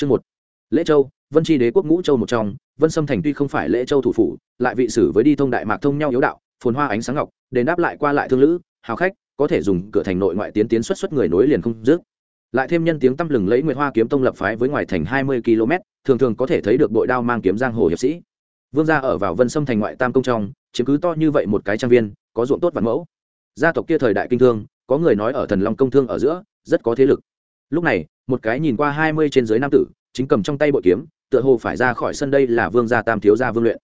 chương một. Lễ châu, vân tri đế quốc ngũ châu một trong, vân sâm thành tuy không phải lễ châu thủ phủ, lại vị sử với đi thông đại mạc thông nhau yếu đạo, phồn hoa ánh sáng ngọc, đền đáp lại qua lại thương lữ, hào khách, có thể dùng cửa thành nội ngoại tiến tiến xuất xuất người nối liền không dứt. Lại thêm nhân tiếng tăm lừng lẫy nguyệt hoa kiếm tông lập phái với ngoài thành hai mươi km, thường thường có thể thấy được bội đao mang kiếm giang hồ hiệp sĩ. Vương gia ở vào vân sâm thành ngoại tam công trong, chiếm cứ to như vậy một cái trang viên, có ruộng tốt vạn mẫu. Gia tộc kia thời đại kinh thương, có người nói ở thần long công thương ở giữa, rất có thế lực lúc này, một cái nhìn qua hai mươi trên dưới nam tử, chính cầm trong tay bội kiếm, tựa hồ phải ra khỏi sân đây là vương gia tam thiếu gia vương luyện.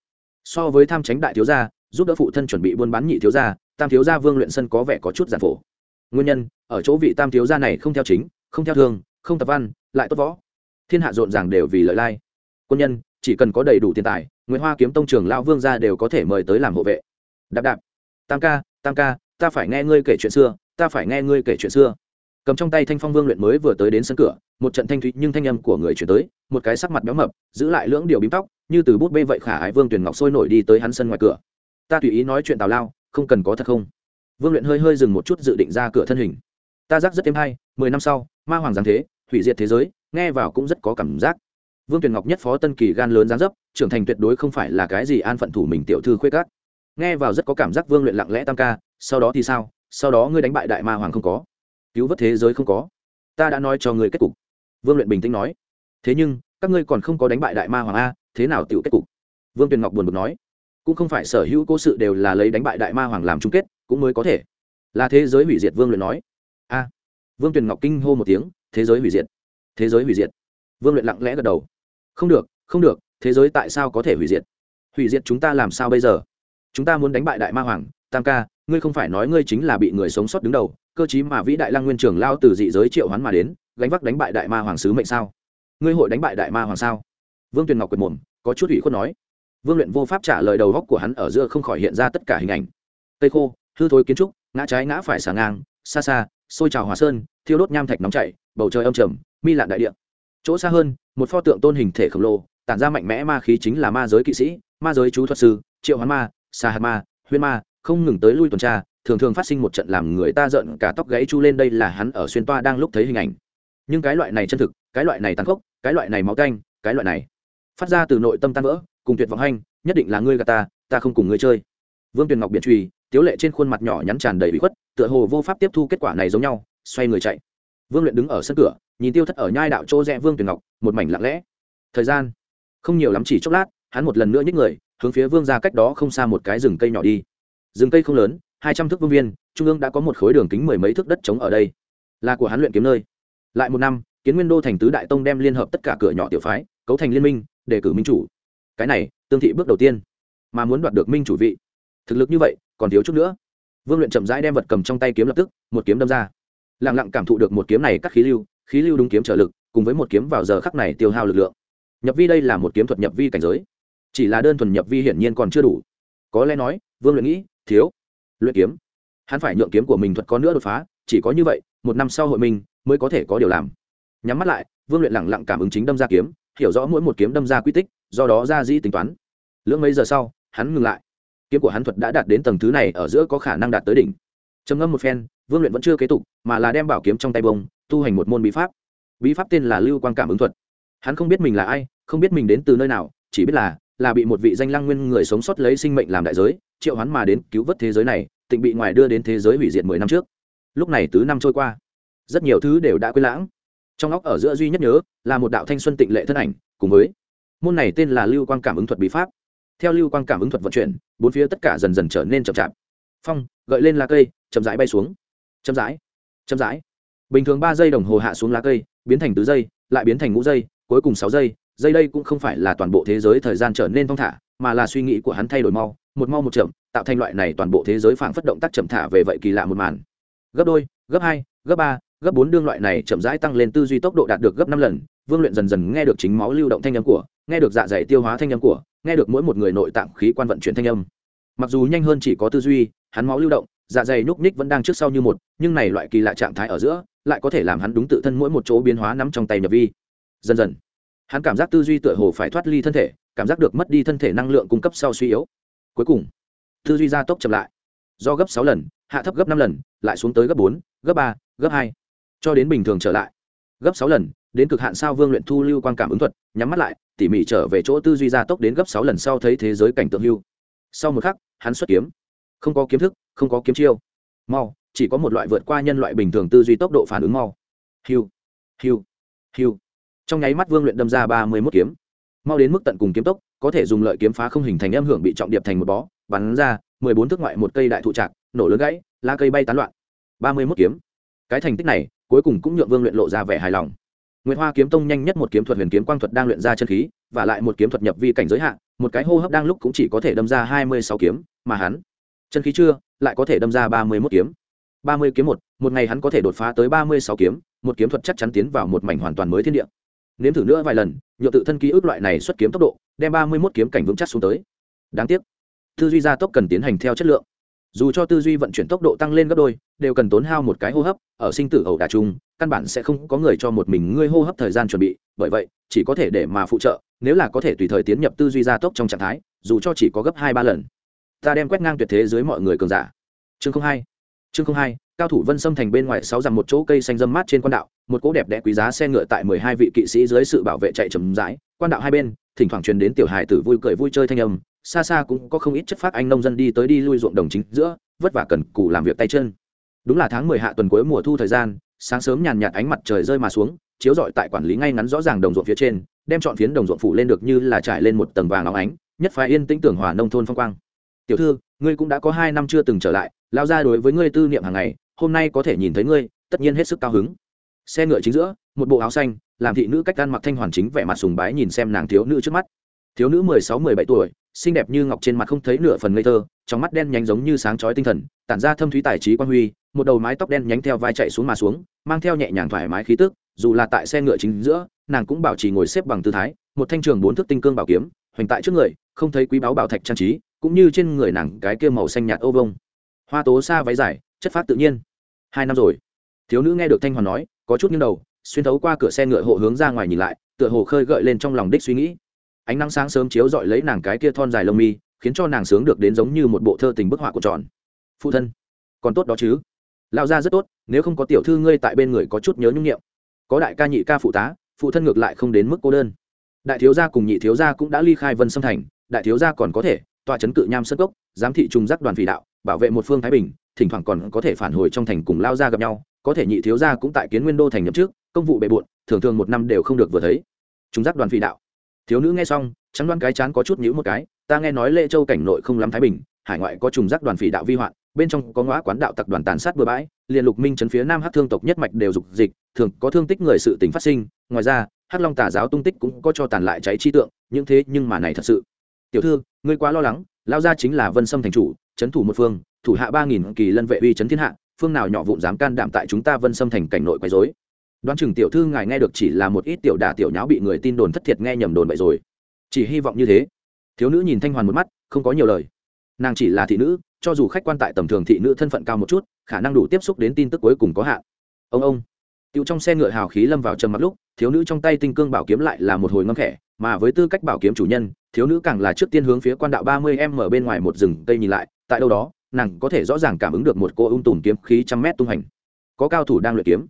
So với tham tránh đại thiếu gia, giúp đỡ phụ thân chuẩn bị buôn bán nhị thiếu gia, tam thiếu gia vương luyện sân có vẻ có chút giản phổ. Nguyên nhân, ở chỗ vị tam thiếu gia này không theo chính, không theo thương không tập văn, lại tốt võ. Thiên hạ rộn ràng đều vì lợi lai. Quân nhân, chỉ cần có đầy đủ tiền tài nguyễn hoa kiếm tông trường lao vương gia đều có thể mời tới làm hộ vệ. Đạp đạp. Tam ca tam ca, ta phải nghe ngươi kể chuyện xưa, ta phải nghe ngươi kể chuyện xưa cầm trong tay thanh phong vương luyện mới vừa tới đến sân cửa, một trận thanh thúy nhưng thanh âm của người chuyển tới, một cái sắc mặt béo mập, giữ lại lưỡng điều bím tóc, như từ bút bê vậy khả ái vương tuyển ngọc sôi nổi đi tới hắn sân ngoài cửa. Ta tùy ý nói chuyện tào lao, không cần có thật không? Vương luyện hơi hơi dừng một chút dự định ra cửa thân hình. Ta giác rất êm hay, mười năm sau, ma hoàng giáng thế, hủy diệt thế giới, nghe vào cũng rất có cảm giác. Vương tuyển ngọc nhất phó tân kỳ gan lớn giáng dấp, trưởng thành tuyệt đối không phải là cái gì an phận thủ mình tiểu thư khuyết cát nghe vào rất có cảm giác vương luyện lặng lẽ tam ca, sau đó thì sao? Sau đó ngươi đánh bại đại ma hoàng không có cứu vớt thế giới không có. Ta đã nói cho người kết cục. Vương luyện bình tĩnh nói. Thế nhưng, các ngươi còn không có đánh bại đại ma hoàng a, thế nào tiểu kết cục? Vương tuyền ngọc buồn bực nói. Cũng không phải sở hữu cố sự đều là lấy đánh bại đại ma hoàng làm chung kết, cũng mới có thể. Là thế giới hủy diệt, vương luyện nói. A. Vương tuyền ngọc kinh hô một tiếng. Thế giới hủy diệt, thế giới hủy diệt. Vương luyện lặng lẽ gật đầu. Không được không được, thế giới tại sao có thể hủy diệt? Hủy diệt chúng ta làm sao bây giờ? Chúng ta muốn đánh bại đại ma hoàng, tam ca ngươi không phải nói ngươi chính là bị người sống sót đứng đầu, cơ chí mà vĩ đại lăng nguyên trường lao từ dị giới triệu hoán mà đến, gánh vác đánh bại đại ma hoàng sứ mệnh sao? Ngươi hội đánh bại đại ma hoàng sao? Vương tuyền ngọc quyệt mồm, có chút ủy khuất nói. Vương luyện vô pháp trả lời đầu góc của hắn ở giữa không khỏi hiện ra tất cả hình ảnh. Tây khô, hư thối kiến trúc, ngã trái ngã phải xả ngang, xa xa, xôi trào hòa sơn, thiêu đốt nham thạch nóng chảy, bầu trời âm trầm, mi lạn đại địa. Chỗ xa hơn, một pho tượng tôn hình thể khổng lồ, tản ra mạnh mẽ ma khí chính là ma giới kỵ sĩ, ma giới chú thuật sư, triệu hoán ma sa hạt ma huyên ma không ngừng tới lui tuần tra, thường thường phát sinh một trận làm người ta giận cả tóc gãy chu lên đây là hắn ở xuyên toa đang lúc thấy hình ảnh. Nhưng cái loại này chân thực, cái loại này tàn khốc, cái loại này máu canh, cái loại này phát ra từ nội tâm tan vỡ, cùng tuyệt vọng hanh nhất định là ngươi gà ta ta không cùng ngươi chơi. Vương tuyền ngọc biện truy tiếu lệ trên khuôn mặt nhỏ nhắn tràn đầy bị khuất, tựa hồ vô pháp tiếp thu kết quả này giống nhau, xoay người chạy. Vương luyện đứng ở sân cửa, nhìn tiêu thất ở nhai đạo chỗ rẽ vương tuyền ngọc, một mảnh lặng lẽ. Thời gian không nhiều lắm, chỉ chốc lát, hắn một lần nữa nhích người, hướng phía vương ra cách đó không xa một cái rừng cây nhỏ đi rừng cây không lớn, hai trăm thước vương viên, trung ương đã có một khối đường kính mười mấy thước đất trống ở đây. Là của hắn luyện kiếm nơi. Lại một năm, kiến nguyên đô thành tứ đại tông đem liên hợp tất cả cửa nhỏ tiểu phái, cấu thành liên minh đề cử minh chủ. Cái này, tương thị bước đầu tiên, mà muốn đoạt được minh chủ vị. Thực lực như vậy, còn thiếu chút nữa. Vương luyện chậm rãi đem vật cầm trong tay kiếm lập tức, một kiếm đâm ra. Lẳng lặng cảm thụ được một kiếm này cắt khí lưu khí lưu đúng kiếm trở lực, cùng với một kiếm vào giờ khắc này tiêu hao lực lượng. Nhập vi đây là một kiếm thuật nhập vi cảnh giới. Chỉ là đơn thuần nhập vi hiển nhiên còn chưa đủ. Có lẽ nói, vương luyện nghĩ thiếu. Luyện kiếm. Hắn phải nhượng kiếm của mình thuật có nữa đột phá, chỉ có như vậy, một năm sau hội mình mới có thể có điều làm. Nhắm mắt lại, vương luyện lẳng lặng cảm ứng chính đâm ra kiếm, hiểu rõ mỗi một kiếm đâm ra quy tích, do đó ra dĩ tính toán. Lưỡng mấy giờ sau, hắn ngừng lại. Kiếm của hắn thuật đã đạt đến tầng thứ này, ở giữa có khả năng đạt tới đỉnh. Trầm ngâm một phen, vương luyện vẫn chưa kế tục, mà là đem bảo kiếm trong tay bông, tu hành một môn bí pháp. Bí pháp tên là lưu quan cảm ứng thuật. Hắn không biết mình là ai, không biết mình đến từ nơi nào, chỉ biết là là bị một vị danh lăng nguyên người sống sót lấy sinh mệnh làm đại giới, triệu hắn mà đến cứu vớt thế giới này, tịnh bị ngoài đưa đến thế giới hủy diệt mười năm trước. Lúc này tứ năm trôi qua, rất nhiều thứ đều đã quên lãng. Trong óc ở giữa duy nhất nhớ là một đạo thanh xuân tịnh lệ thân ảnh, cùng với môn này tên là lưu quang cảm ứng thuật bí pháp. Theo lưu quang cảm ứng thuật vận chuyển, bốn phía tất cả dần dần trở nên chậm chạp. Phong, gợi lên lá cây, chậm rãi bay xuống. Chậm rãi chậm rãi. Bình thường ba giây đồng hồ hạ xuống lá cây, biến thành tứ giây, lại biến thành ngũ giây, cuối cùng sáu giây giây đây cũng không phải là toàn bộ thế giới thời gian trở nên thong thả, mà là suy nghĩ của hắn thay đổi mau, một mau một chậm, tạo thành loại này toàn bộ thế giới phảng phất động tác chậm thả về vậy kỳ lạ một màn. Gấp đôi, gấp hai, gấp ba, gấp bốn đương loại này chậm rãi tăng lên tư duy tốc độ đạt được gấp năm lần, vương luyện dần dần nghe được chính máu lưu động thanh âm của, nghe được dạ dày tiêu hóa thanh âm của, nghe được mỗi một người nội tạng khí quan vận chuyển thanh âm. Mặc dù nhanh hơn chỉ có tư duy, hắn máu lưu động dạ dày nhúc ních vẫn đang trước sau như một, nhưng này loại kỳ lạ trạng thái ở giữa lại có thể làm hắn đúng tự thân mỗi một chỗ biến hóa nắm trong tay nhập vi. Dần dần hắn cảm giác tư duy tựa hồ phải thoát ly thân thể, cảm giác được mất đi thân thể năng lượng cung cấp sau suy yếu. Cuối cùng, tư duy gia tốc chậm lại. Do gấp sáu lần, hạ thấp gấp năm lần, lại xuống tới gấp bốn, gấp ba, gấp hai. Cho đến bình thường trở lại. Gấp sáu lần, đến cực hạn sao vương luyện thu lưu quan cảm ứng thuật, nhắm mắt lại, tỉ mỉ trở về chỗ tư duy gia tốc đến gấp sáu lần sau thấy thế giới cảnh tượng hưu. Sau một khắc, hắn xuất kiếm. Không có kiếm thức, không có kiếm chiêu. Mau, chỉ có một loại vượt qua nhân loại bình thường tư duy tốc độ phản ứng mau. Hiu hiu hiu trong nháy mắt vương luyện đâm ra ba mươi mốt kiếm mau đến mức tận cùng kiếm tốc có thể dùng lợi kiếm phá không hình thành âm hưởng bị trọng điệp thành một bó bắn ra mười bốn thước ngoại một cây đại thụ trạc nổ lớn gãy la cây bay tán loạn ba mươi mốt kiếm cái thành tích này cuối cùng cũng nhượng vương luyện lộ ra vẻ hài lòng Nguyệt Hoa kiếm tông nhanh nhất một kiếm thuật huyền kiếm quang thuật đang luyện ra chân khí, và lại một kiếm thuật nhập vi cảnh giới hạn, một cái hô hấp đang lúc cũng chỉ có thể đâm ra hai mươi sáu kiếm, mà hắn, chân khí chưa, lại có thể đâm ra ba mươi 31 kiếm. ba mươi kiếm một, một ngày hắn có thể đột phá tới ba mươi sáu kiếm, một kiếm thuật chắc chắn tiến vào một mảnh hoàn toàn mới thiên địa. Nếm thử nữa vài lần, nhượng tự thân ký ức loại này xuất kiếm tốc độ, đem ba mươi mốt kiếm cảnh vững chắc xuống tới. Đáng tiếc, tư duy gia tốc cần tiến hành theo chất lượng. Dù cho tư duy vận chuyển tốc độ tăng lên gấp đôi đều cần tốn hao một cái hô hấp ở sinh tử ẩu đà chung căn bản sẽ không có người cho một mình ngươi hô hấp thời gian chuẩn bị bởi vậy chỉ có thể để mà phụ trợ nếu là có thể tùy thời tiến nhập tư duy gia tốc trong trạng thái dù cho chỉ có gấp hai ba lần. Ta đem quét ngang tuyệt thế dưới mọi người cường giả. Chương không hai chương không hai cao thủ vân xâm thành bên ngoài sáu dặm một chỗ cây xanh dâm mát trên quan đạo, một cỗ đẹp đẽ quý giá xe ngựa tại mười hai vị kỵ sĩ dưới sự bảo vệ chạy chậm rãi. Quan đạo hai bên, thỉnh thoảng truyền đến tiểu hài tử vui cười vui chơi thanh âm, xa xa cũng có không ít chất phát anh nông dân đi tới đi lui ruộng đồng chính giữa, vất vả cần cù làm việc tay chân. Đúng là tháng mười hạ tuần cuối mùa thu thời gian, sáng sớm nhàn nhạt ánh mặt trời rơi mà xuống, chiếu rọi tại quản lý ngay ngắn rõ ràng đồng ruộng phía trên, đem chọn phiến đồng ruộng phủ lên được như là trải lên một tầng vàng óng ánh, nhất phái yên tĩnh tưởng hòa nông thôn phong quang. Tiểu thư, ngươi cũng đã có hai năm chưa từng trở lại, lao ra đối với ngươi tư niệm hàng ngày hôm nay có thể nhìn thấy ngươi, tất nhiên hết sức cao hứng. Xe ngựa chính giữa, một bộ áo xanh, làm thị nữ cách ăn mặc thanh hoàn chính vẻ mặt sùng bái nhìn xem nàng thiếu nữ trước mắt. Thiếu nữ mười sáu, mười bảy tuổi, xinh đẹp như ngọc trên mặt không thấy nửa phần ngây thơ, trong mắt đen nhánh giống như sáng chói tinh thần, tản ra thâm thúy tài trí quan huy, một đầu mái tóc đen nhánh theo vai chạy xuống mà xuống, mang theo nhẹ nhàng thoải mái khí tức, dù là tại xe ngựa chính giữa, nàng cũng bảo trì ngồi xếp bằng tư thái, một thanh trường bốn thước tinh cương bảo kiếm, hoành tại trước người, không thấy quý báu bảo thạch trang trí, cũng như trên người nàng cái kia màu xanh nhạt ô vông hoa tố xa váy dài chất phát tự nhiên. Hai năm rồi. Thiếu nữ nghe được thanh hoàn nói, có chút nghiêng đầu, xuyên thấu qua cửa xe ngựa hộ hướng ra ngoài nhìn lại, tựa hồ khơi gợi lên trong lòng đích suy nghĩ. Ánh nắng sáng sớm chiếu dọi lấy nàng cái kia thon dài lông mi, khiến cho nàng sướng được đến giống như một bộ thơ tình bức họa của tròn. Phụ thân, còn tốt đó chứ. Lao ra rất tốt, nếu không có tiểu thư ngươi tại bên người có chút nhớ nhung nghiệm. Có đại ca nhị ca phụ tá, phụ thân ngược lại không đến mức cô đơn. Đại thiếu gia cùng nhị thiếu gia cũng đã ly khai vân sâm thành, đại thiếu gia còn có thể tọa chấn cự nham sân cốc, giám thị trùng giác đoàn phỉ đạo, bảo vệ một phương thái bình thỉnh thoảng còn có thể phản hồi trong thành cùng lao ra gặp nhau, có thể nhị thiếu gia cũng tại kiến nguyên đô thành nhậm trước công vụ bề bộn, thường thường một năm đều không được vừa thấy. Chúng giác đoàn phi đạo. Thiếu nữ nghe xong, trắng đoan cái chán có chút nhữ một cái, ta nghe nói lệ châu cảnh nội không lắm thái bình, hải ngoại có trùng giác đoàn phỉ đạo vi hoạn, bên trong có ngõ quán đạo tặc đoàn tàn sát bừa bãi, liền lục minh chấn phía nam hát thương tộc nhất mạch đều dục dịch, thường có thương tích người sự tình phát sinh, ngoài ra hát long tà giáo tung tích cũng có cho tàn lại cháy chi tượng, những thế nhưng mà này thật sự. Tiểu thư, ngươi quá lo lắng lao gia chính là vân sâm thành chủ trấn thủ một phương, thủ hạ ba nghìn kỳ lân vệ uy trấn thiên hạ, phương nào nhỏ vụn dám can đảm tại chúng ta vân sâm thành cảnh nội quấy dối đoán chừng tiểu thư ngài nghe được chỉ là một ít tiểu đà tiểu nháo bị người tin đồn thất thiệt nghe nhầm đồn vậy rồi. Chỉ hy vọng như thế. Thiếu nữ nhìn thanh hoàn một mắt, không có nhiều lời. Nàng chỉ là thị nữ, cho dù khách quan tại tầm thường thị nữ thân phận cao một chút, khả năng đủ tiếp xúc đến tin tức cuối cùng có hạn. Ông ông. Tiểu trong xe ngựa hào khí lâm vào trầm mặt lúc, thiếu nữ trong tay tinh cương bảo kiếm lại là một hồi ngâm khẽ mà với tư cách bảo kiếm chủ nhân, thiếu nữ càng là trước tiên hướng phía quan đạo ba mươi m ở bên ngoài một rừng cây nhìn lại, tại đâu đó, nàng có thể rõ ràng cảm ứng được một cô ung tùm kiếm khí trăm mét tung hành. Có cao thủ đang luyện kiếm,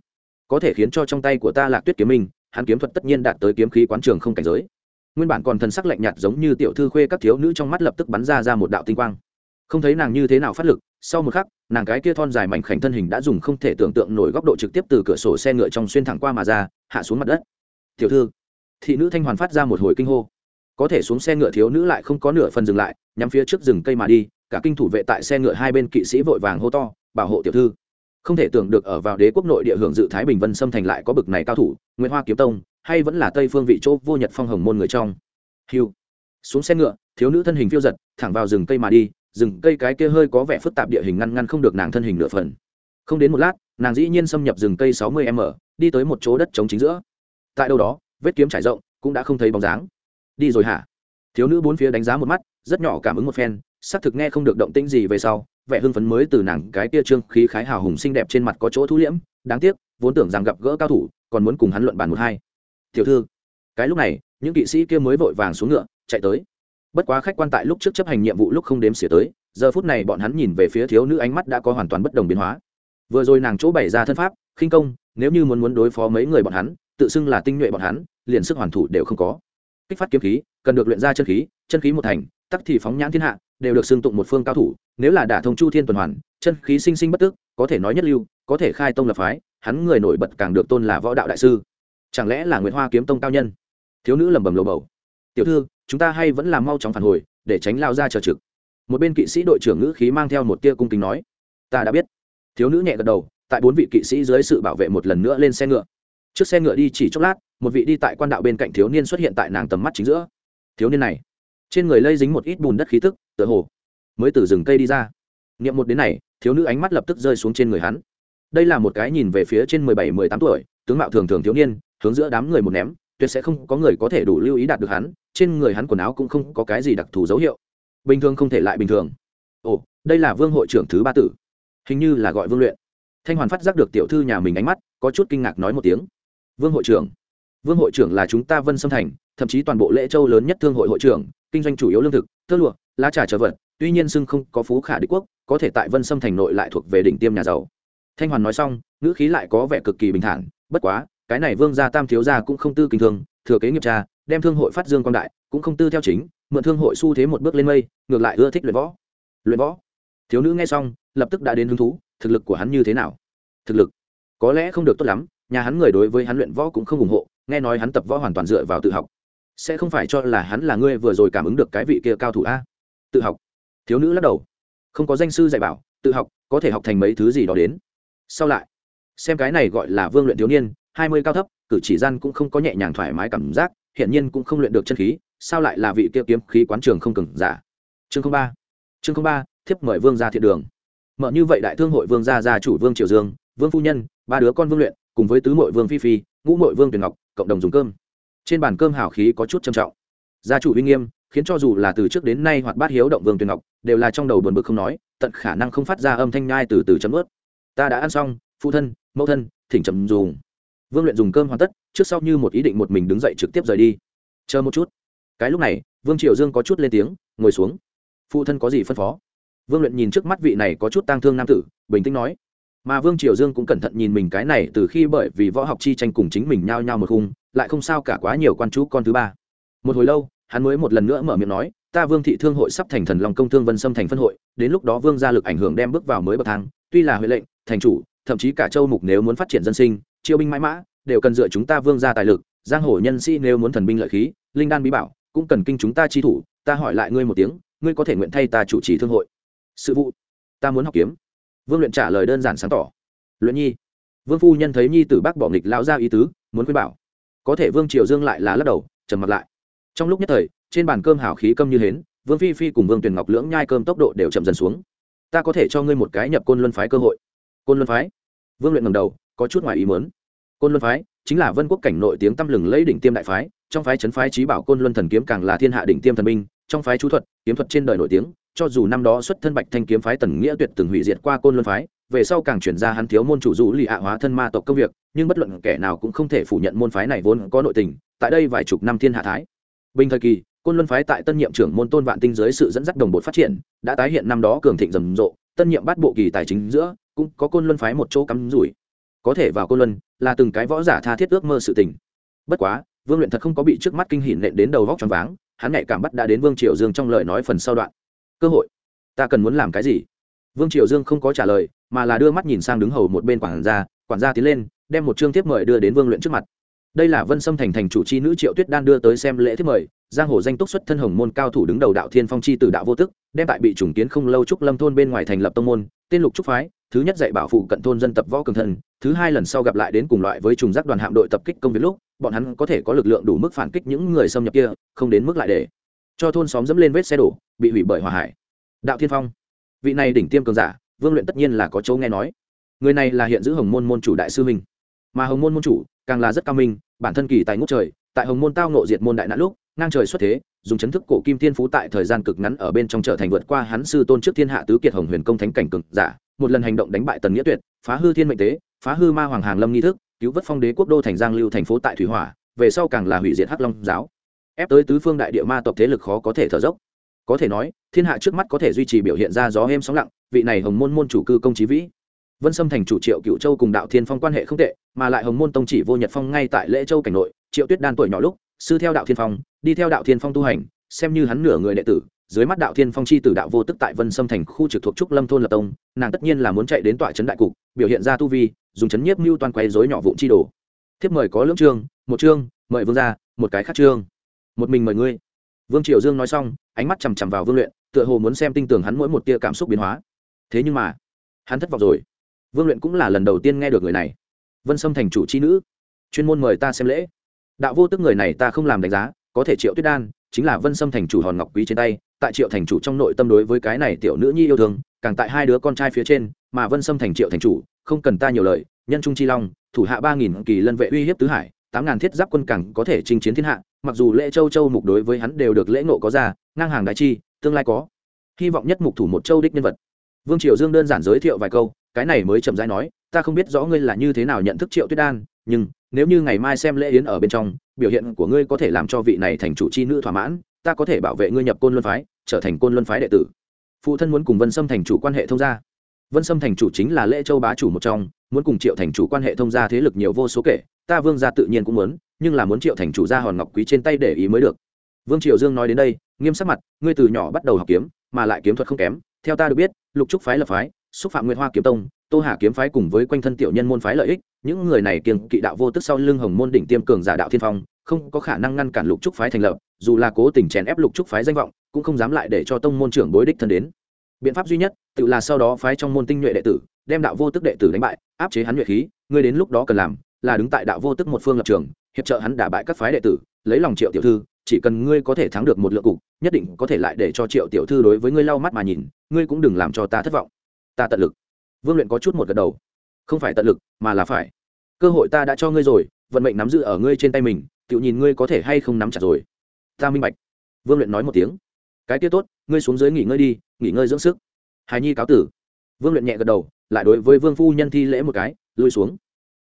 có thể khiến cho trong tay của ta lạc tuyết kiếm minh, hắn kiếm thuật tất nhiên đạt tới kiếm khí quán trường không cảnh giới. Nguyên bản còn thần sắc lạnh nhạt giống như tiểu thư khuê các thiếu nữ trong mắt lập tức bắn ra ra một đạo tinh quang. Không thấy nàng như thế nào phát lực, sau một khắc, nàng cái kia thon dài mảnh khảnh thân hình đã dùng không thể tưởng tượng nổi góc độ trực tiếp từ cửa sổ xe ngựa trong xuyên thẳng qua mà ra, hạ xuống mặt đất. Tiểu thư thị nữ thanh hoàn phát ra một hồi kinh hô. Có thể xuống xe ngựa thiếu nữ lại không có nửa phần dừng lại, nhắm phía trước rừng cây mà đi, cả kinh thủ vệ tại xe ngựa hai bên kỵ sĩ vội vàng hô to, bảo hộ tiểu thư. Không thể tưởng được ở vào đế quốc nội địa hưởng dự thái bình vân xâm thành lại có bực này cao thủ nguyễn hoa kiếm tông, hay vẫn là tây phương vị chỗ vô nhật phong hồng môn người trong. Hiu xuống xe ngựa, thiếu nữ thân hình phiêu giật, thẳng vào rừng cây mà đi, rừng cây cái kia hơi có vẻ phức tạp địa hình ngăn ngăn không được nàng thân hình nửa phần. Không đến một lát, nàng dĩ nhiên xâm nhập rừng cây sáu mươi m, đi tới một chỗ đất trống chính giữa. Tại đâu đó vết kiếm trải rộng, cũng đã không thấy bóng dáng. Đi rồi hả? Thiếu nữ bốn phía đánh giá một mắt, rất nhỏ cảm ứng một phen, xác thực nghe không được động tĩnh gì về sau, vẻ hưng phấn mới từ nàng cái kia trương khí khái hào hùng xinh đẹp trên mặt có chỗ thu liễm, đáng tiếc, vốn tưởng rằng gặp gỡ cao thủ, còn muốn cùng hắn luận bàn một hai. Tiểu thư. Cái lúc này, những kỵ sĩ kia mới vội vàng xuống ngựa, chạy tới. Bất quá khách quan tại lúc trước chấp hành nhiệm vụ lúc không đếm xỉa tới, giờ phút này bọn hắn nhìn về phía thiếu nữ ánh mắt đã có hoàn toàn bất đồng biến hóa. Vừa rồi nàng chỗ bày ra thân pháp, khinh công, nếu như muốn muốn đối phó mấy người bọn hắn tự xưng là tinh nhuệ bọn hắn, liền sức hoàn thủ đều không có. Kích phát kiếm khí, cần được luyện ra chân khí chân khí một thành, tắc thì phóng nhãn thiên hạ, đều được xưng tụng một phương cao thủ, nếu là đả thông chu thiên tuần hoàn, chân khí sinh sinh bất tức, có thể nói nhất lưu, có thể khai tông lập phái, hắn người nổi bật càng được tôn là võ đạo đại sư. Chẳng lẽ là nguyễn hoa kiếm tông cao nhân? Thiếu nữ lẩm bẩm lầu bầu. Tiểu thư, chúng ta hay vẫn là mau chóng phản hồi, để tránh lao ra chờ trực. Một bên kỵ sĩ đội trưởng ngữ khí mang theo một tia cung kính nói, ta đã biết. Thiếu nữ nhẹ gật đầu, tại bốn vị kỵ sĩ dưới sự bảo vệ một lần nữa lên xe ngựa trước xe ngựa đi chỉ chốc lát, một vị đi tại quan đạo bên cạnh thiếu niên xuất hiện tại nàng tầm mắt chính giữa. Thiếu niên này, trên người lây dính một ít bùn đất khí tức, tựa hồ mới từ rừng cây đi ra. Nghiệm một đến này, thiếu nữ ánh mắt lập tức rơi xuống trên người hắn. Đây là một cái nhìn về phía trên mười bảy, mười tám tuổi, tướng mạo thường thường thiếu niên, hướng giữa đám người một ném, tuyệt sẽ không có người có thể đủ lưu ý đạt được hắn, trên người hắn quần áo cũng không có cái gì đặc thù dấu hiệu. Bình thường không thể lại bình thường. Ồ, đây là vương hội trưởng thứ ba tử. Hình như là gọi vương luyện. Thanh hoàn phát giác được tiểu thư nhà mình ánh mắt, có chút kinh ngạc nói một tiếng vương hội trưởng. Vương hội trưởng là chúng ta vân sâm thành, thậm chí toàn bộ lễ châu lớn nhất thương hội hội trưởng, kinh doanh chủ yếu lương thực thơ lụa, lá trà trở vật, tuy nhiên xưng không có phú khả đế quốc, có thể tại vân sâm thành nội lại thuộc về đỉnh tiêm nhà giàu. Thanh hoàn nói xong, ngữ khí lại có vẻ cực kỳ bình thản, bất quá, cái này vương gia tam thiếu gia cũng không tư kinh thường thừa kế nghiệp cha đem thương hội phát dương quan đại, cũng không tư theo chính, mượn thương hội xu thế một bước lên mây, ngược lại ưa thích luyện võ. Luyện võ? Thiếu nữ nghe xong, lập tức đã đến hứng thú, thực lực của hắn như thế nào? Thực lực? Có lẽ không được tốt lắm nhà hắn người đối với hắn luyện võ cũng không ủng hộ, nghe nói hắn tập võ hoàn toàn dựa vào tự học. Sẽ không phải cho là hắn là ngươi vừa rồi cảm ứng được cái vị kia cao thủ a. Tự học. Thiếu nữ lắc đầu. Không có danh sư dạy bảo, tự học, có thể học thành mấy thứ gì đó đến. Sau lại, xem cái này gọi là vương luyện thiếu niên, hai mươi cao thấp, cử chỉ gian cũng không có nhẹ nhàng thoải mái cảm giác, hiển nhiên cũng không luyện được chân khí, sao lại là vị kia kiếm khí quán trường không cừng giả? Chương ba. Chương ba, thiếp mời vương ra thiện đường. Mở như vậy đại thương hội vương gia gia chủ vương triều dương, vương phu nhân, ba đứa con vương luyện cùng với tứ mội vương phi phi, ngũ mội vương tuyền ngọc, cộng đồng dùng cơm. Trên bàn cơm hào khí có chút trầm trọng. Gia chủ uy nghiêm, khiến cho dù là từ trước đến nay hoạt bát hiếu động vương tuyền ngọc, đều là trong đầu buồn bực không nói, tận khả năng không phát ra âm thanh nhai từ từ chấm ướt ta đã ăn xong, phụ thân, mẫu thân, thỉnh trầm dùng. Vương luyện dùng cơm hoàn tất, trước sau như một ý định một mình đứng dậy trực tiếp rời đi. Chờ một chút. Cái lúc này, vương triều dương có chút lên tiếng, ngồi xuống. Phụ thân có gì phân phó? Vương luyện nhìn trước mắt vị này có chút tang thương nam tử, bình tĩnh nói mà vương triều dương cũng cẩn thận nhìn mình cái này từ khi bởi vì võ học chi tranh cùng chính mình nhao nhao một khung, lại không sao cả quá nhiều quan chú con thứ ba. Một hồi lâu, hắn mới một lần nữa mở miệng nói, ta vương thị thương hội sắp thành thần lòng công thương vân xâm thành phân hội, đến lúc đó vương gia lực ảnh hưởng đem bước vào mới bậc thang, tuy là huệ lệnh, thành chủ, thậm chí cả châu mục nếu muốn phát triển dân sinh, chiêu binh mãi mã, đều cần dựa chúng ta vương gia tài lực, giang hồ nhân sĩ nếu muốn thần binh lợi khí, linh đan bí bảo, cũng cần kinh chúng ta chi thủ, ta hỏi lại ngươi một tiếng, ngươi có thể nguyện thay ta chủ trì thương hội. Sự vụ, ta muốn học kiếm vương luyện trả lời đơn giản sáng tỏ. Luyện nhi. Vương phu nhân thấy nhi tử bác bỏ nghịch lão ra ý tứ muốn khuyên bảo. Có thể vương triều dương lại là lắc đầu trầm mặt lại. Trong lúc nhất thời trên bàn cơm hào khí câm như hến vương phi phi cùng vương tuyền ngọc lưỡng nhai cơm tốc độ đều chậm dần xuống. Ta có thể cho ngươi một cái nhập côn luân phái cơ hội. Côn luân phái? Vương luyện ngầm đầu có chút ngoài ý muốn. Côn luân phái chính là vân quốc cảnh nội tiếng tăm lừng lấy đỉnh tiêm đại phái trong phái trấn phái trí bảo côn luân thần kiếm càng là thiên hạ đỉnh tiêm thần minh, trong phái chú thuật kiếm thuật trên đời nổi tiếng cho dù năm đó xuất thân bạch thanh kiếm phái tần nghĩa tuyệt từng hủy diệt qua côn luân phái, về sau càng chuyển ra hắn thiếu môn chủ dụ lì ạ hóa thân ma tộc công việc, nhưng bất luận kẻ nào cũng không thể phủ nhận môn phái này vốn có nội tình, tại đây vài chục năm thiên hạ thái. Bình thời kỳ, côn luân phái tại tân nhiệm trưởng môn tôn vạn tinh dưới sự dẫn dắt đồng bộ phát triển, đã tái hiện năm đó cường thịnh rầm rộ, tân nhiệm bắt bộ kỳ tài chính giữa, cũng có côn luân phái một chỗ cắm rủi. Có thể vào côn luân là từng cái võ giả tha thiết ước mơ sự tình. Bất quá, vương luyện thật không có bị trước mắt kinh hỉ nện đến đầu vóc tròn váng, hắn nhạy cảm bắt đã đến vương triều dương trong lời nói phần sau đoạn cơ hội. Ta cần muốn làm cái gì? Vương triều dương không có trả lời, mà là đưa mắt nhìn sang đứng hầu một bên quản gia quản gia tiến lên, đem một chương tiếp mời đưa đến vương luyện trước mặt. Đây là vân sâm thành thành chủ chi nữ triệu tuyết đan đưa tới xem lễ thiết mời, giang hồ danh túc xuất thân hồng môn cao thủ đứng đầu đạo thiên phong chi từ đạo vô tức, đem tại bị trùng kiến không lâu trúc lâm thôn bên ngoài thành lập tông môn, tên lục trúc phái, thứ nhất dạy bảo phụ cận thôn dân tập võ cường thân thứ hai lần sau gặp lại đến cùng loại với trùng giác đoàn hạm đội tập kích công việc lúc, bọn hắn có thể có lực lượng đủ mức phản kích những người xâm nhập kia, không đến mức lại để cho thôn xóm dẫm lên vết xe đổ, bị hủy bởi hỏa hải. Đạo thiên phong, vị này đỉnh tiêm cường giả, vương luyện tất nhiên là có chỗ nghe nói. Người này là hiện giữ hồng môn môn chủ đại sư minh. Mà hồng môn môn chủ, càng là rất cao minh, bản thân kỳ tài ngút trời, tại hồng môn tao nộ diệt môn đại nạn lúc, ngang trời xuất thế, dùng chấn thức cổ kim thiên phú tại thời gian cực ngắn ở bên trong trở thành vượt qua hắn sư tôn trước thiên hạ tứ kiệt hồng huyền công thánh cảnh cực giả, một lần hành động đánh bại tần nghĩa tuyệt, phá hư thiên mệnh tế, phá hư ma hoàng hàng lâm nghi thức, cứu vớt phong đế quốc đô thành giang lưu thành phố tại thủy hỏa, về sau càng là hủy diệt hắc long giáo ép tới tứ phương đại địa ma tộc thế lực khó có thể thở dốc. Có thể nói, thiên hạ trước mắt có thể duy trì biểu hiện ra gió êm sóng lặng, vị này hồng môn môn chủ cư công trí vĩ. Vân sâm thành chủ triệu cựu châu cùng đạo thiên phong quan hệ không tệ, mà lại hồng môn tông chỉ vô nhật phong ngay tại lễ châu cảnh nội, triệu tuyết đan tuổi nhỏ lúc, sư theo đạo thiên phong, đi theo đạo thiên phong tu hành, xem như hắn nửa người đệ tử, dưới mắt đạo thiên phong chi tử đạo vô tức tại vân sâm thành khu trực thuộc trúc lâm thôn lập tông, nàng tất nhiên là muốn chạy đến tọa trấn đại cục, biểu hiện ra tu vi, dùng chấn nhiếp mưu toàn quay dối nhỏ vụn chi đồ. Thiếp mời có lưỡng trương một trương mời vương ra một cái khác trương một mình mời ngươi. Vương triều dương nói xong, ánh mắt chằm chằm vào vương luyện, tựa hồ muốn xem tinh tường hắn mỗi một tia cảm xúc biến hóa. Thế nhưng mà, hắn thất vọng rồi. Vương luyện cũng là lần đầu tiên nghe được người này. Vân sâm thành chủ c h i nữ, chuyên môn mời ta xem lễ. Đạo vô tức người này ta không làm đánh giá, có thể triệu tuyết đan, chính là vân sâm thành chủ hòn ngọc quý trên tay, tại triệu thành chủ trong nội tâm đối với cái này tiểu nữ nhi yêu thương, càng tại hai đứa con trai phía trên, mà vân sâm thành triệu thành chủ, không cần ta nhiều lời, nhân trung chi long, thủ hạ ba nghìn kỳ lân vệ uy hiếp tứ hải tám ngàn thiết giáp quân cẳng có thể chinh chiến thiên hạ, mặc dù lễ châu châu mục đối với hắn đều được lễ nộ có ra, ngang hàng đại chi, tương lai có. Hy vọng nhất mục thủ một châu đích nhân vật. Vương triều dương đơn giản giới thiệu vài câu, cái này mới chậm rãi nói, ta không biết rõ ngươi là như thế nào nhận thức triệu tuyết đan, nhưng nếu như ngày mai xem lễ yến ở bên trong, biểu hiện của ngươi có thể làm cho vị này thành chủ c h i nữ thỏa mãn, ta có thể bảo vệ ngươi nhập côn luân phái, trở thành côn luân phái đệ tử. Phụ thân muốn cùng vân xâm thành chủ quan hệ thông gia vân sâm thành chủ chính là lễ châu bá chủ một trong, muốn cùng triệu thành chủ quan hệ thông gia thế lực nhiều vô số kể, ta vương gia tự nhiên cũng muốn, nhưng là muốn triệu thành chủ ra hòn ngọc quý trên tay để ý mới được. Vương triều dương nói đến đây, nghiêm sắc mặt, ngươi từ nhỏ bắt đầu học kiếm, mà lại kiếm thuật không kém, theo ta được biết, lục trúc phái lập phái, xúc phạm nguyệt hoa kiếm tông, tô hà kiếm phái cùng với quanh thân tiểu nhân môn phái lợi ích, những người này kiêng kỵ đạo vô tức sau lưng hồng môn đỉnh tiêm cường giả đạo thiên phong, không có khả năng ngăn cản lục trúc phái thành lập, dù là cố tình chèn ép lục trúc phái danh vọng, cũng không dám lại để cho tông môn trưởng bối đích thân đến biện pháp duy nhất, tự là sau đó phái trong môn tinh nhuệ đệ tử, đem đạo vô tức đệ tử đánh bại, áp chế hắn nhuệ khí, ngươi đến lúc đó cần làm, là đứng tại đạo vô tức một phương lập trường, hiệp trợ hắn đả bại các phái đệ tử, lấy lòng triệu tiểu thư, chỉ cần ngươi có thể thắng được một lượng cục, nhất định có thể lại để cho triệu tiểu thư đối với ngươi lau mắt mà nhìn, ngươi cũng đừng làm cho ta thất vọng. Ta tận lực. Vương luyện có chút một gật đầu. Không phải tận lực, mà là phải. Cơ hội ta đã cho ngươi rồi, vận mệnh nắm giữ ở ngươi trên tay mình, tự nhìn ngươi có thể hay không nắm chặt rồi. Ta minh bạch. Vương luyện nói một tiếng cái tiết tốt, ngươi xuống dưới nghỉ ngơi đi, nghỉ ngơi dưỡng sức. Hài nhi cáo tử. Vương luyện nhẹ gật đầu, lại đối với vương phu nhân thi lễ một cái, lui xuống.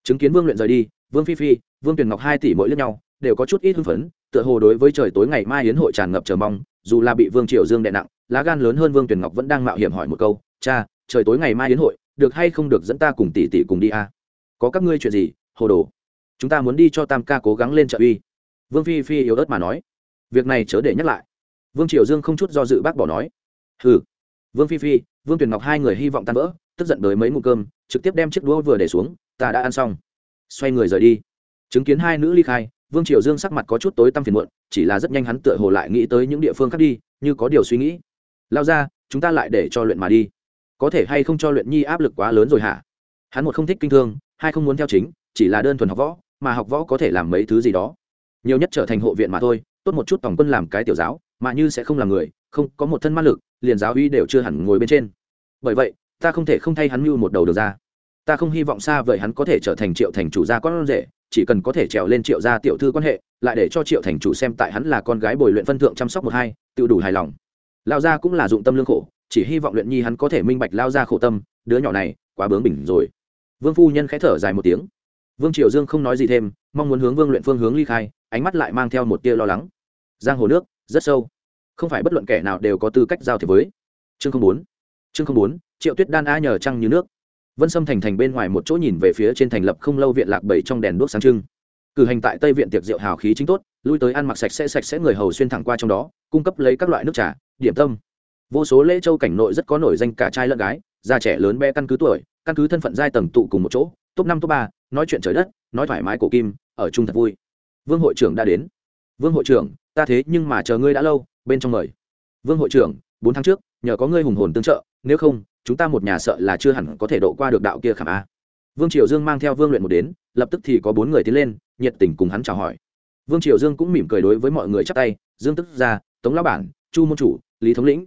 Chứng kiến vương luyện rời đi, vương phi phi, vương tuyền ngọc hai tỷ mỗi lẫn nhau, đều có chút ít hưng phấn, tựa hồ đối với trời tối ngày mai hiến hội tràn ngập chờ mong, dù là bị vương triều dương đè nặng, lá gan lớn hơn vương tuyền ngọc vẫn đang mạo hiểm hỏi một câu, cha, trời tối ngày mai hiến hội, được hay không được dẫn ta cùng tỷ tỷ cùng đi a à? có các ngươi chuyện gì, hồ đồ? Chúng ta muốn đi cho tam ca cố gắng lên trợ uy. Vương phi phi yếu ớt mà nói. Việc này chớ để nhắc lại vương triều dương không chút do dự bác bỏ nói. Hừ. Vương phi phi, vương tuyền ngọc hai người hy vọng tan vỡ, tức giận đới mấy mụ cơm, trực tiếp đem chiếc đũa vừa để xuống, ta đã ăn xong. Xoay người rời đi. Chứng kiến hai nữ ly khai, vương triều dương sắc mặt có chút tối tăm phiền muộn, chỉ là rất nhanh hắn tựa hồ lại nghĩ tới những địa phương khác đi, như có điều suy nghĩ. Lao ra, chúng ta lại để cho luyện mà đi. Có thể hay không cho luyện nhi áp lực quá lớn rồi hả? Hắn một không thích kinh thương, hai không muốn theo chính, chỉ là đơn thuần học võ, mà học võ có thể làm mấy thứ gì đó. Nhiều nhất trở thành hộ viện mà thôi, tốt một chút tổng quân làm cái tiểu giáo mà như sẽ không làm người, không có một thân ma lực, liền giáo uy đều chưa hẳn ngồi bên trên. Bởi vậy, ta không thể không thay hắn mưu một đầu được ra. Ta không hy vọng xa vời hắn có thể trở thành triệu thành chủ gia con rể, chỉ cần có thể trèo lên triệu gia tiểu thư quan hệ, lại để cho triệu thành chủ xem tại hắn là con gái bồi luyện phân thượng chăm sóc một hai, tự đủ hài lòng. Lao gia cũng là dụng tâm lương khổ, chỉ hy vọng luyện nhi hắn có thể minh bạch lao gia khổ tâm, đứa nhỏ này quá bướng bỉnh rồi. Vương phu nhân khẽ thở dài một tiếng. Vương triều dương không nói gì thêm, mong muốn hướng vương luyện phương hướng ly khai, ánh mắt lại mang theo một tia lo lắng. Giang hồ nước rất sâu. Không phải bất luận kẻ nào đều có tư cách giao thiệp với. Chương không bốn. Chương không bốn, triệu tuyết đan a nhờ trăng như nước. Vân sâm thành thành bên ngoài một chỗ nhìn về phía trên thành lập không lâu viện lạc bảy trong đèn đuốc sáng trưng. Cử hành tại tây viện tiệc rượu hào khí chính tốt, lui tới ăn mặc sạch sẽ sạch sẽ người hầu xuyên thẳng qua trong đó, cung cấp lấy các loại nước trà, điểm tâm. Vô số lễ châu cảnh nội rất có nổi danh cả trai lẫn gái, già trẻ lớn bé căn cứ tuổi, căn cứ thân phận giai tầng tụ cùng một chỗ, top năm, top ba, nói chuyện trời đất, nói thoải mái cổ kim, ở chung thật vui. Vương hội trưởng đã đến. Vương hội trưởng ta thế nhưng mà chờ ngươi đã lâu, bên trong mời. Vương hội trưởng, bốn tháng trước, nhờ có ngươi hùng hồn tương trợ, nếu không, chúng ta một nhà sợ là chưa hẳn có thể độ qua được đạo kia khảm a. Vương triều dương mang theo vương luyện một đến, lập tức thì có bốn người tiến lên, nhiệt tình cùng hắn chào hỏi. Vương triều dương cũng mỉm cười đối với mọi người chắp tay, dương tức ra tống lão bản, chu môn chủ, lý thống lĩnh.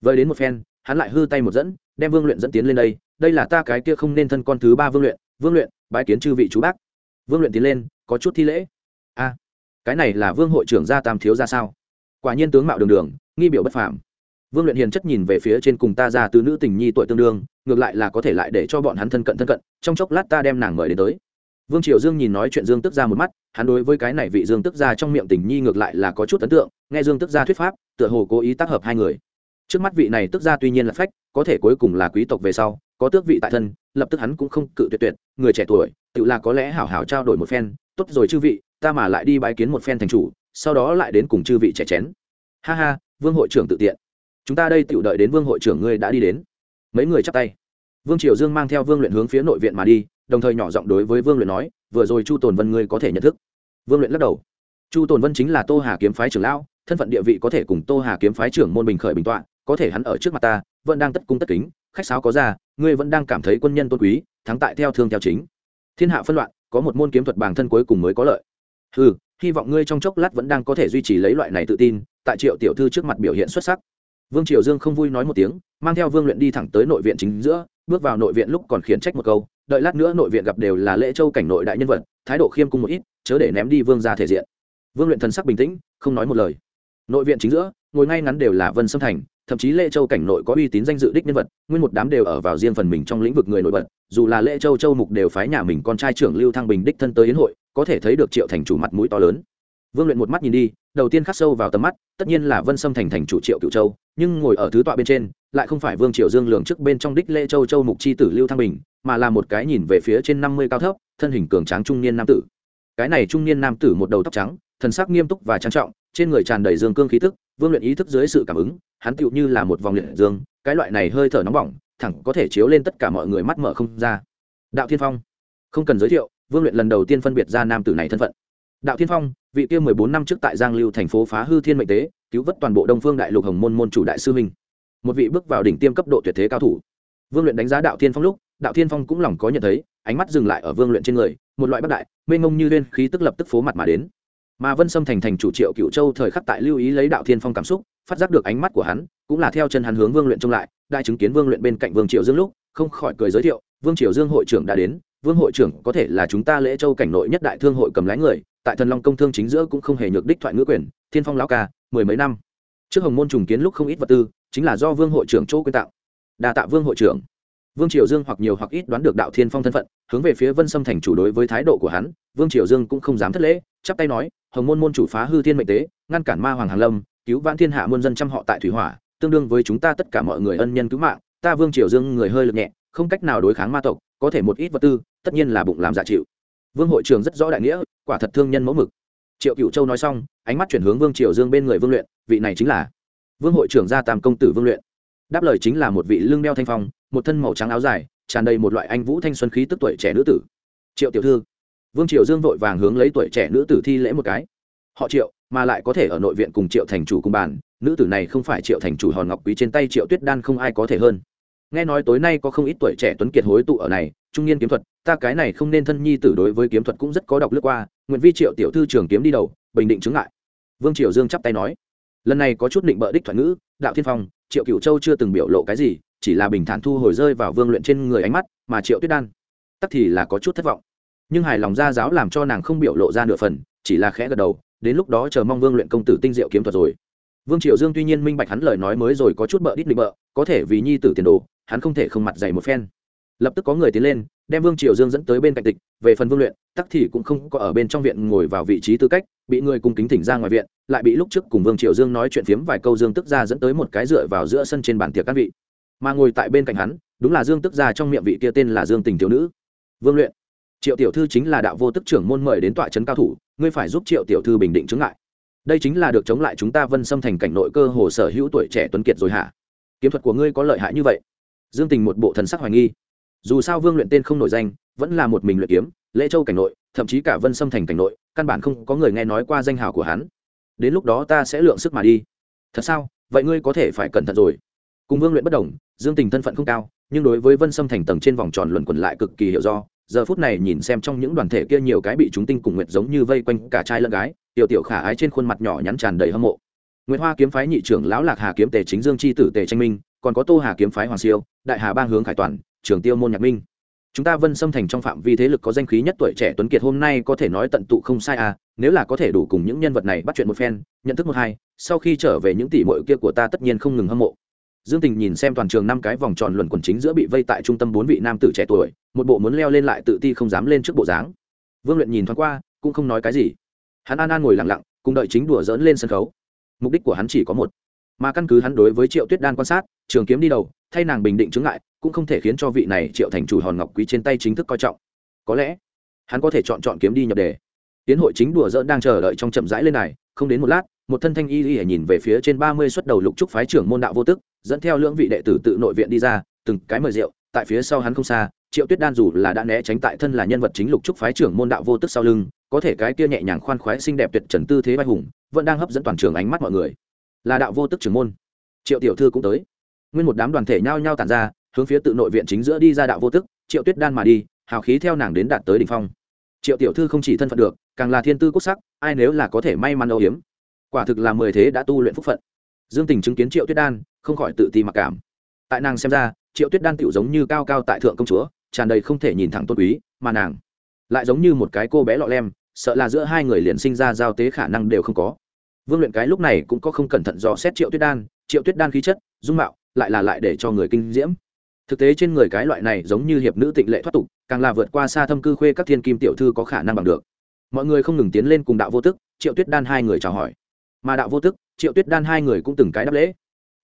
Vơi đến một phen, hắn lại hư tay một dẫn, đem vương luyện dẫn tiến lên đây đây là ta cái kia không nên thân con thứ ba vương luyện vương luyện, bái kiến chư vị chú bác. Vương luyện tiến lên, có chút thi lễ. A cái này là vương hội trưởng gia tam thiếu ra sao? Quả nhiên tướng mạo đường đường, nghi biểu bất phàm. Vương luyện hiền chất nhìn về phía trên cùng ta ra từ nữ tình nhi tuổi tương đương, ngược lại là có thể lại để cho bọn hắn thân cận thân cận, trong chốc lát ta đem nàng mời đến tới. Vương triều dương nhìn nói chuyện dương tức ra một mắt, hắn đối với cái này vị dương tức ra trong miệng tình nhi ngược lại là có chút ấn tượng, nghe dương tức ra thuyết pháp, tựa hồ cố ý tác hợp hai người. Trước mắt vị này tức ra tuy nhiên là phách, có thể cuối cùng là quý tộc về sau, có tước vị tại thân, lập tức hắn cũng không cự tuyệt tuyệt, người trẻ tuổi, tự là có lẽ hảo hảo trao đổi một phen, tốt rồi chư vị ta mà lại đi bái kiến một phen thành chủ, sau đó lại đến cùng chư vị trẻ chén. Ha ha, vương hội trưởng tự tiện. Chúng ta đây tự đợi đến vương hội trưởng ngươi đã đi đến. Mấy người chắp tay. Vương triều dương mang theo vương luyện hướng phía nội viện mà đi, đồng thời nhỏ giọng đối với vương luyện nói, vừa rồi chu tồn vân ngươi có thể nhận thức. Vương luyện lắc đầu. Chu tồn vân chính là tô hà kiếm phái trưởng lão, thân phận địa vị có thể cùng tô hà kiếm phái trưởng môn bình khởi bình tọa, có thể hắn ở trước mặt ta, vẫn đang tất cung tất kính, khách sáo có ra, ngươi vẫn đang cảm thấy quân nhân tôn quý, thắng tại theo thương theo chính. Thiên hạ phân loạn, có một môn kiếm thuật bản thân cuối cùng mới có lợi ừ hy vọng ngươi trong chốc lát vẫn đang có thể duy trì lấy loại này tự tin, tại triệu tiểu thư trước mặt biểu hiện xuất sắc. Vương triều dương không vui nói một tiếng, mang theo vương luyện đi thẳng tới nội viện chính giữa, bước vào nội viện lúc còn khiển trách một câu, đợi lát nữa nội viện gặp đều là lễ châu cảnh nội đại nhân vật, thái độ khiêm cung một ít, chớ để ném đi vương ra thể diện. Vương luyện thần sắc bình tĩnh, không nói một lời. Nội viện chính giữa, ngồi ngay ngắn đều là vân sâm thành, thậm chí lễ châu cảnh nội có uy tín danh dự đích nhân vật, nguyên một đám đều ở vào riêng phần mình trong lĩnh vực người nổi bật, dù là lễ châu châu mục đều phái nhà mình con trai trưởng lưu thăng bình đích thân tới yến hội có thể thấy được triệu thành chủ mặt mũi to lớn. Vương luyện một mắt nhìn đi, đầu tiên khắc sâu vào tầm mắt, tất nhiên là vân sâm thành thành chủ triệu cựu châu, nhưng ngồi ở thứ tọa bên trên, lại không phải vương triệu dương lường trước bên trong đích lễ châu châu mục chi tử lưu thăng bình, mà là một cái nhìn về phía trên năm mươi cao thấp, thân hình cường tráng trung niên nam tử. Cái này trung niên nam tử một đầu tóc trắng, thần sắc nghiêm túc và trang trọng, trên người tràn đầy dương cương khí tức, vương luyện ý thức dưới sự cảm ứng, hắn tựu như là một vòng liệt dương, cái loại này hơi thở nóng bỏng, thẳng có thể chiếu lên tất cả mọi người mắt mở không ra. Đạo thiên phong, không cần giới thiệu vương luyện lần đầu tiên phân biệt ra nam tử này thân phận. Đạo thiên phong, vị kia mười bốn năm trước tại giang lưu thành phố phá hư thiên mệnh tế, cứu vớt toàn bộ đông phương đại lục hồng môn môn chủ đại sư minh một vị bước vào đỉnh tiêm cấp độ tuyệt thế cao thủ. Vương luyện đánh giá đạo thiên phong lúc, đạo thiên phong cũng lòng có nhận thấy, ánh mắt dừng lại ở vương luyện trên người, một loại bất đại, mênh mông như lên khí tức lập tức phố mặt mà đến. Mà vân sâm thành thành chủ triệu cựu châu thời khắc tại lưu ý lấy đạo thiên phong cảm xúc, phát giác được ánh mắt của hắn, cũng là theo chân hắn hướng vương luyện trông lại, đại chứng kiến vương luyện bên cạnh vương triệu dương lúc, không khỏi cười giới thiệu, vương triều dương hội trưởng đã đến vương hội trưởng có thể là chúng ta lễ châu cảnh nội nhất đại thương hội cầm lái người, tại thần long công thương chính giữa cũng không hề nhược đích thoại ngữ quyền, thiên phong lão ca, mười mấy năm. Trước hồng môn trùng kiến lúc không ít vật tư, chính là do vương hội trưởng chỗ quyên tạo. Đa tạ vương hội trưởng. Vương triều dương hoặc nhiều hoặc ít đoán được đạo thiên phong thân phận, hướng về phía vân sâm thành chủ đối với thái độ của hắn, vương triều dương cũng không dám thất lễ, chắp tay nói, hồng môn môn chủ phá hư thiên mệnh tế, ngăn cản ma hoàng hàn lâm, cứu vãn thiên hạ muôn dân trăm họ tại thủy hỏa, tương đương với chúng ta tất cả mọi người ân nhân cứu mạng, ta vương triều dương người hơi lực nhẹ, không cách nào đối kháng ma tộc có thể một ít vật tư, tất nhiên là bụng làm giả chịu. Vương hội trưởng rất rõ đại nghĩa, quả thật thương nhân mẫu mực. Triệu cựu châu nói xong, ánh mắt chuyển hướng vương triều dương bên người vương luyện, vị này chính là vương hội trưởng gia tam công tử vương luyện. Đáp lời chính là một vị lưng đeo thanh phong, một thân màu trắng áo dài, tràn đầy một loại anh vũ thanh xuân khí tức tuổi trẻ nữ tử. Triệu tiểu thư. Vương triều dương vội vàng hướng lấy tuổi trẻ nữ tử thi lễ một cái. Họ triệu, mà lại có thể ở nội viện cùng triệu thành chủ cùng bàn, nữ tử này không phải triệu thành chủ hòn ngọc quý trên tay triệu tuyết đan không ai có thể hơn nghe nói tối nay có không ít tuổi trẻ tuấn kiệt hối tụ ở này, trung niên kiếm thuật, ta cái này không nên thân nhi tử đối với kiếm thuật cũng rất có độc lướt qua, nguyện vi triệu tiểu thư trường kiếm đi đầu, bình định chứng lại vương triều dương chắp tay nói, lần này có chút định bợ đích thoại ngữ, đạo thiên phong, triệu Cửu châu chưa từng biểu lộ cái gì, chỉ là bình thản thu hồi rơi vào vương luyện trên người ánh mắt, mà triệu tuyết đan, tắc thì là có chút thất vọng. Nhưng hài lòng gia giáo làm cho nàng không biểu lộ ra nửa phần, chỉ là khẽ gật đầu, đến lúc đó chờ mong vương luyện công tử tinh diệu kiếm thuật rồi. Vương triệu dương tuy nhiên minh bạch hắn lời nói mới rồi có chút bợ đít định bợ, có thể vì nhi tử tiền đồ hắn không thể không mặt dày một phen. Lập tức có người tiến lên, đem vương triều dương dẫn tới bên cạnh tịch, về phần vương luyện, tắc thì cũng không có ở bên trong viện ngồi vào vị trí tư cách, bị người cùng kính thỉnh ra ngoài viện, lại bị lúc trước cùng vương triều dương nói chuyện phiếm vài câu dương tức ra dẫn tới một cái dựa vào giữa sân trên bàn tiệc các vị. Mà ngồi tại bên cạnh hắn, đúng là dương tức ra trong miệng vị kia tên là dương tình thiếu nữ. Vương luyện, triệu tiểu thư chính là đạo vô tức trưởng môn mời đến tọa trấn cao thủ, ngươi phải giúp triệu tiểu thư bình định chứng lại đây chính là được chống lại chúng ta vân xâm thành cảnh nội cơ hồ sở hữu tuổi trẻ tuấn kiệt rồi hả? Kiếm thuật của ngươi có lợi hại như vậy dương tình một bộ thần sắc hoài nghi. Dù sao vương luyện tên không nổi danh, vẫn là một mình luyện kiếm, lễ châu cảnh nội, thậm chí cả vân xâm thành cảnh nội, căn bản không có người nghe nói qua danh hào của hắn. Đến lúc đó ta sẽ lượng sức mà đi. Thật sao? Vậy ngươi có thể phải cẩn thận rồi. Cùng vương luyện bất đồng, dương tình thân phận không cao, nhưng đối với vân xâm thành tầng trên vòng tròn luẩn quẩn lại cực kỳ hiểu do, giờ phút này nhìn xem trong những đoàn thể kia nhiều cái bị chúng tinh cùng nguyệt giống như vây quanh cả trai lẫn gái, tiểu tiểu khả ái trên khuôn mặt nhỏ nhắn tràn đầy hâm mộ. Nguyệt hoa kiếm phái nhị trưởng lão lạc hà kiếm tề chính dương chi tử tề tranh minh còn có tô hà kiếm phái hoàng siêu, đại hà bang hướng khải toàn, trường tiêu môn nhạc minh. Chúng ta vân xâm thành trong phạm vi thế lực có danh khí nhất tuổi trẻ tuấn kiệt hôm nay có thể nói tận tụ không sai à nếu là có thể đủ cùng những nhân vật này bắt chuyện một phen, nhận thức một hai, sau khi trở về những tỷ mội kia của ta tất nhiên không ngừng hâm mộ. Dương tình nhìn xem toàn trường năm cái vòng tròn luẩn quẩn chính giữa bị vây tại trung tâm bốn vị nam tử trẻ tuổi, một bộ muốn leo lên lại tự ti không dám lên trước bộ dáng. Vương luyện nhìn thoáng qua, cũng không nói cái gì. Hắn an an ngồi lặng lặng, cùng đợi chính đùa dỡn lên sân khấu. Mục đích của hắn chỉ có một mà căn cứ hắn đối với triệu tuyết đan quan sát, trường kiếm đi đầu, thay nàng bình định chứng lại cũng không thể khiến cho vị này triệu thành chủ hòn ngọc quý trên tay chính thức coi trọng. Có lẽ, hắn có thể chọn chọn kiếm đi nhập đề. Tiến hội chính đùa dỡn đang chờ đợi trong chậm rãi lên này, không đến một lát, một thân thanh y y nhìn về phía trên ba mươi suất đầu lục trúc phái trưởng môn đạo vô tức, dẫn theo lưỡng vị đệ tử tự nội viện đi ra, từng cái mời rượu, tại phía sau hắn không xa, triệu tuyết đan dù là đã né tránh tại thân là nhân vật chính lục trúc phái trưởng môn đạo vô tức sau lưng, có thể cái kia nhẹ nhàng khoan khoái xinh đẹp tuyệt trần tư thế vai hùng, vẫn đang hấp dẫn toàn trường ánh mắt mọi người là đạo vô tức trưởng môn. Triệu tiểu thư cũng tới. Nguyên một đám đoàn thể nhao nhao tản ra, hướng phía tự nội viện chính giữa đi ra đạo vô tức, triệu tuyết đan mà đi, hào khí theo nàng đến đạt tới đỉnh phong. Triệu tiểu thư không chỉ thân phận được, càng là thiên tư quốc sắc, ai nếu là có thể may mắn âu hiếm quả thực là mười thế đã tu luyện phúc phận. Dương tình chứng kiến triệu tuyết đan, không khỏi tự ti mặc cảm. Tại nàng xem ra, triệu tuyết đan tựu giống như cao cao tại thượng công chúa, tràn đầy không thể nhìn thẳng tôn quý, mà nàng lại giống như một cái cô bé lọ lem, sợ là giữa hai người liền sinh ra giao tế khả năng đều không có vương luyện cái lúc này cũng có không cẩn thận dò xét triệu tuyết đan, triệu tuyết đan khí chất, dung mạo lại là lại để cho người kinh diễm. Thực tế trên người cái loại này giống như hiệp nữ tịnh lệ thoát tục, càng là vượt qua xa thâm cư khuê các thiên kim tiểu thư có khả năng bằng được. Mọi người không ngừng tiến lên cùng đạo vô tức, triệu tuyết đan hai người chào hỏi. Mà đạo vô tức, triệu tuyết đan hai người cũng từng cái đáp lễ.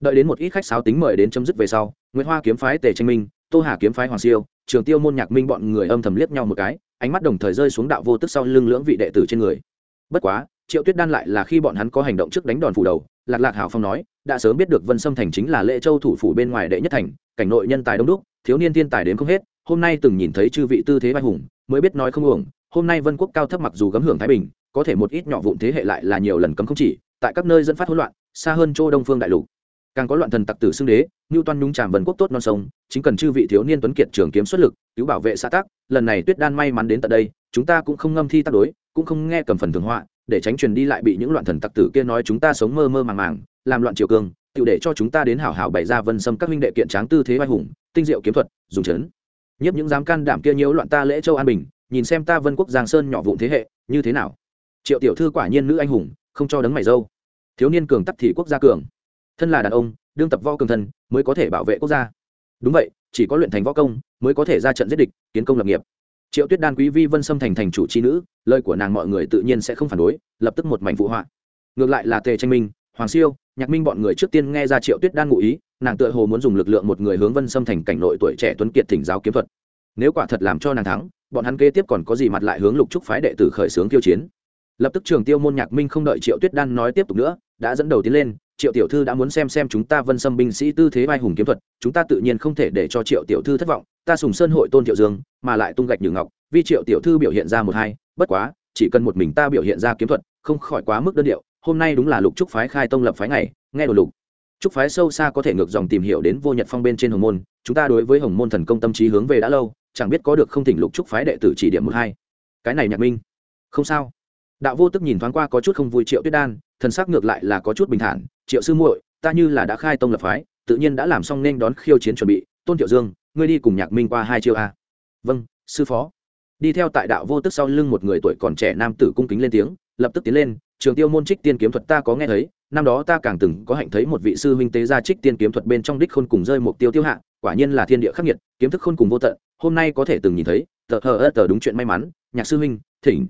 Đợi đến một ít khách sáo tính mời đến chấm dứt về sau nguyễn hoa kiếm phái tề tranh minh, tô hà kiếm phái hoàng siêu, trường tiêu môn nhạc minh bọn người âm thầm liếc nhau một cái, ánh mắt đồng thời rơi xuống đạo vô tức sau lưng lưỡng vị đệ tử trên người. Bất quá triệu tuyết đan lại là khi bọn hắn có hành động trước đánh đòn phủ đầu, lạc lạc hào phong nói, đã sớm biết được vân sâm thành chính là lễ châu thủ phủ bên ngoài đệ nhất thành, cảnh nội nhân tài đông đúc, thiếu niên thiên tài đến không hết, hôm nay từng nhìn thấy chư vị tư thế vai hùng, mới biết nói không uổng, hôm nay vân quốc cao thấp mặc dù gấm hưởng thái bình, có thể một ít nhỏ vụn thế hệ lại là nhiều lần cấm không chỉ, tại các nơi dẫn phát hỗn loạn, xa hơn châu đông phương đại lục. Càng có loạn thần tặc tử xưng đế, ngưu toan nhung tràm vân quốc tốt non sông, chính cần chư vị thiếu niên tuấn kiệt trường kiếm xuất lực, cứu bảo vệ xã tắc, lần này tuyết đan may mắn đến tận đây, chúng ta cũng không ngâm thi tác đối, cũng không nghe cầm phần thường họa để tránh truyền đi lại bị những loạn thần tặc tử kia nói chúng ta sống mơ mơ màng màng, làm loạn triều cường, tự để cho chúng ta đến hảo hảo bày ra vân xâm các huynh đệ kiện tráng tư thế oai hùng, tinh diệu kiếm thuật, dùng chấn. Nhiếp những dám can đảm kia nhiễu loạn ta lễ châu an bình, nhìn xem ta vân quốc giang sơn nhỏ vụn thế hệ, như thế nào? Triệu tiểu thư quả nhiên nữ anh hùng, không cho đấng mày dâu. Thiếu niên cường tắc thì quốc gia cường. Thân là đàn ông, đương tập võ cường thân, mới có thể bảo vệ quốc gia. Đúng vậy, chỉ có luyện thành võ công, mới có thể ra trận giết địch, kiến công lập nghiệp triệu tuyết đan quý vi vân xâm thành thành chủ c h i nữ, lời của nàng mọi người tự nhiên sẽ không phản đối, lập tức một mảnh phụ họa. Ngược lại là tề tranh minh, hoàng siêu, nhạc minh bọn người trước tiên nghe ra triệu tuyết đan ngụ ý, nàng tựa hồ muốn dùng lực lượng một người hướng vân xâm thành cảnh nội tuổi trẻ tuấn kiệt thỉnh giáo kiếm thuật. Nếu quả thật làm cho nàng thắng, bọn hắn kế tiếp còn có gì mặt lại hướng lục trúc phái đệ tử khởi xướng tiêu chiến. Lập tức trường tiêu môn nhạc minh không đợi triệu tuyết đan nói tiếp tục nữa, đã dẫn đầu tiến lên triệu tiểu thư đã muốn xem xem chúng ta vân xâm binh sĩ tư thế vai hùng kiếm thuật, chúng ta tự nhiên không thể để cho triệu tiểu thư thất vọng. Ta sùng sơn hội tôn triệu dương, mà lại tung gạch nhử ngọc, vì triệu tiểu thư biểu hiện ra một hai, bất quá, chỉ cần một mình ta biểu hiện ra kiếm thuật, không khỏi quá mức đơn điệu. Hôm nay đúng là lục trúc phái khai tông lập phái này nghe đồ lục trúc phái sâu xa có thể ngược dòng tìm hiểu đến vô nhật phong bên trên hồng môn, chúng ta đối với hồng môn thần công tâm trí hướng về đã lâu, chẳng biết có được không thỉnh lục trúc phái đệ tử chỉ điểm một hai. Cái này nhạc minh, không sao. Đạo vô tức nhìn thoáng qua có chút không vui triệu tuyết đan, thần sắc ngược lại là có chút bình thản triệu sư muội, ta như là đã khai tông lập phái, tự nhiên đã làm xong nên đón khiêu chiến chuẩn bị. Tôn tiểu dương, ngươi đi cùng nhạc minh qua hai chiêu a. Vâng sư phó. Đi theo tại đạo vô tức sau lưng một người tuổi còn trẻ nam tử cung kính lên tiếng, lập tức tiến lên, trường tiêu môn trích tiên kiếm thuật ta có nghe thấy, năm đó ta càng từng có hạnh thấy một vị sư huynh tế ra trích tiên kiếm thuật bên trong đích khôn cùng rơi mục tiêu tiêu hạ, quả nhiên là thiên địa khắc nghiệt, kiếm thức khôn cùng vô tận, hôm nay có thể từng nhìn thấy, tờ hờ ơ tờ đúng chuyện may mắn, nhạc sư huynh, thỉnh.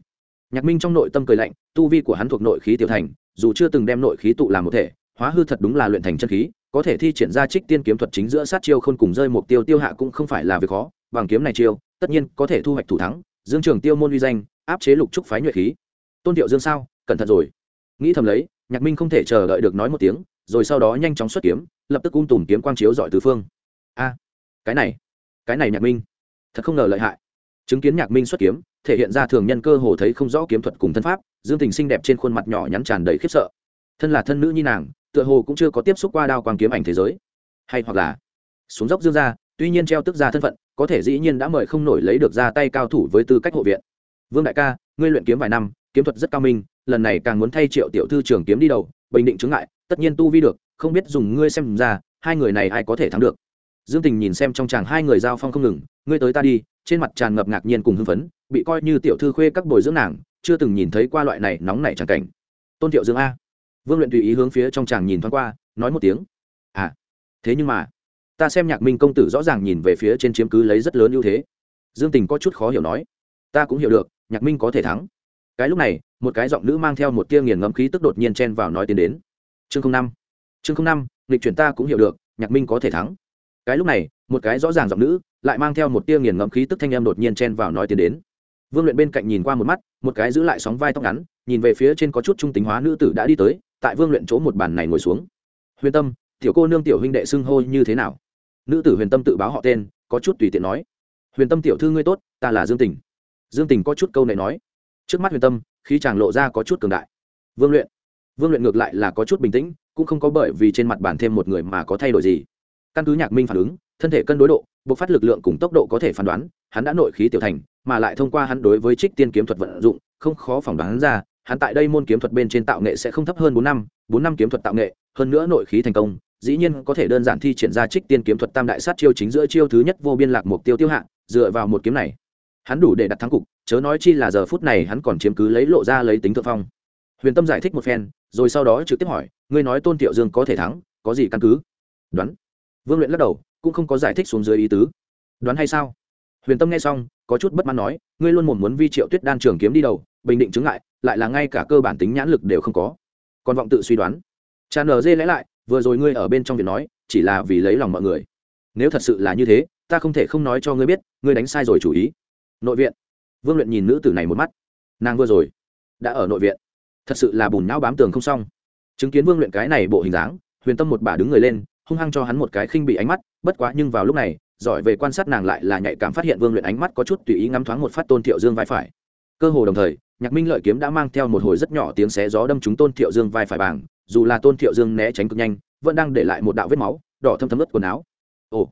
Nhạc minh trong nội tâm cười lạnh, tu vi của hắn thuộc nội khí tiểu thành, dù chưa từng đem nội khí tụ làm một thể hóa hư thật đúng là luyện thành chân khí, có thể thi triển ra trích tiên kiếm thuật chính giữa sát chiêu khôn cùng rơi mục tiêu tiêu hạ cũng không phải là việc khó, bằng kiếm này chiêu, tất nhiên có thể thu hoạch thủ thắng, dương trường tiêu môn uy danh, áp chế lục trúc phái nhuệ khí. Tôn thiệu dương sao? Cẩn thận rồi. Nghĩ thầm lấy, nhạc minh không thể chờ đợi được nói một tiếng, rồi sau đó nhanh chóng xuất kiếm, lập tức ung tùm kiếm quang chiếu dọi tứ phương. A, cái này cái này nhạc minh, thật không ngờ lợi hại. Chứng kiến nhạc minh xuất kiếm, thể hiện ra thường nhân cơ hồ thấy không rõ kiếm thuật cùng thân pháp, dương tình xinh đẹp trên khuôn mặt nhỏ nhắn tràn đầy khiếp sợ. Thân là thân nữ nhi nàng tựa hồ cũng chưa có tiếp xúc qua đao quang kiếm ảnh thế giới. Hay hoặc là, xuống dốc dương ra tuy nhiên treo tức ra thân phận, có thể dĩ nhiên đã mời không nổi lấy được ra tay cao thủ với tư cách hộ viện. Vương đại ca, ngươi luyện kiếm vài năm, kiếm thuật rất cao minh, lần này càng muốn thay triệu tiểu thư trường kiếm đi đầu, bình định chứng ngại, tất nhiên tu vi được, không biết dùng ngươi xem ra, hai người này ai có thể thắng được. Dương tình nhìn xem trong chàng hai người giao phong không ngừng, ngươi tới ta đi, trên mặt tràn ngập ngạc nhiên cùng hưng phấn, bị coi như tiểu thư khuê các bồi dưỡng nàng, chưa từng nhìn thấy qua loại này nóng nảy tràn cảnh. Tôn thiệu dương a vương luyện tùy ý hướng phía trong chàng nhìn thoáng qua, nói một tiếng à thế nhưng mà, ta xem nhạc minh công tử rõ ràng nhìn về phía trên chiếm cứ lấy rất lớn ưu thế. Dương tình có chút khó hiểu nói, ta cũng hiểu được, nhạc minh có thể thắng. Cái lúc này, một cái giọng nữ mang theo một tia nghiền ngẫm khí tức đột nhiên chen vào nói tiến đến, chương năm chương năm lịch chuyển ta cũng hiểu được, nhạc minh có thể thắng. Cái lúc này, một cái rõ ràng giọng nữ lại mang theo một tia nghiền ngẫm khí tức thanh em đột nhiên chen vào nói tiến đến. Vương luyện bên cạnh nhìn qua một mắt, một cái giữ lại sóng vai tóc ngắn, nhìn về phía trên có chút trung tính hóa nữ tử đã đi tới tại vương luyện chỗ một bàn này ngồi xuống. Huyền tâm, tiểu cô nương tiểu huynh đệ xưng hô như thế nào? Nữ tử huyền tâm tự báo họ tên, có chút tùy tiện nói. Huyền tâm tiểu thư ngươi tốt, ta là dương tình. Dương tình có chút câu này nói. Trước mắt huyền tâm khi chàng lộ ra có chút cường đại. Vương luyện. Vương luyện ngược lại là có chút bình tĩnh, cũng không có bởi vì trên mặt bản thêm một người mà có thay đổi gì. Căn cứ nhạc minh phản ứng, thân thể cân đối độ, bộc phát lực lượng cùng tốc độ có thể phán đoán, hắn đã nội khí tiểu thành, mà lại thông qua hắn đối với trích tiên kiếm thuật vận dụng, không khó phỏng đoán ra hắn tại đây môn kiếm thuật bên trên tạo nghệ sẽ không thấp hơn bốn năm bốn năm kiếm thuật tạo nghệ, hơn nữa nội khí thành công, dĩ nhiên có thể đơn giản thi triển ra trích tiên kiếm thuật tam đại sát chiêu chính giữa chiêu thứ nhất vô biên lạc mục tiêu tiêu hạ, dựa vào một kiếm này. Hắn đủ để đặt thắng cục, chớ nói chi là giờ phút này hắn còn chiếm cứ lấy lộ ra lấy tính thượng phong. Huyền tâm giải thích một phen, rồi sau đó trực tiếp hỏi, ngươi nói tôn tiểu dương có thể thắng, có gì căn cứ? Đoán. Vương luyện lắc đầu, cũng không có giải thích xuống dưới ý tứ. Đoán hay sao? Huyền tâm nghe xong, có chút bất mãn nói, ngươi luôn muốn muốn vi triệu tuyết đan trường kiếm đi đầu, bình định chứng lại lại là ngay cả cơ bản tính nhãn lực đều không có. Còn vọng tự suy đoán. Cha nở dê lẽ lại, vừa rồi ngươi ở bên trong việc nói, chỉ là vì lấy lòng mọi người. Nếu thật sự là như thế, ta không thể không nói cho ngươi biết, ngươi đánh sai rồi chủ ý. Nội viện. Vương luyện nhìn nữ tử này một mắt. Nàng vừa rồi đã ở nội viện. Thật sự là bùn não bám tường không xong. Chứng kiến vương luyện cái này bộ hình dáng, huyền tâm một bà đứng người lên, hung hăng cho hắn một cái khinh bị ánh mắt, bất quá nhưng vào lúc này, giỏi về quan sát nàng lại là nhạy cảm phát hiện vương luyện ánh mắt có chút tùy ý ngắm thoáng một phát tôn thiệu dương vai phải. Cơ hồ đồng thời nhạc minh lợi kiếm đã mang theo một hồi rất nhỏ tiếng xé gió đâm trúng tôn thiệu dương vai phải bảng, dù là tôn thiệu dương né tránh cực nhanh, vẫn đang để lại một đạo vết máu, đỏ thâm thấm ướt quần áo. Ồ,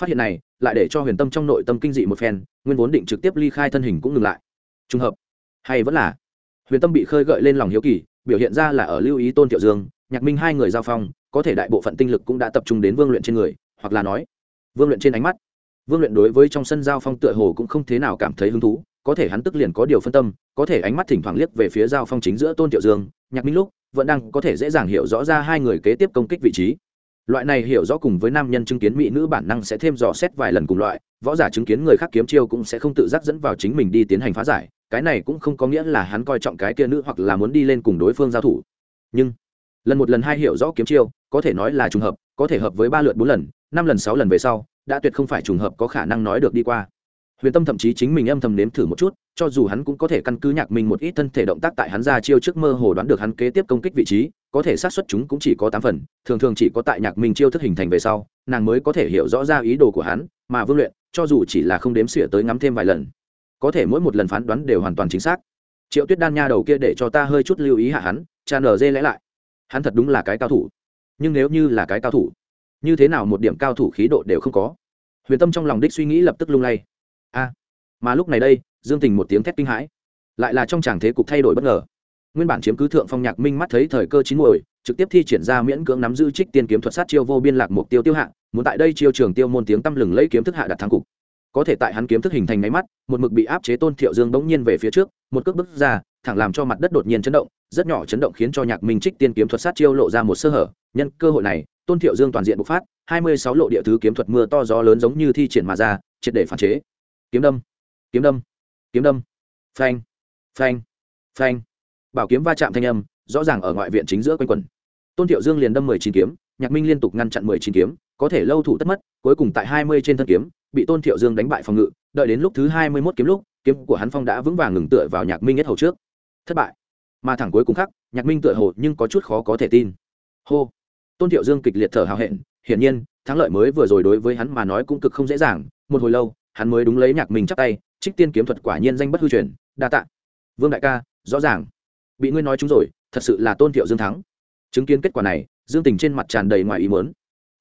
phát hiện này, lại để cho huyền tâm trong nội tâm kinh dị một phen, nguyên vốn định trực tiếp ly khai thân hình cũng ngừng lại. Trùng hợp, hay vẫn là, huyền tâm bị khơi gợi lên lòng hiếu kỳ, biểu hiện ra là ở lưu ý tôn thiệu dương, nhạc minh hai người giao phong, có thể đại bộ phận tinh lực cũng đã tập trung đến vương luyện trên người, hoặc là nói, vương luyện trên ánh mắt. Vương luyện đối với trong sân giao phong tựa hồ cũng không thế nào cảm thấy hứng thú có thể hắn tức liền có điều phân tâm, có thể ánh mắt thỉnh thoảng liếc về phía giao phong chính giữa tôn tiểu dương, nhạc minh lúc, vẫn đang có thể dễ dàng hiểu rõ ra hai người kế tiếp công kích vị trí. Loại này hiểu rõ cùng với nam nhân chứng kiến mỹ nữ bản năng sẽ thêm dò xét vài lần cùng loại, võ giả chứng kiến người khác kiếm chiêu cũng sẽ không tự giác dẫn vào chính mình đi tiến hành phá giải, cái này cũng không có nghĩa là hắn coi trọng cái kia nữ hoặc là muốn đi lên cùng đối phương giao thủ. Nhưng, lần một lần hai hiểu rõ kiếm chiêu, có thể nói là trùng hợp, có thể hợp với ba lượt bốn lần, năm lần sáu lần về sau, đã tuyệt không phải trùng hợp có khả năng nói được đi qua huyền tâm thậm chí chính mình âm thầm nếm thử một chút, cho dù hắn cũng có thể căn cứ nhạc mình một ít thân thể động tác tại hắn ra chiêu trước mơ hồ đoán được hắn kế tiếp công kích vị trí, có thể sát suất chúng cũng chỉ có tám phần, thường thường chỉ có tại nhạc mình chiêu thức hình thành về sau, nàng mới có thể hiểu rõ ra ý đồ của hắn, mà vương luyện, cho dù chỉ là không đếm xỉa tới ngắm thêm vài lần, có thể mỗi một lần phán đoán đều hoàn toàn chính xác. Triệu tuyết đan nha đầu kia để cho ta hơi chút lưu ý hạ hắn, cha nở dê lẽ lại. Hắn thật đúng là cái cao thủ. Nhưng nếu như là cái cao thủ, như thế nào một điểm cao thủ khí độ đều không có. Huyền tâm trong lòng đích suy nghĩ lập tức lung lay a mà lúc này đây, dương tình một tiếng thét kinh hãi. Lại là trong tràng thế cục thay đổi bất ngờ. Nguyên bản chiếm cứ thượng phong nhạc minh mắt thấy thời cơ chín muồi, trực tiếp thi triển ra miễn cưỡng nắm giữ trích tiên kiếm thuật sát chiêu vô biên lạc mục tiêu tiêu hạ, muốn tại đây chiêu trường tiêu môn tiếng tăm lừng lấy kiếm thức hạ đặt thắng cục. Có thể tại hắn kiếm thức hình thành máy mắt, một mực bị áp chế tôn thiệu dương bỗng nhiên về phía trước, một cước bước ra, thẳng làm cho mặt đất đột nhiên chấn động, rất nhỏ chấn động khiến cho nhạc minh trích tiên kiếm thuật sát chiêu lộ ra một sơ hở. Nhân cơ hội này, tôn thiệu dương toàn diện bộc phát, hai mươi sáu lộ địa thứ kiếm thuật mưa to gió lớn giống như thi triển mà ra, triệt để phản chế kiếm đâm. Kiếm đâm. Kiếm đâm. Phanh. Phanh. Phanh. Bảo kiếm va chạm thanh âm, rõ ràng ở ngoại viện chính giữa quanh quần tôn thiệu dương liền đâm mười chín kiếm, nhạc minh liên tục ngăn chặn mười chín kiếm, có thể lâu thủ tất mất, cuối cùng tại hai mươi trên thân kiếm, bị tôn thiệu dương đánh bại phòng ngự. Đợi đến lúc thứ hai mươi mốt kiếm lúc, kiếm của hắn phong đã vững vàng ngừng tựa vào nhạc minh nhất hầu trước. Thất bại. Mà thẳng cuối cùng khắc, nhạc minh tựa hồ nhưng có chút khó có thể tin. Hô. Tôn thiệu dương kịch liệt thở hào hẹn, hiển nhiên, thắng lợi mới vừa rồi đối với hắn mà nói cũng cực không dễ dàng. Một hồi lâu hắn mới đúng lấy nhạc mình chắp tay, trích tiên kiếm thuật quả nhiên danh bất hư truyền, đa tạ. Vương đại ca, rõ ràng. Bị ngươi nói chúng rồi, thật sự là tôn thiệu dương thắng. Chứng kiến kết quả này, dương tình trên mặt tràn đầy ngoài ý mớn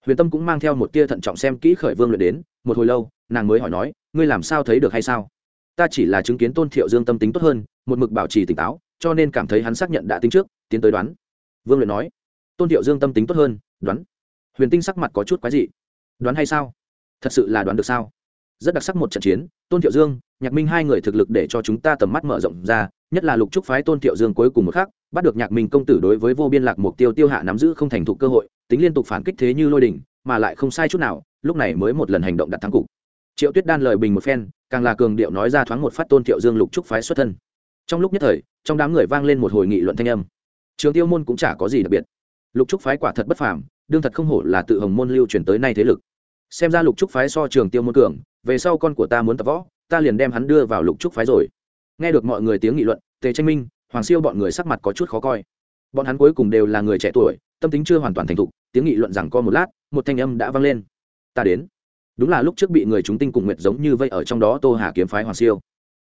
huyền tâm cũng mang theo một tia thận trọng xem kỹ khởi vương luyện đến, một hồi lâu, nàng mới hỏi nói, ngươi làm sao thấy được hay sao? Ta chỉ là chứng kiến tôn thiệu dương tâm tính tốt hơn, một mực bảo trì tỉnh táo, cho nên cảm thấy hắn xác nhận đã tính trước, tiến tới đoán. Vương luyện nói, tôn thiệu dương tâm tính tốt hơn, đoán. Huyền tinh sắc mặt có chút quái dị. Đoán hay sao? Thật sự là đoán được sao? Rất đặc sắc một trận chiến, tôn thiệu dương, nhạc minh hai người thực lực để cho chúng ta tầm mắt mở rộng ra, nhất là lục trúc phái tôn thiệu dương cuối cùng một khắc, bắt được nhạc minh công tử đối với vô biên lạc mục tiêu tiêu hạ nắm giữ không thành thục cơ hội, tính liên tục phản kích thế như lôi đình mà lại không sai chút nào, lúc này mới một lần hành động đặt thắng cục. Triệu tuyết đan lời bình một phen, càng là cường điệu nói ra thoáng một phát tôn thiệu dương lục trúc phái xuất thân. Trong lúc nhất thời, trong đám người vang lên một hồi nghị luận thanh âm. Trường tiêu môn cũng chả có gì đặc biệt. Lục trúc phái quả thật bất phàm, đương thật không hổ là tự hồng môn lưu truyền tới nay thế lực. Xem ra lục trúc phái so trường tiêu môn cường về sau con của ta muốn tập võ, ta liền đem hắn đưa vào lục trúc phái rồi. Nghe được mọi người tiếng nghị luận, tề tranh minh, hoàng siêu bọn người sắc mặt có chút khó coi. Bọn hắn cuối cùng đều là người trẻ tuổi, tâm tính chưa hoàn toàn thành thục, tiếng nghị luận rằng co một lát, một thanh âm đã vang lên. Ta đến. Đúng là lúc trước bị người chúng tinh cùng nguyệt giống như vậy ở trong đó tô hà kiếm phái hoàng siêu.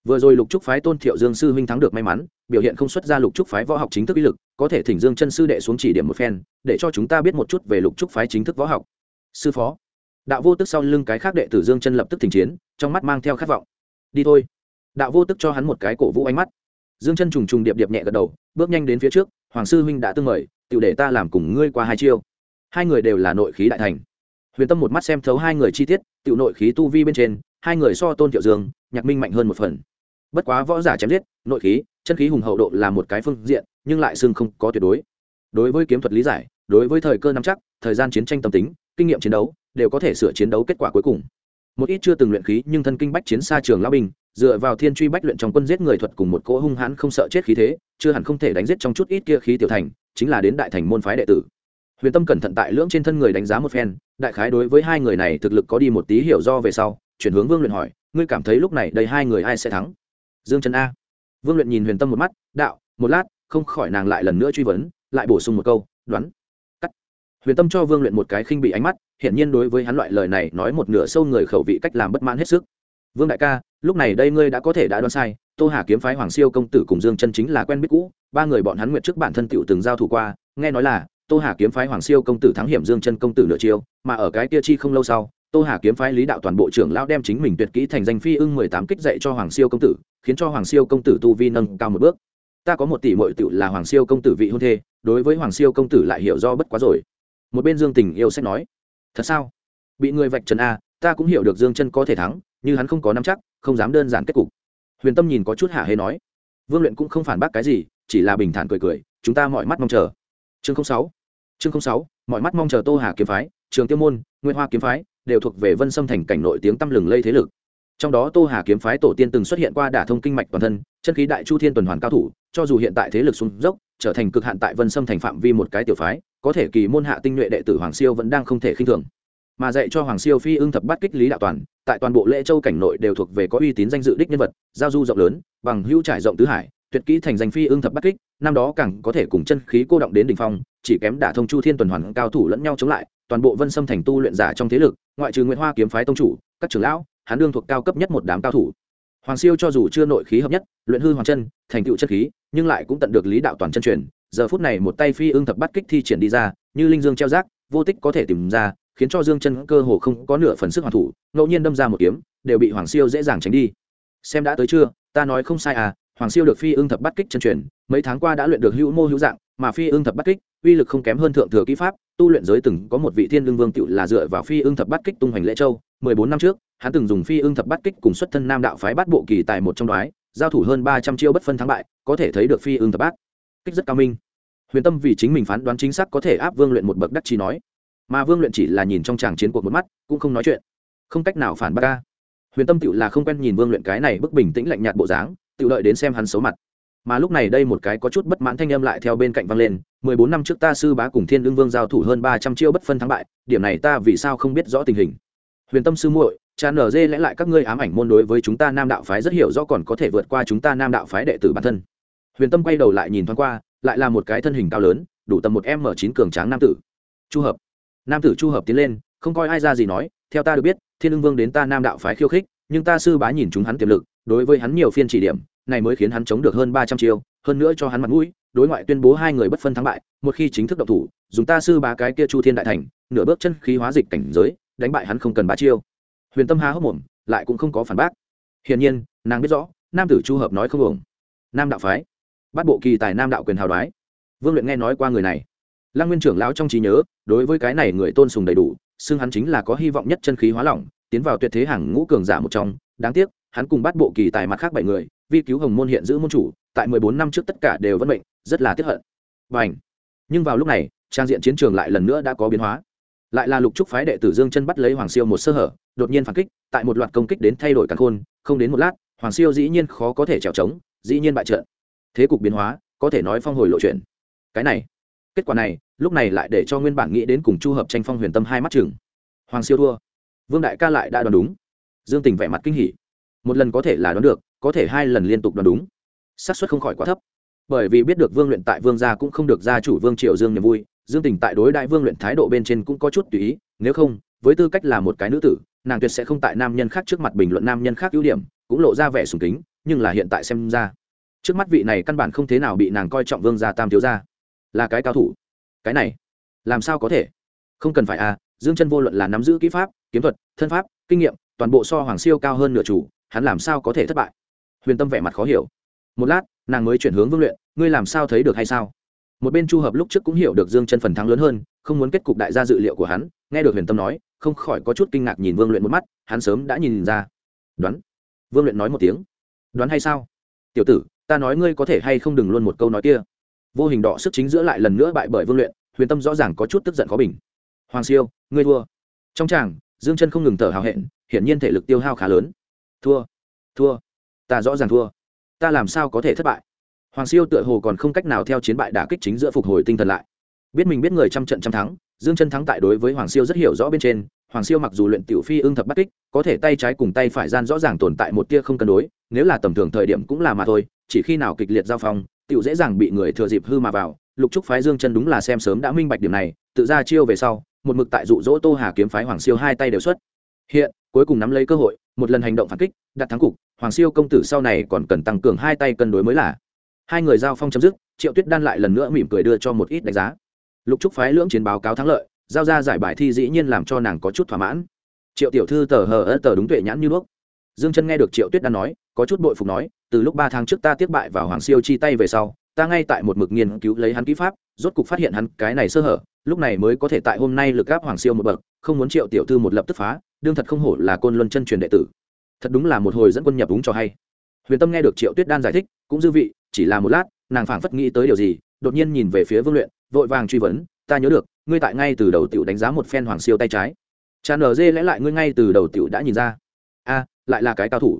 Vừa rồi lục trúc phái tôn thiệu dương sư huynh thắng được may mắn, biểu hiện không xuất ra lục trúc phái võ học chính thức uy lực, có thể thỉnh dương chân sư đệ xuống chỉ điểm một phen, để cho chúng ta biết một chút về lục trúc phái chính thức võ học. Sư phó đạo vô tức sau lưng cái khác đệ tử dương chân lập tức thỉnh chiến, trong mắt mang theo khát vọng. Đi thôi. Đạo vô tức cho hắn một cái cổ vũ ánh mắt. Dương chân trùng trùng điệp điệp nhẹ gật đầu, bước nhanh đến phía trước, hoàng sư huynh đã tương mời tự để ta làm cùng ngươi qua hai chiêu. Hai người đều là nội khí đại thành. Huyền tâm một mắt xem thấu hai người chi tiết tự nội khí tu vi bên trên, hai người so tôn thiệu dương, nhạc minh mạnh hơn một phần. Bất quá võ giả chém giết, nội khí, chân khí hùng hậu độ là một cái phương diện, nhưng lại xưng không có tuyệt đối. Đối với kiếm thuật lý giải, đối với thời cơ nắm chắc, thời gian chiến tranh tâm tính kinh nghiệm chiến đấu, đều có thể sửa chiến đấu kết quả cuối cùng. Một ít chưa từng luyện khí nhưng thân kinh bách chiến xa trường lao binh, dựa vào thiên truy bách luyện trong quân giết người thuật cùng một cỗ hung hãn không sợ chết khí thế, chưa hẳn không thể đánh giết trong chút ít kia khí tiểu thành, chính là đến đại thành môn phái đệ tử. Huyền tâm cẩn thận tại lưỡng trên thân người đánh giá một phen, đại khái đối với hai người này thực lực có đi một tí hiểu do về sau, chuyển hướng vương luyện hỏi, ngươi cảm thấy lúc này đây hai người ai sẽ thắng? Dương trần a. Vương luyện nhìn huyền tâm một mắt, đạo, một lát, không khỏi nàng lại lần nữa truy vấn, lại bổ sung một câu, đoán huyền tâm cho vương luyện một cái khinh bị ánh mắt, hiển nhiên đối với hắn loại lời này nói một nửa sâu người khẩu vị cách làm bất mãn hết sức. Vương đại ca, lúc này đây ngươi đã có thể đã đoán sai, tô hà kiếm phái hoàng siêu công tử cùng dương chân chính là quen biết cũ, ba người bọn hắn nguyện trước bản thân tựu từng giao thủ qua, nghe nói là tô hà kiếm phái hoàng siêu công tử thắng hiểm dương chân công tử nửa chiêu, mà ở cái kia chi không lâu sau, tô hà kiếm phái lý đạo toàn bộ trưởng lão đem chính mình tuyệt kỹ thành danh phi ưng mười tám kích dạy cho hoàng siêu công tử, khiến cho hoàng siêu công tử tu vi nâng cao một bước. Ta có một tỷ mội tựu là hoàng siêu công tử vị hôn thê, đối với hoàng siêu công tử lại hiểu do bất quá rồi một bên dương tình yêu sách nói, thật sao? Bị người vạch trần a ta cũng hiểu được dương chân có thể thắng, như hắn không có nắm chắc, không dám đơn giản kết cục. Huyền tâm nhìn có chút hạ hê nói, vương luyện cũng không phản bác cái gì, chỉ là bình thản cười cười, chúng ta mọi mắt mong chờ. Chương sáu chương sáu, mọi mắt mong chờ tô hà kiếm phái, trường tiêu môn nguyên hoa kiếm phái đều thuộc về vân sâm thành cảnh nội tiếng tăm lừng lây thế lực. Trong đó tô hà kiếm phái tổ tiên từng xuất hiện qua đả thông kinh mạch toàn thân, chân khí đại chu thiên tuần hoàn cao thủ cho dù hiện tại thế lực xuống dốc, trở thành cực hạn tại vân sâm thành phạm vi một cái tiểu phái, có thể kỳ môn hạ tinh nhuệ đệ tử hoàng siêu vẫn đang không thể khinh thường. Mà dạy cho hoàng siêu phi ưng thập bắt kích lý đạo toàn, tại toàn bộ lễ châu cảnh nội đều thuộc về có uy tín danh dự đích nhân vật, giao du rộng lớn, bằng hữu trải rộng tứ hải, tuyệt kỹ thành danh phi ưng thập bắt kích, năm đó càng có thể cùng chân khí cô động đến đ ỉ n h phong, chỉ kém đả thông chu thiên tuần hoàn cao thủ lẫn nhau chống lại, toàn bộ vân sâm thành tu luyện giả trong thế lực, ngoại trừ nguyễn hoa kiếm phái tông chủ, các trưởng lão hắn đương thuộc cao cấp nhất một đám cao thủ. Hoàng siêu cho dù chưa nội khí hợp nhất, luyện hư hoàng chân, thành tựu chân khí nhưng lại cũng tận được lý đạo toàn chân truyền. Giờ phút này một tay phi ương thập bắt kích thi triển đi ra, như linh dương treo rác, vô tích có thể tìm ra, khiến cho dương chân cơ hồ không có nửa phần sức hoàn thủ, ngẫu nhiên đâm ra một kiếm, đều bị hoàng siêu dễ dàng tránh đi. Xem đã tới chưa, ta nói không sai à hoàng siêu được phi ương thập bắt kích chân truyền, mấy tháng qua đã luyện được hữu mô hữu dạng, mà phi ương thập bắt kích, uy lực không kém hơn thượng thừa kỹ pháp, tu luyện giới từng có một vị thiên lương vương tựu là dựa vào phi ương thập bắt kích tung hoành lễ châu. Mười bốn năm trước, hắn từng dùng phi ương thập bắt kích cùng xuất thân nam đạo phái bắt bộ kỳ tài một trong đoái giao thủ hơn ba trăm chiêu bất phân thắng bại có thể thấy được phi ưng thập bát, kích rất cao minh. Huyền tâm vì chính mình phán đoán chính xác có thể áp vương luyện một bậc đắc chi nói. Mà vương luyện chỉ là nhìn trong tràng chiến cuộc một mắt cũng không nói chuyện. Không cách nào phản bác ca huyền tâm tựu là không quen nhìn vương luyện cái này bức bình tĩnh lạnh nhạt bộ dáng tựu đợi đến xem hắn xấu mặt. Mà lúc này đây một cái có chút bất mãn thanh âm lại theo bên cạnh vang lên mười bốn năm trước ta sư bá cùng thiên đương vương giao thủ hơn ba trăm chiêu bất phân thắng bại điểm này ta vì sao không biết rõ tình hình. Huyền tâm sư muội cha nở dê lẽ lại các ngươi ám ảnh môn đối với chúng ta nam đạo phái rất hiểu rõ còn có thể vượt qua chúng ta nam đạo phái đệ tử bản thân. Huyền tâm quay đầu lại nhìn thoáng qua, lại là một cái thân hình cao lớn, đủ tầm một m chín cường tráng nam tử. Chu hợp. Nam tử chu hợp tiến lên, không coi ai ra gì nói, theo ta được biết, thiên ưng vương đến ta nam đạo phái khiêu khích, nhưng ta sư bá nhìn chúng hắn tiềm lực, đối với hắn nhiều phiên chỉ điểm, này mới khiến hắn chống được hơn ba trăm chiêu, hơn nữa cho hắn mặt mũi, đối ngoại tuyên bố hai người bất phân thắng bại, một khi chính thức độc thủ, dùng ta sư bá cái kia chu thiên đại thành, nửa bước chân khí hóa dịch cảnh giới, đánh bại hắn không cần ba chiêu huyền tâm há hốc mồm, lại cũng không có phản bác. Hiển nhiên, nàng biết rõ, nam tử chu hợp nói không ổng nam đạo phái, bắt bộ kỳ tài nam đạo quyền hào đoái. Vương luyện nghe nói qua người này. Lăng nguyên trưởng lão trong trí nhớ, đối với cái này người tôn sùng đầy đủ, xưng hắn chính là có hy vọng nhất chân khí hóa lỏng, tiến vào tuyệt thế hàng ngũ cường giả một trong. Đáng tiếc, hắn cùng bắt bộ kỳ tài mặt khác bảy người, vi cứu hồng môn hiện giữ môn chủ, tại mười bốn năm trước tất cả đều vẫn bệnh rất là tiếc hận. Và ảnh nhưng vào lúc này, trang diện chiến trường lại lần nữa đã có biến hóa. Lại là lục trúc phái đệ tử dương chân bắt lấy hoàng siêu một sơ hở đột nhiên phản kích, tại một loạt công kích đến thay đổi càn khôn, không đến một lát, hoàng siêu dĩ nhiên khó có thể trèo trống, dĩ nhiên bại trận. Thế cục biến hóa, có thể nói phong hồi lộ chuyện. cái này, kết quả này, lúc này lại để cho nguyên bản nghĩ đến cùng chu hợp tranh phong huyền tâm hai mắt chừng. Hoàng siêu thua. Vương đại ca lại đã đoán đúng. Dương tình vẻ mặt kinh hỉ. Một lần có thể là đoán được, có thể hai lần liên tục đoán đúng. Xác suất không khỏi quá thấp. Bởi vì biết được vương luyện tại vương gia cũng không được gia chủ vương triệu dương niềm vui, dương tình tại đối đại vương luyện thái độ bên trên cũng có chút tùy ý, nếu không, với tư cách là một cái nữ tử nàng tuyệt sẽ không tại nam nhân khác trước mặt bình luận nam nhân khác ưu điểm, cũng lộ ra vẻ sùng kính, nhưng là hiện tại xem ra, trước mắt vị này căn bản không thế nào bị nàng coi trọng vương gia tam thiếu gia. Là cái cao thủ. Cái này, làm sao có thể? Không cần phải à dương chân vô luận là nắm giữ kỹ pháp, kiếm thuật, thân pháp, kinh nghiệm, toàn bộ so hoàng siêu cao hơn nửa chủ, hắn làm sao có thể thất bại? Huyền tâm vẻ mặt khó hiểu. Một lát, nàng mới chuyển hướng vương luyện, ngươi làm sao thấy được hay sao? Một bên chu hợp lúc trước cũng hiểu được dương chân phần thắng lớn hơn, không muốn kết cục đại gia dự liệu của hắn, nghe được huyền tâm nói, không khỏi có chút kinh ngạc nhìn vương luyện một mắt, hắn sớm đã nhìn ra. Đoán. Vương luyện nói một tiếng. Đoán hay sao? Tiểu tử, ta nói ngươi có thể hay không đừng luôn một câu nói kia. Vô hình đỏ sức chính giữa lại lần nữa bại bởi vương luyện, huyền tâm rõ ràng có chút tức giận khó bình. Hoàng siêu, ngươi thua. Trong tràng, dương chân không ngừng thở hào hẹn, hiển nhiên thể lực tiêu hao khá lớn. Thua thua. Ta rõ ràng thua. Ta làm sao có thể thất bại? Hoàng siêu tựa hồ còn không cách nào theo chiến bại đả kích chính giữa phục hồi tinh thần lại. Biết mình biết người trăm trận trăm thắng, dương chân thắng tại đối với hoàng siêu rất hiểu rõ bên trên, hoàng siêu mặc dù luyện tiểu phi ưng thập bắt kích, có thể tay trái cùng tay phải gian rõ ràng tồn tại một tia không cân đối, nếu là tầm thường thời điểm cũng là mà thôi, chỉ khi nào kịch liệt giao phong, tiểu dễ dàng bị người thừa dịp hư mà vào, lục trúc phái dương chân đúng là xem sớm đã minh bạch điểm này, tự ra chiêu về sau, một mực tại dụ dỗ tô hà kiếm phái hoàng siêu hai tay đều xuất. Hiện, cuối cùng nắm lấy cơ hội, một lần hành động phản kích, đặt thắng cục, hoàng siêu công tử sau này còn cần tăng cường hai tay cân đối mới là hai người giao phong chấm dứt, triệu tuyết đan lại lần nữa mỉm cười đưa cho một ít đánh giá. Lục trúc phái lưỡng chiến báo cáo thắng lợi, giao ra giải bài thi dĩ nhiên làm cho nàng có chút thỏa mãn. Triệu tiểu thư tờ hờ ớt tờ đúng tuệ nhãn như đuốc. Dương chân nghe được triệu tuyết đan nói, có chút bội phục nói, từ lúc ba tháng trước ta tiếp bại vào hoàng siêu chi tay về sau, ta ngay tại một mực nghiên cứu lấy hắn kỹ pháp, rốt cục phát hiện hắn cái này sơ hở, lúc này mới có thể tại hôm nay lực gáp hoàng siêu một bậc, không muốn triệu tiểu thư một lập tức phá, đương thật không hổ là côn luân chân truyền đệ tử. Thật đúng là một hồi dẫn quân nhập đúng cho hay. Huyền tâm nghe được triệu tuyết đan giải thích, cũng dư vị chỉ là một lát, nàng phảng phất nghĩ tới điều gì, đột nhiên nhìn về phía vương luyện, vội vàng truy vấn, ta nhớ được, ngươi tại ngay từ đầu tiểu đánh giá một phen hoàng siêu tay trái. Cha nở dê lẽ lại ngươi ngay từ đầu tiểu đã nhìn ra. A, lại là cái cao thủ.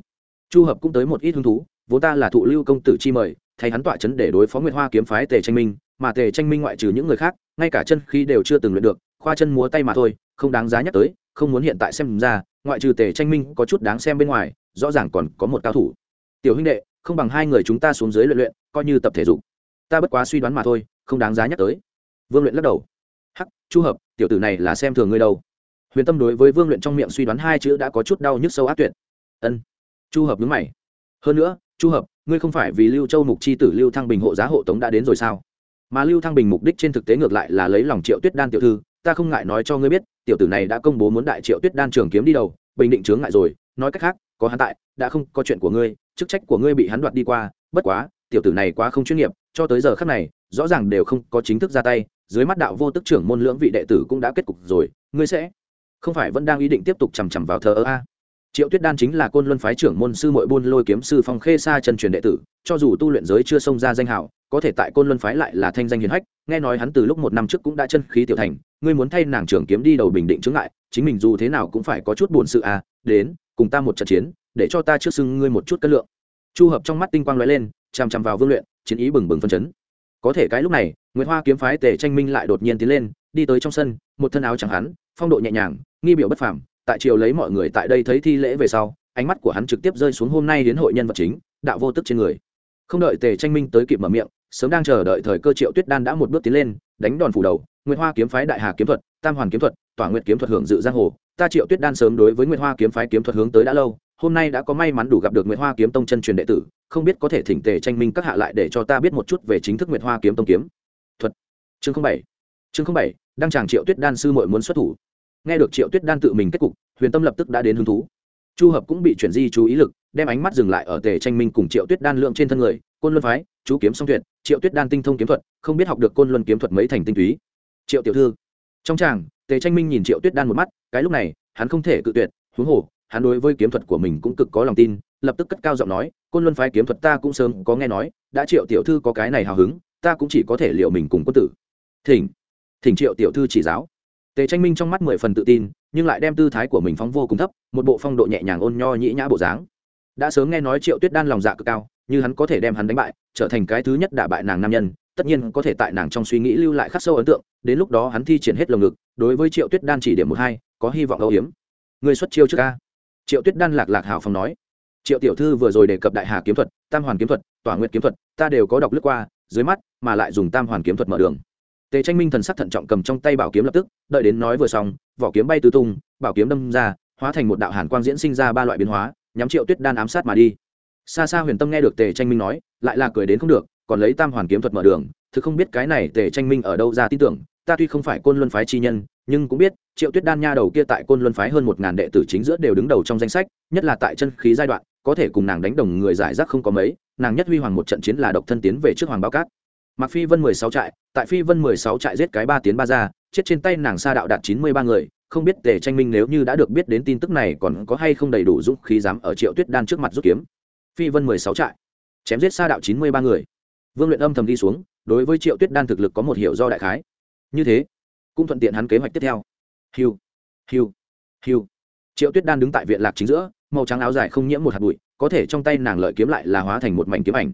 Chu hợp cũng tới một ít hứng thú, vốn ta là thụ lưu công tử chi mời, thay hắn tọa chấn để đối phó nguyệt hoa kiếm phái tề tranh minh, mà tề tranh minh ngoại trừ những người khác, ngay cả chân khi đều chưa từng luyện được, khoa chân múa tay mà thôi, không đáng giá nhắc tới, không muốn hiện tại xem ra, ngoại trừ tề tranh minh có chút đáng xem bên ngoài, rõ ràng còn có một cao thủ. Tiểu huynh đệ không bằng hai người chúng ta xuống dưới luyện luyện, coi như tập thể dục. Ta bất quá suy đoán mà thôi, không đáng giá nhắc tới. Vương luyện lắc đầu. Hắc, chu hợp, tiểu tử này là xem thường ngươi đâu. Huyền tâm đối với vương luyện trong miệng suy đoán hai chữ đã có chút đau nhức sâu ác tuyệt. Ân. Chu hợp nhớ mày. Hơn nữa, chu hợp, ngươi không phải vì lưu châu mục chi tử lưu thăng bình hộ giá hộ tống đã đến rồi sao? Mà lưu thăng bình mục đích trên thực tế ngược lại là lấy lòng triệu tuyết đan tiểu thư, ta không ngại nói cho ngươi biết, tiểu tử này đã công bố muốn đại triệu tuyết đan trường kiếm đi đầu, bình định chướng ngại rồi, nói cách khác, có hắn tại, đã không có chuyện của ngươi chức trách của ngươi bị hắn đoạt đi qua, bất quá, tiểu tử này quá không chuyên nghiệp, cho tới giờ khắc này, rõ ràng đều không có chính thức ra tay, dưới mắt đạo vô tức trưởng môn lưỡng vị đệ tử cũng đã kết cục rồi, ngươi sẽ không phải vẫn đang ý định tiếp tục chằm chằm vào thờ ơ a? Triệu tuyết đan chính là côn luân phái trưởng môn sư mội buôn lôi kiếm sư phong khê sa chân truyền đệ tử, cho dù tu luyện giới chưa xông ra danh hào, có thể tại côn luân phái lại là thanh danh hiền hách, nghe nói hắn từ lúc một năm trước cũng đã chân khí tiểu thành, ngươi muốn thay nàng trưởng kiếm đi đầu bình định chướng ngại, chính mình dù thế nào cũng phải có chút buồn sự à đến, cùng ta một trận chiến để cho ta trước xưng ngươi một chút cân lượng. Chu hợp trong mắt tinh quang lóe lên, chằm chằm vào vương luyện, chiến ý bừng bừng phân chấn. Có thể cái lúc này nguyễn hoa kiếm phái tề tranh minh lại đột nhiên tiến lên, đi tới trong sân, một thân áo chẳng hắn, phong độ nhẹ nhàng, nghi biểu bất phàm. Tại triều lấy mọi người tại đây thấy thi lễ về sau, ánh mắt của hắn trực tiếp rơi xuống hôm nay đến hội nhân vật chính, đạo vô tức trên người. Không đợi tề tranh minh tới kịp mở miệng, sớm đang chờ đợi thời cơ triệu tuyết đan đã một bước tiến lên, đánh đòn phủ đầu. Nguyễn hoa kiếm phái đại hà kiếm thuật, tam hoàn kiếm thuật, tỏa nguyện kiếm thuật hưởng dự giang hồ. Ta triệu tuyết đan sớm đối với nguyễn hoa kiếm phái kiếm thuật hướng tới đã lâu hôm nay đã có may mắn đủ gặp được Nguyệt hoa kiếm tông chân truyền đệ tử, không biết có thể thỉnh tề tranh minh các hạ lại để cho ta biết một chút về chính thức Nguyệt hoa kiếm tông kiếm. Thuật. Chương bảy. Chương bảy, đăng tràng triệu tuyết đan sư mội muốn xuất thủ. Nghe được triệu tuyết đan tự mình kết cục, huyền tâm lập tức đã đến hứng thú. Chu hợp cũng bị chuyển di chú ý lực, đem ánh mắt dừng lại ở tề tranh minh cùng triệu tuyết đan lượng trên thân người, côn luân phái, chú kiếm song tuyệt, triệu tuyết đan tinh thông kiếm thuật, không biết học được côn luân kiếm thuật mấy thành tinh túy. Triệu tiểu thư. Trong tràng, tề tranh minh nhìn triệu tuyết đan một mắt, cái lúc này, hắn không thể cự tuyệt, huống hồ hắn đối với kiếm thuật của mình cũng cực có lòng tin, lập tức cất cao giọng nói, côn luân phái kiếm thuật ta cũng sớm có nghe nói, đã triệu tiểu thư có cái này hào hứng, ta cũng chỉ có thể liệu mình cùng quân tử. Thỉnh thỉnh triệu tiểu thư chỉ giáo. Tề tranh minh trong mắt mười phần tự tin, nhưng lại đem tư thái của mình phóng vô cùng thấp, một bộ phong độ nhẹ nhàng ôn nho nhĩ nhã bộ dáng. Đã sớm nghe nói triệu tuyết đan lòng dạ cực cao, như hắn có thể đem hắn đánh bại, trở thành cái thứ nhất đả bại nàng nam nhân, tất nhiên có thể tại nàng trong suy nghĩ lưu lại khắc sâu ấn tượng, đến lúc đó hắn thi triển hết lồng ngực, đối với triệu tuyết đan chỉ điểm một hai, có hy vọng âu hiếm người xuất chiêu trước ca triệu tuyết đan lạc lạc hào phong nói, triệu tiểu thư vừa rồi đề cập đại hà kiếm thuật, tam hoàn kiếm thuật, tỏa nguyệt kiếm thuật, ta đều có đọc lướt qua, dưới mắt mà lại dùng tam hoàn kiếm thuật mở đường. Tề tranh minh thần sắc thận trọng cầm trong tay bảo kiếm lập tức, đợi đến nói vừa xong, vỏ kiếm bay tứ tung, bảo kiếm đâm ra, hóa thành một đạo hàn quang diễn sinh ra ba loại biến hóa, nhắm triệu tuyết đan ám sát mà đi. Xa xa huyền tâm nghe được tề tranh minh nói, lại là cười đến không được, còn lấy tam hoàn kiếm thuật mở đường, thực không biết cái này tề tranh minh ở đâu ra tin tưởng, ta tuy không phải côn luân phái chi nhân nhưng cũng biết, triệu tuyết đan nha đầu kia tại côn luân phái hơn một ngàn đệ tử chính giữa đều đứng đầu trong danh sách, nhất là tại chân khí giai đoạn, có thể cùng nàng đánh đồng người giải rác không có mấy, nàng nhất huy hoàng một trận chiến là độc thân tiến về trước hoàng bao cát. Mặc phi vân mười sáu trại, tại phi vân mười sáu trại giết cái ba tiến ba ra, chết trên tay nàng sa đạo đạt chín mươi ba người, không biết tề tranh minh nếu như đã được biết đến tin tức này còn có hay không đầy đủ dũng khí dám ở triệu tuyết đan trước mặt rút kiếm. Phi vân mười sáu trại, chém giết sa đạo chín mươi ba người. Vương luyện âm thầm đi xuống, đối với triệu tuyết đan thực lực có một hiểu do đại khái. Như thế cũng thuận tiện hắn kế hoạch tiếp theo. Hiu hiu hiu. Triệu tuyết đan đứng tại viện lạc chính giữa, màu trắng áo dài không nhiễm một hạt bụi, có thể trong tay nàng lợi kiếm lại là hóa thành một mảnh kiếm ảnh.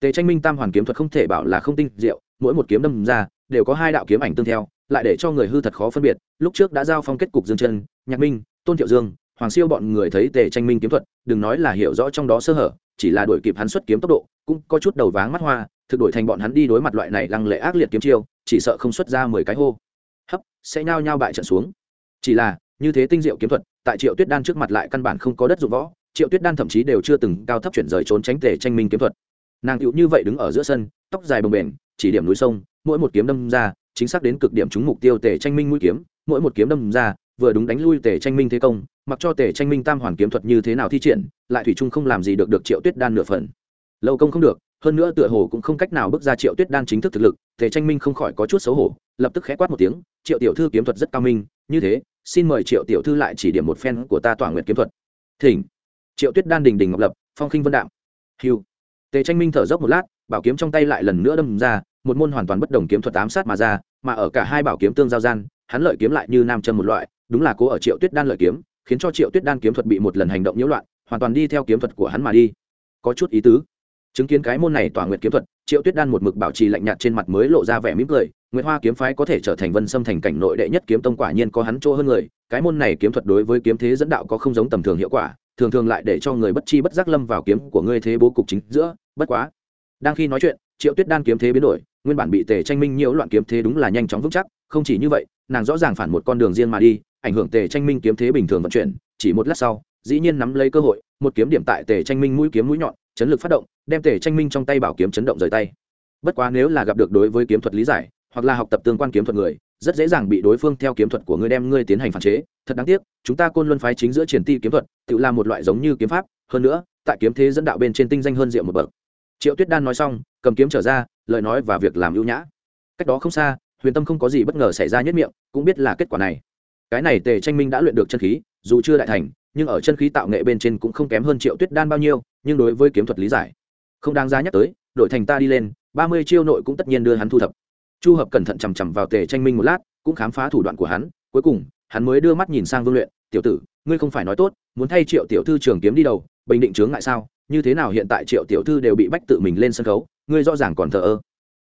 Tề tranh minh tam hoàn kiếm thuật không thể bảo là không tinh diệu, mỗi một kiếm đâm ra, đều có hai đạo kiếm ảnh tương theo, lại để cho người hư thật khó phân biệt. Lúc trước đã giao phong kết cục dương chân, nhạc minh, tôn thiệu dương, hoàng siêu bọn người thấy tề tranh minh kiếm thuật, đừng nói là hiểu rõ trong đó sơ hở, chỉ là đuổi kịp hắn xuất kiếm tốc độ, cũng có chút đầu váng mắt hoa, thực đổi thành bọn hắn đi đối mặt loại này lăng lệ ác liệt kiếm chiêu, chỉ sợ không xuất ra mười cái hô hấp, sẽ nhao nhao bại trận xuống. Chỉ là, như thế tinh diệu kiếm thuật, tại triệu tuyết đan trước mặt lại căn bản không có đất dụng võ. Triệu tuyết đan thậm chí đều chưa từng cao thấp chuyển rời trốn tránh tề tranh minh kiếm thuật. Nàng cựu như vậy đứng ở giữa sân, tóc dài bồng bềnh, chỉ điểm núi sông, mỗi một kiếm đâm ra, chính xác đến cực điểm trúng mục tiêu tề tranh minh mũi kiếm. Mỗi một kiếm đâm ra, vừa đúng đánh lui tề tranh minh thế công, mặc cho tề tranh minh tam hoàn kiếm thuật như thế nào thi triển, lại thủy trung không làm gì được được triệu tuyết đan nửa phần. Lâu công không được hơn nữa tựa hồ cũng không cách nào bước ra triệu tuyết đan chính thức thực lực, tề tranh minh không khỏi có chút xấu hổ, lập tức khẽ quát một tiếng, triệu tiểu thư kiếm thuật rất cao minh, như thế, xin mời triệu tiểu thư lại chỉ điểm một phen của ta tỏa nguyện kiếm thuật. Thỉnh. Triệu tuyết đan đình đình ngọc lập, phong khinh vân đạm. Hiu tề tranh minh thở dốc một lát, bảo kiếm trong tay lại lần nữa đâm ra, một môn hoàn toàn bất đồng kiếm thuật ám sát mà ra, mà ở cả hai bảo kiếm tương giao gian, hắn lợi kiếm lại như nam châm một loại, đúng là cố ở triệu tuyết đan lợi kiếm, khiến cho triệu tuyết đan kiếm thuật bị một lần hành động nhiễu loạn, hoàn toàn đi theo kiếm thuật của hắn mà đi. Có chút ý tứ chứng kiến cái môn này tỏa nguyệt kiếm thuật, triệu tuyết đan một mực bảo trì lạnh nhạt trên mặt mới lộ ra vẻ mỉm cười nguyễn hoa kiếm phái có thể trở thành vân xâm thành cảnh nội đệ nhất kiếm tông quả nhiên có hắn chỗ hơn người, cái môn này kiếm thuật đối với kiếm thế dẫn đạo có không giống tầm thường hiệu quả, thường thường lại để cho người bất chi bất giác lâm vào kiếm của ngươi thế bố cục chính giữa, bất quá. Đang khi nói chuyện, triệu tuyết đan kiếm thế biến đổi, nguyên bản bị tề tranh minh nhiễu loạn kiếm thế đúng là nhanh chóng vững chắc, không chỉ như vậy, nàng rõ ràng phản một con đường riêng mà đi, ảnh hưởng tề tranh minh kiếm thế bình thường vận chuyển, chỉ một lát sau, dĩ nhiên nắm lấy cơ hội, một kiếm điểm tại tề tranh minh mũi kiếm mũi nhọn chấn lực phát động, đem tề tranh minh trong tay bảo kiếm chấn động rời tay. Bất quá nếu là gặp được đối với kiếm thuật lý giải, hoặc là học tập tương quan kiếm thuật người, rất dễ dàng bị đối phương theo kiếm thuật của ngươi đem ngươi tiến hành phản chế. Thật đáng tiếc, chúng ta côn luân phái chính giữa triển ti kiếm thuật, tự làm một loại giống như kiếm pháp, hơn nữa, tại kiếm thế dẫn đạo bên trên tinh danh hơn diệu một bậc. Triệu tuyết đan nói xong, cầm kiếm trở ra, lời nói và việc làm ưu nhã. Cách đó không xa, huyền tâm không có gì bất ngờ xảy ra nhất miệng, cũng biết là kết quả này. Cái này tề tranh minh đã luyện được chân khí, dù chưa đại thành nhưng ở chân khí tạo nghệ bên trên cũng không kém hơn triệu tuyết đan bao nhiêu, nhưng đối với kiếm thuật lý giải, không đáng giá nhắc tới đội thành ta đi lên, ba mươi chiêu nội cũng tất nhiên đưa hắn thu thập. Chu hợp cẩn thận chằm chằm vào tề tranh minh một lát, cũng khám phá thủ đoạn của hắn, cuối cùng, hắn mới đưa mắt nhìn sang vương luyện, tiểu tử, ngươi không phải nói tốt, muốn thay triệu tiểu thư trường kiếm đi đầu, bình định chướng ngại sao? Như thế nào hiện tại triệu tiểu thư đều bị bách tự mình lên sân khấu, ngươi rõ ràng còn thờ ơ.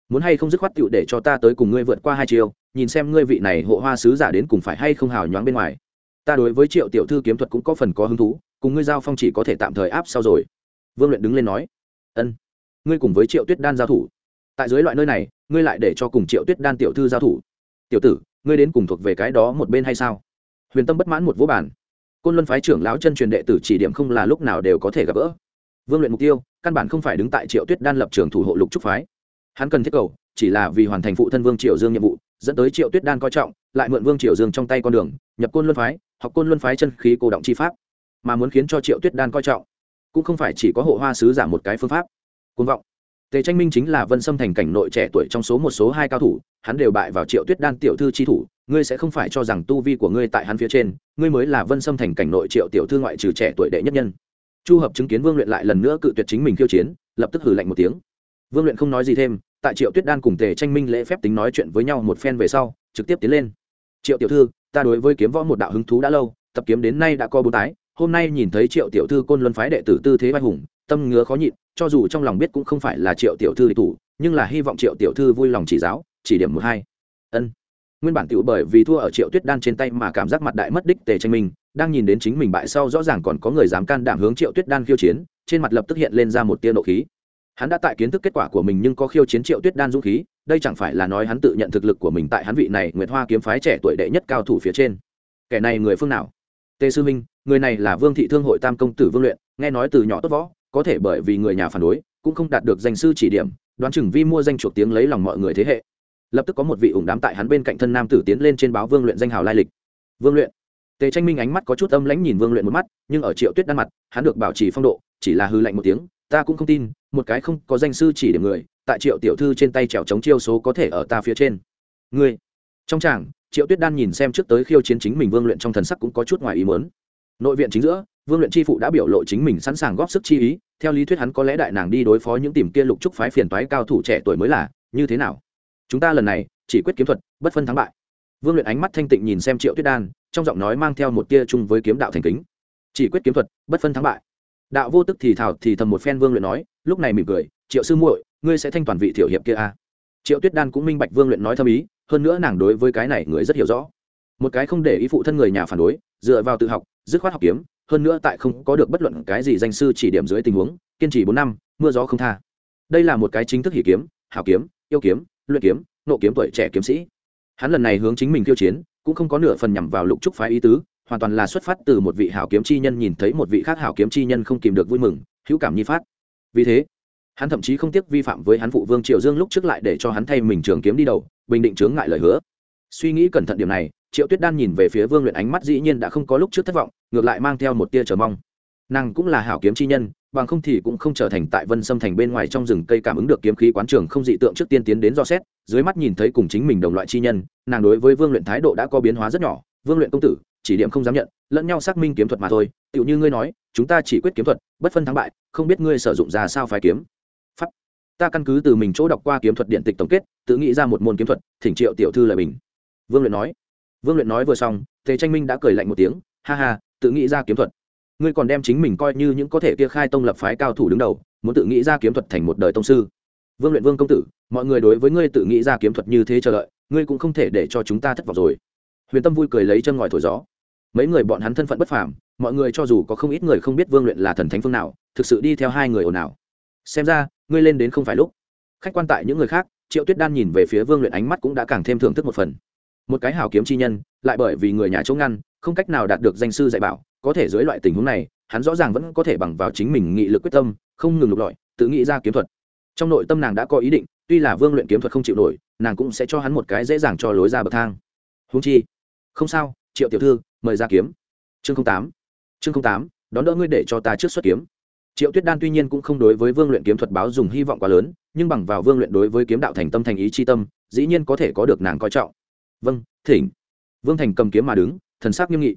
Muốn hay không dứt khoát tựu để cho ta tới cùng ngươi vượt qua hai chiều nhìn xem ngươi vị này hộ hoa sứ giả đến cùng phải hay không hào nhoáng bên ngoài ta đối với triệu tiểu thư kiếm thuật cũng có phần có hứng thú, cùng ngươi giao phong chỉ có thể tạm thời áp sau rồi. Vương luyện đứng lên nói. Ân, ngươi cùng với triệu tuyết đan giao thủ. Tại dưới loại nơi này, ngươi lại để cho cùng triệu tuyết đan tiểu thư giao thủ. Tiểu tử, ngươi đến cùng thuộc về cái đó một bên hay sao? Huyền tâm bất mãn một vũ bản côn luân phái trưởng lão chân truyền đệ tử chỉ điểm không là lúc nào đều có thể gặp gỡ. Vương luyện mục tiêu, căn bản không phải đứng tại triệu tuyết đan lập trường thủ hộ lục trúc phái. Hắn cần thiết cầu, chỉ là vì hoàn thành phụ thân vương triệu dương nhiệm vụ, dẫn tới triệu tuyết đan coi trọng lại mượn vương triều dương trong tay con đường, nhập côn luân phái, học côn luân phái chân khí cổ động chi pháp, mà muốn khiến cho triệu tuyết đan coi trọng. Cũng không phải chỉ có hộ hoa sứ giảm một cái phương pháp. Côn vọng. Tề tranh minh chính là vân xâm thành cảnh nội trẻ tuổi trong số một số hai cao thủ, hắn đều bại vào triệu tuyết đan tiểu thư chi thủ, ngươi sẽ không phải cho rằng tu vi của ngươi tại hắn phía trên, ngươi mới là vân xâm thành cảnh nội triệu tiểu thư ngoại trừ trẻ tuổi đệ nhất nhân. Chu hợp chứng kiến vương luyện lại lần nữa cự tuyệt chính mình khiêu chiến, lập tức hử lạnh một tiếng. Vương luyện không nói gì thêm, tại triệu tuyết đan cùng tề tranh minh lễ phép tính nói chuyện với nhau một phen về sau, trực tiếp tiến lên triệu tiểu thư ta đối với kiếm võ một đạo hứng thú đã lâu tập kiếm đến nay đã có bốn tái hôm nay nhìn thấy triệu tiểu thư côn luân phái đệ tử tư thế vai hùng tâm ngứa khó nhịn cho dù trong lòng biết cũng không phải là triệu tiểu thư địch thủ nhưng là hy vọng triệu tiểu thư vui lòng chỉ giáo chỉ điểm một hai. Ân. Nguyên bản tiểu bởi vì thua ở triệu tuyết đan trên tay mà cảm giác mặt đại mất đích tề tranh mình, đang nhìn đến chính mình bại sau rõ ràng còn có người dám can đảm hướng triệu tuyết đan khiêu chiến trên mặt lập tức hiện lên ra một tia nộ khí. Hắn đã tại kiến thức kết quả của mình nhưng có khiêu chiến triệu tuyết đan dũng khí đây chẳng phải là nói hắn tự nhận thực lực của mình tại hắn vị này nguyệt hoa kiếm phái trẻ tuổi đệ nhất cao thủ phía trên. Kẻ này người phương nào? Tề sư minh, người này là vương thị thương hội tam công tử vương luyện, nghe nói từ nhỏ tốt võ, có thể bởi vì người nhà phản đối, cũng không đạt được danh sư chỉ điểm, đoán chừng vi mua danh chuộc tiếng lấy lòng mọi người thế hệ. Lập tức có một vị ủng đám tại hắn bên cạnh thân nam tử tiến lên trên báo vương luyện danh hào lai lịch. Vương luyện. Tề tranh minh ánh mắt có chút âm lãnh nhìn vương luyện một mắt, nhưng ở triệu tuyết đan mặt, hắn được bảo trì phong độ, chỉ là hư lạnh một tiếng, ta cũng không tin một cái không có danh sư chỉ điểm người, tại triệu tiểu thư trên tay trèo chống chiêu số có thể ở ta phía trên. Ngươi. Trong tràng, triệu tuyết đan nhìn xem trước tới khiêu chiến chính mình vương luyện trong thần sắc cũng có chút ngoài ý mớn nội viện chính giữa, vương luyện tri phụ đã biểu lộ chính mình sẵn sàng góp sức chi ý, theo lý thuyết hắn có lẽ đại nàng đi đối phó những tìm kia lục trúc phái phiền toái cao thủ trẻ tuổi mới là, như thế nào? Chúng ta lần này, chỉ quyết kiếm thuật, bất phân thắng bại. Vương luyện ánh mắt thanh tịnh nhìn xem triệu tuyết đan, trong giọng nói mang theo một tia chung với kiếm đạo thành kính. Chỉ quyết kiếm thuật, bất phân thắng bại đạo vô tức thì thảo thì thầm một phen vương luyện nói, lúc này mỉm cười, triệu sư muội, ngươi sẽ thanh toàn vị thiểu hiệp kia a à? triệu tuyết đan cũng minh bạch vương luyện nói thâm ý, hơn nữa nàng đối với cái này người rất hiểu rõ. Một cái không để ý phụ thân người nhà phản đối, dựa vào tự học, dứt khoát học kiếm, hơn nữa tại không có được bất luận cái gì danh sư chỉ điểm dưới tình huống, kiên trì bốn năm, mưa gió không tha. Đây là một cái chính thức hỉ kiếm, hảo kiếm, yêu kiếm, luyện kiếm, nộ kiếm tuổi trẻ kiếm sĩ. Hắn lần này hướng chính mình tiêu chiến, cũng không có nửa phần nhằm vào lục trúc phái ý tứ hoàn toàn là xuất phát từ một vị hảo kiếm chi nhân nhìn thấy một vị khác hảo kiếm chi nhân không kìm được vui mừng, hữu cảm nhi phát. Vì thế, hắn thậm chí không tiếc vi phạm với hắn phụ vương triệu dương lúc trước lại để cho hắn thay mình trường kiếm đi đầu, bình định chướng ngại lời hứa. Suy nghĩ cẩn thận điểm này, triệu tuyết đan nhìn về phía vương luyện ánh mắt dĩ nhiên đã không có lúc trước thất vọng, ngược lại mang theo một tia chờ mong. Nàng cũng là hảo kiếm chi nhân, bằng không thì cũng không trở thành tại vân xâm thành bên ngoài trong rừng cây cảm ứng được kiếm khí quán trường không dị tượng trước tiên tiến đến do xét, dưới mắt nhìn thấy cùng chính mình đồng loại chi nhân, nàng đối với vương luyện thái độ đã có biến hóa rất nhỏ. Vương luyện công tử chỉ điểm không dám nhận, lẫn nhau xác minh kiếm thuật mà thôi, tựu như ngươi nói, chúng ta chỉ quyết kiếm thuật, bất phân thắng bại, không biết ngươi sử dụng ra sao phái kiếm. Pháp. Ta căn cứ từ mình chỗ đọc qua kiếm thuật điện tịch tổng kết, tự nghĩ ra một môn kiếm thuật, thỉnh triệu tiểu thư lời bình. Vương luyện nói. Vương luyện nói vừa xong, tề tranh minh đã cười lạnh một tiếng, ha ha, tự nghĩ ra kiếm thuật. Ngươi còn đem chính mình coi như những có thể kia khai tông lập phái cao thủ đứng đầu, muốn tự nghĩ ra kiếm thuật thành một đời tông sư. Vương luyện vương công tử, mọi người đối với ngươi tự nghĩ ra kiếm thuật như thế chờ đợi, ngươi cũng không thể để cho chúng ta thất vọng rồi. Huyền tâm vui cười lấy chân ngòi thổi gió mấy người bọn hắn thân phận bất phàm, mọi người cho dù có không ít người không biết vương luyện là thần thánh phương nào, thực sự đi theo hai người ồn ào. Xem ra, ngươi lên đến không phải lúc. Khách quan tại những người khác, triệu tuyết đan nhìn về phía vương luyện ánh mắt cũng đã càng thêm thưởng thức một phần. Một cái hào kiếm chi nhân, lại bởi vì người nhà chống ngăn, không cách nào đạt được danh sư dạy bảo, có thể dưới loại tình huống này, hắn rõ ràng vẫn có thể bằng vào chính mình nghị lực quyết tâm, không ngừng lục lọi, tự nghĩ ra kiếm thuật. Trong nội tâm nàng đã có ý định, tuy là vương luyện kiếm thuật không chịu nổi, nàng cũng sẽ cho hắn một cái dễ dàng cho lối ra bậc thang. Húng chi, không sao triệu tiểu thư, mời ra kiếm. Chương tám. Chương tám, đón đỡ ngươi để cho ta trước xuất kiếm. Triệu tuyết đan tuy nhiên cũng không đối với vương luyện kiếm thuật báo dùng hy vọng quá lớn, nhưng bằng vào vương luyện đối với kiếm đạo thành tâm thành ý c h i tâm, dĩ nhiên có thể có được nàng coi trọng. Vâng thỉnh. Vương thành cầm kiếm mà đứng, thần sắc nghiêm nghị.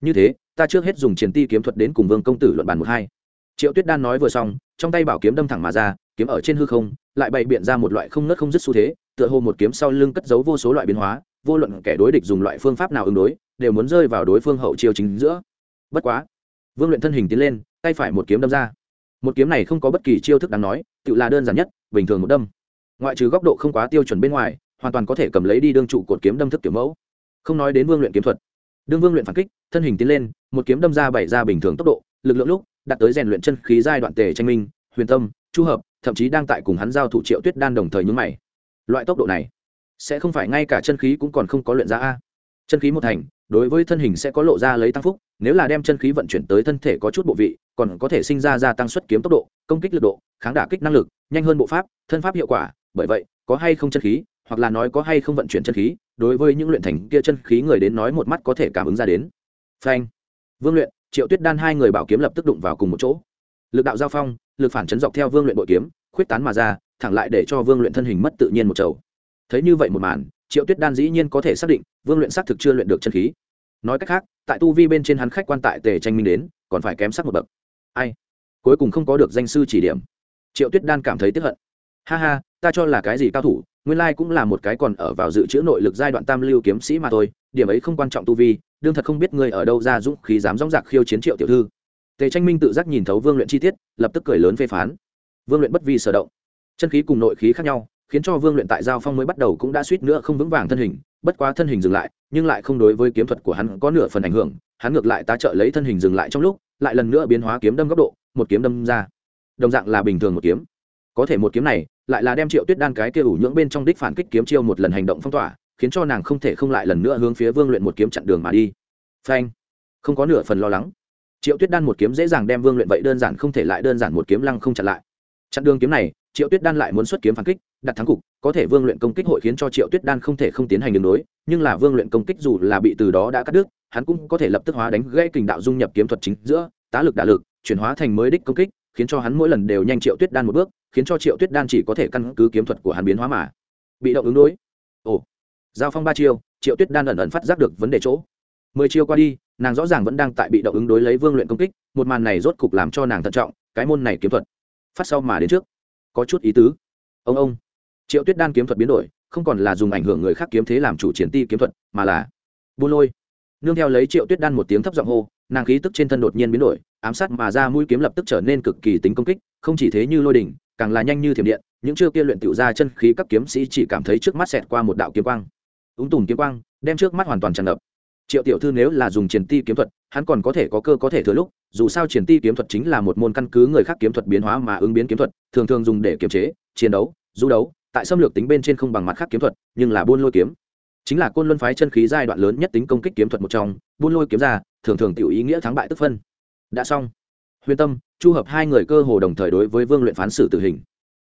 Như thế, ta trước hết dùng triển ti kiếm thuật đến cùng vương công tử luận bàn một hai. Triệu tuyết đan nói vừa xong, trong tay bảo kiếm đâm thẳng mà ra, kiếm ở trên hư không, lại bày biện ra một loại không nớt không dứt xu thế, tựa hồ một kiếm sau lưng cất giấu vô số loại biến hóa, vô luận kẻ đối địch dùng loại phương pháp nào ứng đối đều muốn rơi vào đối phương hậu chiêu chính giữa. Bất quá, vương luyện thân hình tiến lên, tay phải một kiếm đâm ra. Một kiếm này không có bất kỳ chiêu thức đáng nói, tự là đơn giản nhất, bình thường một đâm. Ngoại trừ góc độ không quá tiêu chuẩn bên ngoài, hoàn toàn có thể cầm lấy đi đương trụ cột kiếm đâm thức kiểu mẫu. Không nói đến vương luyện kiếm thuật. Đương vương luyện phản kích, thân hình tiến lên, một kiếm đâm ra bảy ra bình thường tốc độ, lực lượng lúc, đạt tới rèn luyện chân khí giai đoạn tề tranh minh, huyền tâm, chu hợp, thậm chí đang tại cùng hắn giao thủ triệu tuyết đan đồng thời nhúng mày. Loại tốc độ này, sẽ không phải ngay cả chân khí cũng còn không có luyện ra a. Chân khí một thành đối với thân hình sẽ có lộ ra lấy tăng phúc, nếu là đem chân khí vận chuyển tới thân thể có chút bộ vị, còn có thể sinh ra gia tăng xuất kiếm tốc độ, công kích lực độ, kháng đả kích năng lực, nhanh hơn bộ pháp, thân pháp hiệu quả. Bởi vậy, có hay không chân khí, hoặc là nói có hay không vận chuyển chân khí, đối với những luyện thành kia chân khí người đến nói một mắt có thể cảm ứng ra đến. Phanh. Vương luyện, triệu tuyết đan hai người bảo kiếm lập tức đụng vào cùng một chỗ. Lực đạo giao phong, lực phản chấn dọc theo vương luyện bội kiếm, khuyết tán mà ra, thẳng lại để cho vương luyện thân hình mất tự nhiên một chầu. Thấy như vậy một màn triệu tuyết đan dĩ nhiên có thể xác định, vương luyện xác thực chưa luyện được chân khí. Nói cách khác, tại tu vi bên trên hắn khách quan tại tề tranh minh đến, còn phải kém sắc một bậc. Ai? Cuối cùng không có được danh sư chỉ điểm. Triệu tuyết đan cảm thấy tiếp hận. Ha ha, ta cho là cái gì cao thủ, nguyên lai cũng là một cái còn ở vào dự trữ nội lực giai đoạn tam lưu kiếm sĩ mà thôi, điểm ấy không quan trọng tu vi, đương thật không biết ngươi ở đâu ra dũng khí dám dóng dạc khiêu chiến triệu tiểu thư. Tề tranh minh tự giác nhìn thấu vương luyện chi tiết, lập tức cười lớn phê phán. Vương luyện bất vi sở động. Chân khí cùng nội khí khác nhau khiến cho vương luyện tại giao phong mới bắt đầu cũng đã suýt nữa không vững vàng thân hình, bất quá thân hình dừng lại, nhưng lại không đối với kiếm thuật của hắn có nửa phần ảnh hưởng, hắn ngược lại tá trợ lấy thân hình dừng lại trong lúc, lại lần nữa biến hóa kiếm đâm góc độ, một kiếm đâm ra. Đồng dạng là bình thường một kiếm. Có thể một kiếm này, lại là đem triệu tuyết đan cái kia ủ nhưỡng bên trong đích phản kích kiếm chiêu một lần hành động phong tỏa, khiến cho nàng không thể không lại lần nữa hướng phía vương luyện một kiếm chặn đường mà đi. Phanh. Không có nửa phần lo lắng. Triệu tuyết đan một kiếm dễ dàng đem vương luyện vậy đơn giản không thể lại đơn giản một kiếm lăng không chặn lại. Chặn đường kiếm này triệu tuyết đan lại muốn xuất kiếm phản kích, đặt thắng cục, có thể vương luyện công kích hội khiến cho triệu tuyết đan không thể không tiến hành đường đối, nhưng là vương luyện công kích dù là bị từ đó đã cắt đứt, hắn cũng có thể lập tức hóa đánh gãy kình đạo dung nhập kiếm thuật chính giữa, tá lực đả lực, chuyển hóa thành mới đích công kích, khiến cho hắn mỗi lần đều nhanh triệu tuyết đan một bước, khiến cho triệu tuyết đan chỉ có thể căn cứ kiếm thuật của hắn biến hóa mà bị động ứng đối. Ồ, giao phong ba chiêu, triệu tuyết đan ẩn ẩn phát giác được vấn đề chỗ. Mười chiêu qua đi, nàng rõ ràng vẫn đang tại bị động ứng đối lấy vương luyện công kích, một màn này rốt cục làm cho nàng thận trọng, cái môn này kiếm thuật phát sau mà đến trước có chút ý tứ. Ông ông. Triệu tuyết đan kiếm thuật biến đổi, không còn là dùng ảnh hưởng người khác kiếm thế làm chủ chiến ti kiếm thuật, mà là buôn lôi. Nương theo lấy triệu tuyết đan một tiếng thấp giọng hô, nàng khí tức trên thân đột nhiên biến đổi, ám sát mà ra mũi kiếm lập tức trở nên cực kỳ tính công kích, không chỉ thế như lôi đỉnh, càng là nhanh như thiểm điện, những chưa kia luyện tiểu ra chân khí các kiếm sĩ chỉ cảm thấy trước mắt xẹt qua một đạo kiếm quang. Úng tùm kiếm quang, đem trước mắt hoàn toàn tràn ngập triệu tiểu thư nếu là dùng triển ti kiếm thuật, hắn còn có thể có cơ có thể thừa lúc, dù sao triển ti kiếm thuật chính là một môn căn cứ người khác kiếm thuật biến hóa mà ứng biến kiếm thuật, thường thường dùng để kiềm chế, chiến đấu, du đấu, tại xâm lược tính bên trên không bằng mặt khác kiếm thuật, nhưng là buôn lôi kiếm. Chính là côn luân phái chân khí giai đoạn lớn nhất tính công kích kiếm thuật một trong, buôn lôi kiếm ra, thường thường tiểu ý nghĩa thắng bại tức phân. Đã xong. Huyền tâm, chu hợp hai người cơ hồ đồng thời đối với vương luyện phán xử tử hình.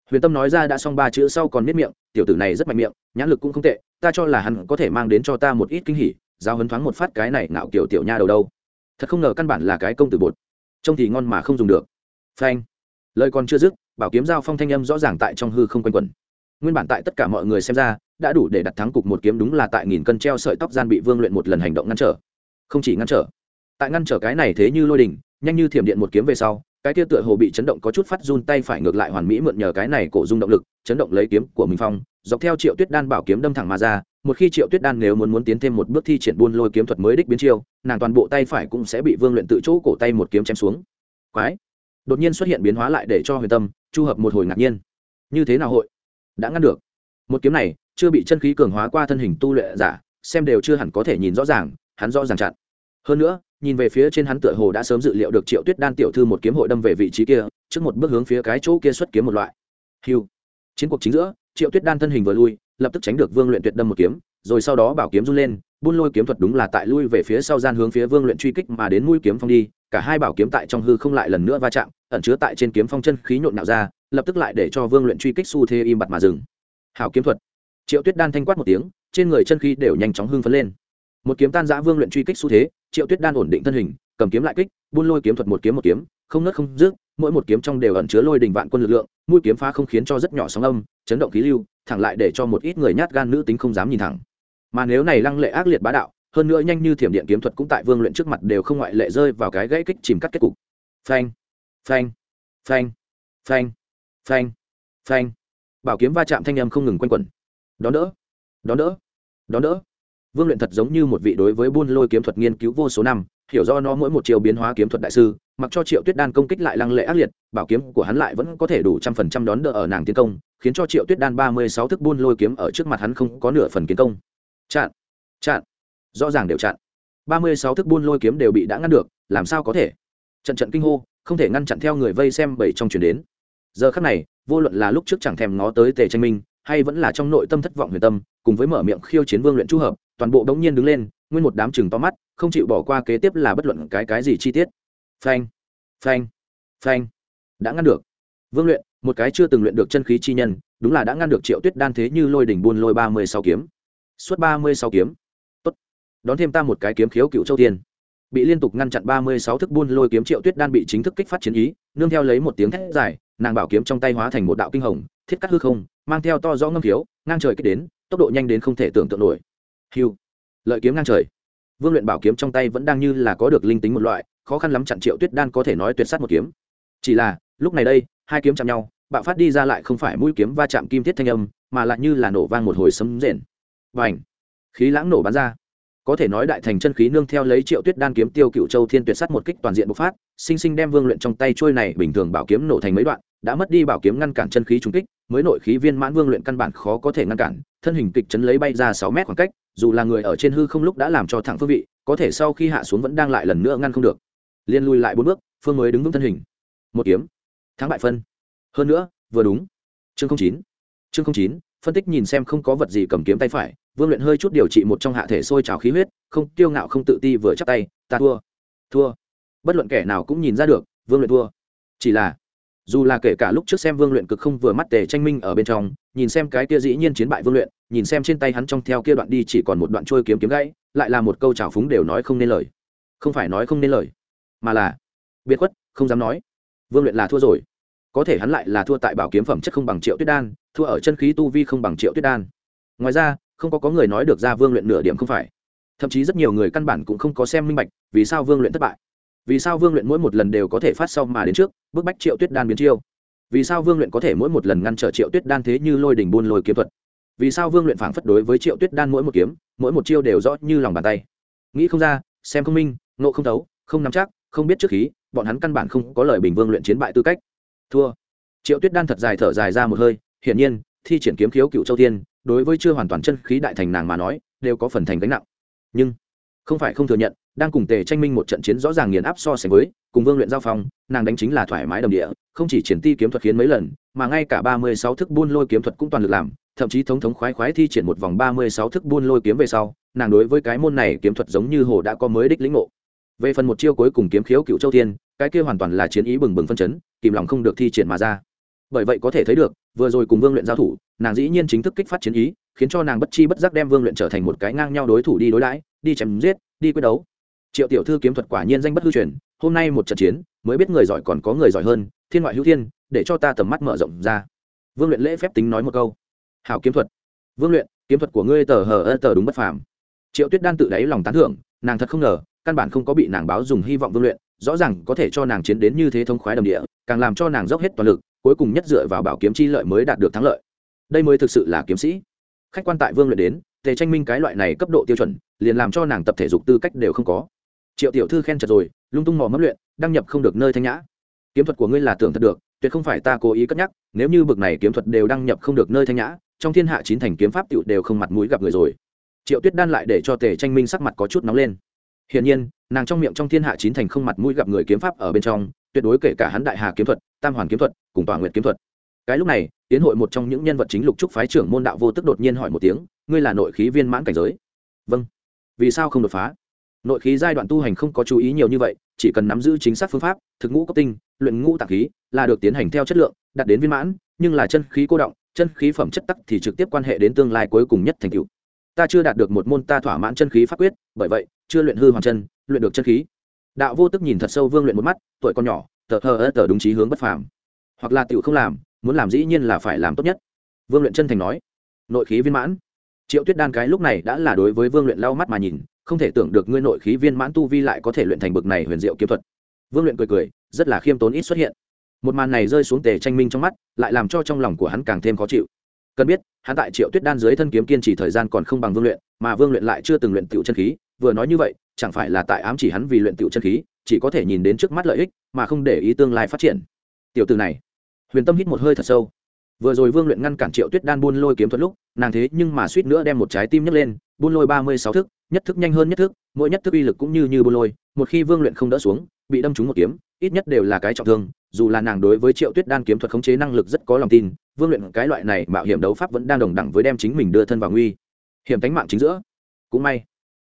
Huyền tâm nói ra đã xong ba chữ sau còn biết miệng, tiểu tử này rất mạnh miệng, nhãn lực cũng không tệ, ta cho là hắn có thể mang đến cho ta một ít kinh hỉ giao hấn thoáng một phát cái này nạo kiểu tiểu nha đầu đâu. Thật không ngờ căn bản là cái công tử bột. Trông thì ngon mà không dùng được. Phanh. Lời còn chưa dứt, bảo kiếm giao phong thanh âm rõ ràng tại trong hư không quanh quẩn. Nguyên bản tại tất cả mọi người xem ra, đã đủ để đặt thắng cục một kiếm đúng là tại nghìn cân treo sợi tóc gian bị vương luyện một lần hành động ngăn trở. Không chỉ ngăn trở, tại ngăn trở cái này thế như lôi đình nhanh như thiểm điện một kiếm về sau, cái kia tựa hồ bị chấn động có chút phát run tay phải ngược lại hoàn mỹ mượn nhờ cái này cổ dung động lực, chấn động lấy kiếm của mình phong, dọc theo triệu tuyết đan bảo kiếm đâm thẳng mà ra một khi triệu tuyết đan nếu muốn muốn tiến thêm một bước thi triển buôn lôi kiếm thuật mới đích biến chiêu, nàng toàn bộ tay phải cũng sẽ bị vương luyện tự chỗ cổ tay một kiếm chém xuống. Quái! Đột nhiên xuất hiện biến hóa lại để cho huyền tâm, chu hợp một hồi ngạc nhiên. Như thế nào hội? Đã ngăn được. Một kiếm này, chưa bị chân khí cường hóa qua thân hình tu luyện giả, xem đều chưa hẳn có thể nhìn rõ ràng, hắn rõ ràng chặn. Hơn nữa, nhìn về phía trên hắn tựa hồ đã sớm dự liệu được triệu tuyết đan tiểu thư một kiếm hội đâm về vị trí kia, trước một bước hướng phía cái chỗ kia xuất kiếm một loại. Hiu! Chiến cuộc chính giữa, triệu tuyết đan thân hình vừa lui lập tức tránh được vương luyện tuyệt đâm một kiếm, rồi sau đó bảo kiếm run lên, buôn lôi kiếm thuật đúng là tại lui về phía sau gian hướng phía vương luyện truy kích mà đến mũi kiếm phong đi, cả hai bảo kiếm tại trong hư không lại lần nữa va chạm, ẩn chứa tại trên kiếm phong chân khí nhộn nạo ra, lập tức lại để cho vương luyện truy kích xu thế im bặt mà dừng. Hảo kiếm thuật. Triệu tuyết đan thanh quát một tiếng, trên người chân khí đều nhanh chóng hưng phấn lên. Một kiếm tan giã vương luyện truy kích xu thế, triệu tuyết đan ổn định thân hình, cầm kiếm lại kích, buôn lôi kiếm thuật một kiếm một kiếm, không nớt không rước mỗi một kiếm trong đều ẩn chứa lôi đình vạn quân lực lượng, mũi kiếm phá không khiến cho rất nhỏ sóng âm, chấn động khí lưu thẳng lại để cho một ít người nhát gan nữ tính không dám nhìn thẳng. Mà nếu này lăng lệ ác liệt bá đạo, hơn nữa nhanh như thiểm điện kiếm thuật cũng tại vương luyện trước mặt đều không ngoại lệ rơi vào cái gãy kích chìm cắt kết cục. Phanh phanh phanh phanh phanh phanh. Bảo kiếm va chạm thanh âm không ngừng quanh quẩn. Đón đỡ đón đỡ đón đỡ. Vương luyện thật giống như một vị đối với buôn lôi kiếm thuật nghiên cứu vô số năm hiểu do nó mỗi một chiều biến hóa kiếm thuật đại sư, mặc cho triệu tuyết đan công kích lại lăng lệ ác liệt, bảo kiếm của hắn lại vẫn có thể đủ trăm phần trăm đón đỡ ở nàng tiến công, khiến cho triệu tuyết đan ba mươi sáu thức buôn lôi kiếm ở trước mặt hắn không có nửa phần kiến công. Chặn chặn, rõ ràng đều chặn. ba mươi sáu thức buôn lôi kiếm đều bị đã ngăn được, làm sao có thể? Trận trận kinh hô, không thể ngăn chặn theo người vây xem bảy trong chuyển đến. Giờ khắc này, vô luận là lúc trước chẳng thèm ngó tới tề tranh minh, hay vẫn là trong nội tâm thất vọng huyền tâm, cùng với mở miệng khiêu chiến vương luyện chu hợp, toàn bộ đống nhiên đứng lên nguyên một đám chừng to mắt, không chịu bỏ qua kế tiếp là bất luận cái cái gì chi tiết. Phanh phanh phanh. Đã ngăn được. Vương luyện, một cái chưa từng luyện được chân khí chi nhân, đúng là đã ngăn được triệu tuyết đan thế như lôi đỉnh buôn lôi ba mươi sáu kiếm. Suốt ba mươi sáu kiếm. Tốt. Đón thêm ta một cái kiếm khiếu cựu châu tiên. Bị liên tục ngăn chặn ba mươi sáu thức buôn lôi kiếm triệu tuyết đan bị chính thức kích phát chiến ý, nương theo lấy một tiếng thét dài, nàng bảo kiếm trong tay hóa thành một đạo kinh hồng, thiết cắt hư không, mang theo to rõ ngâm khiếu, ngang trời kích đến, tốc độ nhanh đến không thể tưởng tượng nổi. Hiu lợi kiếm ngang trời. Vương luyện bảo kiếm trong tay vẫn đang như là có được linh tính một loại, khó khăn lắm chặn triệu tuyết đan có thể nói tuyệt sát một kiếm. Chỉ là, lúc này đây, hai kiếm chạm nhau, bạo phát đi ra lại không phải mũi kiếm va chạm kim thiết thanh âm, mà lại như là nổ vang một hồi sấm rền. Và ảnh khí lãng nổ bắn ra. Có thể nói đại thành chân khí nương theo lấy triệu tuyết đan kiếm tiêu cựu châu thiên tuyệt sắt một kích toàn diện bộc phát, sinh sinh đem vương luyện trong tay trôi này bình thường bảo kiếm nổ thành mấy đoạn, đã mất đi bảo kiếm ngăn cản chân khí trúng kích mới nội khí viên mãn vương luyện căn bản khó có thể ngăn cản, thân hình kịch chấn lấy bay ra sáu mét khoảng cách, dù là người ở trên hư không lúc đã làm cho thẳng phương vị, có thể sau khi hạ xuống vẫn đang lại lần nữa ngăn không được. Liên lui lại bốn bước, phương mới đứng vững thân hình. Một kiếm. Thắng bại phân. Hơn nữa, vừa đúng. Chương chín. Chương chín, phân tích nhìn xem không có vật gì cầm kiếm tay phải, vương luyện hơi chút điều trị một trong hạ thể sôi trào khí huyết, không, kiêu ngạo không tự ti vừa chắc tay, ta thua. Thua. Bất luận kẻ nào cũng nhìn ra được, vương luyện thua. Chỉ là dù là kể cả lúc trước xem vương luyện cực không vừa mắt tề tranh minh ở bên trong, nhìn xem cái kia dĩ nhiên chiến bại vương luyện, nhìn xem trên tay hắn trong theo kia đoạn đi chỉ còn một đoạn trôi kiếm kiếm gãy, lại là một câu trào phúng đều nói không nên lời. Không phải nói không nên lời, mà là, biệt khuất, không dám nói. Vương luyện là thua rồi. Có thể hắn lại là thua tại bảo kiếm phẩm chất không bằng triệu tuyết đan, thua ở chân khí tu vi không bằng triệu tuyết đan. Ngoài ra, không có có người nói được ra vương luyện nửa điểm không phải. Thậm chí rất nhiều người căn bản cũng không có xem minh bạch vì sao vương luyện thất bại vì sao vương luyện mỗi một lần đều có thể phát sau mà đến trước, bức bách triệu tuyết đan biến chiêu? Vì sao vương luyện có thể mỗi một lần ngăn trở triệu tuyết đan thế như lôi đỉnh buôn lôi kiếm thuật? Vì sao vương luyện phảng phất đối với triệu tuyết đan mỗi một kiếm, mỗi một chiêu đều rõ như lòng bàn tay? Nghĩ không ra, xem không minh nộ không thấu, không nắm chắc, không biết trước khí, bọn hắn căn bản không có lời bình vương luyện chiến bại tư cách. Thua. Triệu tuyết đan thật dài thở dài ra một hơi, hiển nhiên, thi triển kiếm khiếu cựu châu tiên đối với chưa hoàn toàn chân khí đại thành nàng mà nói, đều có phần thành gánh nặng. Nhưng, không phải không thừa nhận đang cùng tề tranh minh một trận chiến rõ ràng nghiền áp so sánh với, cùng vương luyện giao phong, nàng đánh chính là thoải mái đồng địa, không chỉ triển ti kiếm thuật khiến mấy lần, mà ngay cả ba mươi sáu thức buôn lôi kiếm thuật cũng toàn lực làm, thậm chí thống thống khoái khoái thi triển một vòng ba mươi sáu thức buôn lôi kiếm về sau, nàng đối với cái môn này kiếm thuật giống như hồ đã có mới đích lĩnh ngộ. Về phần một chiêu cuối cùng kiếm khiếu cựu châu thiên, cái kia hoàn toàn là chiến ý bừng bừng phân chấn, kìm lòng không được thi triển mà ra. Bởi vậy có thể thấy được, vừa rồi cùng vương luyện giao thủ, nàng dĩ nhiên chính thức kích phát chiến ý, khiến cho nàng bất chi bất giác đem vương luyện trở thành một cái ngang nhau đối thủ đi đối đãi, đi chém giết, đi quyết đấu triệu tiểu thư kiếm thuật quả nhiên danh bất hư truyền, hôm nay một trận chiến, mới biết người giỏi còn có người giỏi hơn, thiên ngoại hữu thiên, để cho ta tầm mắt mở rộng ra. Vương luyện lễ phép tính nói một câu. Hào kiếm thuật. Vương luyện, kiếm thuật của ngươi tờ hờ ơ tờ đúng bất phàm. Triệu tuyết đan tự đáy lòng tán thưởng, nàng thật không ngờ, căn bản không có bị nàng báo dùng hy vọng vương luyện, rõ ràng có thể cho nàng chiến đến như thế thông khoái đầm địa, càng làm cho nàng dốc hết toàn lực, cuối cùng nhất dựa vào bảo kiếm chi lợi mới đạt được thắng lợi. Đây mới thực sự là kiếm sĩ. Khách quan tại vương luyện đến, tề tranh minh cái loại này cấp độ tiêu chuẩn, liền làm cho nàng tập thể dục tư cách đều không có triệu tiểu thư khen chật rồi, lung tung mò mấp luyện, đăng nhập không được nơi thanh nhã. Kiếm thuật của ngươi là tưởng thật được, tuyệt không phải ta cố ý cất nhắc, nếu như bực này kiếm thuật đều đăng nhập không được nơi thanh nhã, trong thiên hạ chín thành kiếm pháp tựu đều không mặt mũi gặp người rồi. Triệu tuyết đan lại để cho tề tranh minh sắc mặt có chút nóng lên. Hiển nhiên, nàng trong miệng trong thiên hạ chín thành không mặt mũi gặp người kiếm pháp ở bên trong, tuyệt đối kể cả hắn đại hà kiếm thuật, tam hoàn kiếm thuật, cùng tòa nguyệt kiếm thuật. Cái lúc này, tiến hội một trong những nhân vật chính lục trúc phái trưởng môn đạo vô tức đột nhiên hỏi một tiếng, ngươi là nội khí viên mãn cảnh giới? Vâng. Vì sao không đột phá? Nội khí giai đoạn tu hành không có chú ý nhiều như vậy, chỉ cần nắm giữ chính xác phương pháp, thực ngũ cấp tinh, luyện ngũ tạc khí là được tiến hành theo chất lượng, đạt đến viên mãn, nhưng là chân khí cô động, chân khí phẩm chất tắc thì trực tiếp quan hệ đến tương lai cuối cùng nhất thành cựu ta chưa đạt được một môn ta thỏa mãn chân khí pháp quyết, bởi vậy, chưa luyện hư hoàn chân, luyện được chân khí. Đạo vô tức nhìn thật sâu vương luyện một mắt, tuổi con nhỏ, tờ thờ ớt tờ đúng chí hướng bất phàm. Hoặc là tiểu không làm, muốn làm dĩ nhiên là phải làm tốt nhất. Vương luyện chân thành nói, nội khí viên mãn. Triệu tuyết đan cái lúc này đã là đối với vương luyện lau mắt mà nhìn không thể tưởng được ngươi nội khí viên mãn tu vi lại có thể luyện thành bực này huyền diệu kiếm thuật. Vương luyện cười cười, rất là khiêm tốn ít xuất hiện. Một màn này rơi xuống tề tranh minh trong mắt, lại làm cho trong lòng của hắn càng thêm khó chịu. Cần biết, hắn tại triệu tuyết đan dưới thân kiếm kiên trì thời gian còn không bằng vương luyện, mà vương luyện lại chưa từng luyện tiểu chân khí, vừa nói như vậy, chẳng phải là tại ám chỉ hắn vì luyện tiểu chân khí, chỉ có thể nhìn đến trước mắt lợi ích, mà không để ý tương lai phát triển. Tiểu từ này, huyền tâm hít một hơi thật sâu vừa rồi vương luyện ngăn cản triệu tuyết đan buôn lôi kiếm thuật lúc, nàng thế nhưng mà suýt nữa đem một trái tim nhấc lên, buôn lôi ba mươi sáu thức, nhất thức nhanh hơn nhất thức, mỗi nhất thức uy lực cũng như như buôn lôi, một khi vương luyện không đỡ xuống, bị đâm trúng một kiếm, ít nhất đều là cái trọng thương, dù là nàng đối với triệu tuyết đan kiếm thuật khống chế năng lực rất có lòng tin, vương luyện cái loại này mạo hiểm đấu pháp vẫn đang đồng đẳng với đem chính mình đưa thân vào nguy hiểm tánh mạng chính giữa. Cũng may,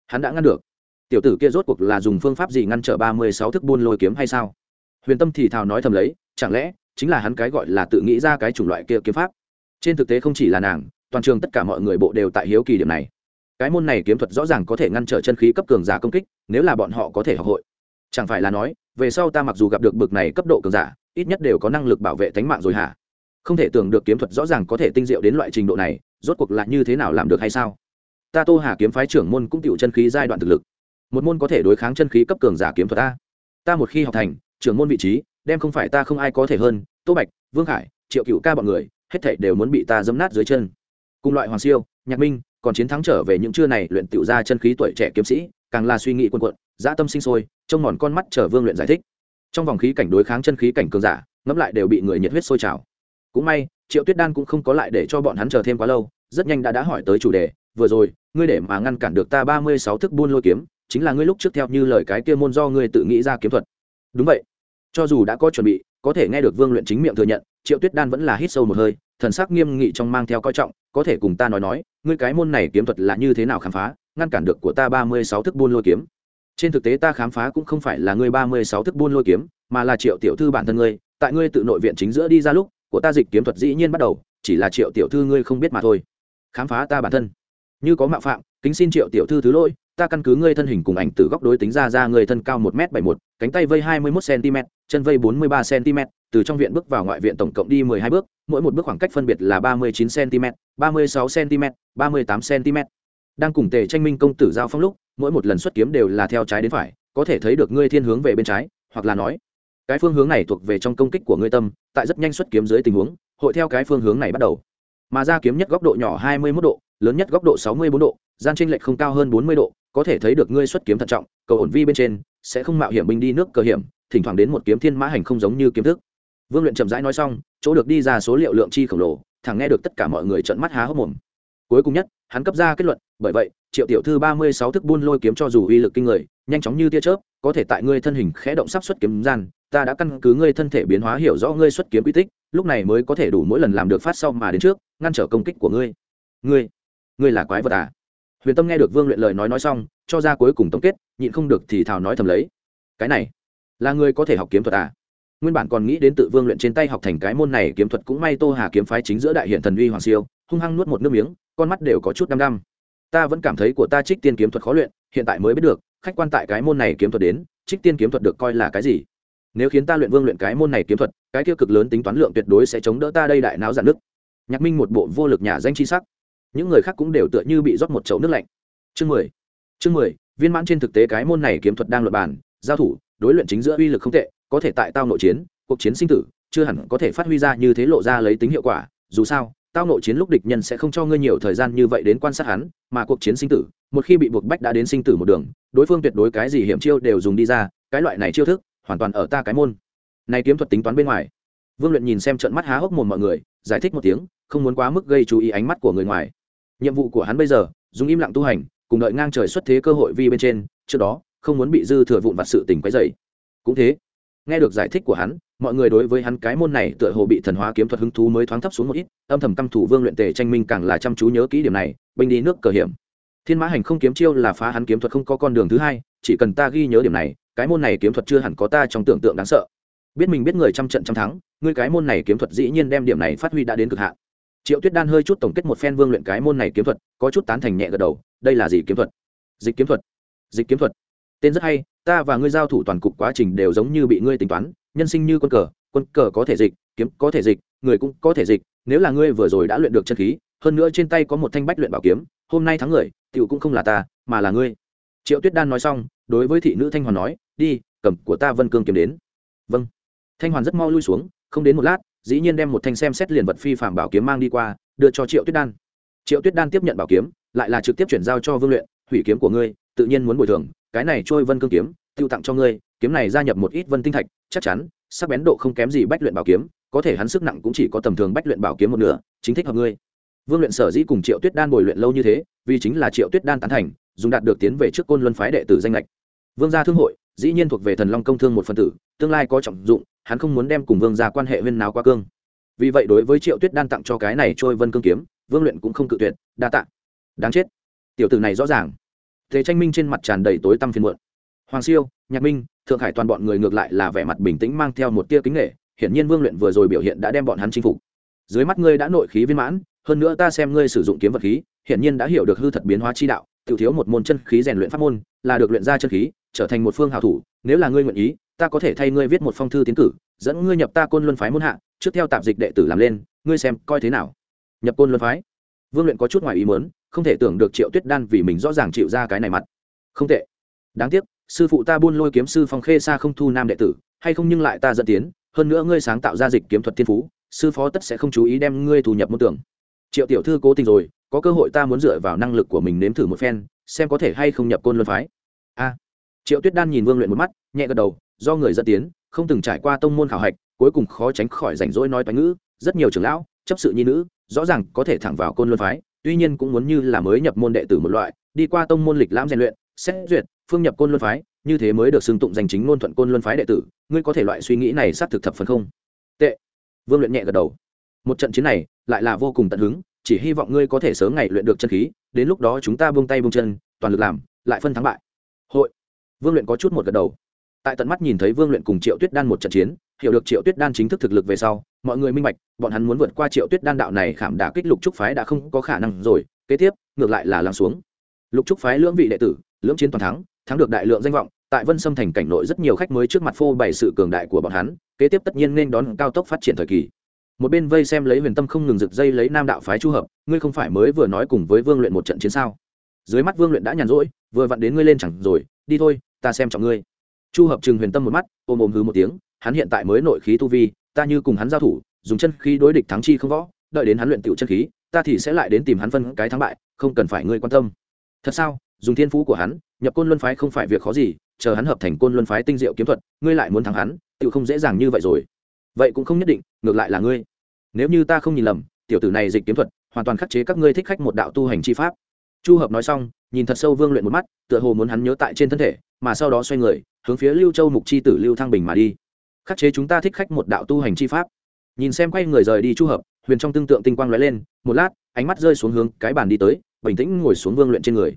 hắn đã ngăn được. Tiểu tử kia rốt cuộc là dùng phương pháp gì ngăn trở ba mươi sáu thức buôn lôi kiếm hay sao? Huyền tâm thì thào nói thầm lấy, chẳng lẽ chính là hắn cái gọi là tự nghĩ ra cái chủng loại kia kiếm pháp. Trên thực tế không chỉ là nàng, toàn trường tất cả mọi người bộ đều tại hiếu kỳ điểm này. Cái môn này kiếm thuật rõ ràng có thể ngăn trở chân khí cấp cường giả công kích, nếu là bọn họ có thể học hội. Chẳng phải là nói, về sau ta mặc dù gặp được bực này cấp độ cường giả, ít nhất đều có năng lực bảo vệ tính mạng rồi hả? Không thể tưởng được kiếm thuật rõ ràng có thể tinh diệu đến loại trình độ này, rốt cuộc là như thế nào làm được hay sao? Ta tô hà kiếm phái trưởng môn cũng tiểu chân khí giai đoạn thực lực. Một môn có thể đối kháng chân khí cấp cường giả kiếm thuật ta ta một khi học thành, trưởng môn vị trí đem không phải ta không ai có thể hơn, tô bạch, vương khải, triệu cựu ca bọn người, hết thảy đều muốn bị ta dẫm nát dưới chân. Cùng loại hoàng siêu, nhạc minh, còn chiến thắng trở về những trưa này luyện tiểu ra chân khí tuổi trẻ kiếm sĩ, càng là suy nghĩ quân quận dã tâm sinh sôi, trông mòn con mắt chờ vương luyện giải thích. Trong vòng khí cảnh đối kháng chân khí cảnh cường giả, ngẫm lại đều bị người nhiệt huyết sôi trào. Cũng may, triệu tuyết đan cũng không có lại để cho bọn hắn chờ thêm quá lâu, rất nhanh đã đã hỏi tới chủ đề, vừa rồi, ngươi để mà ngăn cản được ta ba mươi sáu thức buôn lôi kiếm, chính là ngươi lúc trước theo như lời cái kia môn do ngươi tự nghĩ ra kiếm thuật. Đúng vậy cho dù đã có chuẩn bị, có thể nghe được vương luyện chính miệng thừa nhận, triệu tuyết đan vẫn là hít sâu một hơi, thần sắc nghiêm nghị trong mang theo coi trọng, có thể cùng ta nói nói, ngươi cái môn này kiếm thuật là như thế nào khám phá, ngăn cản được của ta ba mươi sáu thức buôn lôi kiếm. Trên thực tế ta khám phá cũng không phải là ngươi ba mươi sáu thức buôn lôi kiếm, mà là triệu tiểu thư bản thân ngươi, tại ngươi tự nội viện chính giữa đi ra lúc, của ta dịch kiếm thuật dĩ nhiên bắt đầu, chỉ là triệu tiểu thư ngươi không biết mà thôi. Khám phá ta bản thân. Như có mạo phạm, kính xin triệu tiểu thư thứ lỗi ta căn cứ ngươi thân hình cùng ảnh từ góc đối tính ra ra người thân cao một m bảy một, cánh tay vây hai mươi một cm chân vây bốn mươi ba cm từ trong viện bước vào ngoại viện tổng cộng đi mười hai bước, mỗi một bước khoảng cách phân biệt là ba mươi chín cm ba mươi sáu cm ba mươi tám cm đang cùng tề tranh minh công tử giao phong lúc, mỗi một lần xuất kiếm đều là theo trái đến phải, có thể thấy được ngươi thiên hướng về bên trái, hoặc là nói, cái phương hướng này thuộc về trong công kích của ngươi tâm, tại rất nhanh xuất kiếm dưới tình huống, hội theo cái phương hướng này bắt đầu. Mà ra kiếm nhất góc độ nhỏ hai mươi 21 độ, lớn nhất góc độ sáu mươi bốn độ, gian tranh lệch không cao hơn bốn mươi độ có thể thấy được ngươi xuất kiếm thận trọng, cầu ổn vi bên trên, sẽ không mạo hiểm binh đi nước cờ hiểm, thỉnh thoảng đến một kiếm thiên mã hành không giống như kiếm thức. Vương luyện chậm rãi nói xong, chỗ được đi ra số liệu lượng chi khổng lồ, thẳng nghe được tất cả mọi người trợn mắt há hốc mồm. Cuối cùng nhất, hắn cấp ra kết luận, bởi vậy, triệu tiểu thư ba mươi sáu thức buôn lôi kiếm cho dù uy lực kinh người, nhanh chóng như tia chớp, có thể tại ngươi thân hình khẽ động sắp xuất kiếm gian, ta đã căn cứ ngươi thân thể biến hóa hiểu rõ ngươi xuất kiếm quy tích, lúc này mới có thể đủ mỗi lần làm được phát sau mà đến trước, ngăn trở công kích của ngươi. Ngươi ngươi là quái vật à? Huyền tâm nghe được vương luyện lời nói nói xong, cho ra cuối cùng tổng kết, nhịn không được thì thào nói thầm lấy. Cái này, là người có thể học kiếm thuật à? Nguyên bản còn nghĩ đến tự vương luyện trên tay học thành cái môn này kiếm thuật cũng may tô hà kiếm phái chính giữa đại hiện thần uy hoàng siêu, hung hăng nuốt một nước miếng, con mắt đều có chút đăm đăm. Ta vẫn cảm thấy của ta trích tiên kiếm thuật khó luyện, hiện tại mới biết được, khách quan tại cái môn này kiếm thuật đến, trích tiên kiếm thuật được coi là cái gì? Nếu khiến ta luyện vương luyện cái môn này kiếm thuật, cái tiêu cực lớn tính toán lượng tuyệt đối sẽ chống đỡ ta đây đại não giản nước nhạc minh một bộ vô lực nhà danh chi sắc những người khác cũng đều tựa như bị rót một chậu nước lạnh. Chương mười. Chương mười viên mãn trên thực tế cái môn này kiếm thuật đang luật bàn, giao thủ đối luyện chính giữa uy lực không tệ có thể tại tao nội chiến cuộc chiến sinh tử chưa hẳn có thể phát huy ra như thế lộ ra lấy tính hiệu quả. Dù sao tao nội chiến lúc địch nhân sẽ không cho ngươi nhiều thời gian như vậy đến quan sát hắn mà cuộc chiến sinh tử một khi bị buộc bách đã đến sinh tử một đường đối phương tuyệt đối cái gì hiểm chiêu đều dùng đi ra cái loại này chiêu thức hoàn toàn ở ta cái môn. Này kiếm thuật tính toán bên ngoài. Vương luyện nhìn xem trận mắt há hốc mồm mọi người giải thích một tiếng không muốn quá mức gây chú ý ánh mắt của người ngoài nhiệm vụ của hắn bây giờ, dùng im lặng tu hành, cùng đợi ngang trời xuất thế cơ hội vi bên trên, trước đó, không muốn bị dư thừa vụn vặt sự tình quấy dày cũng thế, nghe được giải thích của hắn, mọi người đối với hắn cái môn này tựa hồ bị thần hóa kiếm thuật hứng thú mới thoáng thấp xuống một ít, âm thầm căm thủ vương luyện tề tranh minh càng là chăm chú nhớ kỹ điểm này, binh đi nước cờ hiểm. Thiên mã hành không kiếm chiêu là phá hắn kiếm thuật không có con đường thứ hai, chỉ cần ta ghi nhớ điểm này, cái môn này kiếm thuật chưa hẳn có ta trong tưởng tượng đáng sợ. Biết mình biết người trăm trận trăm thắng, ngươi cái môn này kiếm thuật dĩ nhiên đem điểm này phát huy đã đến cực hạn triệu tuyết đan hơi chút tổng kết một phen vương luyện cái môn này kiếm thuật, có chút tán thành nhẹ gật đầu, đây là gì kiếm thuật? Dịch kiếm thuật. Dịch kiếm thuật. Tên rất hay, ta và ngươi giao thủ toàn cục quá trình đều giống như bị ngươi tính toán, nhân sinh như quân cờ quân cờ có thể dịch, kiếm có thể dịch, người cũng có thể dịch, nếu là ngươi vừa rồi đã luyện được chân khí, hơn nữa trên tay có một thanh bách luyện bảo kiếm, hôm nay thắng người, tiểu cũng không là ta, mà là ngươi. Triệu tuyết đan nói xong, đối với thị nữ thanh hoàn nói, đi, cầm của ta vân cương kiếm đến. Vâng. Thanh hoàn rất mau lui xuống, không đến một lát dĩ nhiên đem một thanh xem xét liền vật phi phạm bảo kiếm mang đi qua, đưa cho triệu tuyết đan. Triệu tuyết đan tiếp nhận bảo kiếm, lại là trực tiếp chuyển giao cho vương luyện, hủy kiếm của ngươi, tự nhiên muốn bồi thường, cái này trôi vân cương kiếm, tiêu tặng cho ngươi, kiếm này gia nhập một ít vân tinh thạch, chắc chắn, sắc bén độ không kém gì bách luyện bảo kiếm, có thể hắn sức nặng cũng chỉ có tầm thường bách luyện bảo kiếm một nửa, chính thích hợp ngươi. Vương luyện sở dĩ cùng triệu tuyết đan bồi luyện lâu như thế, vì chính là triệu tuyết đan tán thành, dùng đạt được tiến về trước côn luân phái đệ tử danh lệch. Vương gia thương hội, dĩ nhiên thuộc về thần long công thương một phần tử, tương lai có trọng dụng hắn không muốn đem cùng vương gia quan hệ huyên nào qua cương. Vì vậy đối với triệu tuyết đan tặng cho cái này trôi vân cương kiếm, vương luyện cũng không cự tuyệt, đa tạ. Đáng chết. Tiểu tử này rõ ràng. Thế tranh minh trên mặt tràn đầy tối tăm phiền muộn. Hoàng siêu, nhạc minh, thượng hải toàn bọn người ngược lại là vẻ mặt bình tĩnh mang theo một tia kính nghệ hiển nhiên vương luyện vừa rồi biểu hiện đã đem bọn hắn chinh phục. Dưới mắt ngươi đã nội khí viên mãn, hơn nữa ta xem ngươi sử dụng kiếm vật khí, hiển nhiên đã hiểu được hư thật biến hóa chi đạo tự thiếu một môn chân khí rèn luyện pháp môn, là được luyện ra chân khí, trở thành một phương hào thủ, nếu là ngươi nguyện ý ta có thể thay ngươi viết một phong thư tiến cử, dẫn ngươi nhập ta côn luân phái môn hạ, trước theo tạp dịch đệ tử làm lên, ngươi xem, coi thế nào? Nhập côn luân phái? Vương luyện có chút ngoài ý muốn, không thể tưởng được triệu tuyết đan vì mình rõ ràng chịu ra cái này mặt. Không tệ. Đáng tiếc, sư phụ ta buôn lôi kiếm sư phong khê xa không thu nam đệ tử, hay không nhưng lại ta dẫn tiến, hơn nữa ngươi sáng tạo ra dịch kiếm thuật thiên phú, sư phó tất sẽ không chú ý đem ngươi thu nhập môn tưởng triệu tiểu thư cố tình rồi, có cơ hội ta muốn dựa vào năng lực của mình nếm thử một phen, xem có thể hay không nhập côn luân phái. A. Triệu tuyết đan nhìn vương luyện một mắt, nhẹ gật đầu do người dẫn tiến, không từng trải qua tông môn khảo hạch, cuối cùng khó tránh khỏi rảnh rỗi nói toán ngữ. Rất nhiều trưởng lão, chấp sự nhi nữ, rõ ràng có thể thẳng vào côn luân phái, tuy nhiên cũng muốn như là mới nhập môn đệ tử một loại, đi qua tông môn lịch lãm rèn luyện, xét duyệt, phương nhập côn luân phái, như thế mới được xưng tụng danh chính ngôn thuận côn luân phái đệ tử. Ngươi có thể loại suy nghĩ này xác thực thập phần không? Tệ. Vương luyện nhẹ gật đầu. Một trận chiến này lại là vô cùng tận hứng, chỉ hy vọng ngươi có thể sớm ngày luyện được chân khí, đến lúc đó chúng ta buông tay buông chân, toàn lực làm, lại phân thắng bại. Hội. Vương luyện có chút một gật đầu tại tận mắt nhìn thấy vương luyện cùng triệu tuyết đan một trận chiến, hiểu được triệu tuyết đan chính thức thực lực về sau, mọi người minh bạch, bọn hắn muốn vượt qua triệu tuyết đan đạo này khảm đả kích lục trúc phái đã không có khả năng rồi, kế tiếp, ngược lại là lắng xuống. Lục trúc phái lưỡng vị đệ tử, lưỡng chiến toàn thắng thắng được đại lượng danh vọng, tại vân sâm thành cảnh nội rất nhiều khách mới trước mặt phô bày sự cường đại của bọn hắn, kế tiếp tất nhiên nên đón cao tốc phát triển thời kỳ. Một bên vây xem lấy huyền tâm không ngừng rực dây lấy nam đạo phái chu hợp, ngươi không phải mới vừa nói cùng với vương luyện một trận chiến sao? Dưới mắt vương luyện đã nhàn rỗi, vừa vặn đến ngươi lên chẳng rồi, đi thôi, ta xem trọng ngươi chu hợp trừng huyền tâm một mắt, ôm ôm hứ một tiếng, hắn hiện tại mới nội khí tu vi, ta như cùng hắn giao thủ, dùng chân khí đối địch thắng chi không võ, đợi đến hắn luyện tiểu chân khí, ta thì sẽ lại đến tìm hắn phân cái thắng bại, không cần phải ngươi quan tâm. Thật sao? Dùng thiên phú của hắn, nhập côn luân phái không phải việc khó gì, chờ hắn hợp thành côn luân phái tinh diệu kiếm thuật, ngươi lại muốn thắng hắn tự không dễ dàng như vậy rồi. Vậy cũng không nhất định, ngược lại là ngươi. Nếu như ta không nhìn lầm, tiểu tử này dịch kiếm thuật, hoàn toàn khắc chế các ngươi thích khách một đạo tu hành chi pháp. Chu hợp nói xong, nhìn thật sâu vương luyện một mắt, tựa hồ muốn hắn nhớ tại trên thân thể, mà sau đó xoay người hướng phía lưu châu mục chi tử lưu thăng bình mà đi. Khắc chế chúng ta thích khách một đạo tu hành chi pháp. Nhìn xem quay người rời đi chu hợp, huyền trong tương tượng tinh quang lóe lên, một lát, ánh mắt rơi xuống hướng cái bàn đi tới, bình tĩnh ngồi xuống vương luyện trên người.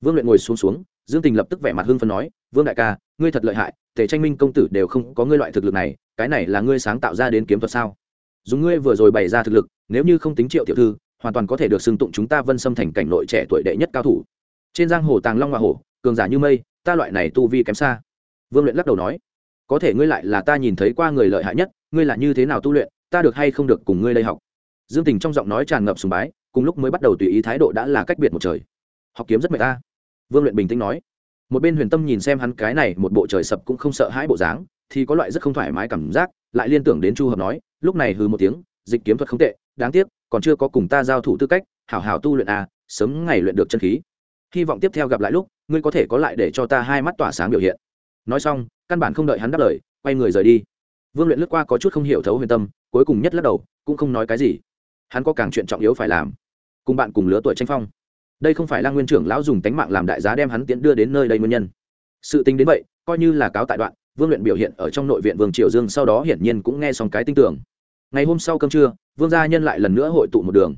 Vương luyện ngồi xuống xuống, dương tình lập tức vẻ mặt hưng phân nói, vương đại ca, ngươi thật lợi hại, tề tranh minh công tử đều không có ngươi loại thực lực này, cái này là ngươi sáng tạo ra đến kiếm thuật sao? Dùng ngươi vừa rồi bày ra thực lực, nếu như không tính triệu tiểu thư, hoàn toàn có thể được xưng tụng chúng ta vân xâm thành cảnh nội trẻ tuổi đệ nhất cao thủ. Trên giang hồ tàng long hoa hổ, cường giả như mây, ta loại này tu vi kém xa vương luyện lắc đầu nói, có thể ngươi lại là ta nhìn thấy qua người lợi hại nhất, ngươi là như thế nào tu luyện, ta được hay không được cùng ngươi đây học? Dương tình trong giọng nói tràn ngập sùng bái, cùng lúc mới bắt đầu tùy ý thái độ đã là cách biệt một trời. Học kiếm rất mệt ta. Vương luyện bình tĩnh nói, một bên huyền tâm nhìn xem hắn cái này một bộ trời sập cũng không sợ hãi bộ dáng, thì có loại rất không thoải mái cảm giác, lại liên tưởng đến chu hợp nói, lúc này hừ một tiếng, dịch kiếm thuật không tệ, đáng tiếc, còn chưa có cùng ta giao thủ tư cách, hảo hảo tu luyện à sớm ngày luyện được chân khí. Hy vọng tiếp theo gặp lại lúc, ngươi có thể có lại để cho ta hai mắt tỏa sáng biểu hiện nói xong, căn bản không đợi hắn đáp lời, quay người rời đi. Vương luyện lướt qua có chút không hiểu thấu huyền tâm, cuối cùng nhất lắc đầu, cũng không nói cái gì. Hắn có càng chuyện trọng yếu phải làm. Cùng bạn cùng lứa tuổi tranh phong. Đây không phải là nguyên trưởng lão dùng tánh mạng làm đại giá đem hắn tiến đưa đến nơi đây nguyên nhân. Sự tính đến vậy, coi như là cáo tại đoạn, vương luyện biểu hiện ở trong nội viện vương triều dương sau đó hiển nhiên cũng nghe xong cái tin tưởng. Ngày hôm sau cơm trưa, vương gia nhân lại lần nữa hội tụ một đường.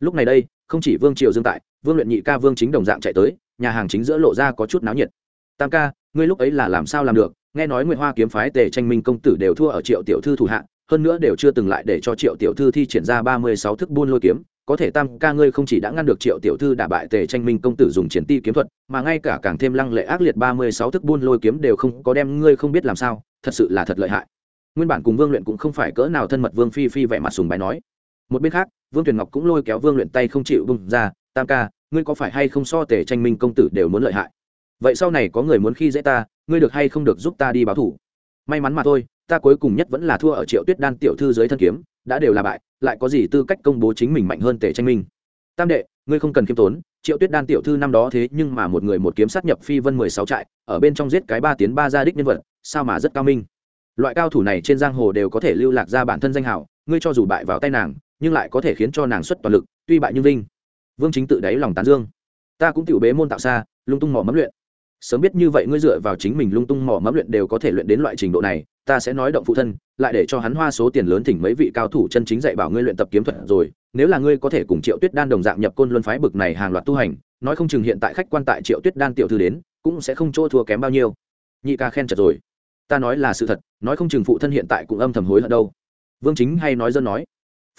Lúc này đây, không chỉ vương triều dương tại, vương luyện nhị ca vương chính đồng dạng chạy tới, nhà hàng chính giữa lộ ra có chút náo nhiệt tam ca, ngươi lúc ấy là làm sao làm được? Nghe nói Nguyệt hoa kiếm phái tề tranh minh công tử đều thua ở triệu tiểu thư thủ hạ, hơn nữa đều chưa từng lại để cho triệu tiểu thư thi triển ra ba mươi sáu thức buôn lôi kiếm. Có thể tam ca ngươi không chỉ đã ngăn được triệu tiểu thư đả bại tề tranh minh công tử dùng triển ti kiếm thuật, mà ngay cả càng thêm lăng lệ ác liệt ba mươi sáu thức buôn lôi kiếm đều không có đem ngươi không biết làm sao, thật sự là thật lợi hại. Nguyên bản cùng vương luyện cũng không phải cỡ nào thân mật, vương phi phi vẻ mặt sùng bài nói. Một bên khác, vương tuyền ngọc cũng lôi kéo vương luyện tay không chịu bung ra. Tam ca, ngươi có phải hay không so tề tranh minh công tử đều muốn lợi hại? Vậy sau này có người muốn khi dễ ta, ngươi được hay không được giúp ta đi báo thủ? May mắn mà thôi, ta cuối cùng nhất vẫn là thua ở triệu tuyết đan tiểu thư dưới thân kiếm, đã đều là bại, lại có gì tư cách công bố chính mình mạnh hơn tề tranh minh? Tam đệ, ngươi không cần khiêm tốn, triệu tuyết đan tiểu thư năm đó thế nhưng mà một người một kiếm sát nhập phi vân mười sáu trại, ở bên trong giết cái ba tiến ba gia đích nhân vật, sao mà rất cao minh? Loại cao thủ này trên giang hồ đều có thể lưu lạc ra bản thân danh hảo ngươi cho dù bại vào tay nàng, nhưng lại có thể khiến cho nàng xuất toàn lực, tuy bại nhưng vinh. Vương chính tự đáy lòng tán dương. Ta cũng tiểu bế môn tạo xa, lung tung mỏ mẫm luyện sớm biết như vậy ngươi dựa vào chính mình lung tung mỏ mẫm luyện đều có thể luyện đến loại trình độ này, ta sẽ nói động phụ thân, lại để cho hắn hoa số tiền lớn thỉnh mấy vị cao thủ chân chính dạy bảo ngươi luyện tập kiếm thuật rồi, nếu là ngươi có thể cùng triệu tuyết đan đồng dạng nhập côn luân phái bực này hàng loạt tu hành, nói không chừng hiện tại khách quan tại triệu tuyết đan tiểu thư đến, cũng sẽ không chỗ thua kém bao nhiêu. Nhị ca khen chật rồi. Ta nói là sự thật, nói không chừng phụ thân hiện tại cũng âm thầm hối hận đâu. Vương chính hay nói dân nói.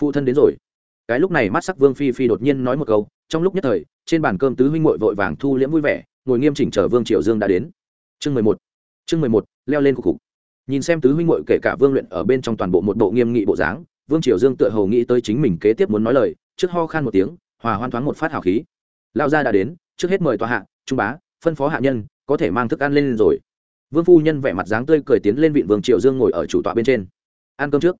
Phụ thân đến rồi. Cái lúc này mắt sắc vương phi phi đột nhiên nói một câu, trong lúc nhất thời, trên bàn cơm tứ huynh muội vội vàng thu liễm vui vẻ ngồi nghiêm chỉnh chờ vương triều dương đã đến. Chương mười một, chương mười một, leo lên cục cục nhìn xem tứ huynh muội kể cả vương luyện ở bên trong toàn bộ một bộ nghiêm nghị bộ dáng, vương triều dương tựa hồ nghĩ tới chính mình kế tiếp muốn nói lời, trước ho khan một tiếng, hòa hoan thoáng một phát hào khí. Lao gia đã đến, trước hết mời tòa hạ, trung bá, phân phó hạ nhân, có thể mang thức ăn lên rồi. Vương phu nhân vẻ mặt dáng tươi cười tiến lên vịn vương triều dương ngồi ở chủ tọa bên trên. Ăn cơm trước.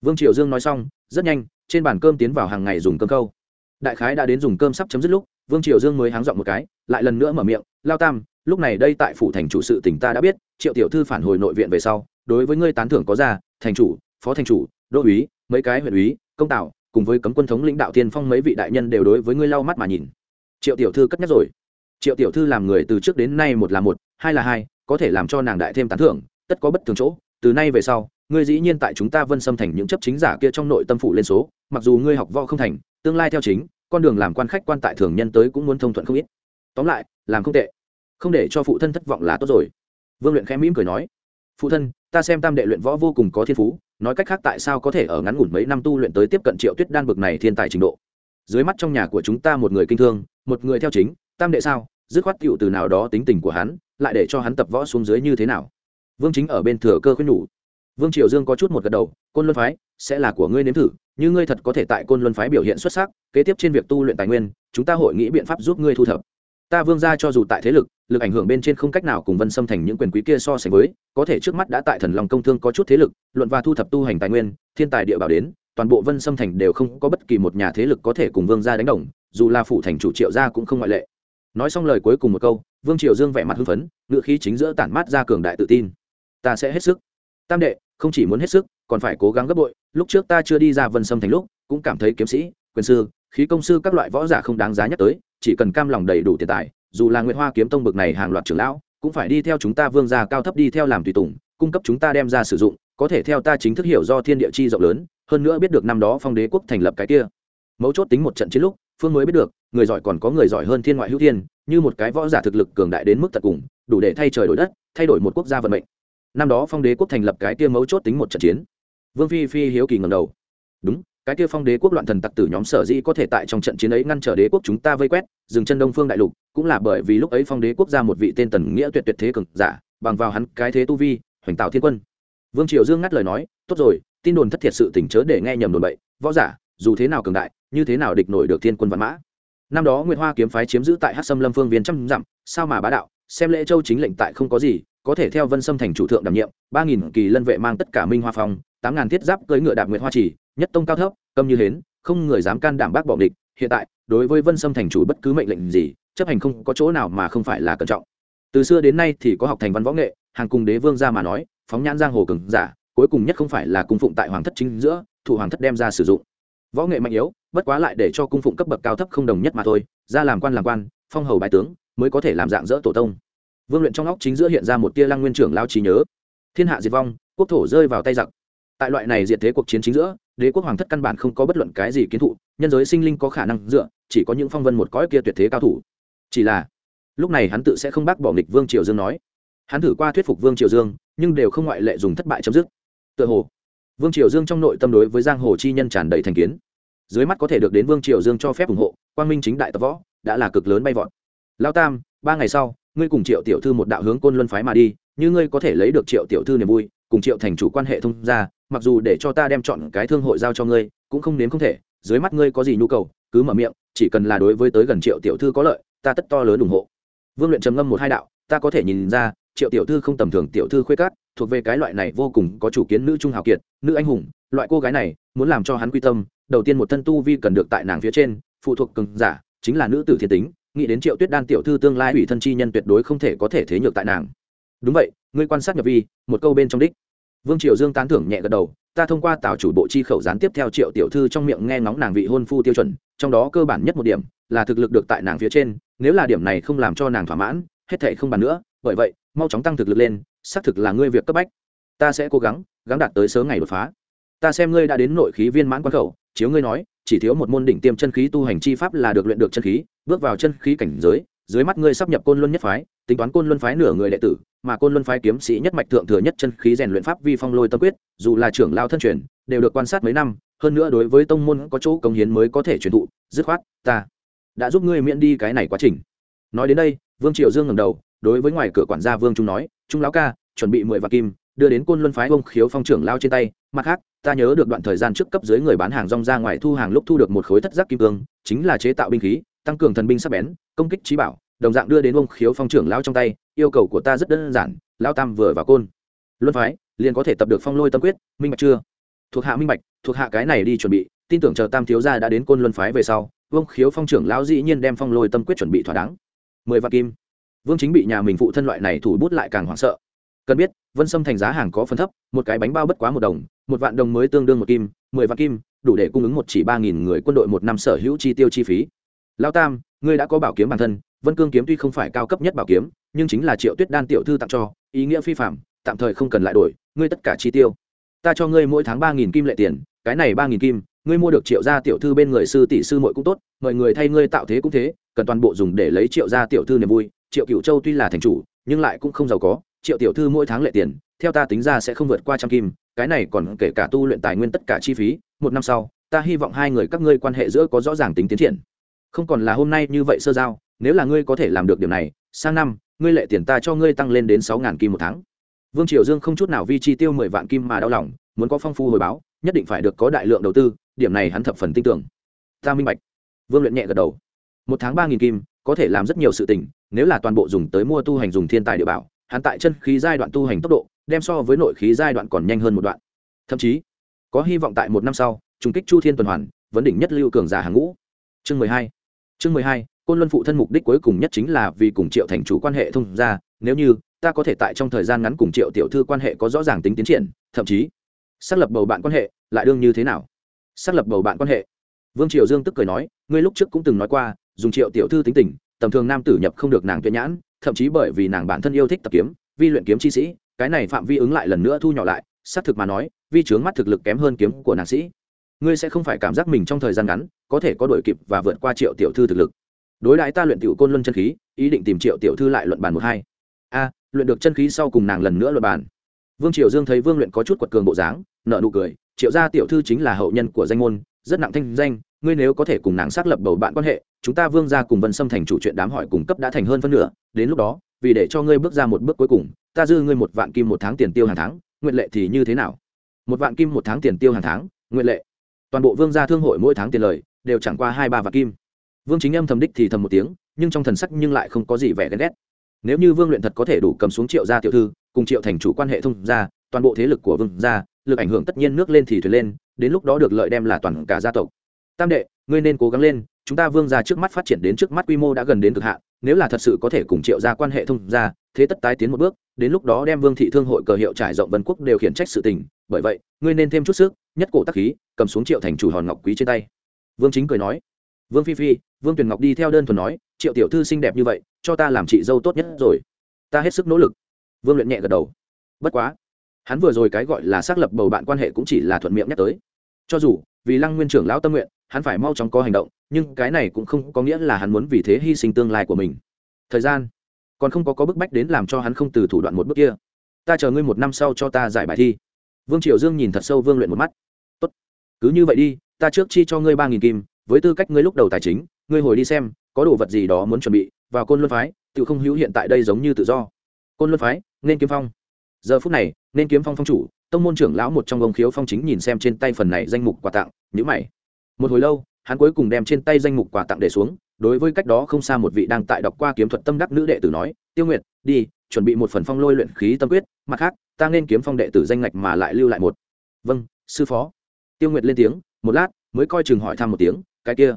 Vương triều dương nói xong, rất nhanh, trên bàn cơm tiến vào hàng ngày dùng cơm câu. Đại khái đã đến dùng cơm sắp chấm dứt lúc vương triều dương mới háng dọn một cái, lại lần nữa mở miệng, lao tam, lúc này đây tại phủ thành chủ sự tỉnh ta đã biết, triệu tiểu thư phản hồi nội viện về sau, đối với ngươi tán thưởng có ra, thành chủ, phó thành chủ, đô úy, mấy cái huyện úy, công tạo cùng với cấm quân thống lãnh đạo tiên phong mấy vị đại nhân đều đối với ngươi lau mắt mà nhìn. Triệu tiểu thư cất nhắc rồi. Triệu tiểu thư làm người từ trước đến nay một là một, hai là hai, có thể làm cho nàng đại thêm tán thưởng, tất có bất thường chỗ. Từ nay về sau, ngươi dĩ nhiên tại chúng ta vân xâm thành những chấp chính giả kia trong nội tâm phủ lên số, mặc dù ngươi học võ không thành, tương lai theo chính con đường làm quan khách quan tại thường nhân tới cũng muốn thông thuận không ít. Tóm lại, làm không tệ. Không để cho phụ thân thất vọng là tốt rồi. Vương luyện khẽ mỉm cười nói. Phụ thân, ta xem tam đệ luyện võ vô cùng có thiên phú, nói cách khác tại sao có thể ở ngắn ngủn mấy năm tu luyện tới tiếp cận triệu tuyết đan bực này thiên tài trình độ? Dưới mắt trong nhà của chúng ta một người kinh thương, một người theo chính, tam đệ sao? Dứt khoát tựu từ nào đó tính tình của hắn, lại để cho hắn tập võ xuống dưới như thế nào? Vương chính ở bên thừa cơ khuyên nhủ. Vương triều dương có chút một gật đầu, côn luân phái sẽ là của ngươi nếm thử, như ngươi thật có thể tại côn luân phái biểu hiện xuất sắc, kế tiếp trên việc tu luyện tài nguyên, chúng ta hội nghĩ biện pháp giúp ngươi thu thập. Ta vương ra cho dù tại thế lực lực ảnh hưởng bên trên không cách nào cùng vân xâm thành những quyền quý kia so sánh với, có thể trước mắt đã tại thần lòng công thương có chút thế lực, luận và thu thập tu hành tài nguyên, thiên tài địa bảo đến, toàn bộ vân xâm thành đều không có bất kỳ một nhà thế lực có thể cùng vương gia đánh đồng, dù là phủ thành chủ triệu gia cũng không ngoại lệ. Nói xong lời cuối cùng một câu, vương triều dương vẻ mặt hưng phấn, ngựa khí chính giữa tản mát ra cường đại tự tin. Ta sẽ hết sức. Tam đệ, không chỉ muốn hết sức còn phải cố gắng gấp bội. Lúc trước ta chưa đi ra vân Sâm thành lúc, cũng cảm thấy kiếm sĩ, quyền sư, khí công sư các loại võ giả không đáng giá nhắc tới, chỉ cần cam lòng đầy đủ tiền tài, dù là nguyễn hoa kiếm tông bực này hàng loạt trưởng lão, cũng phải đi theo chúng ta vương gia cao thấp đi theo làm tùy tùng, cung cấp chúng ta đem ra sử dụng, có thể theo ta chính thức hiểu do thiên địa chi rộng lớn, hơn nữa biết được năm đó phong đế quốc thành lập cái kia. Mấu chốt tính một trận chiến lúc, phương mới biết được, người giỏi còn có người giỏi hơn thiên ngoại hữu thiên, như một cái võ giả thực lực cường đại đến mức tận cùng, đủ để thay trời đổi đất, thay đổi một quốc gia vận mệnh. Năm đó phong đế quốc thành lập cái kia mấu chốt tính một trận chiến vương phi phi hiếu kỳ ngầm đầu. Đúng, cái kia phong đế quốc loạn thần tặc tử nhóm sở dĩ có thể tại trong trận chiến ấy ngăn trở đế quốc chúng ta vây quét, dừng chân đông phương đại lục, cũng là bởi vì lúc ấy phong đế quốc ra một vị tên tần nghĩa tuyệt tuyệt thế cực giả, bằng vào hắn cái thế tu vi, hoành tạo thiên quân. Vương triều dương ngắt lời nói, tốt rồi, tin đồn thất thiệt sự tỉnh chớ để nghe nhầm đồn bậy, võ giả, dù thế nào cường đại, như thế nào địch nổi được thiên quân văn mã. Năm đó nguyễn hoa kiếm phái chiếm giữ tại hát sâm lâm phương viên trăm dặm, sao mà bá đạo, xem lễ châu chính lệnh tại không có gì, có thể theo vân sâm thành chủ thượng đảm nhiệm, ba nghìn kỳ lân vệ mang tất cả minh hoa phong tám ngàn thiết giáp cưỡi ngựa đạp nguyệt hoa chỉ nhất tông cao thấp, câm như hến, không người dám can đảm bác bỏ địch hiện tại, đối với vân sâm thành chủ bất cứ mệnh lệnh gì, chấp hành không có chỗ nào mà không phải là cẩn trọng. Từ xưa đến nay thì có học thành văn võ nghệ, hàng cùng đế vương ra mà nói, phóng nhãn giang hồ cường giả, cuối cùng nhất không phải là cung phụng tại hoàng thất chính giữa thủ hoàng thất đem ra sử dụng. Võ nghệ mạnh yếu, bất quá lại để cho cung phụng cấp bậc cao thấp không đồng nhất mà thôi, ra làm quan làm quan, phong hầu bài tướng, mới có thể làm dạng dỡ tổ tông. Vương luyện trong óc chính giữa hiện ra một tia lăng nguyên trưởng lao trí nhớ. Thiên hạ diệt vong, quốc thổ rơi vào tay giặc tại loại này diệt thế cuộc chiến chính giữa, đế quốc hoàng thất căn bản không có bất luận cái gì kiến thụ, nhân giới sinh linh có khả năng dựa, chỉ có những phong vân một cõi kia tuyệt thế cao thủ. Chỉ là, lúc này hắn tự sẽ không bác bỏ nghịch vương triều dương nói. Hắn thử qua thuyết phục vương triều dương, nhưng đều không ngoại lệ dùng thất bại chấm dứt. Tựa hồ, vương triều dương trong nội tâm đối với giang hồ chi nhân tràn đầy thành kiến. Dưới mắt có thể được đến vương triều dương cho phép ủng hộ, quang minh chính đại tập võ, đã là cực lớn bay vọt. Lao tam, ba ngày sau, ngươi cùng triệu tiểu thư một đạo hướng côn luân phái mà đi, như ngươi có thể lấy được triệu tiểu thư niềm vui, cùng triệu thành chủ quan hệ thông ra mặc dù để cho ta đem chọn cái thương hội giao cho ngươi, cũng không nếm không thể, dưới mắt ngươi có gì nhu cầu, cứ mở miệng, chỉ cần là đối với tới gần triệu tiểu thư có lợi, ta tất to lớn ủng hộ. Vương luyện trầm ngâm một hai đạo, ta có thể nhìn ra, triệu tiểu thư không tầm thường, tiểu thư khuê cát thuộc về cái loại này vô cùng có chủ kiến nữ trung hào kiệt, nữ anh hùng, loại cô gái này, muốn làm cho hắn quy tâm, đầu tiên một thân tu vi cần được tại nàng phía trên, phụ thuộc cường giả, chính là nữ tử thiên tính, nghĩ đến triệu tuyết đan tiểu thư tương lai ủy thân chi nhân tuyệt đối không thể có thể thế nhược tại nàng. Đúng vậy, ngươi quan sát nhập vi, một câu bên trong đích vương triều dương tán thưởng nhẹ gật đầu, ta thông qua tạo chủ bộ chi khẩu gián tiếp theo triệu tiểu thư trong miệng nghe ngóng nàng vị hôn phu tiêu chuẩn, trong đó cơ bản nhất một điểm là thực lực được tại nàng phía trên, nếu là điểm này không làm cho nàng thỏa mãn, hết thệ không bàn nữa, bởi vậy, mau chóng tăng thực lực lên, xác thực là ngươi việc cấp bách. Ta sẽ cố gắng gắng đạt tới sớm ngày đột phá. Ta xem ngươi đã đến nội khí viên mãn quan khẩu, chiếu ngươi nói, chỉ thiếu một môn đỉnh tiêm chân khí tu hành chi pháp là được luyện được chân khí, bước vào chân khí cảnh giới, dưới mắt ngươi sắp nhập côn luân nhất phái, tính toán côn luân phái nửa người đệ tử mà côn luân phái kiếm sĩ nhất mạch thượng thừa nhất chân khí rèn luyện pháp vi phong lôi tâm quyết, dù là trưởng lao thân truyền, đều được quan sát mấy năm, hơn nữa đối với tông môn có chỗ công hiến mới có thể truyền thụ, dứt khoát, ta đã giúp ngươi miễn đi cái này quá trình. Nói đến đây, vương triệu dương ngẩng đầu, đối với ngoài cửa quản gia vương trung nói, trung lão ca, chuẩn bị mười vạn kim, đưa đến côn luân phái ông khiếu phong trưởng lao trên tay, mặt khác, ta nhớ được đoạn thời gian trước cấp dưới người bán hàng rong ra ngoài thu hàng lúc thu được một khối thất giác kim cương, chính là chế tạo binh khí, tăng cường thần binh sắc bén, công kích trí bảo đồng dạng đưa đến ông khiếu phong trưởng lão trong tay, yêu cầu của ta rất đơn giản lao tam vừa vào côn. Luân phái, liền có thể tập được phong lôi tâm quyết, minh bạch chưa? Thuộc hạ minh bạch, thuộc hạ cái này đi chuẩn bị, tin tưởng chờ tam thiếu gia đã đến côn luân phái về sau vương khiếu phong trưởng lão dĩ nhiên đem phong lôi tâm quyết chuẩn bị thỏa đáng. Mười vạn kim. Vương chính bị nhà mình phụ thân loại này thủ bút lại càng hoảng sợ. Cần biết, vân sâm thành giá hàng có phần thấp, một cái bánh bao bất quá một đồng, một vạn đồng mới tương đương một kim, mười vạn kim, đủ để cung ứng một chỉ ba nghìn người quân đội một năm sở hữu chi tiêu chi phí. Lao tam, ngươi đã có bảo kiếm bản thân vân cương kiếm tuy không phải cao cấp nhất bảo kiếm, nhưng chính là triệu tuyết đan tiểu thư tặng cho, ý nghĩa phi phạm tạm thời không cần lại đổi, ngươi tất cả chi tiêu. Ta cho ngươi mỗi tháng ba nghìn kim lệ tiền, cái này ba nghìn kim, ngươi mua được triệu gia tiểu thư bên người sư tỷ sư muội cũng tốt, mời người thay ngươi tạo thế cũng thế, cần toàn bộ dùng để lấy triệu gia tiểu thư niềm vui. Triệu cựu châu tuy là thành chủ, nhưng lại cũng không giàu có, triệu tiểu thư mỗi tháng lệ tiền, theo ta tính ra sẽ không vượt qua trăm kim, cái này còn kể cả tu luyện tài nguyên tất cả chi phí, một năm sau, ta hy vọng hai người các ngươi quan hệ giữa có rõ ràng tính tiến triển. Không còn là hôm nay như vậy sơ giao nếu là ngươi có thể làm được điều này, sang năm, ngươi lệ tiền ta cho ngươi tăng lên đến sáu ngàn kim một tháng. Vương triều dương không chút nào vi chi tiêu mười vạn kim mà đau lòng, muốn có phong phú hồi báo, nhất định phải được có đại lượng đầu tư, điểm này hắn thập phần tin tưởng. Ta minh bạch. Vương luyện nhẹ gật đầu. Một tháng ba nghìn kim, có thể làm rất nhiều sự tình, nếu là toàn bộ dùng tới mua tu hành dùng thiên tài địa bảo, hắn tại chân khí giai đoạn tu hành tốc độ, đem so với nội khí giai đoạn còn nhanh hơn một đoạn. Thậm chí, có hy vọng tại một năm sau, trùng kích chu thiên tuần hoàn, vấn đỉnh nhất lưu cường giả hàng ngũ. Chương mười hai. Chương mười hai côn luân phụ thân mục đích cuối cùng nhất chính là vì cùng triệu thành chủ quan hệ thông ra nếu như ta có thể tại trong thời gian ngắn cùng triệu tiểu thư quan hệ có rõ ràng tính tiến triển, thậm chí xác lập bầu bạn quan hệ lại đương như thế nào? Xác lập bầu bạn quan hệ. Vương triều dương tức cười nói, ngươi lúc trước cũng từng nói qua, dùng triệu tiểu thư tính tình, tầm thường nam tử nhập không được nàng tuyệt nhãn, thậm chí bởi vì nàng bản thân yêu thích tập kiếm, vi luyện kiếm chi sĩ, cái này phạm vi ứng lại lần nữa thu nhỏ lại, xác thực mà nói, vi trướng mắt thực lực kém hơn kiếm của nàng sĩ. Ngươi sẽ không phải cảm giác mình trong thời gian ngắn có thể có đổi kịp và vượt qua triệu tiểu thư thực lực đối đãi ta luyện tiểu côn luân chân khí, ý định tìm triệu tiểu thư lại luận bàn một hai. A, luyện được chân khí sau cùng nàng lần nữa luận bàn. Vương triều dương thấy vương luyện có chút quật cường bộ dáng nợ nụ cười, triệu gia tiểu thư chính là hậu nhân của danh môn, rất nặng thanh danh, ngươi nếu có thể cùng nàng xác lập bầu bạn quan hệ, chúng ta vương gia cùng vân xâm thành chủ chuyện đám hỏi cung cấp đã thành hơn phân nửa, đến lúc đó, vì để cho ngươi bước ra một bước cuối cùng, ta dư ngươi một vạn kim một tháng tiền tiêu hàng tháng, nguyện lệ thì như thế nào? Một vạn kim một tháng tiền tiêu hàng tháng, nguyện lệ. Toàn bộ vương gia thương hội mỗi tháng tiền lời đều chẳng qua hai ba vạn kim vương chính âm thầm đích thì thầm một tiếng, nhưng trong thần sắc nhưng lại không có gì vẻ ghen ghét. Nếu như vương luyện thật có thể đủ cầm xuống triệu gia tiểu thư, cùng triệu thành chủ quan hệ thông gia, toàn bộ thế lực của vương gia, lực ảnh hưởng tất nhiên nước lên thì thuyền lên, đến lúc đó được lợi đem là toàn cả gia tộc. Tam đệ, ngươi nên cố gắng lên, chúng ta vương gia trước mắt phát triển đến trước mắt quy mô đã gần đến cực hạn, nếu là thật sự có thể cùng triệu gia quan hệ thông gia, thế tất tái tiến một bước, đến lúc đó đem vương thị thương hội cờ hiệu trải rộng vân quốc đều khiển trách sự tình, bởi vậy, ngươi nên thêm chút sức, nhất cổ tắc khí, cầm xuống triệu thành chủ hòn ngọc quý trên tay. Vương chính cười nói, vương phi phi vương tuyền ngọc đi theo đơn thuần nói, triệu tiểu thư xinh đẹp như vậy, cho ta làm chị dâu tốt nhất rồi. Ta hết sức nỗ lực. Vương luyện nhẹ gật đầu. Bất quá, hắn vừa rồi cái gọi là xác lập bầu bạn quan hệ cũng chỉ là thuận miệng nhắc tới. Cho dù vì lăng nguyên trưởng lão tâm nguyện, hắn phải mau chóng có hành động, nhưng cái này cũng không có nghĩa là hắn muốn vì thế hy sinh tương lai của mình. Thời gian, còn không có có bức bách đến làm cho hắn không từ thủ đoạn một bước kia. Ta chờ ngươi một năm sau cho ta giải bài thi. Vương triều dương nhìn thật sâu vương luyện một mắt. Tốt, cứ như vậy đi, ta trước chi cho ngươi ba nghìn kim, với tư cách ngươi lúc đầu tài chính ngươi hồi đi xem, có đồ vật gì đó muốn chuẩn bị, vào côn luân phái, tự không hữu hiện tại đây giống như tự do. Côn luân phái, nên kiếm phong. Giờ phút này, nên kiếm phong phong chủ, tông môn trưởng lão một trong ông khiếu phong chính nhìn xem trên tay phần này danh mục quà tặng nhữ mày. Một hồi lâu, hắn cuối cùng đem trên tay danh mục quà tặng để xuống, đối với cách đó không xa một vị đang tại đọc qua kiếm thuật tâm đắc nữ đệ tử nói, tiêu nguyệt, đi, chuẩn bị một phần phong lôi luyện khí tâm quyết, mặt khác, ta nên kiếm phong đệ tử danh ngạch mà lại lưu lại một. Vâng sư phó. Tiêu nguyệt lên tiếng, một lát, mới coi chừng hỏi thăm một tiếng, cái kia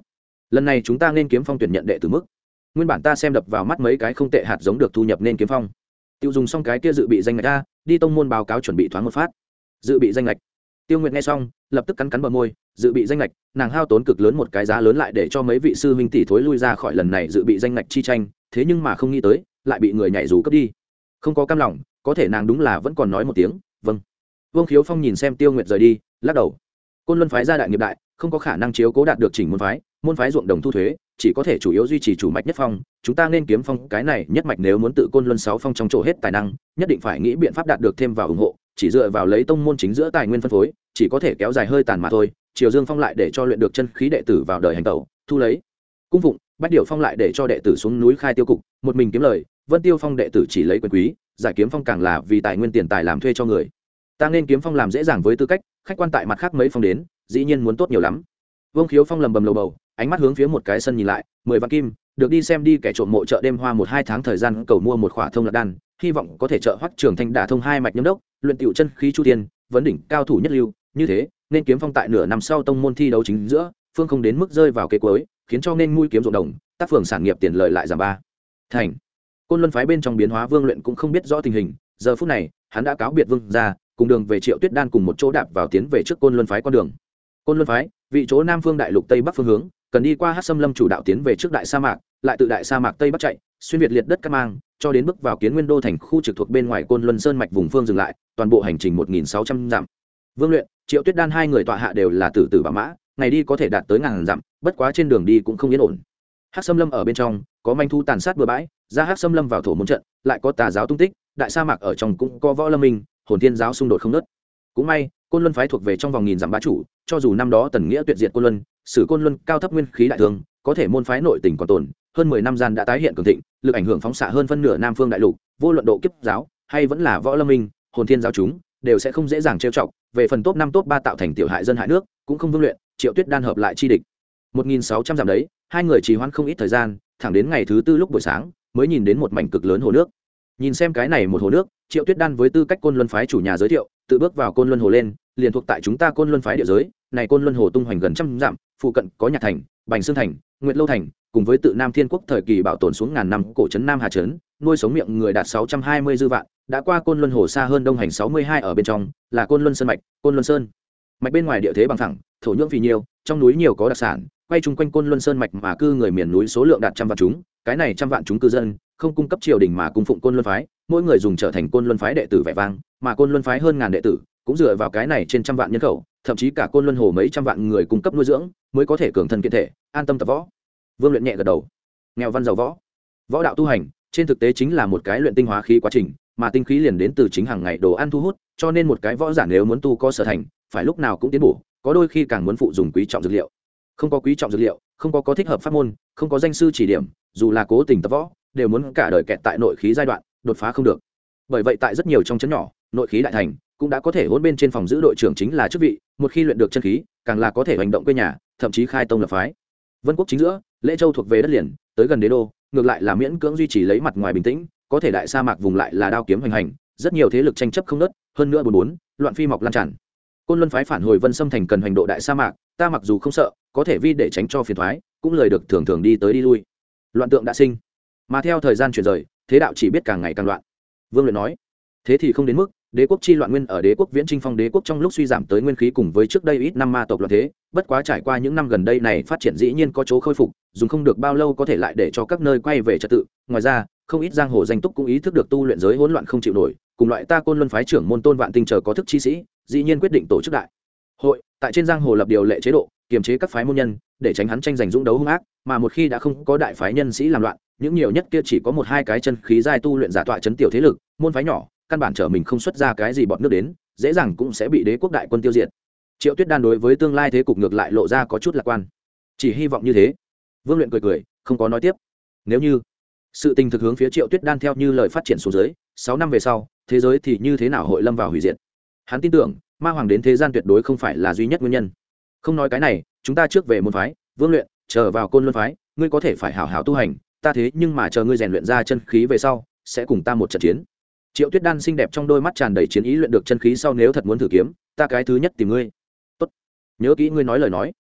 lần này chúng ta nên kiếm phong tuyển nhận đệ tử mức. Nguyên bản ta xem đập vào mắt mấy cái không tệ hạt giống được thu nhập nên kiếm phong. Tiêu dùng xong cái kia dự bị danh ngạch ra, đi tông môn báo cáo chuẩn bị thoáng một phát. Dự bị danh ngạch. Tiêu nguyệt nghe xong, lập tức cắn cắn bờ môi, dự bị danh ngạch, nàng hao tốn cực lớn một cái giá lớn lại để cho mấy vị sư huynh tỷ thối lui ra khỏi lần này dự bị danh ngạch chi tranh, thế nhưng mà không nghĩ tới, lại bị người nhảy rú cướp đi. Không có cam lòng, có thể nàng đúng là vẫn còn nói một tiếng vâng. Vương khiếu phong nhìn xem tiêu nguyệt rời đi, lắc đầu. Côn luân phái gia đại nghiệp đại, không có khả năng chiếu cố đạt được chỉnh môn phái môn phái ruộng đồng thu thuế, chỉ có thể chủ yếu duy trì chủ mạch nhất phong. Chúng ta nên kiếm phong cái này nhất mạch nếu muốn tự côn luân sáu phong trong chỗ hết tài năng, nhất định phải nghĩ biện pháp đạt được thêm vào ủng hộ, chỉ dựa vào lấy tông môn chính giữa tài nguyên phân phối, chỉ có thể kéo dài hơi tàn mà thôi. Triều dương phong lại để cho luyện được chân khí đệ tử vào đời hành tẩu, thu lấy. Cung phụng, bách điệu phong lại để cho đệ tử xuống núi khai tiêu cục, một mình kiếm lời. Vân tiêu phong đệ tử chỉ lấy quyền quý, giải kiếm phong càng là vì tài nguyên tiền tài làm thuê cho người. Ta nên kiếm phong làm dễ dàng với tư cách, khách quan tại mặt khác mấy phong đến, dĩ nhiên muốn tốt nhiều lắm. Vương khiếu phong lầm bầm lầu bầu ánh mắt hướng phía một cái sân nhìn lại, mười vạn kim, được đi xem đi kẻ trộm mộ chợ đêm hoa một hai tháng thời gian, cầu mua một khỏa thông lạc đan, hy vọng có thể trợ hoắc trường thanh đả thông hai mạch nhâm đốc, luyện tiểu chân khí chu tiên, vấn đỉnh cao thủ nhất lưu, như thế, nên kiếm phong tại nửa năm sau tông môn thi đấu chính giữa, phương không đến mức rơi vào kế cuối, khiến cho nên mũi kiếm rộng đồng, tác phường sản nghiệp tiền lợi lại giảm ba. Thành. Côn luân phái bên trong biến hóa vương luyện cũng không biết rõ tình hình, giờ phút này, hắn đã cáo biệt vương ra cùng đường về triệu tuyết đan cùng một chỗ đạp vào tiến về trước côn luân phái con đường. Côn luân phái, vị chỗ nam phương đại lục tây bắc phương hướng cần đi qua hát xâm lâm chủ đạo tiến về trước đại sa mạc, lại tự đại sa mạc tây bắc chạy, xuyên việt liệt đất cát mang, cho đến bước vào kiến nguyên đô thành khu trực thuộc bên ngoài côn luân sơn mạch vùng phương dừng lại, toàn bộ hành trình một nghìn sáu trăm dặm. Vương luyện, triệu tuyết đan hai người tọa hạ đều là tử tử bà mã, ngày đi có thể đạt tới ngàn dặm, bất quá trên đường đi cũng không yên ổn. Hát xâm lâm ở bên trong, có manh thu tàn sát bừa bãi, ra hát xâm lâm vào thổ môn trận, lại có tà giáo tung tích, đại sa mạc ở trong cũng có võ lâm minh, hồn thiên giáo xung đột không nớt cũng may, côn luân phái thuộc về trong vòng nghìn dặm bá chủ, cho dù năm đó tần nghĩa tuyệt diệt côn luân sử côn luân cao thấp nguyên khí đại thương, có thể môn phái nội tỉnh còn tồn, hơn mười năm gian đã tái hiện cường thịnh, lực ảnh hưởng phóng xạ hơn phân nửa nam phương đại lục, vô luận độ kiếp giáo, hay vẫn là võ lâm minh, hồn thiên giáo chúng, đều sẽ không dễ dàng trêu chọc, về phần top năm top ba tạo thành tiểu hại dân hại nước, cũng không vương luyện, triệu tuyết đan hợp lại chi địch. Một nghìn sáu trăm dặm đấy, hai người trì hoãn không ít thời gian, thẳng đến ngày thứ tư lúc buổi sáng, mới nhìn đến một mảnh cực lớn hồ nước. Nhìn xem cái này một hồ nước, triệu tuyết đan với tư cách côn luân phái chủ nhà giới thiệu, tự bước vào côn luân hồ lên, liền thuộc tại chúng ta côn luân phái địa giới, này côn luân hồ tung hoành gần trăm dặm phụ cận có nhạc thành, bành sương thành, nguyệt lâu thành, cùng với tự nam thiên quốc thời kỳ bảo tồn xuống ngàn năm cổ trấn nam hà trấn, nuôi sống miệng người đạt sáu trăm hai mươi dư vạn, đã qua côn luân hồ xa hơn đông hành sáu mươi hai ở bên trong, là côn luân sơn mạch, côn luân sơn. Mạch bên ngoài địa thế bằng thẳng, thổ nhưỡng phì nhiều, trong núi nhiều có đặc sản, quay chung quanh côn luân sơn mạch mà cư người miền núi số lượng đạt trăm vạn chúng, cái này trăm vạn chúng cư dân, không cung cấp triều đình mà cung phụng côn luân phái, mỗi người dùng trở thành côn luân phái đệ tử vẻ vang, mà côn luân phái hơn ngàn đệ tử cũng dựa vào cái này trên trăm vạn nhân khẩu, thậm chí cả côn luân hồ mấy trăm vạn người cung cấp nuôi dưỡng mới có thể cường thân kiện thể, an tâm tập võ. Vương luyện nhẹ gật đầu. Nghèo văn giàu võ. Võ đạo tu hành, trên thực tế chính là một cái luyện tinh hóa khí quá trình, mà tinh khí liền đến từ chính hàng ngày đồ ăn thu hút, cho nên một cái võ giả nếu muốn tu có sở thành, phải lúc nào cũng tiến bổ có đôi khi càng muốn phụ dùng quý trọng dược liệu. Không có quý trọng dược liệu, không có có thích hợp pháp môn, không có danh sư chỉ điểm, dù là cố tình tập võ, đều muốn cả đời kẹt tại nội khí giai đoạn, đột phá không được. Bởi vậy tại rất nhiều trong chấn nhỏ, nội khí đại thành cũng đã có thể hôn bên trên phòng giữ đội trưởng chính là chức vị, một khi luyện được chân khí, càng là có thể hành động quê nhà, thậm chí khai tông lập phái. Vân quốc chính giữa, lễ châu thuộc về đất liền, tới gần đế đô, ngược lại là miễn cưỡng duy trì lấy mặt ngoài bình tĩnh, có thể đại sa mạc vùng lại là đao kiếm hoành hành, rất nhiều thế lực tranh chấp không nớt, hơn nữa bốn bốn, loạn phi mọc lan tràn. Côn luân phái phản hồi vân xâm thành cần hành độ đại sa mạc, ta mặc dù không sợ, có thể vi để tránh cho phiền thoái, cũng lời được thường thường đi tới đi lui. Loạn tượng đã sinh. Mà theo thời gian chuyển rời, thế đạo chỉ biết càng ngày càng loạn. Vương luyện nói, thế thì không đến mức đế quốc chi loạn nguyên ở đế quốc viễn trinh phong đế quốc trong lúc suy giảm tới nguyên khí cùng với trước đây ít năm ma tộc loạn thế, bất quá trải qua những năm gần đây này phát triển dĩ nhiên có chỗ khôi phục, dùng không được bao lâu có thể lại để cho các nơi quay về trật tự. Ngoài ra, không ít giang hồ danh túc cũng ý thức được tu luyện giới hỗn loạn không chịu nổi, cùng loại ta côn luân phái trưởng môn tôn vạn tinh chờ có thức chi sĩ, dĩ nhiên quyết định tổ chức đại hội. Tại trên giang hồ lập điều lệ chế độ, kiềm chế các phái môn nhân, để tránh hắn tranh giành dũng đấu hung ác, mà một khi đã không có đại phái nhân sĩ làm loạn, những nhiều nhất kia chỉ có một hai cái chân khí giai tu luyện giả tọa chấn tiểu thế lực, môn phái nhỏ căn bản trở mình không xuất ra cái gì bọn nước đến, dễ dàng cũng sẽ bị đế quốc đại quân tiêu diệt. Triệu tuyết đan đối với tương lai thế cục ngược lại lộ ra có chút lạc quan. Chỉ hy vọng như thế. Vương luyện cười cười, không có nói tiếp. Nếu như sự tình thực hướng phía triệu tuyết đan theo như lời phát triển xuống dưới, sáu năm về sau, thế giới thì như thế nào hội lâm vào hủy diệt? Hắn tin tưởng, ma hoàng đến thế gian tuyệt đối không phải là duy nhất nguyên nhân. Không nói cái này, chúng ta trước về môn phái, vương luyện, chờ vào côn luân phái, ngươi có thể phải hảo hảo tu hành, ta thế nhưng mà chờ ngươi rèn luyện ra chân khí về sau, sẽ cùng ta một trận chiến triệu tuyết đan xinh đẹp trong đôi mắt tràn đầy chiến ý luyện được chân khí sau nếu thật muốn thử kiếm, ta cái thứ nhất tìm ngươi. Tốt. Nhớ kỹ ngươi nói lời nói.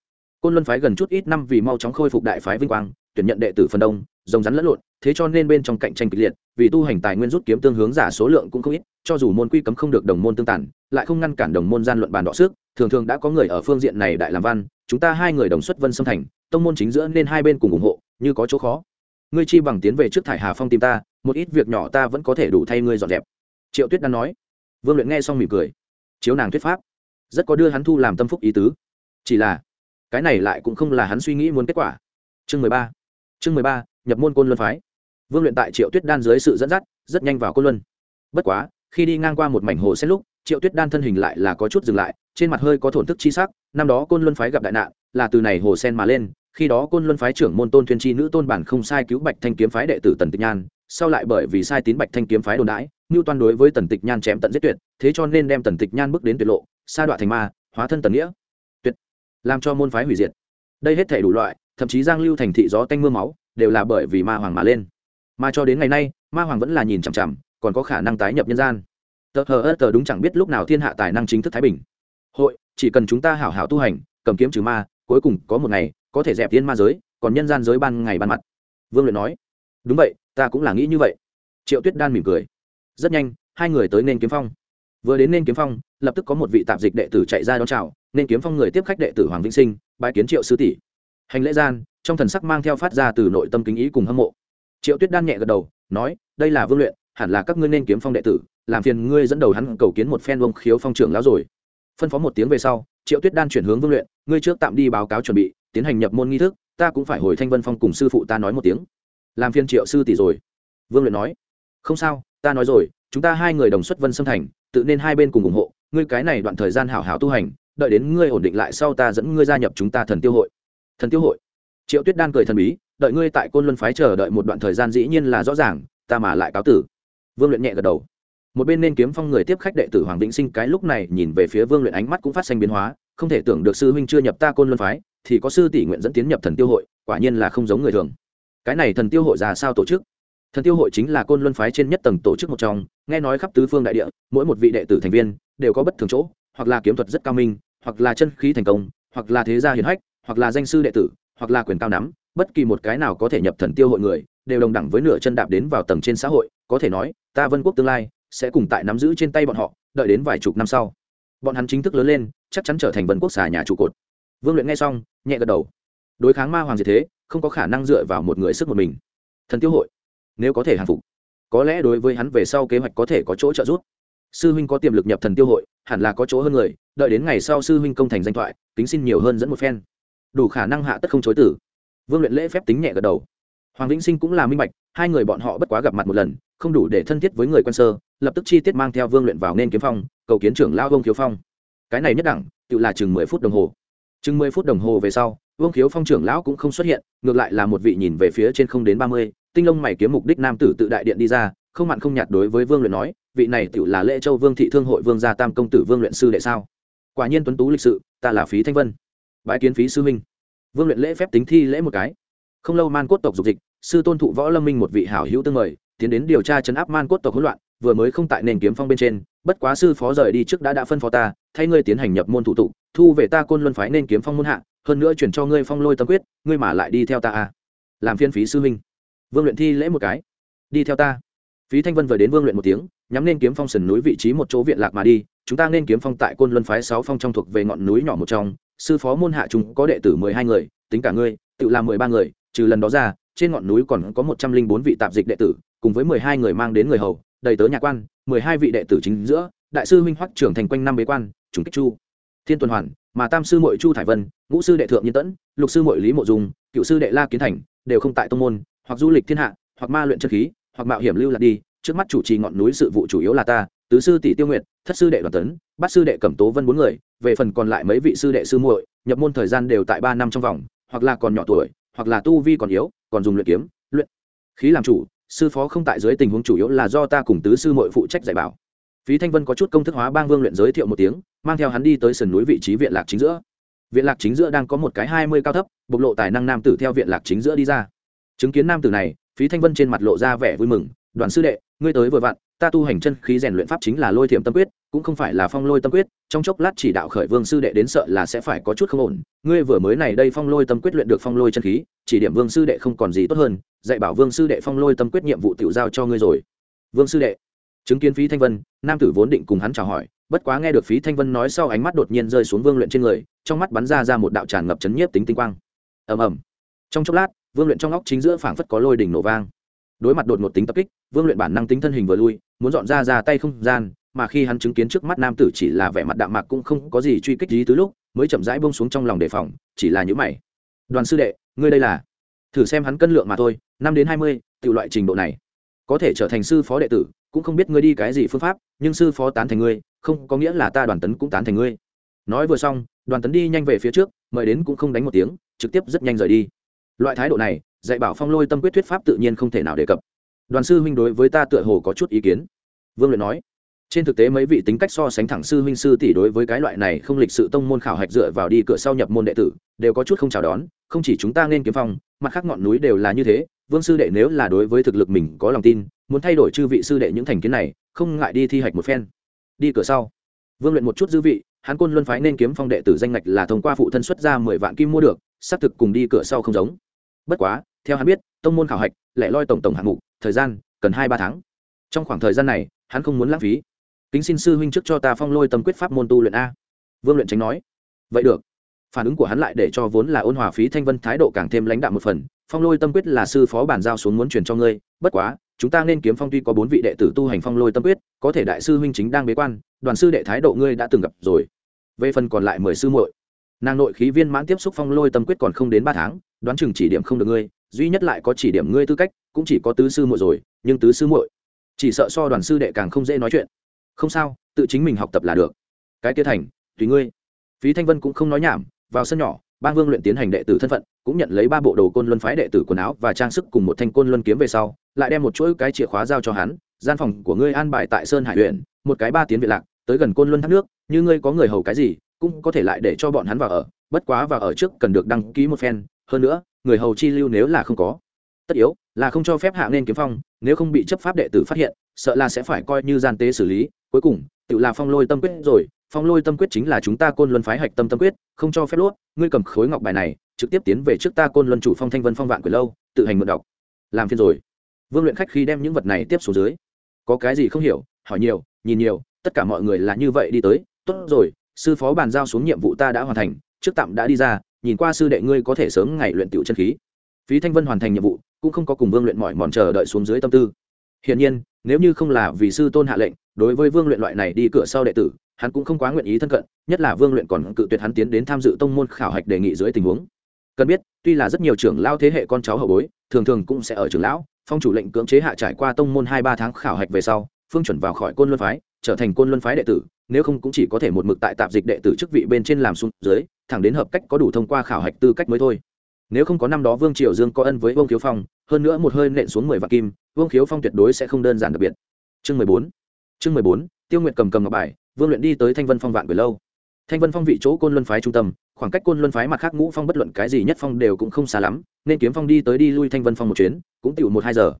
Côn luân phái gần chút ít năm vì mau chóng khôi phục đại phái vinh quang, tuyển nhận đệ tử phần đông, rồng rắn lẫn lộn, thế cho nên bên trong cạnh tranh kịch liệt, vì tu hành tài nguyên rút kiếm tương hướng giả số lượng cũng không ít, cho dù môn quy cấm không được đồng môn tương tản lại không ngăn cản đồng môn gian luận bàn đọ sức, thường thường đã có người ở phương diện này đại làm văn, chúng ta hai người đồng xuất vân xâm thành, tông môn chính giữa nên hai bên cùng ủng hộ, như có chỗ khó. Ngươi chi bằng tiến về trước thải hà phong tìm ta một ít việc nhỏ ta vẫn có thể đủ thay ngươi dọn dẹp. Triệu tuyết đan nói. Vương luyện nghe xong mỉm cười. Chiếu nàng thuyết pháp. Rất có đưa hắn thu làm tâm phúc ý tứ. Chỉ là, cái này lại cũng không là hắn suy nghĩ muốn kết quả. Chương mười ba. Chương mười ba, nhập môn côn luân phái. Vương luyện tại triệu tuyết đan dưới sự dẫn dắt, rất nhanh vào côn luân. Bất quá, khi đi ngang qua một mảnh hồ xét lúc, triệu tuyết đan thân hình lại là có chút dừng lại, trên mặt hơi có thổn thức chi sắc. Năm đó côn luân phái gặp đại nạn, là từ này hồ sen mà lên. Khi đó côn luân phái trưởng môn tôn thuyên chi, nữ tôn bản không sai cứu bạch thanh kiếm phái đệ tử tần tịch nhan sau lại bởi vì sai tín bạch thanh kiếm phái đồn đãi, ngưu toan đối với tần tịch nhan chém tận giết tuyệt, thế cho nên đem tần tịch nhan bước đến tuyệt lộ, sa đoạn thành ma, hóa thân tần nghĩa. Tuyệt, làm cho môn phái hủy diệt. Đây hết thể đủ loại, thậm chí giang lưu thành thị gió tanh mưa máu, đều là bởi vì ma hoàng mà lên. Mà cho đến ngày nay, ma hoàng vẫn là nhìn chằm chằm, còn có khả năng tái nhập nhân gian. Tờ hờ ớt tờ đúng chẳng biết lúc nào thiên hạ tài năng chính thức thái bình. Hội, chỉ cần chúng ta hảo hảo tu hành, cầm kiếm trừ ma, cuối cùng có một ngày, có thể dẹp tiên ma giới, còn nhân gian giới ban ngày ban mặt. Vương luyện nói đúng vậy, ta cũng là nghĩ như vậy. Triệu tuyết đan mỉm cười. Rất nhanh, hai người tới nên kiếm phong. Vừa đến nên kiếm phong, lập tức có một vị tạp dịch đệ tử chạy ra đón chào. Nên kiếm phong người tiếp khách đệ tử hoàng vĩnh sinh bãi kiến triệu sư tỷ. Hành lễ gian, trong thần sắc mang theo phát ra từ nội tâm kính ý cùng hâm mộ. Triệu tuyết đan nhẹ gật đầu, nói, đây là vương luyện, hẳn là các ngươi nên kiếm phong đệ tử. Làm phiền ngươi dẫn đầu hắn cầu kiến một phen vông khiếu phong trưởng lão rồi. Phân phó một tiếng về sau, triệu tuyết đan chuyển hướng vương luyện, ngươi trước tạm đi báo cáo chuẩn bị, tiến hành nhập môn nghi thức, ta cũng phải hồi thanh vân phong cùng sư phụ ta nói một tiếng làm phiên triệu sư tỷ rồi. Vương luyện nói, không sao, ta nói rồi, chúng ta hai người đồng xuất vân xâm thành, tự nên hai bên cùng ủng hộ, ngươi cái này đoạn thời gian hảo hảo tu hành, đợi đến ngươi ổn định lại sau ta dẫn ngươi gia nhập chúng ta thần tiêu hội. Thần tiêu hội? Triệu tuyết đan cười thần bí, đợi ngươi tại côn luân phái chờ đợi một đoạn thời gian dĩ nhiên là rõ ràng, ta mà lại cáo tử. Vương luyện nhẹ gật đầu. Một bên nên kiếm phong người tiếp khách đệ tử hoàng vĩnh sinh cái lúc này nhìn về phía vương luyện ánh mắt cũng phát sinh biến hóa, không thể tưởng được sư huynh chưa nhập ta côn luân phái, thì có sư tỷ nguyện dẫn tiến nhập thần tiêu hội, quả nhiên là không giống người thường cái này thần tiêu hội ra sao tổ chức? Thần tiêu hội chính là côn luân phái trên nhất tầng tổ chức một trong, nghe nói khắp tứ phương đại địa, mỗi một vị đệ tử thành viên đều có bất thường chỗ, hoặc là kiếm thuật rất cao minh, hoặc là chân khí thành công, hoặc là thế gia hiền hách, hoặc là danh sư đệ tử, hoặc là quyền cao nắm, bất kỳ một cái nào có thể nhập thần tiêu hội người, đều đồng đẳng với nửa chân đạp đến vào tầng trên xã hội, có thể nói, ta vân quốc tương lai sẽ cùng tại nắm giữ trên tay bọn họ, đợi đến vài chục năm sau. Bọn hắn chính thức lớn lên, chắc chắn trở thành vân quốc xà nhà trụ cột. Vương luyện nghe xong, nhẹ gật đầu. Đối kháng ma hoàng diệt thế không có khả năng dựa vào một người sức một mình. Thần tiêu hội, nếu có thể hàng phục, có lẽ đối với hắn về sau kế hoạch có thể có chỗ trợ giúp. Sư huynh có tiềm lực nhập thần tiêu hội, hẳn là có chỗ hơn người, đợi đến ngày sau sư huynh công thành danh thoại tính xin nhiều hơn dẫn một phen. Đủ khả năng hạ tất không chối tử. Vương luyện lễ phép tính nhẹ gật đầu. Hoàng vĩnh sinh cũng là minh bạch, hai người bọn họ bất quá gặp mặt một lần, không đủ để thân thiết với người quen sơ, lập tức chi tiết mang theo vương luyện vào nên kiếm phong, cầu kiến trưởng lao vương khiếu phong. Cái này nhất đẳng, tự là chừng mười phút đồng hồ. Chừng mười phút đồng hồ về sau vương khiếu phong trưởng lão cũng không xuất hiện, ngược lại là một vị nhìn về phía trên không đến ba mươi, tinh lông mày kiếm mục đích nam tử tự đại điện đi ra, không mặn không nhạt đối với vương luyện nói, vị này tự là lễ châu vương thị thương hội vương gia tam công tử vương luyện sư đệ sao? Quả nhiên tuấn tú lịch sự, ta là phí thanh vân. Bãi kiến phí sư minh. Vương luyện lễ phép tính thi lễ một cái. Không lâu man cốt tộc dục dịch, sư tôn thụ võ lâm minh một vị hảo hữu tương mời, tiến đến điều tra chấn áp man cốt tộc hỗn loạn, vừa mới không tại nền kiếm phong bên trên, bất quá sư phó rời đi trước đã đã phân phó ta, thay ngươi tiến hành nhập môn thủ tục, thu về ta côn luân phái nên kiếm phong môn hạ hơn nữa chuyển cho ngươi phong lôi tâm quyết, ngươi mà lại đi theo ta à. làm phiên phí sư minh vương luyện thi lễ một cái. Đi theo ta. Phí thanh vân vừa đến vương luyện một tiếng, nhắm nên kiếm phong sườn núi vị trí một chỗ viện lạc mà đi. Chúng ta nên kiếm phong tại côn luân phái sáu phong trong thuộc về ngọn núi nhỏ một trong. Sư phó môn hạ chúng có đệ tử mười hai người, tính cả ngươi, tự làm mười ba người, trừ lần đó ra, trên ngọn núi còn có một trăm linh bốn vị tạp dịch đệ tử, cùng với mười hai người mang đến người hầu, đầy tớ nhà quan, mười hai vị đệ tử chính giữa, đại sư huynh hoắc trưởng thành quanh năm bế quan, trùng kích chu. Thiên tuần hoàn mà tam sư mội chu thải vân, ngũ sư đệ thượng nhân tẫn, lục sư mội lý mộ dung, cựu sư đệ la kiến thành đều không tại tông môn, hoặc du lịch thiên hạ, hoặc ma luyện chân khí, hoặc mạo hiểm lưu lạc đi, trước mắt chủ trì ngọn núi sự vụ chủ yếu là ta, tứ sư tỷ tiêu nguyệt, thất sư đệ đoàn tấn, bát sư đệ cẩm tố vân bốn người, về phần còn lại mấy vị sư đệ sư muội, nhập môn thời gian đều tại ba năm trong vòng, hoặc là còn nhỏ tuổi, hoặc là tu vi còn yếu, còn dùng luyện kiếm, luyện khí làm chủ, sư phó không tại dưới tình huống chủ yếu là do ta cùng tứ sư muội phụ trách dạy bảo phí thanh vân có chút công thức hóa bang vương luyện giới thiệu một tiếng, mang theo hắn đi tới sườn núi vị trí viện lạc chính giữa. Viện lạc chính giữa đang có một cái hai mươi cao thấp, bộc lộ tài năng nam tử theo viện lạc chính giữa đi ra. Chứng kiến nam tử này, phí thanh vân trên mặt lộ ra vẻ vui mừng, đoàn sư đệ, ngươi tới vừa vặn, ta tu hành chân khí rèn luyện pháp chính là lôi thiểm tâm quyết, cũng không phải là phong lôi tâm quyết, trong chốc lát chỉ đạo khởi vương sư đệ đến sợ là sẽ phải có chút không ổn. Ngươi vừa mới này đây phong lôi tâm quyết luyện được phong lôi chân khí, chỉ điểm vương sư đệ không còn gì tốt hơn, dạy bảo vương sư đệ phong lôi tâm quyết nhiệm vụ tự giao cho ngươi rồi. Vương sư đệ chứng kiến phí thanh vân, nam tử vốn định cùng hắn chào hỏi, bất quá nghe được phí thanh vân nói sau ánh mắt đột nhiên rơi xuống vương luyện trên người, trong mắt bắn ra ra một đạo tràn ngập chấn nhiếp tính tinh quang. Ầm ầm. Trong chốc lát, vương luyện trong óc chính giữa phảng phất có lôi đỉnh nổ vang. Đối mặt đột ngột tính tập kích, vương luyện bản năng tính thân hình vừa lui, muốn dọn ra ra tay không gian, mà khi hắn chứng kiến trước mắt nam tử chỉ là vẻ mặt đạm mạc cũng không có gì truy kích gì từ lúc, mới chậm rãi bông xuống trong lòng đề phòng, chỉ là những mày. Đoàn sư đệ, ngươi đây là? Thử xem hắn cân lượng mà thôi, năm đến hai mươi tự loại trình độ này, có thể trở thành sư phó đệ tử cũng không biết ngươi đi cái gì phương pháp, nhưng sư phó tán thành ngươi, không có nghĩa là ta đoàn tấn cũng tán thành ngươi. Nói vừa xong, đoàn tấn đi nhanh về phía trước, mời đến cũng không đánh một tiếng, trực tiếp rất nhanh rời đi. Loại thái độ này, dạy bảo phong lôi tâm quyết thuyết pháp tự nhiên không thể nào đề cập. Đoàn sư huynh đối với ta tựa hồ có chút ý kiến. Vương luyện nói trên thực tế mấy vị tính cách so sánh thẳng sư huynh sư tỷ đối với cái loại này không lịch sự tông môn khảo hạch dựa vào đi cửa sau nhập môn đệ tử, đều có chút không chào đón, không chỉ chúng ta nên kiếm phong, mặt khác ngọn núi đều là như thế, vương sư đệ nếu là đối với thực lực mình có lòng tin, muốn thay đổi chư vị sư đệ những thành kiến này, không ngại đi thi hạch một phen. Đi cửa sau, vương luyện một chút dư vị hán quân luân phái nên kiếm phong đệ tử danh ngạch là thông qua phụ thân xuất ra mười vạn kim mua được, xác thực cùng đi cửa sau không giống. Bất quá, theo hắn biết, tông môn khảo hạch, lẻ loi tổng tổng hạng mục, thời gian cần hai ba tháng. Trong khoảng thời gian này, hắn không muốn lãng phí kính xin sư huynh trước cho ta phong lôi tâm quyết pháp môn tu luyện a. Vương luyện tránh nói. Vậy được. Phản ứng của hắn lại để cho vốn là ôn hòa phí thanh vân thái độ càng thêm lãnh đạm một phần. Phong lôi tâm quyết là sư phó bàn giao xuống muốn truyền cho ngươi, bất quá, chúng ta nên kiếm phong tuy có bốn vị đệ tử tu hành phong lôi tâm quyết, có thể đại sư huynh chính đang bế quan, đoàn sư đệ thái độ ngươi đã từng gặp rồi. Về phần còn lại mười sư muội, nàng nội khí viên mãn tiếp xúc phong lôi tâm quyết còn không đến ba tháng, đoán chừng chỉ điểm không được ngươi, duy nhất lại có chỉ điểm ngươi tư cách, cũng chỉ có tứ sư muội rồi, nhưng tứ sư muội chỉ sợ so đoàn sư đệ càng không dễ nói chuyện không sao, tự chính mình học tập là được. Cái kia thành, tùy ngươi. Phí thanh vân cũng không nói nhảm, vào sân nhỏ, bang vương luyện tiến hành đệ tử thân phận, cũng nhận lấy ba bộ đồ côn luân phái đệ tử quần áo và trang sức cùng một thanh côn luân kiếm về sau, lại đem một chuỗi cái chìa khóa giao cho hắn, gian phòng của ngươi an bài tại sơn hải huyện, một cái ba tiến viện lạc, tới gần côn luân thác nước, như ngươi có người hầu cái gì, cũng có thể lại để cho bọn hắn vào ở, bất quá vào ở trước cần được đăng ký một phen, hơn nữa, người hầu chi lưu nếu là không có, tất yếu là không cho phép hạ nên kiếm phong, nếu không bị chấp pháp đệ tử phát hiện, sợ là sẽ phải coi như gian tế xử lý cuối cùng tự là phong lôi tâm quyết rồi. Phong lôi tâm quyết chính là chúng ta côn luân phái hạch tâm tâm quyết, không cho phép lốt. Ngươi cầm khối ngọc bài này, trực tiếp tiến về trước ta côn luân chủ phong thanh vân phong vạn quyền lâu, tự hành mượn đọc. Làm phiên rồi. Vương luyện khách khi đem những vật này tiếp xuống dưới. Có cái gì không hiểu, hỏi nhiều, nhìn nhiều, tất cả mọi người là như vậy đi tới. Tốt rồi, sư phó bàn giao xuống nhiệm vụ ta đã hoàn thành, trước tạm đã đi ra, nhìn qua sư đệ ngươi có thể sớm ngày luyện tiểu chân khí. Phí thanh vân hoàn thành nhiệm vụ, cũng không có cùng vương luyện mỏi mòn chờ đợi xuống dưới tâm tư. Hiển nhiên, nếu như không là vì sư tôn hạ lệnh đối với vương luyện loại này đi cửa sau đệ tử, hắn cũng không quá nguyện ý thân cận, nhất là vương luyện còn cự tuyệt hắn tiến đến tham dự tông môn khảo hạch đề nghị dưới tình huống. Cần biết, tuy là rất nhiều trưởng lao thế hệ con cháu hậu bối, thường thường cũng sẽ ở trưởng lão, phong chủ lệnh cưỡng chế hạ trải qua tông môn hai ba tháng khảo hạch về sau, phương chuẩn vào khỏi côn luân phái, trở thành côn luân phái đệ tử, nếu không cũng chỉ có thể một mực tại tạp dịch đệ tử chức vị bên trên làm xuống dưới, thẳng đến hợp cách có đủ thông qua khảo hạch tư cách mới thôi. Nếu không có năm đó vương triều dương có ân với vương khiếu phong, hơn nữa một hơi nện xuống mười vạn kim, vương khiếu phong tuyệt đối sẽ không đơn giản đặc biệt. Chương mười bốn chương mười bốn, tiêu nguyện cầm cầm ngọc bài, vương luyện đi tới thanh vân phong vạn quyền lâu. Thanh vân phong vị chỗ côn luân phái trung tâm, khoảng cách côn luân phái mặt khác ngũ phong bất luận cái gì nhất phong đều cũng không xa lắm, nên kiếm phong đi tới đi lui thanh vân phong một chuyến, cũng tiểu một hai giờ.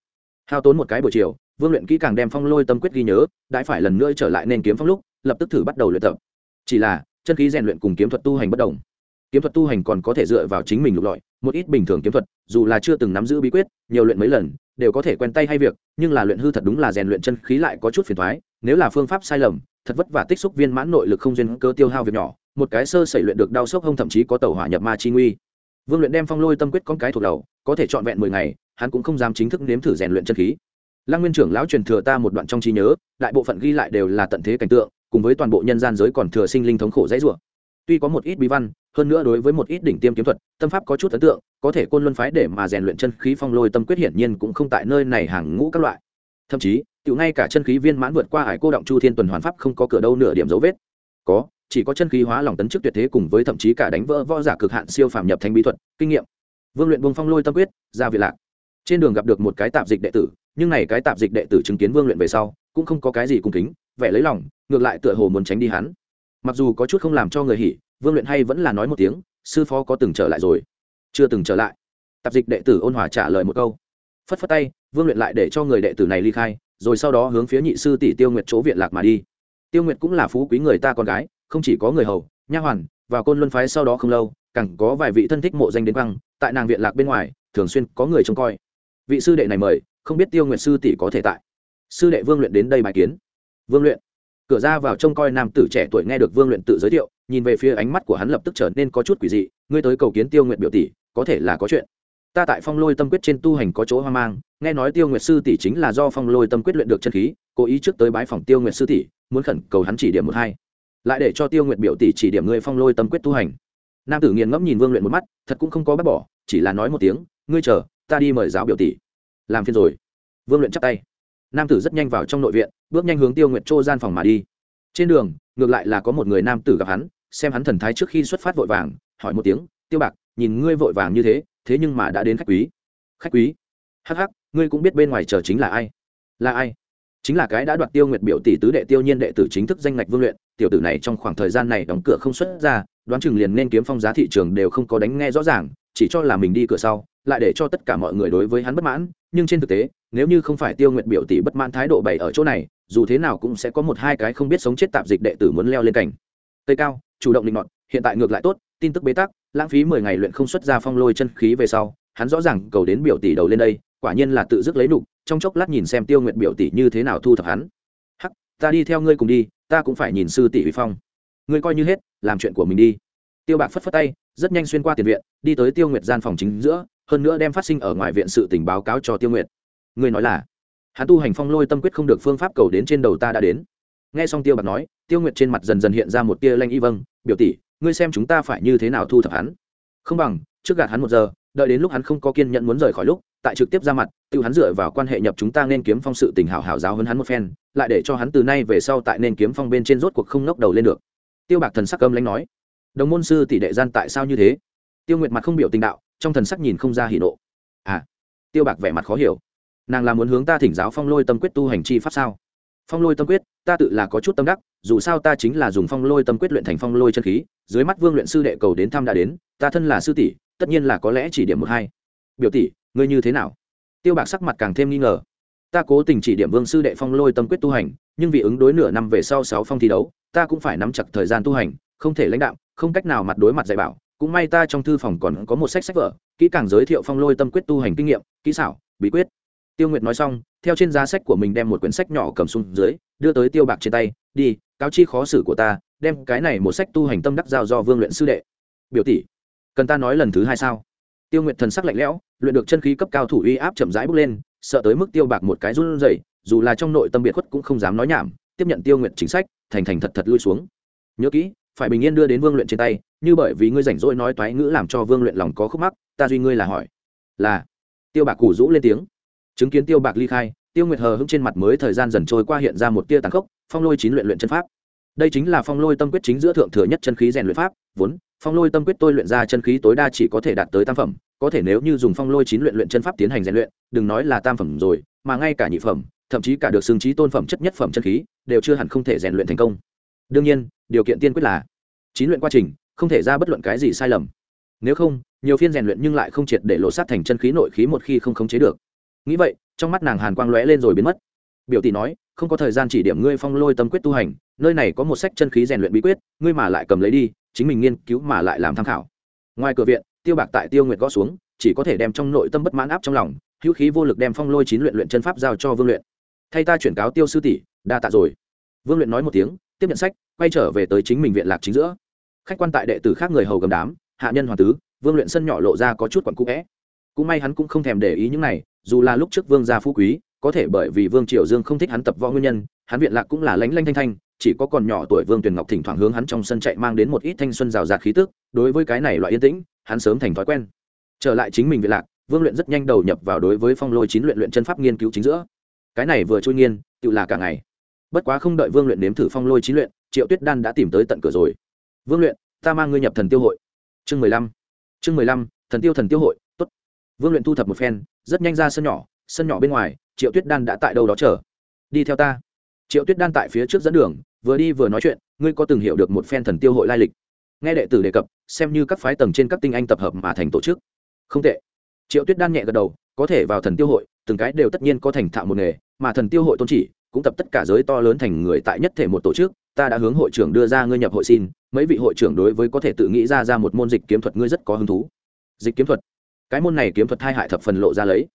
Hao tốn một cái buổi chiều, vương luyện kỹ càng đem phong lôi tâm quyết ghi nhớ, đãi phải lần nữa trở lại nên kiếm phong lúc, lập tức thử bắt đầu luyện tập. Chỉ là, chân khí rèn luyện cùng kiếm thuật tu hành bất đồng. Kiếm thuật tu hành còn có thể dựa vào chính mình lục lọi, một ít bình thường kiếm thuật, dù là chưa từng nắm giữ bí quyết, nhiều luyện mấy lần đều có thể quen tay hay việc, nhưng là luyện hư thật đúng là rèn luyện chân khí lại có chút phiền thoái, nếu là phương pháp sai lầm, thật vất vả tích xúc viên mãn nội lực không duyên cơ tiêu hao việc nhỏ, một cái sơ xảy luyện được đau sốc hông thậm chí có tàu hỏa nhập ma chi nguy. Vương luyện đem phong lôi tâm quyết con cái thuộc đầu, có thể trọn vẹn mười ngày, hắn cũng không dám chính thức nếm thử rèn luyện chân khí. Lăng nguyên trưởng lão truyền thừa ta một đoạn trong trí nhớ, đại bộ phận ghi lại đều là tận thế cảnh tượng, cùng với toàn bộ nhân gian giới còn thừa sinh linh thống khổ dãy rủa tuy có một ít bí văn, hơn nữa đối với một ít đỉnh tiêm kiếm thuật, tâm pháp có chút ấn tượng, có thể côn luân phái để mà rèn luyện chân khí phong lôi tâm quyết hiển nhiên cũng không tại nơi này hàng ngũ các loại. Thậm chí tiểu ngay cả chân khí viên mãn vượt qua hải cô động chu thiên tuần hoàn pháp không có cửa đâu nửa điểm dấu vết. Có, chỉ có chân khí hóa lòng tấn chức tuyệt thế cùng với thậm chí cả đánh vỡ võ giả cực hạn siêu phàm nhập thành bí thuật, kinh nghiệm. Vương luyện buông phong lôi tâm quyết, ra việt lạc. Trên đường gặp được một cái tạp dịch đệ tử, nhưng này cái tạp dịch đệ tử chứng kiến vương luyện về sau, cũng không có cái gì cung kính, vẻ lấy lòng, ngược lại tựa hồ muốn tránh đi hắn mặc dù có chút không làm cho người hỉ, vương luyện hay vẫn là nói một tiếng, sư phó có từng trở lại rồi. Chưa từng trở lại. Tạp dịch đệ tử ôn hòa trả lời một câu. Phất phất tay, vương luyện lại để cho người đệ tử này ly khai, rồi sau đó hướng phía nhị sư tỷ tiêu nguyệt chỗ viện lạc mà đi. Tiêu nguyệt cũng là phú quý người ta con gái, không chỉ có người hầu, nha hoàn, và côn luân phái sau đó không lâu, càng có vài vị thân thích mộ danh đến băng tại nàng viện lạc bên ngoài, thường xuyên có người trông coi. Vị sư đệ này mời, không biết tiêu nguyệt sư tỷ có thể tại. Sư đệ vương luyện đến đây bài kiến. Vương luyện cửa ra vào trông coi nam tử trẻ tuổi nghe được vương luyện tự giới thiệu, nhìn về phía ánh mắt của hắn lập tức trở nên có chút quỷ dị, ngươi tới cầu kiến tiêu nguyện biểu tỷ, có thể là có chuyện. Ta tại phong lôi tâm quyết trên tu hành có chỗ hoang mang, nghe nói tiêu nguyệt sư tỷ chính là do phong lôi tâm quyết luyện được chân khí, cố ý trước tới bái phòng tiêu nguyệt sư tỷ, muốn khẩn cầu hắn chỉ điểm một hai, lại để cho tiêu nguyệt biểu tỷ chỉ điểm ngươi phong lôi tâm quyết tu hành. Nam tử nghiền ngẫm nhìn vương luyện một mắt, thật cũng không có bác bỏ, chỉ là nói một tiếng, ngươi chờ, ta đi mời giáo biểu tỷ. Làm phiền rồi. Vương luyện chắp tay nam tử rất nhanh vào trong nội viện, bước nhanh hướng tiêu nguyệt châu gian phòng mà đi. Trên đường, ngược lại là có một người nam tử gặp hắn, xem hắn thần thái trước khi xuất phát vội vàng, hỏi một tiếng, tiêu bạc, nhìn ngươi vội vàng như thế thế nhưng mà đã đến khách quý. Khách quý? Hắc hắc, ngươi cũng biết bên ngoài chờ chính là ai? Là ai? Chính là cái đã đoạt tiêu nguyệt biểu tỷ tứ đệ tiêu nhiên đệ tử chính thức danh ngạch vương luyện, tiểu tử này trong khoảng thời gian này đóng cửa không xuất ra, đoán chừng liền nên kiếm phong giá thị trường đều không có đánh nghe rõ ràng, chỉ cho là mình đi cửa sau, lại để cho tất cả mọi người đối với hắn bất mãn, nhưng trên thực tế nếu như không phải tiêu nguyệt biểu tỷ bất mãn thái độ bày ở chỗ này, dù thế nào cũng sẽ có một hai cái không biết sống chết tạp dịch đệ tử muốn leo lên cảnh tây cao, chủ động định ngọn hiện tại ngược lại tốt, tin tức bế tắc, lãng phí mười ngày luyện không xuất ra phong lôi chân khí về sau, hắn rõ ràng cầu đến biểu tỷ đầu lên đây, quả nhiên là tự dứt lấy nục trong chốc lát nhìn xem tiêu nguyện biểu tỷ như thế nào thu thập hắn. Hắc, ta đi theo ngươi cùng đi, ta cũng phải nhìn sư tỷ huy phong. Ngươi coi như hết, làm chuyện của mình đi. Tiêu bạc phất phất tay, rất nhanh xuyên qua tiền viện, đi tới tiêu nguyệt gian phòng chính giữa, hơn nữa đem phát sinh ở ngoài viện sự tình báo cáo cho tiêu nguyệt ngươi nói là hắn tu hành phong lôi tâm quyết không được phương pháp cầu đến trên đầu ta đã đến. Nghe xong tiêu bạc nói, tiêu nguyệt trên mặt dần dần hiện ra một tia lanh y vâng biểu tỷ, ngươi xem chúng ta phải như thế nào thu thập hắn? Không bằng, trước gạt hắn một giờ, đợi đến lúc hắn không có kiên nhẫn muốn rời khỏi lúc, tại trực tiếp ra mặt, tiêu hắn dựa vào quan hệ nhập chúng ta nên kiếm phong sự tình hảo hảo giáo hơn hắn một phen, lại để cho hắn từ nay về sau tại nên kiếm phong bên trên rốt cuộc không ngóc đầu lên được. Tiêu bạc thần sắc âm lãnh nói, đồng môn sư tỷ đệ gian tại sao như thế? Tiêu nguyệt mặt không biểu tình đạo, trong thần sắc nhìn không ra hỉ nộ. À. Tiêu bạc vẻ mặt khó hiểu nàng là muốn hướng ta thỉnh giáo phong lôi tâm quyết tu hành chi pháp sao? Phong lôi tâm quyết, ta tự là có chút tâm đắc, dù sao ta chính là dùng phong lôi tâm quyết luyện thành phong lôi chân khí, dưới mắt vương luyện sư đệ cầu đến thăm đã đến, ta thân là sư tỷ, tất nhiên là có lẽ chỉ điểm một hai. Biểu tỷ, ngươi như thế nào? Tiêu bạc sắc mặt càng thêm nghi ngờ. Ta cố tình chỉ điểm vương sư đệ phong lôi tâm quyết tu hành, nhưng vì ứng đối nửa năm về sau sáu phong thi đấu, ta cũng phải nắm chặt thời gian tu hành, không thể lãnh đạo không cách nào mặt đối mặt dạy bảo. Cũng may ta trong thư phòng còn có một sách sách vở, kỹ càng giới thiệu phong lôi tâm quyết tu hành kinh nghiệm, kỹ xảo, bí quyết tiêu nguyệt nói xong, theo trên giá sách của mình đem một quyển sách nhỏ cầm xuống dưới, đưa tới tiêu bạc trên tay, đi, cáo chi khó xử của ta, đem cái này một sách tu hành tâm đắc giao do vương luyện sư đệ. Biểu tỷ, cần ta nói lần thứ hai sao? Tiêu nguyệt thần sắc lạnh lẽo, luyện được chân khí cấp cao thủ uy áp chậm rãi bước lên, sợ tới mức tiêu bạc một cái run rẩy, dù là trong nội tâm biệt khuất cũng không dám nói nhảm, tiếp nhận tiêu nguyệt chính sách, thành thành thật thật lui xuống. Nhớ kỹ, phải bình yên đưa đến vương luyện trên tay, như bởi vì ngươi rảnh rỗi nói toái ngữ làm cho vương luyện lòng có khúc mắc, ta duy ngươi là hỏi. Là, tiêu bạc củ rũ lên tiếng chứng kiến tiêu bạc ly khai, tiêu nguyệt hờ hững trên mặt mới thời gian dần trôi qua hiện ra một tia tàn khốc, phong lôi chín luyện luyện chân pháp. Đây chính là phong lôi tâm quyết chính giữa thượng thừa nhất chân khí rèn luyện pháp, vốn, phong lôi tâm quyết tôi luyện ra chân khí tối đa chỉ có thể đạt tới tam phẩm, có thể nếu như dùng phong lôi chín luyện luyện chân pháp tiến hành rèn luyện, đừng nói là tam phẩm rồi, mà ngay cả nhị phẩm, thậm chí cả được xương trí tôn phẩm chất nhất phẩm chân khí, đều chưa hẳn không thể rèn luyện thành công. Đương nhiên, điều kiện tiên quyết là, chín luyện quá trình, không thể ra bất luận cái gì sai lầm. Nếu không, nhiều phiên rèn luyện nhưng lại không triệt để lộ sát thành chân khí nội khí một khi không khống chế được nghĩ vậy, trong mắt nàng hàn quang lóe lên rồi biến mất. Biểu tỷ nói, không có thời gian chỉ điểm ngươi phong lôi tâm quyết tu hành, nơi này có một sách chân khí rèn luyện bí quyết, ngươi mà lại cầm lấy đi, chính mình nghiên cứu mà lại làm tham khảo. Ngoài cửa viện, tiêu bạc tại tiêu nguyệt gõ xuống, chỉ có thể đem trong nội tâm bất mãn áp trong lòng, hữu khí vô lực đem phong lôi chín luyện luyện chân pháp giao cho vương luyện. Thay ta chuyển cáo tiêu sư tỷ, đa tạ rồi. Vương luyện nói một tiếng, tiếp nhận sách, quay trở về tới chính mình viện lạc chính giữa. Khách quan tại đệ tử khác người hầu gầm đám, hạ nhân hoàng tứ, vương luyện sân nhỏ lộ ra có chút quặn cũ vẽ cũng may hắn cũng không thèm để ý những này dù là lúc trước vương gia phú quý, có thể bởi vì vương triều dương không thích hắn tập võ nguyên nhân, hắn viện lạc cũng là lánh lanh thanh thanh, chỉ có còn nhỏ tuổi vương tuyền ngọc thỉnh thoảng hướng hắn trong sân chạy mang đến một ít thanh xuân rào rạt khí tức, đối với cái này loại yên tĩnh, hắn sớm thành thói quen. Trở lại chính mình viện lạc, vương luyện rất nhanh đầu nhập vào đối với phong lôi chín luyện luyện chân pháp nghiên cứu chính giữa. Cái này vừa trôi nghiên tự là cả ngày. Bất quá không đợi vương luyện nếm thử phong lôi chín luyện, triệu tuyết đan đã tìm tới tận cửa rồi. Vương luyện, ta mang ngươi nhập thần tiêu hội. Chương mười lăm. Chương mười lăm, thần tiêu thần tiêu hội t ố t vương luyện thu thập một phen rất nhanh ra sân nhỏ sân nhỏ bên ngoài, triệu tuyết đan đã tại đâu đó chờ. Đi theo ta. Triệu tuyết đan tại phía trước dẫn đường, vừa đi vừa nói chuyện, ngươi có từng hiểu được một phen thần tiêu hội lai lịch? Nghe đệ tử đề cập, xem như các phái tầng trên các tinh anh tập hợp mà thành tổ chức. Không tệ. Triệu tuyết đan nhẹ gật đầu, có thể vào thần tiêu hội, từng cái đều tất nhiên có thành thạo một nghề, mà thần tiêu hội tôn chỉ, cũng tập tất cả giới to lớn thành người tại nhất thể một tổ chức. Ta đã hướng hội trưởng đưa ra ngươi nhập hội xin, mấy vị hội trưởng đối với có thể tự nghĩ ra ra một môn dịch kiếm thuật ngươi rất có hứng thú. Dịch kiếm thuật? Cái môn này kiếm thuật thai hại thập phần lộ ra lấy.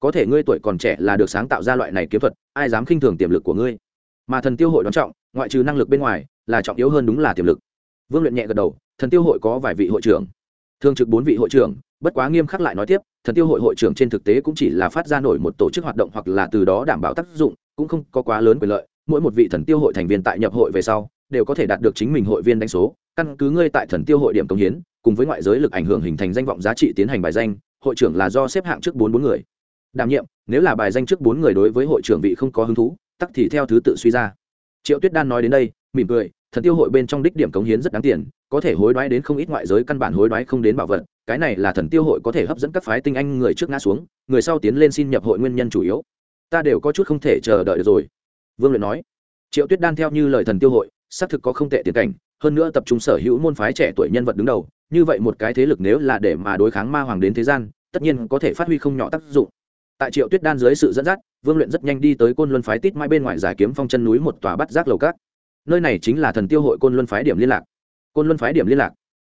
Có thể ngươi tuổi còn trẻ là được sáng tạo ra loại này kiếm thuật, ai dám khinh thường tiềm lực của ngươi? Mà thần tiêu hội đón trọng, ngoại trừ năng lực bên ngoài, là trọng yếu hơn đúng là tiềm lực. Vương luyện nhẹ gật đầu, thần tiêu hội có vài vị hội trưởng. Thường trực bốn vị hội trưởng, bất quá nghiêm khắc lại nói tiếp, thần tiêu hội hội trưởng trên thực tế cũng chỉ là phát ra nổi một tổ chức hoạt động hoặc là từ đó đảm bảo tác dụng, cũng không có quá lớn quyền lợi. Mỗi một vị thần tiêu hội thành viên tại nhập hội về sau, đều có thể đạt được chính mình hội viên đánh số, căn cứ ngươi tại thần tiêu hội điểm công hiến cùng với ngoại giới lực ảnh hưởng hình thành danh vọng giá trị tiến hành bài danh, hội trưởng là do xếp hạng trước bốn bốn người. Đảm nhiệm, nếu là bài danh trước bốn người đối với hội trưởng vị không có hứng thú, tắc thì theo thứ tự suy ra. Triệu tuyết đan nói đến đây, mỉm cười, thần tiêu hội bên trong đích điểm cống hiến rất đáng tiền, có thể hối đoái đến không ít ngoại giới căn bản hối đoái không đến bảo vật, cái này là thần tiêu hội có thể hấp dẫn các phái tinh anh người trước ngã xuống, người sau tiến lên xin nhập hội nguyên nhân chủ yếu. Ta đều có chút không thể chờ đợi được rồi. Vương luyện nói. Triệu tuyết đan theo như lời thần tiêu hội, xác thực có không tệ tiền cảnh hơn nữa tập trung sở hữu môn phái trẻ tuổi nhân vật đứng đầu, như vậy một cái thế lực nếu là để mà đối kháng ma hoàng đến thế gian, tất nhiên có thể phát huy không nhỏ tác dụng. Tại triệu tuyết đan dưới sự dẫn dắt, vương luyện rất nhanh đi tới côn luân phái tít mãi bên ngoài giải kiếm phong chân núi một tòa bắt giác lầu cát nơi này chính là thần tiêu hội côn luân phái điểm liên lạc. Côn luân phái điểm liên lạc.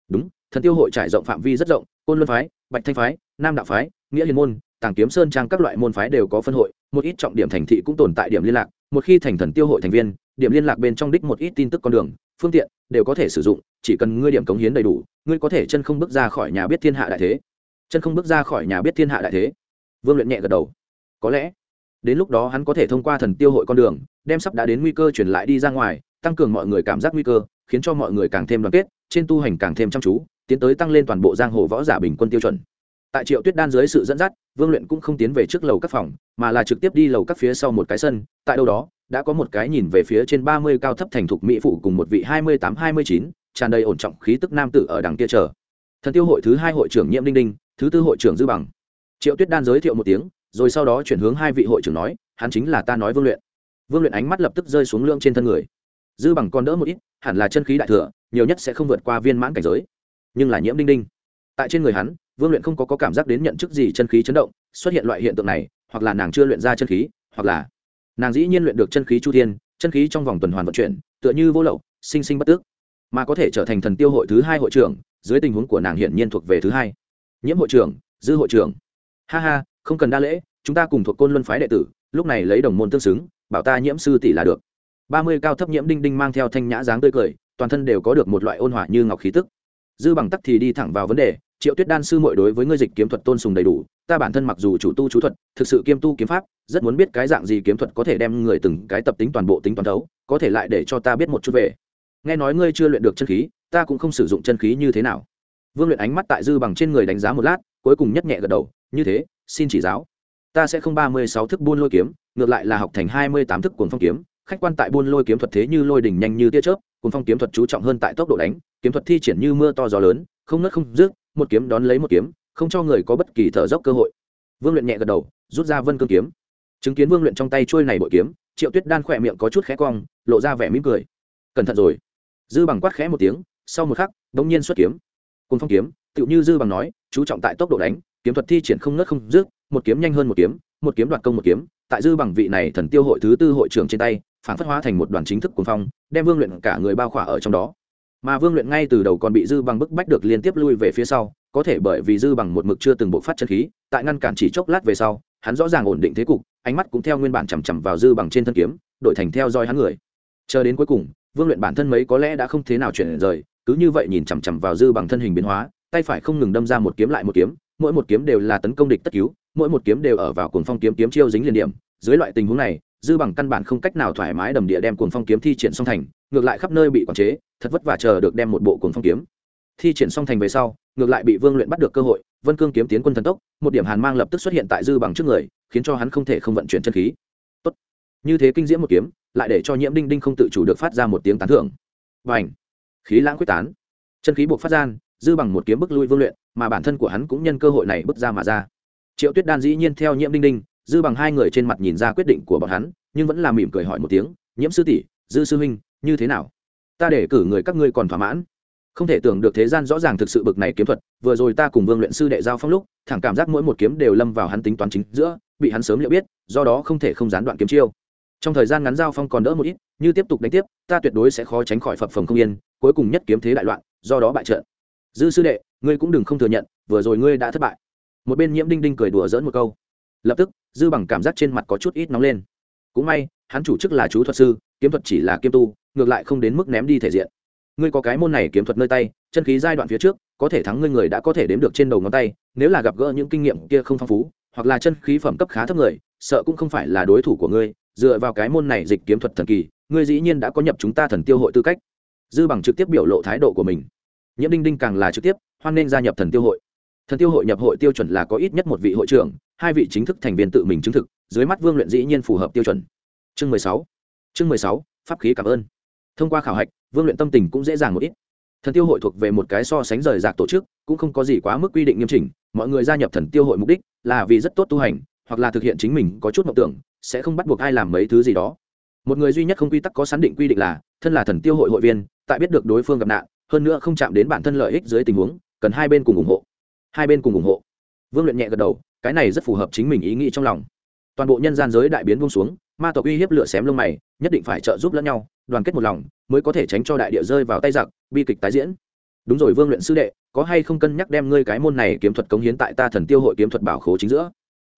Đúng, thần tiêu hội trải rộng phạm vi rất rộng, côn luân phái, bạch thanh phái, nam đạo phái, nghĩa liên môn, tàng kiếm sơn trang các loại môn phái đều có phân hội, một ít trọng điểm thành thị cũng tồn tại điểm liên lạc, một khi thành thần tiêu hội thành viên điểm liên lạc bên trong đích một ít tin tức con đường, phương tiện, đều có thể sử dụng, chỉ cần ngươi điểm cống hiến đầy đủ, ngươi có thể chân không bước ra khỏi nhà biết thiên hạ đại thế. Chân không bước ra khỏi nhà biết thiên hạ đại thế. Vương luyện nhẹ gật đầu. Có lẽ, đến lúc đó hắn có thể thông qua thần tiêu hội con đường, đem sắp đã đến nguy cơ truyền lại đi ra ngoài, tăng cường mọi người cảm giác nguy cơ, khiến cho mọi người càng thêm đoàn kết, trên tu hành càng thêm chăm chú, tiến tới tăng lên toàn bộ giang hồ võ giả bình quân tiêu chuẩn. Tại triệu tuyết đan dưới sự dẫn dắt vương luyện cũng không tiến về trước lầu các phòng, mà là trực tiếp đi lầu các phía sau một cái sân, tại đâu đó, đã có một cái nhìn về phía trên ba mươi cao thấp thành thục mỹ phụ cùng một vị hai mươi tám, hai mươi chín, tràn đầy ổn trọng khí tức nam tử ở đằng kia chờ. Thần tiêu hội thứ hai hội trưởng nhiễm đinh đinh, thứ tư hội trưởng dư bằng. Triệu tuyết đan giới thiệu một tiếng, rồi sau đó chuyển hướng hai vị hội trưởng nói, hắn chính là ta nói vương luyện. Vương luyện ánh mắt lập tức rơi xuống lương trên thân người. Dư bằng còn đỡ một ít, hẳn là chân khí đại thừa, nhiều nhất sẽ không vượt qua viên mãn cảnh giới. Nhưng là nhiễm đinh đinh. Tại trên người hắn vương luyện không có, có cảm giác đến nhận chức gì chân khí chấn động xuất hiện loại hiện tượng này hoặc là nàng chưa luyện ra chân khí hoặc là nàng dĩ nhiên luyện được chân khí chu thiên chân khí trong vòng tuần hoàn vận chuyển tựa như vô lậu sinh sinh bất tước mà có thể trở thành thần tiêu hội thứ hai hội trưởng dưới tình huống của nàng hiển nhiên thuộc về thứ hai. Nhiễm hội trưởng dư hội trưởng. Ha ha không cần đa lễ chúng ta cùng thuộc côn luân phái đệ tử lúc này lấy đồng môn tương xứng bảo ta nhiễm sư tỷ là được. Ba mươi cao thấp nhiễm đinh đinh mang theo thanh nhã dáng tươi cười toàn thân đều có được một loại ôn hòa như ngọc khí tức. Dư bằng tắc thì đi thẳng vào vấn đề triệu tuyết đan sư mội đối với ngươi dịch kiếm thuật tôn sùng đầy đủ, ta bản thân mặc dù chủ tu chú thuật, thực sự kiêm tu kiếm pháp, rất muốn biết cái dạng gì kiếm thuật có thể đem người từng cái tập tính toàn bộ tính toàn thấu, có thể lại để cho ta biết một chút về. Nghe nói ngươi chưa luyện được chân khí, ta cũng không sử dụng chân khí như thế nào. Vương luyện ánh mắt tại dư bằng trên người đánh giá một lát, cuối cùng nhất nhẹ gật đầu, như thế, xin chỉ giáo. Ta sẽ không ba mươi sáu thức buôn lôi kiếm, ngược lại là học thành hai mươi tám thức cuồng phong kiếm. Khách quan tại buôn lôi kiếm thuật thế như lôi đỉnh nhanh như tia chớp, cuồng phong kiếm thuật chú trọng hơn tại tốc độ đánh, kiếm thuật thi triển như mưa to gió lớn, không nứt không rước một kiếm đón lấy một kiếm, không cho người có bất kỳ thở dốc cơ hội. Vương luyện nhẹ gật đầu, rút ra vân cương kiếm. Chứng kiến vương luyện trong tay trôi này bội kiếm, triệu tuyết đan khỏe miệng có chút khẽ cong, lộ ra vẻ mỉm cười. Cẩn thận rồi. Dư bằng quát khẽ một tiếng, sau một khắc đ ỗ n g nhiên xuất kiếm. Cùng phong kiếm, tựu như dư bằng nói, chú trọng tại tốc độ đánh, kiếm thuật thi triển không nớt không rước một kiếm nhanh hơn một kiếm một kiếm đoạt công một kiếm. Tại dư bằng vị này thần tiêu hội thứ tư hội trưởng trên tay, phản phất hóa thành một đoàn chính thức cuồng phong, đem vương luyện cả người bao khỏa ở trong đó mà vương luyện ngay từ đầu còn bị dư bằng bức bách được liên tiếp lui về phía sau, có thể bởi vì dư bằng một mực chưa từng bộ phát chân khí, tại ngăn cản chỉ chốc lát về sau, hắn rõ ràng ổn định thế cục, ánh mắt cũng theo nguyên bản chằm chằm vào dư bằng trên thân kiếm, đổi thành theo dõi hắn người. Chờ đến cuối cùng, vương luyện bản thân mấy có lẽ đã không thế nào chuyển rời, cứ như vậy nhìn chằm chằm vào dư bằng thân hình biến hóa, tay phải không ngừng đâm ra một kiếm lại một kiếm, mỗi một kiếm đều là tấn công địch tất cứu, mỗi một kiếm đều ở vào cuồng phong kiếm kiếm chiêu dính liền điểm, dưới loại tình huống này dư bằng căn bản không cách nào thoải mái đầm địa đem cuồng phong kiếm thi triển song thành, ngược lại khắp nơi bị quản chế, thật vất vả chờ được đem một bộ cuồng phong kiếm thi triển song thành về sau, ngược lại bị vương luyện bắt được cơ hội, vân cương kiếm tiến quân thần tốc, một điểm hàn mang lập tức xuất hiện tại dư bằng trước người, khiến cho hắn không thể không vận chuyển chân khí. Tốt. như thế kinh diễm một kiếm, lại để cho nhiễm đinh đinh không tự chủ được phát ra một tiếng tán thưởng. Và ảnh khí lãng quyết tán. Chân khí buộc phát gian, dư bằng một kiếm bức lui vương luyện, mà bản thân của hắn cũng nhân cơ hội này bước ra mà ra. Triệu tuyết đan dĩ nhiên theo nhiễm đinh đinh dư bằng hai người trên mặt nhìn ra quyết định của bọn hắn, nhưng vẫn là mỉm cười hỏi một tiếng, nhiễm sư tỷ, dư sư huynh, như thế nào? Ta để cử người các ngươi còn thỏa mãn. Không thể tưởng được thế gian rõ ràng thực sự bực này kiếm thuật, vừa rồi ta cùng vương luyện sư đệ giao phong lúc, thẳng cảm giác mỗi một kiếm đều lâm vào hắn tính toán chính giữa, bị hắn sớm liệu biết, do đó không thể không gián đoạn kiếm chiêu. Trong thời gian ngắn giao phong còn đỡ một ít, như tiếp tục đánh tiếp, ta tuyệt đối sẽ khó tránh khỏi phập phồng không yên, cuối cùng nhất kiếm thế đại loạn, do đó bại trận. Dư sư đệ, ngươi cũng đừng không thừa nhận, vừa rồi ngươi đã thất bại. Một bên nhiễm đinh đinh cười đùa dỡn một câu lập tức, dư bằng cảm giác trên mặt có chút ít nóng lên. Cũng may, hắn chủ chức là chú thuật sư, kiếm thuật chỉ là kiếm tu, ngược lại không đến mức ném đi thể diện. Ngươi có cái môn này kiếm thuật nơi tay, chân khí giai đoạn phía trước, có thể thắng ngươi người đã có thể đếm được trên đầu ngón tay, nếu là gặp gỡ những kinh nghiệm kia không phong phú, hoặc là chân khí phẩm cấp khá thấp người, sợ cũng không phải là đối thủ của ngươi, dựa vào cái môn này dịch kiếm thuật thần kỳ, ngươi dĩ nhiên đã có nhập chúng ta thần tiêu hội tư cách. Dư bằng trực tiếp biểu lộ thái độ của mình. Nhiễm đinh đinh càng là trực tiếp, hoan nên gia nhập thần tiêu hội thần tiêu hội nhập hội tiêu chuẩn là có ít nhất một vị hội trưởng, hai vị chính thức thành viên tự mình chứng thực, dưới mắt vương luyện dĩ nhiên phù hợp tiêu chuẩn. Chương mười sáu. Chương mười sáu, pháp khí cảm ơn. Thông qua khảo hạch, vương luyện tâm tình cũng dễ dàng một ít. Thần tiêu hội thuộc về một cái so sánh rời rạc tổ chức, cũng không có gì quá mức quy định nghiêm chỉnh, mọi người gia nhập thần tiêu hội mục đích là vì rất tốt tu hành, hoặc là thực hiện chính mình có chút mộng tưởng, sẽ không bắt buộc ai làm mấy thứ gì đó. Một người duy nhất không quy tắc có sẵn định quy định là, thân là thần tiêu hội hội viên, tại biết được đối phương gặp nạn, hơn nữa không chạm đến bản thân lợi ích dưới tình huống, cần hai bên cùng ủng hộ hai bên cùng ủng hộ. Vương luyện nhẹ gật đầu, cái này rất phù hợp chính mình ý nghĩ trong lòng. Toàn bộ nhân gian giới đại biến buông xuống, ma tộc uy hiếp lửa xém lông mày, nhất định phải trợ giúp lẫn nhau, đoàn kết một lòng, mới có thể tránh cho đại địa rơi vào tay giặc, bi kịch tái diễn. Đúng rồi vương luyện sư đệ, có hay không cân nhắc đem ngươi cái môn này kiếm thuật cống hiến tại ta thần tiêu hội kiếm thuật bảo khố chính giữa?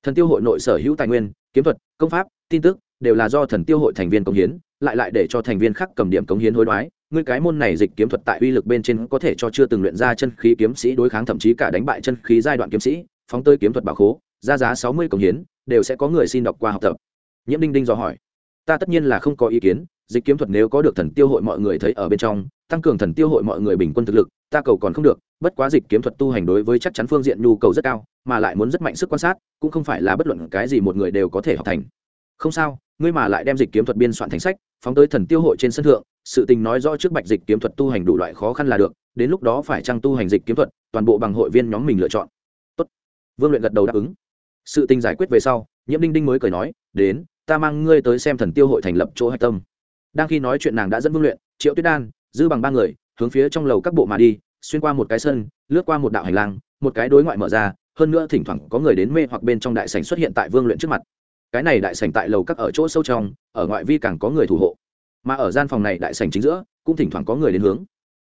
Thần tiêu hội nội sở hữu tài nguyên, kiếm thuật, công pháp, tin tức, đều là do thần tiêu hội thành viên cống hiến, lại lại để cho thành viên khác cầm điểm cống hiến hối đoái ngươi cái môn này dịch kiếm thuật tại uy lực bên trên có thể cho chưa từng luyện ra chân khí kiếm sĩ đối kháng, thậm chí cả đánh bại chân khí giai đoạn kiếm sĩ, phóng tơi kiếm thuật bảo khố, ra giá sáu mươi cống hiến, đều sẽ có người xin đọc qua học tập. Nhiễm đinh đinh dò hỏi. Ta tất nhiên là không có ý kiến, dịch kiếm thuật nếu có được thần tiêu hội mọi người thấy ở bên trong, tăng cường thần tiêu hội mọi người bình quân thực lực, ta cầu còn không được, bất quá dịch kiếm thuật tu hành đối với chắc chắn phương diện nhu cầu rất cao, mà lại muốn rất mạnh sức quan sát, cũng không phải là bất luận cái gì một người đều có thể học thành. Không sao, ngươi mà lại đem dịch kiếm thuật biên soạn thành sách phóng tới thần tiêu hội trên sân thượng, sự tình nói rõ trước bạch dịch kiếm thuật tu hành đủ loại khó khăn là được, đến lúc đó phải trang tu hành dịch kiếm thuật, toàn bộ bằng hội viên nhóm mình lựa chọn. Tốt. vương luyện gật đầu đáp ứng. Sự tình giải quyết về sau, nhiễm đinh đinh mới cười nói, đến, ta mang ngươi tới xem thần tiêu hội thành lập chỗ hạch tâm. Đang khi nói chuyện nàng đã dẫn vương luyện, triệu tuyết đan, dư bằng ba người, hướng phía trong lầu các bộ mà đi, xuyên qua một cái sân, lướt qua một đạo hành lang, một cái đối ngoại mở ra, hơn nữa thỉnh thoảng có người đến mê hoặc bên trong đại sảnh xuất hiện tại vương luyện trước mặt cái này đại sảnh tại lầu các ở chỗ sâu trong, ở ngoại vi càng có người thủ hộ. Mà ở gian phòng này đại sảnh chính giữa, cũng thỉnh thoảng có người đến hướng.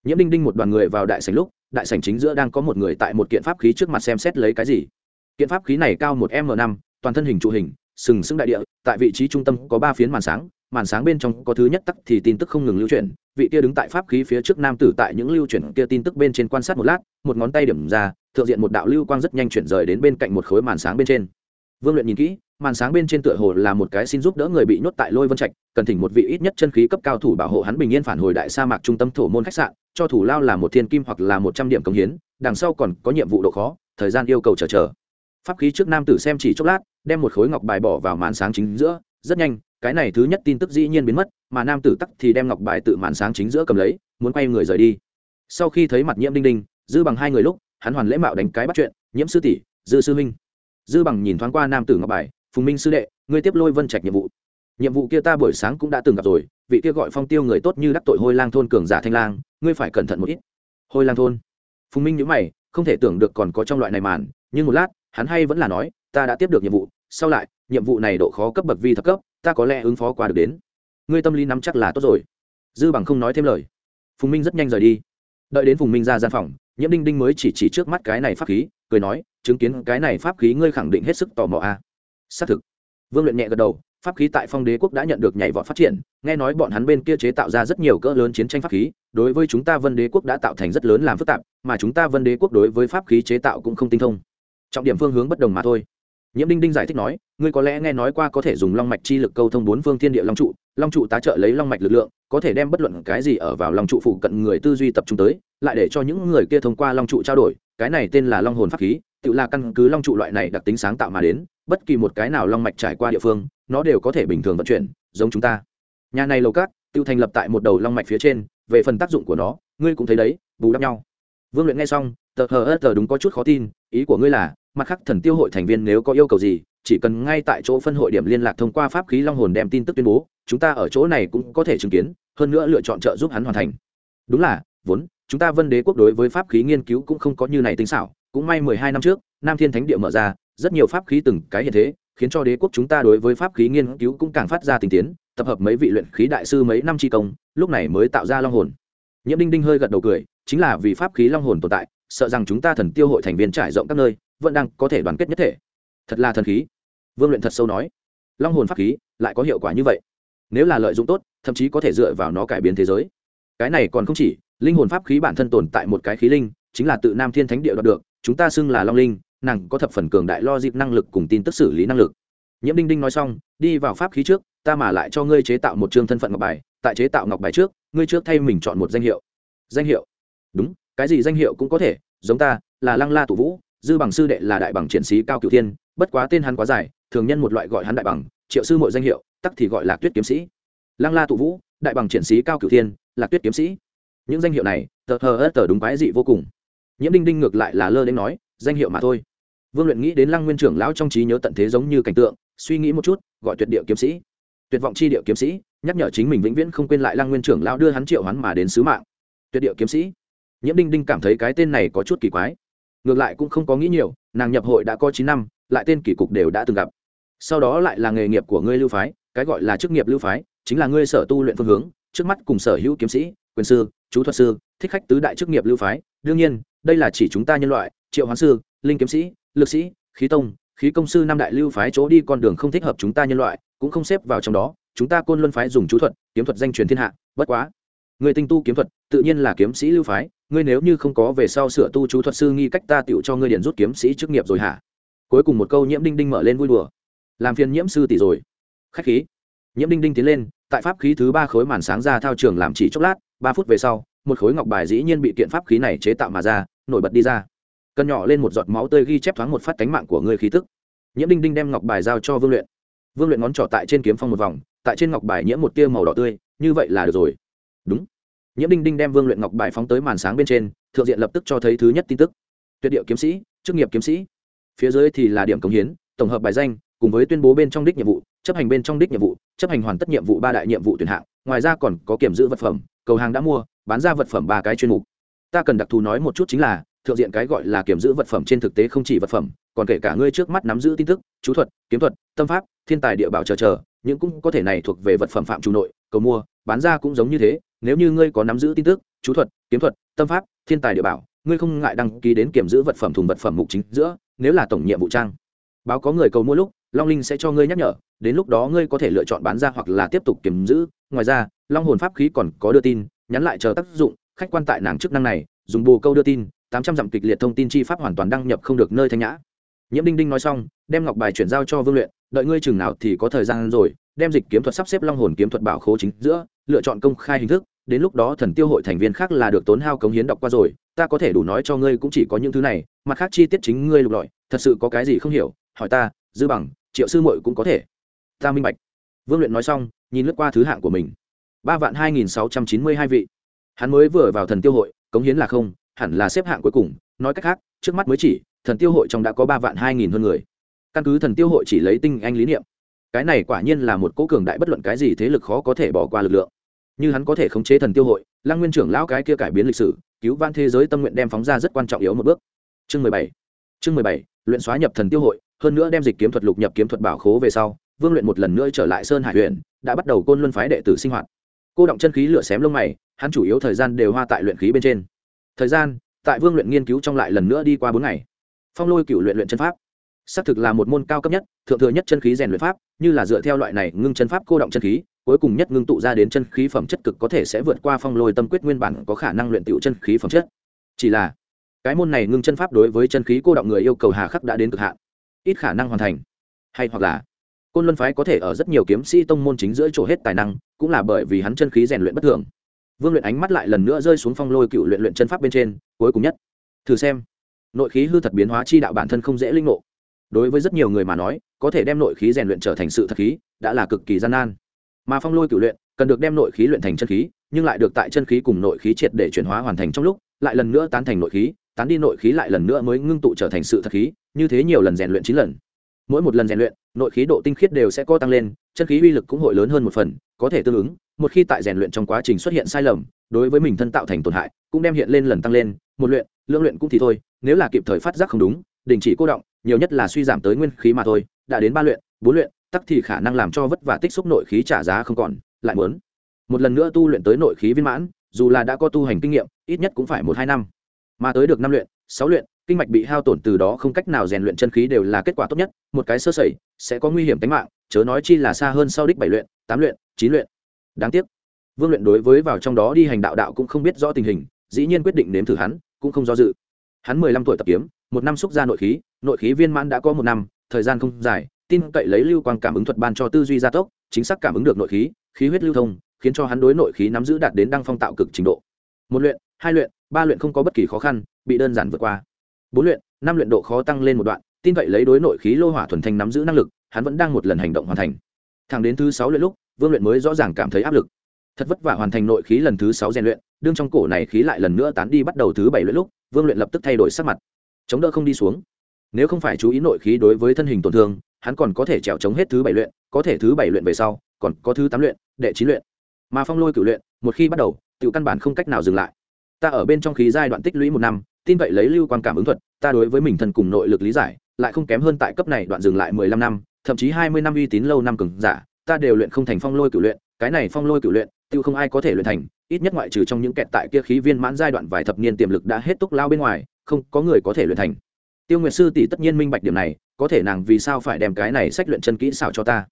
Nhiễm đinh đinh một đoàn người vào đại sảnh lúc, đại sảnh chính giữa đang có một người tại một kiện pháp khí trước mặt xem xét lấy cái gì. Kiện pháp khí này cao một m năm, toàn thân hình trụ hình, sừng sững đại địa, tại vị trí trung tâm có ba phiến màn sáng màn sáng bên trong có thứ nhất tắc thì tin tức không ngừng lưu chuyển, vị kia đứng tại pháp khí phía trước nam tử tại những lưu chuyển kia tin tức bên trên quan sát một lát, một ngón tay điểm ra, thượng diện một đạo lưu quang rất nhanh chuyển rời đến bên cạnh một khối màn sáng bên trên. Vương luyện nhìn kỹ màn sáng bên trên tựa hồ là một cái xin giúp đỡ người bị nhốt tại lôi vân trạch, cần thỉnh một vị ít nhất chân khí cấp cao thủ bảo hộ hắn bình yên phản hồi đại sa mạc trung tâm thổ môn khách sạn, cho thủ lao là một thiên kim hoặc là một trăm điểm công hiến, đằng sau còn có nhiệm vụ độ khó, thời gian yêu cầu chờ chờ. Pháp khí trước nam tử xem chỉ chốc lát, đem một khối ngọc bài bỏ vào màn sáng chính giữa, rất nhanh, cái này thứ nhất tin tức dĩ nhiên biến mất, mà nam tử tắc thì đem ngọc bài tự màn sáng chính giữa cầm lấy, muốn quay người rời đi. Sau khi thấy mặt nhiễm đinh đinh, dư bằng hai người lúc, hắn hoàn lễ mạo đánh cái bắt chuyện, nhiễm sư tỷ, dư sư minh dư bằng nhìn thoáng qua nam tử ngọc bài phùng minh sư đệ, ngươi tiếp lôi vân trạch nhiệm vụ. Nhiệm vụ kia ta buổi sáng cũng đã từng gặp rồi, vị kia gọi phong tiêu người tốt như đắc tội hôi lang thôn cường giả thanh lang, ngươi phải cẩn thận một ít. Hôi lang thôn. Phùng minh nhữ mày, không thể tưởng được còn có trong loại này màn, nhưng một lát, hắn hay vẫn là nói, ta đã tiếp được nhiệm vụ, sau lại, nhiệm vụ này độ khó cấp bậc vi thập cấp, ta có lẽ ứng phó qua được đến. Ngươi tâm lý nắm chắc là tốt rồi. Dư bằng không nói thêm lời. Phùng minh rất nhanh rời đi. Đợi đến phùng minh ra gian phòng, nhiễm đinh đinh mới chỉ chỉ trước mắt cái này pháp khí, cười nói, chứng kiến cái này pháp khí ngươi khẳng định hết sức tò mò a à xác thực. Vương luyện nhẹ gật đầu, pháp khí tại phong đế quốc đã nhận được nhảy vọt phát triển, nghe nói bọn hắn bên kia chế tạo ra rất nhiều cỡ lớn chiến tranh pháp khí, đối với chúng ta vân đế quốc đã tạo thành rất lớn làm phức tạp, mà chúng ta vân đế quốc đối với pháp khí chế tạo cũng không tinh thông. Trọng điểm phương hướng bất đồng mà thôi. Nhiễm đinh đinh giải thích nói, ngươi có lẽ nghe nói qua có thể dùng long mạch chi lực câu thông bốn phương thiên địa long trụ long trụ tá trợ lấy long mạch lực lượng, có thể đem bất luận cái gì ở vào long trụ phụ cận người tư duy tập trung tới, lại để cho những người kia thông qua long trụ trao đổi, cái này tên là long hồn pháp khí tự là căn cứ long trụ loại này đặc tính sáng tạo mà đến, bất kỳ một cái nào long mạch trải qua địa phương, nó đều có thể bình thường vận chuyển, giống chúng ta. Nhà này lầu cát tự thành lập tại một đầu long mạch phía trên, về phần tác dụng của nó, ngươi cũng thấy đấy, bù đắp nhau. Vương luyện nghe xong, tờ hờ ớt tờ đúng có chút khó tin, ý của ngươi là, mặt khác thần tiêu hội thành viên nếu có yêu cầu gì, chỉ cần ngay tại chỗ phân hội điểm liên lạc thông qua pháp khí long hồn đem tin tức tuyên bố, chúng ta ở chỗ này cũng có thể chứng kiến, hơn nữa lựa chọn trợ giúp hắn hoàn thành. Đúng là, vốn, chúng ta vân đế quốc đối với pháp khí nghiên cứu cũng không có như này tinh xảo cũng may mười hai năm trước, nam thiên thánh địa mở ra, rất nhiều pháp khí từng cái hiện thế, khiến cho đế quốc chúng ta đối với pháp khí nghiên cứu cũng càng phát ra tình tiến, tập hợp mấy vị luyện khí đại sư mấy năm chi công, lúc này mới tạo ra long hồn. Nhiễm đinh đinh hơi gật đầu cười, chính là vì pháp khí long hồn tồn tại, sợ rằng chúng ta thần tiêu hội thành viên trải rộng các nơi, vẫn đang có thể đoàn kết nhất thể. Thật là thần khí. Vương luyện thật sâu nói. Long hồn pháp khí, lại có hiệu quả như vậy? Nếu là lợi dụng tốt, thậm chí có thể dựa vào nó cải biến thế giới. Cái này còn không chỉ, linh hồn pháp khí bản thân tồn tại một cái khí linh, chính là tự nam thiên thánh địa đoạt được chúng ta xưng là long linh, nàng có thập phần cường đại lo dịp năng lực cùng tin tức xử lý năng lực. Nhiễm đinh đinh nói xong, đi vào pháp khí trước, ta mà lại cho ngươi chế tạo một chương thân phận ngọc bài, tại chế tạo ngọc bài trước, ngươi trước thay mình chọn một danh hiệu. Danh hiệu? Đúng, cái gì danh hiệu cũng có thể, giống ta, là lăng la tụ vũ, dư bằng sư đệ là đại bằng triển sĩ cao cửu thiên, bất quá tên hắn quá dài, thường nhân một loại gọi hắn đại bằng, triệu sư mọi danh hiệu, tắc thì gọi là tuyết kiếm sĩ. Lăng la tụ vũ, đại bằng triển sĩ cao cửu thiên, là tuyết kiếm sĩ. Những danh hiệu này, tờ hờ ớt tờ đúng quái dị vô cùng nhiễm đinh đinh ngược lại là lơ đến nói, danh hiệu mà thôi. Vương luyện nghĩ đến lăng nguyên trưởng lão trong trí nhớ tận thế giống như cảnh tượng, suy nghĩ một chút, gọi tuyệt địa kiếm sĩ. Tuyệt vọng chi địa kiếm sĩ, nhắc nhở chính mình vĩnh viễn không quên lại lăng nguyên trưởng lão đưa hắn triệu hắn mà đến sứ mạng. Tuyệt địa kiếm sĩ. Nhiễm đinh đinh cảm thấy cái tên này có chút kỳ quái. Ngược lại cũng không có nghĩ nhiều, nàng nhập hội đã có chín năm, lại tên kỷ cục đều đã từng gặp. Sau đó lại là nghề nghiệp của ngươi lưu phái, cái gọi là chức nghiệp lưu phái, chính là ngươi sở tu luyện phương hướng, trước mắt cùng sở hữu kiếm sĩ, quyền sư, chú thuật sư thích khách tứ đại chức nghiệp lưu phái. Đương nhiên, đây là chỉ chúng ta nhân loại, triệu hoán sư, linh kiếm sĩ, lực sĩ, khí tông, khí công sư năm đại lưu phái chỗ đi con đường không thích hợp chúng ta nhân loại, cũng không xếp vào trong đó. Chúng ta côn luân phái dùng chú thuật, kiếm thuật danh truyền thiên hạ, bất quá. Người tinh tu kiếm thuật, tự nhiên là kiếm sĩ lưu phái. Ngươi nếu như không có về sau sửa tu chú thuật sư nghi cách ta tựu cho ngươi điện rút kiếm sĩ chức nghiệp rồi hả? Cuối cùng một câu nhiễm đinh đinh mở lên vui đùa. Làm phiền nhiễm sư tỷ rồi. Khách khí. Nhiễm đinh đinh tiến lên, tại pháp khí thứ ba khối màn sáng ra thao trường làm chỉ chốc lát, ba phút về sau một khối ngọc bài dĩ nhiên bị kiện pháp khí này chế tạo mà ra, nổi bật đi ra. Cân nhỏ lên một giọt máu tươi ghi chép thoáng một phát cánh mạng của ngươi khí tức. Nhiễm đinh đinh đem ngọc bài giao cho vương luyện. Vương luyện ngón trỏ tại trên kiếm phong một vòng, tại trên ngọc bài nhiễm một tia màu đỏ tươi, như vậy là được rồi. Đúng. Nhiễm đinh đinh đem vương luyện ngọc bài phóng tới màn sáng bên trên, thượng diện lập tức cho thấy thứ nhất tin tức. Tuyệt điệu kiếm sĩ, chức nghiệp kiếm sĩ. Phía dưới thì là điểm cống hiến, tổng hợp bài danh, cùng với tuyên bố bên trong đích nhiệm vụ, chấp hành bên trong đích nhiệm vụ, chấp hành hoàn tất nhiệm vụ ba đại nhiệm vụ tuyển hạng, ngoài ra còn có kiểm giữ vật phẩm, cầu hàng đã mua bán ra vật phẩm ba cái chuyên mục. Ta cần đặc thù nói một chút chính là, thượng diện cái gọi là kiểm giữ vật phẩm trên thực tế không chỉ vật phẩm, còn kể cả ngươi trước mắt nắm giữ tin tức, chú thuật, kiếm thuật, tâm pháp, thiên tài địa bảo chờ chờ, những cũng có thể này thuộc về vật phẩm phạm chủ nội, cầu mua, bán ra cũng giống như thế, nếu như ngươi có nắm giữ tin tức, chú thuật, kiếm thuật, tâm pháp, thiên tài địa bảo, ngươi không ngại đăng ký đến kiểm giữ vật phẩm thùng vật phẩm mục chính giữa, nếu là tổng nhiệm vụ trang. Báo có người cầu mua lúc, long linh sẽ cho ngươi nhắc nhở, đến lúc đó ngươi có thể lựa chọn bán ra hoặc là tiếp tục kiểm giữ. Ngoài ra, long hồn pháp khí còn có đưa tin nhắn lại chờ tác dụng, khách quan tại nàng chức năng này, dùng bồ câu đưa tin, tám trăm dặm kịch liệt thông tin chi pháp hoàn toàn đăng nhập không được nơi thanh nhã. Nhiễm đinh đinh nói xong, đem ngọc bài chuyển giao cho vương luyện, đợi ngươi chừng nào thì có thời gian rồi, đem dịch kiếm thuật sắp xếp long hồn kiếm thuật bảo khố chính giữa, lựa chọn công khai hình thức, đến lúc đó thần tiêu hội thành viên khác là được tốn hao cống hiến đọc qua rồi, ta có thể đủ nói cho ngươi cũng chỉ có những thứ này, mặt khác chi tiết chính ngươi lục lọi, thật sự có cái gì không hiểu, hỏi ta, dư bằng, triệu sư muội cũng có thể. Ta minh bạch. Vương luyện nói xong, nhìn lướt qua thứ hạng của mình ba vạn hai nghìn sáu trăm chín mươi hai vị. Hắn mới vừa vào thần tiêu hội, cống hiến là không, hẳn là xếp hạng cuối cùng. Nói cách khác, trước mắt mới chỉ, thần tiêu hội trong đã có ba vạn hai nghìn hơn người. Căn cứ thần tiêu hội chỉ lấy tinh anh lý niệm, cái này quả nhiên là một cố cường đại bất luận cái gì thế lực khó có thể bỏ qua lực lượng. Như hắn có thể khống chế thần tiêu hội, lăng nguyên trưởng lão cái kia cải biến lịch sử, cứu van thế giới tâm nguyện đem phóng ra rất quan trọng yếu một bước. Chương mười bảy, chương mười bảy, luyện xóa nhập thần tiêu hội, hơn nữa đem dịch kiếm thuật lục nhập kiếm thuật bảo khố về sau, vương luyện một lần nữa trở lại sơn hải huyện đã bắt đầu côn luân phái đệ tử sinh hoạt cô động chân khí lửa xém lông mày, hắn chủ yếu thời gian đều hoa tại luyện khí bên trên. Thời gian, tại vương luyện nghiên cứu trong lại lần nữa đi qua bốn ngày. Phong lôi cựu luyện luyện chân pháp. Xác thực là một môn cao cấp nhất, thượng thừa nhất chân khí rèn luyện pháp, như là dựa theo loại này ngưng chân pháp cô động chân khí, cuối cùng nhất ngưng tụ ra đến chân khí phẩm chất cực có thể sẽ vượt qua phong lôi tâm quyết nguyên bản có khả năng luyện tiểu chân khí phẩm chất. Chỉ là, cái môn này ngưng chân pháp đối với chân khí cô động người yêu cầu hà khắc đã đến cực hạn. Ít khả năng hoàn thành. Hay hoặc là, côn luân phái có thể ở rất nhiều kiếm sĩ tông môn chính giữa chỗ hết tài năng cũng là bởi vì hắn chân khí rèn luyện bất thường. Vương luyện ánh mắt lại lần nữa rơi xuống phong lôi cựu luyện luyện chân pháp bên trên, cuối cùng nhất. Thử xem. Nội khí hư thật biến hóa chi đạo bản thân không dễ linh ngộ. Đối với rất nhiều người mà nói, có thể đem nội khí rèn luyện trở thành sự thật khí, đã là cực kỳ gian nan. Mà phong lôi cựu luyện, cần được đem nội khí luyện thành chân khí, nhưng lại được tại chân khí cùng nội khí triệt để chuyển hóa hoàn thành trong lúc, lại lần nữa tán thành nội khí, tán đi nội khí lại lần nữa mới ngưng tụ trở thành sự thật khí, như thế nhiều lần rèn luyện chín lần. Mỗi một lần rèn luyện, nội khí độ tinh khiết đều sẽ có tăng lên, chân khí uy lực cũng hội lớn hơn một phần có thể tương ứng, một khi tại rèn luyện trong quá trình xuất hiện sai lầm, đối với mình thân tạo thành tổn hại, cũng đem hiện lên lần tăng lên, một luyện, lưỡng luyện cũng thì thôi, nếu là kịp thời phát giác không đúng, đình chỉ cô động, nhiều nhất là suy giảm tới nguyên khí mà thôi, đã đến ba luyện, bốn luyện, tắc thì khả năng làm cho vất vả tích xúc nội khí trả giá không còn, lại muốn một lần nữa tu luyện tới nội khí viên mãn, dù là đã có tu hành kinh nghiệm, ít nhất cũng phải một hai năm, mà tới được năm luyện, sáu luyện kinh mạch bị hao tổn từ đó không cách nào rèn luyện chân khí đều là kết quả tốt nhất, một cái sơ sẩy sẽ có nguy hiểm tính mạng, chớ nói chi là xa hơn sau đích bảy luyện, tám luyện, chín luyện. Đáng tiếc, vương luyện đối với vào trong đó đi hành đạo đạo cũng không biết rõ tình hình, dĩ nhiên quyết định nếm thử hắn, cũng không do dự. Hắn mười lăm tuổi tập kiếm, một năm xúc ra nội khí nội khí viên mãn đã có một năm, thời gian không dài, tin cậy lấy lưu quang cảm ứng thuật ban cho tư duy gia tốc, chính xác cảm ứng được nội khí khí huyết lưu thông, khiến cho hắn đối nội khí nắm giữ đạt đến đăng phong tạo cực trình độ. Một luyện, hai luyện, ba luyện không có bất kỳ khó khăn, bị đơn giản vượt qua bốn luyện, năm luyện độ khó tăng lên một đoạn, tin vậy lấy đối nội khí lô hỏa thuần thanh nắm giữ năng lực, hắn vẫn đang một lần hành động hoàn thành. Thẳng đến thứ sáu luyện lúc, vương luyện mới rõ ràng cảm thấy áp lực. Thật vất vả hoàn thành nội khí lần thứ sáu rèn luyện, đương trong cổ này khí lại lần nữa tán đi bắt đầu thứ bảy luyện lúc, vương luyện lập tức thay đổi sắc mặt. Chống đỡ không đi xuống. Nếu không phải chú ý nội khí đối với thân hình tổn thương, hắn còn có thể trèo chống hết thứ bảy luyện, có thể thứ bảy luyện về sau, còn có thứ tám luyện, đệ chín luyện. Mà phong lôi cử luyện, một khi bắt đầu tự căn bản không cách nào dừng lại. Ta ở bên trong khí giai đoạn tích lũy một năm tin vậy lấy lưu quan cảm ứng thuật, ta đối với mình thần cùng nội lực lý giải, lại không kém hơn tại cấp này đoạn dừng lại mười lăm năm, thậm chí hai mươi năm uy tín lâu năm cường giả, ta đều luyện không thành phong lôi cử luyện, cái này phong lôi cử luyện, tiêu không ai có thể luyện thành, ít nhất ngoại trừ trong những kẹt tại kia khí viên mãn giai đoạn vài thập niên tiềm lực đã hết túc lao bên ngoài, không có người có thể luyện thành. Tiêu nguyệt sư tỷ tất nhiên minh bạch điểm này, có thể nàng vì sao phải đem cái này sách luyện chân kỹ xảo cho ta.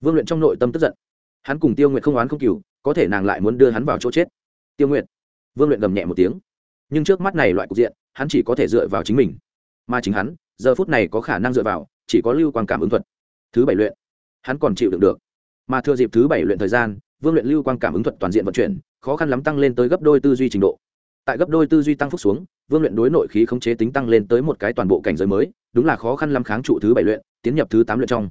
Vương luyện trong nội tâm tức giận. Hắn cùng tiêu nguyệt không oán không cừu, có thể nàng lại muốn đưa hắn vào chỗ chết. Tiêu nguyệt. Vương luyện gầm nhẹ một tiếng. Nhưng trước mắt này loại cục diện hắn chỉ có thể dựa vào chính mình. Mà chính hắn, giờ phút này có khả năng dựa vào, chỉ có lưu quang cảm ứng thuật. Thứ bảy luyện, hắn còn chịu đựng được. Mà thừa dịp thứ bảy luyện thời gian, vương luyện lưu quang cảm ứng thuật toàn diện vận chuyển, khó khăn lắm tăng lên tới gấp đôi tư duy trình độ. Tại gấp đôi tư duy tăng phúc xuống, vương luyện đối nội khí khống chế tính tăng lên tới một cái toàn bộ cảnh giới mới, đúng là khó khăn lắm kháng trụ thứ bảy luyện, tiến nhập thứ tám luyện trong.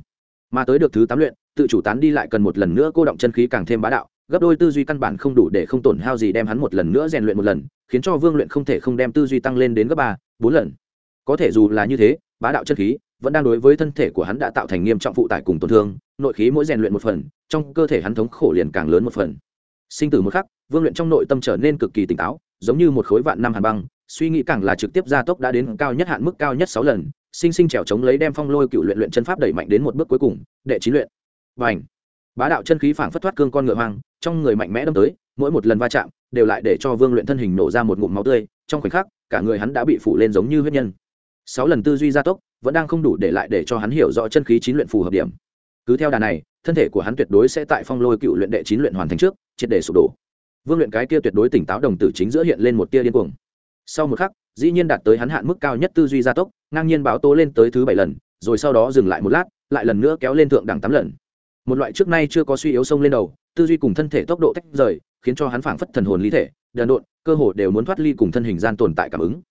Mà tới được thứ tám luyện, tự chủ tán đi lại cần một lần nữa cô động chân khí càng thêm bá đạo gấp đôi tư duy căn bản không đủ để không tổn hao gì đem hắn một lần nữa rèn luyện một lần, khiến cho vương luyện không thể không đem tư duy tăng lên đến gấp ba, bốn lần. Có thể dù là như thế, bá đạo chân khí vẫn đang đối với thân thể của hắn đã tạo thành nghiêm trọng phụ tải cùng tổn thương, nội khí mỗi rèn luyện một phần, trong cơ thể hắn thống khổ liền càng lớn một phần. Sinh tử một khắc, vương luyện trong nội tâm trở nên cực kỳ tỉnh táo, giống như một khối vạn năm hàn băng, suy nghĩ càng là trực tiếp gia tốc đã đến cao nhất hạn mức cao nhất sáu lần, sinh sinh trèo chống lấy đem phong lôi cựu luyện luyện chân pháp đẩy mạnh đến một bước cuối cùng, đệ chín luyện. Và ảnh bá đạo chân khí phảng phất thoát cương con ngựa hoang trong người mạnh mẽ đâm tới, mỗi một lần va chạm đều lại để cho vương luyện thân hình nổ ra một ngụm máu tươi, trong khoảnh khắc, cả người hắn đã bị phủ lên giống như huyết nhân. Sáu lần tư duy gia tốc vẫn đang không đủ để lại để cho hắn hiểu rõ chân khí chín luyện phù hợp điểm. Cứ theo đà này, thân thể của hắn tuyệt đối sẽ tại phong lôi cựu luyện đệ chín luyện hoàn thành trước, triệt để sụp đổ. Vương luyện cái kia tuyệt đối tỉnh táo đồng tử chính giữa hiện lên một tia điên cuồng. Sau một khắc, dĩ nhiên đạt tới hắn hạn mức cao nhất tư duy gia tốc, ngang nhiên báo tố lên tới thứ bảy lần, rồi sau đó dừng lại một lát, lại lần nữa kéo lên thượng đẳng tám lần một loại trước nay chưa có suy yếu sông lên đầu, tư duy cùng thân thể tốc độ tách rời, khiến cho hắn phảng phất thần hồn lý thể, đần độn, cơ hồ đều muốn thoát ly cùng thân hình gian tồn tại cảm ứng.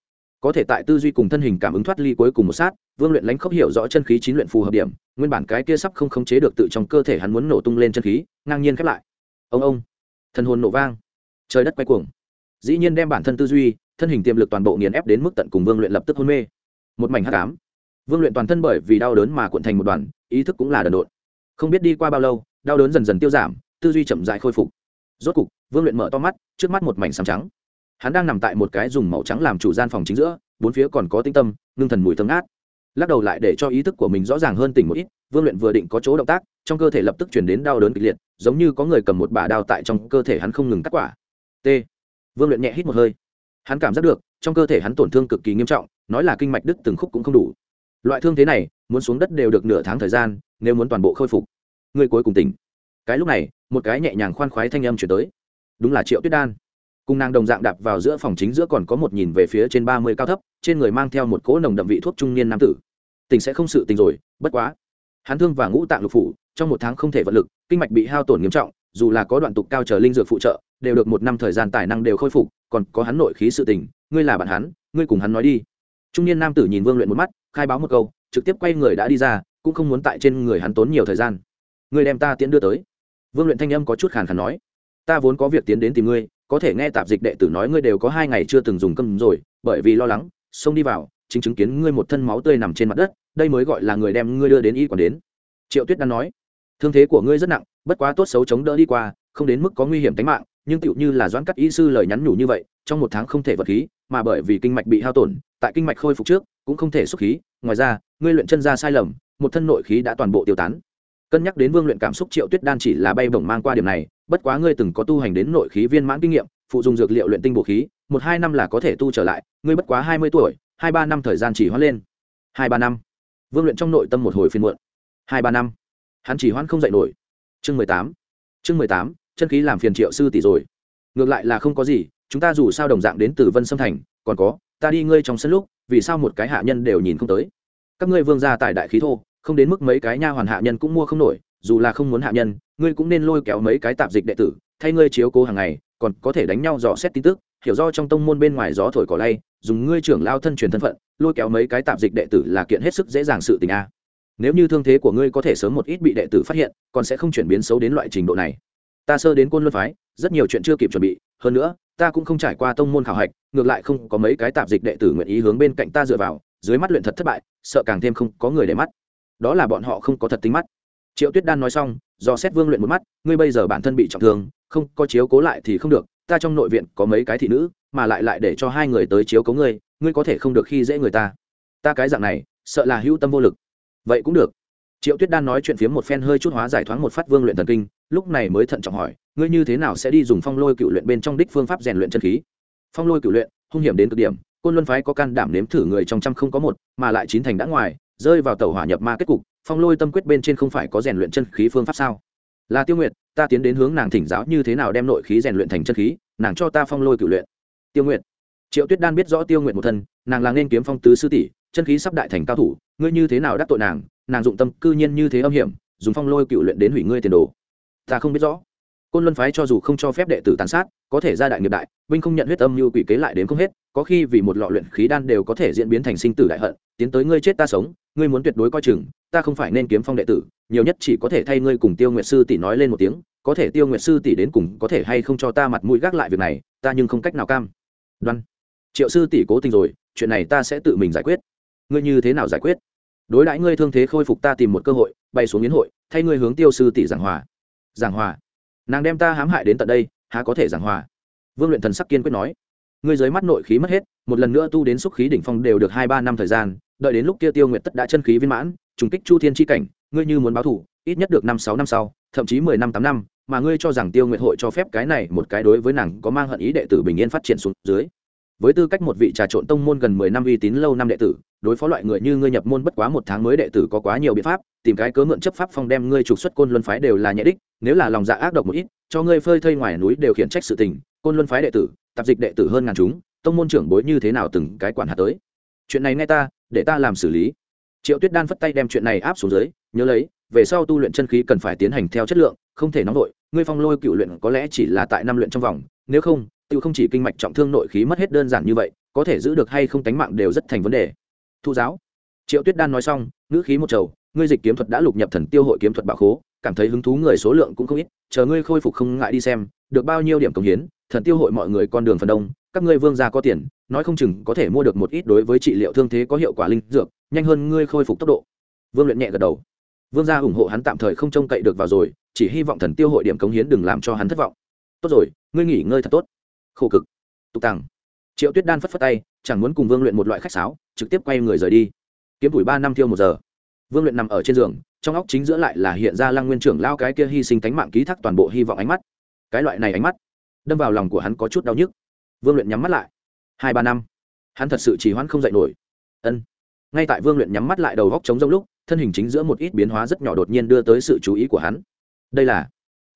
Có thể tại tư duy cùng thân hình cảm ứng thoát ly cuối cùng một sát, vương luyện lánh khóc hiểu rõ chân khí chín luyện phù hợp điểm, nguyên bản cái kia sắp không khống chế được tự trong cơ thể hắn muốn nổ tung lên chân khí, ngang nhiên khép lại. Ông ông, thần hồn nổ vang. Trời đất quay cuồng. Dĩ nhiên đem bản thân tư duy, thân hình tiềm lực toàn bộ nghiền ép đến mức tận cùng vương luyện lập tức hôn mê. Một mảnh hắc ám. Vương luyện toàn thân bởi vì đau đớn mà cuộn thành một đoàn, ý thức cũng là đần độn không biết đi qua bao lâu, đau đớn dần dần tiêu giảm, tư duy chậm dại khôi phục. Rốt cục, vương luyện mở to mắt, trước mắt một mảnh sáng trắng. Hắn đang nằm tại một cái dùng màu trắng làm chủ gian phòng chính giữa, bốn phía còn có tinh tâm, ngưng thần mùi thơm ngát. Lắc đầu lại để cho ý thức của mình rõ ràng hơn tỉnh một ít, vương luyện vừa định có chỗ động tác, trong cơ thể lập tức chuyển đến đau đớn kịch liệt, giống như có người cầm một bà đao tại trong cơ thể hắn không ngừng cắt quả. T. Vương luyện nhẹ hít một hơi. Hắn cảm giác được, trong cơ thể hắn tổn thương cực kỳ nghiêm trọng, nói là kinh mạch đứt từng khúc cũng không đủ. Loại thương thế này muốn xuống đất đều được nửa tháng thời gian, nếu muốn toàn bộ khôi phục. Người cuối cùng tỉnh. Cái lúc này, một cái nhẹ nhàng khoan khoái thanh âm chuyển tới. Đúng là triệu tuyết đan. Cùng nàng đồng dạng đạp vào giữa phòng chính giữa còn có một nhìn về phía trên ba mươi cao thấp, trên người mang theo một cỗ nồng đậm vị thuốc trung niên nam tử. Tình sẽ không sự tình rồi, bất quá. Hắn thương và ngũ tạng lục phủ, trong một tháng không thể vận lực, kinh mạch bị hao tổn nghiêm trọng, dù là có đoạn tục cao chờ linh dược phụ trợ, đều được một năm thời gian tài năng đều khôi phục, còn có hắn nội khí sự tình, ngươi là bạn hắn, ngươi cùng hắn nói đi. Trung niên nam tử nhìn vương luyện một mắt, khai báo một câu trực tiếp quay người đã đi ra, cũng không muốn tại trên người hắn tốn nhiều thời gian. Ngươi đem ta tiễn đưa tới. Vương luyện thanh âm có chút khàn khàn nói, ta vốn có việc tiến đến tìm ngươi, có thể nghe tạp dịch đệ tử nói ngươi đều có hai ngày chưa từng dùng cơm rồi, bởi vì lo lắng, xông đi vào, chính chứng kiến ngươi một thân máu tươi nằm trên mặt đất, đây mới gọi là người đem ngươi đưa đến y còn đến. Triệu tuyết đan nói, thương thế của ngươi rất nặng, bất quá tốt xấu chống đỡ đi qua, không đến mức có nguy hiểm tính mạng, nhưng tựu như là doãn cắt y sư lời nhắn nhủ như vậy, trong một tháng không thể vật khí, mà bởi vì kinh mạch bị hao tổn, tại kinh mạch khôi phục trước cũng không thể xúc khí, ngoài ra, ngươi luyện chân ra sai lầm, một thân nội khí đã toàn bộ tiêu tán. Cân nhắc đến vương luyện cảm xúc triệu tuyết đan chỉ là bay bổng mang qua điểm này, bất quá ngươi từng có tu hành đến nội khí viên mãn kinh nghiệm, phụ dùng dược liệu luyện tinh bổ khí, một hai năm là có thể tu trở lại, ngươi bất quá hai mươi tuổi, hai ba năm thời gian chỉ hoãn lên. Hai ba năm. Vương luyện trong nội tâm một hồi phiên muộn. Hai ba năm. Hắn chỉ hoãn không dạy nổi. Chương mười tám. Chương mười tám, chân khí làm phiền triệu sư tỷ rồi. Ngược lại là không có gì, chúng ta dù sao đồng dạng đến từ vân sâm thành, còn có, ta đi ngươi trong sân lúc vì sao một cái hạ nhân đều nhìn không tới? Các ngươi vương gia tài đại khí thô, không đến mức mấy cái nha hoàn hạ nhân cũng mua không nổi, dù là không muốn hạ nhân, ngươi cũng nên lôi kéo mấy cái tạp dịch đệ tử, thay ngươi chiếu cố hàng ngày, còn có thể đánh nhau dò xét tin tức, hiểu do trong tông môn bên ngoài gió thổi cỏ lay, dùng ngươi trưởng lao thân truyền thân phận, lôi kéo mấy cái tạp dịch đệ tử là kiện hết sức dễ dàng sự tình a. Nếu như thương thế của ngươi có thể sớm một ít bị đệ tử phát hiện, còn sẽ không chuyển biến xấu đến loại trình độ này. Ta sơ đến côn luân phái, rất nhiều chuyện chưa kịp chuẩn bị, hơn nữa ta cũng không trải qua tông môn khảo hạch, ngược lại không có mấy cái tạp dịch đệ tử nguyện ý hướng bên cạnh ta dựa vào, dưới mắt luyện thật thất bại, sợ càng thêm không có người để mắt. Đó là bọn họ không có thật tính mắt. Triệu tuyết đan nói xong, do xét vương luyện một mắt, ngươi bây giờ bản thân bị trọng thương, không có chiếu cố lại thì không được, ta trong nội viện có mấy cái thị nữ, mà lại lại để cho hai người tới chiếu cố ngươi ngươi có thể không được khi dễ người ta. Ta cái dạng này, sợ là hữu tâm vô lực. Vậy cũng được. Triệu tuyết đan nói chuyện phiếm một phen hơi chút hóa giải thoáng một phát vương luyện thần kinh, lúc này mới thận trọng hỏi ngươi như thế nào sẽ đi dùng phong lôi cựu luyện bên trong đích phương pháp rèn luyện chân khí? Phong lôi cựu luyện, hung hiểm đến cực điểm, côn luân phái có can đảm nếm thử người trong trăm không có một, mà lại chín thành đã ngoài, rơi vào tàu hỏa nhập ma kết cục, phong lôi tâm quyết bên trên không phải có rèn luyện chân khí phương pháp sao? Là tiêu nguyệt, ta tiến đến hướng nàng thỉnh giáo như thế nào đem nội khí rèn luyện thành chân khí, nàng cho ta phong lôi cựu luyện. Tiêu nguyệt, triệu tuyết đan biết rõ tiêu nguyệt một thân, nàng là nên kiếm phong tứ sư tỷ, chân khí sắp đại thành cao thủ, ngươi như thế nào đắc tội nàng? Nàng dụng tâm cư nhiên như thế âm hiểm, dùng phong lôi cựu luyện đến hủy ngươi tiền đồ. Ta không biết rõ côn luân phái cho dù không cho phép đệ tử tàn sát, có thể ra đại nghiệp đại, binh không nhận huyết âm như quỷ kế lại đến không hết, có khi vì một lọ luyện khí đan đều có thể diễn biến thành sinh tử đại hận, tiến tới ngươi chết ta sống, ngươi muốn tuyệt đối coi chừng, ta không phải nên kiếm phong đệ tử, nhiều nhất chỉ có thể thay ngươi cùng tiêu nguyệt sư tỷ nói lên một tiếng, có thể tiêu nguyệt sư tỷ đến cùng có thể hay không cho ta mặt mũi gác lại việc này, ta nhưng không cách nào cam. Đoan. Triệu sư tỷ cố tình rồi, chuyện này ta sẽ tự mình giải quyết. Ngươi như thế nào giải quyết? Đối đãi ngươi thương thế khôi phục ta tìm một cơ hội, bay xuống yến hội, thay ngươi hướng tiêu sư tỷ giảng hòa. Giảng hòa nàng đem ta hãm hại đến tận đây, há có thể giảng hòa? Vương luyện thần sắc kiên quyết nói. Ngươi dưới mắt nội khí mất hết, một lần nữa tu đến xúc khí đỉnh phong đều được hai ba năm thời gian, đợi đến lúc kia tiêu nguyện tất đã chân khí viên mãn, trùng kích chu thiên tri cảnh, ngươi như muốn báo thủ, ít nhất được năm sáu năm sau, thậm chí mười năm tám năm, mà ngươi cho rằng tiêu nguyện hội cho phép cái này một cái đối với nàng có mang hận ý đệ tử bình yên phát triển xuống dưới. Với tư cách một vị trà trộn tông môn gần mười năm uy tín lâu năm đệ tử, đối phó loại người như ngươi nhập môn bất quá một tháng mới đệ tử có quá nhiều biện pháp, tìm cái cớ mượn chấp pháp phong đem ngươi trục xuất côn luân phái đều là nhẹ đích nếu là lòng dạ ác độc một ít, cho ngươi phơi thây ngoài núi đều khiển trách sự tình, côn luân phái đệ tử, tạp dịch đệ tử hơn ngàn chúng, tông môn trưởng bối như thế nào từng cái quản hạt tới. Chuyện này nghe ta, để ta làm xử lý. Triệu tuyết đan phất tay đem chuyện này áp xuống dưới, nhớ lấy, về sau tu luyện chân khí cần phải tiến hành theo chất lượng, không thể nóng vội, ngươi phong lôi cựu luyện có lẽ chỉ là tại năm luyện trong vòng, nếu không tự không chỉ kinh mạch trọng thương nội khí mất hết đơn giản như vậy, có thể giữ được hay không tánh mạng đều rất thành vấn đề. Thu giáo. Triệu tuyết đan nói xong, ngữ khí một trầu, ngươi dịch kiếm thuật đã lục nhập thần tiêu hội kiếm thuật bảo khố cảm thấy hứng thú người số lượng cũng không ít, chờ ngươi khôi phục không ngại đi xem, được bao nhiêu điểm cống hiến, thần tiêu hội mọi người con đường phần đông, các ngươi vương gia có tiền, nói không chừng có thể mua được một ít đối với trị liệu thương thế có hiệu quả linh dược, nhanh hơn ngươi khôi phục tốc độ. Vương luyện nhẹ gật đầu. Vương gia ủng hộ hắn tạm thời không trông cậy được vào rồi, chỉ hy vọng thần tiêu hội điểm cống hiến đừng làm cho hắn thất vọng. Tốt rồi, ngươi nghỉ ngơi thật tốt. Khổ cực. Tục tàng triệu tuyết đan phất phất tay, chẳng muốn cùng vương luyện một loại khách sáo, trực tiếp quay người rời đi. Kiếm tuổi ba năm tiêu một giờ. Vương luyện nằm ở trên giường trong óc chính giữa lại là hiện ra lăng nguyên trưởng lao cái kia hy sinh tánh mạng ký thác toàn bộ hy vọng ánh mắt. Cái loại này ánh mắt, đâm vào lòng của hắn có chút đau nhức. Vương luyện nhắm mắt lại. Hai ba năm, hắn thật sự chỉ hoãn không dậy nổi. Ân. Ngay tại vương luyện nhắm mắt lại đầu góc trống rông lúc, thân hình chính giữa một ít biến hóa rất nhỏ đột nhiên đưa tới sự chú ý của hắn. Đây là,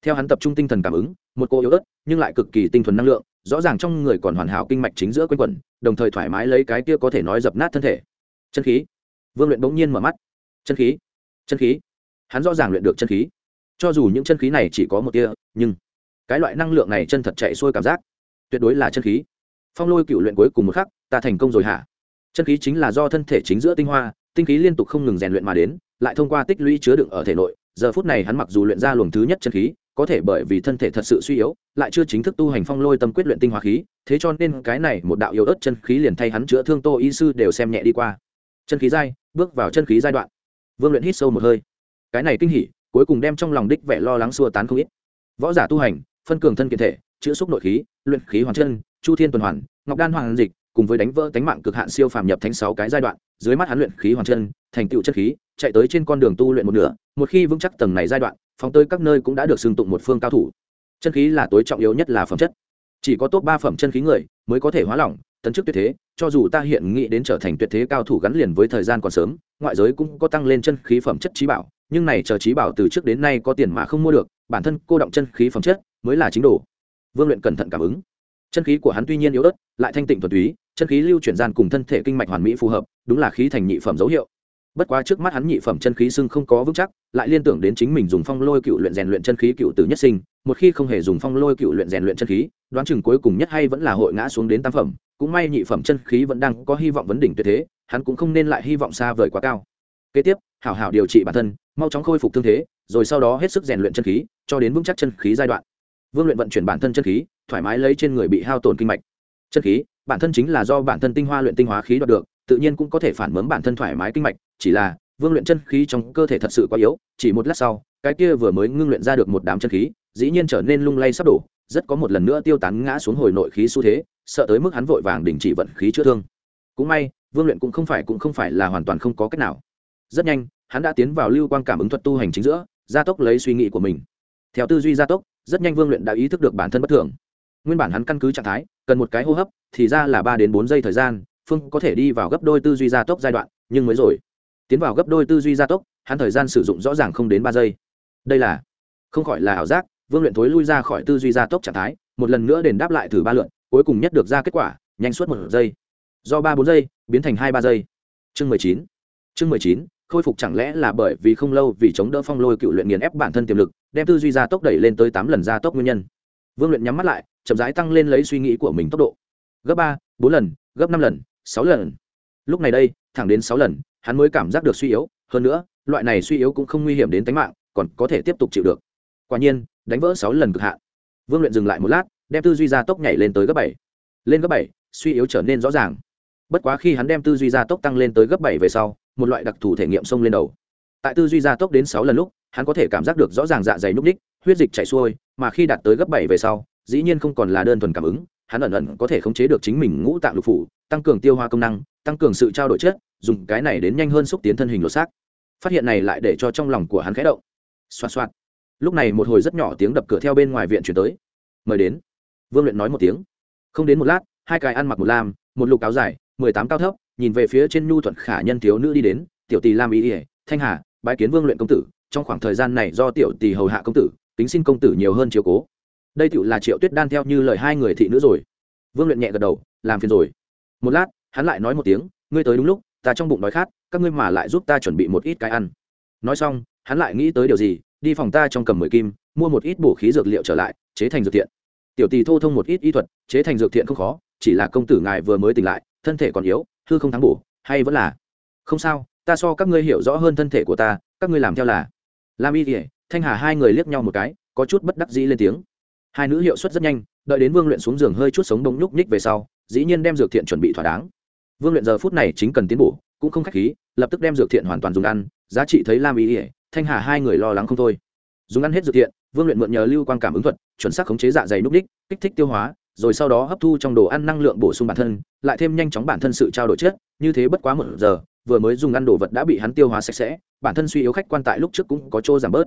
theo hắn tập trung tinh thần cảm ứng, một cô yếu ớt, nhưng lại cực kỳ tinh thuần năng lượng, rõ ràng trong người còn hoàn hảo kinh mạch chính giữa quanh quẩn, đồng thời thoải mái lấy cái kia có thể nói dập nát thân thể. Chân khí. Vương luyện bỗng nhiên mở mắt. Chân khí chân khí. Hắn rõ ràng luyện được chân khí. Cho dù những chân khí này chỉ có một tia, nhưng cái loại năng lượng này chân thật chạy xuôi cảm giác, tuyệt đối là chân khí. Phong lôi cựu luyện cuối cùng một khắc, ta thành công rồi hả? Chân khí chính là do thân thể chính giữa tinh hoa, tinh khí liên tục không ngừng rèn luyện mà đến, lại thông qua tích lũy chứa đựng ở thể nội. Giờ phút này hắn mặc dù luyện ra luồng thứ nhất chân khí, có thể bởi vì thân thể thật sự suy yếu, lại chưa chính thức tu hành phong lôi tâm quyết luyện tinh hoa khí, thế cho nên cái này một đạo yếu ớt chân khí liền thay hắn chữa thương tô y sư đều xem nhẹ đi qua. Chân khí giai bước vào chân khí giai đoạn vương luyện hít sâu một hơi. Cái này kinh hỉ, cuối cùng đem trong lòng đích vẻ lo lắng xua tán không ít. Võ giả tu hành, phân cường thân kiện thể chữa xúc nội khí, luyện khí hoàn chân, chu thiên tuần hoàn, ngọc đan hoàng dịch, cùng với đánh vỡ tánh mạng cực hạn siêu phàm nhập thánh sáu cái giai đoạn, dưới mắt hắn luyện khí hoàn chân, thành tựu chất khí, chạy tới trên con đường tu luyện một nửa, một khi vững chắc tầng này giai đoạn, phóng tới các nơi cũng đã được xưng tụng một phương cao thủ. Chân khí là tối trọng yếu nhất là phẩm chất. Chỉ có tốt ba phẩm chân khí người mới có thể hóa lỏng tấn chức tuyệt thế, cho dù ta hiện nghĩ đến trở thành tuyệt thế cao thủ gắn liền với thời gian còn sớm, ngoại giới cũng có tăng lên chân khí phẩm chất trí bảo, nhưng này chờ trí bảo từ trước đến nay có tiền mà không mua được, bản thân cô động chân khí phẩm chất mới là chính đồ. Vương luyện cẩn thận cảm ứng. Chân khí của hắn tuy nhiên yếu ớt, lại thanh tịnh thuần túy, chân khí lưu chuyển gian cùng thân thể kinh mạch hoàn mỹ phù hợp, đúng là khí thành nhị phẩm dấu hiệu. Bất quá trước mắt hắn nhị phẩm chân khí xưng không có vững chắc, lại liên tưởng đến chính mình dùng phong lôi cựu luyện rèn luyện chân khí cựu tử nhất sinh một khi không hề dùng phong lôi cựu luyện rèn luyện chân khí, đoán chừng cuối cùng nhất hay vẫn là hội ngã xuống đến tam phẩm. Cũng may nhị phẩm chân khí vẫn đang có hy vọng vấn đỉnh tuyệt thế, hắn cũng không nên lại hy vọng xa vời quá cao. Kế tiếp, hảo hảo điều trị bản thân, mau chóng khôi phục thương thế, rồi sau đó hết sức rèn luyện chân khí, cho đến vững chắc chân khí giai đoạn. Vương luyện vận chuyển bản thân chân khí, thoải mái lấy trên người bị hao tổn kinh mạch. Chân khí, bản thân chính là do bản thân tinh hoa luyện tinh hóa khí đoạt được, tự nhiên cũng có thể phản mớm bản thân thoải mái kinh mạch, chỉ là vương luyện chân khí trong cơ thể thật sự quá yếu, chỉ một lát sau, cái kia vừa mới ngưng luyện ra được một đám chân khí dĩ nhiên trở nên lung lay sắp đổ, rất có một lần nữa tiêu tán ngã xuống hồi nội khí xu thế, sợ tới mức hắn vội vàng đình chỉ vận khí chữa thương. Cũng may, vương luyện cũng không phải cũng không phải là hoàn toàn không có cách nào. Rất nhanh, hắn đã tiến vào lưu quan cảm ứng thuật tu hành chính giữa, gia tốc lấy suy nghĩ của mình. Theo tư duy gia tốc, rất nhanh vương luyện đã ý thức được bản thân bất thường. Nguyên bản hắn căn cứ trạng thái, cần một cái hô hấp, thì ra là ba đến bốn giây thời gian, phương có thể đi vào gấp đôi tư duy gia tốc giai đoạn, nhưng mới rồi. Tiến vào gấp đôi tư duy gia tốc, hắn thời gian sử dụng rõ ràng không đến ba giây. Đây là, không khỏi là ảo giác vương luyện thối lui ra khỏi tư duy gia tốc trạng thái, một lần nữa đền đáp lại thử ba lượn, cuối cùng nhất được ra kết quả, nhanh suốt một giây. Do ba bốn giây, biến thành hai ba giây. Chương mười chín. Chương mười chín, khôi phục chẳng lẽ là bởi vì không lâu vì chống đỡ phong lôi cựu luyện nghiền ép bản thân tiềm lực, đem tư duy gia tốc đẩy lên tới tám lần gia tốc nguyên nhân. Vương luyện nhắm mắt lại, chậm rãi tăng lên lấy suy nghĩ của mình tốc độ. Gấp ba, bốn lần, gấp năm lần, sáu lần. Lúc này đây, thẳng đến sáu lần, hắn mới cảm giác được suy yếu. Hơn nữa, loại này suy yếu cũng không nguy hiểm đến tính mạng, còn có thể tiếp tục chịu được. Quả nhiên đánh vỡ sáu lần cực hạn. Vương luyện dừng lại một lát, đem tư duy gia tốc nhảy lên tới gấp bảy. Lên gấp bảy, suy yếu trở nên rõ ràng. Bất quá khi hắn đem tư duy gia tốc tăng lên tới gấp bảy về sau, một loại đặc thù thể nghiệm xông lên đầu. Tại tư duy gia tốc đến sáu lần lúc, hắn có thể cảm giác được rõ ràng dạ dày núp ních, huyết dịch chảy xuôi, mà khi đạt tới gấp bảy về sau, dĩ nhiên không còn là đơn thuần cảm ứng, hắn ẩn ẩn có thể khống chế được chính mình ngũ tạng lục phủ, tăng cường tiêu hóa công năng, tăng cường sự trao đổi chất, dùng cái này đến nhanh hơn xúc tiến thân hình lột xác. Phát hiện này lại để cho trong lòng của hắn khẽ động. Xoạt xoạt lúc này một hồi rất nhỏ tiếng đập cửa theo bên ngoài viện chuyển tới. Mời đến. Vương luyện nói một tiếng. Không đến một lát, hai cái ăn mặc một lam, một lục áo dài, mười tám cao thấp, nhìn về phía trên nhu thuận khả nhân thiếu nữ đi đến, tiểu tỳ lam ý ỉa thanh hà bãi kiến vương luyện công tử, trong khoảng thời gian này do tiểu tỳ hầu hạ công tử tính xin công tử nhiều hơn chiều cố. Đây tựu là triệu tuyết đan theo như lời hai người thị nữ rồi. Vương luyện nhẹ gật đầu, làm phiền rồi. Một lát, hắn lại nói một tiếng, ngươi tới đúng lúc, ta trong bụng đói khát, các ngươi mà lại giúp ta chuẩn bị một ít cái ăn nói xong, hắn lại nghĩ tới điều gì, đi phòng ta trong cầm mười kim, mua một ít bổ khí dược liệu trở lại, chế thành dược thiện. Tiểu tỳ thô thông một ít y thuật, chế thành dược thiện không khó, chỉ là công tử ngài vừa mới tỉnh lại, thân thể còn yếu, hư không thắng bổ, hay vẫn là? Không sao, ta so các ngươi hiểu rõ hơn thân thể của ta, các ngươi làm theo là. Lam y kỉa thanh hà hai người liếc nhau một cái, có chút bất đắc dĩ lên tiếng. Hai nữ hiệu suất rất nhanh, đợi đến vương luyện xuống giường hơi chút sống bông nhúc nhích về sau, dĩ nhiên đem dược thiện chuẩn bị thỏa đáng. Vương luyện giờ phút này chính cần tiến bổ, cũng không k h á c h khí, lập tức đem dược thiện hoàn toàn dùng ăn giá trị thấy lam y ỉa thanh hà hai người lo lắng không thôi. Dùng ăn hết dược thiện, vương luyện mượn nhờ lưu quan cảm ứng thuật, chuẩn xác khống chế dạ dày núp đích, kích thích tiêu hóa, rồi sau đó hấp thu trong đồ ăn năng lượng bổ sung bản thân, lại thêm nhanh chóng bản thân sự trao đổi chất. Như thế bất quá một giờ, vừa mới dùng ăn đồ vật đã bị hắn tiêu hóa sạch sẽ, bản thân suy yếu khách quan tại lúc trước cũng có chỗ giảm bớt.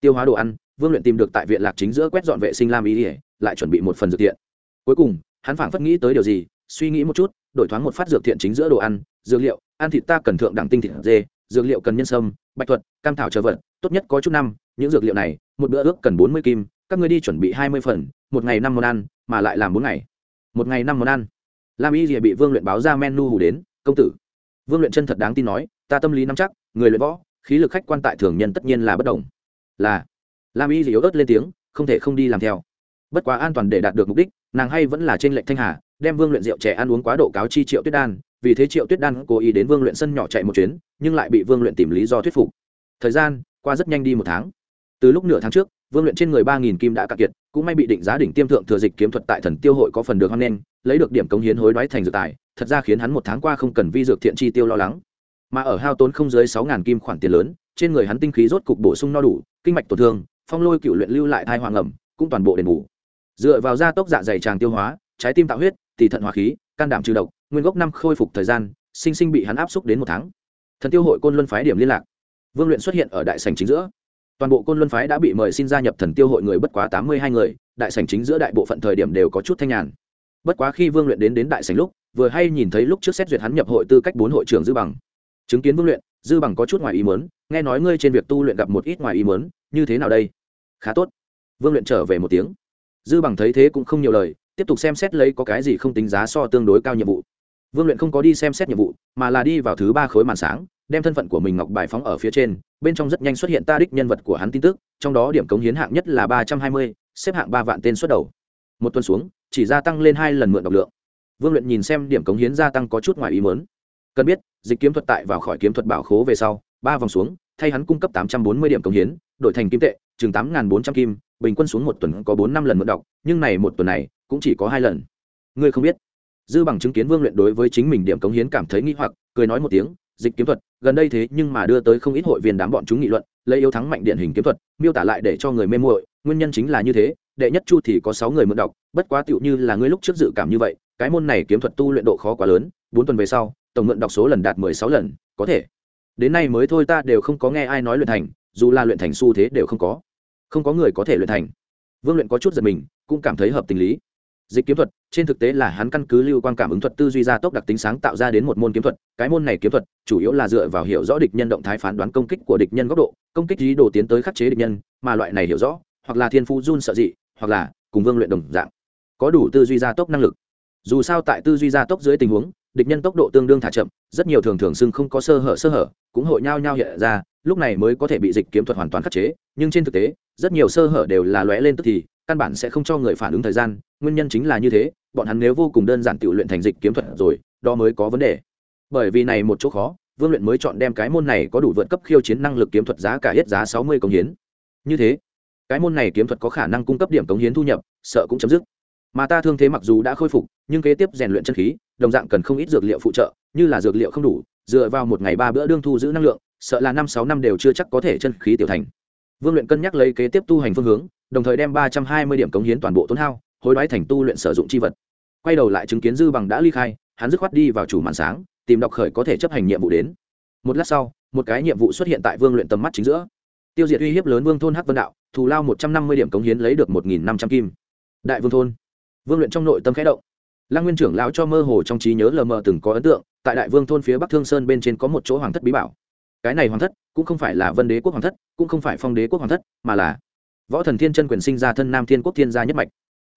Tiêu hóa đồ ăn, vương luyện tìm được tại viện lạc chính giữa quét dọn vệ sinh lam ý ỉa lại chuẩn bị một phần dược thiện. Cuối cùng, hắn phảng phất nghĩ tới điều gì, suy nghĩ một chút, đổi thoáng một phát dược thiện chính giữa đồ ăn, dược liệu, ăn thịt ta cần thượng đẳng tinh thịt dê dược liệu cần nhân sâm, bạch thuật, cam thảo chờ vật, tốt nhất có chút năm, những dược liệu này, một bữa ước cần bốn mươi kim, các ngươi đi chuẩn bị hai mươi phần, một ngày năm món ăn, mà lại làm bốn ngày. Một ngày năm món ăn. Lam y rìa bị vương luyện báo ra menu hủ đến, công tử. Vương luyện chân thật đáng tin nói, ta tâm lý nắm chắc, người luyện võ, khí lực khách quan tại thường nhân tất nhiên là bất đồng. Là. Lam y rìa yếu ớt lên tiếng, không thể không đi làm theo. Bất quá an toàn để đạt được mục đích, nàng hay vẫn là trên lệnh thanh hà, đem vương luyện rượu trẻ ăn uống quá độ cáo chi triệu tuyết đan vì thế triệu tuyết đan cố ý đến vương luyện sân nhỏ chạy một chuyến, nhưng lại bị vương luyện tìm lý do thuyết phục. Thời gian, qua rất nhanh đi một tháng. Từ lúc nửa tháng trước, vương luyện trên người ba nghìn kim đã cạn kiệt, cũng may bị định giá đỉnh tiêm thượng thừa dịch kiếm thuật tại thần tiêu hội có phần được hoan nghênh, lấy được điểm cống hiến hối đoái thành dược tài, thật ra khiến hắn một tháng qua không cần vi dược thiện chi tiêu lo lắng. Mà ở hao tốn không dưới sáu ngàn kim khoản tiền lớn, trên người hắn tinh khí rốt cục bổ sung no đủ, kinh mạch tổn thương, phong lôi cựu luyện lưu lại thai hoàng ẩm, cũng toàn bộ đền bù. Dựa vào gia tốc dạ dày tràng tiêu hóa, trái tim tạo huyết tỷ thận hóa khí, can đảm trừ độc nguyên gốc năm khôi phục thời gian, sinh sinh bị hắn áp xúc đến một tháng. Thần tiêu hội côn luân phái điểm liên lạc. Vương luyện xuất hiện ở đại sành chính giữa. Toàn bộ côn luân phái đã bị mời xin gia nhập thần tiêu hội người bất quá tám mươi hai người, đại sành chính giữa đại bộ phận thời điểm đều có chút thanh nhàn. Bất quá khi vương luyện đến đến đại sành lúc, vừa hay nhìn thấy lúc trước xét duyệt hắn nhập hội tư cách bốn hội trưởng dư bằng. Chứng kiến vương luyện, dư bằng có chút ngoài ý mớn nghe nói ngươi trên việc tu luyện gặp một ít ngoài ý mớn như thế nào đây? Khá tốt. Vương luyện trở về một tiếng. Dư bằng thấy thế cũng không nhiều lời, tiếp tục xem xét lấy có cái gì không tính giá so tương đối cao nhiệm vụ vương luyện không có đi xem xét nhiệm vụ, mà là đi vào thứ ba khối màn sáng, đem thân phận của mình ngọc bài phóng ở phía trên, bên trong rất nhanh xuất hiện ta đích nhân vật của hắn tin tức, trong đó điểm cống hiến hạng nhất là ba trăm hai mươi, xếp hạng ba vạn tên xuất đầu. Một tuần xuống, chỉ gia tăng lên hai lần mượn độc lượng. Vương luyện nhìn xem điểm cống hiến gia tăng có chút ngoài ý mớn cần biết, dịch kiếm thuật tại vào khỏi kiếm thuật bảo khố về sau, ba vòng xuống, thay hắn cung cấp tám trăm bốn mươi điểm cống hiến, đổi thành kim tệ, chừng tám bốn trăm kim, bình quân xuống một tuần có bốn năm lần mượn đọc nhưng này một tuần này cũng chỉ có hai lần. Ngươi không biết dư bằng chứng kiến vương luyện đối với chính mình điểm cống hiến cảm thấy nghi hoặc, cười nói một tiếng, dịch kiếm thuật, gần đây thế nhưng mà đưa tới không ít hội viên đám bọn chúng nghị luận, lấy yếu thắng mạnh điển hình kiếm thuật, miêu tả lại để cho người mê muội, nguyên nhân chính là như thế, đệ nhất chu thì có sáu người mượn đọc, bất quá tựu như là ngươi lúc trước dự cảm như vậy, cái môn này kiếm thuật tu luyện độ khó quá lớn, bốn tuần về sau, tổng mượn đọc số lần đạt mười sáu lần, có thể. Đến nay mới thôi ta đều không có nghe ai nói luyện thành, dù là luyện thành xu thế đều không có. Không có người có thể luyện thành. Vương luyện có chút giật mình, cũng cảm thấy hợp tình lý dịch kiếm thuật, trên thực tế là hắn căn cứ lưu quan cảm ứng thuật tư duy gia tốc đặc tính sáng tạo ra đến một môn kiếm thuật. Cái môn này kiếm thuật, chủ yếu là dựa vào hiểu rõ địch nhân động thái phán đoán công kích của địch nhân góc độ, công kích ý đồ tiến tới khắc chế địch nhân, mà loại này hiểu rõ, hoặc là thiên phú run sợ dị, hoặc là cùng vương luyện đồng dạng, có đủ tư duy gia tốc năng lực. Dù sao tại tư duy gia tốc dưới tình huống, địch nhân tốc độ tương đương thả chậm, rất nhiều thường thường xưng không có sơ hở sơ hở, cũng hội nhau nhau hiện ra, lúc này mới có thể bị dịch kiếm thuật hoàn toàn khắc chế, nhưng trên thực tế, rất nhiều sơ hở đều là lóe lên tức thì căn bản sẽ không cho người phản ứng thời gian, nguyên nhân chính là như thế, bọn hắn nếu vô cùng đơn giản tự luyện thành dịch kiếm thuật rồi, đó mới có vấn đề. Bởi vì này một chỗ khó, vương luyện mới chọn đem cái môn này có đủ vượt cấp khiêu chiến năng lực kiếm thuật giá cả hết giá sáu mươi công hiến. Như thế, cái môn này kiếm thuật có khả năng cung cấp điểm cống hiến thu nhập, sợ cũng chấm dứt. Mà ta thương thế mặc dù đã khôi phục, nhưng kế tiếp rèn luyện chân khí, đồng dạng cần không ít dược liệu phụ trợ, như là dược liệu không đủ, dựa vào một ngày ba bữa đương thu giữ năng lượng, sợ là năm sáu năm đều chưa chắc có thể chân khí tiểu thành. Vương luyện cân nhắc lấy kế tiếp tu hành phương hướng đồng thời đem ba trăm hai mươi điểm cống hiến toàn bộ tốn hao, hối đoái thành tu luyện sử dụng chi vật. Quay đầu lại chứng kiến dư bằng đã ly khai, hắn dứt khoát đi vào chủ màn sáng, tìm đọc khởi có thể chấp hành nhiệm vụ đến. Một lát sau, một cái nhiệm vụ xuất hiện tại vương luyện tầm mắt chính giữa. Tiêu diệt uy hiếp lớn vương thôn hắc vân đạo, thù lao một trăm năm mươi điểm cống hiến lấy được một nghìn năm trăm kim. Đại vương thôn. Vương luyện trong nội tâm khẽ động. Lăng nguyên trưởng lão cho mơ hồ trong trí nhớ lờ mờ từng có ấn tượng, tại đại vương thôn phía bắc thương sơn bên trên có một chỗ hoàng thất bí bảo. Cái này hoàng thất cũng không phải là vân đế quốc hoàng thất, cũng không phải phong đế quốc hoàng thất, mà là võ thần thiên chân quyền sinh ra thân nam thiên quốc thiên gia nhất mạch.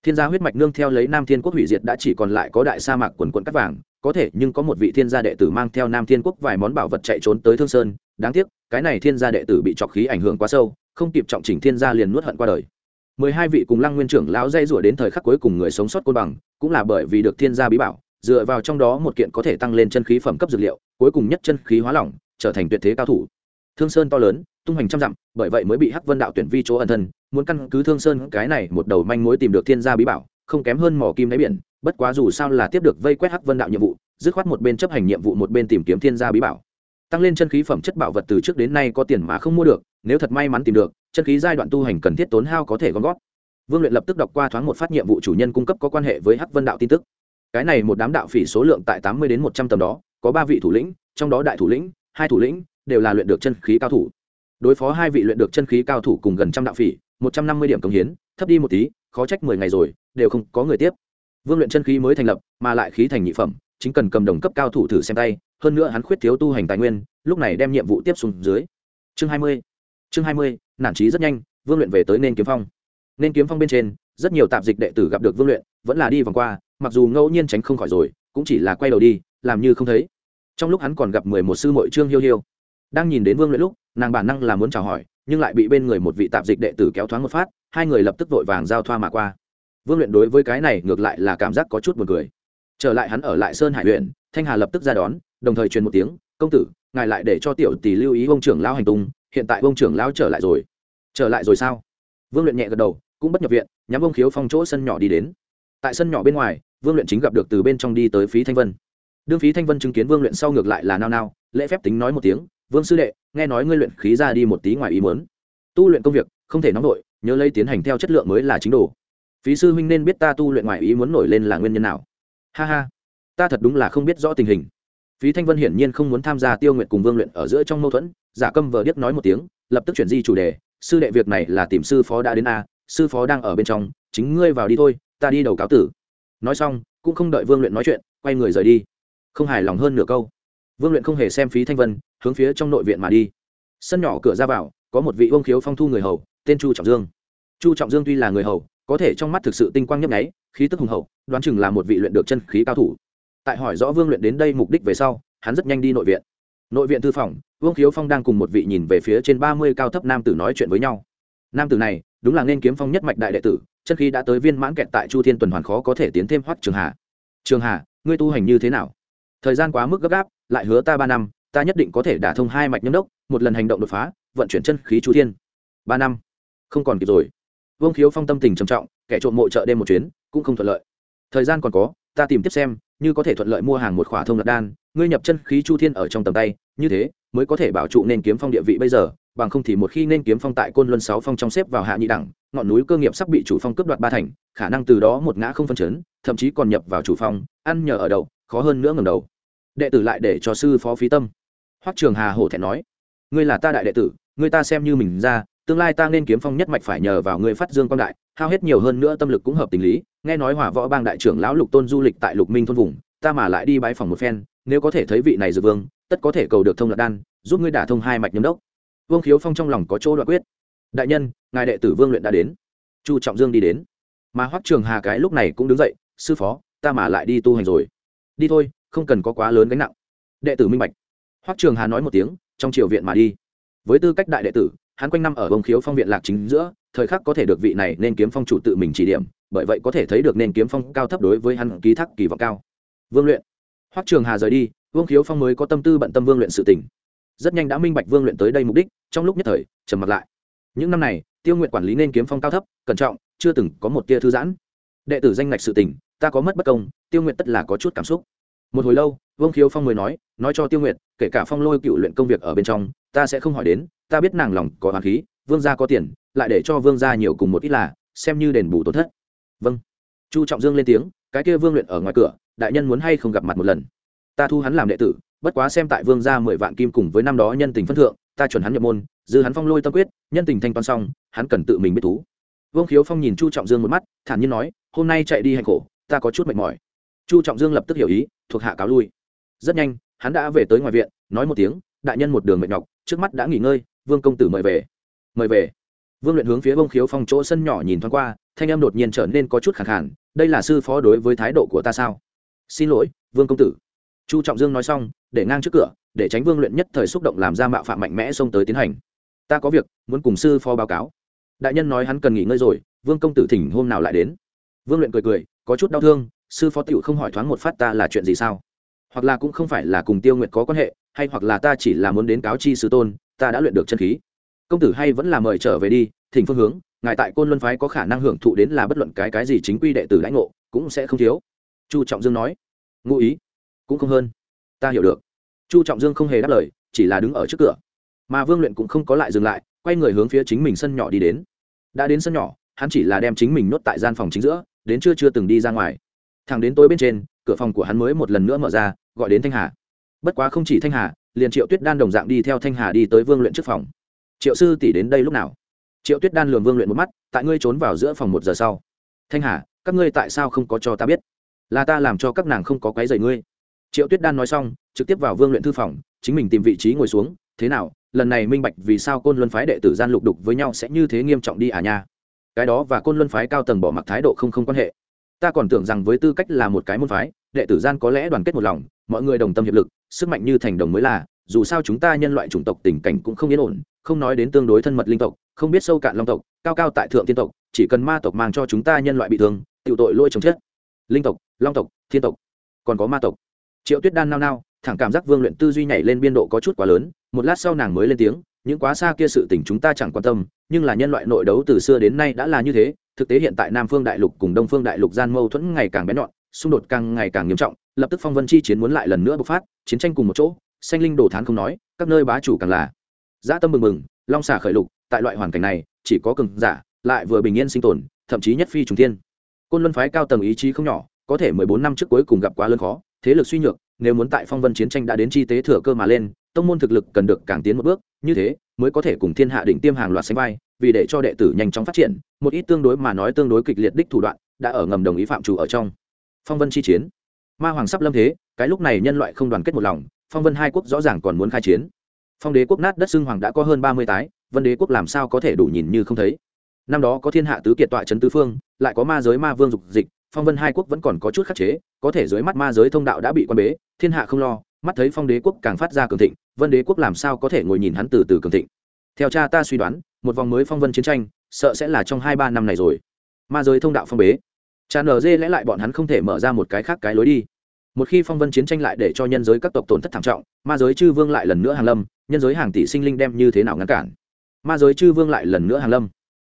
Thiên gia huyết mạch nương theo lấy nam thiên quốc hủy diệt đã chỉ còn lại có đại sa mạc quần quận cắt vàng, có thể nhưng có một vị thiên gia đệ tử mang theo nam thiên quốc vài món bảo vật chạy trốn tới thương sơn. Đáng tiếc, cái này thiên gia đệ tử bị trọc khí ảnh hưởng quá sâu, không kịp trọng chỉnh thiên gia liền nuốt hận qua đời. Mười hai vị cùng lăng nguyên trưởng lão dây rủa đến thời khắc cuối cùng người sống sót côn bằng, cũng là bởi vì được thiên gia bí bảo, dựa vào trong đó một kiện có thể tăng lên chân khí phẩm cấp dược liệu, cuối cùng nhất chân khí hóa lỏng, trở thành tuyệt thế cao thủ. Thương sơn to lớn, tung hoành trăm dặm, bởi vậy mới bị hắc vân đạo tuyển vi chỗ ẩn thân muốn căn cứ thương sơn cái này một đầu manh mối tìm được thiên gia bí bảo, không kém hơn mỏ kim đáy biển, bất quá dù sao là tiếp được vây quét hắc vân đạo nhiệm vụ, dứt khoát một bên chấp hành nhiệm vụ một bên tìm kiếm thiên gia bí bảo. Tăng lên chân khí phẩm chất bảo vật từ trước đến nay có tiền mà không mua được, nếu thật may mắn tìm được, chân khí giai đoạn tu hành cần thiết tốn hao có thể gom gót vương luyện lập tức đọc qua thoáng một phát nhiệm vụ chủ nhân cung cấp có quan hệ với hắc vân đạo tin tức. Cái này một đám đạo phỉ số lượng tại tám mươi đến một trăm tầm đó, có ba vị thủ lĩnh, trong đó đại thủ lĩnh, hai thủ lĩnh đều là luyện được chân khí cao thủ. Đối phó hai vị luyện được chân khí cao thủ cùng gần trăm đạo phỉ một trăm năm mươi điểm công hiến, thấp đi một tí, khó trách mười ngày rồi, đều không có người tiếp. Vương luyện chân khí mới thành lập, mà lại khí thành nhị phẩm, chính cần cầm đồng cấp cao thủ thử xem tay, hơn nữa hắn khuyết thiếu tu hành tài nguyên, lúc này đem nhiệm vụ tiếp xuống dưới. Chương hai mươi, chương hai mươi, nản trí rất nhanh, vương luyện về tới nên kiếm phong. Nên kiếm phong bên trên, rất nhiều tạp dịch đệ tử gặp được vương luyện, vẫn là đi vòng qua, mặc dù ngẫu nhiên tránh không khỏi rồi, cũng chỉ là quay đầu đi, làm như không thấy. Trong lúc hắn còn gặp mười một sư mội trương hiêu hiêu. Đang nhìn đến vương luyện lúc, nàng bản năng là muốn chào hỏi nhưng lại bị bên người một vị tạp dịch đệ tử kéo thoáng một phát, hai người lập tức vội vàng giao thoa mà qua. Vương luyện đối với cái này ngược lại là cảm giác có chút buồn cười. Trở lại hắn ở lại sơn hải huyện, thanh hà lập tức ra đón, đồng thời truyền một tiếng, công tử, ngài lại để cho tiểu tỷ lưu ý ông trưởng lao hành tung, hiện tại ông trưởng lao trở lại rồi. Trở lại rồi sao? Vương luyện nhẹ gật đầu, cũng bất nhập viện, nhắm ông khiếu phong chỗ sân nhỏ đi đến. Tại sân nhỏ bên ngoài, vương luyện chính gặp được từ bên trong đi tới phí thanh vân. Đương phí thanh vân chứng kiến vương luyện sau ngược lại là nao nao, lễ phép tính nói một tiếng vương sư đệ, nghe nói ngươi luyện khí ra đi một tí ngoài ý muốn. Tu luyện công việc, không thể nóng nổi nhớ lấy tiến hành theo chất lượng mới là chính đồ. Phí sư huynh nên biết ta tu luyện ngoài ý muốn nổi lên là nguyên nhân nào. Ha ha, ta thật đúng là không biết rõ tình hình. Phí thanh vân hiển nhiên không muốn tham gia tiêu nguyện cùng vương luyện ở giữa trong mâu thuẫn, giả câm vờ điếc nói một tiếng, lập tức chuyển di chủ đề, sư đệ, việc này là tìm sư phó đã đến a, sư phó đang ở bên trong, chính ngươi vào đi thôi, ta đi đầu cáo tử. Nói xong, cũng không đợi vương luyện nói chuyện, quay người rời đi. Không hài lòng hơn nửa câu. Vương luyện không hề xem phí thanh vân hướng phía trong nội viện mà đi. Sân nhỏ cửa ra vào, có một vị ông khiếu phong thu người hầu, tên chu trọng dương. Chu trọng dương tuy là người hầu, có thể trong mắt thực sự tinh quang nhấp nháy, khí tức hùng hậu, đoán chừng là một vị luyện được chân khí cao thủ. Tại hỏi rõ vương luyện đến đây mục đích về sau, hắn rất nhanh đi nội viện. Nội viện thư phòng, vương khiếu phong đang cùng một vị nhìn về phía trên ba mươi cao thấp nam tử nói chuyện với nhau. Nam tử này, đúng là nên kiếm phong nhất mạch đại đệ tử, chân khí đã tới viên mãn kẹt tại chu thiên tuần hoàn khó có thể tiến thêm hoắt trường hà. Trường hà, ngươi tu hành như thế nào? Thời gian quá mức gấp gáp, lại hứa ta ba năm ta nhất định có thể đả thông hai mạch nhâm đốc, một lần hành động đột phá, vận chuyển chân khí chu thiên. Ba năm. Không còn kịp rồi. Vương khiếu phong tâm tình trầm trọng, kẻ trộm mộ chợ đêm một chuyến, cũng không thuận lợi. Thời gian còn có, ta tìm tiếp xem, như có thể thuận lợi mua hàng một khỏa thông lật đan, ngươi nhập chân khí chu thiên ở trong tầm tay, như thế, mới có thể bảo trụ nên kiếm phong địa vị bây giờ, bằng không thì một khi nên kiếm phong tại côn luân sáu phong trong xếp vào hạ nhị đẳng, ngọn núi cơ nghiệp sắp bị chủ phong cướp đoạt ba thành, khả năng từ đó một ngã không phân chấn, thậm chí còn nhập vào chủ phong, ăn nhờ ở đầu, khó hơn nữa ngầm đầu. Đệ tử lại để cho sư phó phí tâm hoắc trường hà hổ thẹn nói, ngươi là ta đại đệ tử, ngươi ta xem như mình ra, tương lai ta nên kiếm phong nhất mạch phải nhờ vào ngươi phát dương quang đại, hao hết nhiều hơn nữa tâm lực cũng hợp tình lý. Nghe nói hỏa võ bang đại trưởng lão lục tôn du lịch tại lục minh thôn vùng, ta mà lại đi bãi phòng một phen, nếu có thể thấy vị này dược vương, tất có thể cầu được thông lạc đan, giúp ngươi đả thông hai mạch nhâm đốc. Vương khiếu phong trong lòng có chỗ đoạn quyết. Đại nhân, ngài đệ tử vương luyện đã đến. Chu trọng dương đi đến. Mà hoắc trường hà cái lúc này cũng đứng dậy, sư phó, ta mà lại đi tu hành rồi. Đi thôi, không cần có quá lớn gánh nặng. Đệ tử minh bạch hoắc trường hà nói một tiếng, trong triều viện mà đi. Với tư cách đại đệ tử, hắn quanh năm ở bông khiếu phong viện lạc chính giữa, thời khắc có thể được vị này nên kiếm phong chủ tự mình chỉ điểm, bởi vậy có thể thấy được nên kiếm phong cao thấp đối với hắn ký thác kỳ vọng cao. Vương luyện. Hoắc trường hà rời đi, vương khiếu phong mới có tâm tư bận tâm vương luyện sự tình. Rất nhanh đã minh bạch vương luyện tới đây mục đích, trong lúc nhất thời, trầm mặt lại. Những năm này, tiêu nguyện quản lý nên kiếm phong cao thấp, cẩn trọng, chưa từng có một tia thư giãn. Đệ tử danh ngạch sự tình, ta có mất bất công, tiêu nguyện tất là có chút cảm xúc một hồi lâu vương khiếu phong mới nói nói cho tiêu nguyệt, kể cả phong lôi cựu luyện công việc ở bên trong ta sẽ không hỏi đến ta biết nàng lòng có hoàng khí vương gia có tiền lại để cho vương gia nhiều cùng một ít là xem như đền bù tổn thất. Vâng. Chu trọng dương lên tiếng cái kia vương luyện ở ngoài cửa đại nhân muốn hay không gặp mặt một lần? Ta thu hắn làm đệ tử bất quá xem tại vương gia mười vạn kim cùng với năm đó nhân tình phân thượng ta chuẩn hắn nhập môn dư hắn phong lôi tâm quyết nhân tình thanh toán xong hắn cần tự mình biết thú. Vương khiếu phong nhìn chu trọng dương một mắt thản nhiên nói hôm nay chạy đi hành khổ ta có chút mệt mỏi. Chu trọng dương lập tức hiểu ý thuộc hạ cáo lui. Rất nhanh, hắn đã về tới ngoài viện, nói một tiếng, đại nhân một đường mệt nhọc, trước mắt đã nghỉ ngơi, vương công tử mời về. Mời về. Vương luyện hướng phía bông khiếu phong chỗ sân nhỏ nhìn thoáng qua, thanh em đột nhiên trở nên có chút khẳng khản đây là sư phó đối với thái độ của ta sao? Xin lỗi, vương công tử. Chu trọng dương nói xong, để ngang trước cửa, để tránh vương luyện nhất thời xúc động làm ra mạo phạm mạnh mẽ xông tới tiến hành. Ta có việc, muốn cùng sư phó báo cáo. Đại nhân nói hắn cần nghỉ ngơi rồi, vương công tử thỉnh hôm nào lại đến. Vương luyện cười cười, có chút đau thương sư phó tiểu không hỏi thoáng một phát ta là chuyện gì sao? Hoặc là cũng không phải là cùng tiêu nguyệt có quan hệ, hay hoặc là ta chỉ là muốn đến cáo chi sư tôn, ta đã luyện được chân khí. Công tử hay vẫn là mời trở về đi, thỉnh phương hướng, ngài tại côn luân phái có khả năng hưởng thụ đến là bất luận cái cái gì chính quy đệ tử lãnh ngộ, cũng sẽ không thiếu. Chu trọng dương nói. Ngụ ý. Cũng không hơn. Ta hiểu được. Chu trọng dương không hề đáp lời, chỉ là đứng ở trước cửa. Mà vương luyện cũng không có lại dừng lại, quay người hướng phía chính mình sân nhỏ đi đến. Đã đến sân nhỏ, hắn chỉ là đem chính mình nhốt tại gian phòng chính giữa, đến chưa chưa từng đi ra ngoài thằng đến tối bên trên, cửa phòng của hắn mới một lần nữa mở ra, gọi đến thanh hà. Bất quá không chỉ thanh hà, liền triệu tuyết đan đồng dạng đi theo thanh hà đi tới vương luyện trước phòng. Triệu sư tỷ đến đây lúc nào? Triệu tuyết đan lường vương luyện một mắt, tại ngươi trốn vào giữa phòng một giờ sau. Thanh hà, các ngươi tại sao không có cho ta biết? Là ta làm cho các nàng không có quái dày ngươi. Triệu tuyết đan nói xong, trực tiếp vào vương luyện thư phòng, chính mình tìm vị trí ngồi xuống, thế nào, lần này minh bạch vì sao côn luân phái đệ tử gian lục đục với nhau sẽ như thế nghiêm trọng đi à nha. Cái đó và côn luân phái cao tầng bỏ mặc thái độ không không quan hệ ta còn tưởng rằng với tư cách là một cái môn phái, đệ tử gian có lẽ đoàn kết một lòng, mọi người đồng tâm hiệp lực, sức mạnh như thành đồng mới là, dù sao chúng ta nhân loại chủng tộc tình cảnh cũng không yên ổn, không nói đến tương đối thân mật linh tộc, không biết sâu cạn long tộc, cao cao tại thượng tiên tộc, chỉ cần ma tộc mang cho chúng ta nhân loại bị thương tự tội lôi chồng chết. Linh tộc, long tộc, thiên tộc, còn có ma tộc. Triệu tuyết đan nao nao, thẳng cảm giác vương luyện tư duy nhảy lên biên độ có chút quá lớn, một lát sau nàng mới lên tiếng những quá xa kia sự tình chúng ta chẳng quan tâm, nhưng là nhân loại nội đấu từ xưa đến nay đã là như thế, thực tế hiện tại nam phương đại lục cùng đông phương đại lục gian mâu thuẫn ngày càng bén nhọn, xung đột càng ngày càng nghiêm trọng, lập tức phong vân chi chiến muốn lại lần nữa bộc phát, chiến tranh cùng một chỗ, xanh linh đồ thán không nói, các nơi bá chủ càng là. Dã tâm mừng mừng, long xà khởi lục, tại loại hoàn cảnh này, chỉ có cường giả, lại vừa bình yên sinh tồn, thậm chí nhất phi trùng thiên. Côn luân phái cao tầng ý chí không nhỏ, có thể mười bốn năm trước cuối cùng gặp quá lớn khó, thế lực suy nhược, nếu muốn tại phong vân chiến tranh đã đến chi tế thừa cơ mà lên tông môn thực lực cần được càng tiến một bước, như thế mới có thể cùng thiên hạ định tiêm hàng loạt sánh vai, vì để cho đệ tử nhanh chóng phát triển, một ít tương đối mà nói tương đối kịch liệt đích thủ đoạn đã ở ngầm đồng ý phạm chủ ở trong. Phong vân chi chiến. Ma hoàng sắp lâm thế, cái lúc này nhân loại không đoàn kết một lòng, phong vân hai quốc rõ ràng còn muốn khai chiến. Phong đế quốc nát đất xưng hoàng đã có hơn ba mươi tái, vân đế quốc làm sao có thể đủ nhìn như không thấy. Năm đó có thiên hạ tứ kiệt tọa trấn tứ phương, lại có ma giới ma vương dục dịch, phong vân hai quốc vẫn còn có chút khắc chế, có thể dưới mắt ma giới thông đạo đã bị quan bế, thiên hạ không lo mắt thấy phong đế quốc càng phát ra cường thịnh, vân đế quốc làm sao có thể ngồi nhìn hắn từ từ cường thịnh? Theo cha ta suy đoán, một vòng mới phong vân chiến tranh, sợ sẽ là trong hai ba năm này rồi. Ma giới thông đạo phong bế. Cha nở dê lẽ lại bọn hắn không thể mở ra một cái khác cái lối đi. Một khi phong vân chiến tranh lại để cho nhân giới các tộc tổn thất thảm trọng, ma giới chư vương lại lần nữa hàng lâm, nhân giới hàng tỷ sinh linh đem như thế nào ngăn cản? Ma giới chư vương lại lần nữa hàng lâm.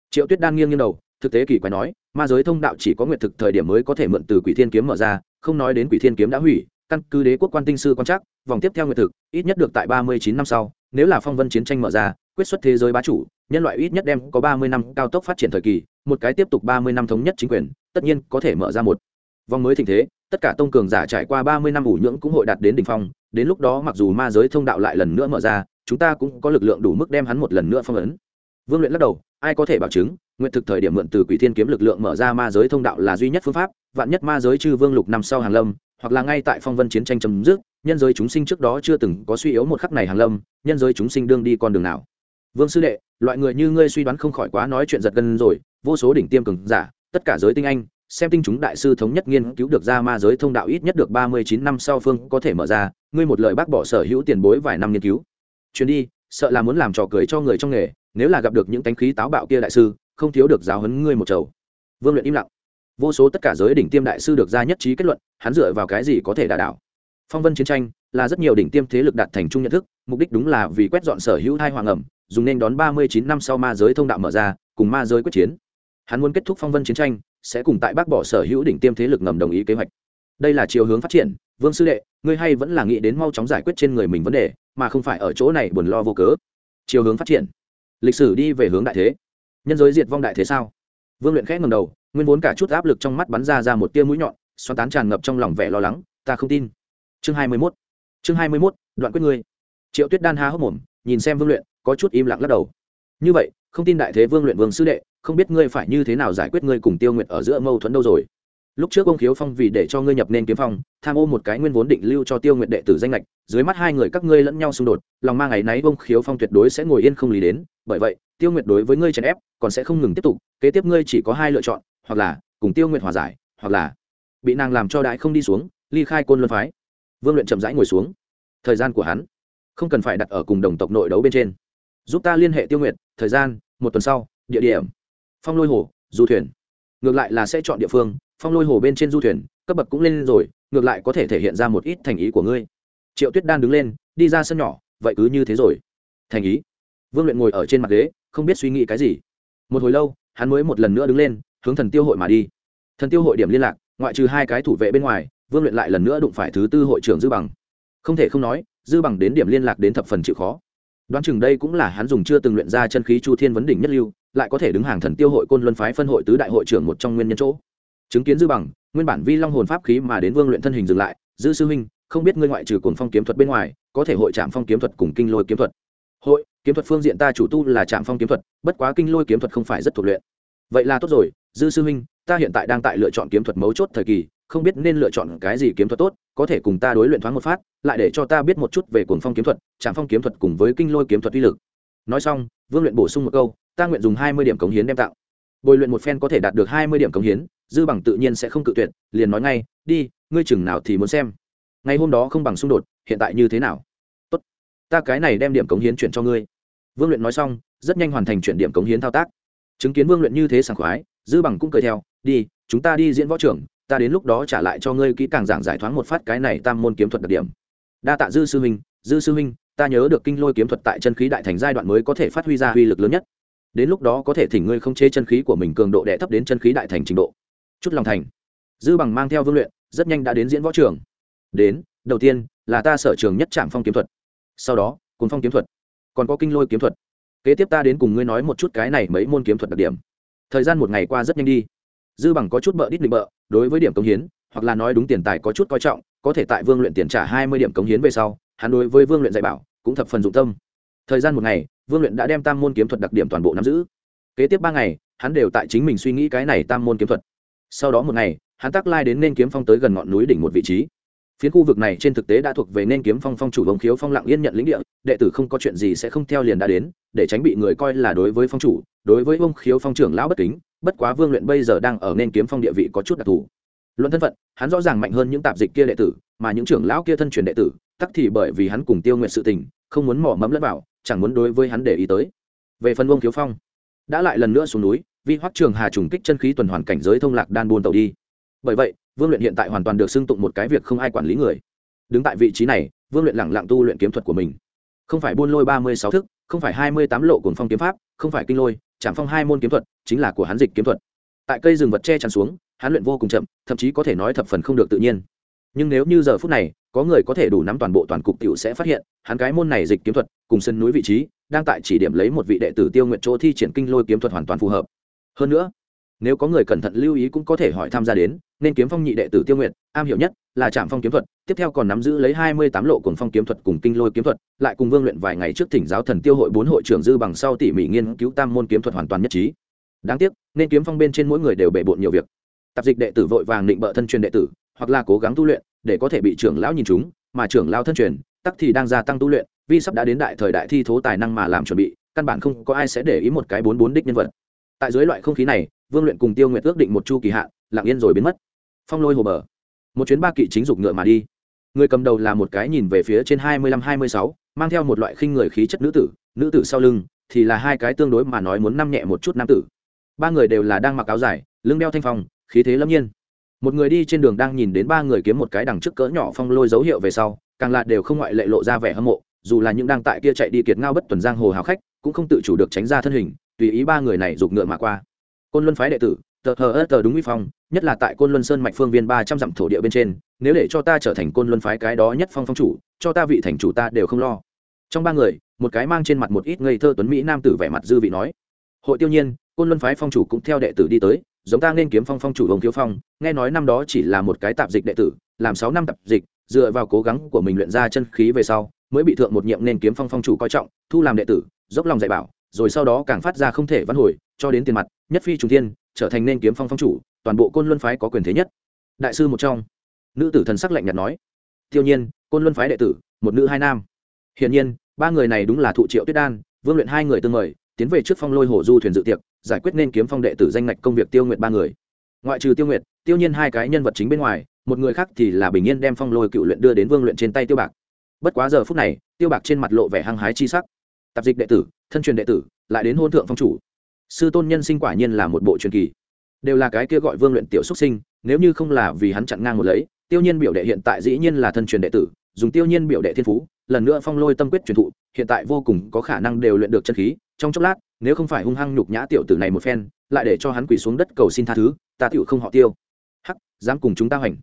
Triệu tuyết đan nghiêng nghiêng đầu, thực tế kỳ quái nói, ma giới thông đạo chỉ có nguyện thực thời điểm mới có thể mượn từ quỷ thiên kiếm mở ra, không nói đến quỷ thiên kiếm đã hủy căn cứ đế quốc quan tinh sư quan trắc, vòng tiếp theo nguyệt thực, ít nhất được tại ba mươi chín năm sau, nếu là phong vân chiến tranh mở ra, quyết xuất thế giới bá chủ, nhân loại ít nhất đem có ba mươi năm cao tốc phát triển thời kỳ, một cái tiếp tục ba mươi năm thống nhất chính quyền, tất nhiên có thể mở ra một vòng mới thịnh thế, tất cả tông cường giả trải qua ba mươi năm ủ nhưỡng cũng hội đạt đến đỉnh phong, đến lúc đó mặc dù ma giới thông đạo lại lần nữa mở ra, chúng ta cũng có lực lượng đủ mức đem hắn một lần nữa phong ấn. Vương luyện lắc đầu, ai có thể bảo chứng nguyện thực thời điểm mượn từ quỷ thiên kiếm lực lượng mở ra ma giới thông đạo là duy nhất phương pháp, vạn nhất ma giới chư vương lục năm sau hàng lâm hoặc là ngay tại phong vân chiến tranh chấm dứt, nhân giới chúng sinh trước đó chưa từng có suy yếu một khắc này hàng lâm, nhân giới chúng sinh đương đi con đường nào? Vương sư đệ, loại người như ngươi suy đoán không khỏi quá nói chuyện giật gân rồi, vô số đỉnh tiêm cường giả, tất cả giới tinh anh, xem tinh chúng đại sư thống nhất nghiên cứu được ra ma giới thông đạo ít nhất được ba mươi chín năm sau phương có thể mở ra, ngươi một lời bác bỏ sở hữu tiền bối vài năm nghiên cứu. Chuyến đi, sợ là muốn làm trò cười cho người trong nghề, nếu là gặp được những tánh khí táo bạo kia đại sư, không thiếu được giáo huấn ngươi một chầu. Vương luyện im lặng vô số tất cả giới đỉnh tiêm đại sư được ra nhất trí kết luận, hắn dựa vào cái gì có thể đả đảo? Phong vân chiến tranh là rất nhiều đỉnh tiêm thế lực đạt thành chung nhận thức, mục đích đúng là vì quét dọn sở hữu thai hoàng ẩm, dùng nên đón ba mươi chín năm sau ma giới thông đạo mở ra, cùng ma giới quyết chiến. Hắn muốn kết thúc phong vân chiến tranh, sẽ cùng tại bác bỏ sở hữu đỉnh tiêm thế lực ngầm đồng ý kế hoạch. Đây là chiều hướng phát triển, vương sư đệ, ngươi hay vẫn là nghĩ đến mau chóng giải quyết trên người mình vấn đề, mà không phải ở chỗ này buồn lo vô cớ. Chiều hướng phát triển. Lịch sử đi về hướng đại thế. Nhân giới diệt vong đại thế sao? Vương luyện khẽ ngầm đầu, nguyên vốn cả chút áp lực trong mắt bắn ra ra một tia mũi nhọn, xoắn tán tràn ngập trong lòng vẻ lo lắng, ta không tin. Chương hai mươi mốt. Chương hai mươi mốt, đoạn quyết ngươi. Triệu tuyết đan há hốc mồm, nhìn xem vương luyện, có chút im lặng lắc đầu. Như vậy, không tin đại thế vương luyện vương sư đệ, không biết ngươi phải như thế nào giải quyết ngươi cùng tiêu nguyện ở giữa mâu thuẫn đâu rồi? Lúc trước ông khiếu phong vì để cho ngươi nhập nên kiếm phong, tham ô một cái nguyên vốn định lưu cho tiêu nguyện đệ tử danh lệch dưới mắt hai người các ngươi lẫn nhau xung đột, lòng mang ngày nay ông khiếu phong tuyệt đối sẽ ngồi yên không lý đến, bởi vậy tiêu Nguyệt đối với ngươi chèn ép còn sẽ không ngừng tiếp tục kế tiếp ngươi chỉ có hai lựa chọn hoặc là cùng tiêu Nguyệt hòa giải hoặc là bị nàng làm cho đại không đi xuống ly khai côn luân phái. Vương luyện chậm rãi ngồi xuống. Thời gian của hắn không cần phải đặt ở cùng đồng tộc nội đấu bên trên. Giúp ta liên hệ tiêu Nguyệt, thời gian một tuần sau địa điểm. Phong lôi hồ du thuyền. Ngược lại là sẽ chọn địa phương phong lôi hồ bên trên du thuyền cấp bậc cũng lên rồi ngược lại có thể thể hiện ra một ít thành ý của ngươi. Triệu tuyết đan đứng lên đi ra sân nhỏ vậy cứ như thế rồi. Thành ý. Vương luyện ngồi ở trên mặt ghế không biết suy nghĩ cái gì. Một hồi lâu, hắn mới một lần nữa đứng lên, hướng thần tiêu hội mà đi. Thần tiêu hội điểm liên lạc, ngoại trừ hai cái thủ vệ bên ngoài, vương luyện lại lần nữa đụng phải thứ tư hội trưởng dư bằng. Không thể không nói, dư bằng đến điểm liên lạc đến thập phần chịu khó. Đoán chừng đây cũng là hắn dùng chưa từng luyện ra chân khí chu thiên vấn đỉnh nhất lưu, lại có thể đứng hàng thần tiêu hội côn luân phái phân hội tứ đại hội trưởng một trong nguyên nhân chỗ. Chứng kiến dư bằng, nguyên bản vi long hồn pháp khí mà đến vương luyện thân hình dừng lại, dư sư huynh, không biết ngươi ngoại trừ cồn phong kiếm thuật bên ngoài, có thể hội trạm phong kiếm thuật cùng kinh lôi kiếm thuật? Hội, kiếm thuật phương diện ta chủ tu là trạm phong kiếm thuật, bất quá kinh lôi kiếm thuật không phải rất thuộc luyện. Vậy là tốt rồi, dư sư huynh ta hiện tại đang tại lựa chọn kiếm thuật mấu chốt thời kỳ, không biết nên lựa chọn cái gì kiếm thuật tốt, có thể cùng ta đối luyện thoáng một phát, lại để cho ta biết một chút về cuồng phong kiếm thuật, trạm phong kiếm thuật cùng với kinh lôi kiếm thuật uy lực. Nói xong, vương luyện bổ sung một câu, ta nguyện dùng hai mươi điểm cống hiến đem tạo bồi luyện một phen có thể đạt được hai mươi điểm cống hiến, dư bằng tự nhiên sẽ không cự tuyệt, liền nói ngay, đi, ngươi chừng nào thì muốn xem. Ngày hôm đó không bằng xung đột, hiện tại như thế nào? Ta cái này đem điểm cống hiến chuyển cho ngươi. Vương luyện nói xong, rất nhanh hoàn thành chuyển điểm cống hiến thao tác. Chứng kiến vương luyện như thế sảng khoái, dư bằng cũng cười theo, đi, chúng ta đi diễn võ trưởng, ta đến lúc đó trả lại cho ngươi kỹ càng giảng giải thoáng một phát cái này tam môn kiếm thuật đặc điểm. Đa tạ dư sư huynh dư sư huynh ta nhớ được kinh lôi kiếm thuật tại chân khí đại thành giai đoạn mới có thể phát huy ra uy lực lớn nhất. Đến lúc đó có thể thỉnh ngươi không chế chân khí của mình cường độ đẻ thấp đến chân khí đại thành trình độ. Chút lòng thành. Dư bằng mang theo vương luyện, rất nhanh đã đến diễn võ trường đến, đầu tiên là ta sở trường nhất trạm phong kiếm thuật sau đó, cuốn phong kiếm thuật. Còn có kinh lôi kiếm thuật. Kế tiếp ta đến cùng ngươi nói một chút cái này mấy môn kiếm thuật đặc điểm. Thời gian một ngày qua rất nhanh đi. Dư bằng có chút bợ đít định bợ, đối với điểm cống hiến, hoặc là nói đúng tiền tài có chút coi trọng, có thể tại vương luyện tiền trả hai mươi điểm cống hiến về sau, hắn đối với vương luyện dạy bảo cũng thập phần dụng tâm. Thời gian một ngày, vương luyện đã đem tam môn kiếm thuật đặc điểm toàn bộ nắm giữ. Kế tiếp ba ngày, hắn đều tại chính mình suy nghĩ cái này tam môn kiếm thuật. Sau đó một ngày, hắn tắc lai đến nên kiếm phong tới gần ngọn núi đỉnh một vị trí phiến khu vực này trên thực tế đã thuộc về nên kiếm phong phong chủ vông khiếu phong lặng yên nhận lĩnh địa, đệ tử không có chuyện gì sẽ không theo liền đã đến, để tránh bị người coi là đối với phong chủ, đối với vông khiếu phong trưởng lão bất kính, bất quá vương luyện bây giờ đang ở nên kiếm phong địa vị có chút đặc thù. Luận thân phận, hắn rõ ràng mạnh hơn những tạp dịch kia đệ tử, mà những trưởng lão kia thân truyền đệ tử, tắc thì bởi vì hắn cùng tiêu nguyện sự tình, không muốn mỏ mẫm lẫn vào, chẳng muốn đối với hắn để ý tới. Về phần vương khiếu phong, đã lại lần nữa xuống núi, vi hoắc trường hà trùng kích chân khí tuần hoàn cảnh giới thông lạc đan buôn tàu đi bởi vậy, vương luyện hiện tại hoàn toàn được xưng tụng một cái việc không ai quản lý người. Đứng tại vị trí này, vương luyện lẳng lặng tu luyện kiếm thuật của mình. Không phải buôn lôi ba mươi sáu thức, không phải hai mươi tám lộ cồn phong kiếm pháp, không phải kinh lôi chạm phong hai môn kiếm thuật, chính là của hắn dịch kiếm thuật. Tại cây rừng vật che chắn xuống, hắn luyện vô cùng chậm, thậm chí có thể nói thập phần không được tự nhiên. Nhưng nếu như giờ phút này, có người có thể đủ nắm toàn bộ toàn cục tiểu sẽ phát hiện, hắn cái môn này dịch kiếm thuật, cùng sân núi vị trí, đang tại chỉ điểm lấy một vị đệ tử tiêu nguyện chỗ thi triển kinh lôi kiếm thuật hoàn toàn phù hợp. Hơn nữa nếu có người cẩn thận lưu ý cũng có thể hỏi tham gia đến, nên kiếm phong nhị đệ tử tiêu nguyện am hiểu nhất là trạm phong kiếm thuật, tiếp theo còn nắm giữ lấy hai mươi tám lộ cùng phong kiếm thuật cùng kinh lôi kiếm thuật, lại cùng vương luyện vài ngày trước thỉnh giáo thần tiêu hội bốn hội trưởng dư bằng sau tỉ mỉ nghiên cứu tam môn kiếm thuật hoàn toàn nhất trí. Đáng tiếc, nên kiếm phong bên trên mỗi người đều bề bộn nhiều việc. Tạp dịch đệ tử vội vàng định bợ thân truyền đệ tử, hoặc là cố gắng tu luyện, để có thể bị trưởng lão nhìn chúng, mà trưởng lão thân truyền, tắc thì đang gia tăng tu luyện, vì sắp đã đến đại thời đại thi thố tài năng mà làm chuẩn bị, căn bản không có ai sẽ để ý một cái bốn bốn đích nhân vật. Tại dưới loại không khí này vương luyện cùng tiêu nguyệt ước định một chu kỳ hạn, lặng yên rồi biến mất. Phong lôi hồ bờ. Một chuyến ba kỵ chính dục ngựa mà đi. Người cầm đầu là một cái nhìn về phía trên hai mươi lăm hai mươi sáu, mang theo một loại khinh người khí chất nữ tử nữ tử sau lưng thì là hai cái tương đối mà nói muốn năm nhẹ một chút nam tử. Ba người đều là đang mặc áo dài, lưng đeo thanh phong, khí thế lâm nhiên. Một người đi trên đường đang nhìn đến ba người kiếm một cái đằng trước cỡ nhỏ phong lôi dấu hiệu về sau, càng lạ đều không ngoại lệ lộ ra vẻ hâm mộ, dù là những đang tại kia chạy đi kiệt ngao bất tuần giang hồ hào khách, cũng không tự chủ được tránh ra thân hình, tùy ý ba người này giục ngựa mà qua côn luân phái đệ tử, tờ hờ ớt tờ đúng uy phong, nhất là tại côn luân sơn mạch phương viên ba trăm dặm thổ địa bên trên, nếu để cho ta trở thành côn luân phái cái đó nhất phong phong chủ, cho ta vị thành chủ ta đều không lo. Trong ba người, một cái mang trên mặt một ít ngây thơ tuấn mỹ nam tử vẻ mặt dư vị nói, hội tiêu nhiên, côn luân phái phong chủ cũng theo đệ tử đi tới, giống ta nên kiếm phong phong chủ hồng thiếu phong, nghe nói năm đó chỉ là một cái tạp dịch đệ tử, làm sáu năm tạp dịch, dựa vào cố gắng của mình luyện ra chân khí về sau, mới bị thượng một nhiệm nên kiếm phong phong chủ coi trọng, thu làm đệ tử, dốc lòng dạy bảo rồi sau đó càng phát ra không thể văn hồi, cho đến tiền mặt, nhất phi trùng thiên, trở thành nên kiếm phong phong chủ, toàn bộ côn luân phái có quyền thế nhất. Đại sư một trong. Nữ tử thần sắc lạnh nhạt nói. Tiêu nhiên, côn luân phái đệ tử, một nữ hai nam. Hiển nhiên, ba người này đúng là thụ triệu tuyết đan, vương luyện hai người tương mời, tiến về trước phong lôi hồ du thuyền dự tiệc, giải quyết nên kiếm phong đệ tử danh ngạch công việc tiêu nguyệt ba người. Ngoại trừ tiêu nguyệt, tiêu nhiên hai cái nhân vật chính bên ngoài, một người khác thì là bình yên đem phong lôi cựu luyện đưa đến vương luyện trên tay tiêu bạc. Bất quá giờ phút này, tiêu bạc trên mặt lộ vẻ hăng hái chi sắc tạp dịch đệ tử, thân truyền đệ tử, lại đến hôn thượng phong chủ. Sư tôn nhân sinh quả nhiên là một bộ truyền kỳ. Đều là cái kia gọi vương luyện tiểu xuất sinh, nếu như không là vì hắn chặn ngang một lấy, tiêu nhiên biểu đệ hiện tại dĩ nhiên là thân truyền đệ tử, dùng tiêu nhiên biểu đệ thiên phú, lần nữa phong lôi tâm quyết truyền thụ, hiện tại vô cùng có khả năng đều luyện được chân khí, trong chốc lát, nếu không phải hung hăng nhục nhã tiểu tử này một phen, lại để cho hắn quỳ xuống đất cầu xin tha thứ, ta tiểu không họ tiêu. Hắc, dám cùng chúng ta hoành.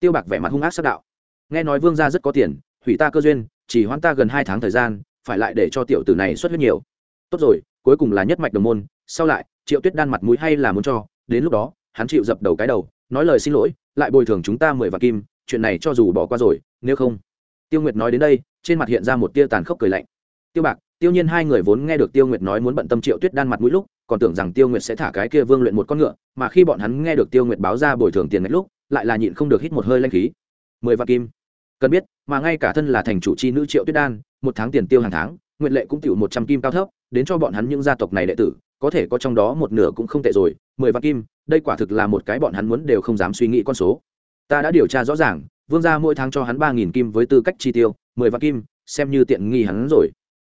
Tiêu bạc vẻ mặt hung ác sắc đạo. Nghe nói vương gia rất có tiền, hủy ta cơ duyên, chỉ hoãn ta gần hai tháng thời gian phải lại để cho tiểu tử này xuất huyết nhiều. Tốt rồi, cuối cùng là nhất mạch đồng môn, sau lại, triệu tuyết đan mặt mũi hay là muốn cho, đến lúc đó, hắn chịu dập đầu cái đầu, nói lời xin lỗi, lại bồi thường chúng ta mười vạn kim, chuyện này cho dù bỏ qua rồi, nếu không. Tiêu nguyệt nói đến đây, trên mặt hiện ra một tia tàn khốc cười lạnh. Tiêu bạc, tiêu nhiên hai người vốn nghe được tiêu nguyệt nói muốn bận tâm triệu tuyết đan mặt mũi lúc, còn tưởng rằng tiêu nguyệt sẽ thả cái kia vương luyện một con ngựa, mà khi bọn hắn nghe được tiêu nguyệt báo ra bồi thường tiền ngay lúc, lại là nhịn không được hít một hơi lanh khí. Mười vạn kim cần biết, mà ngay cả thân là thành chủ chi nữ triệu tuyết đan, một tháng tiền tiêu hàng tháng, nguyện lệ cũng tiểu một trăm kim cao thấp, đến cho bọn hắn những gia tộc này đệ tử, có thể có trong đó một nửa cũng không tệ rồi, mười vạn kim, đây quả thực là một cái bọn hắn muốn đều không dám suy nghĩ con số. Ta đã điều tra rõ ràng, vương gia mỗi tháng cho hắn ba nghìn kim với tư cách chi tiêu, mười vạn kim, xem như tiện nghi hắn rồi.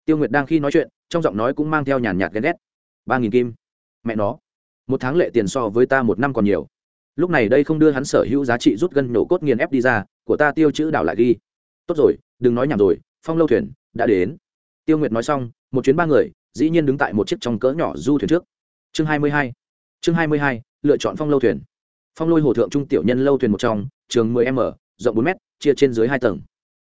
Tiêu nguyệt đang khi nói chuyện, trong giọng nói cũng mang theo nhàn nhạt ghen ghét. Ba nghìn kim? Mẹ nó. Một tháng lệ tiền so với ta một năm còn nhiều. Lúc này đây không đưa hắn sở hữu giá trị rút gân nổ cốt nghiền ép đi ra của ta tiêu chữ đảo lại ghi. Tốt rồi, đừng nói nhảm rồi, phong lâu thuyền đã đến. Tiêu nguyệt nói xong, một chuyến ba người, dĩ nhiên đứng tại một chiếc trong cỡ nhỏ du thuyền trước. Chương hai mươi hai, chương hai mươi hai, lựa chọn phong lâu thuyền. Phong lôi hồ thượng trung tiểu nhân lâu thuyền một trong, trường mười m, rộng bốn m chia trên dưới hai tầng.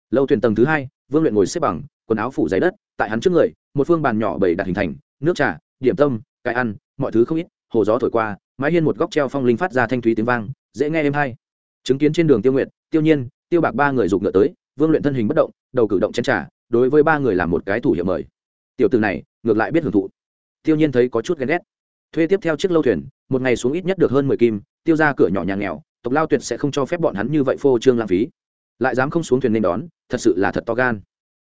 Lâu thuyền tầng thứ hai, vương luyện ngồi xếp bằng, quần áo phủ giấy đất, tại hắn trước người, một phương bàn nhỏ bầy đặt hình thành, nước trà, điểm tâm, cái ăn, mọi thứ không ít, hồ gió thổi qua, mái hiên một góc treo phong linh phát ra thanh thúy tiếng vang, dễ nghe êm hay chứng kiến trên đường tiêu nguyện tiêu nhiên, tiêu bạc ba người giục ngựa tới, vương luyện thân hình bất động, đầu cử động chen trà, đối với ba người làm một cái thủ hiệu mời. Tiểu từ này, ngược lại biết hưởng thụ. Tiêu nhiên thấy có chút ghen ghét. Thuê tiếp theo chiếc lâu thuyền, một ngày xuống ít nhất được hơn mười kim, tiêu ra cửa nhỏ nhà nghèo, tộc lao tuyệt sẽ không cho phép bọn hắn như vậy phô trương lãng phí. Lại dám không xuống thuyền nên đón, thật sự là thật to gan.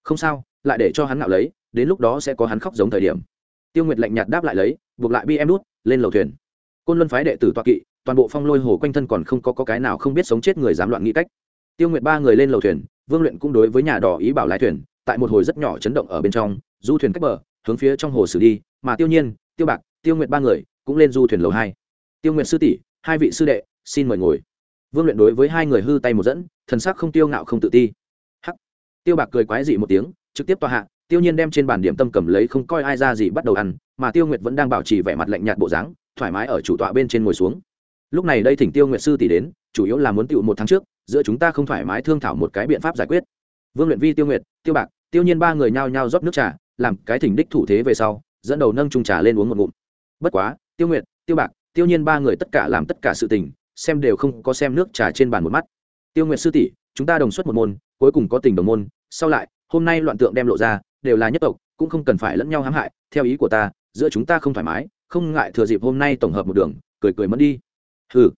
Không sao, lại để cho hắn ngạo lấy, đến lúc đó sẽ có hắn khóc giống thời điểm. Tiêu nguyệt lạnh nhạt đáp lại lấy, buộc lại bi em đút, lên lầu thuyền. Côn luân phái đệ tử toa kỵ toàn bộ phong lôi hồ quanh thân còn không có, có cái nào không biết sống chết người dám loạn nghĩ cách. Tiêu nguyệt ba người lên lầu thuyền vương luyện cũng đối với nhà đỏ ý bảo lái thuyền tại một hồi rất nhỏ chấn động ở bên trong du thuyền cách bờ hướng phía trong hồ xử đi mà tiêu nhiên tiêu bạc tiêu nguyệt ba người cũng lên du thuyền lầu hai. Tiêu nguyệt sư tỷ hai vị sư đệ xin mời ngồi. Vương luyện đối với hai người hư tay một dẫn thần sắc không tiêu ngạo không tự ti. Hắc. Tiêu bạc cười quái dị một tiếng trực tiếp tòa hạ tiêu nhiên đem trên bàn điểm tâm cầm lấy không coi ai ra gì bắt đầu ăn mà tiêu nguyệt vẫn đang bảo trì vẻ mặt lạnh nhạt bộ dáng thoải mái ở chủ tọa bên trên ngồi xuống lúc này đây thỉnh tiêu nguyệt sư tỷ đến, chủ yếu là muốn tựu một tháng trước, giữa chúng ta không thoải mái thương thảo một cái biện pháp giải quyết. Vương luyện vi, tiêu nguyệt, tiêu bạc, tiêu nhiên ba người nhao nhao rót nước trà, làm cái thỉnh đích thủ thế về sau, dẫn đầu nâng trung trà lên uống một ngụm. Bất quá, tiêu nguyệt, tiêu bạc, tiêu nhiên ba người tất cả làm tất cả sự tình, xem đều không có xem nước trà trên bàn một mắt. Tiêu nguyệt sư tỷ, chúng ta đồng xuất một môn, cuối cùng có tình đồng môn, sau lại, hôm nay loạn tượng đem lộ ra, đều là nhất tộc, cũng không cần phải lẫn nhau hãm hại, theo ý của ta, giữa chúng ta không thoải mái, không ngại thừa dịp hôm nay tổng hợp một đường, cười cười mất đi hừ.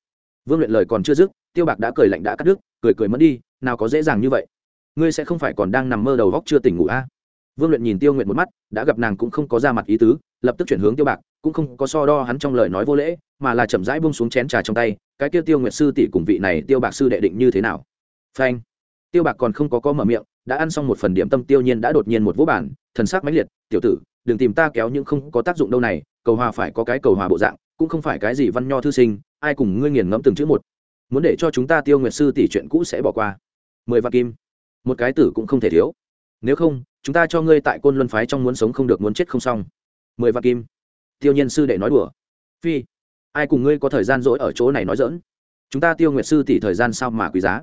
Vương luyện lời còn chưa dứt, tiêu bạc đã cười lạnh đã cắt đứt, cười cười mất đi, nào có dễ dàng như vậy. Ngươi sẽ không phải còn đang nằm mơ đầu góc chưa tỉnh ngủ a à? vương luyện nhìn tiêu nguyện một mắt, đã gặp nàng cũng không có ra mặt ý tứ, lập tức chuyển hướng tiêu bạc, cũng không có so đo hắn trong lời nói vô lễ, mà là chậm rãi bông xuống chén trà trong tay, cái kia tiêu nguyện sư tỷ cùng vị này tiêu bạc sư đệ định như thế nào? Phanh. Tiêu bạc còn không có có mở miệng, đã ăn xong một phần điểm tâm, tiêu nhiên đã đột nhiên một vũ bản thần sắc mãnh liệt, tiểu tử, đừng tìm ta kéo những không có tác dụng đâu này, cầu hòa phải có cái cầu hòa bộ dạng, cũng không phải cái gì văn nho thư sinh ai cùng ngươi nghiền ngẫm từng chữ một. Muốn để cho chúng ta tiêu nguyệt sư tỷ chuyện cũ sẽ bỏ qua. Mười vạn kim. Một cái tử cũng không thể thiếu. Nếu không, chúng ta cho ngươi tại côn luân phái trong muốn sống không được muốn chết không xong. Mười vạn kim. Tiêu nhiên sư đệ nói đùa. Phi, ai cùng ngươi có thời gian rỗi ở chỗ này nói dỡn chúng ta tiêu nguyệt sư tỷ thời gian sao mà quý giá?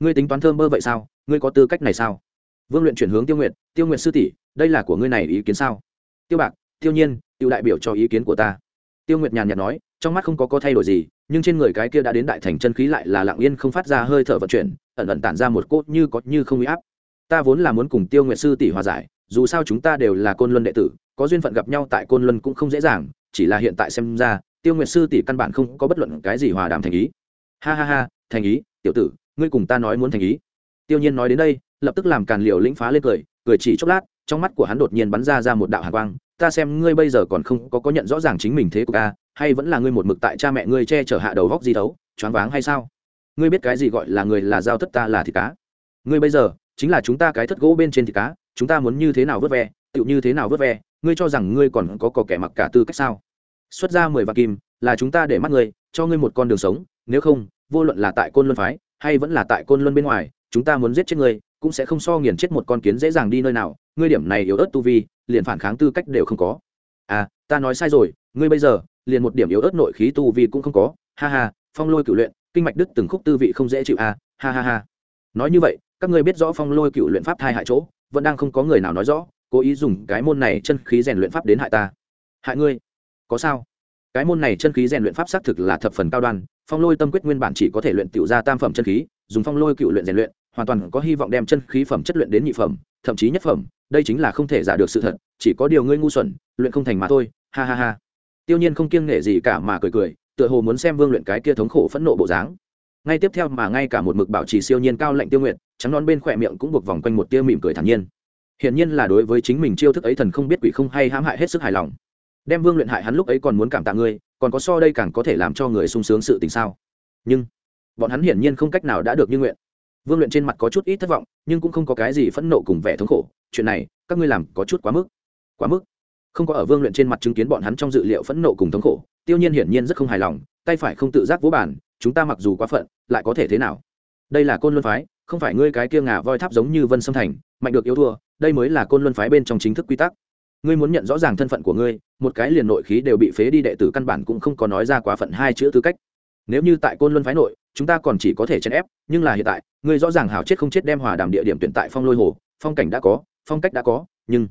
Ngươi tính toán thơm mơ vậy sao? Ngươi có tư cách này sao? Vương luyện chuyển hướng tiêu nguyệt. Tiêu nguyệt sư tỷ, đây là của ngươi này ý kiến sao? Tiêu bạc, tiêu nhiên, tiêu đại biểu cho ý kiến của ta. Tiêu nguyệt nhàn nhạt nói, trong mắt không có có thay đổi gì nhưng trên người cái kia đã đến đại thành chân khí lại là lặng yên không phát ra hơi thở vận chuyển, ẩn ẩn tản ra một cốt như có như không uy áp. Ta vốn là muốn cùng tiêu nguyệt sư tỷ hòa giải, dù sao chúng ta đều là côn luân đệ tử, có duyên phận gặp nhau tại côn luân cũng không dễ dàng, chỉ là hiện tại xem ra, tiêu nguyệt sư tỷ căn bản không có bất luận cái gì hòa đàm thành ý. Ha ha ha, thành ý, tiểu tử, ngươi cùng ta nói muốn thành ý. Tiêu nhiên nói đến đây, lập tức làm càn liều lĩnh phá lên cười cười chỉ chốc lát, trong mắt của hắn đột nhiên bắn ra ra một đạo hàn quang, ta xem ngươi bây giờ còn không có có nhận rõ ràng chính mình thế của ca hay vẫn là ngươi một mực tại cha mẹ ngươi che chở hạ đầu góc gì thấu choáng váng hay sao? Ngươi biết cái gì gọi là người là giao thất ta là thịt cá? Ngươi bây giờ, chính là chúng ta cái thất gỗ bên trên thịt cá, chúng ta muốn như thế nào vớt ve, tựu như thế nào vớt ve, ngươi cho rằng ngươi còn có cò kẻ mặc cả tư cách sao? Xuất ra mười vạn kim, là chúng ta để mắt ngươi, cho ngươi một con đường sống, nếu không, vô luận là tại côn luân phái, hay vẫn là tại côn luân bên ngoài, chúng ta muốn giết chết ngươi, cũng sẽ không so nghiền chết một con kiến dễ dàng đi nơi nào, ngươi điểm này yếu ớt tu vi, liền phản kháng tư cách đều không có. À ta nói sai rồi, ngươi bây giờ liền một điểm yếu ớt nội khí tu vi cũng không có. Ha ha, phong lôi cựu luyện, kinh mạch đức từng khúc tư vị không dễ chịu à ha ha ha. Nói như vậy, các ngươi biết rõ phong lôi cựu luyện pháp thai hại chỗ, vẫn đang không có người nào nói rõ, cố ý dùng cái môn này chân khí rèn luyện pháp đến hại ta. Hại ngươi? Có sao? Cái môn này chân khí rèn luyện pháp xác thực là thập phần cao đoan, phong lôi tâm quyết nguyên bản chỉ có thể luyện tiểu ra tam phẩm chân khí, dùng phong lôi cựu luyện rèn luyện, hoàn toàn có hy vọng đem chân khí phẩm chất luyện đến nhị phẩm, thậm chí nhất phẩm, đây chính là không thể giả được sự thật, chỉ có điều ngươi ngu xuẩn, luyện không thành mà thôi, ha ha ha tiêu nhiên không kiêng nể gì cả mà cười cười, tựa hồ muốn xem vương luyện cái kia thống khổ phẫn nộ bộ dáng. Ngay tiếp theo mà ngay cả một mực bảo trì siêu nhiên cao lạnh tiêu nguyện trắng non bên khỏe miệng cũng buộc vòng quanh một tia mỉm cười thản nhiên. Hiển nhiên là đối với chính mình chiêu thức ấy thần không biết quỷ không hay hãm hại hết sức hài lòng. Đem vương luyện hại hắn lúc ấy còn muốn cảm tạ ngươi, còn có so đây càng có thể làm cho người sung sướng sự tình sao? Nhưng, bọn hắn hiển nhiên không cách nào đã được như nguyện. Vương luyện trên mặt có chút ít thất vọng, nhưng cũng không có cái gì phẫn nộ cùng vẻ thống khổ. Chuyện này, các ngươi làm có chút quá mức. Quá mức không có ở vương luyện trên mặt chứng kiến bọn hắn trong dự liệu phẫn nộ cùng thống khổ, tiêu nhiên hiển nhiên rất không hài lòng, tay phải không tự giác vỗ bản chúng ta mặc dù quá phận, lại có thể thế nào? Đây là côn luân phái, không phải ngươi cái kia ngà voi tháp giống như vân sâm thành, mạnh được yếu thua, đây mới là côn luân phái bên trong chính thức quy tắc. Ngươi muốn nhận rõ ràng thân phận của ngươi, một cái liền nội khí đều bị phế đi đệ tử căn bản cũng không có nói ra quá phận hai chữ tư cách. Nếu như tại côn luân phái nội, chúng ta còn chỉ có thể chèn ép, nhưng là hiện tại, ngươi rõ ràng hào chết không chết đem hòa đàm địa điểm tuyển tại phong lôi hồ, phong cảnh đã có, phong cách đã có, nhưng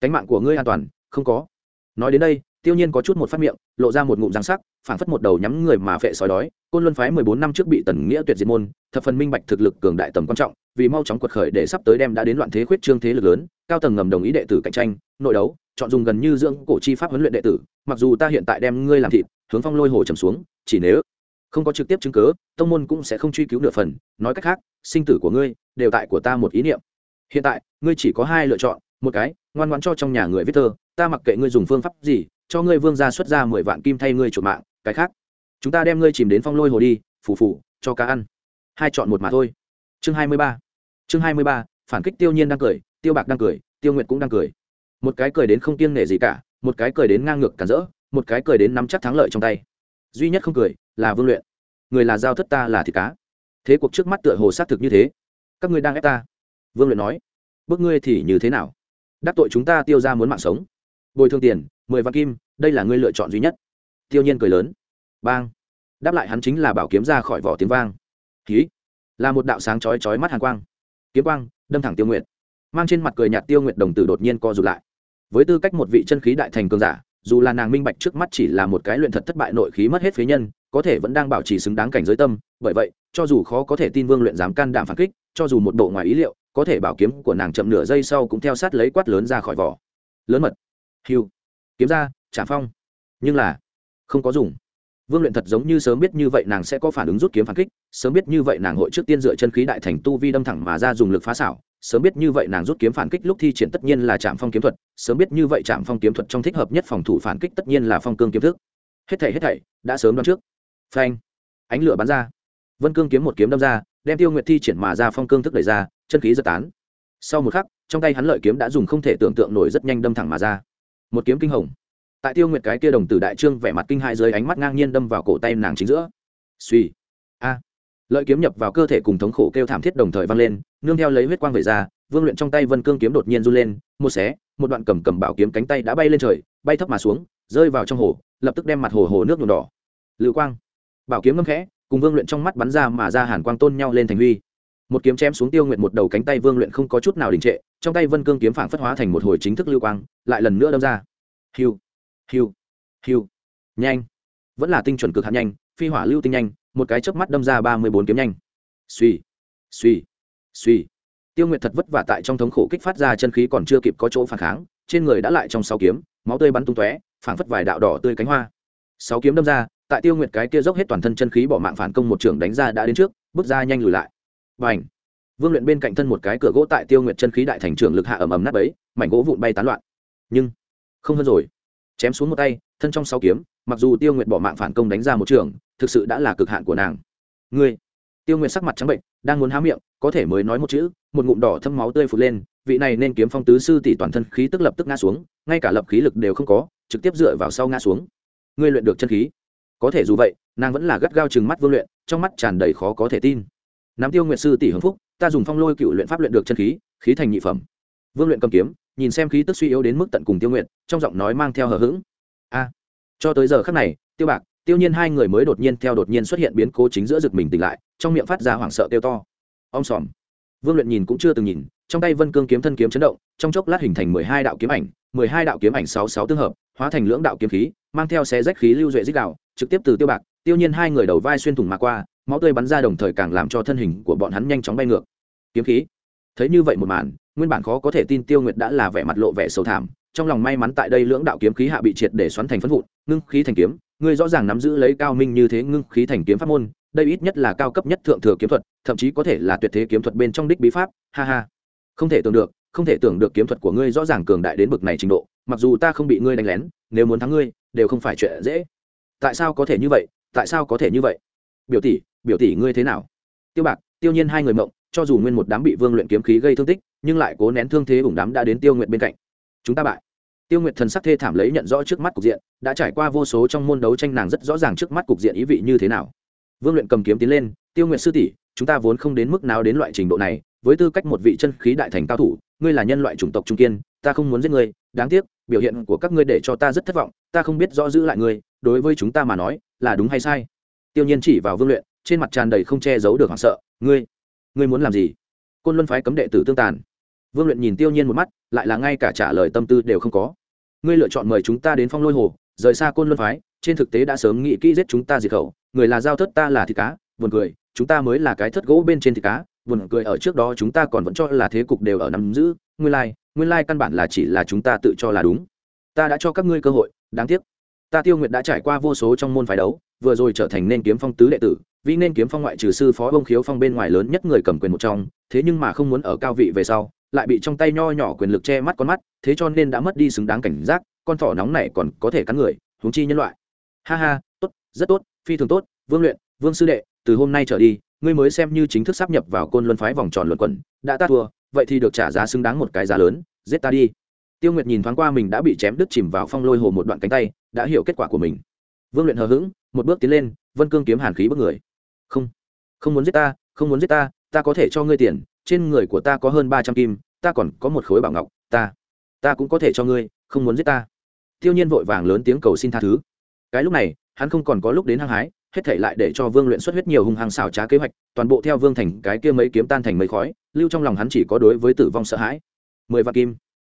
cánh mạng của ngươi an toàn không có. Nói đến đây, tiêu nhiên có chút một phát miệng, lộ ra một ngụm răng sắc, phảng phất một đầu nhắm người mà phệ sói đói. Côn luân phái mười bốn năm trước bị tần nghĩa tuyệt diệt môn, thập phần minh bạch thực lực cường đại tầm quan trọng, vì mau chóng quật khởi để sắp tới đem đã đến loạn thế khuyết trương thế lực lớn, cao tầng ngầm đồng ý đệ tử cạnh tranh, nội đấu, chọn dùng gần như dưỡng cổ chi pháp huấn luyện đệ tử. Mặc dù ta hiện tại đem ngươi làm thịt, hướng phong lôi hồ trầm xuống, chỉ nếu không có trực tiếp chứng cớ tông môn cũng sẽ không truy cứu nửa phần. Nói cách khác, sinh tử của ngươi đều tại của ta một ý niệm. Hiện tại, ngươi chỉ có hai lựa chọn, một cái, ngoan ngoãn cho trong nhà người viết thơ ta mặc kệ ngươi dùng phương pháp gì, cho ngươi vương gia xuất ra mười vạn kim thay ngươi chuột mạng, cái khác. Chúng ta đem ngươi chìm đến phong lôi hồ đi phủ phủ cho cá ăn. Hai chọn một mà thôi. Chương hai mươi ba. Chương hai mươi ba, phản kích tiêu nhiên đang cười, tiêu bạc đang cười, tiêu nguyệt cũng đang cười. Một cái cười đến không kiêng nể gì cả, một cái cười đến ngang ngược cản rỡ, một cái cười đến nắm chắc thắng lợi trong tay. Duy nhất không cười là vương luyện. Người là giao thất ta là thịt cá. Thế cuộc trước mắt tựa hồ xác thực như thế. Các ngươi đang ép ta. Vương luyện nói. Bước ngươi thì như thế nào? Đắc tội chúng ta, tiêu ra muốn mạng sống bồi thường tiền, mười vạn kim, đây là ngươi lựa chọn duy nhất. Tiêu nhiên cười lớn. Bang. Đáp lại hắn chính là bảo kiếm ra khỏi vỏ tiếng vang. Ký là một đạo sáng chói chói mắt hàn quang. Kiếm quang, đâm thẳng tiêu Nguyệt. mang trên mặt cười nhạt tiêu Nguyệt đồng tử đột nhiên co rụt lại. Với tư cách một vị chân khí đại thành cường giả, dù là nàng minh bạch trước mắt chỉ là một cái luyện thật thất bại nội khí mất hết phế nhân, có thể vẫn đang bảo trì xứng đáng cảnh giới tâm, bởi vậy, cho dù khó có thể tin vương luyện dám can đảm phản kích, cho dù một bộ ngoài ý liệu, có thể bảo kiếm của nàng chậm nửa giây sau cũng theo sát lấy quát lớn ra khỏi vỏ. Lớn mật hiu kiếm ra trả phong. Nhưng là, không có dùng. Vương luyện thật giống như sớm biết như vậy nàng sẽ có phản ứng rút kiếm phản kích, sớm biết như vậy nàng hội trước tiên dựa chân khí đại thành tu vi đâm thẳng mà ra dùng lực phá xảo, sớm biết như vậy nàng rút kiếm phản kích lúc thi triển tất nhiên là trạm phong kiếm thuật, sớm biết như vậy trạm phong kiếm thuật trong thích hợp nhất phòng thủ phản kích tất nhiên là phong cương kiếm thức. Hết thảy hết thảy, đã sớm đoán trước. Phanh. Ánh lửa bắn ra. Vân cương kiếm một kiếm đâm ra, đem tiêu nguyệt thi triển mà ra phong cương thức đẩy ra, chân khí giật tán. Sau một khắc, trong tay hắn lợi kiếm đã dùng không thể tưởng tượng nổi rất nhanh đâm thẳng mà ra một kiếm kinh hồng. Tại tiêu nguyệt cái kia đồng tử đại trương vẻ mặt kinh hai dưới ánh mắt ngang nhiên đâm vào cổ tay nàng chính giữa. Suy. A. Lợi kiếm nhập vào cơ thể cùng thống khổ kêu thảm thiết đồng thời vang lên, nương theo lấy huyết quang về ra, vương luyện trong tay vân cương kiếm đột nhiên run lên, một xé, một đoạn cầm cầm bảo kiếm cánh tay đã bay lên trời, bay thấp mà xuống, rơi vào trong hồ, lập tức đem mặt hồ hồ nước nhuộm đỏ. Lữ quang. Bảo kiếm ngâm khẽ, cùng vương luyện trong mắt bắn ra mà ra hàn quang tôn nhau lên thành huy một kiếm chém xuống tiêu nguyện một đầu cánh tay vương luyện không có chút nào đình trệ, trong tay vân cương kiếm phảng phất hóa thành một hồi chính thức lưu quang, lại lần nữa đâm ra. Hiu hiu hiu. Nhanh. Vẫn là tinh chuẩn cực hạn nhanh, phi hỏa lưu tinh nhanh, một cái chớp mắt đâm ra ba mươi bốn kiếm nhanh. Suy suy suy tiêu nguyệt thật vất vả tại trong thống khổ kích phát ra chân khí còn chưa kịp có chỗ phản kháng, trên người đã lại trong sáu kiếm, máu tươi bắn tung tóe, phảng phất vài đạo đỏ tươi cánh hoa. Sáu kiếm đâm ra, tại tiêu nguyệt cái kia dốc hết toàn thân chân khí bỏ mạng phản công một trường đánh ra đã đến trước, bước ra nhanh lùi lại và vương luyện bên cạnh thân một cái cửa gỗ tại tiêu nguyệt chân khí đại thành trưởng lực hạ ầm ầm nát bấy, mảnh gỗ vụn bay tán loạn. Nhưng, không hơn rồi. Chém xuống một tay, thân trong sáu kiếm, mặc dù tiêu nguyệt bỏ mạng phản công đánh ra một trường, thực sự đã là cực hạn của nàng. Ngươi, tiêu nguyệt sắc mặt trắng bệnh, đang muốn há miệng, có thể mới nói một chữ, một ngụm đỏ thâm máu tươi phụt lên, vị này nên kiếm phong tứ sư tỷ toàn thân khí tức lập tức ngã xuống, ngay cả lập khí lực đều không có, trực tiếp dựa vào sau ngã xuống. Ngươi luyện được chân khí. Có thể dù vậy, nàng vẫn là gắt gao chừng mắt vương luyện, trong mắt tràn đầy khó có thể tin nắm tiêu nguyện sư tỷ hưng phúc, ta dùng phong lôi cựu luyện pháp luyện được chân khí khí thành nhị phẩm. Vương luyện cầm kiếm, nhìn xem khí tức suy yếu đến mức tận cùng tiêu nguyện trong giọng nói mang theo hờ hững. A, cho tới giờ khắc này, tiêu bạc, tiêu nhiên hai người mới đột nhiên theo đột nhiên xuất hiện biến cố chính giữa rực mình tỉnh lại, trong miệng phát ra hoảng sợ tiêu to. Ông xòm vương luyện nhìn cũng chưa từng nhìn, trong tay vân cương kiếm thân kiếm chấn động, trong chốc lát hình thành mười hai đạo kiếm ảnh, mười hai đạo kiếm ảnh sáu sáu tương hợp, hóa thành lưỡng đạo kiếm khí, mang theo xe rách khí lưu duệ dích đạo, trực tiếp từ tiêu bạc, tiêu nhiên hai người đầu vai xuyên thủng mà qua máu tươi bắn ra đồng thời càng làm cho thân hình của bọn hắn nhanh chóng bay ngược. Kiếm khí. Thấy như vậy một màn, nguyên bản khó có thể tin tiêu nguyệt đã là vẻ mặt lộ vẻ sầu thảm, trong lòng may mắn tại đây lưỡng đạo kiếm khí hạ bị triệt để xoắn thành phân vụn, ngưng khí thành kiếm, ngươi rõ ràng nắm giữ lấy cao minh như thế ngưng khí thành kiếm pháp môn, đây ít nhất là cao cấp nhất thượng thừa kiếm thuật, thậm chí có thể là tuyệt thế kiếm thuật bên trong đích bí pháp, ha ha. Không thể tưởng được, không thể tưởng được kiếm thuật của ngươi rõ ràng cường đại đến bực này trình độ, mặc dù ta không bị ngươi đánh lén, nếu muốn thắng ngươi, đều không phải chuyện dễ. Tại sao có thể như vậy? Tại sao có thể như vậy? Biểu tỷ biểu tỷ ngươi thế nào? Tiêu bạc, tiêu nhiên hai người mộng, cho dù nguyên một đám bị vương luyện kiếm khí gây thương tích, nhưng lại cố nén thương thế ủng đám đã đến tiêu nguyện bên cạnh. Chúng ta bại. Tiêu nguyện thần sắc thê thảm lấy nhận rõ trước mắt cục diện, đã trải qua vô số trong môn đấu tranh nàng rất rõ ràng trước mắt cục diện ý vị như thế nào. Vương luyện cầm kiếm tiến lên, tiêu nguyện sư tỷ, chúng ta vốn không đến mức nào đến loại trình độ này, với tư cách một vị chân khí đại thành cao thủ, ngươi là nhân loại chủng tộc trung kiên, ta không muốn giết ngươi, đáng tiếc, biểu hiện của các ngươi để cho ta rất thất vọng, ta không biết rõ giữ lại ngươi, đối với chúng ta mà nói, là đúng hay sai? Tiêu nhiên chỉ vào vương luyện trên mặt tràn đầy không che giấu được hoảng sợ, ngươi ngươi muốn làm gì? Côn luân phái cấm đệ tử tương tàn. Vương luyện nhìn tiêu nhiên một mắt, lại là ngay cả trả lời tâm tư đều không có. Ngươi lựa chọn mời chúng ta đến phong lôi hồ, rời xa côn luân phái, trên thực tế đã sớm nghĩ kỹ giết chúng ta diệt khẩu, người là giao thất ta là thịt cá, buồn cười, chúng ta mới là cái thất gỗ bên trên thịt cá, buồn cười ở trước đó chúng ta còn vẫn cho là thế cục đều ở nắm giữ, nguyên lai nguyên lai căn bản là chỉ là chúng ta tự cho là đúng. Ta đã cho các ngươi cơ hội, đáng tiếc. Ta tiêu nguyệt đã trải qua vô số trong môn phái đấu vừa rồi trở thành nên kiếm phong tứ đệ tử, vì nên kiếm phong ngoại trừ sư phó bông khiếu phong bên ngoài lớn nhất người cầm quyền một trong, thế nhưng mà không muốn ở cao vị về sau, lại bị trong tay nho nhỏ quyền lực che mắt con mắt, thế cho nên đã mất đi xứng đáng cảnh giác, con thỏ nóng này còn có thể cắn người, huống chi nhân loại. Ha ha, tốt, rất tốt, phi thường tốt, vương luyện, vương sư đệ, từ hôm nay trở đi, ngươi mới xem như chính thức sắp nhập vào côn luân phái vòng tròn luận quẩn đã ta thua, vậy thì được trả giá xứng đáng một cái giá lớn, giết ta đi. Tiêu nguyệt nhìn thoáng qua mình đã bị chém đứt chìm vào phong lôi hồ một đoạn cánh tay, đã hiểu kết quả của mình. Vương luyện hờ hững một bước tiến lên, vân cương kiếm hàn khí bước người. Không không muốn giết ta, không muốn giết ta ta có thể cho ngươi tiền, trên người của ta có hơn ba trăm kim, ta còn có một khối bảo ngọc, ta ta cũng có thể cho ngươi, không muốn giết ta. Tiêu nhiên vội vàng lớn tiếng cầu xin tha thứ. Cái lúc này, hắn không còn có lúc đến hăng hái, hết thảy lại để cho vương luyện xuất huyết nhiều hung hăng xảo trá kế hoạch, toàn bộ theo vương thành cái kia mấy kiếm tan thành mấy khói, lưu trong lòng hắn chỉ có đối với tử vong sợ hãi. Mười vạn kim.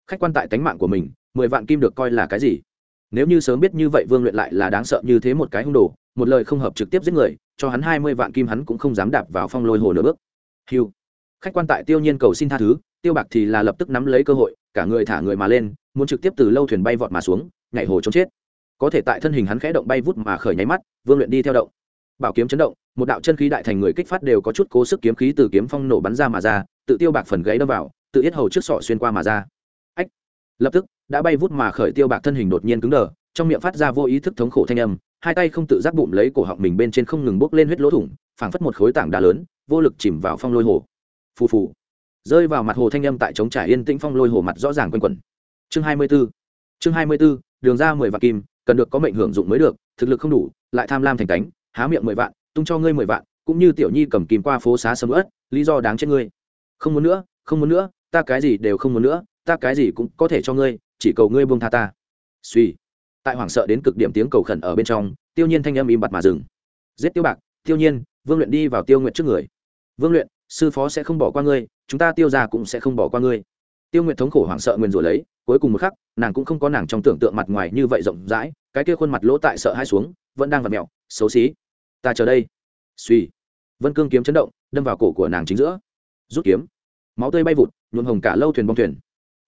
Khách quan tại tánh mạng của mình, mười vạn kim được coi là cái gì? Nếu như sớm biết như vậy vương luyện lại là đáng sợ như thế một cái hung đồ, một lời không hợp trực tiếp giết người, cho hắn hai mươi vạn kim hắn cũng không dám đạp vào phong lôi hồ nửa bước. Hiu khách quan tại tiêu nhiên cầu xin tha thứ, tiêu bạc thì là lập tức nắm lấy cơ hội, cả người thả người mà lên, muốn trực tiếp từ lâu thuyền bay vọt mà xuống, nhảy hồ trốn chết. Có thể tại thân hình hắn khẽ động bay vút mà khởi nháy mắt, vương luyện đi theo động. Bảo kiếm chấn động, một đạo chân khí đại thành người kích phát đều có chút cố sức kiếm khí từ kiếm phong nổ bắn ra mà ra, tự tiêu bạc phần gáy đâm vào, tự yết hầu trước sọ xuyên qua mà ra. Ách. Lập tức đã bay vút mà khởi tiêu bạc thân hình đột nhiên cứng đờ, trong miệng phát ra vô ý thức thống khổ thanh âm, hai tay không tự giác bụng lấy cổ họng mình bên trên không ngừng bốc lên huyết lỗ thủng, phảng phất một khối tảng đá lớn, vô lực chìm vào phong lôi hồ. Phù phù. Rơi vào mặt hồ thanh âm tại trống trải yên tĩnh phong lôi hồ mặt rõ ràng quanh quẩn. Chương hai mươi 24 chương hai mươi 24 đường ra mười vạn kim, cần được có mệnh hưởng dụng mới được, thực lực không đủ, lại tham lam thành cánh, há miệng mười vạn, tung cho ngươi mười vạn, cũng như tiểu nhi cầm kìm qua phố xá sầm ớt lý do đáng chết ngươi. Không muốn nữa, không muốn nữa, ta cái gì đều không muốn nữa, ta cái gì cũng có thể cho ngươi chỉ cầu ngươi buông tha ta. Suy. Tại hoảng sợ đến cực điểm tiếng cầu khẩn ở bên trong, tiêu nhiên thanh âm im bặt mà dừng. Giết tiêu bạc, tiêu nhiên, vương luyện đi vào tiêu nguyện trước người. Vương luyện, sư phó sẽ không bỏ qua ngươi, chúng ta tiêu ra cũng sẽ không bỏ qua ngươi. Tiêu nguyện thống khổ hoảng sợ nguyền rủa lấy, cuối cùng một khắc, nàng cũng không có nàng trong tưởng tượng mặt ngoài như vậy rộng rãi, cái kia khuôn mặt lỗ tại sợ hai xuống, vẫn đang vặt mẹo xấu xí. Ta chờ đây. Suy. Vân cương kiếm chấn động, đâm vào cổ của nàng chính giữa. Rút kiếm. Máu tươi bay vụt, nhuộm hồng cả lâu thuyền bong thuyền.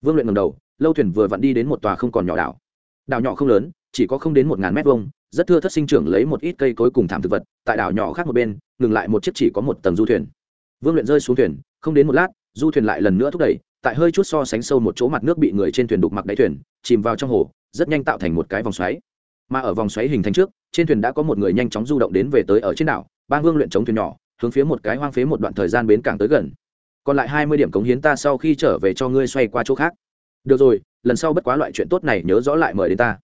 Vương luyện ngầm đầu lâu thuyền vừa vặn đi đến một tòa không còn nhỏ đảo. Đảo nhỏ không lớn, chỉ có không đến một ngàn mét vuông, rất thưa thất sinh trưởng lấy một ít cây cối cùng thảm thực vật, tại đảo nhỏ khác một bên, ngừng lại một chiếc chỉ có một tầng du thuyền. Vương luyện rơi xuống thuyền, không đến một lát, du thuyền lại lần nữa thúc đẩy, tại hơi chút so sánh sâu một chỗ mặt nước bị người trên thuyền đục mặc đáy thuyền, chìm vào trong hồ, rất nhanh tạo thành một cái vòng xoáy. Mà ở vòng xoáy hình thành trước, trên thuyền đã có một người nhanh chóng du động đến về tới ở trên đảo ba vương luyện chống thuyền nhỏ, hướng phía một cái hoang phế một đoạn thời gian bến cảng tới gần. Còn lại hai mươi điểm cống hiến ta sau khi trở về cho ngươi xoay qua chỗ khác được rồi, lần sau bất quá loại chuyện tốt này nhớ rõ lại mời đến ta.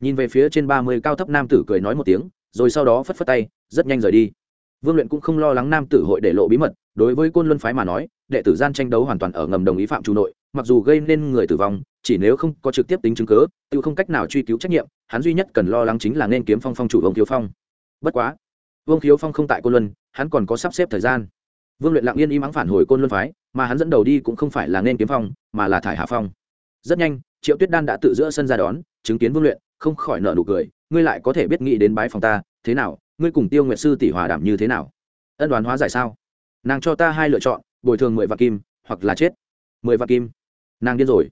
Nhìn về phía trên ba mươi cao thấp nam tử cười nói một tiếng, rồi sau đó phất phất tay, rất nhanh rời đi. Vương luyện cũng không lo lắng nam tử hội để lộ bí mật, đối với côn luân phái mà nói, đệ tử gian tranh đấu hoàn toàn ở ngầm đồng ý phạm chủ nội, mặc dù gây nên người tử vong, chỉ nếu không có trực tiếp tính chứng cớ tự không cách nào truy cứu trách nhiệm, hắn duy nhất cần lo lắng chính là nên kiếm phong phong chủ vương thiếu phong. Bất quá, vương thiếu phong không tại côn luân, hắn còn có sắp xếp thời gian. Vương luyện lặng yên im ắng phản hồi côn luân phái, mà hắn dẫn đầu đi cũng không phải là nên kiếm phong, mà là thải hạ phong rất nhanh, triệu tuyết đan đã tự giữa sân ra đón, chứng kiến vương luyện, không khỏi nợ nụ cười, ngươi lại có thể biết nghĩ đến bái phòng ta, thế nào, ngươi cùng tiêu nguyệt sư tỷ hòa đảm như thế nào? Ân đoán hóa giải sao? Nàng cho ta hai lựa chọn, bồi thường mười vạn kim, hoặc là chết. Mười vạn kim. Nàng điên rồi.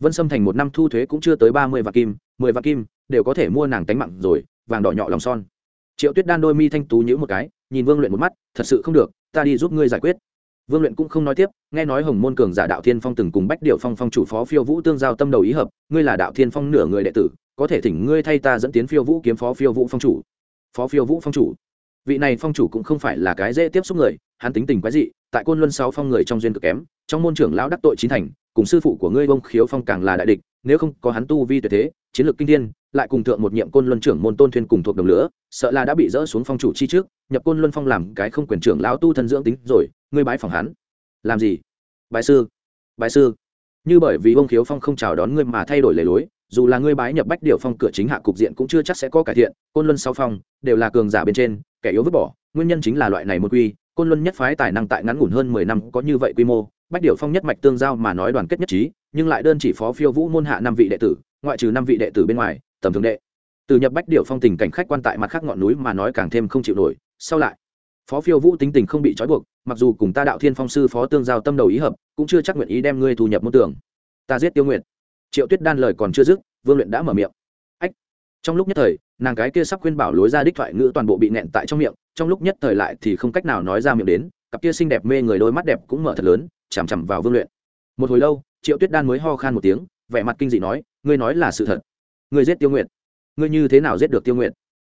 Vân sâm thành một năm thu thuế cũng chưa tới ba mươi vạn kim, mười vạn kim đều có thể mua nàng tánh mặn rồi, vàng đỏ nhọ lòng son. Triệu tuyết đan đôi mi thanh tú nhữ một cái, nhìn vương luyện một mắt, thật sự không được, ta đi giúp ngươi giải quyết vương luyện cũng không nói tiếp, nghe nói hồng môn cường giả đạo thiên phong từng cùng bách điệu phong phong chủ phó phiêu vũ tương giao tâm đầu ý hợp, ngươi là đạo thiên phong nửa người đệ tử, có thể thỉnh ngươi thay ta dẫn tiến phiêu vũ kiếm phó phiêu vũ phong chủ. Phó phiêu vũ phong chủ. Vị này phong chủ cũng không phải là cái dễ tiếp xúc người, hắn tính tình quái dị, tại côn luân sáu phong người trong duyên cực kém, trong môn trưởng lão đắc tội chính thành, cùng sư phụ của ngươi bông khiếu phong càng là đại địch, nếu không có hắn tu vi tuyệt thế, chiến lược kinh thiên, lại cùng thượng một nhiệm côn luân trưởng môn tôn thuyên cùng thuộc đồng lửa, sợ là đã bị dỡ xuống phong chủ chi trước, nhập côn luân phong làm cái không quyền trưởng lão tu thân dưỡng tính rồi ngươi bái phòng hắn. Làm gì? Bái sư. Bái sư. Như bởi vì bông khiếu phong không chào đón ngươi mà thay đổi lề lối, dù là ngươi bái nhập bách điệu phong cửa chính hạ cục diện cũng chưa chắc sẽ có cải thiện, côn luân sau phong đều là cường giả bên trên, kẻ yếu vứt bỏ, nguyên nhân chính là loại này một quy, côn luân nhất phái tài năng tại ngắn ngủn hơn mười năm có như vậy quy mô, bách điệu phong nhất mạch tương giao mà nói đoàn kết nhất trí, nhưng lại đơn chỉ phó phiêu vũ môn hạ năm vị đệ tử, ngoại trừ năm vị đệ tử bên ngoài, tầm thường đệ. Từ nhập bách điệu phong tình cảnh khách quan tại mặt khác ngọn núi mà nói càng thêm không chịu nổi, sau lại, phó phiêu vũ tính tình không bị trói buộc mặc dù cùng ta đạo thiên phong sư phó tương giao tâm đầu ý hợp, cũng chưa chắc nguyện ý đem ngươi thu nhập môn tưởng ta giết tiêu nguyện triệu tuyết đan lời còn chưa dứt, vương luyện đã mở miệng. Ách. Trong lúc nhất thời, nàng cái kia sắp khuyên bảo lối ra đích thoại ngữ toàn bộ bị nẹn tại trong miệng, trong lúc nhất thời lại thì không cách nào nói ra miệng đến, cặp kia xinh đẹp mê người đôi mắt đẹp cũng mở thật lớn, chằm chằm vào vương luyện. Một hồi lâu, triệu tuyết đan mới ho khan một tiếng, vẻ mặt kinh dị nói, ngươi nói là sự thật. Ngươi giết tiêu nguyện ngươi như thế nào giết được tiêu nguyện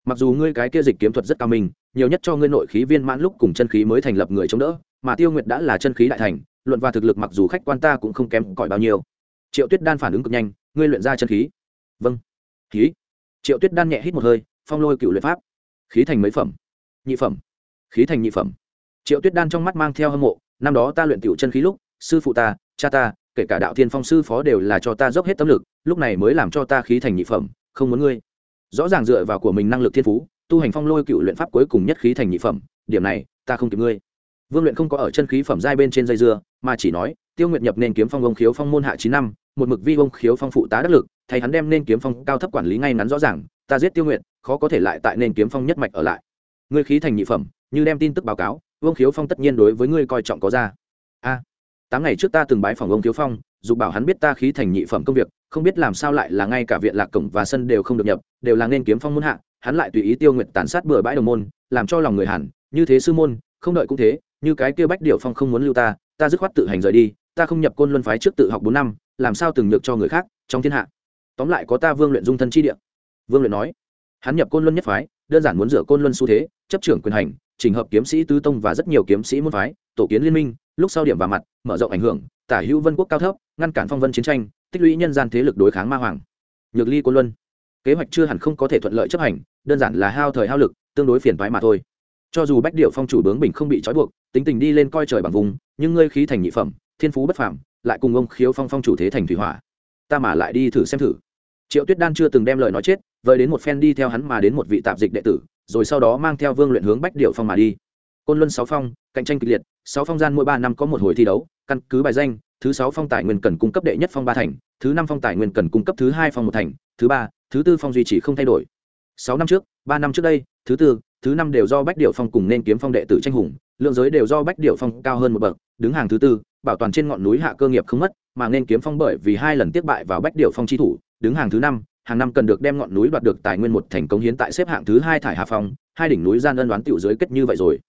mặc dù ngươi cái kia dịch kiếm thuật rất cao minh, nhiều nhất cho ngươi nội khí viên mãn lúc cùng chân khí mới thành lập người chống đỡ, mà tiêu nguyệt đã là chân khí đại thành, luận và thực lực mặc dù khách quan ta cũng không kém cỏi bao nhiêu. Triệu tuyết đan phản ứng cực nhanh, ngươi luyện ra chân khí. Vâng. Khí. Triệu tuyết đan nhẹ hít một hơi, phong lôi cựu luyện pháp. Khí thành mấy phẩm? Nhị phẩm. Khí thành nhị phẩm. Triệu tuyết đan trong mắt mang theo hâm mộ, năm đó ta luyện tiểu chân khí lúc, sư phụ ta, cha ta, kể cả đạo thiên phong sư phó đều là cho ta dốc hết tâm lực, lúc này mới làm cho ta khí thành nhị phẩm, không muốn ngươi rõ ràng dựa vào của mình năng lực thiên phú, tu hành phong lôi cựu luyện pháp cuối cùng nhất khí thành nhị phẩm, điểm này, ta không kịp ngươi. Vương luyện không có ở chân khí phẩm giai bên trên dây dưa, mà chỉ nói, tiêu nguyện nhập nên kiếm phong ông khiếu phong môn hạ chín năm, một mực vi ông khiếu phong phụ tá đắc lực, thay hắn đem nên kiếm phong cao thấp quản lý ngay ngắn rõ ràng, ta giết tiêu nguyện khó có thể lại tại nên kiếm phong nhất mạch ở lại. Ngươi khí thành nhị phẩm, như đem tin tức báo cáo vương khiếu phong tất nhiên đối với ngươi coi trọng có ra. A, tám ngày trước ta từng bái phòng ông khiếu phong dù bảo hắn biết ta khí thành nhị phẩm công việc không biết làm sao lại là ngay cả viện lạc cổng và sân đều không được nhập, đều là nên kiếm phong môn hạ, hắn lại tùy ý tiêu nguyện tàn sát bừa bãi đồng môn, làm cho lòng người hẳn, như thế sư môn, không đợi cũng thế, như cái kia bách điệu phong không muốn lưu ta ta dứt khoát tự hành rời đi, ta không nhập côn luân phái trước tự học bốn năm, làm sao từng nhược cho người khác, trong thiên hạ. Tóm lại có ta vương luyện dung thân chi địa. Vương luyện nói, hắn nhập côn luân nhất phái, đơn giản muốn dựa côn luân xu thế, chấp trưởng quyền hành trình hợp kiếm sĩ tứ tông và rất nhiều kiếm sĩ môn phái, tổ kiến liên minh, lúc sau điểm vào mặt, mở rộng ảnh hưởng, tả hữu vân quốc cao thấp, ngăn cản phong vân chiến tranh tích lũy nhân gian thế lực đối kháng ma hoàng. Nhược ly côn luân. Kế hoạch chưa hẳn không có thể thuận lợi chấp hành, đơn giản là hao thời hao lực, tương đối phiền thoái mà thôi. Cho dù bách điệu phong chủ bướng bình không bị trói buộc, tính tình đi lên coi trời bằng vùng, nhưng ngươi khí thành nhị phẩm, thiên phú bất phàm, lại cùng ông khiếu phong phong chủ thế thành thủy hỏa. Ta mà lại đi thử xem thử. Triệu tuyết đan chưa từng đem lời nói chết, vời đến một phen đi theo hắn mà đến một vị tạp dịch đệ tử, rồi sau đó mang theo vương luyện hướng bách điệu phong mà đi. Côn luân sáu phong, cạnh tranh kịch liệt, sáu phong gian mỗi ba năm có một hồi thi đấu, căn cứ bài danh thứ sáu phong tài nguyên cần cung cấp đệ nhất phong ba thành, thứ năm phong tài nguyên cần cung cấp thứ hai phong một thành, thứ ba, thứ tư phong duy trì không thay đổi. Sáu năm trước, ba năm trước đây, thứ tư, thứ năm đều do bách điệu phong cùng nên kiếm phong đệ tử tranh hùng, lượng giới đều do bách điệu phong cao hơn một bậc, đứng hàng thứ tư, bảo toàn trên ngọn núi hạ cơ nghiệp không mất, mà nên kiếm phong bởi vì hai lần tiếp bại vào bách điệu phong chi thủ, đứng hàng thứ năm, hàng năm cần được đem ngọn núi đoạt được tài nguyên một thành công hiến tại xếp hạng thứ hai thải hà phong, hai đỉnh núi gian ân đoán tiểu dưới kết như vậy rồi.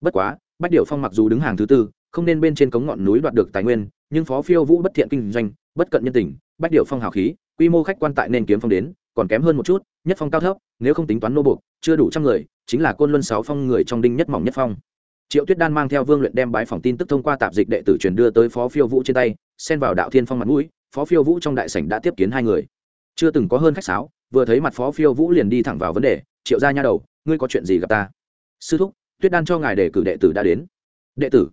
Bất quá, bách điệu phong mặc dù đứng hàng thứ tư, không nên bên trên cống ngọn núi đoạt được tài nguyên nhưng phó phiêu vũ bất thiện kinh doanh, bất cận nhân tình, bách điệu phong hào khí, quy mô khách quan tại nên kiếm phong đến, còn kém hơn một chút, nhất phong cao thấp, nếu không tính toán nô buộc, chưa đủ trăm người, chính là côn luân sáu phong người trong đinh nhất mỏng nhất phong. Triệu tuyết đan mang theo vương luyện đem bãi phòng tin tức thông qua tạp dịch đệ tử truyền đưa tới phó phiêu vũ trên tay, xen vào đạo thiên phong mặt mũi, phó phiêu vũ trong đại sảnh đã tiếp kiến hai người. Chưa từng có hơn khách sáo, vừa thấy mặt phó phiêu vũ liền đi thẳng vào vấn đề, triệu ra nha đầu, ngươi có chuyện gì gặp ta? Sư thúc, tuyết đan cho ngài để cử đệ tử đã đến. Đệ tử?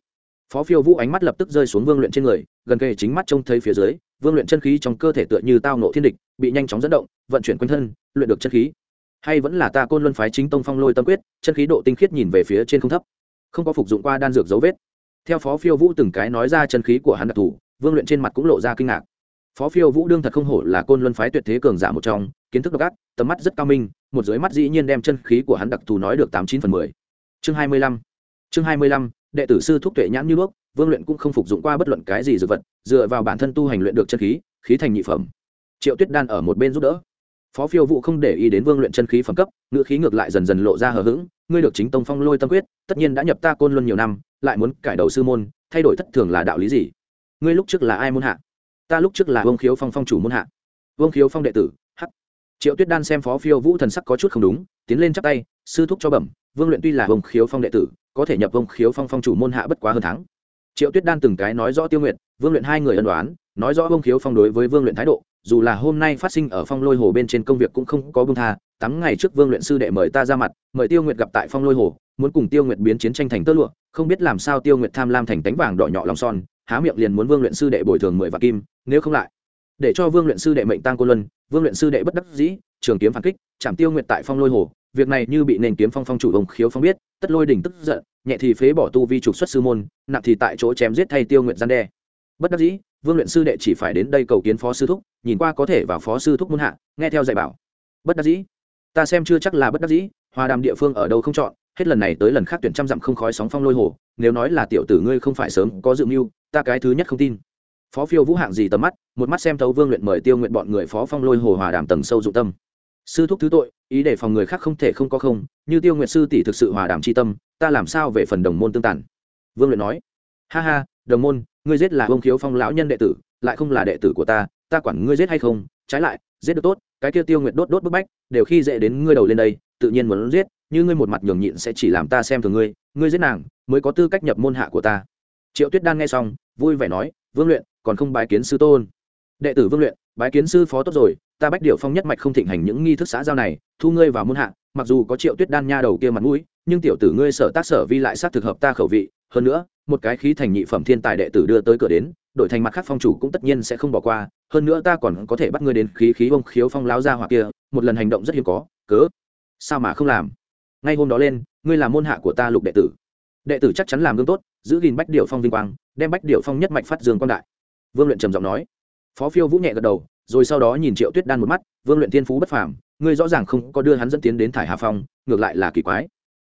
Phó phiêu vũ ánh mắt lập tức rơi xuống vương luyện trên người, gần kề chính mắt trông thấy phía dưới, vương luyện chân khí trong cơ thể tựa như tao nộ thiên địch, bị nhanh chóng dẫn động, vận chuyển quanh thân, luyện được chân khí. Hay vẫn là ta côn luân phái chính tông phong lôi tâm quyết, chân khí độ tinh khiết nhìn về phía trên không thấp, không có phục dụng qua đan dược dấu vết. Theo phó phiêu vũ từng cái nói ra chân khí của hắn đặc thù, vương luyện trên mặt cũng lộ ra kinh ngạc. Phó phiêu vũ đương thật không hổ là côn luân phái tuyệt thế cường giả một trong, kiến thức độc ác, tầm mắt rất cao minh, một dưới mắt dĩ nhiên đem chân khí của hắn đặc thù nói được tám chín phần mười. Chương hai mươi lăm, chương hai mươi lăm đệ tử sư thúc tuệ nhãn như bước, vương luyện cũng không phục dụng qua bất luận cái gì dược vật, dựa vào bản thân tu hành luyện được chân khí khí thành nhị phẩm. Triệu tuyết đan ở một bên giúp đỡ. Phó phiêu vụ không để ý đến vương luyện chân khí phẩm cấp, ngữ khí ngược lại dần dần lộ ra hờ hững, ngươi được chính tông phong lôi tâm quyết, tất nhiên đã nhập ta côn luân nhiều năm, lại muốn cải đầu sư môn, thay đổi thất thường là đạo lý gì? Ngươi lúc trước là ai môn hạ? Ta lúc trước là vương khiếu phong phong chủ môn hạ. Vương khiếu phong đệ tử, hắc. Triệu tuyết đan xem phó phiêu vũ thần sắc có chút không đúng, tiến lên chắp tay, sư thúc cho bẩm, vương luyện tuy là vương khiếu phong đệ tử có thể nhập vương khiếu phong phong chủ môn hạ bất quá hơn tháng. Triệu tuyết đan từng cái nói rõ tiêu nguyện vương luyện hai người ân đoán nói rõ vương khiếu phong đối với vương luyện thái độ, dù là hôm nay phát sinh ở phong lôi hồ bên trên công việc cũng không có bưng tha, tám ngày trước vương luyện sư đệ mời ta ra mặt, mời tiêu nguyệt gặp tại phong lôi hồ, muốn cùng tiêu nguyệt biến chiến tranh thành tơ lụa, không biết làm sao tiêu nguyệt tham lam thành tánh vàng đỏ nhỏ lòng son, há miệng liền muốn vương luyện sư đệ bồi thường mười vạn kim, nếu không lại. Để cho vương luyện sư đệ mệnh tăng cô luân, vương luyện sư đệ bất đắc dĩ, trường kiếm phản kích, chạm tiêu nguyệt tại phong lôi hồ, việc này như bị nền kiếm phong phong chủ ông khiếu phong biết tất lôi đỉnh tức giận, nhẹ thì phế bỏ tu vi trục xuất sư môn, nặng thì tại chỗ chém giết thay tiêu nguyệt gian đe. Bất đắc dĩ, vương luyện sư đệ chỉ phải đến đây cầu kiến phó sư thúc, nhìn qua có thể vào phó sư thúc muôn hạ, nghe theo dạy bảo. Bất đắc dĩ, ta xem chưa chắc là bất đắc dĩ hòa đàm địa phương ở đâu không chọn, hết lần này tới lần khác tuyển trăm dặm không khói sóng phong lôi hồ, nếu nói là tiểu tử ngươi không phải sớm có dự mưu, ta cái thứ nhất không tin. Phó phiêu vũ hạng gì tầm mắt, một mắt xem thấu vương luyện mời tiêu nguyện bọn người phó phong lôi hồ hòa đàm tầng sâu dụng tâm sư thúc thứ tội, ý để phòng người khác không thể không có không, như tiêu nguyện sư tỷ thực sự hòa đàm c h i tâm, ta làm sao về phần đồng môn tương tàn? Vương luyện nói, ha ha, đồng môn, ngươi giết là ông khiếu phong lão nhân đệ tử, lại không là đệ tử của ta ta quản ngươi giết hay không, trái lại, giết được tốt, cái kia tiêu nguyệt đốt đốt bức bách, đều khi dễ đến ngươi đầu lên đây, tự nhiên muốn giết, như ngươi một mặt nhường nhịn sẽ chỉ làm ta xem thường ngươi ngươi giết nàng, mới có tư cách nhập môn hạ của ta. Triệu tuyết đan nghe xong, vui vẻ nói, vương luyện, còn không bài kiến sư tôn. Đệ tử vương luyện bái kiến sư phó tốt rồi, ta bách điệu phong nhất mạch không thịnh hành những nghi thức xã giao này, thu ngươi vào môn hạ, mặc dù có triệu tuyết đan nha đầu kia mặt mũi, nhưng tiểu tử ngươi sở tác sở vi lại sát thực hợp ta khẩu vị, hơn nữa, một cái khí thành nhị phẩm thiên tài đệ tử đưa tới cửa đến, đổi thành mặt khác phong chủ cũng tất nhiên sẽ không bỏ qua, hơn nữa ta còn có thể bắt ngươi đến khí khí bông khiếu phong láo ra hoặc kia, một lần hành động rất hiếm có, cớ, sao mà không làm? Ngay hôm đó lên, ngươi là môn hạ của ta lục đệ tử. Đệ tử chắc chắn làm gương tốt, giữ gìn bách điệu phong vinh quang, đem bách điệu phong nhất mạch phát dương quan đại. Vương luyện trầm giọng nói phó phiêu vũ nhẹ gật đầu, rồi sau đó nhìn triệu tuyết đan một mắt, vương luyện thiên phú bất phàm, ngươi rõ ràng không có đưa hắn dẫn tiến đến thải hà phong, ngược lại là kỳ quái.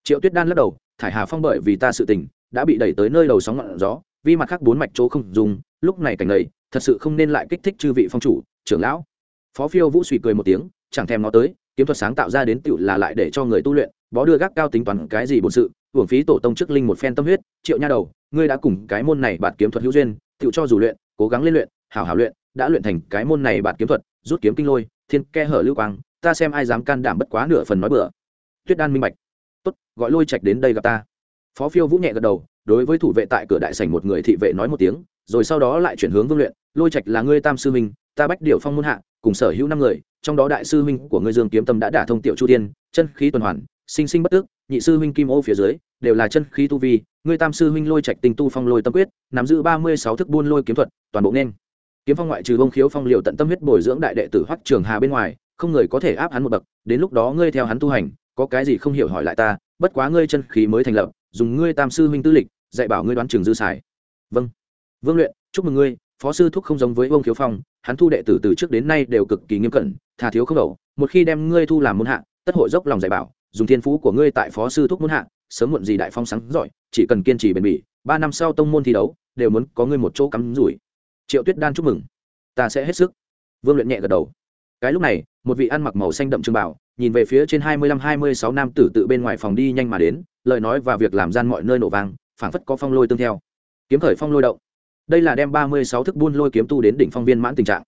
Triệu tuyết đan lắc đầu, thải hà phong bởi vì ta sự tình, đã bị đẩy tới nơi đầu sóng ngọn gió, vì mặt khác bốn mạch chỗ không dùng, lúc này cảnh ấy thật sự không nên lại kích thích chư vị phong chủ, trưởng lão. Phó phiêu vũ suy cười một tiếng, chẳng thèm nó tới, kiếm thuật sáng tạo ra đến tựu là lại để cho người tu luyện, bó đưa gác cao tính toàn cái gì bổn sự, hưởng phí tổ tông chức linh một phen tâm huyết. Triệu nha đầu, ngươi đã cùng cái môn này bạt kiếm thuật hữu duyên, tựu cho dù luyện, cố gắng lên luyện, hảo hảo luyện đã luyện thành cái môn này bạt kiếm thuật, rút kiếm kinh lôi, thiên ke hở lưu quang, ta xem ai dám can đảm bất quá nửa phần nói bừa. Tuyết đan minh bạch. Tốt, gọi lôi trạch đến đây gặp ta. Phó phiêu vũ nhẹ gật đầu, đối với thủ vệ tại cửa đại sảnh một người thị vệ nói một tiếng, rồi sau đó lại chuyển hướng vương luyện. Lôi trạch là ngươi tam sư minh ta bách điệu phong môn hạ, cùng sở hữu năm người, trong đó đại sư huynh của ngươi dương kiếm tâm đã đả thông tiểu chu tiên chân khí tuần hoàn, sinh sinh bất tức nhị sư huynh kim ô phía dưới, đều là chân khí tu vi, ngươi tam sư huynh lôi trạch tinh tu phong lôi tâm quyết, nắm giữ ba mươi sáu thức buôn lôi kiếm thuật, toàn bộ nên kiếm phong ngoại trừ bông khiếu phong liệu tận tâm huyết bồi dưỡng đại đệ tử hoắc trường hà bên ngoài, không người có thể áp hắn một bậc, đến lúc đó ngươi theo hắn tu hành, có cái gì không hiểu hỏi lại ta, bất quá ngươi chân khí mới thành lập, dùng ngươi tam sư huynh tư lịch, dạy bảo ngươi đoán trường dư xài. Vâng. Vương luyện, chúc mừng ngươi, phó sư thúc không giống với ông khiếu phong, hắn thu đệ tử từ trước đến nay đều cực kỳ nghiêm cẩn thà thiếu không đầu một khi đem ngươi thu làm môn hạ, tất hội dốc lòng dạy bảo, dùng thiên phú của ngươi tại phó sư thúc môn hạ, sớm muộn gì đại phong sáng giỏi chỉ cần kiên trì bền bỉ, ba năm sau tông môn thi đấu, đều muốn có ngươi một chỗ cắm rủi triệu tuyết đan chúc mừng. Ta sẽ hết sức. Vương luyện nhẹ gật đầu. Cái lúc này, một vị ăn mặc màu xanh đậm trường bảo, nhìn về phía trên hai mươi lăm hai mươi sáu nam tử tự bên ngoài phòng đi nhanh mà đến, lời nói và việc làm gian mọi nơi nổ vang, phảng phất có phong lôi tương theo. Kiếm khởi phong lôi động. Đây là đem ba mươi sáu thức buôn lôi kiếm tu đến đỉnh phong viên mãn tình trạng.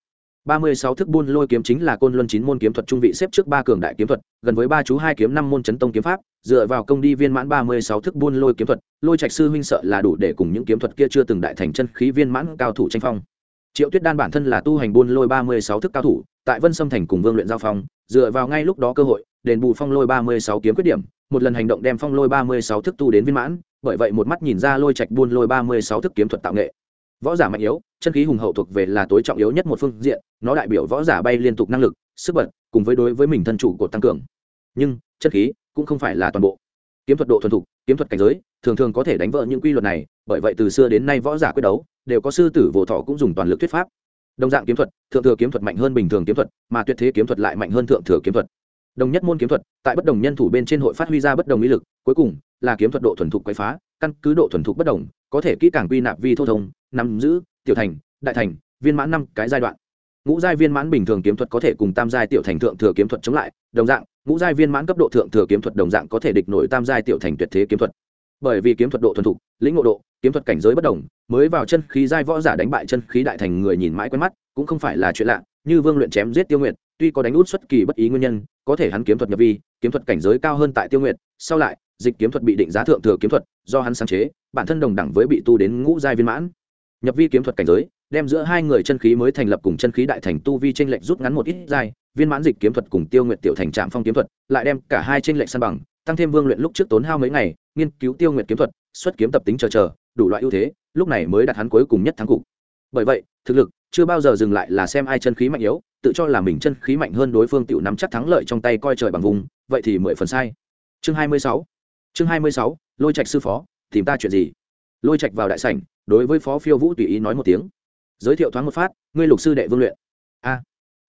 ba mươi sáu thức buôn lôi kiếm chính là côn luân chín môn kiếm thuật trung vị xếp trước ba cường đại kiếm thuật, gần với ba chú hai kiếm năm môn chấn tông kiếm pháp, dựa vào công đi viên mãn ba mươi sáu thức buôn lôi kiếm thuật, lôi trạch sư huynh sợ là đủ để cùng những kiếm thuật kia chưa từng đại thành chân khí viên mãn cao thủ tranh phong triệu tuyết đan bản thân là tu hành buôn lôi ba mươi sáu thức cao thủ, tại vân sâm thành cùng vương luyện giao phong, dựa vào ngay lúc đó cơ hội, đền bù phong lôi ba mươi sáu kiếm khuyết điểm, một lần hành động đem phong lôi ba mươi sáu thức tu đến viên mãn, bởi vậy một mắt nhìn ra lôi trạch buôn lôi ba mươi sáu thức kiếm thuật tạo nghệ. Võ giả mạnh yếu, chân khí hùng hậu thuộc về là tối trọng yếu nhất một phương diện, nó đại biểu võ giả bay liên tục năng lực, sức bật, cùng với đối với mình thân chủ của tăng cường. Nhưng, chân khí cũng không phải là toàn bộ kiếm thuật độ thuần thục, kiếm thuật cảnh giới, thường thường có thể đánh vỡ những quy luật này, bởi vậy từ xưa đến nay võ giả quyết đấu, đều có sư tử vỗ thọ cũng dùng toàn lực thuyết pháp. Đồng dạng kiếm thuật, thượng thừa kiếm thuật mạnh hơn bình thường kiếm thuật, mà tuyệt thế kiếm thuật lại mạnh hơn thượng thừa kiếm thuật. Đồng nhất môn kiếm thuật, tại bất đồng nhân thủ bên trên hội phát huy ra bất đồng ý lực, cuối cùng là kiếm thuật độ thuần thục quay phá, căn cứ độ thuần thục bất đồng, có thể kỹ càng quy nạp vi thô thông, nắm giữ, tiểu thành, đại thành, viên mãn năm cái giai đoạn. Ngũ giai viên mãn bình thường kiếm thuật có thể cùng tam giai tiểu thành thượng thừa kiếm thuật chống lại đồng dạng, ngũ giai viên mãn cấp độ thượng thừa kiếm thuật đồng dạng có thể địch nổi tam giai tiểu thành tuyệt thế kiếm thuật. Bởi vì kiếm thuật độ thuần thục, lĩnh ngộ độ, kiếm thuật cảnh giới bất đồng, mới vào chân khí giai võ giả đánh bại chân khí đại thành người nhìn mãi quen mắt, cũng không phải là chuyện lạ, như vương luyện chém giết tiêu nguyệt, tuy có đánh út xuất kỳ bất ý nguyên nhân, có thể hắn kiếm thuật nhập vi, kiếm thuật cảnh giới cao hơn tại tiêu nguyệt, sau lại, dịch kiếm thuật bị định giá thượng thừa kiếm thuật, do hắn sáng chế, bản thân đồng đẳng với bị tu đến ngũ giai viên mãn. Nhập vi kiếm thuật cảnh giới, đem giữa hai người chân khí mới thành lập cùng chân khí đại thành tu vi tranh lệch rút ngắn một ít giai viên mãn dịch kiếm thuật cùng tiêu nguyệt tiểu thành trạm phong kiếm thuật, lại đem cả hai tranh lệch san bằng, tăng thêm vương luyện lúc trước tốn hao mấy ngày, nghiên cứu tiêu nguyệt kiếm thuật, xuất kiếm tập tính chờ chờ, đủ loại ưu thế, lúc này mới đặt hắn cuối cùng nhất thắng cục. Bởi vậy, thực lực chưa bao giờ dừng lại là xem ai chân khí mạnh yếu, tự cho là mình chân khí mạnh hơn đối phương tiểu nắm chắc thắng lợi trong tay coi trời bằng vùng, vậy thì mười phần sai. Chương hai mươi sáu, chương hai mươi sáu, lôi trạch sư phó, tìm ta chuyện gì? Lôi trạch vào đại sảnh, đối với phó phiêu vũ tùy ý nói một tiếng. Giới thiệu thoáng một phát, ngươi lục sư đệ vương luyện. A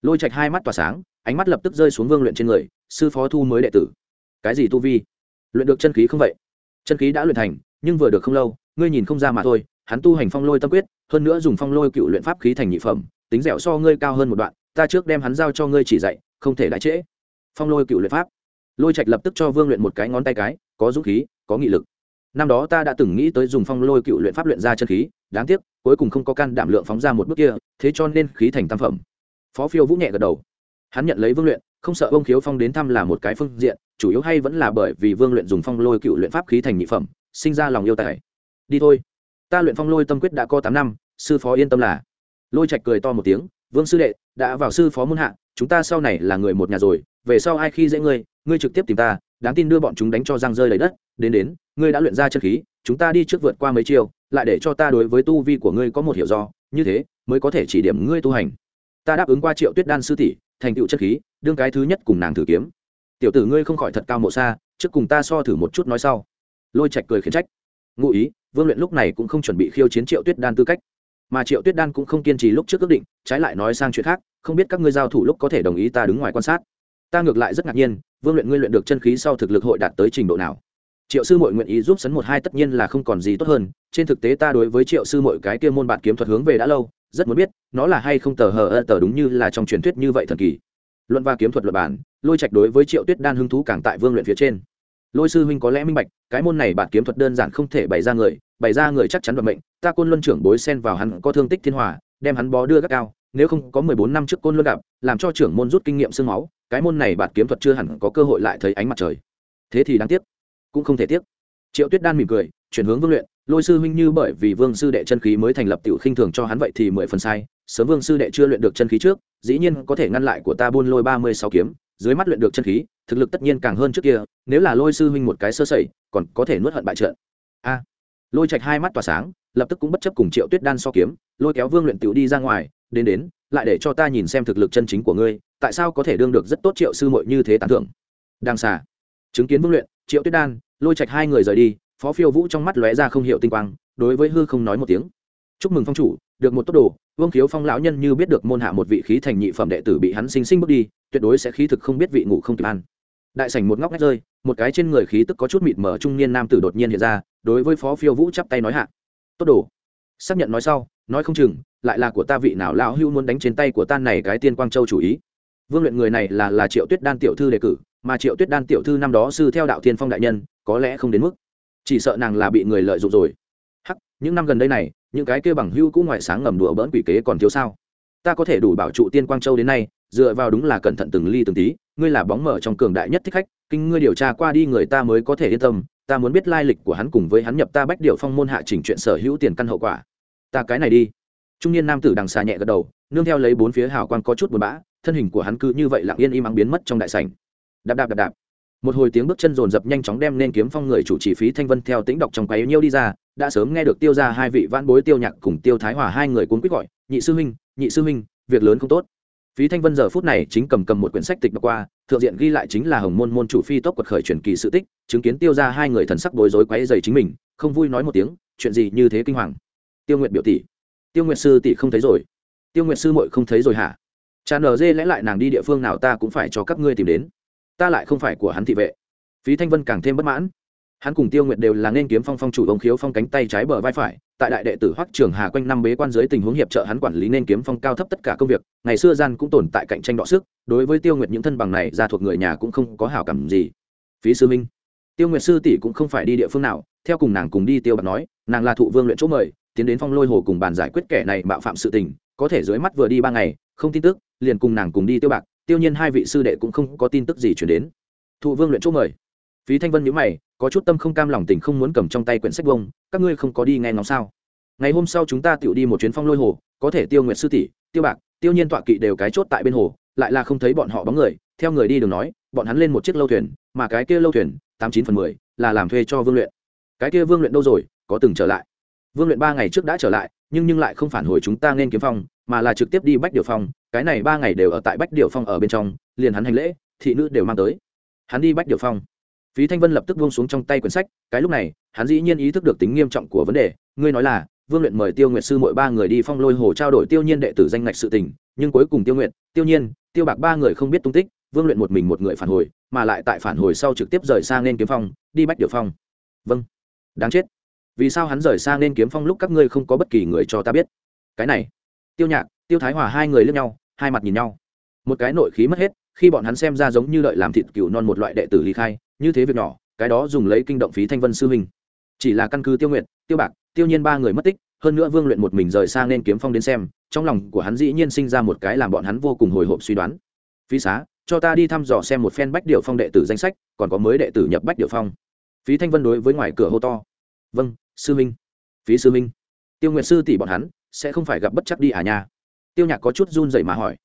lôi trạch hai mắt tỏa sáng, ánh mắt lập tức rơi xuống vương luyện trên người, sư phó thu mới đệ tử. Cái gì tu vi? Luyện được chân khí không vậy? Chân khí đã luyện thành, nhưng vừa được không lâu, ngươi nhìn không ra mà thôi, hắn tu hành phong lôi tâm quyết, hơn nữa dùng phong lôi cựu luyện pháp khí thành nhị phẩm, tính dẻo so ngươi cao hơn một đoạn, ta trước đem hắn giao cho ngươi chỉ dạy, không thể đái trễ. Phong lôi cựu luyện pháp. Lôi trạch lập tức cho vương luyện một cái ngón tay cái, có dũng khí, có nghị lực. Năm đó ta đã từng nghĩ tới dùng phong lôi cựu luyện pháp luyện ra chân khí, đáng tiếc, cuối cùng không có can đảm lượng phóng ra một bước kia, thế cho nên khí thành tam phẩm phó phiêu vũ nhẹ gật đầu. Hắn nhận lấy vương luyện, không sợ ông khiếu phong đến thăm là một cái phương diện, chủ yếu hay vẫn là bởi vì vương luyện dùng phong lôi cựu luyện pháp khí thành nhị phẩm, sinh ra lòng yêu tài. Đi thôi. Ta luyện phong lôi tâm quyết đã có tám năm, sư phó yên tâm là. Lôi trạch cười to một tiếng, vương sư đệ, đã vào sư phó muôn hạ, chúng ta sau này là người một nhà rồi, về sau ai khi dễ ngươi ngươi trực tiếp tìm ta, đáng tin đưa bọn chúng đánh cho răng rơi lấy đất, đến đến, ngươi đã luyện ra chân khí, chúng ta đi trước vượt qua mấy chiều lại để cho ta đối với tu vi của ngươi có một hiểu do, như thế, mới có thể chỉ điểm ngươi tu hành ta đáp ứng qua triệu tuyết đan sư tỷ, thành tựu chân khí, đương cái thứ nhất cùng nàng thử kiếm. Tiểu tử ngươi không khỏi thật cao mộ xa, trước cùng ta so thử một chút nói sau. Lôi trạch cười khiển trách. Ngụ ý, vương luyện lúc này cũng không chuẩn bị khiêu chiến triệu tuyết đan tư cách. Mà triệu tuyết đan cũng không kiên trì lúc trước ước định, trái lại nói sang chuyện khác, không biết các ngươi giao thủ lúc có thể đồng ý ta đứng ngoài quan sát. Ta ngược lại rất ngạc nhiên, vương luyện ngươi luyện được chân khí sau thực lực hội đạt tới trình độ nào? Triệu sư mội nguyện ý giúp sấn một hai tất nhiên là không còn gì tốt hơn, trên thực tế ta đối với triệu sư mội cái kia môn bạn kiếm thuật hướng về đã lâu, rất muốn biết, nó là hay không tờ hờ ơ tờ đúng như là trong truyền thuyết như vậy thần kỳ. Luận và kiếm thuật luật bản, lôi trạch đối với triệu tuyết đan hứng thú càng tại vương luyện phía trên. Lôi sư huynh có lẽ minh bạch, cái môn này bản kiếm thuật đơn giản không thể bày ra người, bày ra người chắc chắn vận mệnh, ta côn luân trưởng bối xen vào hắn có thương tích thiên hòa, đem hắn bó đưa gắt cao nếu không có mười bốn năm trước côn luân gặp, làm cho trưởng môn rút kinh nghiệm sương máu, cái môn này bản kiếm thuật chưa hẳn có cơ hội lại thấy ánh mặt trời. Thế thì đáng tiếc cũng không thể tiếc. Triệu tuyết đan mỉm cười, chuyển hướng vương luyện, lôi sư huynh như bởi vì vương sư đệ chân khí mới thành lập tiểu khinh thường cho hắn vậy thì mười phần sai, sớm vương sư đệ chưa luyện được chân khí trước, dĩ nhiên có thể ngăn lại của ta buôn lôi ba mươi sáu kiếm, dưới mắt luyện được chân khí, thực lực tất nhiên càng hơn trước kia, nếu là lôi sư huynh một cái sơ sẩy, còn có thể nuốt hận bại trận. A. Lôi trạch hai mắt tỏa sáng, lập tức cũng bất chấp cùng triệu tuyết đan so kiếm, lôi kéo vương luyện tiểu đi ra ngoài, đến đến, lại để cho ta nhìn xem thực lực chân chính của ngươi, tại sao có thể đương được rất tốt triệu sư muội như thế tán thưởng? Đang xà. Chứng kiến vương luyện, triệu tuyết đan lôi trạch hai người rời đi, phó phiêu vũ trong mắt lóe ra không hiểu tinh quang, đối với hư không nói một tiếng. Chúc mừng phong chủ, được một tốt đồ, vương khiếu phong lão nhân như biết được môn hạ một vị khí thành nhị phẩm đệ tử bị hắn sinh sinh bước đi, tuyệt đối sẽ khí thực không biết vị ngủ không kịp ăn. Đại sảnh một ngóc ngách rơi, một cái trên người khí tức có chút mịt mờ trung niên nam tử đột nhiên hiện ra, đối với phó phiêu vũ chắp tay nói hạ. Tốt đồ. Xác nhận nói sau, nói không chừng, lại là của ta vị nào lão hưu muốn đánh trên tay của ta này cái tiên quang châu chủ ý vương luyện người này là là triệu tuyết đan tiểu thư đề cử, mà triệu tuyết đan tiểu thư năm đó sư theo đạo thiên phong đại nhân, có lẽ không đến mức. Chỉ sợ nàng là bị người lợi dụng rồi. Hắc, những năm gần đây này, những cái kia bằng hưu cũng ngoại sáng ngầm đùa bỡn quỷ kế còn thiếu sao? Ta có thể đủ bảo trụ tiên quang châu đến nay, dựa vào đúng là cẩn thận từng ly từng tí, ngươi là bóng mở trong cường đại nhất thích khách, kinh ngươi điều tra qua đi người ta mới có thể yên tâm, ta muốn biết lai lịch của hắn cùng với hắn nhập ta bách điều phong môn hạ chỉnh chuyện sở hữu tiền căn hậu quả. Ta cái này đi. Trung niên nam tử đằng xà nhẹ gật đầu, nương theo lấy bốn phía hào quang có chút buồn bã thân hình của hắn cứ như vậy lặng yên im ắng biến mất trong đại sảnh. Đạp đạp đạp đạp. Một hồi tiếng bước chân rồn rập nhanh chóng đem nên kiếm phong người chủ trì phí thanh vân theo tính đọc trong quấy nhiêu đi ra, đã sớm nghe được tiêu ra hai vị vãn bối tiêu nhạc cùng tiêu thái hòa hai người cuốn quýt gọi, nhị sư huynh, nhị sư huynh, việc lớn không tốt. Phí thanh vân giờ phút này chính cầm cầm một quyển sách tịch đọc qua, thượng diện ghi lại chính là hồng môn môn chủ phi tốc quật khởi truyền kỳ sự tích, chứng kiến tiêu ra hai người thần sắc bối rối quấy dày chính mình, không vui nói một tiếng, chuyện gì như thế kinh hoàng? Tiêu nguyệt biểu tỷ. Tiêu nguyệt sư tỷ không thấy rồi. Tiêu nguyệt sư muội không thấy rồi hả? Cha nờ dê lẽ lại nàng đi địa phương nào ta cũng phải cho các ngươi tìm đến. Ta lại không phải của hắn thị vệ. Phí thanh vân càng thêm bất mãn. Hắn cùng tiêu nguyệt đều là nên kiếm phong phong chủ ông khiếu phong cánh tay trái bờ vai phải, tại đại đệ tử hoắc trường hà quanh năm bế quan dưới tình huống hiệp trợ hắn quản lý nên kiếm phong cao thấp tất cả công việc, ngày xưa gian cũng tồn tại cạnh tranh đọ sức, đối với tiêu nguyệt những thân bằng này ra thuộc người nhà cũng không có hảo cảm gì. Phí sư minh, tiêu nguyệt sư tỷ cũng không phải đi địa phương nào, theo cùng nàng cùng đi tiêu bạc nói, nàng là thụ vương luyện chỗ mời, tiến đến phong lôi hồ cùng bàn giải quyết kẻ này bạo phạm sự tình, có thể dưới mắt vừa đi ba ngày không tin tức, liền cùng nàng cùng đi tiêu bạc, tiêu nhiên hai vị sư đệ cũng không có tin tức gì chuyển đến. Thụ vương luyện chỗ mời. Phí thanh vân nhữ mày, có chút tâm không cam lòng tình không muốn cầm trong tay quyển sách vông, các ngươi không có đi nghe ngóng sao? Ngày hôm sau chúng ta tự đi một chuyến phong lôi hồ, có thể tiêu nguyện sư tỷ, tiêu bạc, tiêu nhiên tọa kỵ đều cái chốt tại bên hồ, lại là không thấy bọn họ bóng người, theo người đi đường nói, bọn hắn lên một chiếc lâu thuyền, mà cái kia lâu thuyền, tám chín phần mười, là làm thuê cho vương luyện. Cái kia vương luyện đâu rồi, có từng trở lại. Vương luyện ba ngày trước đã trở lại, nhưng nhưng lại không phản hồi chúng ta nên kiếm phong mà là trực tiếp đi bách điều phong, cái này ba ngày đều ở tại bách điều phong ở bên trong, liền hắn hành lễ, thị nữ đều mang tới. Hắn đi bách điều phong. Phí thanh vân lập tức buông xuống trong tay quyển sách, cái lúc này, hắn dĩ nhiên ý thức được tính nghiêm trọng của vấn đề, ngươi nói là, vương luyện mời tiêu nguyệt sư mỗi ba người đi phong lôi hồ trao đổi tiêu nhiên đệ tử danh ngạch sự tình, nhưng cuối cùng tiêu nguyệt, tiêu nhiên, tiêu bạc ba người không biết tung tích, vương luyện một mình một người phản hồi, mà lại tại phản hồi sau trực tiếp rời sang nên kiếm phong, đi bách điều phong. Vâng. Đáng chết. Vì sao hắn rời sang nên kiếm phong lúc các ngươi không có bất kỳ người cho ta biết? Cái này tiêu nhạc, tiêu thái hòa hai người lướt nhau, hai mặt nhìn nhau. Một cái nội khí mất hết, khi bọn hắn xem ra giống như đợi làm thịt cừu non một loại đệ tử ly khai, như thế việc nhỏ, cái đó dùng lấy kinh động phí thanh vân sư huynh. Chỉ là căn cứ tiêu nguyện tiêu bạc, tiêu nhiên ba người mất tích, hơn nữa vương luyện một mình rời sang nên kiếm phong đến xem, trong lòng của hắn dĩ nhiên sinh ra một cái làm bọn hắn vô cùng hồi hộp suy đoán. Phí xá, cho ta đi thăm dò xem một phen bách điệu phong đệ tử danh sách, còn có mới đệ tử nhập bách điệu phong. Phí thanh vân đối với ngoài cửa hô to. Vâng sư minh phí sư minh tiêu nguyện sư tỷ bọn hắn sẽ không phải gặp bất chắc đi à nha. Tiêu nhạc có chút run dậy mà hỏi.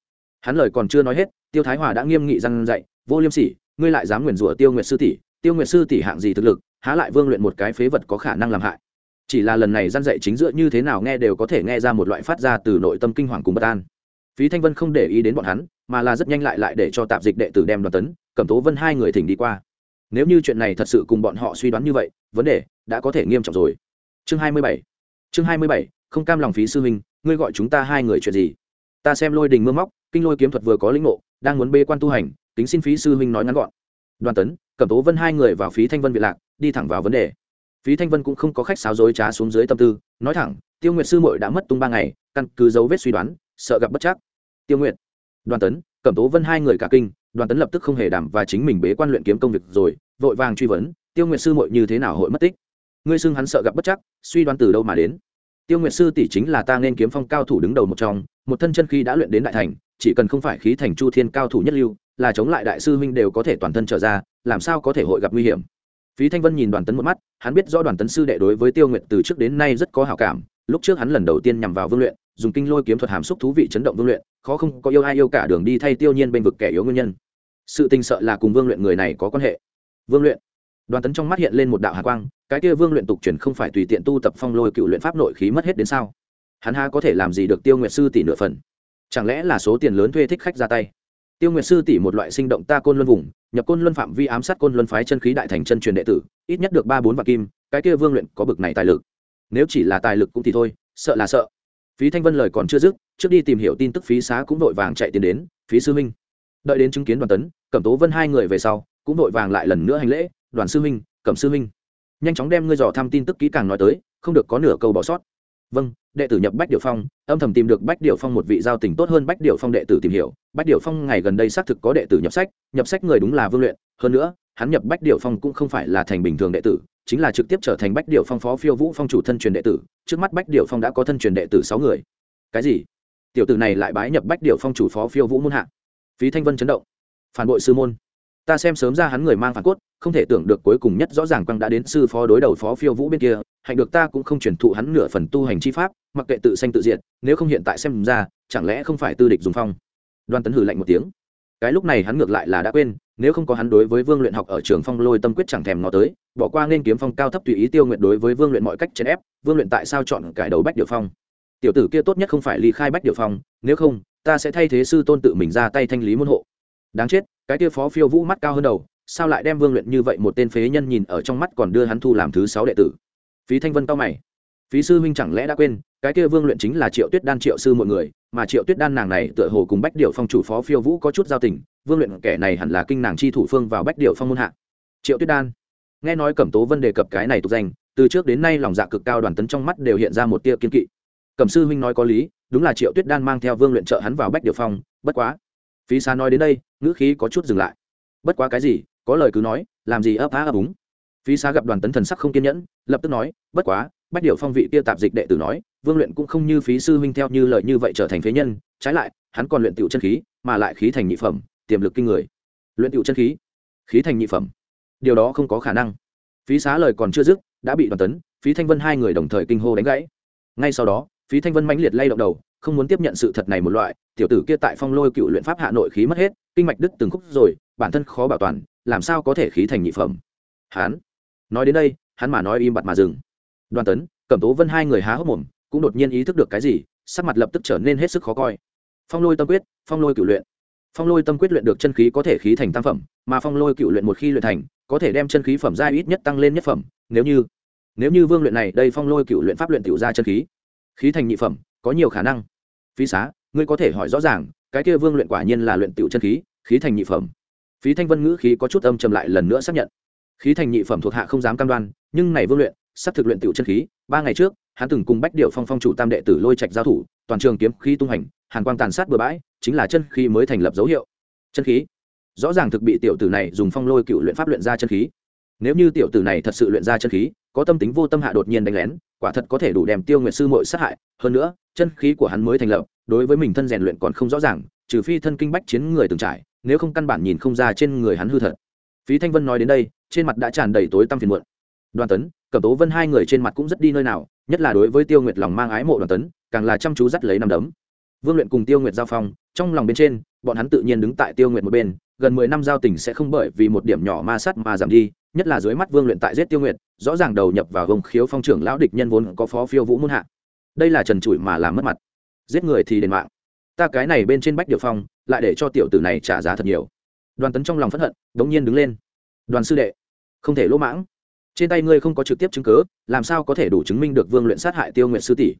Hắn lời còn chưa nói hết, tiêu thái hòa đã nghiêm nghị răn dạy, vô liêm sỉ, ngươi lại dám nguyền rủa tiêu nguyệt sư tỷ? Tiêu nguyệt sư tỷ hạng gì thực lực, há lại vương luyện một cái phế vật có khả năng làm hại? Chỉ là lần này răn dạy chính giữa như thế nào nghe đều có thể nghe ra một loại phát ra từ nội tâm kinh hoàng cùng bất an. Phí thanh vân không để ý đến bọn hắn, mà là rất nhanh lại lại để cho tạp dịch đệ tử đem đoàn tấn, cẩm tố vân hai người thỉnh đi qua. Nếu như chuyện này thật sự cùng bọn họ suy đoán như vậy, vấn đề đã có thể nghiêm trọng rồi. Chương hai mươi bảy. Chương hai mươi bảy không cam lòng phí sư huynh, ngươi gọi chúng ta hai người chuyện gì? Ta xem lôi đình mưa móc, kinh lôi kiếm thuật vừa có lĩnh ngộ, đang muốn bê quan tu hành tính xin phí sư huynh nói ngắn gọn. Đoàn tấn, cẩm tố vân hai người vào phí thanh vân viện lạc, đi thẳng vào vấn đề. Phí thanh vân cũng không có khách sáo dối trá xuống dưới tâm tư, nói thẳng, tiêu nguyệt sư mội đã mất tung ba ngày, căn cứ dấu vết suy đoán, sợ gặp bất chắc. Tiêu nguyệt? Đoàn tấn, cẩm tố vân hai người cả kinh, đoàn tấn lập tức không hề đảm và chính mình bế quan luyện kiếm công việc rồi, vội vàng truy vấn, tiêu nguyệt sư mội như thế nào hội mất tích? Ngươi xưng hắn sợ gặp bất chắc, suy đoán từ đâu mà đến? Tiêu nguyệt sư tỷ chính là ta nên kiếm phong cao thủ đứng đầu một trong, một thân chân khi đã luyện đến đại thành, chỉ cần không phải khí thành chu thiên cao thủ nhất lưu, là chống lại đại sư huynh đều có thể toàn thân trở ra, làm sao có thể hội gặp nguy hiểm. Phí thanh vân nhìn đoàn tấn một mắt, hắn biết rõ đoàn tấn sư đệ đối với tiêu nguyệt từ trước đến nay rất có hảo cảm, lúc trước hắn lần đầu tiên nhằm vào vương luyện, dùng kinh lôi kiếm thuật hàm xúc thú vị chấn động vương luyện, khó không có yêu ai yêu cả đường đi thay tiêu nhiên bên vực kẻ yếu nguyên nhân. Sự tình sợ là cùng vương luyện người này có quan hệ. Vương luyện đoàn tấn trong mắt hiện lên một đạo hạ quang, cái kia vương luyện tục chuyển không phải tùy tiện tu tập phong lôi cựu luyện pháp nội khí mất hết đến sao? Hắn ha có thể làm gì được tiêu nguyệt sư tỷ nửa phần? Chẳng lẽ là số tiền lớn thuê thích khách ra tay? Tiêu nguyệt sư tỷ một loại sinh động ta côn luân vùng, nhập côn luân phạm vi ám sát côn luân phái chân khí đại thành chân truyền đệ tử, ít nhất được ba bốn vạn kim, cái kia vương luyện có bực này tài lực. Nếu chỉ là tài lực cũng thì thôi, sợ là sợ. Phí thanh vân lời còn chưa dứt, trước đi tìm hiểu tin tức phí xá cũng vội vàng chạy tiền đến, phí sư minh đợi đến chứng kiến đoàn tấn, cẩm tố vân hai người về sau, cũng vội vàng lại lần nữa hành lễ đoàn sư huynh, cẩm sư huynh. Nhanh chóng đem ngươi dò thăm tin tức kỹ càng nói tới không được có nửa câu bỏ sót. Vâng đệ tử nhập bách điệu phong âm thầm tìm được bách điệu phong một vị giao tình tốt hơn bách điệu phong đệ tử tìm hiểu. Bách điệu phong ngày gần đây xác thực có đệ tử nhập sách nhập sách người đúng là vương luyện. Hơn nữa hắn nhập bách điệu phong cũng không phải là thành bình thường đệ tử chính là trực tiếp trở thành bách điệu phong phó phiêu vũ phong chủ thân truyền đệ tử. Trước mắt bách điệu phong đã có thân truyền đệ tử sáu người. Cái gì? Tiểu tử này lại bái nhập bách điệu phong chủ phó phiêu vũ môn hạ. Phí thanh vân chấn động. Phản bội sư môn ta xem sớm ra hắn người mang phản cốt, không thể tưởng được cuối cùng nhất rõ ràng quang đã đến sư phó đối đầu phó phiêu vũ bên kia, hạnh được ta cũng không truyền thụ hắn nửa phần tu hành chi pháp, mặc kệ tự sanh tự diện nếu không hiện tại xem ra, chẳng lẽ không phải tư địch dùng phong? Đoan tấn hử lạnh một tiếng. Cái lúc này hắn ngược lại là đã quên, nếu không có hắn đối với vương luyện học ở trường phong lôi tâm quyết chẳng thèm ngó tới, bỏ qua nên kiếm phong cao thấp tùy ý tiêu nguyện đối với vương luyện mọi cách chèn ép, vương luyện tại sao chọn cải đầu bách điệu phong? Tiểu tử kia tốt nhất không phải ly khai bách điệu phong, nếu không, ta sẽ thay thế sư tôn tự mình ra tay thanh lý môn hộ đáng chết, cái kia phó phiêu vũ mắt cao hơn đầu, sao lại đem vương luyện như vậy một tên phế nhân nhìn ở trong mắt còn đưa hắn thu làm thứ sáu đệ tử? Phí thanh vân cao mày. Phí sư huynh chẳng lẽ đã quên, cái kia vương luyện chính là triệu tuyết đan triệu sư mọi người, mà triệu tuyết đan nàng này tựa hồ cùng bách điệu phong chủ phó phiêu vũ có chút giao tình, vương luyện kẻ này hẳn là kinh nàng chi thủ phương vào bách điệu phong môn hạ. Triệu tuyết đan. Nghe nói cẩm tố vân đề cập cái này tục danh, từ trước đến nay lòng dạ cực cao đoàn tấn trong mắt đều hiện ra một tia kiên kỵ. Cẩm sư huynh nói có lý, đúng là triệu tuyết đan mang theo vương luyện trợ hắn vào bách điệu phong, bất quá phí xa nói đến đây, ngữ khí có chút dừng lại. Bất quá cái gì, có lời cứ nói, làm gì ấp á ấp úng. Phí xa gặp đoàn tấn thần sắc không kiên nhẫn, lập tức nói, bất quá, bách điệu phong vị kia tạp dịch đệ tử nói, vương luyện cũng không như phí sư huynh theo như lời như vậy trở thành phế nhân, trái lại, hắn còn luyện tiểu chân khí, mà lại khí thành nhị phẩm, tiềm lực kinh người. Luyện tiểu chân khí khí thành nhị phẩm. Điều đó không có khả năng. Phí xá lời còn chưa dứt, đã bị đoàn tấn, phí thanh vân hai người đồng thời kinh hô đánh gãy. Ngay sau đó, phí thanh vân mãnh liệt lay động đầu không muốn tiếp nhận sự thật này một loại, tiểu tử kia tại phong lôi cựu luyện pháp hạ nội khí mất hết, kinh mạch đứt từng khúc rồi, bản thân khó bảo toàn, làm sao có thể khí thành nhị phẩm? Hắn, nói đến đây, hắn mà nói im bặt mà dừng. Đoàn tấn, cẩm tố vân hai người há hốc mồm, cũng đột nhiên ý thức được cái gì, sắc mặt lập tức trở nên hết sức khó coi. Phong lôi tâm quyết, phong lôi cựu luyện. Phong lôi tâm quyết luyện được chân khí có thể khí thành tam phẩm, mà phong lôi cựu luyện một khi luyện thành, có thể đem chân khí phẩm giai ít nhất tăng lên nhất phẩm. Nếu như nếu như vương luyện này, đây phong lôi cựu luyện pháp luyện tiểu ra chân khí khí thành nhị phẩm có nhiều khả năng. Phí xá, ngươi có thể hỏi rõ ràng, cái kia vương luyện quả nhiên là luyện tiểu chân khí khí thành nhị phẩm. Phí thanh vân ngữ khí có chút âm trầm lại lần nữa xác nhận. Khí thành nhị phẩm thuộc hạ không dám cam đoan, nhưng này vương luyện, sắp thực luyện tiểu chân khí, ba ngày trước, hắn từng cùng bách điệu phong phong chủ tam đệ tử lôi trạch giao thủ, toàn trường kiếm khí tung hành, hàn quang tàn sát bừa bãi, chính là chân khí mới thành lập dấu hiệu. Chân khí? Rõ ràng thực bị tiểu tử này dùng phong lôi cựu luyện pháp luyện ra chân khí. Nếu như tiểu tử này thật sự luyện ra chân khí, có tâm tính vô tâm hạ đột nhiên đánh lén, quả thật có thể đủ đem tiêu nguyệt sư mội sát hại. Hơn nữa chân khí của hắn mới thành lập, đối với mình thân rèn luyện còn không rõ ràng, trừ phi thân kinh bách chiến người từng trải, nếu không căn bản nhìn không ra trên người hắn hư thật. Phí thanh vân nói đến đây, trên mặt đã tràn đầy tối tăm phiền muộn. Đoàn tấn, cẩm tố vân hai người trên mặt cũng rất đi nơi nào, nhất là đối với tiêu nguyệt lòng mang ái mộ đoàn tấn, càng là chăm chú dắt lấy nằm đấm. Vương luyện cùng tiêu nguyệt giao phong, trong lòng bên trên, bọn hắn tự nhiên đứng tại tiêu nguyệt một bên, gần mười năm giao tình sẽ không bởi vì một điểm nhỏ ma sát mà giảm đi, nhất là dưới mắt vương luyện tại giết tiêu nguyệt, rõ ràng đầu nhập vào gông khiếu phong trưởng lão địch nhân vốn có phó phiêu vũ muôn hạ đây là trần trụi mà làm mất mặt. Giết người thì đền mạng. Ta cái này bên trên bách điệu phong lại để cho tiểu tử này trả giá thật nhiều. Đoàn tấn trong lòng phẫn hận đ ố n g nhiên đứng lên. Đoàn sư đệ không thể lỗ mãng. Trên tay ngươi không có trực tiếp chứng cứ, làm sao có thể đủ chứng minh được vương luyện sát hại tiêu nguyện sư tỷ?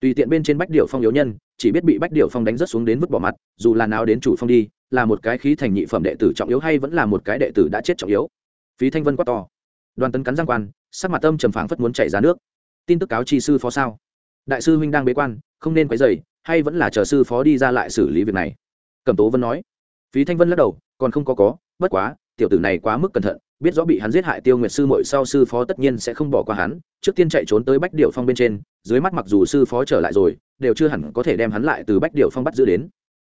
Tùy tiện bên trên bách điệu phong yếu nhân chỉ biết bị bách điệu phong đánh rất xuống đến vứt bỏ mặt dù là nào đến chủ phong đi là một cái khí thành nhị phẩm đệ tử trọng yếu hay vẫn là một cái đệ tử đã chết trọng yếu? Phí thanh vân quát to. Đoàn tấn cắn giang quan sắc mặt tâm trầm phảng phất muốn chảy ra nước. Tin tức cáo chi sư phó sao? Đại sư huynh đang bế quan, không nên quấy dày hay vẫn là chờ sư phó đi ra lại xử lý việc này. Cẩm tố vân nói. Phí thanh vân lắc đầu, còn không có có, bất quá, tiểu tử này quá mức cẩn thận, biết rõ bị hắn giết hại tiêu nguyệt sư mội sau sư phó tất nhiên sẽ không bỏ qua hắn, trước tiên chạy trốn tới bách điệu phong bên trên, dưới mắt mặc dù sư phó trở lại rồi, đều chưa hẳn có thể đem hắn lại từ bách điệu phong bắt giữ đến.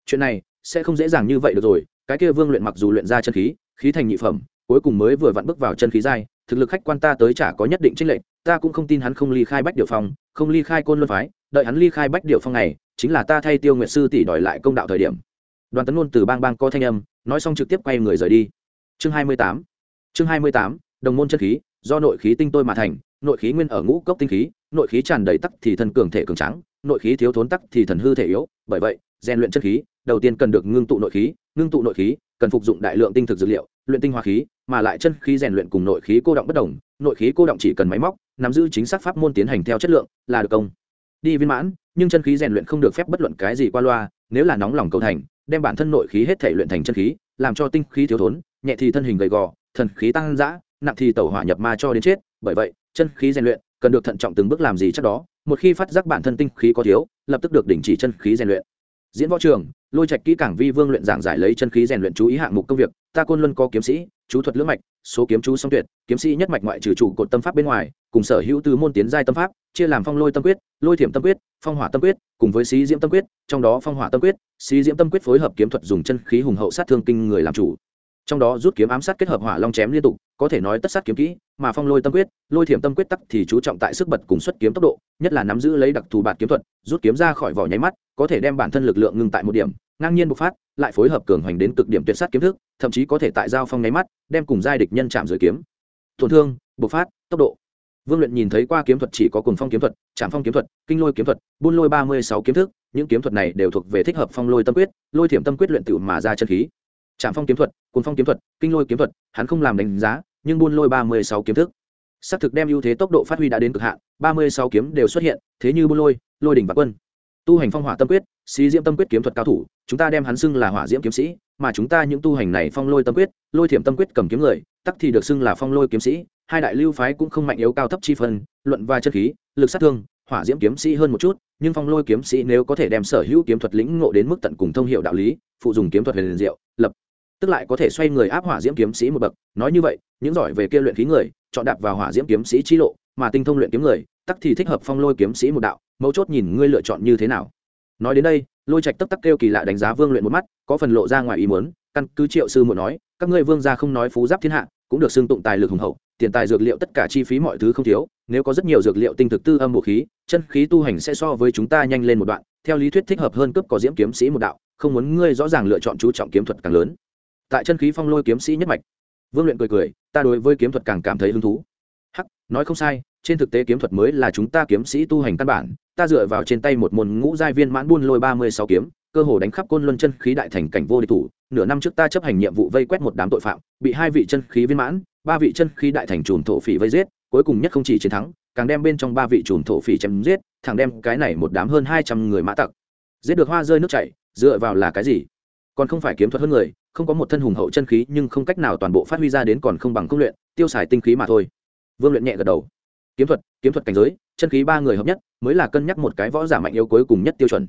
Chuyện này, sẽ không dễ dàng như vậy được rồi, cái kia vương luyện mặc dù luyện ra chân khí khí thành nhị phẩm, cuối cùng mới vừa vặn bước vào chân khí giai, thực lực khách quan ta tới chả có nhất định trích lệnh ta cũng không tin hắn không ly khai bách điệu phong, không ly khai côn luân phái, đợi hắn ly khai bách điệu phong này, chính là ta thay tiêu nguyệt sư tỷ đòi lại công đạo thời điểm. Đoàn tấn luôn từ bang bang co thanh âm, nói xong trực tiếp quay người rời đi. Chương hai mươi tám. Chương hai mươi tám, đồng môn chân khí, do nội khí tinh tôi mà thành, nội khí nguyên ở ngũ cốc tinh khí, nội khí tràn đầy tắc thì thần cường thể cường trắng nội khí thiếu thốn tắc thì thần hư thể yếu, bởi vậy, rèn luyện chân khí, đầu tiên cần được ngưng tụ nội khí, ngưng tụ nội khí, cần phục dụng đại lượng tinh thực dược liệu, luyện tinh hoa khí, mà lại chân khí rèn luyện cùng nội khí cô động bất đồng, nội khí cô động chỉ cần máy móc nắm giữ chính xác pháp môn tiến hành theo chất lượng là được công. Đi viên mãn, nhưng chân khí rèn luyện không được phép bất luận cái gì qua loa, nếu là nóng lòng cầu thành, đem bản thân nội khí hết thể luyện thành chân khí, làm cho tinh khí thiếu thốn, nhẹ thì thân hình gầy gò, thần khí tăng dã, nặng thì tẩu hỏa nhập ma cho đến chết. Bởi vậy, chân khí rèn luyện cần được thận trọng từng bước làm gì chắc đó, một khi phát giác bản thân tinh khí có thiếu, lập tức được đình chỉ chân khí rèn luyện. Diễn võ trường, lôi trạch kỹ cảng vi vương luyện giảng giải lấy chân khí rèn luyện chú ý hạng mục công việc, ta côn luân có kiếm sĩ chú thuật lưỡng mạch, số kiếm chú song tuyệt, kiếm sĩ nhất mạch ngoại trừ chủ cột tâm pháp bên ngoài, cùng sở hữu từ môn tiến giai tâm pháp, chia làm phong lôi tâm quyết, lôi thiểm tâm quyết, phong hỏa tâm quyết, cùng với sĩ diễm tâm quyết, trong đó phong hỏa tâm quyết sĩ diễm tâm quyết phối hợp kiếm thuật dùng chân khí hùng hậu sát thương kinh người làm chủ. Trong đó rút kiếm ám sát kết hợp hỏa long chém liên tục, có thể nói tất sát kiếm kỹ, mà phong lôi tâm quyết, lôi thiểm tâm quyết tắc thì chú trọng tại sức bật cùng xuất kiếm tốc độ, nhất là nắm giữ lấy đặc thù bạt kiếm thuật, rút kiếm ra khỏi vỏ nháy mắt, có thể đem bản thân lực lượng ngừng tại một điểm ngang nhiên bộc phát, lại phối hợp cường hoành đến cực điểm tuyệt sát kiếm thức, thậm chí có thể tại giao phong nháy mắt, đem cùng giai địch nhân chạm dưới kiếm. Tổn thương, bộc phát, tốc độ. Vương luyện nhìn thấy qua kiếm thuật chỉ có cùng phong kiếm thuật trạm phong kiếm thuật, kinh lôi kiếm thuật, buôn lôi ba mươi sáu kiếm thức, những kiếm thuật này đều thuộc về thích hợp phong lôi tâm quyết, lôi thiểm tâm quyết luyện tự mà ra chân khí. Trạm phong kiếm thuật cùng phong kiếm thuật, kinh lôi kiếm thuật, hắn không làm đánh giá, nhưng buôn lôi ba mươi sáu kiếm thức. Xác thực đem ưu thế tốc độ phát huy đã đến cực hạn, ba mươi sáu kiếm đều xuất hiện, thế như buôn lôi lôi đỉnh và quân tu hành phong hỏa tâm quyết, xí diễm tâm quyết kiếm thuật cao thủ, chúng ta đem hắn xưng là hỏa diễm kiếm sĩ, mà chúng ta những tu hành này phong lôi tâm quyết, lôi thiểm tâm quyết cầm kiếm người, tắc thì được xưng là phong lôi kiếm sĩ, hai đại lưu phái cũng không mạnh yếu cao thấp chi phân, luận và chất khí, lực sát thương, hỏa diễm kiếm sĩ hơn một chút, nhưng phong lôi kiếm sĩ nếu có thể đem sở hữu kiếm thuật lĩnh ngộ đến mức tận cùng thông hiệu đạo lý, phụ dùng kiếm thuật huyền diệu, lập, tức lại có thể xoay người áp hỏa diễm kiếm sĩ một bậc. Nói như vậy, những giỏi về kia luyện khí người, chọn đạp vào hỏa diễm kiếm sĩ chi lộ, mà tinh thông luyện kiếm người, tắc thì thích hợp phong lôi kiếm sĩ một đạo mấu chốt nhìn ngươi lựa chọn như thế nào. Nói đến đây, lôi trạch tấp tắc kêu kỳ lạ đánh giá vương luyện một mắt, có phần lộ ra ngoài ý muốn, căn cứ triệu sư muốn nói, các ngươi vương gia không nói phú giáp thiên hạ, cũng được xưng tụng tài lực hùng hậu, tiền tài dược liệu tất cả chi phí mọi thứ không thiếu, nếu có rất nhiều dược liệu tinh thực tư âm bộ khí, chân khí tu hành sẽ so với chúng ta nhanh lên một đoạn, theo lý thuyết thích hợp hơn cấp có diễm kiếm sĩ một đạo, không muốn ngươi rõ ràng lựa chọn chú trọng kiếm thuật càng lớn. Tại chân khí phong lôi kiếm sĩ nhất mạch, vương luyện cười cười, ta đối với kiếm thuật càng cảm thấy hứng thú. Hắc, nói không sai, trên thực tế kiếm thuật mới là chúng ta kiếm sĩ tu hành căn bản ta dựa vào trên tay một môn ngũ giai viên mãn buôn lôi ba mươi sáu kiếm, cơ hồ đánh khắp côn luân chân khí đại thành cảnh vô địch thủ. Nửa năm trước ta chấp hành nhiệm vụ vây quét một đám tội phạm, bị hai vị chân khí viên mãn, ba vị chân khí đại thành trùm thổ phỉ vây giết, cuối cùng nhất không chỉ chiến thắng, càng đem bên trong ba vị trùm thổ phỉ chém giết, thẳng đem cái này một đám hơn hai trăm người mã tặc. Giết được hoa rơi nước chảy, dựa vào là cái gì? Còn không phải kiếm thuật hơn người, không có một thân hùng hậu chân khí, nhưng không cách nào toàn bộ phát huy ra đến còn không bằng công luyện, tiêu xài tinh khí mà thôi. Vương luyện nhẹ gật đầu. Kiếm thuật kiếm thuật cảnh giới, chân khí ba người hợp nhất, mới là cân nhắc một cái võ giả mạnh yếu cuối cùng nhất tiêu chuẩn.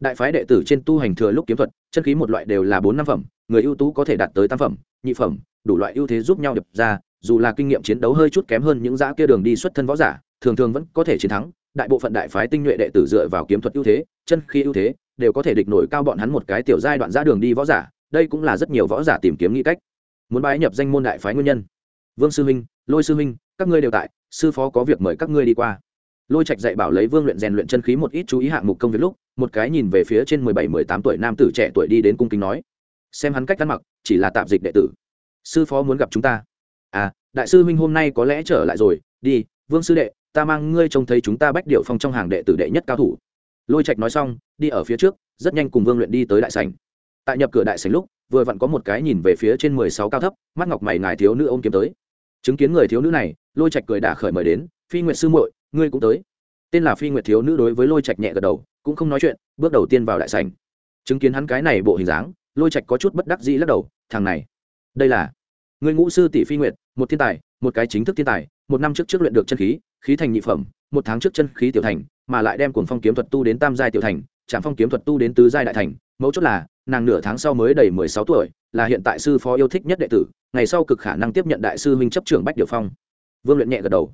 Đại phái đệ tử trên tu hành thừa lúc kiếm thuật, chân khí một loại đều là bốn năm phẩm, người ưu tú có thể đạt tới tam phẩm, nhị phẩm, đủ loại ưu thế giúp nhau đập ra, dù là kinh nghiệm chiến đấu hơi chút kém hơn những dã kia đường đi xuất thân võ giả, thường thường vẫn có thể chiến thắng, đại bộ phận đại phái tinh nhuệ đệ tử dựa vào kiếm thuật ưu thế, chân khí ưu thế, đều có thể địch nổi cao bọn hắn một cái tiểu giai đoạn giã đường đi võ giả, đây cũng là rất nhiều võ giả tìm kiếm nghĩ cách. Muốn bái nhập danh môn đại phái nguyên nhân. Vương sư huynh, lôi sư huynh, các ngươi đều tại sư phó có việc mời các ngươi đi qua. Lôi trạch dạy bảo lấy vương luyện rèn luyện chân khí một ít chú ý hạng mục công việc lúc, một cái nhìn về phía trên mười bảy, mười tám tuổi nam tử trẻ tuổi đi đến cung kính nói, xem hắn cách ăn mặc, chỉ là tạm dịch đệ tử. Sư phó muốn gặp chúng ta. À đại sư huynh hôm nay có lẽ trở lại rồi. Đi, vương sư đệ, ta mang ngươi trông thấy chúng ta bách điệu phong trong hàng đệ tử đệ nhất cao thủ. Lôi trạch nói xong, đi ở phía trước, rất nhanh cùng vương luyện đi tới đại sành tại nhập cửa đại sành lúc, vừa vặn có một cái nhìn về phía trên mười sáu cao thấp, mắt ngọc mày ngài thiếu nữ ôm kiếm tới. Chứng kiến người thiếu nữ này lôi trạch cười đả khởi mời đến, phi nguyệt sư muội, ngươi cũng tới. Tên là phi nguyệt thiếu nữ đối với lôi trạch nhẹ gật đầu, cũng không nói chuyện, bước đầu tiên vào đại sành chứng kiến hắn cái này bộ hình dáng, lôi trạch có chút bất đắc dĩ lắc đầu, thằng này, đây là người ngũ sư tỷ phi nguyệt, một thiên tài, một cái chính thức thiên tài, một năm trước trước luyện được chân khí khí thành nhị phẩm, một tháng trước chân khí tiểu thành, mà lại đem cuồng phong kiếm thuật tu đến tam giai tiểu thành trạm phong kiếm thuật tu đến tứ giai đại thành, mấu chốt là, nàng nửa tháng sau mới đầy mười sáu tuổi, là hiện tại sư phó yêu thích nhất đệ tử, ngày sau cực khả năng tiếp nhận đại sư huynh chấp trưởng bách điều phong vương luyện nhẹ gật đầu.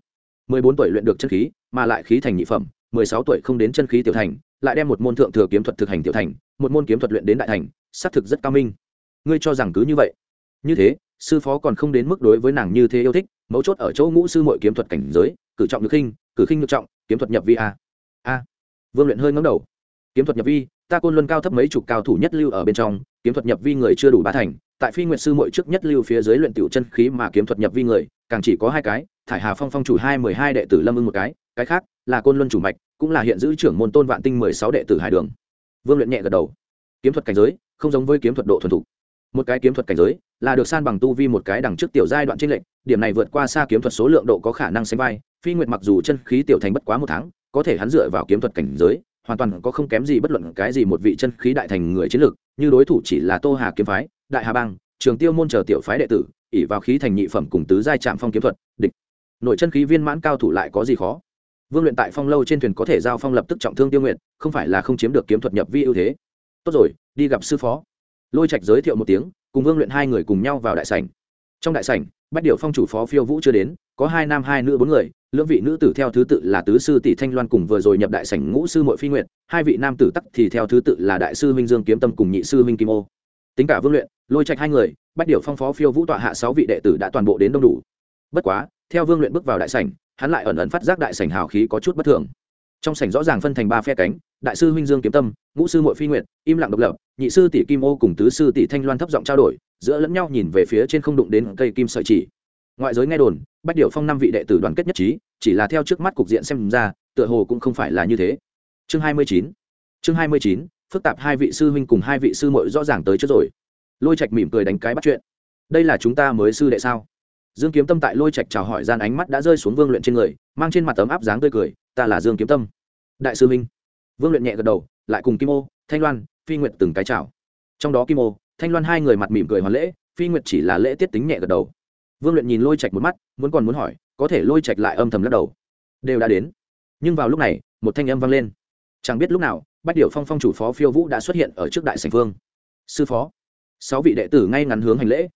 Mười bốn tuổi luyện được chân khí, mà lại khí thành nhị phẩm, mười sáu tuổi không đến chân khí tiểu thành, lại đem một môn thượng thừa kiếm thuật thực hành tiểu thành, một môn kiếm thuật luyện đến đại thành, xác thực rất cao minh. Ngươi cho rằng cứ như vậy? Như thế, sư phó còn không đến mức đối với nàng như thế yêu thích, mấu chốt ở chỗ ngũ sư mội kiếm thuật cảnh giới, cử trọng được khinh, cử khinh được trọng, kiếm thuật nhập vi a. A. Vương luyện hơi ngấm đầu. Kiếm thuật nhập vi, ta côn luân cao thấp mấy chục cao thủ nhất lưu ở bên trong, kiếm thuật nhập vi người chưa đủ ba thành, tại phi nguyệt sư mội trước nhất lưu phía dưới luyện tiểu chân khí mà kiếm thuật nhập vi người càng chỉ có hai cái, thải hà phong phong chủ hai mười hai đệ tử lâm ưng một cái cái khác là côn luân chủ mạch, cũng là hiện giữ trưởng môn tôn vạn tinh mười sáu đệ tử hải đường. Vương luyện nhẹ gật đầu. Kiếm thuật cảnh giới, không giống với kiếm thuật độ thuần thục. Một cái kiếm thuật cảnh giới là được san bằng tu vi một cái đằng trước tiểu giai đoạn trên lệnh điểm này vượt qua xa kiếm thuật số lượng độ có khả năng sánh vai, phi nguyệt mặc dù chân khí tiểu thành bất quá một tháng, có thể hắn dựa vào kiếm thuật cảnh giới, hoàn toàn có không kém gì bất luận cái gì một vị chân khí đại thành người chiến lược, như đối thủ chỉ là tô hà kiếm phái, đại hà bang, trường tiêu môn chờ tiểu phái đệ tử ỉ vào khí thành nhị phẩm cùng tứ giai trạm phong kiếm thuật, địch. Nội chân khí viên mãn cao thủ lại có gì khó? Vương luyện tại phong lâu trên thuyền có thể giao phong lập tức trọng thương tiêu nguyện không phải là không chiếm được kiếm thuật nhập vi ưu thế. Tốt rồi, đi gặp sư phó. Lôi trạch giới thiệu một tiếng, cùng vương luyện hai người cùng nhau vào đại sảnh. Trong đại sảnh, bách điệu phong chủ phó phiêu vũ chưa đến, có hai nam hai nữ bốn người, lưỡng vị nữ tử theo thứ tự là tứ sư tỷ thanh loan cùng vừa rồi nhập đại sảnh ngũ sư mội phi nguyện hai vị nam tử tắc thì theo thứ tự là đại sư minh dương kiếm tâm cùng nhị sư minh kim ô. Tính cả vương luyện lôi trạch hai người, bách điệu phong phó phiêu vũ tọa hạ sáu vị đệ tử đã toàn bộ đến đông đủ. Bất quá, theo vương luyện bước vào đại sảnh, hắn lại ẩn ẩn phát giác đại sảnh hào khí có chút bất thường. Trong sảnh rõ ràng phân thành ba phe cánh, đại sư huynh dương kiếm tâm, ngũ sư mội phi nguyện im lặng độc lập, nhị sư tỷ kim ô cùng tứ sư tỷ thanh loan thấp giọng trao đổi, giữa lẫn nhau nhìn về phía trên không đụng đến cây kim sợi chỉ. Ngoại giới nghe đồn, bách điệu phong năm vị đệ tử đoàn kết nhất trí, chỉ là theo trước mắt cục diện xem ra, tựa hồ cũng không phải là như thế. Chương hai mươi chín, chương hai mươi chín, phức tạp hai vị sư huynh cùng hai vị sư mội rõ ràng tới trước rồi lôi trạch mỉm cười đánh cái bắt chuyện. Đây là chúng ta mới sư đệ sao? Dương kiếm tâm tại lôi trạch chào hỏi gian ánh mắt đã rơi xuống vương luyện trên người, mang trên mặt tấm áp dáng tươi cười, ta là dương kiếm tâm. Đại sư minh. Vương luyện nhẹ gật đầu, lại cùng kim ô, thanh loan, phi nguyệt từng cái chào. Trong đó kim ô, thanh loan hai người mặt mỉm cười hoàn lễ, phi nguyệt chỉ là lễ tiết tính nhẹ gật đầu. Vương luyện nhìn lôi trạch một mắt, muốn còn muốn hỏi, có thể lôi trạch lại âm thầm lắc đầu. Đều đã đến. Nhưng vào lúc này, một thanh âm vang lên. Chẳng biết lúc nào, bách điệu phong phong chủ phó phiêu vũ đã xuất hiện ở trước đại sành phương sư phó sáu vị đệ tử ngay ngắn hướng hành lễ.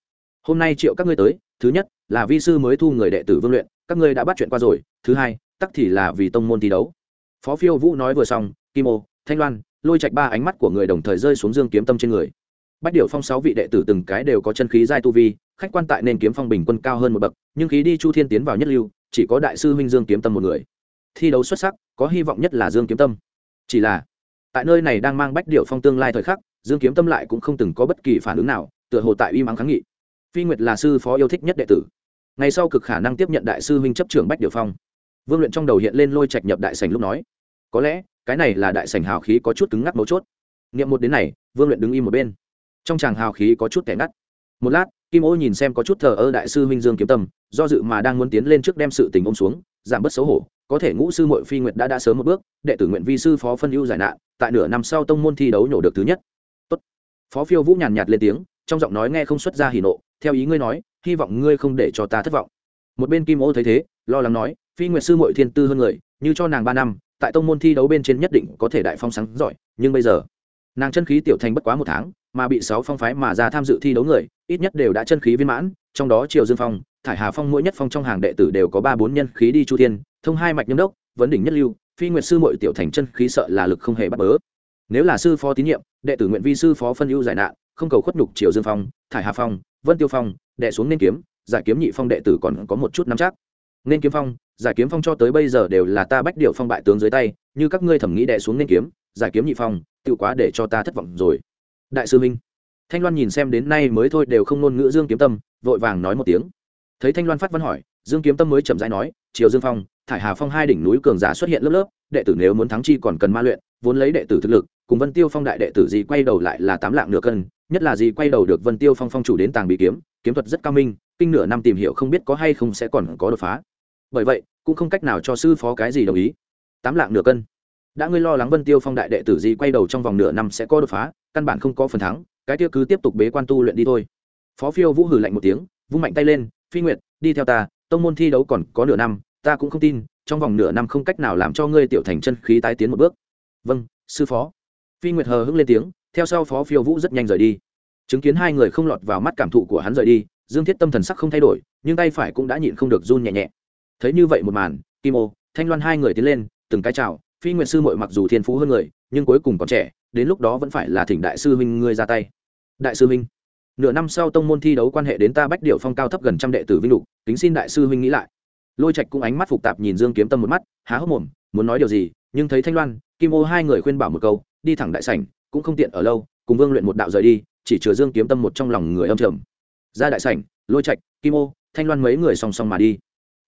Hôm nay triệu các ngươi tới, thứ nhất là vi sư mới thu người đệ tử vương luyện, các ngươi đã bắt chuyện qua rồi, thứ hai, tắc thì là vì tông môn thi đấu. Phó phiêu vũ nói vừa xong, kim ô, thanh loan, lôi chạch ba ánh mắt của người đồng thời rơi xuống dương kiếm tâm trên người. Bách điệu phong sáu vị đệ tử từng cái đều có chân khí giai tu vi, khách quan tại nên kiếm phong bình quân cao hơn một bậc, nhưng khí đi chu thiên tiến vào nhất lưu, chỉ có đại sư huynh dương kiếm tâm một người. Thi đấu xuất sắc, có hy vọng nhất là dương kiếm tâm. Chỉ là, tại nơi này đang mang bách điệu phong tương lai thời khắc dương kiếm tâm lại cũng không từng có bất kỳ phản ứng nào, tựa hồ tại uy mắng kháng nghị. Phi nguyệt là sư phó yêu thích nhất đệ tử. Ngày sau cực khả năng tiếp nhận đại sư huynh chấp trưởng bách điều phong. Vương luyện trong đầu hiện lên lôi trạch nhập đại sành lúc nói, có lẽ, cái này là đại sành hào khí có chút cứng ngắc mấu chốt. Nghiệm một đến này, vương luyện đứng im một bên. Trong tràng hào khí có chút tẻ ngắt. Một lát, kim ô nhìn xem có chút thờ ơ đại sư huynh dương kiếm tâm, do dự mà đang muốn tiến lên trước đem sự tình ôm xuống, giảm bớt xấu hổ. Có thể ngũ sư mội phi nguyệt đã đã sớm một bước, đệ tử nguyện vi sư phó phân ưu giải nạn, tại nửa năm sau tông môn thi đấu nhổ được thứ nhất phó phiêu vũ nhàn nhạt lên tiếng, trong giọng nói nghe không xuất ra hỉ nộ, theo ý ngươi nói, hy vọng ngươi không để cho ta thất vọng. Một bên kim ô thấy thế, lo lắng nói, phi nguyệt sư mội thiên tư hơn người, như cho nàng ba năm, tại tông môn thi đấu bên trên nhất định có thể đại phong sáng giỏi, nhưng bây giờ, nàng chân khí tiểu thành bất quá một tháng, mà bị sáu phong phái mà ra tham dự thi đấu người, ít nhất đều đã chân khí viên mãn, trong đó triều dương phong, thải hà phong mỗi nhất phong trong hàng đệ tử đều có ba bốn nhân khí đi chu thiên, thông hai mạch nhâm đốc, vấn đỉnh nhất lưu, phi nguyệt sư mội tiểu thành chân khí sợ là lực không hề bắt bớ. Nếu là sư phó tín nhiệm đệ tử nguyện vi sư phó phân ưu giải nạn, không cầu khuất nhục triều dương phong, thải hà phong, vân tiêu phong, đệ xuống nên kiếm, giải kiếm nhị phong đệ tử còn có một chút nắm chắc. Nên kiếm phong, giải kiếm phong cho tới bây giờ đều là ta bách điệu phong bại tướng dưới tay, như các ngươi thẩm nghĩ đệ xuống nên kiếm, giải kiếm nhị phong, tự quá để cho ta thất vọng rồi. Đại sư minh, thanh loan nhìn xem đến nay mới thôi đều không ngôn ngữ dương kiếm tâm, vội vàng nói một tiếng. Thấy thanh loan phát văn hỏi, dương kiếm tâm mới chậm rãi nói, triều dương phong, thải hà phong hai đỉnh núi cường giả xuất hiện lớp lớp, đệ tử nếu muốn thắng chi còn cần ma luyện, vốn lấy đệ tử thực lực cùng vân tiêu phong đại đệ tử gì quay đầu lại là tám lạng nửa cân, nhất là gì quay đầu được vân tiêu phong phong chủ đến tàng bị kiếm kiếm thuật rất cao minh, kinh nửa năm tìm hiểu không biết có hay không sẽ còn có đột phá. Bởi vậy, cũng không cách nào cho sư phó cái gì đồng ý. Tám lạng nửa cân. Đã ngươi lo lắng vân tiêu phong đại đệ tử gì quay đầu trong vòng nửa năm sẽ có đột phá, căn bản không có phần thắng, cái tiêu cứ tiếp tục bế quan tu luyện đi thôi. Phó phiêu vũ hử lạnh một tiếng, vung mạnh tay lên, phi nguyệt, đi theo ta, tông môn thi đấu còn có nửa năm, ta cũng không tin, trong vòng nửa năm không cách nào làm cho ngươi tiểu thành chân khí tái tiến một bước. Vâng sư phó phi nguyệt hờ hững lên tiếng, theo sau phó phiêu vũ rất nhanh rời đi. Chứng kiến hai người không lọt vào mắt cảm thụ của hắn rời đi, dương thiết tâm thần sắc không thay đổi, nhưng tay phải cũng đã nhịn không được run nhẹ nhẹ. Thấy như vậy một màn, kim ô, thanh loan hai người tiến lên, từng cái chào, phi nguyệt sư mội mặc dù thiên phú hơn người, nhưng cuối cùng còn trẻ, đến lúc đó vẫn phải là thỉnh đại sư huynh ngươi ra tay. Đại sư huynh, nửa năm sau tông môn thi đấu quan hệ đến ta bách điệu phong cao thấp gần trăm đệ tử vinh lục, kính xin đại sư huynh nghĩ lại. Lôi trạch cũng ánh mắt phục tạp nhìn dương kiếm tâm một mắt, há hốc mồm, muốn nói điều gì, nhưng thấy thanh loan kim ô hai người khuyên bảo một câu, đi thẳng đại sảnh, cũng không tiện ở lâu, cùng vương luyện một đạo rời đi, chỉ chứa dương kiếm tâm một trong lòng người âm trầm. Ra đại sảnh, lôi trạch, kim ô, thanh loan mấy người song song mà đi.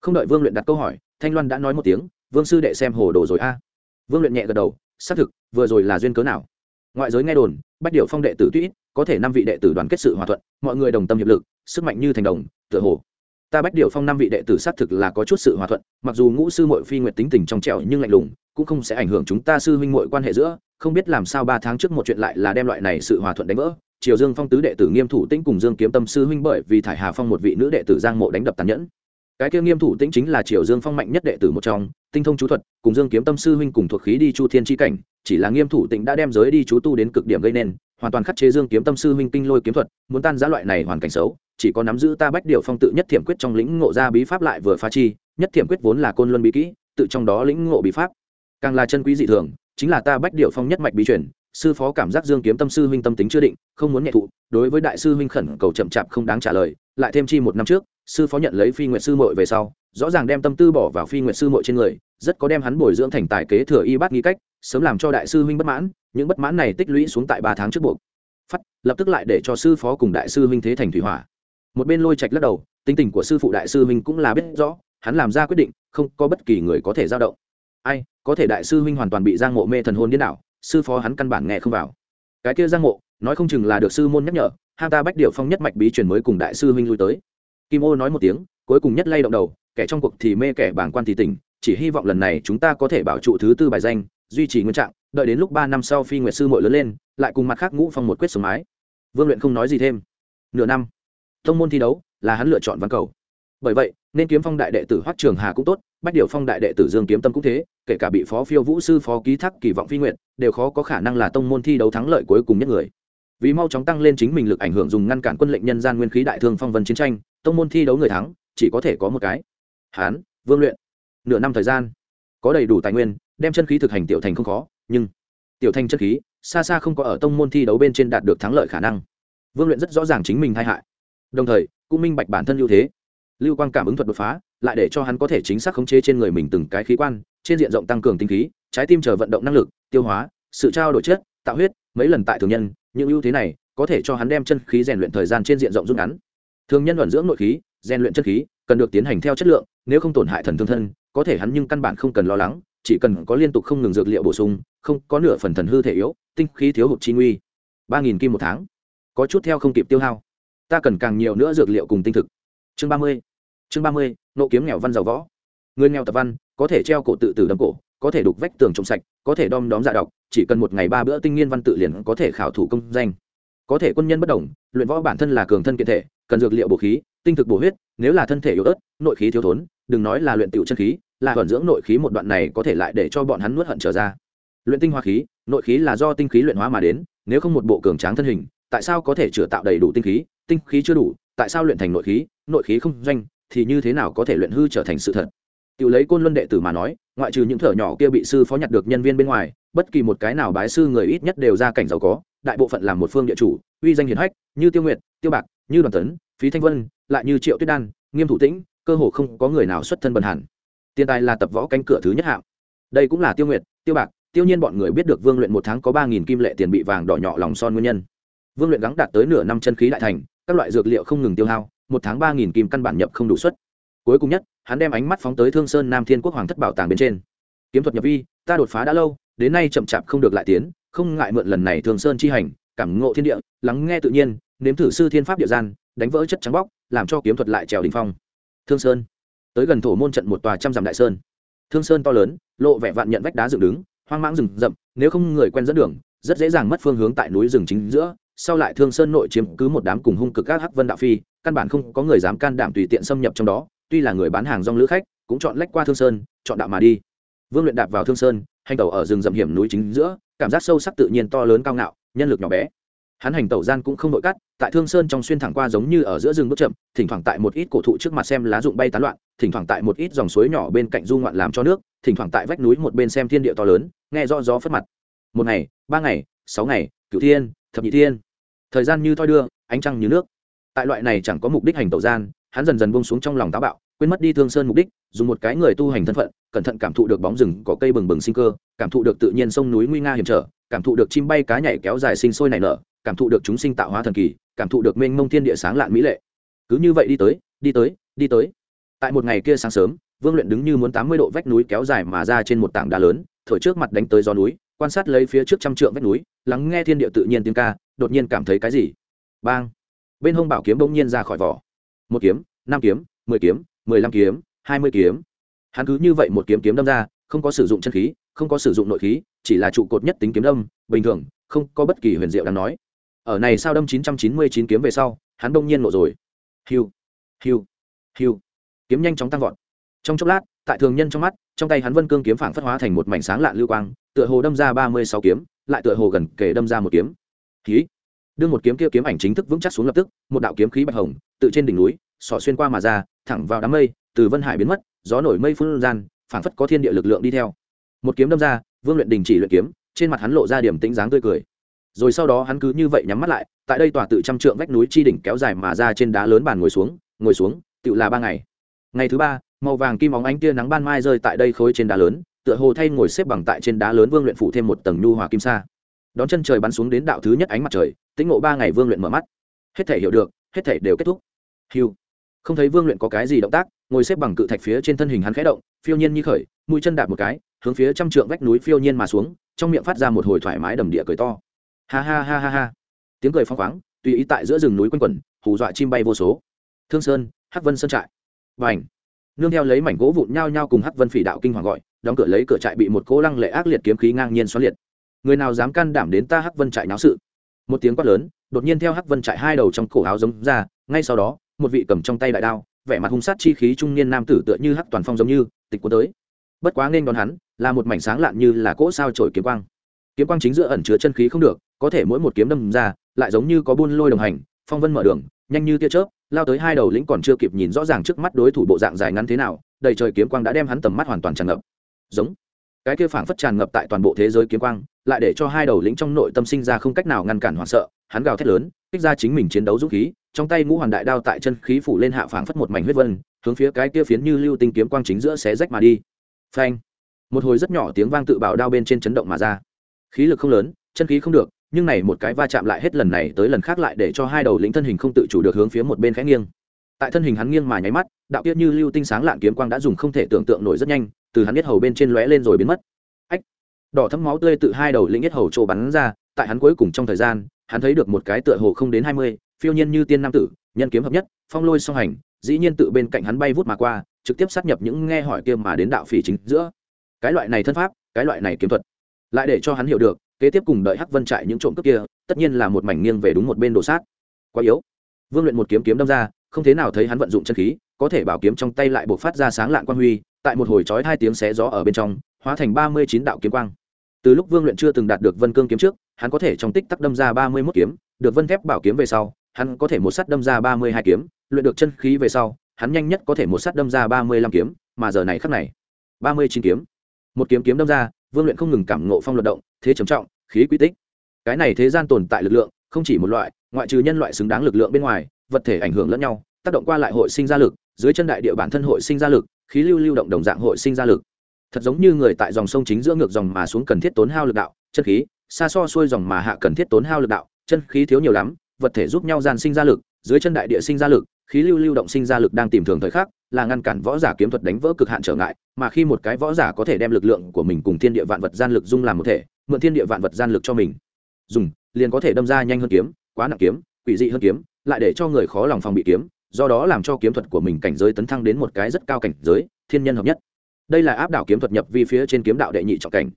Không đợi vương luyện đặt câu hỏi, thanh loan đã nói một tiếng, vương sư đệ xem hồ đồ rồi a. Vương luyện nhẹ gật đầu, xác thực, vừa rồi là duyên cớ nào? Ngoại giới nghe đồn, bách điệu phong đệ tử tuy có thể năm vị đệ tử đoàn kết sự hòa thuận, mọi người đồng tâm hiệp lực, sức mạnh như thành đồng, tựa hồ. Ta bách điệu phong năm vị đệ tử xác thực là có chút sự hòa thuận, mặc dù ngũ sư mội phi nguyệt tính tình trong trẻo nhưng lạnh lùng cũng không sẽ ảnh hưởng chúng ta sư huynh muội quan hệ giữa, không biết làm sao ba tháng trước một chuyện lại là đem loại này sự hòa thuận đánh vỡ. Triều dương phong tứ đệ tử nghiêm thủ tĩnh cùng dương kiếm tâm sư huynh bởi vì thải hà phong một vị nữ đệ tử giang mộ đánh đập tàn nhẫn. Cái kia nghiêm thủ tĩnh chính là triều dương phong mạnh nhất đệ tử một trong, tinh thông chú thuật, cùng dương kiếm tâm sư huynh cùng thuộc khí đi chu thiên tri cảnh, chỉ là nghiêm thủ tĩnh đã đem giới đi chú tu đến cực điểm gây nên, hoàn toàn khắc chế dương kiếm tâm sư huynh kinh lôi kiếm thuật, muốn tan giá loại này hoàn cảnh xấu, chỉ có nắm giữ ta bách điều phong tự nhất thiểm quyết trong lĩnh ngộ ra bí pháp lại vừa phá chi, nhất thiểm quyết vốn là côn luân bí kỹ, tự trong đó lĩnh ngộ bí pháp càng là chân quý dị thường, chính là ta bách điệu phong nhất mạch bí truyền, sư phó cảm giác dương kiếm tâm sư huynh tâm tính chưa định, không muốn nhẹ thụ, đối với đại sư huynh khẩn cầu chậm chạp không đáng trả lời, lại thêm chi một năm trước, sư phó nhận lấy phi nguyệt sư muội về sau, rõ ràng đem tâm tư bỏ vào phi nguyệt sư muội trên người, rất có đem hắn bồi dưỡng thành tài kế thừa y bát nghi cách, sớm làm cho đại sư huynh bất mãn, những bất mãn này tích lũy xuống tại ba tháng trước buộc. Phát, lập tức lại để cho sư phó cùng đại sư huynh thế thành thủy hỏa. Một bên lôi trạch lắc đầu, tính tình của sư phụ đại sư huynh cũng là biết rõ, hắn làm ra quyết định, không có bất kỳ người có thể giao động ai, có thể đại sư huynh hoàn toàn bị giang mộ mê thần hồn điên đảo, sư phó hắn căn bản nghe không vào. Cái kia giang mộ, nói không chừng là được sư môn nhắc nhở ham ta bách điệu phong nhất mạch bí truyền mới cùng đại sư huynh lui tới. Kim ô nói một tiếng, cuối cùng nhất lay động đầu, kẻ trong cuộc thì mê kẻ bảng quan thì tỉnh, chỉ hy vọng lần này chúng ta có thể bảo trụ thứ tư bài danh, duy trì nguyên trạng, đợi đến lúc ba năm sau phi nguyệt sư mội lớn lên, lại cùng mặt khác ngũ phong một quyết sống mái. Vương luyện không nói gì thêm. Nửa năm thông môn thi đấu, là hắn lựa chọn văn cầu. Bởi vậy nên kiếm phong đại đệ tử hoắc trường hà cũng tốt, bách điều phong đại đệ tử dương kiếm tâm cũng thế, kể cả bị phó phiêu vũ sư phó ký thác kỳ vọng phi nguyện đều khó có khả năng là tông môn thi đấu thắng lợi cuối cùng nhất người. Vì mau chóng tăng lên chính mình lực ảnh hưởng dùng ngăn cản quân lệnh nhân gian nguyên khí đại thương phong vân chiến tranh, tông môn thi đấu người thắng, chỉ có thể có một cái. Hán, vương luyện. Nửa năm thời gian, có đầy đủ tài nguyên, đem chân khí thực hành tiểu thành không khó, nhưng tiểu thành chân khí, xa xa không có ở tông môn thi đấu bên trên đạt được thắng lợi khả năng. Vương luyện rất rõ ràng chính mình thay hại. Đồng thời, cũng minh bạch bản thân ưu thế lưu quang cảm ứng thuật đột phá, lại để cho hắn có thể chính xác khống chế trên người mình từng cái khí quan, trên diện rộng tăng cường tinh khí, trái tim chờ vận động năng lực, tiêu hóa, sự trao đổi chất, tạo huyết, mấy lần tại thường nhân, những ưu thế này có thể cho hắn đem chân khí rèn luyện thời gian trên diện rộng rút ngắn. Thường nhân luận dưỡng nội khí, rèn luyện chân khí cần được tiến hành theo chất lượng, nếu không tổn hại thần thương thân, có thể hắn nhưng căn bản không cần lo lắng, chỉ cần có liên tục không ngừng dược liệu bổ sung, không có nửa phần thần hư thể yếu, tinh khí thiếu hụt chi nguy. Ba nghìn kim một tháng. Có chút theo không kịp tiêu hao. Ta cần càng nhiều nữa dược liệu cùng tinh thực chương ba mươi. Chương ba mươi, nộ kiếm nghèo văn giàu võ. Người nghèo tập văn, có thể treo cổ tự tử đâm cổ, có thể đục vách tường trồng sạch, có thể đom đóm dạ đọc chỉ cần một ngày ba bữa tinh nghiên văn tự liền có thể khảo thủ công danh. Có thể quân nhân bất đồng, luyện võ bản thân là cường thân kiện thể, cần dược liệu bổ khí, tinh thực bổ huyết, nếu là thân thể yếu ớt, nội khí thiếu thốn, đừng nói là luyện tiểu chân khí, là vận dưỡng nội khí một đoạn này có thể lại để cho bọn hắn nuốt hận trở ra. Luyện tinh hoa khí, nội khí là do tinh khí luyện hóa mà đến, nếu không một bộ cường tráng thân hình, tại sao có thể chữa tạo đầy đủ tinh khí tinh khí chưa đủ tại sao luyện thành nội khí nội khí không doanh, thì như thế nào có thể luyện hư trở thành sự thật? Tự lấy côn luân đệ tử mà nói, ngoại trừ những thở nhỏ kia bị sư phó nhặt được nhân viên bên ngoài, bất kỳ một cái nào bái sư người ít nhất đều ra cảnh giàu có, đại bộ phận làm một phương địa chủ, uy danh hiển hách, như tiêu nguyệt, tiêu bạc, như đoàn tấn, phí thanh vân, lại như triệu tuyết đan, nghiêm thủ tĩnh, cơ hồ không có người nào xuất thân bần hẳn. Tiền tài là tập võ cánh cửa thứ nhất hạng. Đây cũng là tiêu nguyệt, tiêu bạc, tiêu nhiên bọn người biết được vương luyện một tháng có ba nghìn kim lệ tiền bị vàng đỏ nhỏ lòng son nguyên nhân. Vương luyện gắng đạt tới nửa năm chân khí đại thành các loại dược liệu không ngừng tiêu hao, một tháng ba nghìn kim căn bản nhập không đủ suất. Cuối cùng nhất, hắn đem ánh mắt phóng tới thương sơn nam thiên quốc hoàng thất bảo tàng bên trên. Kiếm thuật nhập vi, ta đột phá đã lâu, đến nay chậm chạp không được lại tiến, không ngại mượn lần này thương sơn chi hành, cảm ngộ thiên địa, lắng nghe tự nhiên, nếm thử sư thiên pháp địa gian, đánh vỡ chất trắng bóc, làm cho kiếm thuật lại trèo đỉnh phong. Thương sơn, tới gần thổ môn trận một tòa trăm dặm đại sơn. Thương sơn to lớn, lộ vẻ vạn nhận vách đá dựng đứng, hoang mãng rừng rậm, nếu không người quen dẫn đường, rất dễ dàng mất phương hướng tại núi rừng chính giữa sau lại thương sơn nội chiếm cứ một đám cùng hung cực các hắc vân đạo phi, căn bản không có người dám can đảm tùy tiện xâm nhập trong đó, tuy là người bán hàng rong lữ khách, cũng chọn lách qua thương sơn, chọn đạo mà đi. Vương luyện đạp vào thương sơn, hành tẩu ở rừng rậm hiểm núi chính giữa, cảm giác sâu sắc tự nhiên to lớn cao ngạo, nhân lực nhỏ bé. Hắn hành tẩu gian cũng không nội cắt, tại thương sơn trong xuyên thẳng qua giống như ở giữa rừng bước chậm, thỉnh thoảng tại một ít cổ thụ trước mặt xem lá rụng bay tán loạn, thỉnh thoảng tại một ít dòng suối nhỏ bên cạnh du ngoạn làm cho nước, thỉnh thoảng tại vách núi một bên xem thiên địa to lớn, nghe rõ gió phất mặt. Một ngày, ba ngày, sáu ngày, cửu thiên thập nhị thiên. Thời gian như thoi đưa, ánh trăng như nước. Tại loại này chẳng có mục đích hành tẩu gian, hắn dần dần bông xuống trong lòng táo bạo, quên mất đi thương sơn mục đích, dùng một cái người tu hành thân phận, cẩn thận cảm thụ được bóng rừng có cây bừng bừng sinh cơ, cảm thụ được tự nhiên sông núi nguy nga hiểm trở, cảm thụ được chim bay cá nhảy kéo dài sinh sôi nảy nở, cảm thụ được chúng sinh tạo hóa thần kỳ, cảm thụ được mênh mông thiên địa sáng lạn mỹ lệ. Cứ như vậy đi tới đi tới đi tới. Tại một ngày kia sáng sớm, vương luyện đứng như muốn tám mươi độ vách núi kéo dài mà ra trên một tảng đá lớn, thổi trước mặt đánh tới gió núi quan sát lấy phía trước trăm trượng vách núi, lắng nghe thiên địa tự nhiên tiếng ca, đột nhiên cảm thấy cái gì? Bang! Bên hông bảo kiếm bỗng nhiên ra khỏi vỏ. Một kiếm, năm kiếm, mười kiếm, mười lăm kiếm, hai mươi kiếm. Hắn cứ như vậy một kiếm kiếm đâm ra, không có sử dụng chân khí, không có sử dụng nội khí, chỉ là trụ cột nhất tính kiếm đâm, bình thường, không có bất kỳ huyền diệu đáng nói. Ở này sao đâm chín trăm chín mươi chín kiếm về sau, hắn đông nhiên nộ rồi. Hiu hiu hiu. Kiếm nhanh chóng tăng vọt. Trong chốc lát, tại thường nhân trong mắt, trong tay hắn vân cương kiếm phảng phất hóa thành một mảnh sáng lạ lưu quang tựa hồ đâm ra ba mươi sáu kiếm, lại tựa hồ gần kể đâm ra một kiếm. Khí đương một kiếm kia kiếm ảnh chính thức vững chắc xuống lập tức, một đạo kiếm khí bạch hồng, tự trên đỉnh núi, xỏ xuyên qua mà ra, thẳng vào đám mây, từ vân hải biến mất, gió nổi mây phun gian, phảng phất có thiên địa lực lượng đi theo. Một kiếm đâm ra, vương luyện đình chỉ luyện kiếm, trên mặt hắn lộ ra điểm tính dáng tươi cười. Rồi sau đó hắn cứ như vậy nhắm mắt lại, tại đây tòa tự trăm trượng vách núi chi đỉnh kéo dài mà ra trên đá lớn bàn ngồi xuống ngồi xuống tự là ba ngày. Ngày thứ ba, màu vàng kim óng ánh tia nắng ban mai rơi tại đây khối trên đá lớn tựa hồ thay ngồi xếp bằng tại trên đá lớn vương luyện phủ thêm một tầng nhu hòa kim sa. Đón chân trời bắn xuống đến đạo thứ nhất ánh mặt trời, tĩnh ngộ ba ngày vương luyện mở mắt. Hết thể hiểu được, hết thể đều kết thúc. Hiu không thấy vương luyện có cái gì động tác, ngồi xếp bằng cự thạch phía trên thân hình hắn khẽ động, phiêu nhiên như khởi, mũi chân đạp một cái, hướng phía trăm trượng vách núi phiêu nhiên mà xuống, trong miệng phát ra một hồi thoải mái đầm địa cười to. Ha ha ha ha ha. Tiếng cười phong khoáng, tùy ý tại giữa rừng núi quanh quẩn, hù dọa chim bay vô số. Thương sơn, hắc vân sơn trại. Và ảnh nương theo lấy mảnh gỗ vụn nhao nhao cùng hắc vân phỉ đạo kinh hoàng gọi, đóng cửa lấy cửa trại bị một cỗ lăng lệ ác liệt kiếm khí ngang nhiên xoắn liệt. Người nào dám can đảm đến ta hắc vân trại náo sự? Một tiếng quát lớn, đột nhiên theo hắc vân trại hai đầu trong cổ áo giống ra, ngay sau đó, một vị cầm trong tay đại đao, vẻ mặt hung sát chi khí trung niên nam tử tựa như hắc toàn phong giống như, tịch cuốn tới. Bất quá nên đón hắn, là một mảnh sáng lạn như là cỗ sao trổi kiếm quang. Kiếm quang chính giữa ẩn chứa chân khí không được, có thể mỗi một kiếm đâm ra, lại giống như có buôn lôi đồng hành, phong vân mở đường, nhanh như tia chớp lao tới hai đầu lĩnh còn chưa kịp nhìn rõ ràng trước mắt đối thủ bộ dạng dài ngắn thế nào, đầy trời kiếm quang đã đem hắn tầm mắt hoàn toàn tràn ngập. Giống. Cái kia phảng phất tràn ngập tại toàn bộ thế giới kiếm quang, lại để cho hai đầu lĩnh trong nội tâm sinh ra không cách nào ngăn cản hoảng sợ, hắn gào thét lớn, kích ra chính mình chiến đấu dũng khí, trong tay ngũ hoàn đại đao tại chân khí phủ lên hạ phảng phất một mảnh huyết vân, hướng phía cái kia phiến như lưu tinh kiếm quang chính giữa xé rách mà đi. Phanh. Một hồi rất nhỏ tiếng vang tự bảo đao bên trên chấn động mà ra. Khí lực không lớn, chân khí không được nhưng này một cái va chạm lại hết lần này tới lần khác lại để cho hai đầu lĩnh thân hình không tự chủ được hướng phía một bên khẽ nghiêng. Tại thân hình hắn nghiêng mà nháy mắt, đạo kiết như lưu tinh sáng lạng kiếm quang đã dùng không thể tưởng tượng nổi rất nhanh, từ hắn biết hầu bên trên lóe lên rồi biến mất. Ách! Đỏ thấm máu tươi tự hai đầu lĩnh biết hầu trổ bắn ra, tại hắn cuối cùng trong thời gian, hắn thấy được một cái tựa hồ không đến hai mươi, phiêu nhiên như tiên nam tử, nhân kiếm hợp nhất, phong lôi song hành, dĩ nhiên tự bên cạnh hắn bay vút mà qua, trực tiếp sát nhập những nghe hỏi kia mà đến đạo phỉ chính giữa. Cái loại này thân pháp, cái loại này kiếm thuật, lại để cho hắn hiểu được kế tiếp cùng đợi hắc vân trại những trộm cướp kia, tất nhiên là một mảnh nghiêng về đúng một bên đồ sát. Quá yếu. Vương luyện một kiếm kiếm đâm ra, không thế nào thấy hắn vận dụng chân khí, có thể bảo kiếm trong tay lại buộc phát ra sáng lạng quang huy, tại một hồi chói hai tiếng xé gió ở bên trong, hóa thành ba mươi chín đạo kiếm quang. Từ lúc vương luyện chưa từng đạt được vân cương kiếm trước, hắn có thể trong tích tắc đâm ra ba mươi mốt kiếm, được vân thép bảo kiếm về sau, hắn có thể một sắt đâm ra ba mươi hai kiếm, luyện được chân khí về sau, hắn nhanh nhất có thể một sắt đâm ra ba mươi lăm kiếm, mà giờ này khắc này, ba mươi chín kiếm. Một kiếm kiếm đâm ra, vương luyện không ngừng cảm ngộ phong luật động, thế trầm trọng khí quy tích. Cái này thế gian tồn tại lực lượng, không chỉ một loại, ngoại trừ nhân loại xứng đáng lực lượng bên ngoài, vật thể ảnh hưởng lẫn nhau, tác động qua lại hội sinh ra lực, dưới chân đại địa bản thân hội sinh ra lực, khí lưu lưu động đồng dạng hội sinh ra lực. Thật giống như người tại dòng sông chính giữa ngược dòng mà xuống cần thiết tốn hao lực đạo, chân khí, xa so xuôi dòng mà hạ cần thiết tốn hao lực đạo, chân khí thiếu nhiều lắm, vật thể giúp nhau gian sinh ra lực, dưới chân đại địa sinh ra lực, khí lưu lưu động sinh ra lực đang tìm thường thời khắc, là ngăn cản võ giả kiếm thuật đánh vỡ cực hạn trở ngại, mà khi một cái võ giả có thể đem lực lượng của mình cùng thiên địa vạn vật gian lực dung làm một thể mượn thiên địa vạn vật gian lực cho mình. Dùng, liền có thể đâm ra nhanh hơn kiếm, quá nặng kiếm, quỷ dị hơn kiếm, lại để cho người khó lòng phòng bị kiếm, do đó làm cho kiếm thuật của mình cảnh giới tấn thăng đến một cái rất cao cảnh giới, thiên nhân hợp nhất. Đây là áp đảo kiếm thuật nhập vi phía trên kiếm đạo đệ nhị trọng cảnh.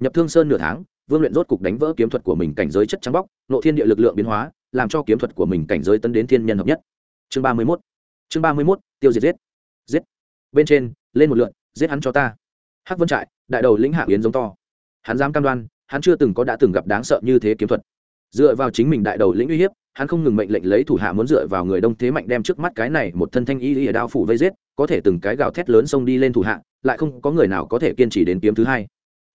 Nhập thương sơn nửa tháng, vương luyện rốt cục đánh vỡ kiếm thuật của mình cảnh giới chất trắng bóc, nộ thiên địa lực lượng biến hóa, làm cho kiếm thuật của mình cảnh giới tấn đến thiên nhân hợp nhất. Chương ba mươi mốt. Chương ba mươi mốt, tiêu diệt giết. Giết. Bên trên, lên một lượn, giết hắn cho ta. Hắc vân trại, đại đầu lĩnh hạ yến giống to hắn dám cam đoan, hắn chưa từng có đã từng gặp đáng sợ như thế kiếm thuật. Dựa vào chính mình đại đầu lĩnh uy hiếp, hắn không ngừng mệnh lệnh lấy thủ hạ muốn dựa vào người đông thế mạnh đem trước mắt cái này một thân thanh y ở đao phủ vây giết, có thể từng cái gào thét lớn xông đi lên thủ hạ, lại không có người nào có thể kiên trì đến kiếm thứ hai.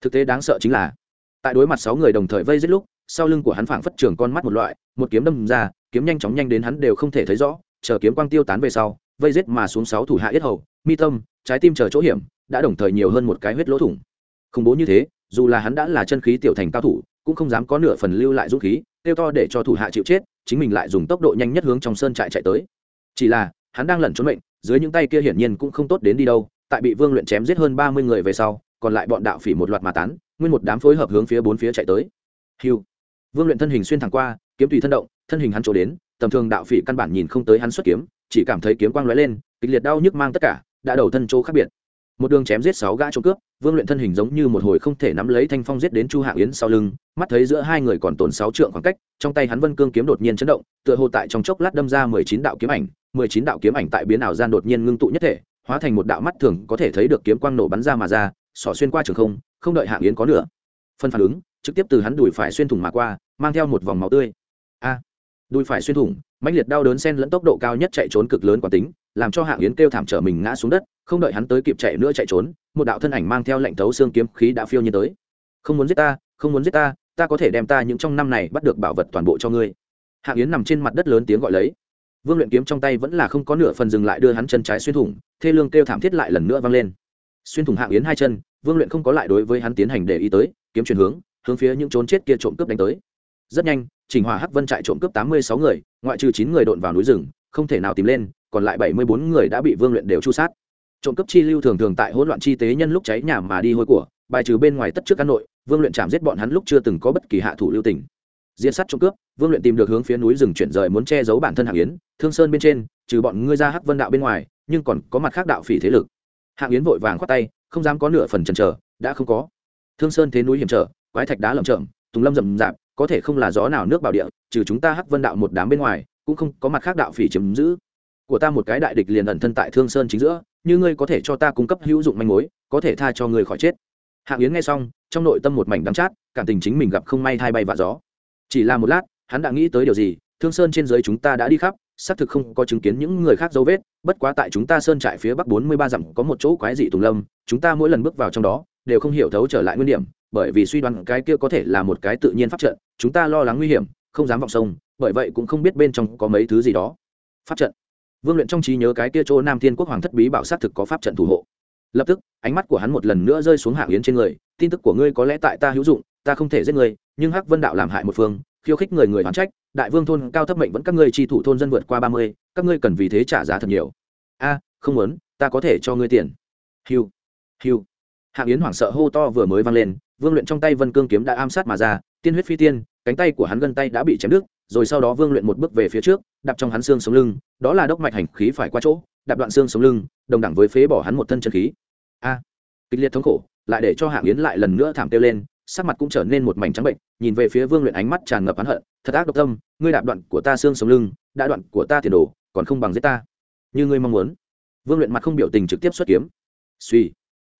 Thực tế đáng sợ chính là, tại đối mặt sáu người đồng thời vây giết lúc, sau lưng của hắn phảng phất trường con mắt một loại, một kiếm đâm ra, kiếm nhanh chóng nhanh đến hắn đều không thể thấy rõ, chờ kiếm quang tiêu tán về sau, vây giết mà xuống sáu thủ hạ yết hầu, mi tâm, trái tim chờ chỗ hiểm, đã đồng thời nhiều hơn một cái huyết lỗ thủng. Khủng bố như thế dù là hắn đã là chân khí tiểu thành cao thủ, cũng không dám có nửa phần lưu lại dũng khí tiêu to để cho thủ hạ chịu chết, chính mình lại dùng tốc độ nhanh nhất hướng trong sơn trại chạy tới. Chỉ là, hắn đang lẩn trốn mệnh, dưới những tay kia hiển nhiên cũng không tốt đến đi đâu, tại bị vương luyện chém giết hơn ba mươi người về sau, còn lại bọn đạo phỉ một loạt mà tán, nguyên một đám phối hợp hướng phía bốn phía chạy tới. Hiu vương luyện thân hình xuyên thẳng qua, kiếm tùy thân động, thân hình hắn trổ đến, tầm thường đạo phỉ căn bản nhìn không tới hắn xuất kiếm, chỉ cảm thấy kiếm quang lóe lên, kịch liệt đau nhức mang tất cả, đã đầu thân chỗ khác biệt một đường chém giết sáu gã trộm cướp, vương luyện thân hình giống như một hồi không thể nắm lấy thanh phong giết đến chu hạng yến sau lưng, mắt thấy giữa hai người còn tồn sáu trượng khoảng cách, trong tay hắn vân cương kiếm đột nhiên chấn động, tựa hồ tại trong chốc lát đâm ra mười chín đạo kiếm ảnh, mười chín đạo kiếm ảnh tại biến ảo gian đột nhiên ngưng tụ nhất thể, hóa thành một đạo mắt thường có thể thấy được kiếm quang nổ bắn ra mà ra, xỏ xuyên qua trường không không đợi hạng yến có nữa phân phản ứng, trực tiếp từ hắn đùi phải xuyên thủng mà qua, mang theo một vòng máu tươi. A, đùi phải xuyên thủng, mãnh liệt đau đớn sen lẫn tốc độ cao nhất chạy trốn cực lớn quán tính làm cho hạng yến kêu thảm trở mình ngã xuống đất, không đợi hắn tới kịp chạy nữa chạy trốn, một đạo thân ảnh mang theo lệnh thấu xương kiếm khí đã phiêu như tới. Không muốn giết ta, không muốn giết ta ta có thể đem ta những trong năm này bắt được bảo vật toàn bộ cho ngươi. Hạng yến nằm trên mặt đất lớn tiếng gọi lấy. Vương luyện kiếm trong tay vẫn là không có nửa phần dừng lại đưa hắn chân trái xuyên thủng, thê lương kêu thảm thiết lại lần nữa vang lên. Xuyên thủng hạng yến hai chân, vương luyện không có lại đối với hắn tiến hành để ý tới, kiếm chuyển hướng hướng phía những trốn chết kia trộm cướp đánh tới. Rất nhanh, trình hòa hắc vân trại trộm cướp tám mươi sáu người, ngoại trừ chín người đột vào núi rừng, không thể nào tìm lên còn lại bảy mươi bốn người đã bị vương luyện đều chu sát. Trộm cướp chi lưu thường thường tại hỗn loạn chi tế nhân lúc cháy nhà mà đi hôi của, bài trừ bên ngoài tất trước căn nội, vương luyện chạm giết bọn hắn lúc chưa từng có bất kỳ hạ thủ lưu tình. Diễn sát trộm cướp, vương luyện tìm được hướng phía núi rừng chuyển rời muốn che giấu bản thân hạng yến, thương sơn bên trên, trừ bọn ngươi ra hắc vân đạo bên ngoài, nhưng còn có mặt khác đạo phỉ thế lực. Hạng yến vội vàng khoát tay, không dám có nửa phần chần chờ, đã không có. Thương sơn thế núi hiểm trở, quái thạch đá lầm chậm tùng lâm rậm rạp, có thể không là gió nào nước bảo địa, trừ chúng ta hắc vân đạo một đám bên ngoài, cũng không có mặt khác đạo phỉ chiếm giữ của ta một cái đại địch liền ẩn thân tại thương sơn chính giữa, như ngươi có thể cho ta cung cấp hữu dụng manh mối, có thể tha cho ngươi khỏi chết. Hạng yến nghe xong, trong nội tâm một mảnh đắng chát, cảm tình chính mình gặp không may thay bay và gió. Chỉ là một lát, hắn đã nghĩ tới điều gì, thương sơn trên giới chúng ta đã đi khắp, xác thực không có chứng kiến những người khác dấu vết, bất quá tại chúng ta sơn trại phía bắc bốn mươi ba dặm có một chỗ quái dị tùng lâm, chúng ta mỗi lần bước vào trong đó, đều không hiểu thấu trở lại nguyên điểm, bởi vì suy đoán cái kia có thể là một cái tự nhiên pháp trận, chúng ta lo lắng nguy hiểm, không dám vọng sông, bởi vậy cũng không biết bên trong có mấy thứ gì đó. Pháp trận vương luyện trong trí nhớ cái kia chỗ nam thiên quốc hoàng thất bí bảo xác thực có pháp trận thủ hộ. Lập tức, ánh mắt của hắn một lần nữa rơi xuống hạng yến trên người, tin tức của ngươi có lẽ tại ta hữu dụng, ta không thể giết ngươi, nhưng hắc vân đạo làm hại một phương, khiêu khích người người hoán trách, đại vương thôn cao thấp mệnh vẫn các ngươi tri thủ thôn dân vượt qua ba mươi, các ngươi cần vì thế trả giá thật nhiều. A, không muốn, ta có thể cho ngươi tiền. Hiu hiu. Hạng yến hoảng sợ hô to vừa mới vang lên, vương luyện trong tay vân cương kiếm đã am sát mà ra, tiên huyết phi tiên, cánh tay của hắn gân tay đã bị chém đứt rồi sau đó vương luyện một bước về phía trước, đạp trong hắn xương sống lưng, đó là đốc mạch hành khí phải qua chỗ, đạp đoạn xương sống lưng, đồng đẳng với phế bỏ hắn một thân chân khí. A, kịch liệt thống khổ, lại để cho hạng yến lại lần nữa thảm kêu lên, sắc mặt cũng trở nên một mảnh trắng bệnh, nhìn về phía vương luyện ánh mắt tràn ngập hắn hận, thật ác độc tâm, ngươi đạp đoạn của ta xương sống lưng, đã đoạn của ta tiền đồ, còn không bằng giết ta. Như ngươi mong muốn. Vương luyện mặt không biểu tình trực tiếp xuất kiếm. Suy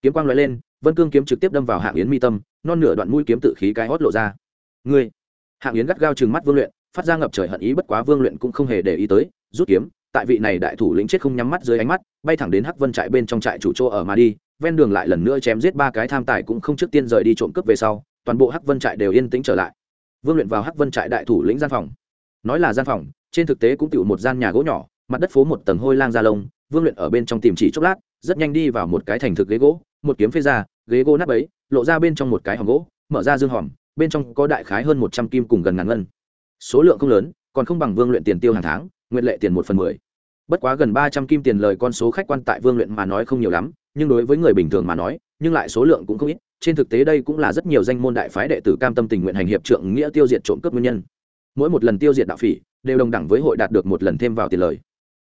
kiếm quang lóe lên, vân cương kiếm trực tiếp đâm vào hạng yến mi tâm, non nửa đoạn mũi kiếm tự khí cái hót lộ ra. Ngươi! Hạng yến gắt gao chừng mắt vương luyện phát ra ngập trời hận ý bất quá vương luyện cũng không hề để ý tới, rút kiếm, tại vị này đại thủ lĩnh chết không nhắm mắt dưới ánh mắt, bay thẳng đến hắc vân trại bên trong trại chủ chỗ ở mà đi, ven đường lại lần nữa chém giết ba cái tham tài cũng không trước tiên rời đi trộm cướp về sau, toàn bộ hắc vân trại đều yên tĩnh trở lại. Vương luyện vào hắc vân trại đại thủ lĩnh gian phòng. Nói là gian phòng, trên thực tế cũng tựu một gian nhà gỗ nhỏ, mặt đất phố một tầng hôi lang da lông, vương luyện ở bên trong tìm chỉ chốc lát, rất nhanh đi vào một cái thành thực ghế gỗ, một kiếm phê ra, ghế gỗ nắp ấy, lộ ra bên trong một cái hòm gỗ, mở ra dương hòm, bên trong có đại khái hơn một trăm kim cùng gần ngàn ngân số lượng không lớn, còn không bằng vương luyện tiền tiêu hàng tháng, nguyện lệ tiền một phần mười. Bất quá gần ba trăm kim tiền lời con số khách quan tại vương luyện mà nói không nhiều lắm, nhưng đối với người bình thường mà nói, nhưng lại số lượng cũng không ít, trên thực tế đây cũng là rất nhiều danh môn đại phái đệ tử cam tâm tình nguyện hành hiệp trượng nghĩa tiêu diệt trộm cướp nguyên nhân. Mỗi một lần tiêu diệt đạo phỉ, đều đồng đẳng với hội đạt được một lần thêm vào tiền lời.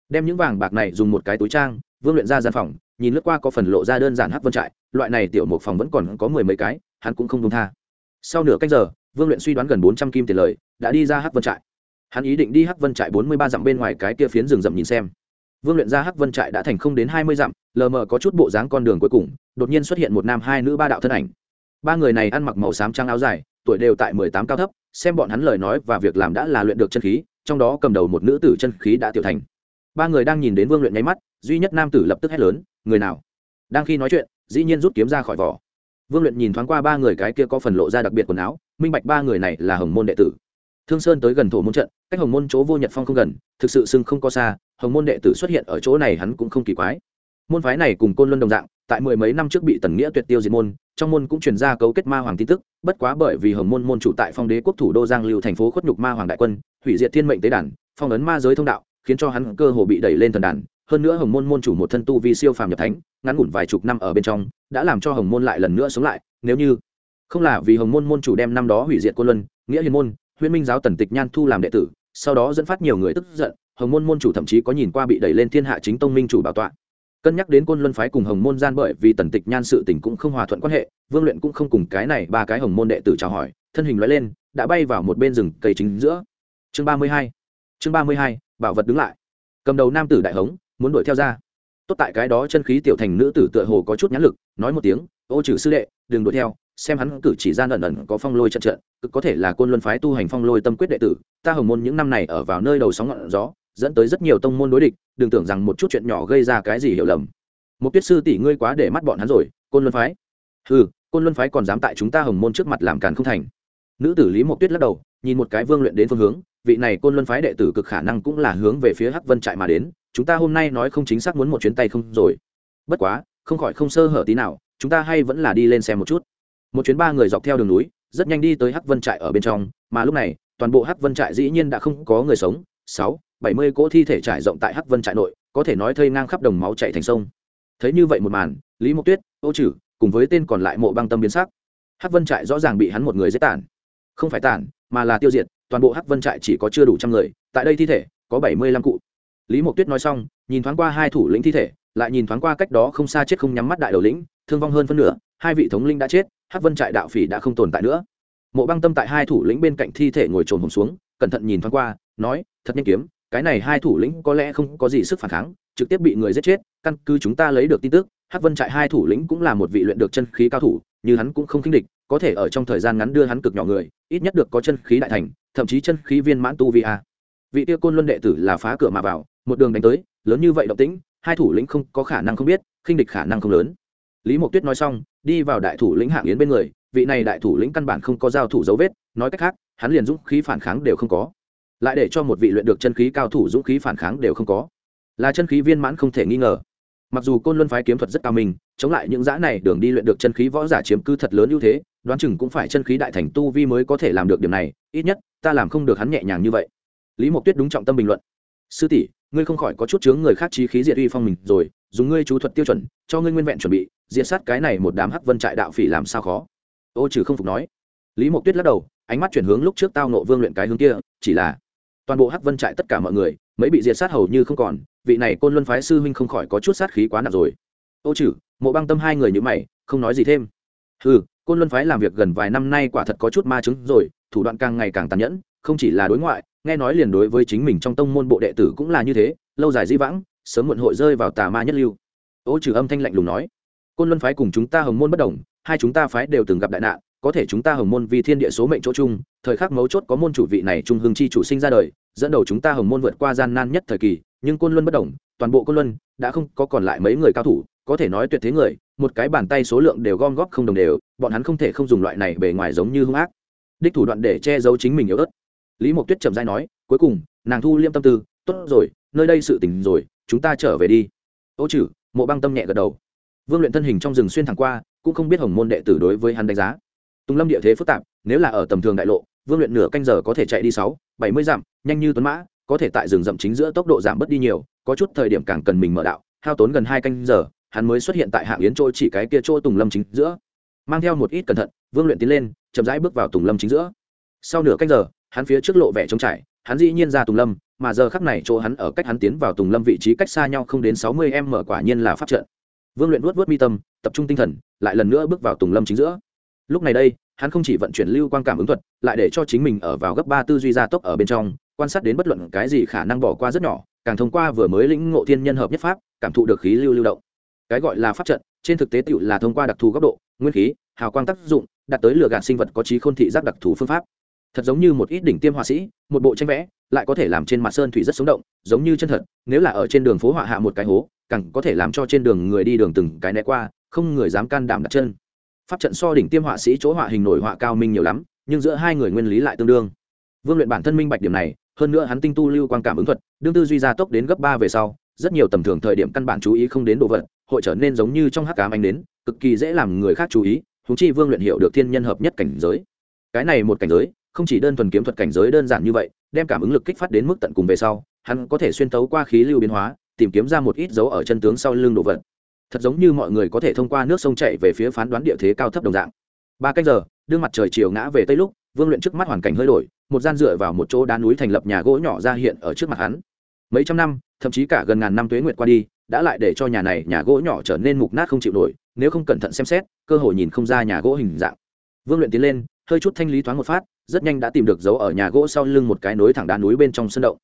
Đem những vàng bạc này dùng một cái túi trang, vương luyện ra gian phòng, nhìn lướt qua có phần lộ ra đơn giản hắc vân trại, loại này tiểu một phòng vẫn còn có mười mấy cái, hắn cũng không công tha. Sau nửa cách giờ vương luyện suy đoán gần bốn trăm kim tiền lời, đã đi ra hắc vân trại. Hắn ý định đi hắc vân trại bốn mươi ba dặm bên ngoài cái kia phiến rừng rậm nhìn xem. Vương luyện ra hắc vân trại đã thành không đến hai mươi dặm, lờ mờ có chút bộ dáng con đường cuối cùng, đột nhiên xuất hiện một nam hai nữ ba đạo thân ảnh. Ba người này ăn mặc màu xám trắng áo dài, tuổi đều tại mười tám cao thấp, xem bọn hắn lời nói và việc làm đã là luyện được chân khí, trong đó cầm đầu một nữ tử chân khí đã tiểu thành. Ba người đang nhìn đến vương luyện nháy mắt, duy nhất nam tử lập tức hét lớn, người nào? Đang khi nói chuyện, dĩ nhiên rút kiếm ra khỏi vỏ vương luyện nhìn thoáng qua ba người cái kia có phần lộ ra đặc biệt quần áo, minh bạch ba người này là hồng môn đệ tử. Thương sơn tới gần thổ môn trận, cách hồng môn chỗ vô nhật phong không gần, thực sự sưng không có xa, hồng môn đệ tử xuất hiện ở chỗ này hắn cũng không kỳ quái. Môn phái này cùng côn luân đồng dạng, tại mười mấy năm trước bị tần nghĩa tuyệt tiêu diệt môn, trong môn cũng truyền ra cấu kết ma hoàng tin tức, bất quá bởi vì hồng môn môn chủ tại phong đế quốc thủ đô giang lưu thành phố khuất nhục ma hoàng đại quân, hủy diệt thiên mệnh tế đàn, phong ấn ma giới thông đạo, khiến cho hắn cơ hồ bị đẩy lên thần đàn hơn nữa hồng môn môn chủ một thân tu vi siêu phàm nhập thánh, ngắn ngủn vài chục năm ở bên trong, đã làm cho hồng môn lại lần nữa sống lại. Nếu như không là vì hồng môn môn chủ đem năm đó hủy diệt côn luân, nghĩa hiền môn, huyễn minh giáo tần tịch nhan thu làm đệ tử, sau đó dẫn phát nhiều người tức giận, hồng môn môn chủ thậm chí có nhìn qua bị đẩy lên thiên hạ chính tông minh chủ bảo tọa. Cân nhắc đến côn luân phái cùng hồng môn gian bởi vì tần tịch nhan sự tình cũng không hòa thuận quan hệ, vương luyện cũng không cùng cái này ba cái hồng môn đệ tử chào hỏi, thân hình loại lên, đã bay vào một bên rừng cây chính giữa. Chương ba mươi hai, chương ba mươi hai, bảo vật đứng lại. Cầm đầu nam tử đại hống muốn đuổi theo ra. Tốt tại cái đó chân khí tiểu thành nữ tử tựa hồ có chút nhãn lực, nói một tiếng, ô trừ sư đệ, đừng đuổi theo, xem hắn cử chỉ gian ẩn ẩn có phong lôi trận trận, cực có thể là côn luân phái tu hành phong lôi tâm quyết đệ tử, ta hồng môn những năm này ở vào nơi đầu sóng ngọn gió, dẫn tới rất nhiều tông môn đối địch, đừng tưởng rằng một chút chuyện nhỏ gây ra cái gì hiểu lầm. Một tuyết sư tỷ ngươi quá để mắt bọn hắn rồi, côn luân phái. Ừ côn luân phái còn dám tại chúng ta hồng môn trước mặt làm càn không thành. Nữ tử lý một tuyết lắc đầu, nhìn một cái vương luyện đến phương hướng, vị này côn luân phái đệ tử cực khả năng cũng là hướng về phía hắc vân trại mà đến chúng ta hôm nay nói không chính xác muốn một chuyến tay không rồi. Bất quá, không khỏi không sơ hở tí nào, chúng ta hay vẫn là đi lên xem một chút. Một chuyến ba người dọc theo đường núi, rất nhanh đi tới hắc vân trại ở bên trong, mà lúc này, toàn bộ hắc vân trại dĩ nhiên đã không có người sống, sáu, bảy mươi cỗ thi thể trải rộng tại hắc vân trại nội, có thể nói thây ngang khắp đồng máu chạy thành sông. Thấy như vậy một màn, lý mộc tuyết, ô trừ cùng với tên còn lại mộ băng tâm biến sắc. Hắc vân trại rõ ràng bị hắn một người giết tản không phải tản mà là tiêu diệt, toàn bộ hắc vân trại chỉ có chưa đủ trăm người, tại đây thi thể, có bảy mươi lăm cụ lý mộc tuyết nói xong, nhìn thoáng qua hai thủ lĩnh thi thể, lại nhìn thoáng qua cách đó không xa chết không nhắm mắt đại đầu lĩnh, thương vong hơn phân nửa, hai vị thống linh đã chết Hát vân trại đạo phỉ đã không tồn tại nữa. Mộ băng tâm tại hai thủ lĩnh bên cạnh thi thể ngồi trồn hồn xuống, cẩn thận nhìn thoáng qua, nói, thật nhanh kiếm, cái này hai thủ lĩnh có lẽ không có gì sức phản kháng, trực tiếp bị người giết chết, căn cứ chúng ta lấy được tin tức Hát vân trại hai thủ lĩnh cũng là một vị luyện được chân khí cao thủ, như hắn cũng không khinh địch, có thể ở trong thời gian ngắn đưa hắn cực nhỏ người, ít nhất được có chân khí đại thành, thậm chí chân khí viên mãn tu vi a. Vị tiêu côn luân đệ tử là phá cửa mà vào một đường đánh tới, lớn như vậy động tĩnh, hai thủ lĩnh không có khả năng không biết, khinh địch khả năng không lớn. Lý mộc tuyết nói xong, đi vào đại thủ lĩnh hạng yến bên người, vị này đại thủ lĩnh căn bản không có giao thủ dấu vết, nói cách khác, hắn liền dũng khí phản kháng đều không có. Lại để cho một vị luyện được chân khí cao thủ dũng khí phản kháng đều không có. Là chân khí viên mãn không thể nghi ngờ. Mặc dù côn luân phái kiếm thuật rất cao minh, chống lại những giã này đường đi luyện được chân khí võ giả chiếm cư thật lớn ưu thế, đoán chừng cũng phải chân khí đại thành tu vi mới có thể làm được điểm này, ít nhất, ta làm không được hắn nhẹ nhàng như vậy. Lý mộc tuyết đúng trọng tâm bình luận sư tỷ, ngươi không khỏi có chút chướng người khác trí khí diệt uy phong mình rồi, dùng ngươi chú thuật tiêu chuẩn, cho ngươi nguyên vẹn chuẩn bị, diệt sát cái này một đám hắc vân trại đạo phỉ làm sao khó? Ô trừ không phục nói. Lý mộc tuyết lắc đầu, ánh mắt chuyển hướng lúc trước tao nộ vương luyện cái hướng kia, chỉ là toàn bộ hắc vân trại tất cả mọi người, mấy bị diệt sát hầu như không còn, vị này côn luân phái sư huynh không khỏi có chút sát khí quá nặng rồi. Ô trừ, mộ băng tâm hai người như mày, không nói gì thêm. Ừ côn luân phái làm việc gần vài năm nay quả thật có chút ma chứng rồi, thủ đoạn càng ngày càng tàn nhẫn, không chỉ là đối ngoại nghe nói liền đối với chính mình trong tông môn bộ đệ tử cũng là như thế, lâu dài di vãng, sớm muộn hội rơi vào tà ma nhất lưu. Ô trừ âm thanh lạnh lùng nói, côn luân phái cùng chúng ta hồng môn bất đồng, hai chúng ta phái đều từng gặp đại nạn, có thể chúng ta hồng môn vì thiên địa số mệnh chỗ chung, thời khắc mấu chốt có môn chủ vị này trung hương chi chủ sinh ra đời, dẫn đầu chúng ta hồng môn vượt qua gian nan nhất thời kỳ, nhưng côn luân bất đồng, toàn bộ côn luân đã không có còn lại mấy người cao thủ, có thể nói tuyệt thế người, một cái bàn tay số lượng đều gom góp không đồng đều, bọn hắn không thể không dùng loại này bề ngoài giống như hung ác, đích thủ đoạn để che giấu chính mình yếu ớt lý mộc tuyết trầm dai nói, cuối cùng, nàng thu liêm tâm tư, tốt rồi, nơi đây sự tình rồi, chúng ta trở về đi. Ô chử, mộ băng tâm nhẹ gật đầu. Vương luyện thân hình trong rừng xuyên thẳng qua, cũng không biết hồng môn đệ tử đối với hắn đánh giá. Tùng lâm địa thế phức tạp, nếu là ở tầm thường đại lộ, vương luyện nửa canh giờ có thể chạy đi sáu, bảy mươi dặm, nhanh như tuấn mã, có thể tại rừng rậm chính giữa tốc độ giảm bớt đi nhiều, có chút thời điểm càng cần mình mở đạo, hao tốn gần hai canh giờ, hắn mới xuất hiện tại hạng yến chỗ chỉ cái kia chỗ tùng lâm chính giữa. Mang theo một ít cẩn thận, vương luyện tiến lên, chậm rãi bước vào tùng lâm chính giữa. Sau nửa canh giờ hắn phía trước lộ vẻ trống trải, hắn dĩ nhiên ra tùng lâm, mà giờ khắc này chỗ hắn ở cách hắn tiến vào tùng lâm vị trí cách xa nhau không đến sáu mươi em mở quả nhiên là pháp trận. Vương luyện vuốt vuốt mi tâm, tập trung tinh thần, lại lần nữa bước vào tùng lâm chính giữa. Lúc này đây, hắn không chỉ vận chuyển lưu quan cảm ứng thuật, lại để cho chính mình ở vào gấp ba tư duy gia tốc ở bên trong, quan sát đến bất luận cái gì khả năng bỏ qua rất nhỏ, càng thông qua vừa mới lĩnh ngộ thiên nhân hợp nhất pháp, cảm thụ được khí lưu lưu động. Cái gọi là pháp trận, trên thực tế tựu là thông qua đặc thù góc độ, nguyên khí, hào quang tác dụng, đạt tới lừa gạt sinh vật có trí khôn thị giác đặc thù phương pháp thật giống như một ít đỉnh tiêm họa sĩ, một bộ tranh vẽ, lại có thể làm trên mặt sơn thủy rất sống động, giống như chân thật, nếu là ở trên đường phố họa hạ một cái hố, càng có thể làm cho trên đường người đi đường từng cái né qua, không người dám can đảm đặt chân. Pháp trận so đỉnh tiêm họa sĩ chỗ họa hình nổi họa cao minh nhiều lắm, nhưng giữa hai người nguyên lý lại tương đương. Vương luyện bản thân minh bạch điểm này, hơn nữa hắn tinh tu lưu quan cảm ứng thuật, đương tư duy gia tốc đến gấp ba về sau, rất nhiều tầm thường thời điểm căn bản chú ý không đến đồ vật, hội trở nên giống như trong hắc cám anh đến, cực kỳ dễ làm người khác chú ý húng chi vương luyện hiệu được thiên nhân hợp nhất cảnh giới. Cái này một cảnh giới không chỉ đơn thuần kiếm thuật cảnh giới đơn giản như vậy, đem cảm ứng lực kích phát đến mức tận cùng về sau, hắn có thể xuyên tấu qua khí lưu biến hóa, tìm kiếm ra một ít dấu ở chân tướng sau lưng đồ vật. Thật giống như mọi người có thể thông qua nước sông chạy về phía phán đoán địa thế cao thấp đồng dạng. Ba cách giờ, đương mặt trời chiều ngã về tây lúc, vương luyện trước mắt hoàn cảnh hơi đổi, một gian dựa vào một chỗ đá núi thành lập nhà gỗ nhỏ ra hiện ở trước mặt hắn. Mấy trăm năm, thậm chí cả gần ngàn năm tuế nguyệt qua đi, đã lại để cho nhà này nhà gỗ nhỏ trở nên mục nát không chịu nổi, nếu không cẩn thận xem xét, cơ hội nhìn không ra nhà gỗ hình dạng. Vương luyện tiến lên hơi chút thanh lý thoáng một phát, rất nhanh đã tìm được dấu ở nhà gỗ sau lưng một cái nối thẳng đá núi bên trong sơn động.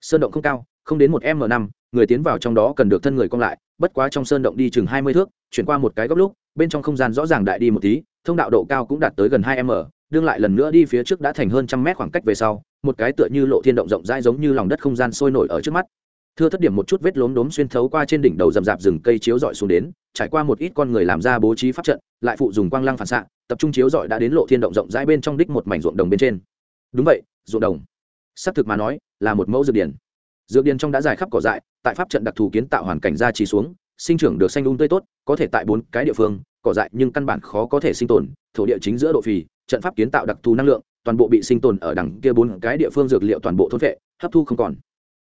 Sơn động không cao, không đến một m năm, người tiến vào trong đó cần được thân người cong lại, bất quá trong sơn động đi chừng hai mươi thước, chuyển qua một cái góc lúc, bên trong không gian rõ ràng đại đi một tí, thông đạo độ cao cũng đạt tới gần hai m đương lại lần nữa đi phía trước đã thành hơn trăm mét khoảng cách về sau, một cái tựa như lộ thiên động rộng rãi giống như lòng đất không gian sôi nổi ở trước mắt. Thưa thất điểm một chút vết lốm đốm xuyên thấu qua trên đỉnh đầu rậm rạp rừng cây chiếu rọi xuống đến, trải qua một ít con người làm ra bố trí pháp trận, lại phụ dùng quang lăng phản xạ tập trung chiếu rọi đã đến lộ thiên động rộng rãi bên trong đích một mảnh ruộng đồng bên trên. Đúng vậy, ruộng đồng. Xác thực mà nói, là một mẫu dược điển. Dược điển trong đã dài khắp cỏ dại, tại pháp trận đặc thù kiến tạo hoàn cảnh ra trì xuống, sinh trưởng được xanh um tươi tốt, có thể tại bốn cái địa phương, cỏ dại nhưng căn bản khó có thể sinh tồn, thổ địa chính giữa độ phì, trận pháp kiến tạo đặc thù năng lượng, toàn bộ bị sinh tồn ở đằng kia bốn cái địa phương dược liệu toàn bộ thôn vệ, hấp thu không còn.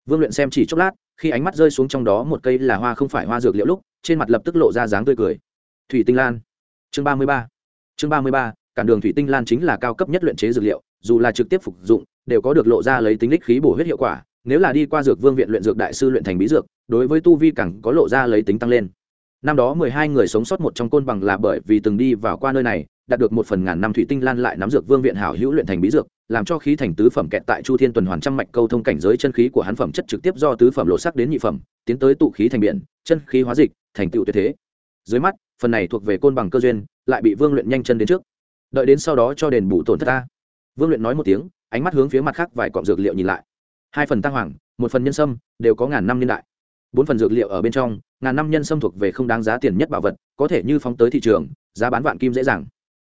Vương luyện xem chỉ chốc lát, khi ánh mắt rơi xuống trong đó một cây là hoa không phải hoa dược liệu lúc, trên mặt lập tức lộ ra dáng tươi cười. Thủy tinh lan, chương ba mươi ba chương ba mươi ba, cản đường thủy tinh lan chính là cao cấp nhất luyện chế dược liệu, dù là trực tiếp phục dụng, đều có được lộ ra lấy tính lích khí bổ huyết hiệu quả, nếu là đi qua dược vương viện luyện dược đại sư luyện thành bí dược, đối với tu vi càng có lộ ra lấy tính tăng lên. Năm đó mười hai người sống sót một trong côn bằng là bởi vì từng đi vào qua nơi này, đạt được một phần ngàn năm thủy tinh lan lại nắm dược vương viện hảo hữu luyện thành bí dược, làm cho khí thành tứ phẩm kẹt tại chu thiên tuần hoàn trăm mạch câu thông cảnh giới chân khí của hắn phẩm chất trực tiếp do tứ phẩm lộ sắc đến nhị phẩm, tiến tới tụ khí thành biển, chân khí hóa dịch, thành tựu tuyệt thế dưới mắt, phần này thuộc về côn bằng cơ duyên, lại bị vương luyện nhanh chân đến trước. Đợi đến sau đó cho đền bù tổn thất ta. Vương luyện nói một tiếng, ánh mắt hướng phía mặt khác vài cọng dược liệu nhìn lại. Hai phần tăng hoàng, một phần nhân sâm, đều có ngàn năm niên đại. Bốn phần dược liệu ở bên trong, ngàn năm nhân sâm thuộc về không đáng giá tiền nhất bảo vật, có thể như phóng tới thị trường, giá bán vạn kim dễ dàng.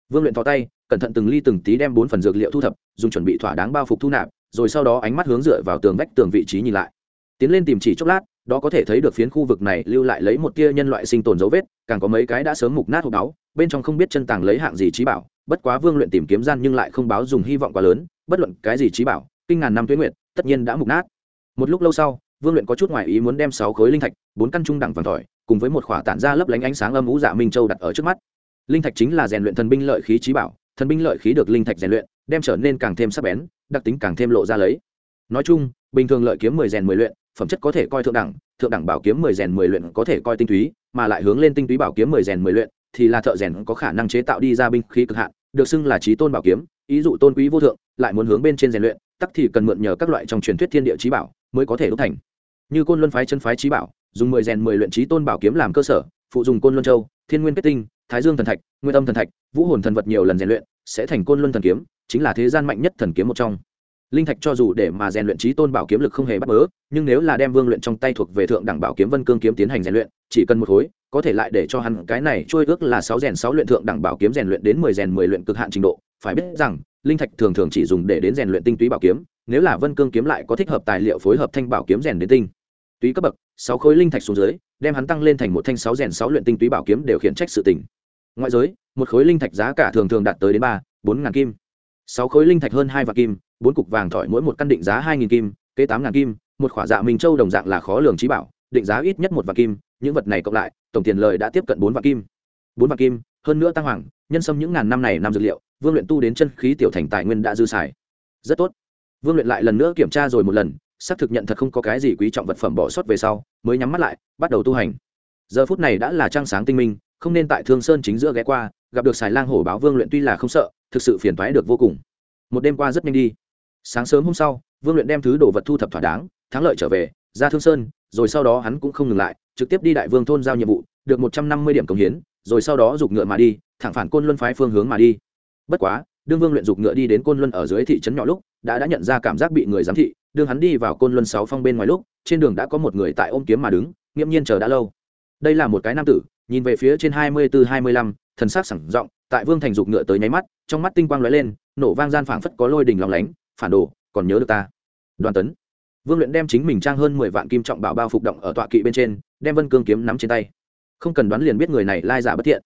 Vương luyện thò tay, cẩn thận từng ly từng tí đem bốn phần dược liệu thu thập, dùng chuẩn bị thỏa đáng bao phục thu nạp, rồi sau đó ánh mắt hướng dựa vào tường vách tường vị trí nhìn lại. Tiến lên tìm chỉ chốc lát đó có thể thấy được phiến khu vực này lưu lại lấy một tia nhân loại sinh tồn dấu vết, càng có mấy cái đã sớm mục nát hộp đáo bên trong không biết chân tàng lấy hạng gì trí bảo, bất quá vương luyện tìm kiếm gian nhưng lại không báo dùng hy vọng quá lớn, bất luận cái gì trí bảo, kinh ngàn năm tuyến nguyện tất nhiên đã mục nát. Một lúc lâu sau, vương luyện có chút ngoại ý muốn đem sáu khối linh thạch, bốn căn trung đẳng vàng tỏi cùng với một khỏa tản ra lấp lánh ánh sáng âm ú dạ minh châu đặt ở trước mắt. Linh thạch chính là rèn luyện thần binh lợi khí trí bảo, thần binh lợi khí được linh thạch rèn luyện, đem trở nên càng thêm sắc bén, đặc tính càng thêm lộ ra lấy. Nói chung, bình thường lợi kiếm mười rèn mười luyện phẩm chất có thể coi thượng đẳng thượng đẳng bảo kiếm mười rèn mười luyện có thể coi tinh túy, mà lại hướng lên tinh túy bảo kiếm mười rèn mười luyện thì là thợ rèn có khả năng chế tạo đi ra binh khí cực hạn, được xưng là trí tôn bảo kiếm, ý dụ tôn quý vô thượng, lại muốn hướng bên trên rèn luyện, tắc thì cần mượn nhờ các loại trong truyền thuyết thiên địa trí bảo mới có thể đúc thành. Như côn luân phái chân phái trí bảo, dùng mười rèn mười luyện trí tôn bảo kiếm làm cơ sở, phụ dùng côn luân châu, thiên nguyên kết tinh, thái dương thần thạch, nguyên âm thần thạch, vũ hồn thần vật nhiều lần rèn luyện, sẽ thành côn luân thần kiếm, chính là thế gian mạnh nhất thần kiếm một trong linh thạch cho dù để mà rèn luyện trí tôn bảo kiếm lực không hề bắt bớ, nhưng nếu là đem vương luyện trong tay thuộc về thượng đẳng bảo kiếm vân cương kiếm tiến hành rèn luyện, chỉ cần một khối, có thể lại để cho hắn cái này trôi ước là sáu rèn sáu luyện thượng đẳng bảo kiếm rèn luyện đến mười rèn mười luyện cực hạn trình độ. Phải biết rằng, linh thạch thường thường chỉ dùng để đến rèn luyện tinh túy bảo kiếm, nếu là vân cương kiếm lại có thích hợp tài liệu phối hợp thanh bảo kiếm rèn đến tinh túy cấp bậc, sáu khối linh thạch xuống dưới, đem hắn tăng lên thành một thanh sáu rèn sáu luyện tinh túy bảo kiếm đều khiển trách sự tỉnh ngoại giới, một khối linh thạch giá cả thường thường đạt tới đến ba, bốn ngàn kim sáu khối linh thạch hơn hai vạn kim, bốn cục vàng thỏi mỗi một căn định giá hai nghìn kim, kế tám ngàn kim, một khỏa dạ minh châu đồng dạng là khó lường trí bảo, định giá ít nhất một vạn kim, những vật này cộng lại, tổng tiền lời đã tiếp cận bốn vạn kim. Bốn vạn kim, hơn nữa tăng hoàng, nhân sâm những ngàn năm này năm dược liệu, vương luyện tu đến chân khí tiểu thành tài nguyên đã dư xài. Rất tốt. Vương luyện lại lần nữa kiểm tra rồi một lần, xác thực nhận thật không có cái gì quý trọng vật phẩm bỏ sót về sau, mới nhắm mắt lại, bắt đầu tu hành. Giờ phút này đã là trăng sáng tinh minh, không nên tại thương sơn chính giữa ghé qua, gặp được xài lang hổ báo vương luyện tuy là không sợ thực sự phiền toái được vô cùng. Một đêm qua rất nhanh đi. Sáng sớm hôm sau, vương luyện đem thứ đồ vật thu thập thỏa đáng, thắng lợi trở về, ra thương sơn, rồi sau đó hắn cũng không ngừng lại, trực tiếp đi đại vương thôn giao nhiệm vụ, được một trăm năm mươi điểm cống hiến, rồi sau đó giục ngựa mà đi, thẳng phản côn luân phái phương hướng mà đi. Bất quá, đương vương luyện giục ngựa đi đến côn luân ở dưới thị trấn nhỏ lúc, đã đã nhận ra cảm giác bị người giám thị, đương hắn đi vào côn luân sáu phong bên ngoài lúc, trên đường đã có một người tại ôm kiếm mà đứng, nghiễm nhiên chờ đã lâu. Đây là một cái nam tử, nhìn về phía trên hai mươi bốn hai mươi lăm, thần sắc sẳng rộng tại vương thành dục ngựa tới nháy mắt, trong mắt tinh quang lóe lên, nổ vang gian phảng phất có lôi đình lòng lánh, phản đồ, còn nhớ được ta. Đoàn tấn. Vương luyện đem chính mình trang hơn mười vạn kim trọng bảo bao phục động ở tọa kỵ bên trên, đem vân cương kiếm nắm trên tay. Không cần đoán liền biết người này lai giả bất thiện.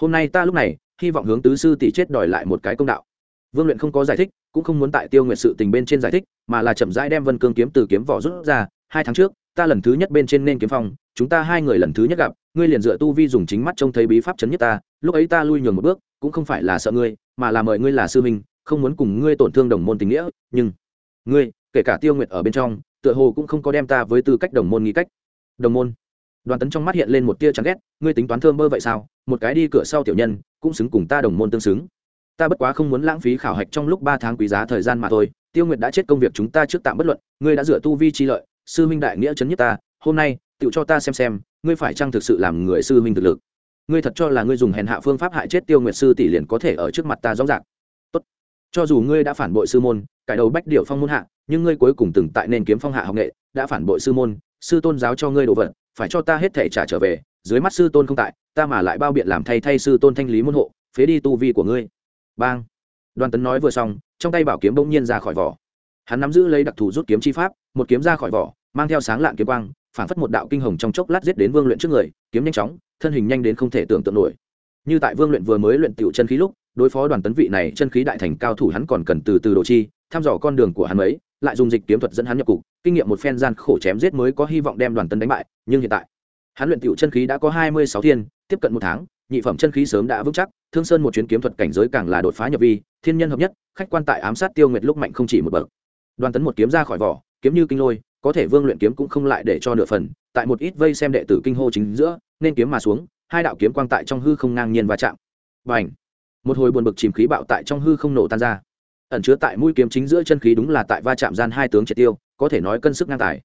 Hôm nay ta lúc này, hy vọng hướng tứ sư tỷ chết đòi lại một cái công đạo. Vương luyện không có giải thích, cũng không muốn tại tiêu nguyện sự tình bên trên giải thích, mà là chậm rãi đem vân cương kiếm từ kiếm vỏ rút ra. Hai tháng trước, ta lần thứ nhất bên trên nên kiếm phong, chúng ta hai người lần thứ nhất gặp, ngươi liền dựa tu vi dùng chính mắt trông thấy bí pháp chấn nhất ta, lúc ấy ta lui nhường một bước cũng không phải là sợ ngươi, mà là mời ngươi là sư minh không muốn cùng ngươi tổn thương đồng môn tình nghĩa, nhưng ngươi, kể cả tiêu nguyệt ở bên trong, tựa hồ cũng không có đem ta với tư cách đồng môn nghĩ cách. Đồng môn? Đoàn tấn trong mắt hiện lên một tia chán ghét, ngươi tính toán thơm mơ vậy sao? Một cái đi cửa sau tiểu nhân, cũng xứng cùng ta đồng môn tương xứng. Ta bất quá không muốn lãng phí khảo hạch trong lúc ba tháng quý giá thời gian mà thôi, tiêu nguyệt đã chết công việc chúng ta trước tạm bất luận, ngươi đã dựa tu vi chi lợi, sư minh đại nghĩa chấn nhất ta, hôm nay, tự cho ta xem xem, ngươi phải chăng thực sự làm người sư minh thực lực? Ngươi thật cho là ngươi dùng hèn hạ phương pháp hại chết tiêu nguyệt sư tỷ liền có thể ở trước mặt ta rõ ràng. Tốt. Cho dù ngươi đã phản bội sư môn, cải đầu bách điệu phong môn hạ, nhưng ngươi cuối cùng từng tại nền kiếm phong hạ học nghệ, đã phản bội sư môn, sư tôn giáo cho ngươi đồ vật, phải cho ta hết thể trả trở về, dưới mắt sư tôn không tại, ta mà lại bao biện làm thay thay sư tôn thanh lý môn hộ, phế đi tu vi của ngươi. Bang. Đoàn tấn nói vừa xong, trong tay bảo kiếm bỗng nhiên ra khỏi vỏ. Hắn nắm giữ lấy đặc thù rút kiếm chi pháp, một kiếm ra khỏi vỏ, mang theo sáng lạng kiếm quang, phản phất một đạo kinh hồng trong chốc lát giết đến vương luyện trước người, kiếm nhanh chóng thân hình nhanh đến không thể tưởng tượng nổi. Như tại vương luyện vừa mới luyện tiểu chân khí lúc, đối phó đoàn tấn vị này chân khí đại thành cao thủ hắn còn cần từ từ đồ chi thăm dò con đường của hắn ấy, lại dùng dịch kiếm thuật dẫn hắn nhập cục, kinh nghiệm một phen gian khổ chém giết mới có hy vọng đem đoàn tấn đánh bại, nhưng hiện tại, hắn luyện tiểu chân khí đã có hai mươi sáu thiên, tiếp cận một tháng, nhị phẩm chân khí sớm đã vững chắc, thương sơn một chuyến kiếm thuật cảnh giới càng là đột phá nhập vi, thiên nhân hợp nhất, khách quan tại ám sát tiêu nguyệt lúc mạnh không chỉ một bậc. Đoàn tấn một kiếm ra khỏi vỏ, kiếm như kinh lôi có thể vương luyện kiếm cũng không lại để cho nửa phần, tại một ít vây xem đệ tử kinh hô chính giữa, nên kiếm mà xuống, hai đạo kiếm quang tại trong hư không ngang nhiên va chạm. Và ảnh một hồi buồn bực chìm khí bạo tại trong hư không nổ tan ra. Ẩn chứa tại mũi kiếm chính giữa chân khí đúng là tại va chạm gian hai tướng triệt tiêu, có thể nói cân sức ngang tài.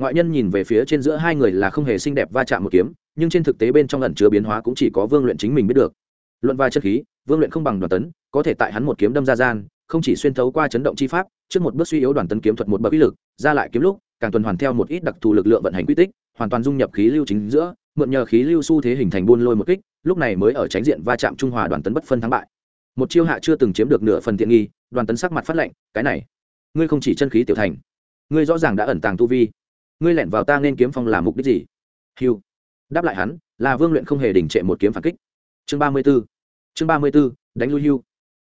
Ngoại nhân nhìn về phía trên giữa hai người là không hề xinh đẹp va chạm một kiếm, nhưng trên thực tế bên trong ẩn chứa biến hóa cũng chỉ có vương luyện chính mình biết được. Luận va chân khí, vương luyện không bằng đoàn tấn, có thể tại hắn một kiếm đâm ra gian, không chỉ xuyên thấu qua chấn động chi pháp, trước một bước suy yếu đoàn tấn kiếm thuật một bậc uy lực, ra lại kiếm lúc càng tuần hoàn theo một ít đặc thù lực lượng vận hành quy tích, hoàn toàn dung nhập khí lưu chính giữa, mượn nhờ khí lưu xu thế hình thành buôn lôi một kích, lúc này mới ở tránh diện va chạm trung hòa đoàn tấn bất phân thắng bại. Một chiêu hạ chưa từng chiếm được nửa phần tiện nghi, đoàn tấn sắc mặt phát lệnh cái này, ngươi không chỉ chân khí tiểu thành, ngươi rõ ràng đã ẩn tàng tu vi, ngươi lẻn vào ta nên kiếm phong làm mục đích gì? Hiu đáp lại hắn, là vương luyện không hề đình trệ một kiếm phản kích. Chương ba mươi b ố chương ba mươi b ố đánh lui hưu.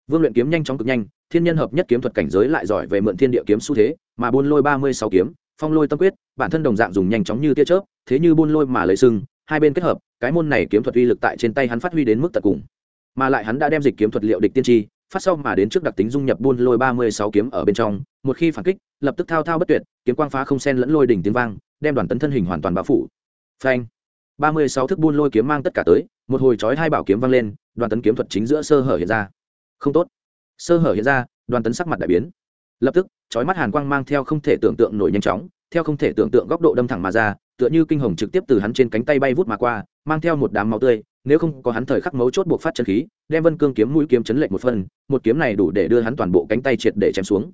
Vương luyện kiếm nhanh chóng cực nhanh, thiên nhân hợp nhất kiếm thuật cảnh giới lại giỏi về mượn thiên địa kiếm xu thế, mà buôn lôi ba mươi sáu kiếm phong lôi tâm quyết, bản thân đồng dạng dùng nhanh chóng như tia chớp, thế như buôn lôi mà lấy sưng hai bên kết hợp, cái môn này kiếm thuật uy lực tại trên tay hắn phát huy đến mức tận cùng. Mà lại hắn đã đem dịch kiếm thuật liệu địch tiên tri, phát sau mà đến trước đặc tính dung nhập buôn lôi ba mươi sáu kiếm ở bên trong, một khi phản kích, lập tức thao thao bất tuyệt, kiếm quang phá không sen lẫn lôi đỉnh tiếng vang, đem đoàn tấn thân hình hoàn toàn bao phủ. Phanh! ba mươi sáu thức buôn lôi kiếm mang tất cả tới, một hồi chói hai bảo kiếm vang lên, đoàn tấn kiếm thuật chính giữa sơ hở hiện ra. Không tốt. Sơ hở hiện ra, đoàn tấn sắc mặt đại biến. Lập tức chói mắt hàn quang mang theo không thể tưởng tượng nổi nhanh chóng, theo không thể tưởng tượng góc độ đâm thẳng mà ra, tựa như kinh hồng trực tiếp từ hắn trên cánh tay bay vút mà qua, mang theo một đám máu tươi, nếu không có hắn thời khắc mấu chốt buộc phát chân khí, đem vân cương kiếm mũi kiếm chấn lệch một phần, một kiếm này đủ để đưa hắn toàn bộ cánh tay triệt để chém xuống.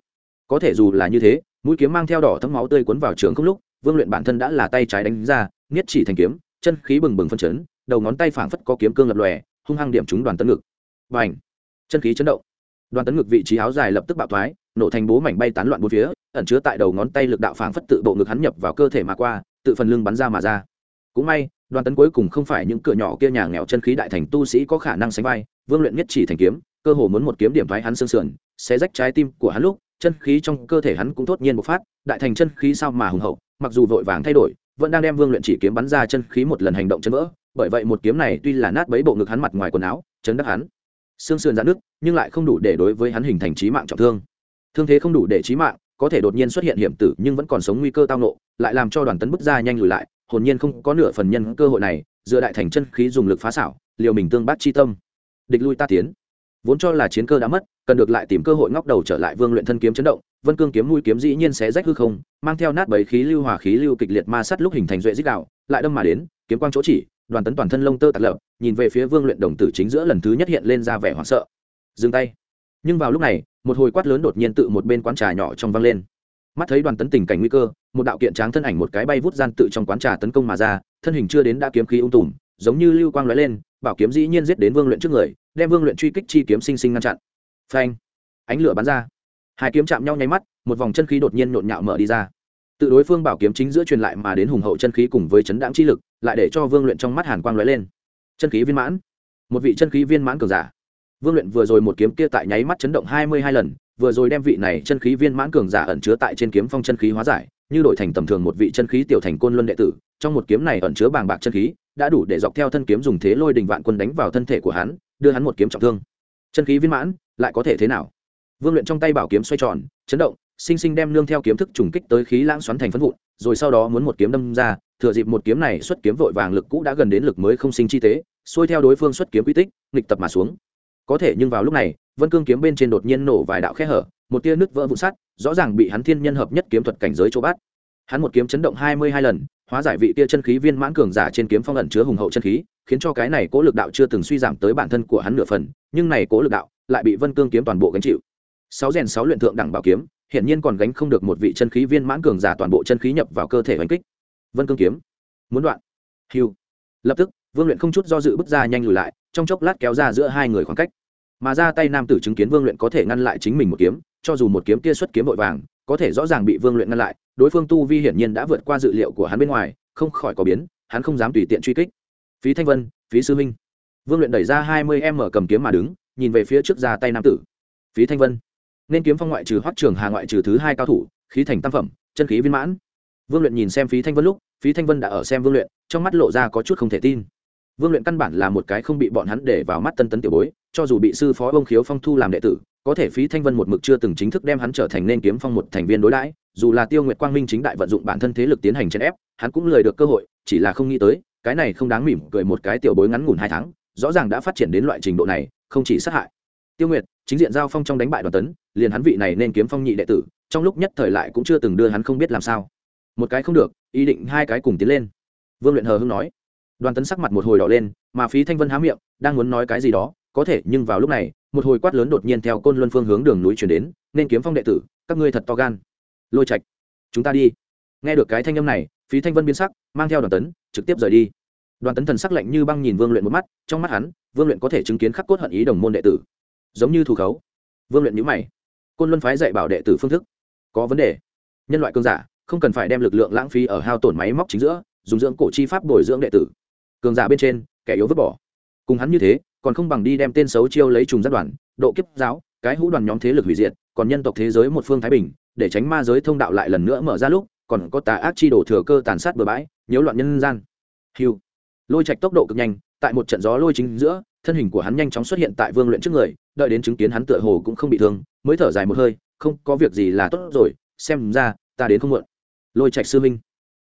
Có thể dù là như thế, mũi kiếm mang theo đỏ thấm máu tươi cuốn vào trường không lúc, vương luyện bản thân đã là tay trái đánh ra nghiết chỉ thành kiếm, chân khí bừng bừng phân chấn, đầu ngón tay phảng phất có kiếm cương lập lòe, hung hăng điểm trúng đoàn tấn ngực. Và chân khí chấn động. Đoàn tấn ngực vị trí áo dài lập tức bạo thoái nổ thành bố mảnh bay tán loạn bốn phía, ẩn chứa tại đầu ngón tay lực đạo phảng phất tự bộ ngực hắn nhập vào cơ thể mà qua, tự phần lưng bắn ra mà ra. Cũng may, đoàn tấn cuối cùng không phải những cửa nhỏ kia nhà nghèo chân khí đại thành tu sĩ có khả năng sánh vai, vương luyện nhất chỉ thành kiếm, cơ hồ muốn một kiếm điểm thoái hắn xương sườn sẽ rách trái tim của hắn lúc, chân khí trong cơ thể hắn cũng thốt nhiên một phát, đại thành chân khí sao mà hùng hậu, mặc dù vội vàng thay đổi, vẫn đang đem vương luyện chỉ kiếm bắn ra chân khí một lần hành động chân vỡ, bởi vậy một kiếm này tuy là nát bấy bộ ngực hắn mặt ngoài quần áo, chấn đắc hắn. Xương sườn giãn nước nhưng lại không đủ để đối với hắn hình thành trí mạng trọng thương thương thế không đủ để chí mạng, có thể đột nhiên xuất hiện hiểm tử nhưng vẫn còn sống nguy cơ tao nộ, lại làm cho đoàn tấn bứt ra nhanh lùi lại, hồn nhiên không có nửa phần nhân cơ hội này dựa đại thành chân khí dùng lực phá xảo, liều mình tương bát chi tâm. Địch lui ta tiến. Vốn cho là chiến cơ đã mất, cần được lại tìm cơ hội ngóc đầu trở lại vương luyện thân kiếm chấn động, vân cương kiếm mũi kiếm dĩ nhiên sẽ rách hư không, mang theo nát bấy khí lưu hòa khí lưu kịch liệt ma sát lúc hình thành duệ dích đạo, lại đâm mà đến, kiếm quang chỗ chỉ, đoàn tấn toàn thân lông tơ tạt lợp nhìn về phía vương luyện đồng tử chính giữa lần thứ nhất hiện lên ra vẻ hoảng sợ. Dừng tay. Nhưng vào lúc này một hồi quát lớn đột nhiên tự một bên quán trà nhỏ trong vang lên. Mắt thấy đoàn tấn tình cảnh nguy cơ, một đạo kiện tráng thân ảnh một cái bay vút gian tự trong quán trà tấn công mà ra, thân hình chưa đến đã kiếm khí ung tùm, giống như lưu quang lóe lên, bảo kiếm dĩ nhiên giết đến vương luyện trước người, đem vương luyện truy kích chi kiếm sinh sinh ngăn chặn. Phanh! Ánh lửa bắn ra. Hai kiếm chạm nhau nháy mắt, một vòng chân khí đột nhiên nhộn nhạo mở đi ra. Tự đối phương bảo kiếm chính giữa truyền lại mà đến hùng hậu chân khí cùng với chấn đáng chi lực, lại để cho vương luyện trong mắt hàn quang lóe lên. Chân khí viên mãn. Một vị chân khí viên mãn cường giả vương luyện vừa rồi một kiếm kia tại nháy mắt chấn động hai mươi hai lần, vừa rồi đem vị này chân khí viên mãn cường giả ẩn chứa tại trên kiếm phong chân khí hóa giải, như đổi thành tầm thường một vị chân khí tiểu thành côn luân đệ tử, trong một kiếm này ẩn chứa bàng bạc chân khí, đã đủ để dọc theo thân kiếm dùng thế lôi đình vạn quân đánh vào thân thể của hắn, đưa hắn một kiếm trọng thương. Chân khí viên mãn, lại có thể thế nào? Vương luyện trong tay bảo kiếm xoay tròn, chấn động, sinh sinh đem nương theo kiếm thức trùng kích tới khí lãng xoắn thành phân vụn, rồi sau đó muốn một kiếm đâm ra, thừa dịp một kiếm này xuất kiếm vội vàng lực cũ đã gần đến lực mới không sinh chi tế, xuôi theo đối phương xuất kiếm quy tích, nghịch tập mà xuống có thể nhưng vào lúc này, vân cương kiếm bên trên đột nhiên nổ vài đạo khe hở, một tia nứt vỡ vụn sắt, rõ ràng bị hắn thiên nhân hợp nhất kiếm thuật cảnh giới chỗ bắt. Hắn một kiếm chấn động hai mươi hai lần, hóa giải vị tia chân khí viên mãn cường giả trên kiếm phong ẩn chứa hùng hậu chân khí, khiến cho cái này cố lực đạo chưa từng suy giảm tới bản thân của hắn nửa phần, nhưng này cố lực đạo lại bị vân cương kiếm toàn bộ gánh chịu. Sáu rèn sáu luyện thượng đẳng bảo kiếm, hiển nhiên còn gánh không được một vị chân khí viên mãn cường giả toàn bộ chân khí nhập vào cơ thể oanh kích. Vân cương kiếm. Muốn đoạn. Hiu lập tức, vương luyện không chút do dự bước ra nhanh lùi lại trong chốc lát kéo ra giữa hai người khoảng cách. Mà ra tay nam tử chứng kiến vương luyện có thể ngăn lại chính mình một kiếm, cho dù một kiếm kia xuất kiếm vội vàng, có thể rõ ràng bị vương luyện ngăn lại, đối phương tu vi hiển nhiên đã vượt qua dự liệu của hắn bên ngoài, không khỏi có biến, hắn không dám tùy tiện truy kích. Phí thanh vân, phí sư minh. Vương luyện đẩy ra hai mươi em mở cầm kiếm mà đứng, nhìn về phía trước ra tay nam tử. Phí thanh vân. Nên kiếm phong ngoại trừ hoắc trường hà ngoại trừ thứ hai cao thủ, khí thành tam phẩm, chân khí viên mãn. Vương luyện nhìn xem phí thanh vân lúc, phí thanh vân đã ở xem vương luyện, trong mắt lộ ra có chút không thể tin vương luyện căn bản là một cái không bị bọn hắn để vào mắt tân tấn tiểu bối, cho dù bị sư phó ông khiếu phong thu làm đệ tử, có thể phí thanh vân một mực chưa từng chính thức đem hắn trở thành nên kiếm phong một thành viên đối đãi, dù là tiêu nguyệt quang minh chính đại vận dụng bản thân thế lực tiến hành chèn ép, hắn cũng lời được cơ hội, chỉ là không nghĩ tới, cái này không đáng mỉm cười một cái tiểu bối ngắn ngủn hai tháng, rõ ràng đã phát triển đến loại trình độ này, không chỉ sát hại. Tiêu nguyệt, chính diện giao phong trong đánh bại đoàn tấn, liền hắn vị này nên kiếm phong nhị đệ tử, trong lúc nhất thời lại cũng chưa từng đưa hắn không biết làm sao. Một cái không được, ý định hai cái cùng tiến lên. Vương luyện hờ hưng nói đoàn tấn sắc mặt một hồi đỏ lên, mà phí thanh vân há miệng, đang muốn nói cái gì đó, có thể, nhưng vào lúc này, một hồi quát lớn đột nhiên theo côn luân phương hướng đường núi chuyển đến, nên kiếm phong đệ tử, các ngươi thật to gan. Lôi trạch, chúng ta đi. Nghe được cái thanh âm này, phí thanh vân biến sắc, mang theo đoàn tấn, trực tiếp rời đi. Đoàn tấn thần sắc lạnh như băng nhìn vương luyện một mắt, trong mắt hắn, vương luyện có thể chứng kiến khắc cốt hận ý đồng môn đệ tử. Giống như thủ khấu. Vương luyện nhữ mày. Côn luân phái dạy bảo đệ tử phương thức. Có vấn đề. Nhân loại cơn giả, không cần phải đem lực lượng lãng phí ở hao tổn máy móc chính giữa, dùng dưỡng cổ chi pháp bồi dưỡng đệ tử cường giả bên trên, kẻ yếu vứt bỏ. Cùng hắn như thế, còn không bằng đi đem tên xấu chiêu lấy trùng giáp đoàn, độ kiếp giáo, cái hũ đoàn nhóm thế lực hủy diệt, còn nhân tộc thế giới một phương thái bình, để tránh ma giới thông đạo lại lần nữa mở ra lúc, còn có tà ác chi đổ thừa cơ tàn sát bừa bãi, nhiễu loạn nhân gian. Hiu lôi trạch tốc độ cực nhanh, tại một trận gió lôi chính giữa, thân hình của hắn nhanh chóng xuất hiện tại vương luyện trước người, đợi đến chứng kiến hắn tựa hồ cũng không bị thương, mới thở dài một hơi, không có việc gì là tốt rồi, xem ra, ta đến không muộn. Lôi trạch sư minh.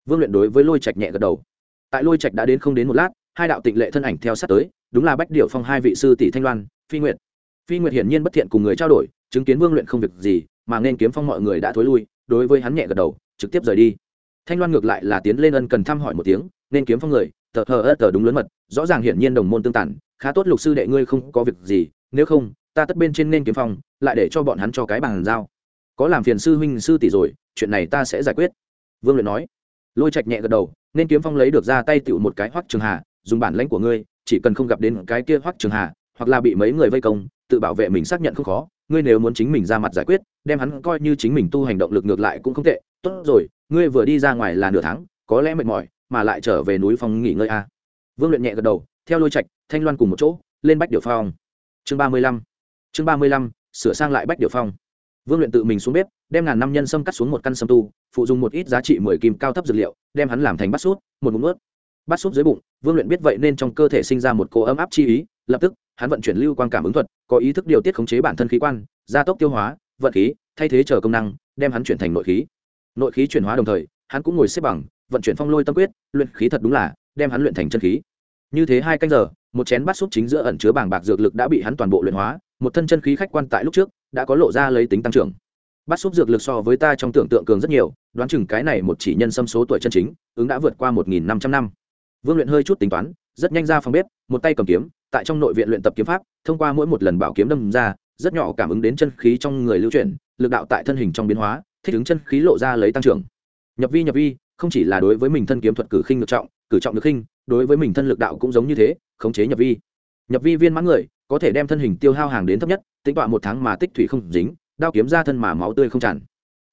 Vương luyện đối với lôi trạch nhẹ gật đầu tại lôi trạch đã đến không đến một lát, hai đạo tịnh lệ thân ảnh theo sát tới, đúng là bách điệu phong hai vị sư tỷ thanh loan, phi nguyệt. Phi nguyệt hiển nhiên bất thiện cùng người trao đổi, chứng kiến vương luyện không việc gì, mà nên kiếm phong mọi người đã thối lui, đối với hắn nhẹ gật đầu, trực tiếp rời đi. Thanh loan ngược lại là tiến lên ân cần thăm hỏi một tiếng, nên kiếm phong người, tờ hờ ớt tờ đúng lớn mật, rõ ràng hiển nhiên đồng môn tương tản, khá tốt lục sư đệ ngươi không có việc gì, nếu không, ta tất bên trên nên kiếm phong, lại để cho bọn hắn cho cái bàn giao. Có làm phiền sư huynh sư tỷ rồi, chuyện này ta sẽ giải quyết. Vương luyện nói lôi trạch nhẹ gật đầu, nên kiếm phong lấy được ra tay tựu một cái hoắc trường hà, dùng bản lãnh của ngươi, chỉ cần không gặp đến cái kia hoắc trường hà, hoặc là bị mấy người vây công, tự bảo vệ mình xác nhận không khó. Ngươi nếu muốn chính mình ra mặt giải quyết, đem hắn coi như chính mình tu hành động lực ngược lại cũng không tệ. Tốt rồi, ngươi vừa đi ra ngoài là nửa tháng, có lẽ mệt mỏi, mà lại trở về núi phong nghỉ ngơi a à. vương luyện nhẹ gật đầu, theo lôi trạch, thanh loan cùng một chỗ, lên bách điều phong. Chương ba mươi lăm, chương ba mươi lăm, sửa sang lại bách điều phong. Vương luyện tự mình xuống bếp đem ngàn năm nhân sâm cắt xuống một căn sâm tu, phụ dùng một ít giá trị mười kim cao thấp dược liệu, đem hắn làm thành bát sút, một mụn ướt. Bát sút dưới bụng, vương luyện biết vậy nên trong cơ thể sinh ra một cỗ ấm áp chi ý, lập tức, hắn vận chuyển lưu quan cảm ứng thuật, có ý thức điều tiết khống chế bản thân khí quan, gia tốc tiêu hóa, vận khí, thay thế chờ công năng, đem hắn chuyển thành nội khí. Nội khí chuyển hóa đồng thời, hắn cũng ngồi xếp bằng, vận chuyển phong lôi tâm quyết, luyện khí thật đúng là, đem hắn luyện thành chân khí. Như thế hai canh giờ, một chén bát súp chính giữa ẩn chứa bảng bạc dược lực đã bị hắn toàn bộ luyện hóa, một thân chân khí khách quan tại lúc trước, đã có lộ ra lấy tính tăng trưởng bát xúc dược lực so với ta trong tưởng tượng cường rất nhiều, đoán chừng cái này một chỉ nhân xâm số tuổi chân chính, ứng đã vượt qua một nghìn năm trăm năm. Vương luyện hơi chút tính toán, rất nhanh ra phòng bếp, một tay cầm kiếm, tại trong nội viện luyện tập kiếm pháp, thông qua mỗi một lần bảo kiếm đâm ra, rất nhỏ cảm ứng đến chân khí trong người lưu chuyển, lực đạo tại thân hình trong biến hóa, thích ứng chân khí lộ ra lấy tăng trưởng. Nhập vi nhập vi, không chỉ là đối với mình thân kiếm thuật cử khinh được trọng, cử trọng được khinh, đối với mình thân lực đạo cũng giống như thế, khống chế nhập vi. Nhập vi viên mãn người, có thể đem thân hình tiêu hao hàng đến thấp nhất, tính tọa một tháng mà tích thủy không dính đao kiếm ra thân mà máu tươi không tràn.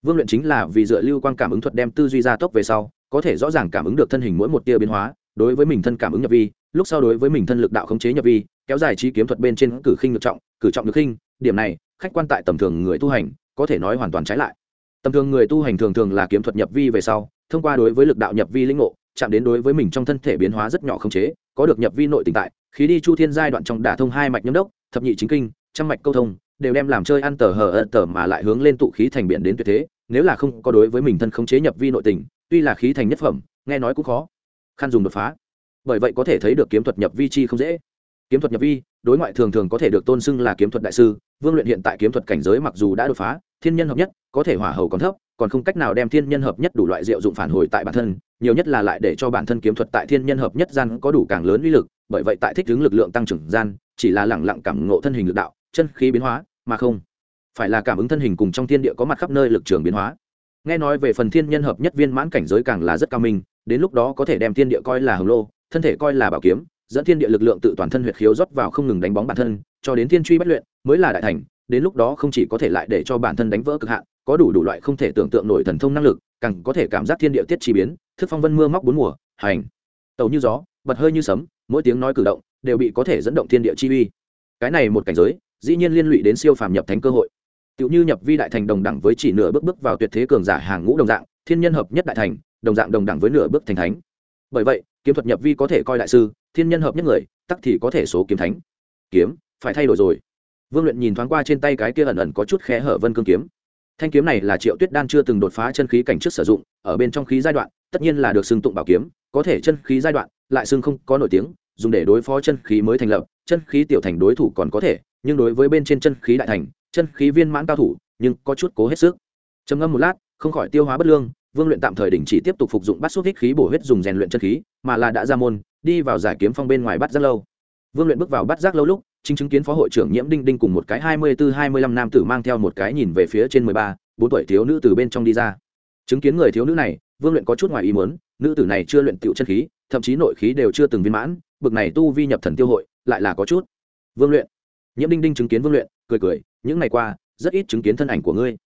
Vương luyện chính là vì dựa lưu quan cảm ứng thuật đem tư duy gia tốc về sau, có thể rõ ràng cảm ứng được thân hình mỗi một tia biến hóa, đối với mình thân cảm ứng nhập vi, lúc sau đối với mình thân lực đạo khống chế nhập vi, kéo dài trí kiếm thuật bên trên cử khinh được trọng, cử trọng được khinh, điểm này, khách quan tại tầm thường người tu hành, có thể nói hoàn toàn trái lại. Tầm thường người tu hành thường thường là kiếm thuật nhập vi về sau, thông qua đối với lực đạo nhập vi linh ngộ, chạm đến đối với mình trong thân thể biến hóa rất nhỏ khống chế, có được nhập vi nội tỉnh tại, khí đi chu thiên giai đoạn trong đả thông hai mạch nhâm đốc, thập nhị chính kinh, trăm mạch câu thông đều đem làm chơi ăn tờ hờ ơ tờ mà lại hướng lên tụ khí thành biển đến tuyệt thế, nếu là không có đối với mình thân khống chế nhập vi nội tình, tuy là khí thành nhất phẩm, nghe nói cũng khó. Khăn dùng đột phá. Bởi vậy có thể thấy được kiếm thuật nhập vi chi không dễ. Kiếm thuật nhập vi, đối ngoại thường thường có thể được tôn xưng là kiếm thuật đại sư, vương luyện hiện tại kiếm thuật cảnh giới mặc dù đã đột phá, thiên nhân hợp nhất, có thể hỏa hầu còn thấp, còn không cách nào đem thiên nhân hợp nhất đủ loại diệu dụng phản hồi tại bản thân, nhiều nhất là lại để cho bản thân kiếm thuật tại thiên nhân hợp nhất gian có đủ càng lớn uy lực, bởi vậy tại thích ứng lực lượng tăng trưởng gian, chỉ là lẳng lặng cảm ngộ thân hình lực đạo chân khí biến hóa, mà không phải là cảm ứng thân hình cùng trong thiên địa có mặt khắp nơi lực trường biến hóa. Nghe nói về phần thiên nhân hợp nhất viên mãn cảnh giới càng là rất cao minh, đến lúc đó có thể đem thiên địa coi là hồng lô, thân thể coi là bảo kiếm, dẫn thiên địa lực lượng tự toàn thân huyệt khiếu rót vào không ngừng đánh bóng bản thân, cho đến thiên truy bất luyện mới là đại thành, đến lúc đó không chỉ có thể lại để cho bản thân đánh vỡ cực hạn, có đủ đủ loại không thể tưởng tượng nổi thần thông năng lực, càng có thể cảm giác thiên địa tiết chi biến, thức phong vân mưa móc bốn mùa, hành. Tàu như gió, bật hơi như sấm, mỗi tiếng nói cử động đều bị có thể dẫn động thiên địa chi uy. Cái này một cảnh giới dĩ nhiên liên lụy đến siêu phàm nhập thánh cơ hội. Tựu như nhập vi đại thành đồng đẳng với chỉ nửa bước bước vào tuyệt thế cường giả hàng ngũ đồng dạng, thiên nhân hợp nhất đại thành, đồng dạng đồng đẳng với nửa bước thành thánh. Bởi vậy, kiếm thuật nhập vi có thể coi đại sư, thiên nhân hợp nhất người, tắc thì có thể số kiếm thánh. Kiếm, phải thay đổi rồi. Vương luyện nhìn thoáng qua trên tay cái kia ẩn ẩn có chút khẽ hở vân cương kiếm. Thanh kiếm này là triệu tuyết đan chưa từng đột phá chân khí cảnh trước sử dụng, ở bên trong khí giai đoạn, tất nhiên là được xưng tụng bảo kiếm, có thể chân khí giai đoạn, lại xưng không có nổi tiếng, dùng để đối phó chân khí mới thành lập, chân khí tiểu thành đối thủ còn có thể nhưng đối với bên trên chân khí đại thành, chân khí viên mãn cao thủ, nhưng có chút cố hết sức. Trầm ngâm một lát, không khỏi tiêu hóa bất lương, vương luyện tạm thời đình chỉ tiếp tục phục dụng bắt xúc hích khí bổ huyết dùng rèn luyện chân khí, mà là đã ra môn, đi vào giải kiếm phong bên ngoài bắt giác lâu. Vương luyện bước vào bắt giác lâu lúc, chính chứng kiến phó hội trưởng nhiễm đinh đinh cùng một cái hai mươi bốn hai mươi lăm nam tử mang theo một cái nhìn về phía trên mười ba, bốn tuổi thiếu nữ từ bên trong đi ra. Chứng kiến người thiếu nữ này, vương luyện có chút ngoài ý muốn, nữ tử này chưa luyện tựu chân khí, thậm chí nội khí đều chưa từng viên mãn, bực này tu vi nhập thần tiêu hội, lại là có chút. Vương luyện nhiễm đinh đinh chứng kiến vương luyện, cười cười, những ngày qua, rất ít chứng kiến thân ảnh của ngươi.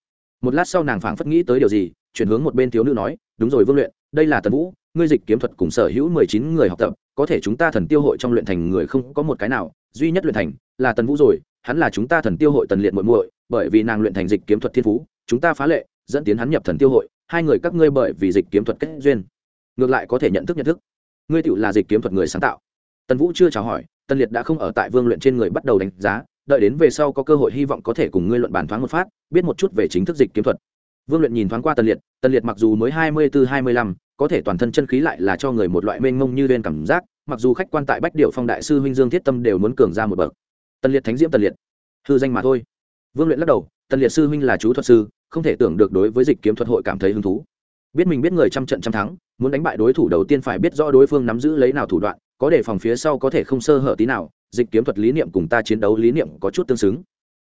Một lát sau nàng phảng phất nghĩ tới điều gì, chuyển hướng một bên thiếu nữ nói, đúng rồi vương luyện, đây là tần vũ, ngươi dịch kiếm thuật cùng sở hữu mười chín người học tập, có thể chúng ta thần tiêu hội trong luyện thành người không có một cái nào, duy nhất luyện thành là tần vũ rồi, hắn là chúng ta thần tiêu hội tần liệt muội muội, bởi vì nàng luyện thành dịch kiếm thuật thiên phú, chúng ta phá lệ, dẫn tiến hắn nhập thần tiêu hội, hai người các ngươi bởi vì dịch kiếm thuật kết duyên, ngược lại có thể nhận thức nhận thức. Ngươi tựu là dịch kiếm thuật người sáng tạo. Tần vũ chưa chào hỏi Tân liệt đã không ở tại vương luyện trên người bắt đầu đánh giá, đợi đến về sau có cơ hội hy vọng có thể cùng ngươi luận bàn thoáng một phát, biết một chút về chính thức dịch kiếm thuật. Vương luyện nhìn thoáng qua Tân liệt Tân liệt mặc dù mới hai mươi bốn hai mươi lăm, có thể toàn thân chân khí lại là cho người một loại mênh mông như lên cảm giác, mặc dù khách quan tại bách điệu phong đại sư huynh dương thiết tâm đều muốn cường ra một bậc. Tân liệt thánh diễm Tân liệt. Hư danh mà thôi. Vương luyện lắc đầu, Tân liệt sư huynh là chú thuật sư, không thể tưởng được đối với dịch kiếm thuật hội cảm thấy hứng thú. Biết mình biết người trăm trận trăm thắng, muốn đánh bại đối thủ đầu tiên phải biết rõ đối phương nắm giữ lấy nào thủ đoạn có đề phòng phía sau có thể không sơ hở tí nào, dịch kiếm thuật lý niệm cùng ta chiến đấu lý niệm có chút tương xứng.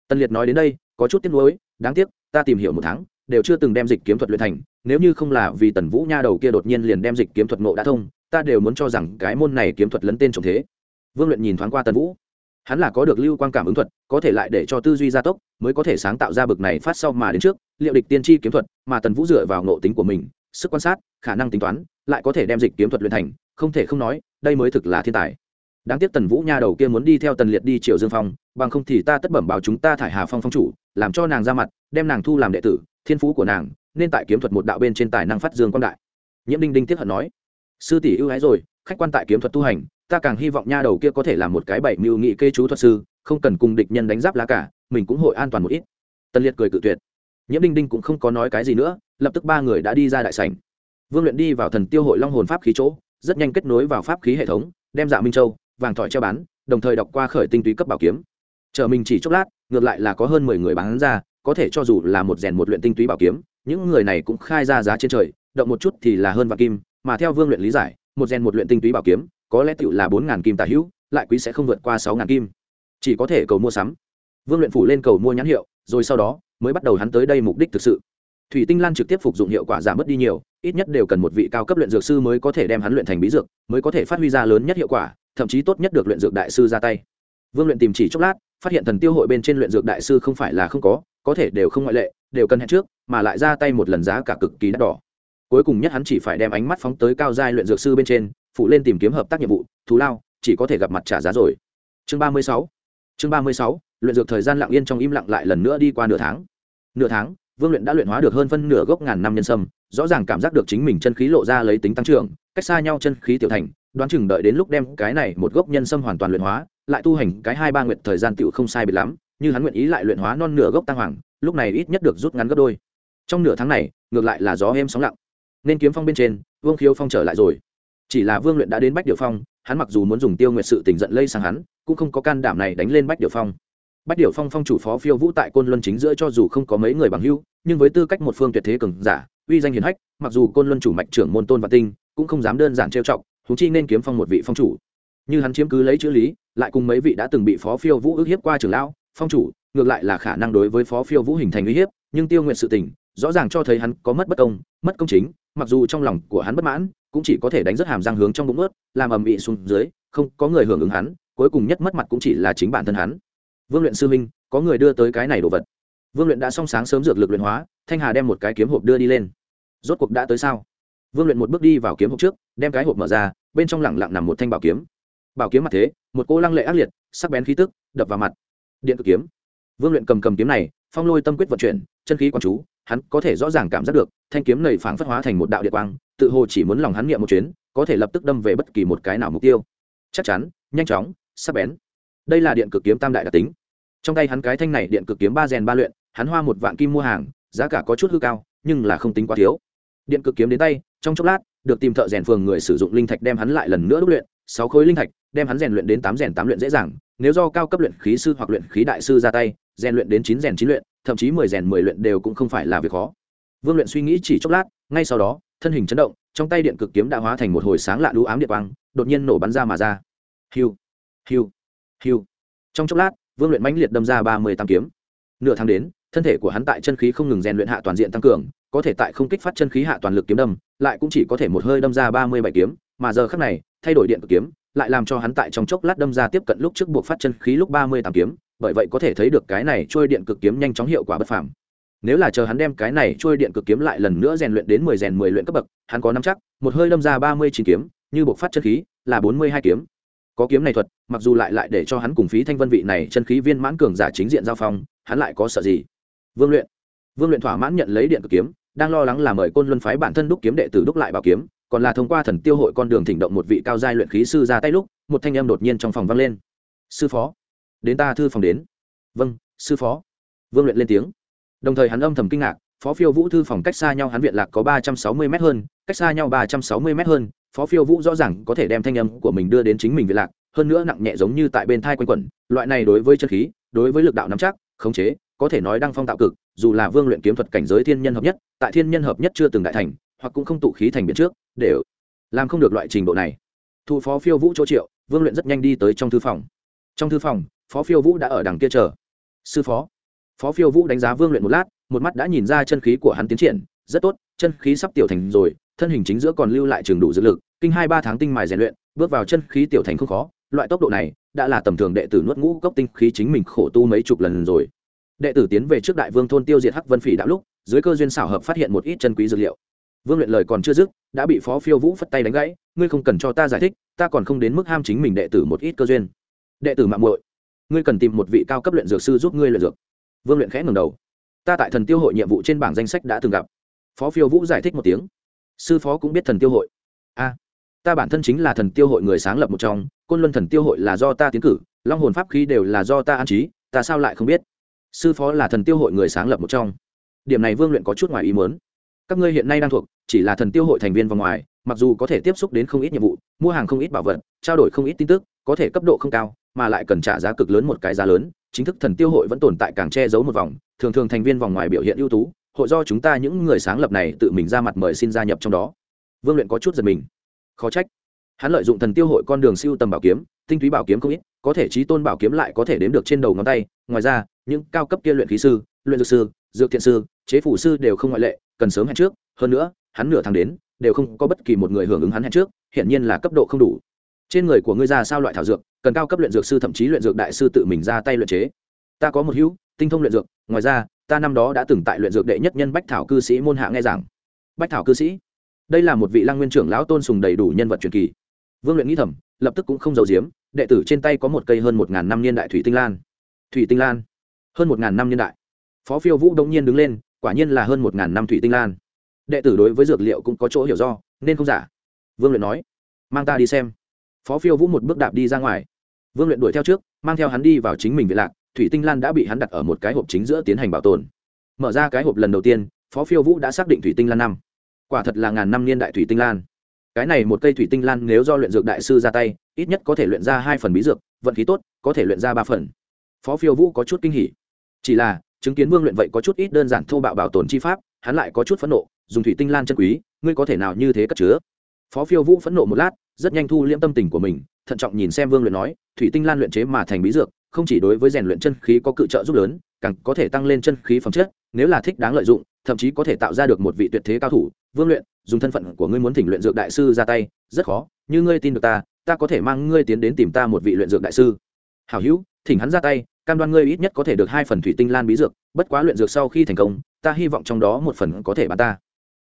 Tân liệt nói đến đây, có chút tiếc nuối, đáng tiếc, ta tìm hiểu một tháng, đều chưa từng đem dịch kiếm thuật luyện thành, nếu như không là vì tần vũ nha đầu kia đột nhiên liền đem dịch kiếm thuật ngộ đã thông, ta đều muốn cho rằng cái môn này kiếm thuật lấn tên trồng thế. Vương luyện nhìn thoáng qua tần vũ, hắn là có được lưu quan cảm ứng thuật, có thể lại để cho tư duy gia tốc, mới có thể sáng tạo ra bực này phát sau mà đến trước, liệu địch tiên tri kiếm thuật mà tần vũ dựa vào nộ tính của mình, sức quan sát, khả năng tính toán, lại có thể đem dịch kiếm thuật luyện thành, không thể không nói đây mới thực là thiên tài. Đáng tiếc tần vũ nha đầu kia muốn đi theo tần liệt đi triều dương phong, bằng không thì ta tất bẩm báo chúng ta thải hà phong phong chủ, làm cho nàng ra mặt, đem nàng thu làm đệ tử, thiên phú của nàng, nên tại kiếm thuật một đạo bên trên tài năng phát dương quan đại. Nhiễm đinh đinh tiếp hận nói. Sư tỷ ưu ái rồi, khách quan tại kiếm thuật tu hành, ta càng hy vọng nha đầu kia có thể làm một cái bảy mưu nghị kê chú thuật sư, không cần cùng địch nhân đánh giáp lá cả, mình cũng hội an toàn một ít. Tần liệt cười cự tuyệt. Nhiễm đinh đinh cũng không có nói cái gì nữa, lập tức ba người đã đi ra đại sảnh. Vương luyện đi vào thần tiêu hội long hồn pháp khí chỗ rất nhanh kết nối vào pháp khí hệ thống, đem dạ minh châu, vàng thỏi treo bán, đồng thời đọc qua khởi tinh túy cấp bảo kiếm. Chờ mình chỉ chốc lát, ngược lại là có hơn mười người bán ra, có thể cho dù là một rèn một luyện tinh túy bảo kiếm, những người này cũng khai ra giá trên trời, động một chút thì là hơn vạn kim, mà theo vương luyện lý giải, một rèn một luyện tinh túy bảo kiếm, có lẽ tựu là bốn ngàn kim tả hữu, lại quý sẽ không vượt qua sáu ngàn kim. Chỉ có thể cầu mua sắm. Vương luyện phủ lên cầu mua nhãn hiệu, rồi sau đó mới bắt đầu hắn tới đây mục đích thực sự thủy tinh lan trực tiếp phục dụng hiệu quả giảm bớt đi nhiều, ít nhất đều cần một vị cao cấp luyện dược sư mới có thể đem hắn luyện thành bí dược, mới có thể phát huy ra lớn nhất hiệu quả, thậm chí tốt nhất được luyện dược đại sư ra tay. Vương luyện tìm chỉ chốc lát, phát hiện thần tiêu hội bên trên luyện dược đại sư không phải là không có có thể đều không ngoại lệ, đều cần hẹn trước, mà lại ra tay một lần giá cả cực kỳ đắt đỏ. Cuối cùng nhất hắn chỉ phải đem ánh mắt phóng tới cao giai luyện dược sư bên trên, phụ lên tìm kiếm hợp tác nhiệm vụ, thù lao, chỉ có thể gặp mặt trả giá rồi. Chương ba mươi sáu, chương ba mươi sáu, luyện dược thời gian lặng yên trong im lặng lại lần nữa đi qua nửa tháng. Nửa tháng vương luyện đã luyện hóa được hơn phân nửa gốc ngàn năm nhân sâm, rõ ràng cảm giác được chính mình chân khí lộ ra lấy tính tăng trưởng, cách xa nhau chân khí tiểu thành, đoán chừng đợi đến lúc đem cái này một gốc nhân sâm hoàn toàn luyện hóa, lại tu hành cái hai ba nguyện thời gian tựu không sai biệt lắm, như hắn nguyện ý lại luyện hóa non nửa gốc tăng hoàng, lúc này ít nhất được rút ngắn gấp đôi. Trong nửa tháng này, ngược lại là gió êm sóng lặng. Nên kiếm phong bên trên, vương khiếu phong trở lại rồi. Chỉ là vương luyện đã đến bách điệu phong, hắn mặc dù muốn dùng tiêu nguyệt sự tình giận lây sang hắn, cũng không có can đảm này đánh lên bách điệu phong bách điệu phong phong chủ phó phiêu vũ tại côn luân chính giữa cho dù không có mấy người bằng hưu nhưng với tư cách một phương tuyệt thế cường giả, uy danh hiền hách, mặc dù côn luân chủ mạch trưởng môn tôn và tinh cũng không dám đơn giản trêu chọc thú chi nên kiếm phong một vị phong chủ. Như hắn chiếm cứ lấy chữ lý, lại cùng mấy vị đã từng bị phó phiêu vũ ức hiếp qua trưởng lão, phong chủ, ngược lại là khả năng đối với phó phiêu vũ hình thành uy hiếp, nhưng tiêu nguyện sự tình, rõ ràng cho thấy hắn có mất bất công, mất công chính, mặc dù trong lòng của hắn bất mãn, cũng chỉ có thể đánh rất hàm răng hướng trong bụng ướt, làm ầm ĩ xuống dưới, không có người hưởng ứng hắn, cuối cùng nhất mất mặt cũng chỉ là chính bản thân hắn vương luyện sư minh có người đưa tới cái này đồ vật. Vương luyện đã xong sáng sớm dược lực luyện hóa, thanh hà đem một cái kiếm hộp đưa đi lên. Rốt cuộc đã tới sao? Vương luyện một bước đi vào kiếm hộp trước, đem cái hộp mở ra, bên trong lẳng lặng nằm một thanh bảo kiếm. Bảo kiếm mặt thế, một cô lăng lệ ác liệt, sắc bén khí tức, đập vào mặt. Điện cực kiếm. Vương luyện cầm cầm kiếm này, phong lôi tâm quyết vận chuyển, chân khí quán chú, hắn có thể rõ ràng cảm giác được, thanh kiếm này phảng phất hóa thành một đạo điện quang, tự hồ chỉ muốn lòng hắn nghiệm một chuyến, có thể lập tức đâm về bất kỳ một cái nào mục tiêu. Chắc chắn, nhanh chóng, sắc bén. Đây là điện cực kiếm tam đại đặc tính trong tay hắn cái thanh này điện cực kiếm ba rèn ba luyện, hắn hoa một vạn kim mua hàng, giá cả có chút hư cao, nhưng là không tính quá thiếu. Điện cực kiếm đến tay, trong chốc lát, được tìm thợ rèn phường người sử dụng linh thạch đem hắn lại lần nữa đúc luyện, sáu khối linh thạch, đem hắn rèn luyện đến tám rèn tám luyện dễ dàng, nếu do cao cấp luyện khí sư hoặc luyện khí đại sư ra tay, rèn luyện đến chín rèn chín luyện, thậm chí mười rèn mười luyện đều cũng không phải là việc khó. Vương luyện suy nghĩ chỉ chốc lát, ngay sau đó, thân hình chấn động, trong tay điện cực kiếm đã hóa thành một hồi sáng lạ đũ ám điện quang, đột nhiên nổ bắn ra mà ra. Hiu hiu hiu. Trong chốc lát vương luyện mãnh liệt đâm ra ba mươi tám kiếm. Nửa tháng đến, thân thể của hắn tại chân khí không ngừng rèn luyện hạ toàn diện tăng cường, có thể tại không kích phát chân khí hạ toàn lực kiếm đâm, lại cũng chỉ có thể một hơi đâm ra ba mươi bảy kiếm, mà giờ khắc này, thay đổi điện cực kiếm, lại làm cho hắn tại trong chốc lát đâm ra tiếp cận lúc trước buộc phát chân khí lúc ba mươi tám kiếm, bởi vậy có thể thấy được cái này trôi điện cực kiếm nhanh chóng hiệu quả bất phàm. Nếu là chờ hắn đem cái này trôi điện cực kiếm lại lần nữa rèn luyện đến mười rèn mười luyện cấp bậc, hắn có năm chắc, một hơi đâm ra ba mươi chín kiếm, như buộc phát chân khí, là bốn mươi hai kiếm có kiếm này thuật, mặc dù lại lại để cho hắn cùng phí thanh vân vị này chân khí viên mãn cường giả chính diện giao phong, hắn lại có sợ gì? Vương luyện. Vương luyện thỏa mãn nhận lấy điện cực kiếm, đang lo lắng là mời côn luân phái bản thân đúc kiếm đệ tử đúc lại bảo kiếm, còn là thông qua thần tiêu hội con đường thỉnh động một vị cao giai luyện khí sư ra tay lúc, một thanh em đột nhiên trong phòng vang lên. Sư phó, đến ta thư phòng đến. Vâng sư phó. Vương luyện lên tiếng. Đồng thời hắn âm thầm kinh ngạc phó phiêu vũ thư phòng cách xa nhau hắn viện lạc có ba trăm sáu mươi m hơn, cách xa nhau ba trăm sáu mươi m hơn, phó phiêu vũ rõ ràng có thể đem thanh âm của mình đưa đến chính mình viện lạc, hơn nữa nặng nhẹ giống như tại bên thai quanh quẩn, loại này đối với chân khí, đối với lực đạo nắm chắc, khống chế, có thể nói đang phong tạo cực, dù là vương luyện kiếm thuật cảnh giới thiên nhân hợp nhất, tại thiên nhân hợp nhất chưa từng đại thành, hoặc cũng không tụ khí thành biển trước để làm không được loại trình độ này. Thụ phó phiêu vũ chỗ triệu, vương luyện rất nhanh đi tới trong thư phòng. Trong thư phòng, phó phiêu vũ đã ở đằng kia chờ. Sư phó. Phó phiêu vũ đánh giá vương luyện một lát một mắt đã nhìn ra chân khí của hắn tiến triển, rất tốt, chân khí sắp tiểu thành rồi, thân hình chính giữa còn lưu lại trường đủ dược lực, kinh hai ba tháng tinh mài rèn luyện, bước vào chân khí tiểu thành không khó, loại tốc độ này đã là tầm thường đệ tử nuốt ngũ cốc tinh khí chính mình khổ tu mấy chục lần rồi. Đệ tử tiến về trước đại vương thôn tiêu diệt hắc vân phỉ đã lúc, dưới cơ duyên xảo hợp phát hiện một ít chân quý dược liệu. Vương luyện lời còn chưa dứt, đã bị phó phiêu vũ phất tay đánh gãy, ngươi không cần cho ta giải thích, ta còn không đến mức ham chính mình đệ tử một ít cơ duyên. Đệ tử mạng muội, ngươi cần tìm một vị cao cấp luyện dược sư giúp ngươi luyện dược. Vương luyện khẽ ngầm đầu ta tại thần tiêu hội nhiệm vụ trên bảng danh sách đã từng gặp. Phó phiêu vũ giải thích một tiếng. Sư phó cũng biết thần tiêu hội. A, ta bản thân chính là thần tiêu hội người sáng lập một trong, côn luân thần tiêu hội là do ta tiến cử, long hồn pháp khí đều là do ta an trí, ta sao lại không biết? Sư phó là thần tiêu hội người sáng lập một trong. Điểm này vương luyện có chút ngoài ý muốn. Các ngươi hiện nay đang thuộc, chỉ là thần tiêu hội thành viên vòng ngoài, mặc dù có thể tiếp xúc đến không ít nhiệm vụ, mua hàng không ít bảo vật, trao đổi không ít tin tức có thể cấp độ không cao, mà lại cần trả giá cực lớn một cái giá lớn, chính thức thần tiêu hội vẫn tồn tại càng che giấu một vòng, thường thường thành viên vòng ngoài biểu hiện ưu tú, hội do chúng ta những người sáng lập này tự mình ra mặt mời xin gia nhập trong đó. Vương luyện có chút giật mình. Khó trách. Hắn lợi dụng thần tiêu hội con đường siêu tầm bảo kiếm, tinh túy bảo kiếm không ít, có thể trí tôn bảo kiếm lại có thể đếm được trên đầu ngón tay. Ngoài ra, những cao cấp kia luyện khí sư, luyện dược sư, dược thiện sư, chế phủ sư đều không ngoại lệ, cần sớm hẹn trước. Hơn nữa, hắn nửa tháng đến, đều không có bất kỳ một người hưởng ứng hắn hẹn trước hiện nhiên là cấp độ không đủ trên người của ngươi ra sao loại thảo dược, cần cao cấp luyện dược sư thậm chí luyện dược đại sư tự mình ra tay luyện chế. Ta có một hữu, tinh thông luyện dược, ngoài ra, ta năm đó đã từng tại luyện dược đệ nhất nhân bách thảo cư sĩ môn hạ nghe giảng. Bách thảo cư sĩ, đây là một vị lăng nguyên trưởng lão tôn sùng đầy đủ nhân vật truyền kỳ. Vương luyện nghĩ thầm, lập tức cũng không giấu giếm, đệ tử trên tay có một cây hơn một ngàn năm niên đại thủy tinh lan. Thủy tinh lan? Hơn một ngàn năm niên đại. Phó phiêu vũ đông nhiên đứng lên, quả nhiên là hơn một ngàn năm thủy tinh lan. Đệ tử đối với dược liệu cũng có chỗ hiểu do, nên không giả. Vương luyện nói, mang ta đi xem phó phiêu vũ một bước đạp đi ra ngoài. Vương luyện đuổi theo trước, mang theo hắn đi vào chính mình viện lạc, thủy tinh lan đã bị hắn đặt ở một cái hộp chính giữa tiến hành bảo tồn. Mở ra cái hộp lần đầu tiên, phó phiêu vũ đã xác định thủy tinh lan năm. Quả thật là ngàn năm niên đại thủy tinh lan. Cái này một cây thủy tinh lan nếu do luyện dược đại sư ra tay, ít nhất có thể luyện ra hai phần bí dược, vận khí tốt, có thể luyện ra ba phần. Phó phiêu vũ có chút kinh hỉ. Chỉ là, chứng kiến vương luyện vậy có chút ít đơn giản thô bạo bảo tồn chi pháp, hắn lại có chút phẫn nộ, dùng thủy tinh lan chân quý, ngươi có thể nào như thế cất chứa? Phó phiêu vũ phẫn nộ một lát rất nhanh thu liễm tâm tình của mình, thận trọng nhìn xem vương luyện nói, thủy tinh lan luyện chế mà thành bí dược, không chỉ đối với rèn luyện chân khí có cự trợ giúp lớn, càng có thể tăng lên chân khí phẩm chất, nếu là thích đáng lợi dụng, thậm chí có thể tạo ra được một vị tuyệt thế cao thủ. Vương luyện, dùng thân phận của ngươi muốn thỉnh luyện dược đại sư ra tay, rất khó, như ngươi tin được ta ta có thể mang ngươi tiến đến tìm ta một vị luyện dược đại sư. Hảo hữu, thỉnh hắn ra tay, cam đoan ngươi ít nhất có thể được hai phần thủy tinh lan bí dược, bất quá luyện dược sau khi thành công, ta hy vọng trong đó một phần có thể bán ta.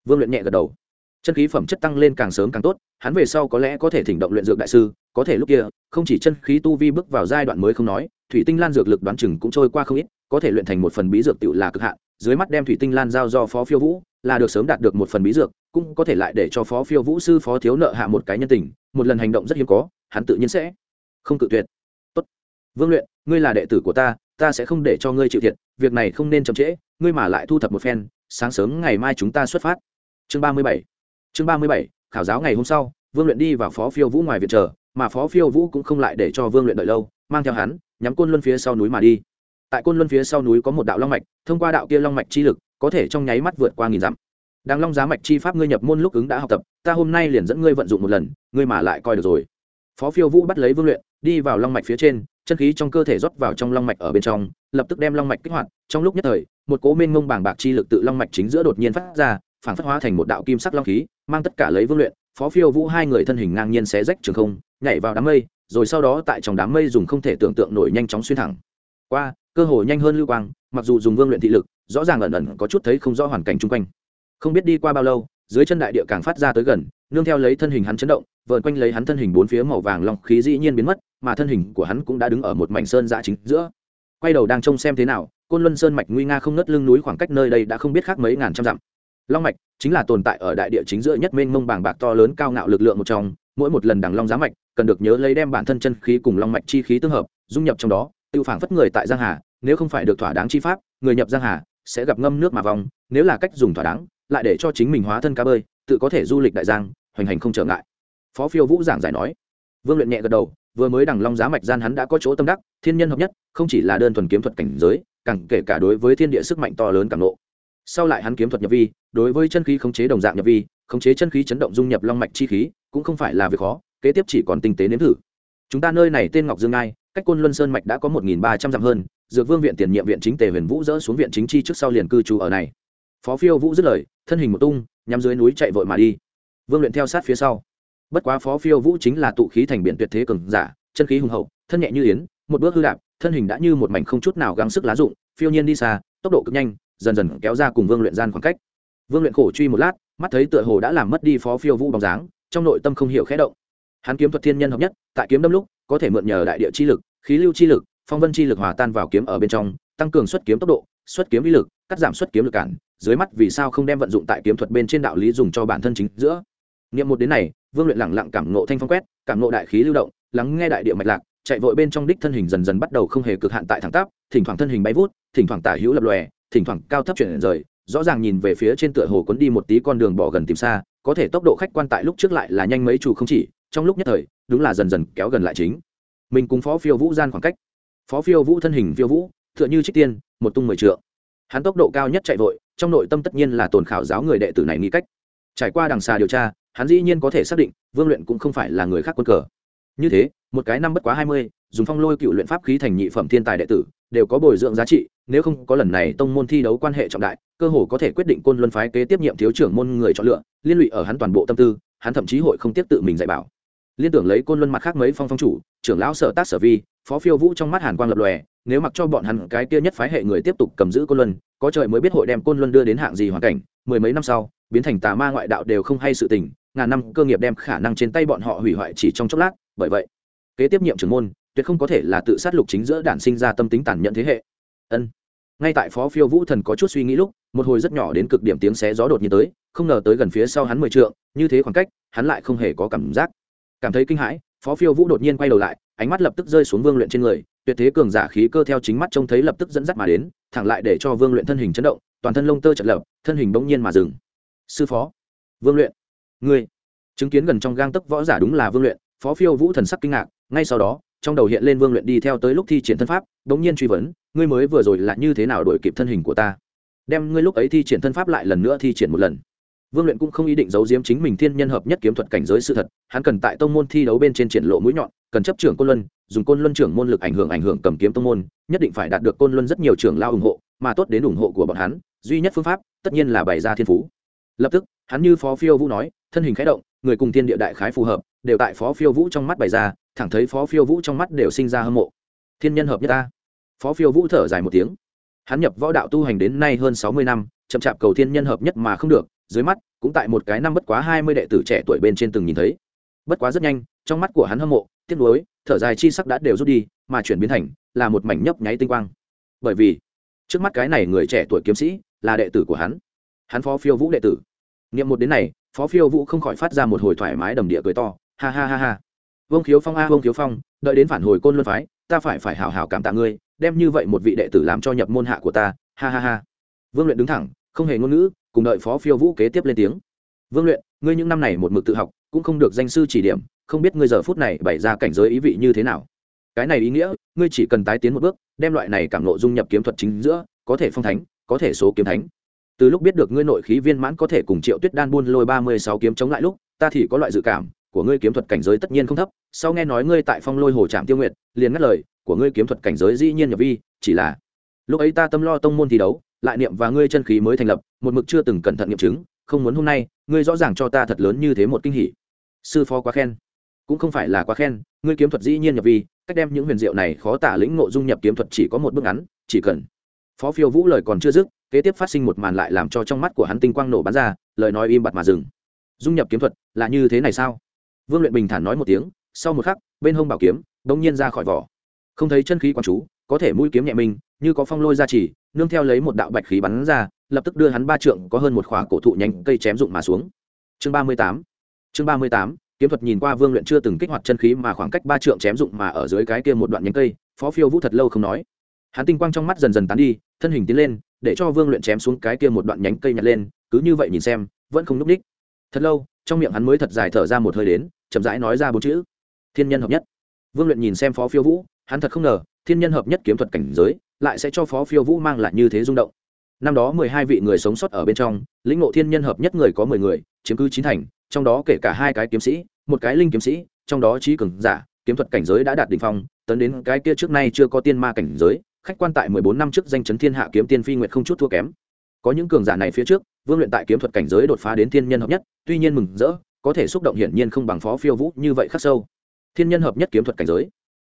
Vương luyện nhẹ gật đầu chân khí phẩm chất tăng lên càng sớm càng tốt, hắn về sau có lẽ có thể thỉnh động luyện dược đại sư, có thể lúc kia, không chỉ chân khí tu vi bước vào giai đoạn mới không nói, thủy tinh lan dược lực đoán chừng cũng trôi qua không ít, có thể luyện thành một phần bí dược tự là cực hạn, dưới mắt đem thủy tinh lan giao do phó phiêu vũ, là được sớm đạt được một phần bí dược, cũng có thể lại để cho phó phiêu vũ sư phó thiếu nợ hạ một cái nhân tình, một lần hành động rất hiếm có, hắn tự nhiên sẽ không cự tuyệt. Tốt. vương luyện, ngươi là đệ tử của ta ta sẽ không để cho ngươi chịu thiệt, việc này không nên chậm trễ, ngươi mà lại thu thập một phen, sáng sớm ngày mai chúng ta xuất phát. Chương ba mươi bảy chương ba mươi bảy, khảo giáo ngày hôm sau, vương luyện đi vào phó phiêu vũ ngoài viện chờ, mà phó phiêu vũ cũng không lại để cho vương luyện đợi lâu, mang theo hắn, nhắm côn luân phía sau núi mà đi. Tại côn luân phía sau núi có một đạo long mạch, thông qua đạo kia long mạch chi lực, có thể trong nháy mắt vượt qua nghìn dặm. Đang long giá mạch chi pháp ngươi nhập môn lúc ứng đã học tập, ta hôm nay liền dẫn ngươi vận dụng một lần, ngươi mà lại coi được rồi. Phó phiêu vũ bắt lấy vương luyện, đi vào long mạch phía trên, chân khí trong cơ thể rót vào trong long mạch ở bên trong, lập tức đem long mạch kích hoạt. Trong lúc nhất thời, một cố mênh mông bảng bạc chi lực tự long mạch chính giữa đột nhiên phát ra phản phất hóa thành một đạo kim sắc long khí, mang tất cả lấy vương luyện, phó phiêu vũ hai người thân hình ngang nhiên xé rách trường không, nhảy vào đám mây, rồi sau đó tại trong đám mây dùng không thể tưởng tượng nổi nhanh chóng xuyên thẳng. Qua, cơ hội nhanh hơn lưu quang, mặc dù dùng vương luyện thị lực, rõ ràng ẩn ẩn có chút thấy không rõ hoàn cảnh chung quanh. Không biết đi qua bao lâu, dưới chân đại địa càng phát ra tới gần, nương theo lấy thân hình hắn chấn động vợn quanh lấy hắn thân hình bốn phía màu vàng long khí dĩ nhiên biến mất, mà thân hình của hắn cũng đã đứng ở một mảnh sơn dã chính giữa. Quay đầu đang trông xem thế nào, côn luân sơn mạch nguy nga không ngất lưng núi khoảng cách nơi đây đã không biết khác mấy ngàn trăm dặm long mạch chính là tồn tại ở đại địa chính giữa nhất mênh mông bàng bạc to lớn cao ngạo lực lượng một trong, mỗi một lần đằng long giá mạch cần được nhớ lấy đem bản thân chân khí cùng long mạch chi khí tương hợp, dung nhập trong đó tự phản phất người tại giang hà, nếu không phải được thỏa đáng chi pháp, người nhập giang hà sẽ gặp ngâm nước mà vòng nếu là cách dùng thỏa đáng, lại để cho chính mình hóa thân cá bơi, tự có thể du lịch đại giang, hoành hành không trở ngại. Phó phiêu vũ giảng giải nói, vương luyện nhẹ gật đầu, vừa mới đằng long giá mạch gian hắn đã có chỗ tâm đắc, thiên nhân hợp nhất, không chỉ là đơn thuần kiếm thuật cảnh giới, càng kể cả đối với thiên địa sức mạnh to lớn càng nộ sau lại hắn kiếm thuật nhập vi, đối với chân khí khống chế đồng dạng nhập vi, khống chế chân khí chấn động dung nhập long mạch chi khí, cũng không phải là việc khó, kế tiếp chỉ còn tinh tế nếm thử. Chúng ta nơi này tên ngọc dương ai cách côn luân sơn mạch đã có một nghìn ba trăm dặm hơn, dược vương viện tiền nhiệm viện chính tề huyền vũ dỡ xuống viện chính chi trước sau liền cư trú ở này. Phó phiêu vũ dứt lời, thân hình một tung, nhắm dưới núi chạy vội mà đi. Vương luyện theo sát phía sau. Bất quá phó phiêu vũ chính là tụ khí thành biện tuyệt thế cường giả, chân khí hùng hậu, thân nhẹ như yến, một bước hư đạp, thân hình đã như một mảnh không chút nào gắng sức lá dụng phiêu nhiên đi xa, tốc độ cực nhanh dần dần kéo ra cùng vương luyện gian khoảng cách. Vương luyện khổ truy một lát, mắt thấy tựa hồ đã làm mất đi phó phiêu vũ bóng dáng, trong nội tâm không hiểu khẽ động. Hắn kiếm thuật thiên nhân hợp nhất, tại kiếm đâm lúc, có thể mượn nhờ đại địa chi lực, khí lưu chi lực, phong vân chi lực hòa tan vào kiếm ở bên trong, tăng cường xuất kiếm tốc độ, xuất kiếm uy lực, cắt giảm xuất kiếm lực cản, dưới mắt vì sao không đem vận dụng tại kiếm thuật bên trên đạo lý dùng cho bản thân chính giữa. Niệm một đến này, vương luyện lẳng lặng cảm nộ thanh phong quét, cảm nộ đại khí lưu động, lắng nghe đại địa mạch lạc, chạy vội bên trong đích thân hình dần dần bắt đầu không hề cực hạn tại thẳng tắp, thỉnh thoảng thân hình bay vút, thỉnh thoảng tả hữu lập lòe thỉnh thoảng cao thấp chuyển rời, rõ ràng nhìn về phía trên tựa hồ cuốn đi một tí con đường bỏ gần tìm xa, có thể tốc độ khách quan tại lúc trước lại là nhanh mấy chủ không chỉ, trong lúc nhất thời, đúng là dần dần kéo gần lại chính. Mình cùng phó phiêu vũ gian khoảng cách. Phó phiêu vũ thân hình phiêu vũ, tựa như trích tiên, một tung mười trượng. Hắn tốc độ cao nhất chạy vội, trong nội tâm tất nhiên là tồn khảo giáo người đệ tử này nghĩ cách. Trải qua đằng xa điều tra, hắn dĩ nhiên có thể xác định, vương luyện cũng không phải là người khác quân cờ. Như thế, một cái năm bất quá hai mươi, dùng phong lôi cựu luyện pháp khí thành nhị phẩm thiên tài đệ tử đều có bồi dưỡng giá trị, nếu không có lần này tông môn thi đấu quan hệ trọng đại, cơ hồ có thể quyết định côn luân phái kế tiếp nhiệm thiếu trưởng môn người chọn lựa, liên lụy ở hắn toàn bộ tâm tư, hắn thậm chí hội không tiếp tự mình dạy bảo. Liên tưởng lấy côn luân mặt khác mấy phong phong chủ, trưởng lão sở tác sở vi, phó phiêu vũ trong mắt hàn quang lập lòe, nếu mặc cho bọn hắn cái kia nhất phái hệ người tiếp tục cầm giữ côn luân, có trời mới biết hội đem côn luân đưa đến hạng gì hoàn cảnh, mười mấy năm sau, biến thành tà ma ngoại đạo đều không hay sự tình, ngàn năm cơ nghiệp đem khả năng trên tay bọn họ hủy hoại chỉ trong chốc lát, bởi vậy, kế tiếp nhiệm trưởng môn tuyệt không có thể là tự sát lục chính giữa đản sinh ra tâm tính tàn nhẫn thế hệ. Ân. Ngay tại phó phiêu vũ thần có chút suy nghĩ lúc, một hồi rất nhỏ đến cực điểm tiếng xé gió đột nhiên tới, không ngờ tới gần phía sau hắn mười trượng, như thế khoảng cách, hắn lại không hề có cảm giác. Cảm thấy kinh hãi, phó phiêu vũ đột nhiên quay đầu lại, ánh mắt lập tức rơi xuống vương luyện trên người, tuyệt thế cường giả khí cơ theo chính mắt trông thấy lập tức dẫn dắt mà đến, thẳng lại để cho vương luyện thân hình chấn động, toàn thân lông tơ chật lập, thân hình bỗng nhiên mà dừng. Sư phó. Vương luyện. Ngươi. Chứng kiến gần trong gang tấc võ giả đúng là vương luyện, phó phiêu vũ thần sắc kinh ngạc, ngay sau đó trong đầu hiện lên vương luyện đi theo tới lúc thi triển thân pháp bỗng nhiên truy vấn, ngươi mới vừa rồi là như thế nào đổi kịp thân hình của ta? Đem ngươi lúc ấy thi triển thân pháp lại lần nữa thi triển một lần. Vương luyện cũng không ý định giấu giếm chính mình thiên nhân hợp nhất kiếm thuật cảnh giới sự thật, hắn cần tại tông môn thi đấu bên trên triển lộ mũi nhọn, cần chấp trưởng côn luân, dùng côn luân trưởng môn lực ảnh hưởng ảnh hưởng cầm kiếm tông môn, nhất định phải đạt được côn luân rất nhiều trưởng lao ủng hộ, mà tốt đến ủng hộ của bọn hắn, duy nhất phương pháp, tất nhiên là bày ra thiên phú. Lập tức, hắn như phó phiêu vũ nói, thân hình khái động, người cùng thiên địa đại khái phù hợp, đều tại phó phiêu vũ trong mắt bày ra thẳng thấy phó phiêu vũ trong mắt đều sinh ra hâm mộ. Thiên nhân hợp nhất ta. Phó phiêu vũ thở dài một tiếng. Hắn nhập võ đạo tu hành đến nay hơn sáu mươi năm, chậm chạp cầu thiên nhân hợp nhất mà không được, dưới mắt, cũng tại một cái năm bất quá hai mươi đệ tử trẻ tuổi bên trên từng nhìn thấy. Bất quá rất nhanh, trong mắt của hắn hâm mộ, tiếc nuối, thở dài chi sắc đã đều rút đi, mà chuyển biến thành, là một mảnh nhấp nháy tinh quang. Bởi vì, trước mắt cái này người trẻ tuổi kiếm sĩ, là đệ tử của hắn. Hắn phó phiêu vũ đệ tử. Niệm một đến này, phó phiêu vũ không khỏi phát ra một hồi thoải mái đầm địa cười to. Ha ha ha ha vương khiếu phong a, vương khiếu phong, đợi đến phản hồi côn luân phái, ta phải phải hào hào cảm tạ ngươi, đem như vậy một vị đệ tử làm cho nhập môn hạ của ta, ha ha ha. Vương luyện đứng thẳng, không hề ngôn ngữ, cùng đợi phó phiêu vũ kế tiếp lên tiếng. Vương luyện, ngươi những năm này một mực tự học, cũng không được danh sư chỉ điểm, không biết ngươi giờ phút này bày ra cảnh giới ý vị như thế nào. Cái này ý nghĩa, ngươi chỉ cần tái tiến một bước, đem loại này cảm nộ dung nhập kiếm thuật chính giữa, có thể phong thánh, có thể số kiếm thánh. Từ lúc biết được ngươi nội khí viên mãn có thể cùng triệu tuyết đan buôn lôi ba mươi sáu kiếm chống lại lúc, ta thì có loại dự cảm của ngươi kiếm thuật cảnh giới tất nhiên không thấp, sau nghe nói ngươi tại phong lôi hồ trạm tiêu nguyệt, liền ngắt lời, của ngươi kiếm thuật cảnh giới dĩ nhiên nhập vi, chỉ là lúc ấy ta tâm lo tông môn thi đấu, lại niệm và ngươi chân khí mới thành lập, một mực chưa từng cẩn thận nghiệm chứng, không muốn hôm nay, ngươi rõ ràng cho ta thật lớn như thế một kinh hỉ. Sư phó quá khen. Cũng không phải là quá khen, ngươi kiếm thuật dĩ nhiên nhập vi, cách đem những huyền diệu này khó tả lĩnh ngộ dung nhập kiếm thuật chỉ có một bước ngắn, chỉ cần phó phiêu vũ lời còn chưa dứt, kế tiếp phát sinh một màn lại làm cho trong mắt của hắn tinh quang nổ bắn ra, lời nói im bặt mà dừng. Dung nhập kiếm thuật là như thế này sao? Vương luyện bình thản nói một tiếng, sau một khắc, bên hông bảo kiếm bỗng nhiên ra khỏi vỏ. Không thấy chân khí quán chú, có thể mũi kiếm nhẹ mình, như có phong lôi ra chỉ, nương theo lấy một đạo bạch khí bắn ra, lập tức đưa hắn ba trượng có hơn một khóa cổ thụ nhánh cây chém dụng mà xuống. Chương ba mươi tám, chương ba mươi tám, kiếm thuật nhìn qua vương luyện chưa từng kích hoạt chân khí mà khoảng cách ba trượng chém dụng mà ở dưới cái kia một đoạn nhánh cây, phó phiêu vũ thật lâu không nói. Hắn tinh quang trong mắt dần dần tán đi, thân hình tiến lên, để cho vương luyện chém xuống cái kia một đoạn nhánh cây nhặt lên, cứ như vậy nhìn xem, vẫn không núp ních thật lâu trong miệng hắn mới thật dài thở ra một hơi đến, chậm rãi nói ra bốn chữ. Thiên nhân hợp nhất. Vương luyện nhìn xem phó phiêu vũ, hắn thật không ngờ, thiên nhân hợp nhất kiếm thuật cảnh giới lại sẽ cho phó phiêu vũ mang lại như thế rung động. Năm đó mười hai vị người sống sót ở bên trong, lĩnh ngộ thiên nhân hợp nhất người có mười người, chiếm cứ chín thành, trong đó kể cả hai cái kiếm sĩ, một cái linh kiếm sĩ, trong đó trí cường giả, kiếm thuật cảnh giới đã đạt đ ỉ n h phong, tấn đến cái kia trước nay chưa có tiên ma cảnh giới, khách quan tại mười bốn năm trước danh chấn thiên hạ kiếm tiên phi nguyệt không chút thua kém có những cường giả này phía trước, vương luyện tại kiếm thuật cảnh giới đột phá đến thiên nhân hợp nhất, tuy nhiên mừng rỡ, có thể xúc động hiển nhiên không bằng phó phiêu vũ như vậy khắc sâu. Thiên nhân hợp nhất kiếm thuật cảnh giới.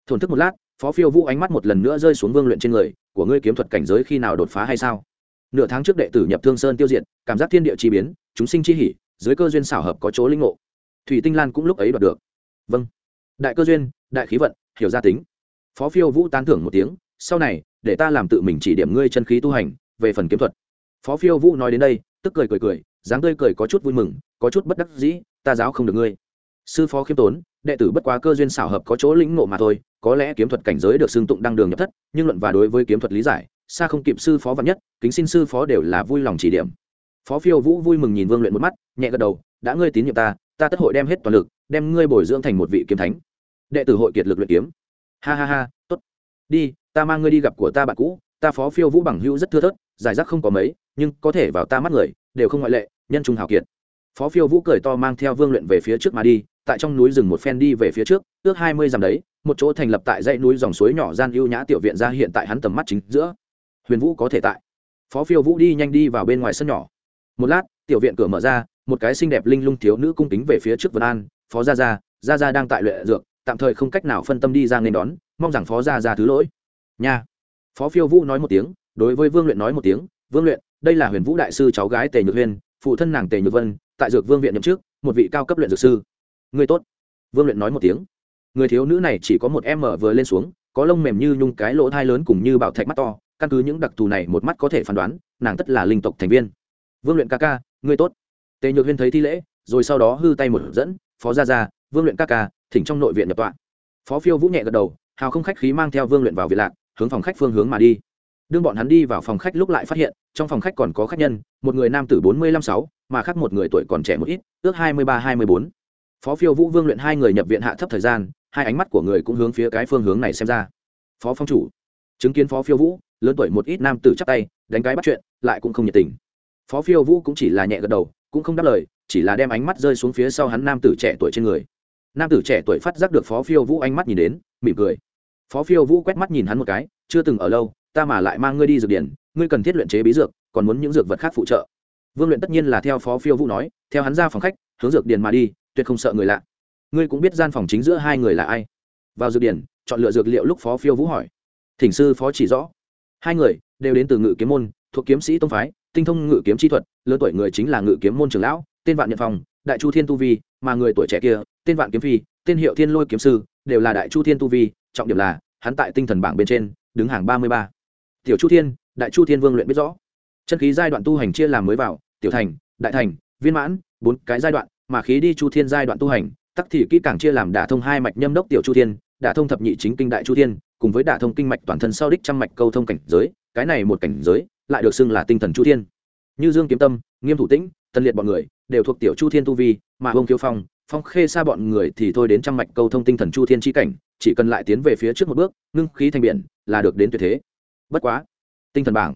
Thổn thức một lát, phó phiêu vũ ánh mắt một lần nữa rơi xuống vương luyện trên người, của ngươi kiếm thuật cảnh giới khi nào đột phá hay sao? Nửa tháng trước đệ tử nhập thương sơn tiêu diệt, cảm giác thiên địa chi biến, chúng sinh chi hỉ, dưới cơ duyên xảo hợp có chỗ linh ngộ. Thủy tinh lan cũng lúc ấy đoạt được. Vâng. Đại cơ duyên, đại khí vận, hiểu gia tính. Phó phiêu vũ tán thưởng một tiếng, sau này, để ta làm tự mình chỉ điểm ngươi chân khí tu hành, về phần kiếm thuật phó phiêu vũ nói đến đây, tức cười cười cười, dáng tươi cười có chút vui mừng, có chút bất đắc dĩ, ta giáo không được ngươi. Sư phó khiêm tốn, đệ tử bất quá cơ duyên xảo hợp có chỗ lĩnh ngộ mà thôi, có lẽ kiếm thuật cảnh giới được xưng tụng đăng đường nhập thất, nhưng luận và đối với kiếm thuật lý giải, xa không kịp sư phó vắn nhất, kính xin sư phó đều là vui lòng chỉ điểm. Phó phiêu vũ vui mừng nhìn vương luyện một mắt, nhẹ gật đầu, đã ngươi tín nhiệm ta ta tất hội đem hết toàn lực, đem ngươi bồi dưỡng thành một vị kiếm thánh. Đệ tử hội kiệt lực luyện kiếm. Ha ha ha, tốt. Đi, ta mang ngươi đi gặp của ta bạn cũ, ta phó phiêu vũ bằng hữu rất thưa thớt, giải rác không có mấy nhưng có thể vào ta mắt người, đều không ngoại lệ, nhân trung hào kiệt. Phó phiêu vũ cười to mang theo vương luyện về phía trước mà đi, tại trong núi rừng một phen đi về phía trước, ước hai mươi dặm đấy, một chỗ thành lập tại dãy núi dòng suối nhỏ gian ưu nhã tiểu viện ra hiện tại hắn tầm mắt chính giữa. Huyền vũ có thể tại. Phó phiêu vũ đi nhanh đi vào bên ngoài sân nhỏ. Một lát, tiểu viện cửa mở ra, một cái xinh đẹp linh lung thiếu nữ cung kính về phía trước vân an, phó gia gia gia gia đang tại luyện dược, tạm thời không cách nào phân tâm đi ra nên đón, mong rằng phó gia gia thứ lỗi. Nha. Phó phiêu vũ nói một tiếng, đối với vương luyện nói một tiếng, vương luyện đây là huyền vũ đại sư cháu gái tề nhược huyên, phụ thân nàng tề nhược vân, tại dược vương viện nhậm trước một vị cao cấp luyện dược sư. Người tốt. Vương luyện nói một tiếng. Người thiếu nữ này chỉ có một em mở vừa lên xuống, có lông mềm như nhung cái lỗ thai lớn cùng như bảo thạch mắt to, căn cứ những đặc thù này một mắt có thể phán đoán, nàng tất là linh tộc thành viên. Vương luyện ca ca, người tốt. Tề nhược huyên thấy thi lễ, rồi sau đó hư tay một dẫn, phó gia gia, vương luyện ca ca, thỉnh trong nội viện nhập tọa. Phó phiêu vũ nhẹ gật đầu, hào không khách khí mang theo vương luyện vào viện lạc, hướng phòng khách phương hướng mà đi đương bọn hắn đi vào phòng khách lúc lại phát hiện, trong phòng khách còn có khách nhân, một người nam tử bốn mươi lăm sáu, mà khác một người tuổi còn trẻ một ít, ước hai mươi ba, hai mươi bốn. Phó phiêu vũ vương luyện hai người nhập viện hạ thấp thời gian, hai ánh mắt của người cũng hướng phía cái phương hướng này xem ra. Phó phong chủ, chứng kiến phó phiêu vũ, lớn tuổi một ít nam tử chắp tay, đánh cái bắt chuyện, lại cũng không nhiệt tình. Phó phiêu vũ cũng chỉ là nhẹ gật đầu, cũng không đáp lời, chỉ là đem ánh mắt rơi xuống phía sau hắn nam tử trẻ tuổi trên người. Nam tử trẻ tuổi phát giác được phó phiêu vũ ánh mắt nhìn đến, mỉm cười. Phó phiêu vũ quét mắt nhìn hắn một cái, chưa từng ở lâu ta mà lại mang ngươi đi dược điển, ngươi cần thiết luyện chế bí dược, còn muốn những dược vật khác phụ trợ. Vương luyện tất nhiên là theo phó phiêu vũ nói, theo hắn ra phòng khách, hướng dược điển mà đi, tuyệt không sợ người lạ. Ngươi cũng biết gian phòng chính giữa hai người là ai. Vào dược điển, chọn lựa dược liệu lúc phó phiêu vũ hỏi. Thỉnh sư phó chỉ rõ. Hai người, đều đến từ ngự kiếm môn, thuộc kiếm sĩ tông phái, tinh thông ngự kiếm chi thuật, lớn tuổi người chính là ngự kiếm môn trưởng lão, tên vạn nhật phòng đại chu thiên tu vi, mà người tuổi trẻ kia, tên vạn kiếm phi, tên hiệu thiên lôi kiếm sư, đều là đại chu thiên tu vi, trọng điểm là, hắn tại tinh thần bảng bên trên, đứng hàng ba mươi ba tiểu chu thiên, đại chu thiên vương luyện biết rõ. Chân khí giai đoạn tu hành chia làm mới vào, tiểu thành, đại thành, viên mãn, bốn cái giai đoạn, mà khí đi chu thiên giai đoạn tu hành, tắc thì kỹ càng chia làm đả thông hai mạch nhâm đốc tiểu chu thiên, đả thông thập nhị chính kinh đại chu thiên, cùng với đả thông kinh mạch toàn thân sau đích trăm mạch câu thông cảnh giới, cái này một cảnh giới lại được xưng là tinh thần chu thiên. Như dương kiếm tâm, nghiêm thủ tĩnh tân liệt bọn người đều thuộc tiểu chu thiên tu vi, mà bông kiêu phong phong khê xa bọn người thì thôi đến trăm mạch câu thông tinh thần chu thiên chi cảnh, chỉ cần lại tiến về phía trước một bước, ngưng khí thành biển là được đến tuyệt thế bất quá, tinh thần bảng.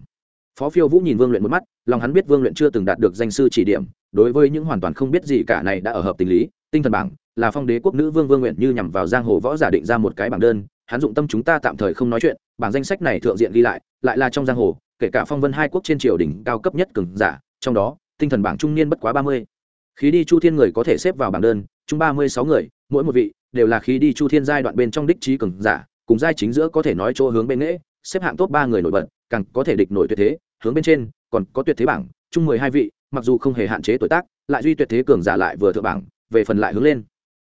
Phó phiêu vũ nhìn vương luyện một mắt, lòng hắn biết vương luyện chưa từng đạt được danh sư chỉ điểm, đối với những hoàn toàn không biết gì cả này đã ở hợp tình lý, tinh thần bảng là phong đế quốc nữ vương vương nguyện như nhằm vào giang hồ võ giả định ra một cái bảng đơn, hắn dụng tâm chúng ta tạm thời không nói chuyện, bảng danh sách này thượng diện ghi lại lại là trong giang hồ, kể cả phong vân hai quốc trên triều đỉnh cao cấp nhất cường giả, trong đó, tinh thần bảng trung niên bất quá ba mươi. Khí đi chu thiên người có thể xếp vào bảng đơn, chung ba mươi sáu người, mỗi một vị đều là khí đi chu thiên giai đoạn bên trong đích trí cường giả, cùng giai chính giữa có thể nói chỗ hướng bên nghễ xếp hạng top ba người nổi bật, càng có thể địch nổi tuyệt thế, hướng bên trên, còn có tuyệt thế bảng, chung mười hai vị, mặc dù không hề hạn chế tuổi tác, lại duy tuyệt thế cường giả lại vừa thượng bảng, về phần lại hướng lên.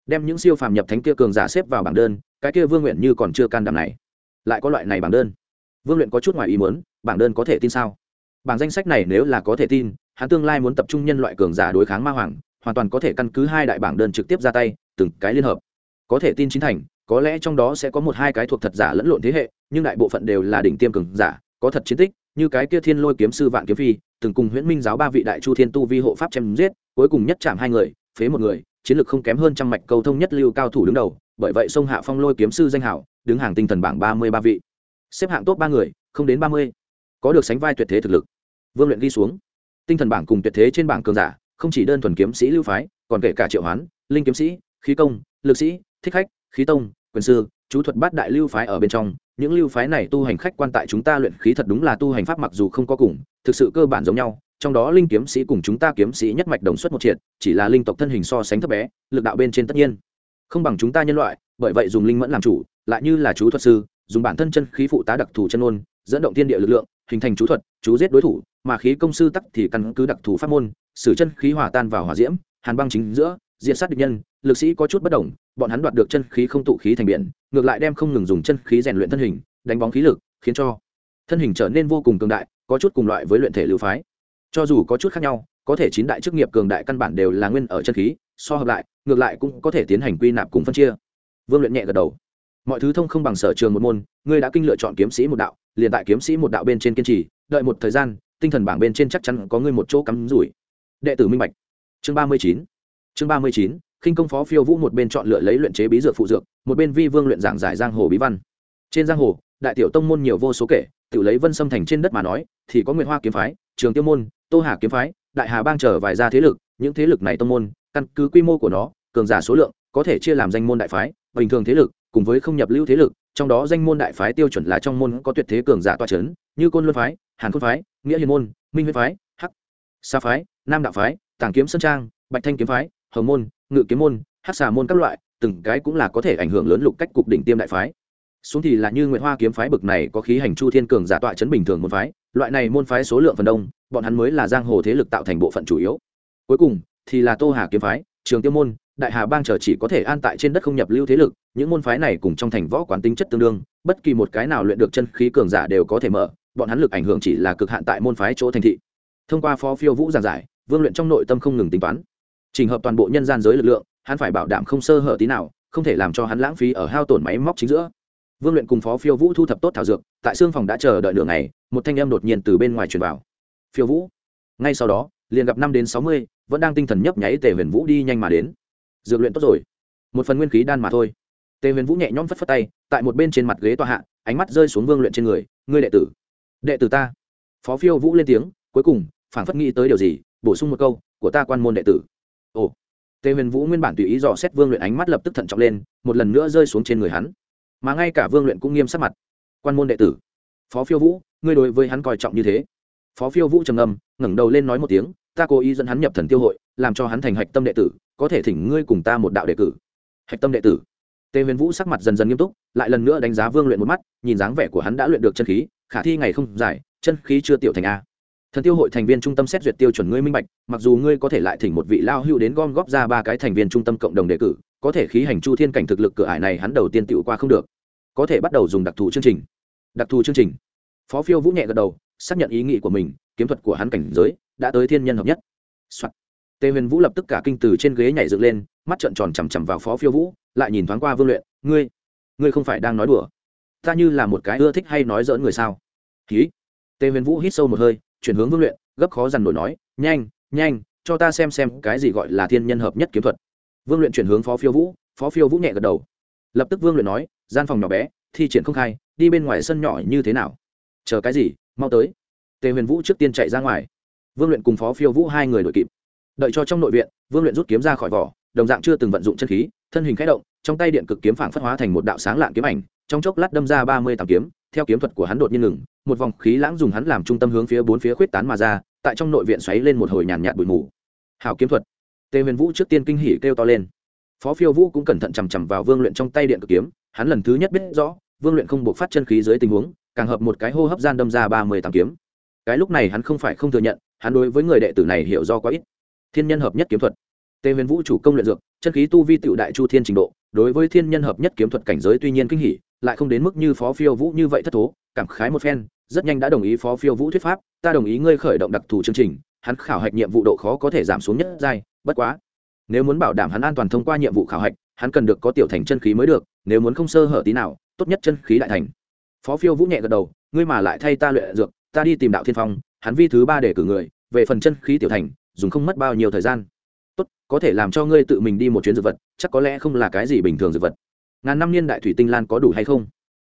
Đem những siêu phàm nhập thánh kia cường giả xếp vào bảng đơn, cái kia vương nguyện như còn chưa can đảm này. Lại có loại này bảng đơn. Vương luyện có chút ngoài ý muốn, bảng đơn có thể tin sao? Bảng danh sách này nếu là có thể tin, hắn tương lai muốn tập trung nhân loại cường giả đối kháng ma hoàng, hoàn toàn có thể căn cứ hai đại bảng đơn trực tiếp ra tay, từng cái liên hợp. Có thể tin chính thành có lẽ trong đó sẽ có một hai cái thuộc thật giả lẫn lộn thế hệ, nhưng đại bộ phận đều là đỉnh tiêm cường giả, có thật chiến tích, như cái kia thiên lôi kiếm sư vạn kiếm phi, từng cùng huyễn minh giáo ba vị đại chu thiên tu vi hộ pháp chém giết, cuối cùng nhất chạm hai người, phế một người, chiến lược không kém hơn trăm mạch cầu thông nhất lưu cao thủ đứng đầu, bởi vậy sông hạ phong lôi kiếm sư danh hảo, đứng hàng tinh thần bảng ba mươi ba vị. Xếp hạng top ba người, không đến ba mươi. Có được sánh vai tuyệt thế thực lực. Vương luyện ghi xuống. Tinh thần bảng cùng tuyệt thế trên bảng cường giả, không chỉ đơn thuần kiếm sĩ lưu phái, còn kể cả triệu hoán, linh kiếm sĩ, khí công, lực sĩ, thích khách, khí tông quyền sư, chú thuật bát đại lưu phái ở bên trong, những lưu phái này tu hành khách quan tại chúng ta luyện khí thật đúng là tu hành pháp mặc dù không có cùng, thực sự cơ bản giống nhau, trong đó linh kiếm sĩ cùng chúng ta kiếm sĩ nhất mạch đồng xuất một triệt, chỉ là linh tộc thân hình so sánh thấp bé, lực đạo bên trên tất nhiên. Không bằng chúng ta nhân loại, bởi vậy dùng linh mẫn làm chủ, lại như là chú thuật sư, dùng bản thân chân khí phụ tá đặc thù chân ôn dẫn động thiên địa lực lượng, hình thành chú thuật, chú giết đối thủ, mà khí công sư tắc thì căn cứ đặc thù pháp môn, sử chân khí hòa tan vào hỏa diễm, hàn băng chính giữa, diện sát địch nhân, lực sĩ có chút bất đồng bọn hắn đoạt được chân khí không tụ khí thành biển, ngược lại đem không ngừng dùng chân khí rèn luyện thân hình, đánh bóng khí lực, khiến cho thân hình trở nên vô cùng cường đại, có chút cùng loại với luyện thể lưu phái. Cho dù có chút khác nhau, có thể chín đại chức nghiệp cường đại căn bản đều là nguyên ở chân khí, so hợp lại, ngược lại cũng có thể tiến hành quy nạp cùng phân chia. Vương luyện nhẹ gật đầu. Mọi thứ thông không bằng sở trường một môn, ngươi đã kinh lựa chọn kiếm sĩ một đạo, liền tại kiếm sĩ một đạo bên trên kiên trì, đợi một thời gian, tinh thần bảng bên trên chắc chắn có ngươi một chỗ cắm rủi. Đệ tử minh bạch. Chương ba mươi chín. Chương ba mươi chín khinh công phó phiêu vũ một bên chọn lựa lấy luyện chế bí dược phụ dược, một bên vi vương luyện giảng giải giang hồ bí văn. Trên giang hồ, đại tiểu tông môn nhiều vô số kể, tự lấy vân xâm thành trên đất mà nói, thì có nguyệt hoa kiếm phái, trường tiêu môn, tô hà kiếm phái, đại hà bang trở vài gia thế lực, những thế lực này tông môn, căn cứ quy mô của nó, cường giả số lượng, có thể chia làm danh môn đại phái, bình thường thế lực, cùng với không nhập lưu thế lực, trong đó danh môn đại phái tiêu chuẩn là trong môn có tuyệt thế cường giả toa c như côn luân phái, hàn côn phái, nghĩa hiền môn, minh huyết phái, hắc sa phái, nam đạo phái, tàng kiếm sơn trang, bạch thanh kiếm phái, hồng môn ngự kiếm môn, hắc xà môn các loại, từng cái cũng là có thể ảnh hưởng lớn lục cách cục đỉnh tiêm đại phái. Xuống thì là như nguyễn hoa kiếm phái bực này có khí hành chu thiên cường giả tọa chấn bình thường môn phái, loại này môn phái số lượng phần đông, bọn hắn mới là giang hồ thế lực tạo thành bộ phận chủ yếu. Cuối cùng, thì là tô hà kiếm phái, trường tiêu môn, đại hà bang chờ chỉ có thể an tại trên đất không nhập lưu thế lực, những môn phái này cùng trong thành võ quán tính chất tương đương, bất kỳ một cái nào luyện được chân khí cường giả đều có thể mở, bọn hắn lực ảnh hưởng chỉ là cực hạn tại môn phái chỗ thành thị. Thông qua phó phiêu vũ giảng giải, vương luyện trong nội tâm không ngừng tính toán trình hợp toàn bộ nhân gian giới lực lượng, hắn phải bảo đảm không sơ hở tí nào, không thể làm cho hắn lãng phí ở hao tổn máy móc chính giữa. Vương luyện cùng phó phiêu vũ thu thập tốt thảo dược, tại xương phòng đã chờ đợi nửa ngày, một thanh em đột nhiên từ bên ngoài truyền vào. Phiêu vũ. Ngay sau đó, liền gặp năm đến sáu mươi, vẫn đang tinh thần nhấp nháy tề huyền vũ đi nhanh mà đến. Dược luyện tốt rồi. Một phần nguyên khí đan mà thôi. Tề huyền vũ nhẹ nhõm phất phất tay, tại một bên trên mặt ghế tòa hạ, ánh mắt rơi xuống vương luyện trên người, ngươi đệ tử đệ tử ta. Phó phiêu vũ lên tiếng, cuối cùng phản phất nghĩ tới điều gì, bổ sung một câu, của ta quan môn đệ tử ồ. Tề huyền vũ nguyên bản tùy ý dò xét vương luyện ánh mắt lập tức thận trọng lên, một lần nữa rơi xuống trên người hắn. Mà ngay cả vương luyện cũng nghiêm sắc mặt. Quan môn đệ tử, phó phiêu vũ, ngươi đối với hắn coi trọng như thế. Phó phiêu vũ trầm ngâm, ngẩng đầu lên nói một tiếng, ta cố ý dẫn hắn nhập thần tiêu hội, làm cho hắn thành hạch tâm đệ tử, có thể thỉnh ngươi cùng ta một đạo đệ cử. Hạch tâm đệ tử. Tề huyền vũ sắc mặt dần dần nghiêm túc, lại lần nữa đánh giá vương luyện một mắt, nhìn dáng vẻ của hắn đã luyện được chân khí, khả thi ngày không dài, chân khí chưa tiểu thành a thần tiêu hội thành viên trung tâm xét duyệt tiêu chuẩn ngươi minh bạch, mặc dù ngươi có thể lại thỉnh một vị lao hưu đến gom góp ra ba cái thành viên trung tâm cộng đồng đề cử, có thể khí hành chu thiên cảnh thực lực cửa ải này hắn đầu tiên tựu qua không được. Có thể bắt đầu dùng đặc thù chương trình. Đặc thù chương trình. Phó phiêu vũ nhẹ gật đầu, xác nhận ý nghĩ của mình, kiếm thuật của hắn cảnh giới đã tới thiên nhân hợp nhất、Soạn tề huyền vũ lập tức cả kinh từ trên ghế nhảy dựng lên, mắt trợn tròn chằm chằm vào phó phiêu vũ, lại nhìn thoáng qua vương luyện, ngươi ngươi không phải đang nói đùa. Ta như là một cái ưa thích hay nói dỡn người sao? Ký tề huyền vũ hít sâu một hơi chuyển hướng vương luyện, gấp khó dằn nổi nói, nhanh nhanh, cho ta xem xem cái gì gọi là thiên nhân hợp nhất kiếm thuật. Vương luyện chuyển hướng phó phiêu vũ, phó phiêu vũ nhẹ gật đầu. Lập tức vương luyện nói, gian phòng nhỏ bé, thi triển không khai, đi bên ngoài sân nhỏ như thế nào? Chờ cái gì? Mau tới. Tề huyền vũ trước tiên chạy ra ngoài. Vương luyện cùng phó phiêu vũ hai người đội kịp. Đợi cho trong nội viện, vương luyện rút kiếm ra khỏi vỏ, đồng dạng chưa từng vận dụng chân khí, thân hình k h ẽ động, trong tay điện cực kiếm phảng phất hóa thành một đạo sáng lạng kiếm ảnh, trong chốc lát đâm ra ba mươi tám kiếm theo kiếm thuật của hắn đột nhiên ngừng, một vòng khí lãng dùng hắn làm trung tâm hướng phía bốn phía khuyết tán mà ra, tại trong nội viện xoáy lên một hồi nhàn nhạt bụi mù. Hào kiếm thuật. Tề huyền vũ trước tiên kinh hỉ kêu to lên. Phó phiêu vũ cũng cẩn thận chằm chằm vào vương luyện trong tay điện cực kiếm, hắn lần thứ nhất biết rõ, vương luyện không buộc phát chân khí dưới tình huống, càng hợp một cái hô hấp gian đâm ra ba mươi tám kiếm. Cái lúc này hắn không phải không thừa nhận, hắn đối với người đệ tử này hiểu do quá ít. Thiên nhân hợp nhất kiếm thuật. Tề huyền vũ chủ công luyện dược, chân khí tu vi tựu đại chu thiên trình độ, đối với thiên nhân hợp nhất kiếm thuật cảnh giới tuy nhiên kinh hỉ lại không đến mức như phó phiêu vũ như vậy thất thố, cảm khái một phen, rất nhanh đã đồng ý phó phiêu vũ thuyết pháp, ta đồng ý ngươi khởi động đặc thù chương trình, hắn khảo hạch nhiệm vụ độ khó có thể giảm xuống nhất giai, bất quá, nếu muốn bảo đảm hắn an toàn thông qua nhiệm vụ khảo hạch, hắn cần được có tiểu thành chân khí mới được, nếu muốn không sơ hở tí nào, tốt nhất chân khí đại thành. Phó phiêu vũ nhẹ gật đầu, ngươi mà lại thay ta luyện dược, ta đi tìm đạo thiên phong, hắn vi thứ ba để cử người, về phần chân khí tiểu thành, dùng không mất bao nhiêu thời gian. Tốt, có thể làm cho ngươi tự mình đi một chuyến dược vật, chắc có lẽ không là cái gì bình thường dược vật ngàn năm niên đại thủy tinh lan có đủ hay không?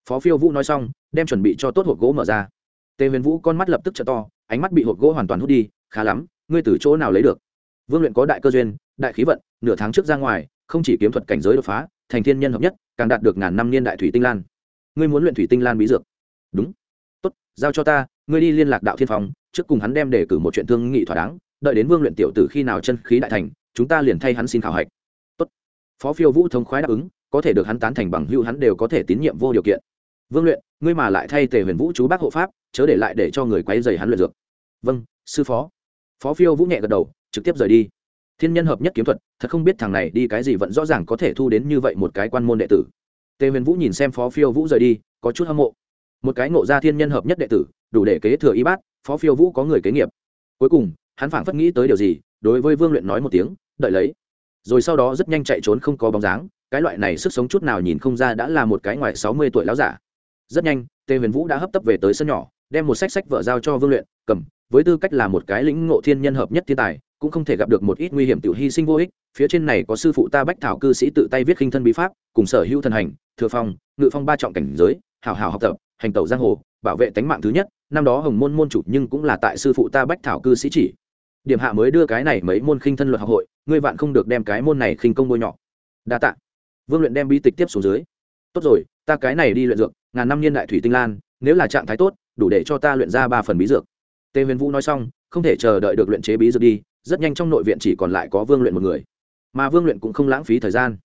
Phó phiêu vũ nói xong, đem chuẩn bị cho tốt hộp gỗ mở ra. Tề huyền vũ con mắt lập tức t to, ánh mắt bị hộp gỗ hoàn toàn hút đi, khá lắm, ngươi từ chỗ nào lấy được? Vương luyện có đại cơ duyên, đại khí vận, nửa tháng trước ra ngoài, không chỉ kiếm thuật cảnh giới đột phá, thành thiên nhân hợp nhất, càng đạt được ngàn năm niên đại thủy tinh lan. Ngươi muốn luyện thủy tinh lan bí dược? Đúng. Tốt, giao cho ta, ngươi đi liên lạc đạo thiên phong trước cùng hắn đem để cử một chuyện thương nghị thỏa đáng, đợi đến vương luyện tiểu tử khi nào chân khí đại thành, chúng ta liền thay hắn xin khảo hạch. Tốt. phó phiêu vũ thống khoái đáp ứng có thể được hắn tán thành bằng hữu hắn đều có thể tín nhiệm vô điều kiện. Vương luyện, ngươi mà lại thay tề huyền vũ chú bác hộ pháp, chớ để lại để cho người quấy dày hắn luyện dược. Vâng sư phó. Phó phiêu vũ nhẹ gật đầu, trực tiếp rời đi. Thiên nhân hợp nhất kiếm thuật, thật không biết thằng này đi cái gì vẫn rõ ràng có thể thu đến như vậy một cái quan môn đệ tử. Tề huyền vũ nhìn xem phó phiêu vũ rời đi, có chút hâm mộ. Một cái ngộ ra thiên nhân hợp nhất đệ tử, đủ để kế thừa y bát, phó phiêu vũ có người kế nghiệp. Cuối cùng, hắn phảng phất nghĩ tới điều gì, đối với vương luyện nói một tiếng, đợi lấy. Rồi sau đó rất nhanh chạy trốn không có bóng dáng cái loại này sức sống chút nào nhìn không ra đã là một cái ngoài sáu mươi tuổi láo giả. Rất nhanh, tề huyền vũ đã hấp tấp về tới sân nhỏ, đem một sách sách vợ giao cho vương luyện, cầm, với tư cách là một cái lĩnh ngộ thiên nhân hợp nhất thiên tài, cũng không thể gặp được một ít nguy hiểm tiểu hy sinh vô ích, phía trên này có sư phụ ta bách thảo cư sĩ tự tay viết khinh thân bí pháp, cùng sở hữu thần hành, thừa phong, ngự phong ba trọng cảnh giới, hào hào học tập, hành tẩu giang hồ, bảo vệ tánh mạng thứ nhất, năm đó hồng môn môn chủ nhưng cũng là tại sư phụ ta bách thảo cư sĩ chỉ. Điểm hạ mới đưa cái này mấy môn khinh thân luật học hội, ngươi vạn không được đem cái môn này khinh công bôi nhọ. Đa tạ vương luyện đem bi tịch tiếp xuống dưới. Tốt rồi, ta cái này đi luyện dược, ngàn năm niên đại thủy tinh lan, nếu là trạng thái tốt, đủ để cho ta luyện ra ba phần bí dược. Tề huyền vũ nói xong, không thể chờ đợi được luyện chế bí dược đi, rất nhanh trong nội viện chỉ còn lại có vương luyện một người. Mà vương luyện cũng không lãng phí thời gian.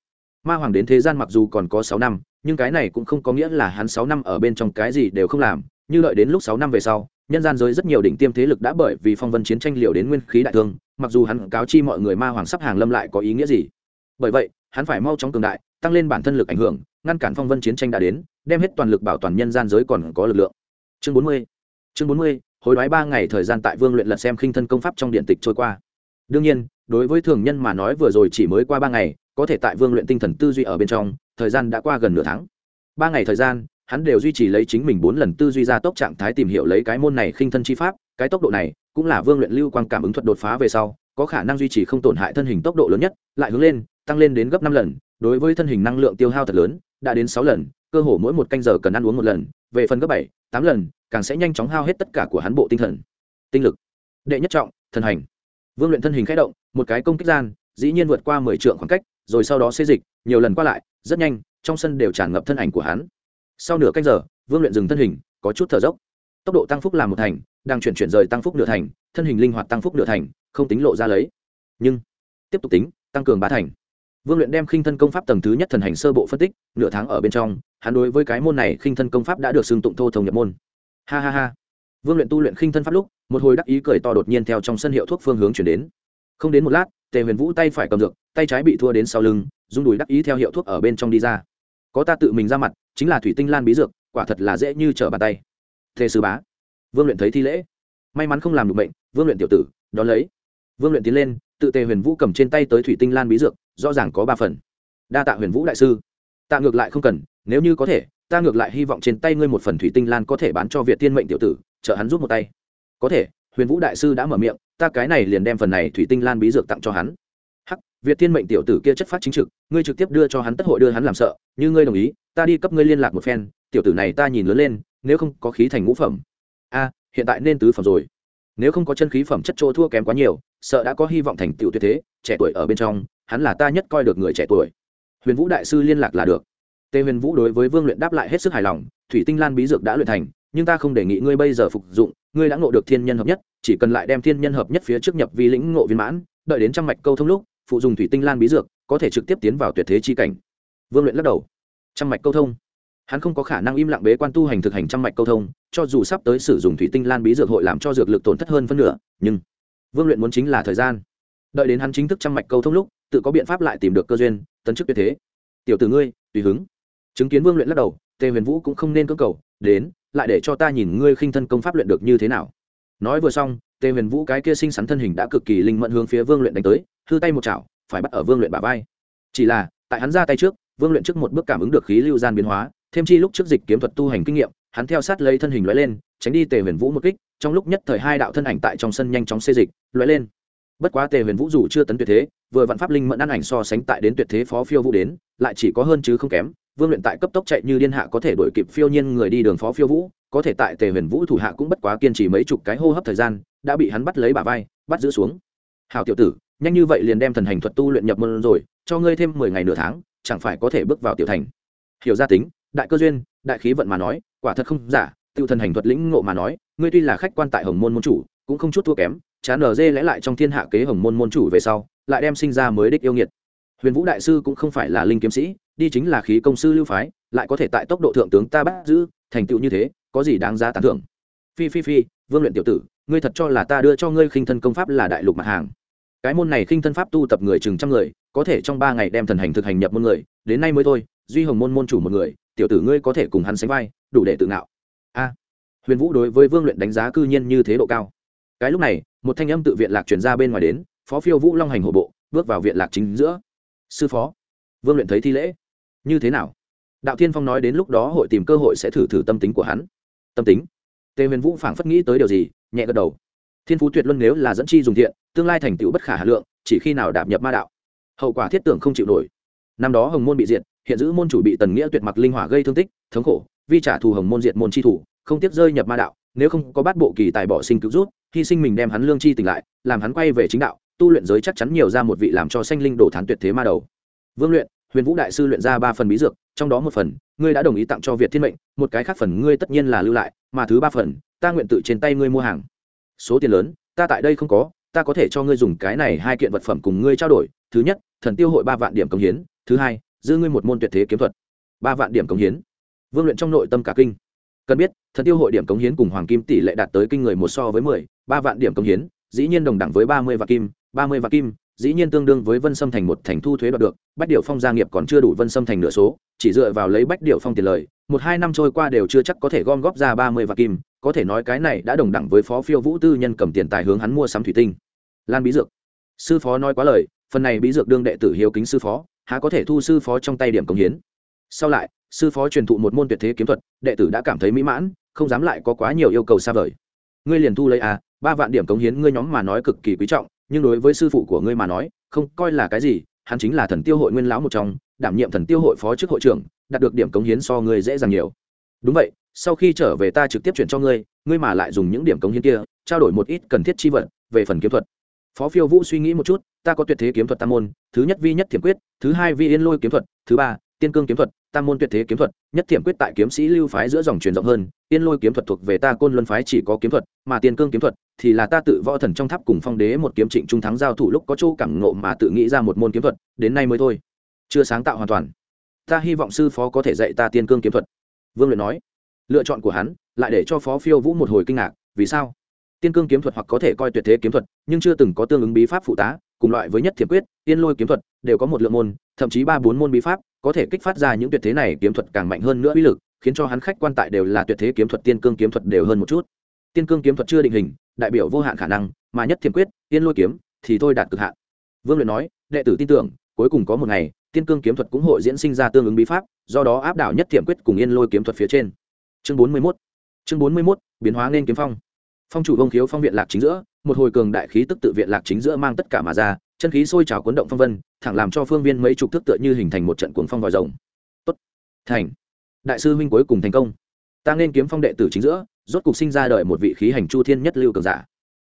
Ma hoàng đến thế gian mặc dù còn có sáu năm, nhưng cái này cũng không có nghĩa là hắn sáu năm ở bên trong cái gì đều không làm. Như đợi đến lúc sáu năm về sau, nhân gian giới rất nhiều đỉnh tiêm thế lực đã bởi vì phong vân chiến tranh liều đến nguyên khí đại thương, mặc dù hắn cáo chi mọi người ma hoàng sắp hàng lâm lại có ý nghĩa gì. Bởi vậy, hắn phải mau chóng cường đại tăng lên bản thân lực ảnh hưởng, ngăn cản phong vân chiến tranh đã đến, đem hết toàn lực bảo toàn nhân gian giới còn có lực lượng. Chương bốn mươi, chương bốn mươi, hối đoái ba ngày thời gian tại vương luyện lật xem khinh thân công pháp trong điện tịch trôi qua. Đương nhiên, đối với thường nhân mà nói vừa rồi chỉ mới qua ba ngày, có thể tại vương luyện tinh thần tư duy ở bên trong, thời gian đã qua gần nửa tháng. Ba ngày thời gian, hắn đều duy trì lấy chính mình bốn lần tư duy ra tốc trạng thái tìm hiểu lấy cái môn này khinh thân chi pháp, cái tốc độ này cũng là vương luyện lưu quang cảm ứng thuật đột phá về sau, có khả năng duy trì không tổn hại thân hình tốc độ lớn nhất, lại hướng lên, tăng lên đến gấp năm lần đối với thân hình năng lượng tiêu hao thật lớn, đã đến sáu lần, cơ hồ mỗi một canh giờ cần ăn uống một lần, về phần gấp bảy, tám lần, càng sẽ nhanh chóng hao hết tất cả của hắn bộ tinh thần. Tinh lực. Đệ nhất trọng, thần hành. Vương luyện thân hình k h ẽ động, một cái công kích gian, dĩ nhiên vượt qua mười trượng khoảng cách, rồi sau đó xê dịch, nhiều lần qua lại, rất nhanh, trong sân đều tràn ngập thân ảnh của hắn. Sau nửa canh giờ, vương luyện dừng thân hình, có chút thở dốc. Tốc độ tăng phúc làm một thành, đang chuyển chuyển rời tăng phúc nửa thành, thân hình linh hoạt tăng phúc nửa thành, không tính lộ ra lấy. Nhưng, tiếp tục tính, tăng cường ba thành vương luyện đem khinh thân công pháp tầng thứ nhất thần hành sơ bộ phân tích, nửa tháng ở bên trong, hắn đối với cái môn này khinh thân công pháp đã được xưng tụng thô thông nhập môn. Ha ha ha. Vương luyện tu luyện khinh thân pháp lúc, một hồi đắc ý cười to đột nhiên theo trong sân hiệu thuốc phương hướng chuyển đến. Không đến một lát, tề huyền vũ tay phải cầm dược, tay trái bị thua đến sau lưng rung đùi đắc ý theo hiệu thuốc ở bên trong đi ra. Có ta tự mình ra mặt, chính là thủy tinh lan bí dược, quả thật là dễ như trở bàn tay. Thề sư bá, vương luyện thấy thi lễ. May mắn không làm được bệnh vương luyện tiểu tử đó lấy. Vương luyện tiến lên tự tề huyền vũ cầm trên tay tới thủy tinh lan bí dược, rõ ràng có ba phần. Đa tạ huyền vũ đại sư. Tạ ngược lại không cần, nếu như có thể, ta ngược lại hy vọng trên tay ngươi một phần thủy tinh lan có thể bán cho việt tiên mệnh tiểu tử trợ hắn giúp một tay. Có thể, huyền vũ đại sư đã mở miệng, ta cái này liền đem phần này thủy tinh lan bí dược tặng cho hắn. Hắc, việt tiên mệnh tiểu tử kia chất phát chính trực, ngươi trực tiếp đưa cho hắn tất hội đưa hắn làm sợ, như ngươi đồng ý, ta đi cấp ngươi liên lạc một phen, tiểu tử này ta nhìn lớn lên, nếu không có khí thành ngũ phẩm. A, hiện tại nên tứ phẩm rồi. Nếu không có chân khí phẩm chất chỗ thua kém quá nhiều sợ đã có hy vọng thành tựu tuyệt thế, trẻ tuổi ở bên trong, hắn là ta nhất coi được người trẻ tuổi. Huyền vũ đại sư liên lạc là được. Tề huyền vũ đối với vương luyện đáp lại hết sức hài lòng, thủy tinh lan bí dược đã luyện thành, nhưng ta không đề nghị ngươi bây giờ phục dụng, ngươi đã ngộ được thiên nhân hợp nhất, chỉ cần lại đem thiên nhân hợp nhất phía trước nhập vi lĩnh ngộ viên mãn, đợi đến trăm mạch câu thông lúc, phụ dùng thủy tinh lan bí dược, có thể trực tiếp tiến vào tuyệt thế chi cảnh. Vương luyện lắc đầu. Trăm mạch câu thông? Hắn không có khả năng im lặng bế quan tu hành thực hành trăm mạch câu thông, cho dù sắp tới sử dụng thủy tinh lan bí dược hội làm cho dược lực tổn thất hơn phân nửa, nhưng vương luyện muốn chính là thời gian. Đợi đến hắn chính thức trăm mạch câu thông lúc, tự có biện pháp lại tìm được cơ duyên, tấn chức tuyệt thế. Tiểu tử ngươi, tùy hứng. Chứng kiến vương luyện lắc đầu, tề huyền vũ cũng không nên cơ cầu, đến, lại để cho ta nhìn ngươi khinh thân công pháp luyện được như thế nào. Nói vừa xong, tề huyền vũ cái kia sinh sắn thân hình đã cực kỳ linh mẫn hướng phía vương luyện đánh tới, hư tay một chảo, phải bắt ở vương luyện bả vai. Chỉ là, tại hắn ra tay trước, vương luyện trước một bước cảm ứng được khí lưu gian biến hóa, thêm chi lúc trước dịch kiếm thuật tu hành kinh nghiệm, hắn theo sát lấy thân hình lóe lên tránh đi tề huyền vũ một kích, trong lúc nhất thời hai đạo thân ảnh tại trong sân nhanh chóng xê dịch, lóe lên. Bất quá tề huyền vũ dù chưa tấn tuyệt thế, vừa vạn pháp linh mẫn ăn ảnh so sánh tại đến tuyệt thế phó phiêu vũ đến, lại chỉ có hơn chứ không kém, vương luyện tại cấp tốc chạy như điên hạ có thể đổi kịp phiêu nhiên người đi đường phó phiêu vũ, có thể tại tề huyền vũ thủ hạ cũng bất quá kiên trì mấy chục cái hô hấp thời gian, đã bị hắn bắt lấy bả vai, bắt giữ xuống. Hào tiểu tử, nhanh như vậy liền đem thần hành thuật tu luyện nhập môn rồi, cho ngươi thêm mười ngày nửa tháng, chẳng phải có thể bước vào tiểu thành. Hiểu gia tính, đại cơ duyên, đại khí vận mà nói, quả thật không giả tiêu thần hành thuật lĩnh ngộ mà nói, ngươi tuy là khách quan tại hồng môn môn chủ, cũng không chút thua kém chán ở dê lẽ lại trong thiên hạ kế hồng môn môn chủ về sau, lại đem sinh ra mới đích yêu nghiệt. Huyền vũ đại sư cũng không phải là linh kiếm sĩ, đi chính là khí công sư lưu phái, lại có thể tại tốc độ thượng tướng ta bắt giữ, thành tựu như thế, có gì đáng giá tán thưởng? Phi phi phi, vương luyện tiểu tử, ngươi thật cho là ta đưa cho ngươi khinh thân công pháp là đại lục mặt hàng. Cái môn này khinh thân pháp tu tập người chừng trăm người, có thể trong ba ngày đem thần hành thực hành nhập môn người, đến nay mới thôi, duy hồng môn môn chủ một người, tiểu tử ngươi có thể cùng hắn sánh vai, đủ để tự ngạo huyền vũ đối với vương luyện đánh giá cư nhiên như thế độ cao. Cái lúc này, một thanh âm tự viện lạc chuyển ra bên ngoài đến, phó phiêu vũ long hành hổ bộ, bước vào viện lạc chính giữa. Sư phó, vương luyện thấy thi lễ. Như thế nào? Đạo thiên phong nói đến lúc đó hội tìm cơ hội sẽ thử thử tâm tính của hắn. Tâm tính? Tề huyền vũ phảng phất nghĩ tới điều gì, nhẹ gật đầu. Thiên phú tuyệt luân nếu là dẫn chi dùng thiện, tương lai thành tựu bất khả hà lượng, chỉ khi nào đạp nhập ma đạo. Hậu quả thiết tưởng không chịu nổi. Năm đó hồng môn bị diệt, hiện giữ môn chủ bị tần nghĩa tuyệt mặc linh hỏa gây thương tích, thống khổ, vi trả thù hồng môn diệt môn chi thủ không tiếc rơi nhập ma đạo, nếu không có bát bộ kỳ tài bỏ sinh cứu rút, hy sinh mình đem hắn lương chi tỉnh lại, làm hắn quay về chính đạo, tu luyện giới chắc chắn nhiều ra một vị làm cho sanh linh đổ thán tuyệt thế ma đầu. Vương luyện, huyền vũ đại sư luyện ra ba phần bí dược, trong đó một phần, ngươi đã đồng ý tặng cho việt thiên mệnh, một cái khác phần ngươi tất nhiên là lưu lại, mà thứ ba phần, ta nguyện tự trên tay ngươi mua hàng. Số tiền lớn, ta tại đây không có, ta có thể cho ngươi dùng cái này hai kiện vật phẩm cùng ngươi trao đổi, thứ nhất, thần tiêu hội ba vạn điểm công hiến, thứ hai, giữ ngươi một môn tuyệt thế kiếm thuật. Ba vạn điểm công hiến. Vương luyện trong nội tâm cả kinh cần biết, thần tiêu hội điểm công hiến cùng hoàng kim tỷ lệ đạt tới kinh người một so với mười, ba vạn điểm công hiến, dĩ nhiên đồng đẳng với ba mươi vạn kim, ba mươi vạn kim, dĩ nhiên tương đương với vân sâm thành một thành thu thuế đoạt được, bách điệu phong gia nghiệp còn chưa đủ vân sâm thành nửa số, chỉ dựa vào lấy bách điệu phong tiền lời, một hai năm trôi qua đều chưa chắc có thể gom góp ra ba mươi vạn kim, có thể nói cái này đã đồng đẳng với phó phiêu vũ tư nhân cầm tiền tài hướng hắn mua sắm thủy tinh. Lan bí dược. Sư phó nói quá lời, phần này bí dược đương đệ tử hiếu kính sư phó, há có thể thu sư phó trong tay điểm công hiến? Sau lại, sư phó truyền thụ một môn tuyệt thế kiếm thuật, đệ tử đã cảm thấy mỹ mãn, không dám lại có quá nhiều yêu cầu xa vời. Ngươi liền thu lấy à ba vạn điểm cống hiến ngươi nhóm mà nói cực kỳ quý trọng, nhưng đối với sư phụ của ngươi mà nói, không coi là cái gì, hắn chính là thần tiêu hội nguyên lão một trong, đảm nhiệm thần tiêu hội phó chức hội trưởng, đạt được điểm cống hiến so ngươi dễ dàng nhiều. Đúng vậy, sau khi trở về ta trực tiếp chuyển cho ngươi ngươi mà lại dùng những điểm cống hiến kia, trao đổi một ít cần thiết chi vật, về phần kiếm thuật. Phó phiêu vũ suy nghĩ một chút, ta có tuyệt thế kiếm thuật tam môn, thứ nhất vi nhất thiểm quyết, thứ hai vi yên lôi kiếm thuật, thứ ba tiên cương kiếm thuật, tam môn tuyệt thế kiếm thuật, nhất thiểm quyết tại kiếm sĩ lưu phái giữa dòng truyền rộng hơn, tiên lôi kiếm thuật thuộc về ta côn luân phái chỉ có kiếm thuật, mà tiên cương kiếm thuật thì là ta tự võ thần trong tháp cùng phong đế một kiếm trịnh trung thắng giao thủ lúc có chỗ cảm ngộ mà tự nghĩ ra một môn kiếm thuật, đến nay mới thôi. Chưa sáng tạo hoàn toàn. Ta hy vọng sư phó có thể dạy ta tiên cương kiếm thuật. Vương luyện nói. Lựa chọn của hắn, lại để cho phó phiêu vũ một hồi kinh ngạc, vì sao? Tiên cương kiếm thuật hoặc có thể coi tuyệt thế kiếm thuật, nhưng chưa từng có tương ứng bí pháp phụ tá, cùng loại với nhất thiệp quyết, tiên lôi kiếm thuật, đều có một lượng môn, thậm chí ba bốn môn bí pháp có thể kích phát ra những tuyệt thế này kiếm thuật càng mạnh hơn nữa uy lực khiến cho hắn khách quan tại đều là tuyệt thế kiếm thuật tiên cương kiếm thuật đều hơn một chút. Tiên cương kiếm thuật chưa định hình đại biểu vô hạn khả năng mà nhất thiểm quyết tiên lôi kiếm thì thôi đạt cực hạn. Vương luyện nói đệ tử tin tưởng cuối cùng có một ngày tiên cương kiếm thuật cũng hội diễn sinh ra tương ứng bí pháp do đó áp đảo nhất thiểm quyết cùng yên lôi kiếm thuật phía trên. Chương bốn mươi 41 chương bốn mươi 41, biến hóa nên kiếm phong. Phong chủ vông khiếu phong viện lạc chính giữa một hồi cường đại khí tức tự viện lạc chính giữa mang tất cả mà ra chân khí sôi trào cuốn động phong vân thẳng làm cho phương viên mấy chục thước tựa như hình thành một trận cuồng phong vòi rồng. Tốt. Thành. Đại sư huynh cuối cùng thành công. Ta nên kiếm phong đệ tử chính giữa, rốt cục sinh ra đợi một vị khí hành chu thiên nhất lưu cường giả.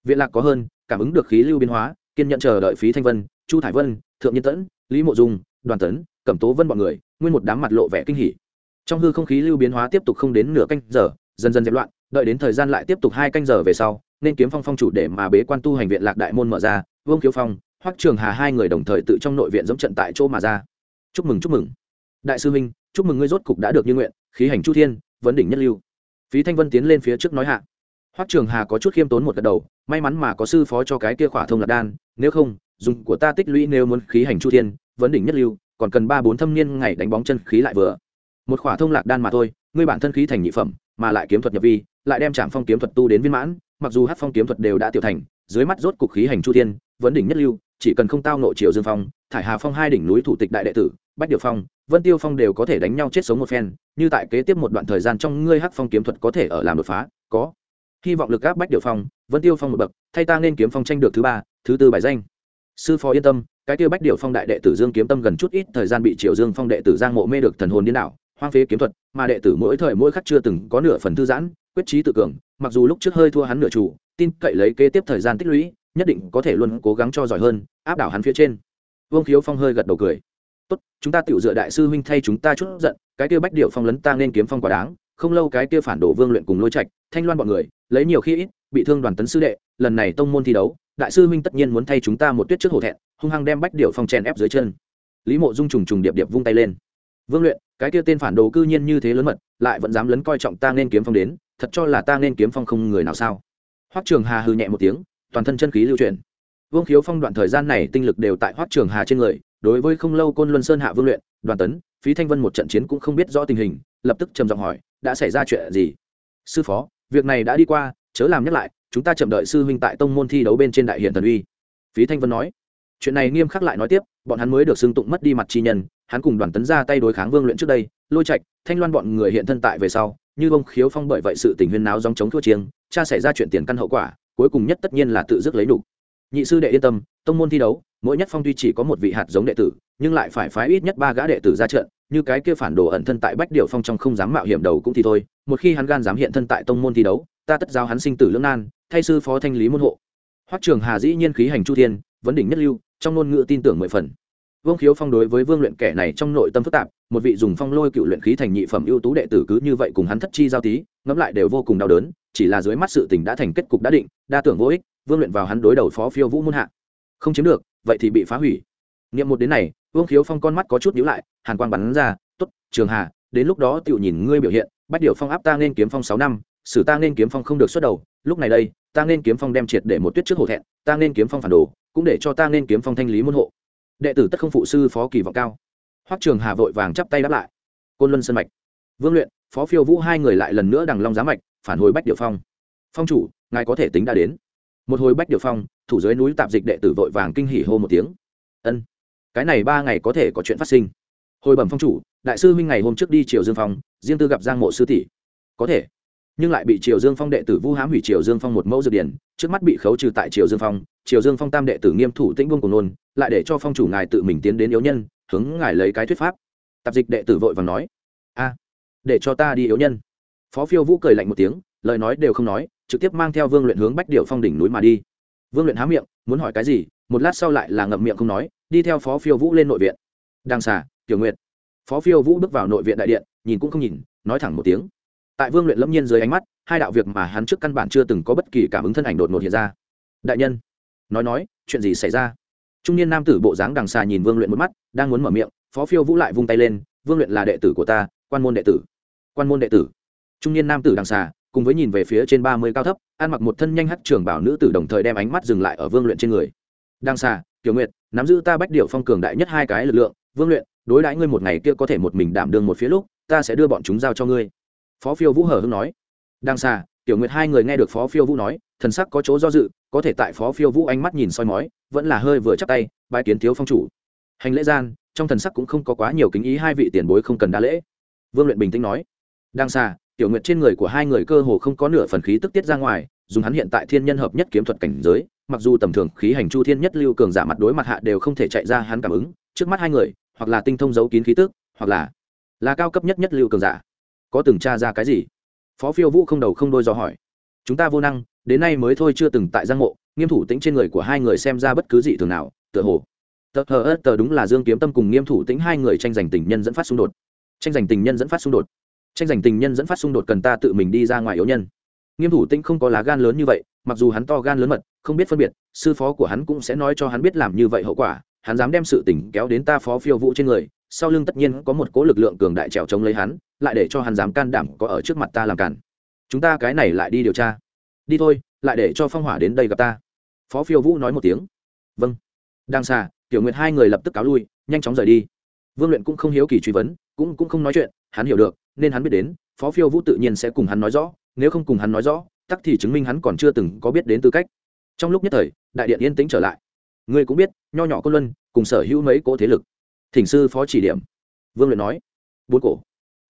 Viện lạc có hơn, cảm ứng được khí lưu biến hóa, kiên nhận chờ đợi phí thanh vân, chu thải vân, thượng nhân tẫn, lý mộ dung, đoàn tấn, cẩm tố vân bọn người, nguyên một đám mặt lộ vẻ kinh hỉ. Trong hư không khí lưu biến hóa tiếp tục không đến nửa canh giờ, dần dần dẹp loạn, đợi đến thời gian lại tiếp tục hai canh giờ về sau, nên kiếm phong phong chủ để mà bế quan tu hành viện lạc đại môn mở ra, vương khiếu phong hoắc trường hà hai người đồng thời tự trong nội viện dẫm trận tại chỗ mà ra. Chúc mừng chúc mừng. Đại sư minh, chúc mừng ngươi rốt cục đã được như nguyện, khí hành chu thiên, vấn đỉnh nhất lưu. Phí thanh vân tiến lên phía trước nói hạ. Hoắc trường hà có chút khiêm tốn một gật đầu, may mắn mà có sư phó cho cái kia khỏa thông lạc đan, nếu không, dùng của ta tích lũy nếu muốn khí hành chu thiên, vấn đỉnh nhất lưu, còn cần ba bốn thâm niên ngày đánh bóng chân khí lại vừa. Một khỏa thông lạc đan mà thôi, ngươi bản thân khí thành nhị phẩm, mà lại kiếm thuật nhập vi, lại đem trạm phong kiếm thuật tu đến viên mãn, mặc dù hát phong kiếm thuật đều đã tiểu thành, dưới mắt rốt cục khí hành chu thiên, vấn đỉnh nhất lưu chỉ cần không tao nội triều dương phong, thải hà phong hai đỉnh núi thủ tịch đại đệ tử, bách điều phong, vân tiêu phong đều có thể đánh nhau chết sống một phen, như tại kế tiếp một đoạn thời gian trong ngươi hắc phong kiếm thuật có thể ở làm đột phá, có. Hy vọng lực áp bách điều phong, vân tiêu phong một bậc, thay ta nên kiếm phong tranh được thứ ba, thứ tư bài danh. Sư phó yên tâm, cái tiêu bách điều phong đại đệ tử dương kiếm tâm gần chút ít thời gian bị triều dương phong đệ tử giang mộ mê được thần hồn điên đảo, hoang phế kiếm thuật, mà đệ tử mỗi thời mỗi khắc chưa từng có nửa phần thư giãn, quyết trí tự cường, mặc dù lúc trước hơi thua hắn nửa chủ, tin cậy lấy kế tiếp thời gian tích lũy nhất định có thể luôn cố gắng cho giỏi hơn, áp đảo hắn phía trên. Vương khiếu phong hơi gật đầu cười. Tốt, chúng ta tự dựa đại sư huynh thay chúng ta chút giận, cái kia bách điệu phong lấn ta nên kiếm phong quả đáng, không lâu cái kia phản đổ vương luyện cùng lôi trạch, thanh loan bọn người, lấy nhiều khi ít, bị thương đoàn tấn sư đệ, lần này tông môn thi đấu, đại sư huynh tất nhiên muốn thay chúng ta một tuyết trước hổ thẹn, hung hăng đem bách điệu phong chèn ép dưới chân. Lý mộ dung trùng trùng điệp điệp vung tay lên. Vương luyện, cái kia tên phản đồ cư nhiên như thế lớn mật, lại vẫn dám lấn coi trọng ta nên kiếm phong đến, thật cho là ta nên kiếm phong không người nào sao? Hoắc trường hà hư nhẹ một tiếng toàn thân chân khí lưu chuyển. Vương khiếu phong đoạn thời gian này tinh lực đều tại hoác trường hà trên người, đối với không lâu côn luân sơn hạ vương luyện, đoàn tấn, phí thanh vân một trận chiến cũng không biết rõ tình hình, lập tức trầm giọng hỏi, đã xảy ra chuyện gì? Sư phó, việc này đã đi qua, chớ làm nhắc lại, chúng ta chậm đợi sư huynh tại tông môn thi đấu bên trên đại hiện thần uy. Phí thanh vân nói. Chuyện này nghiêm khắc lại nói tiếp, bọn hắn mới được xưng tụng mất đi mặt chi nhân, hắn cùng đoàn tấn ra tay đối kháng vương luyện trước đây, lôi trạch, thanh loan bọn người hiện thân tại về sau, như bông khiếu phong bởi vậy sự tình huyên náo dòng chống thua chiêng cha xảy ra chuyện tiền căn hậu quả cuối cùng nhất tất nhiên là tự dứt lấy đủ. nhị sư đệ yên tâm, tông môn thi đấu, mỗi nhất phong tuy chỉ có một vị hạt giống đệ tử, nhưng lại phải phái ít nhất ba gã đệ tử ra trận, như cái kia phản đồ ẩn thân tại bách điểu phong trong không dám mạo hiểm đầu cũng thì thôi, một khi hắn gan dám hiện thân tại tông môn thi đấu, ta tất giáo hắn sinh tử lưỡng nan, thay sư phó thanh lý môn hộ hoắc trường hà dĩ nhiên khí hành chu thiên, vấn đỉnh nhất lưu, trong ngôn ngữ tin tưởng mười phần vương khiếu phong đối với vương luyện kẻ này trong nội tâm phức tạp, một vị dùng phong lôi cựu luyện khí thành nhị phẩm ưu tú đệ tử cứ như vậy cùng hắn thất chi giao tí, ngẫm lại đều vô cùng đau đớn chỉ là dưới mắt sự tình đã thành kết cục đã định, đa tưởng vô ích, vương luyện vào hắn đối đầu phó phiêu vũ muôn hạ. Không chiếm được, vậy thì bị phá hủy. Niệm một đến này, vương khiếu phong con mắt có chút nhíu lại, hàn quang bắn ra, tốt, trường hà, đến lúc đó tựu nhìn ngươi biểu hiện bắt điều phong áp ta nên kiếm phong sáu năm, xử ta nên kiếm phong không được xuất đầu, lúc này đây, ta nên kiếm phong đem triệt để một tuyết trước hổ thẹn, ta nên kiếm phong phản đồ, cũng để cho ta nên kiếm phong thanh lý môn hộ. Đệ tử tất không phụ sư phó kỳ vọng cao. Hoắc trường hà vội vàng chắp tay đáp lại. Côn luân sân mạch. Vương luyện phó phiêu vũ hai người lại lần nữa đằng long giá mạch, phản hồi bách điệu phong. Phong chủ, ngài có thể tính đã đến. Một hồi bách điệu phong, thủ dưới núi tạp dịch đệ tử vội vàng kinh hỉ hô một tiếng. Ân, cái này ba ngày có thể có chuyện phát sinh. Hồi bẩm phong chủ, đại sư huynh ngày hôm trước đi triều dương phong, riêng tư gặp giang mộ sư tỷ. Có thể, nhưng lại bị triều dương phong đệ tử vu hám hủy triều dương phong một mẫu dược điển, trước mắt bị khấu trừ tại triều dương phong, triều dương phong tam đệ tử nghiêm thủ tĩnh vương của nôn, lại để cho phong chủ ngài tự mình tiến đến yếu nhân, hướng ngài lấy cái thuyết pháp. Tạp dịch đệ tử vội và nói để cho ta đi yếu nhân. Phó phiêu vũ cười lạnh một tiếng lời nói đều không nói trực tiếp mang theo vương luyện hướng bách điệu phong đỉnh núi mà đi. Vương luyện há miệng muốn hỏi cái gì một lát sau lại là ngậm miệng không nói đi theo phó phiêu vũ lên nội viện. Đang xà, tiểu nguyệt. Phó phiêu vũ bước vào nội viện đại điện nhìn cũng không nhìn nói thẳng một tiếng. Tại vương luyện lâm nhiên dưới ánh mắt hai đạo việc mà hắn trước căn bản chưa từng có bất kỳ cảm ứng thân ảnh đột ngột hiện ra. Đại nhân nói nói chuyện gì xảy ra? Trung niên nam tử bộ dáng đằng xà nhìn vương luyện một mắt đang muốn mở miệng phó phiêu vũ lại vung tay lên vương luyện là đệ tử của ta quan môn đệ tử quan môn đệ tử. Trung niên nam tử đằng xà, cùng với nhìn về phía trên ba mươi cao thấp, ăn mặc một thân nhanh hắt trưởng bảo nữ tử đồng thời đem ánh mắt dừng lại ở vương luyện trên người. Đằng xà tiểu nguyệt, nắm giữ ta bách điệu phong cường đại nhất hai cái lực lượng, vương luyện, đối đãi ngươi một ngày kia có thể một mình đảm đương một phía lúc, ta sẽ đưa bọn chúng giao cho ngươi. Phó phiêu vũ hờ hưng nói. Đang xà tiểu nguyệt hai người nghe được phó phiêu vũ nói, thần sắc có chỗ do dự, có thể tại phó phiêu vũ ánh mắt nhìn soi mói, vẫn là hơi vừa chắc tay bãi kiến thiếu phong chủ. Hành lễ gian, trong thần sắc cũng không có quá nhiều kính ý hai vị tiền bối không cần đa lễ. Vương luyện bình tĩnh nói đang xa, tiểu nguyệt trên người của hai người cơ hồ không có nửa phần khí tức tiết ra ngoài, dùng hắn hiện tại thiên nhân hợp nhất kiếm thuật cảnh giới, mặc dù tầm thường khí hành chu thiên nhất lưu cường giả mặt đối mặt hạ đều không thể chạy ra hắn cảm ứng, trước mắt hai người, hoặc là tinh thông giấu kín khí tức, hoặc là là cao cấp nhất nhất lưu cường giả. Có từng tra ra cái gì? Phó phiêu vũ không đầu không đôi do hỏi. Chúng ta vô năng, đến nay mới thôi chưa từng tại giang mộ, nghiêm thủ tính trên người của hai người xem ra bất cứ gì thường nào, tựa hồ. Tờ hờ ớt tờ đúng là dương kiếm tâm cùng nghiêm thủ tính hai người tranh giành tình nhân dẫn phát xung đột. Tranh giành tình nhân dẫn phát xung đột tranh giành tình nhân dẫn phát xung đột cần ta tự mình đi ra ngoài yếu nhân. Nghiêm thủ tĩnh không có lá gan lớn như vậy, mặc dù hắn to gan lớn mật, không biết phân biệt, sư phó của hắn cũng sẽ nói cho hắn biết làm như vậy hậu quả, hắn dám đem sự tình kéo đến ta phó phiêu vũ trên người, sau lưng tất nhiên có một cố lực lượng cường đại trèo chống lấy hắn, lại để cho hắn dám can đảm có ở trước mặt ta làm cản. Chúng ta cái này lại đi điều tra. Đi thôi, lại để cho phong hỏa đến đây gặp ta. Phó phiêu vũ nói một tiếng. Vâng. Đang xa, tiểu nguyệt hai người lập tức cáo lui, nhanh chóng rời đi vương luyện cũng không hiếu kỳ truy vấn, cũng cũng không nói chuyện, hắn hiểu được, nên hắn biết đến, phó phiêu vũ tự nhiên sẽ cùng hắn nói rõ, nếu không cùng hắn nói rõ, tắc thì chứng minh hắn còn chưa từng có biết đến tư cách. Trong lúc nhất thời, đại điện yên tĩnh trở lại. Ngươi cũng biết, nho nhỏ côn luân, cùng sở hữu mấy cỗ thế lực. Thỉnh sư phó chỉ điểm. Vương luyện nói. Bốn cổ.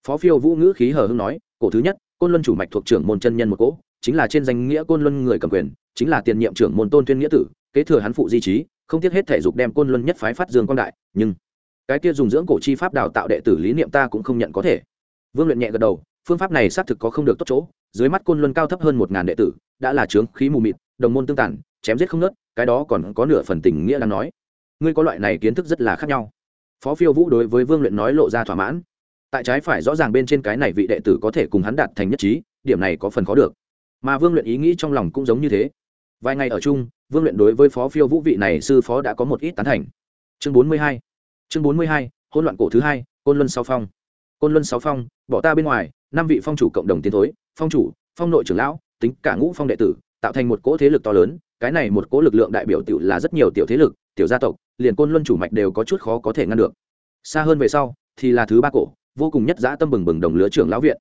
Phó phiêu vũ ngữ khí hờ hưng nói, cổ thứ nhất côn luân chủ mạch thuộc trưởng môn chân nhân một cỗ, chính là trên danh nghĩa côn luân người cầm quyền, chính là tiền nhiệm trưởng môn tôn tuyên nghĩa tử, kế thừa hắn phụ di trí, không tiếc hết thể dục đem côn luân nhất phái phát dương quan đại, nhưng cái kia dùng dưỡng cổ chi pháp đào tạo đệ tử lý niệm ta cũng không nhận có thể. Vương luyện nhẹ gật đầu, phương pháp này xác thực có không được tốt chỗ, dưới mắt côn luân cao thấp hơn một ngàn đệ tử, đã là trướng khí mù mịt, đồng môn tương tản chém giết không nớt cái đó còn có nửa phần tình nghĩa đang nói. Ngươi có loại này kiến thức rất là khác nhau. Phó phiêu vũ đối với vương luyện nói lộ ra thỏa mãn. Tại trái phải rõ ràng bên trên cái này vị đệ tử có thể cùng hắn đạt thành nhất trí, điểm này có phần khó được. Mà vương luyện ý nghĩ trong lòng cũng giống như thế. Vài ngày ở chung, vương luyện đối với phó phiêu vũ vị này sư phó đã có một ít tán thành. Chương bốn mươi hai chương bốn mươi hai, hỗn loạn cổ thứ hai, côn luân sáu phong. Côn luân sáu phong, bỏ ta bên ngoài, năm vị phong chủ cộng đồng tiến thối, phong chủ, phong nội trưởng lão, tính cả ngũ phong đệ tử, tạo thành một cỗ thế lực to lớn, cái này một cỗ lực lượng đại biểu tiểu là rất nhiều tiểu thế lực, tiểu gia tộc, liền côn luân chủ mạch đều có chút khó có thể ngăn được. Xa hơn về sau, thì là thứ ba cổ, vô cùng nhất giã tâm bừng bừng đồng lứa trưởng lão viện.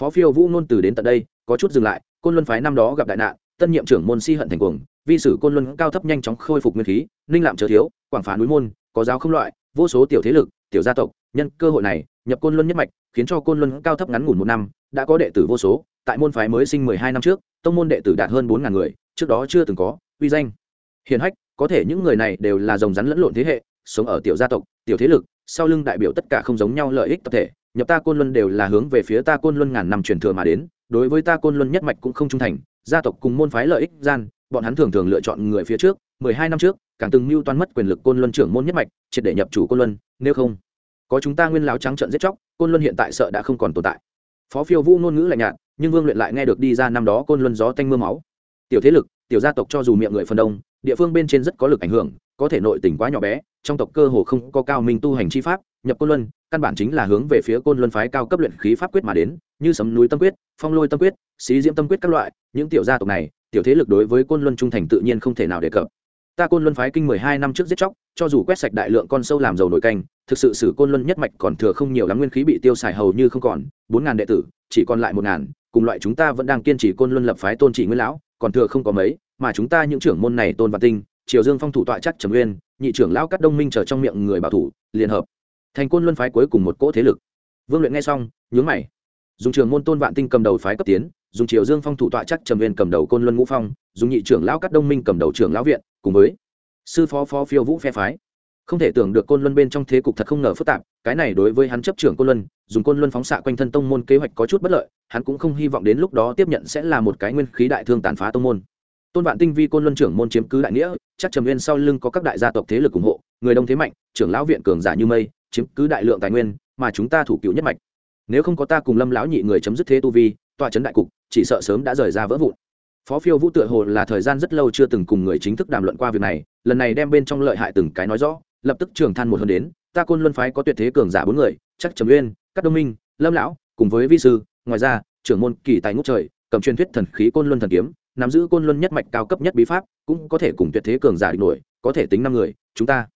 Phó phiêu vũ nôn từ đến tận đây, có chút dừng lại, côn luân phái năm đó gặp đại nạn, tân nhiệm trưởng môn si hận thành cuồng, vi sử côn luân cao thấp nhanh chóng khôi phục nguyên khí, ninh lạm trở thiếu, quảng phá núi môn, có giáo không loại vô số tiểu thế lực, tiểu gia tộc, nhân cơ hội này, nhập côn luân nhất mạch, khiến cho côn luân cao thấp ngắn ngủn một năm, đã có đệ tử vô số. Tại môn phái mới sinh mười hai năm trước, tông môn đệ tử đạt hơn bốn ngàn người, trước đó chưa từng có, uy danh. Hiền hách, có thể những người này đều là dòng rắn lẫn lộn thế hệ, sống ở tiểu gia tộc, tiểu thế lực, sau lưng đại biểu tất cả không giống nhau lợi ích tập thể. Nhập ta côn luân đều là hướng về phía ta côn luân ngàn năm truyền thừa mà đến, đối với ta côn luân nhất mạch cũng không trung thành. Gia tộc cùng môn phái lợi ích gian, bọn hắn thường thường lựa chọn người phía trước. Mười hai năm trước càng từng mưu toan mất quyền lực côn luân trưởng môn nhất mạch, triệt để nhập chủ côn luân, nếu không, có chúng ta nguyên láo trắng trận giết chóc, côn luân hiện tại sợ đã không còn tồn tại. Phó phiêu vũ ngôn ngữ lạnh nhạt, nhưng vương luyện lại nghe được đi ra năm đó côn luân gió tanh mưa máu. Tiểu thế lực, tiểu gia tộc cho dù miệng người phần đông, địa phương bên trên rất có lực ảnh hưởng, có thể nội tỉnh quá nhỏ bé, trong tộc cơ hồ không có cao minh tu hành chi pháp, nhập côn luân, căn bản chính là hướng về phía côn luân phái cao cấp luyện khí pháp quyết mà đến, như sấm núi tâm quyết, phong lôi tâm quyết, xí diễm tâm quyết các loại, những tiểu gia tộc này, tiểu thế lực đối với côn luân trung thành tự nhiên không thể nào đề cập ta côn luân phái kinh mười hai năm trước giết chóc, cho dù quét sạch đại lượng con sâu làm dầu nổi canh, thực sự sử côn luân nhất mạch còn thừa không nhiều lắm nguyên khí bị tiêu xài hầu như không còn, bốn ngàn đệ tử, chỉ còn lại một ngàn, cùng loại chúng ta vẫn đang kiên trì côn luân lập phái tôn trị nguyên lão, còn thừa không có mấy, mà chúng ta những trưởng môn này tôn và tinh, triều dương phong thủ tọa chắc trầm nguyên, nhị trưởng lão cắt đông minh chờ trong miệng người bảo thủ, liên hợp. Thành côn luân phái cuối cùng một cỗ thế lực. Vương luyện nghe xong, nhướng mày. Dùng trường môn tôn vạn tinh cầm đầu phái cấp tiến dùng triều dương phong thủ tọa chắc trầm viên cầm đầu côn luân ngũ phong, dùng nhị trưởng lão cắt đông minh cầm đầu trưởng lão viện, cùng với sư phó phó phiêu vũ phe phái. Không thể tưởng được côn luân bên trong thế cục thật không ngờ phức tạp, cái này đối với hắn chấp trưởng côn luân, dùng côn luân phóng xạ quanh thân tông môn kế hoạch có chút bất lợi, hắn cũng không hy vọng đến lúc đó tiếp nhận sẽ là một cái nguyên khí đại thương tàn phá tông môn. Tôn vạn tinh vi côn luân trưởng môn chiếm cứ đại nghĩa, chắc trầm nguyên sau lưng có các đại gia tộc thế lực ủng hộ, người đông thế mạnh, trưởng lão viện cường giả như mây, chiếm cứ đại lượng tài nguyên, mà chúng ta thủ cựu nhất mạch. Nếu không có ta cùng lâm lão nhị người chấm dứt thế tu vi, tọa chấn đại cục chỉ sợ sớm đã rời ra vỡ vụn. Phó phiêu vũ tựa hồ là thời gian rất lâu chưa từng cùng người chính thức đàm luận qua việc này, lần này đem bên trong lợi hại từng cái nói rõ, lập tức trường than một hơn đến, ta côn luân phái có tuyệt thế cường giả bốn người, chắc trầm uyên các đông minh, lâm lão, cùng với vi sư, ngoài ra, trưởng môn kỳ tài ngút trời, cầm truyền thuyết thần khí côn luân thần kiếm, nắm giữ côn luân nhất mạch cao cấp nhất bí pháp, cũng có thể cùng tuyệt thế cường giả địch nổi, có thể tính năm người, chúng ta.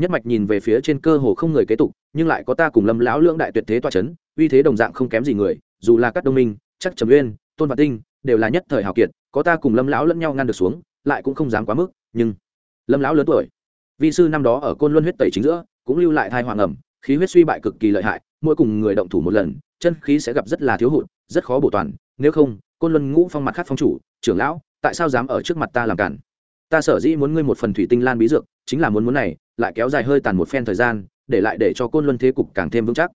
Nhất mạch nhìn về phía trên cơ hồ không người kế tục, nhưng lại có ta cùng lâm lão lưỡng đại tuyệt thế toa c h ấ n uy thế đồng dạng không kém gì người, dù là các đông minh, chắc trầm uyên tôn vạn tinh đều là nhất thời hào kiệt, có ta cùng lâm lão lẫn nhau ngăn được xuống, lại cũng không dám quá mức, nhưng lâm lão lớn tuổi. Vi sư năm đó ở côn luân huyết tẩy chính giữa, cũng lưu lại thai hoàng ẩm, khí huyết suy bại cực kỳ lợi hại, mỗi cùng người động thủ một lần, chân khí sẽ gặp rất là thiếu hụt, rất khó bổ toàn, nếu không, côn luân ngũ phong mặt khác phong chủ, trưởng lão, tại sao dám ở trước mặt ta làm cản? Ta sở dĩ muốn ngươi một phần thủy tinh lan bí dược, chính là muốn muốn này, lại kéo dài hơi tàn một phen thời gian, để lại để cho côn luân thế cục càng thêm vững chắc.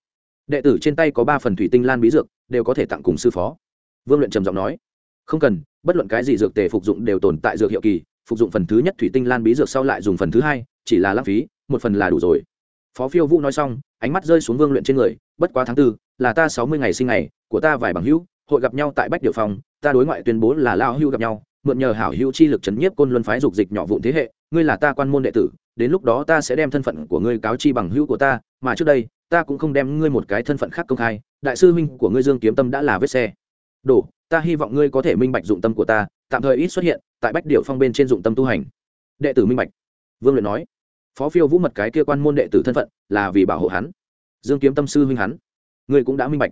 Đệ tử trên tay có ba phần thủy tinh lan bí dược, đều có thể tặng cùng sư phó vương luyện trầm giọng nói, không cần, bất luận cái gì dược tề phục dụng đều tồn tại dược hiệu kỳ, phục dụng phần thứ nhất thủy tinh lan bí dược sau lại dùng phần thứ hai, chỉ là lãng phí, một phần là đủ rồi. Phó phiêu vũ nói xong, ánh mắt rơi xuống vương luyện trên người, bất quá tháng tư, là ta sáu mươi ngày sinh ngày, của ta vài bằng hữu, hội gặp nhau tại bách điều phòng ta đối ngoại tuyên bố là lao hưu gặp nhau, mượn nhờ hảo hữu chi lực chấn nhiếp côn luân phái dục dịch nhỏ vụn thế hệ, ngươi là ta quan môn đệ tử, đến lúc đó ta sẽ đem thân phận của ngươi cáo chi bằng hữu của ta, mà trước đây, ta cũng không đem ngươi một cái thân phận khác công khai, đại sư huynh của ngươi dương kiếm tâm đã là vết xe đổ, ta hy vọng ngươi có thể minh bạch dụng tâm của ta, tạm thời ít xuất hiện tại bách điệu phong bên trên dụng tâm tu hành. Đệ tử minh bạch. Vương luyện nói. Phó phiêu vũ mật cái kia quan môn đệ tử thân phận là vì bảo hộ hắn. Dương kiếm tâm sư huynh hắn. Ngươi cũng đã minh bạch.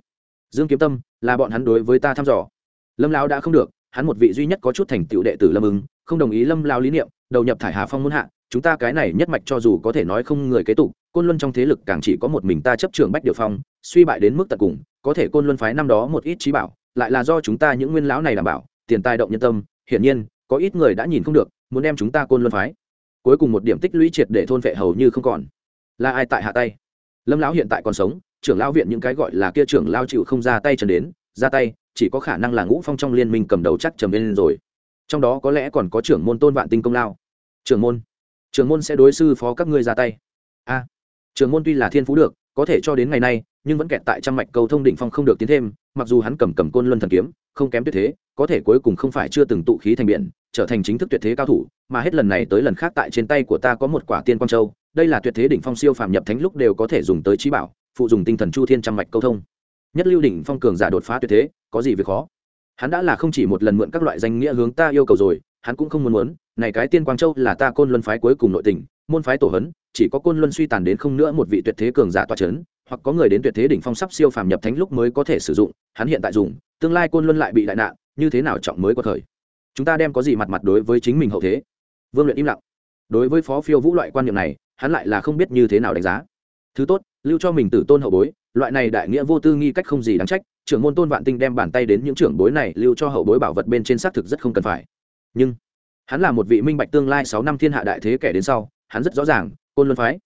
Dương kiếm tâm là bọn hắn đối với ta thăm dò. Lâm lão đã không được, hắn một vị duy nhất có chút thành tựu đệ tử lâm ứng không đồng ý lâm lao lý niệm, đầu nhập thải hà phong muôn hạ, chúng ta cái này nhất mạch cho dù có thể nói không người kế tục, côn luân trong thế lực càng chỉ có một mình ta chấp trường bách điều phong, suy bại đến mức tận cùng, có thể côn luân phái năm đó một ít trí bảo lại là do chúng ta những nguyên lão này đảm bảo, tiền tài động nhân tâm, hiển nhiên, có ít người đã nhìn không được, muốn đem chúng ta côn luân phái. Cuối cùng một điểm tích lũy triệt để thôn vệ hầu như không còn. Là ai tại hạ tay? Lâm lão hiện tại còn sống, trưởng lão viện những cái gọi là kia trưởng lao chịu không ra tay trần đến, ra tay, chỉ có khả năng là ngũ phong trong liên minh cầm đầu chắc trầm lên rồi. Trong đó có lẽ còn có trưởng môn tôn vạn tinh công lao. Trưởng môn? Trưởng môn sẽ đối sư phó các ngươi ra tay. A. Trưởng môn tuy là thiên phú được, có thể cho đến ngày nay, nhưng vẫn kẹt tại trăm mạch cầu thông đỉnh phong không được tiến thêm mặc dù hắn cầm cầm côn luân thần kiếm, không kém tuyệt thế, có thể cuối cùng không phải chưa từng tụ khí thành biển, trở thành chính thức tuyệt thế cao thủ, mà hết lần này tới lần khác tại trên tay của ta có một quả tiên quang châu, đây là tuyệt thế đỉnh phong siêu phàm nhập thánh lúc đều có thể dùng tới trí bảo, phụ dùng tinh thần chu thiên trăm mạch câu thông. Nhất lưu đỉnh phong cường giả đột phá tuyệt thế, có gì việc khó? Hắn đã là không chỉ một lần mượn các loại danh nghĩa hướng ta yêu cầu rồi, hắn cũng không muốn muốn, này cái tiên quang châu là ta côn luân phái cuối cùng nội tình, môn phái tổ hấn chỉ có côn luân suy tàn đến không nữa một vị tuyệt thế cường giả toa c h ấ n hoặc có người đến tuyệt thế đỉnh phong sắp siêu phàm nhập thánh lúc mới có thể sử dụng, hắn hiện tại dùng, tương lai côn luân lại bị đại nạn, như thế nào trọng mới có thời. Chúng ta đem có gì mặt mặt đối với chính mình hậu thế? Vương luyện im lặng. Đối với phó phiêu vũ loại quan niệm này, hắn lại là không biết như thế nào đánh giá. Thứ tốt, lưu cho mình tử tôn hậu bối, loại này đại nghĩa vô tư nghi cách không gì đáng trách, trưởng môn tôn vạn tinh đem bàn tay đến những trưởng bối này lưu cho hậu bối bảo vật bên trên xác thực rất không cần phải. Nhưng, hắn là một vị minh bạch tương lai sáu năm thiên hạ đại thế kẻ đến sau, hắn rất rõ ràng, côn luân phái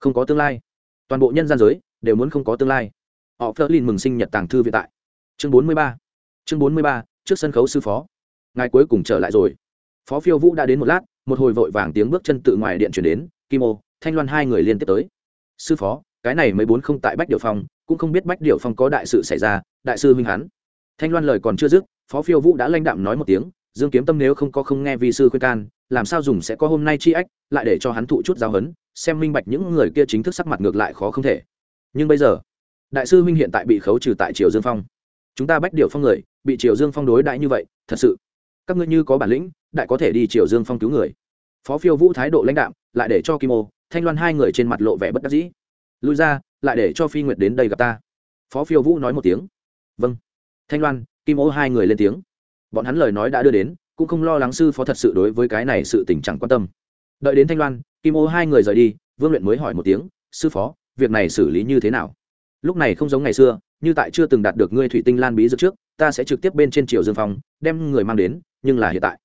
không có tương lai. Toàn bộ nhân gian giới đều muốn không có tương lai. Họ phớt lên mừng sinh nhật tàng thư viện tại. Chương bốn mươi ba. Chương bốn mươi ba, trước sân khấu sư phó. Ngài cuối cùng trở lại rồi. Phó phiêu vũ đã đến một lát, một hồi vội vàng tiếng bước chân tự ngoài điện chuyển đến, kim ô, thanh loan hai người liên tiếp tới. Sư phó, cái này mấy bốn không tại bách điệu phong, cũng không biết bách điệu phong có đại sự xảy ra, đại sư huynh hắn. Thanh loan lời còn chưa dứt, phó phiêu vũ đã lanh đạm nói một tiếng, dương kiếm tâm nếu không có không nghe vi sư khuyên can, làm sao dùng sẽ có hôm nay chi ách, lại để cho hắn thụ chút giáo hấn xem minh bạch những người kia chính thức sắc mặt ngược lại khó không thể nhưng bây giờ, đại sư huynh hiện tại bị khấu trừ tại triều dương phong. Chúng ta bách điều phong người, bị triều dương phong đối đãi như vậy, thật sự. Các ngươi như có bản lĩnh, đại có thể đi triều dương phong cứu người. Phó phiêu vũ thái độ lãnh đạm, lại để cho kim ô, thanh loan hai người trên mặt lộ vẻ bất đắc dĩ. Lui ra, lại để cho phi nguyệt đến đây gặp ta. Phó phiêu vũ nói một tiếng. Vâng. Thanh loan, kim ô hai người lên tiếng. Bọn hắn lời nói đã đưa đến, cũng không lo lắng sư phó thật sự đối với cái này sự tình chẳng quan tâm. Đợi đến thanh loan, kim ô hai người rời đi, vương luyện mới hỏi một tiếng, sư phó việc này xử lý như thế nào? Lúc này không giống ngày xưa, như tại chưa từng đạt được ngươi thủy tinh lan bí dược trước, ta sẽ trực tiếp bên trên triều dương phong, đem người mang đến, nhưng là hiện tại,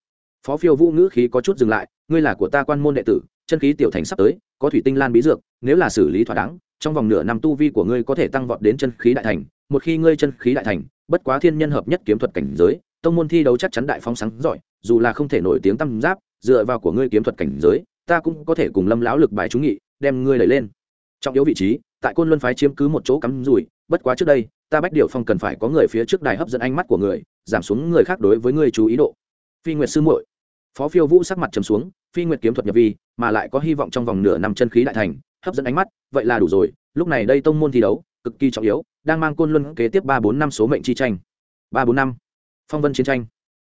phó phiêu vũ ngữ khí có chút dừng lại, ngươi là của ta quan môn đệ tử, chân khí tiểu thành sắp tới, có thủy tinh lan bí dược, nếu là xử lý thỏa đáng, trong vòng nửa năm tu vi của ngươi có thể tăng vọt đến chân khí đại thành, một khi ngươi chân khí đại thành, bất quá thiên nhân hợp nhất kiếm thuật cảnh giới, tông môn thi đấu chắc chắn đại phóng sáng giỏi, dù là không thể nổi tiếng tăm giáp, dựa vào của ngươi kiếm thuật cảnh giới, ta cũng có thể cùng lâm lão lực bài trúng nghị, đem ngươi đẩy lên trọng yếu vị trí, tại côn luân phái chiếm cứ một chỗ cắm rủi, bất quá trước đây, ta bách điệu phong cần phải có người phía trước đài hấp dẫn ánh mắt của người, giảm xuống người khác đối với người chú ý độ. Phi nguyệt sư muội. Phó phiêu vũ sắc mặt trầm xuống, phi nguyệt kiếm thuật nhập vi, mà lại có hy vọng trong vòng nửa năm chân khí đại thành, hấp dẫn ánh mắt, vậy là đủ rồi, lúc này đây tông môn thi đấu, cực kỳ trọng yếu, đang mang côn luân kế tiếp ba bốn năm số mệnh chi tranh. Ba bốn năm. Phong vân chiến tranh.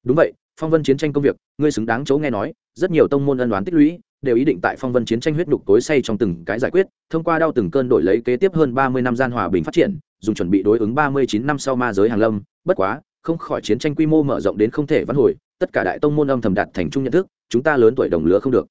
Đúng vậy, phong vân chiến tranh công việc, ngươi xứng đáng chấu nghe nói, rất nhiều tông môn ân đoán tích lũy đều ý định tại phong vân chiến tranh huyết đục tối say trong từng cái giải quyết, thông qua đau từng cơn đổi lấy kế tiếp hơn ba mươi năm gian hòa bình phát triển, dùng chuẩn bị đối ứng ba mươi chín năm sau ma giới hàng lâm. Bất quá, không khỏi chiến tranh quy mô mở rộng đến không thể vãn hồi, tất cả đại tông môn âm thầm đạt thành chung nhận thức, chúng ta lớn tuổi đồng lứa không được.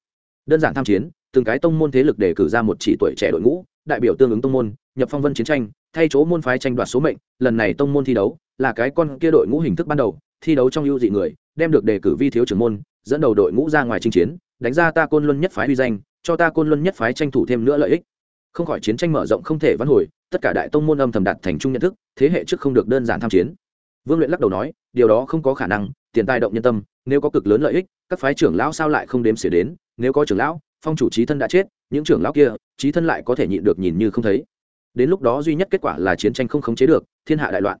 Đơn giản tham chiến, từng cái tông môn thế lực để cử ra một chỉ tuổi trẻ đội ngũ, đại biểu tương ứng tông môn, nhập phong vân chiến tranh, thay chỗ môn phái tranh đoạt số mệnh, lần này tông môn thi đấu là cái con kia đội ngũ hình thức ban đầu, thi đấu trong ưu dị người, đem được đề cử vi thiếu trưởng môn, dẫn đầu đội ngũ ra ngoài chinh chiến đánh ra ta côn luân nhất phái uy danh, cho ta côn luân nhất phái tranh thủ thêm nữa lợi ích. Không khỏi chiến tranh mở rộng không thể vãn hồi, tất cả đại tông môn âm thầm đạt thành chung nhận thức, thế hệ trước không được đơn giản tham chiến. Vương luyện lắc đầu nói, điều đó không có khả năng, tiền tài động nhân tâm, nếu có cực lớn lợi ích, các phái trưởng lão sao lại không đếm xỉa đến, nếu có trưởng lão, phong chủ trí thân đã chết, những trưởng lão kia, trí thân lại có thể nhịn được nhìn như không thấy. Đến lúc đó duy nhất kết quả là chiến tranh không khống chế được, thiên hạ đại loạn.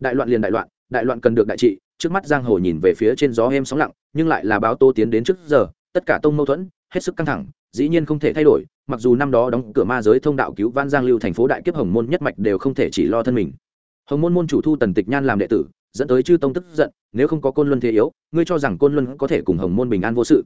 Đại loạn liền đại loạn đại loạn cần được đại trị, trước mắt giang hồ nhìn về phía trên gió êm sóng lặng, nhưng lại là báo tô tiến đến trước giờ tất cả tông mâu thuẫn, hết sức căng thẳng, dĩ nhiên không thể thay đổi, mặc dù năm đó đóng cửa ma giới thông đạo cứu văn giang lưu thành phố đại kiếp hồng môn nhất mạch đều không thể chỉ lo thân mình. Hồng môn môn chủ thu tần tịch nhan làm đệ tử, dẫn tới chư tông tức giận, nếu không có côn luân thế yếu, ngươi cho rằng côn luân có thể cùng hồng môn bình an vô sự.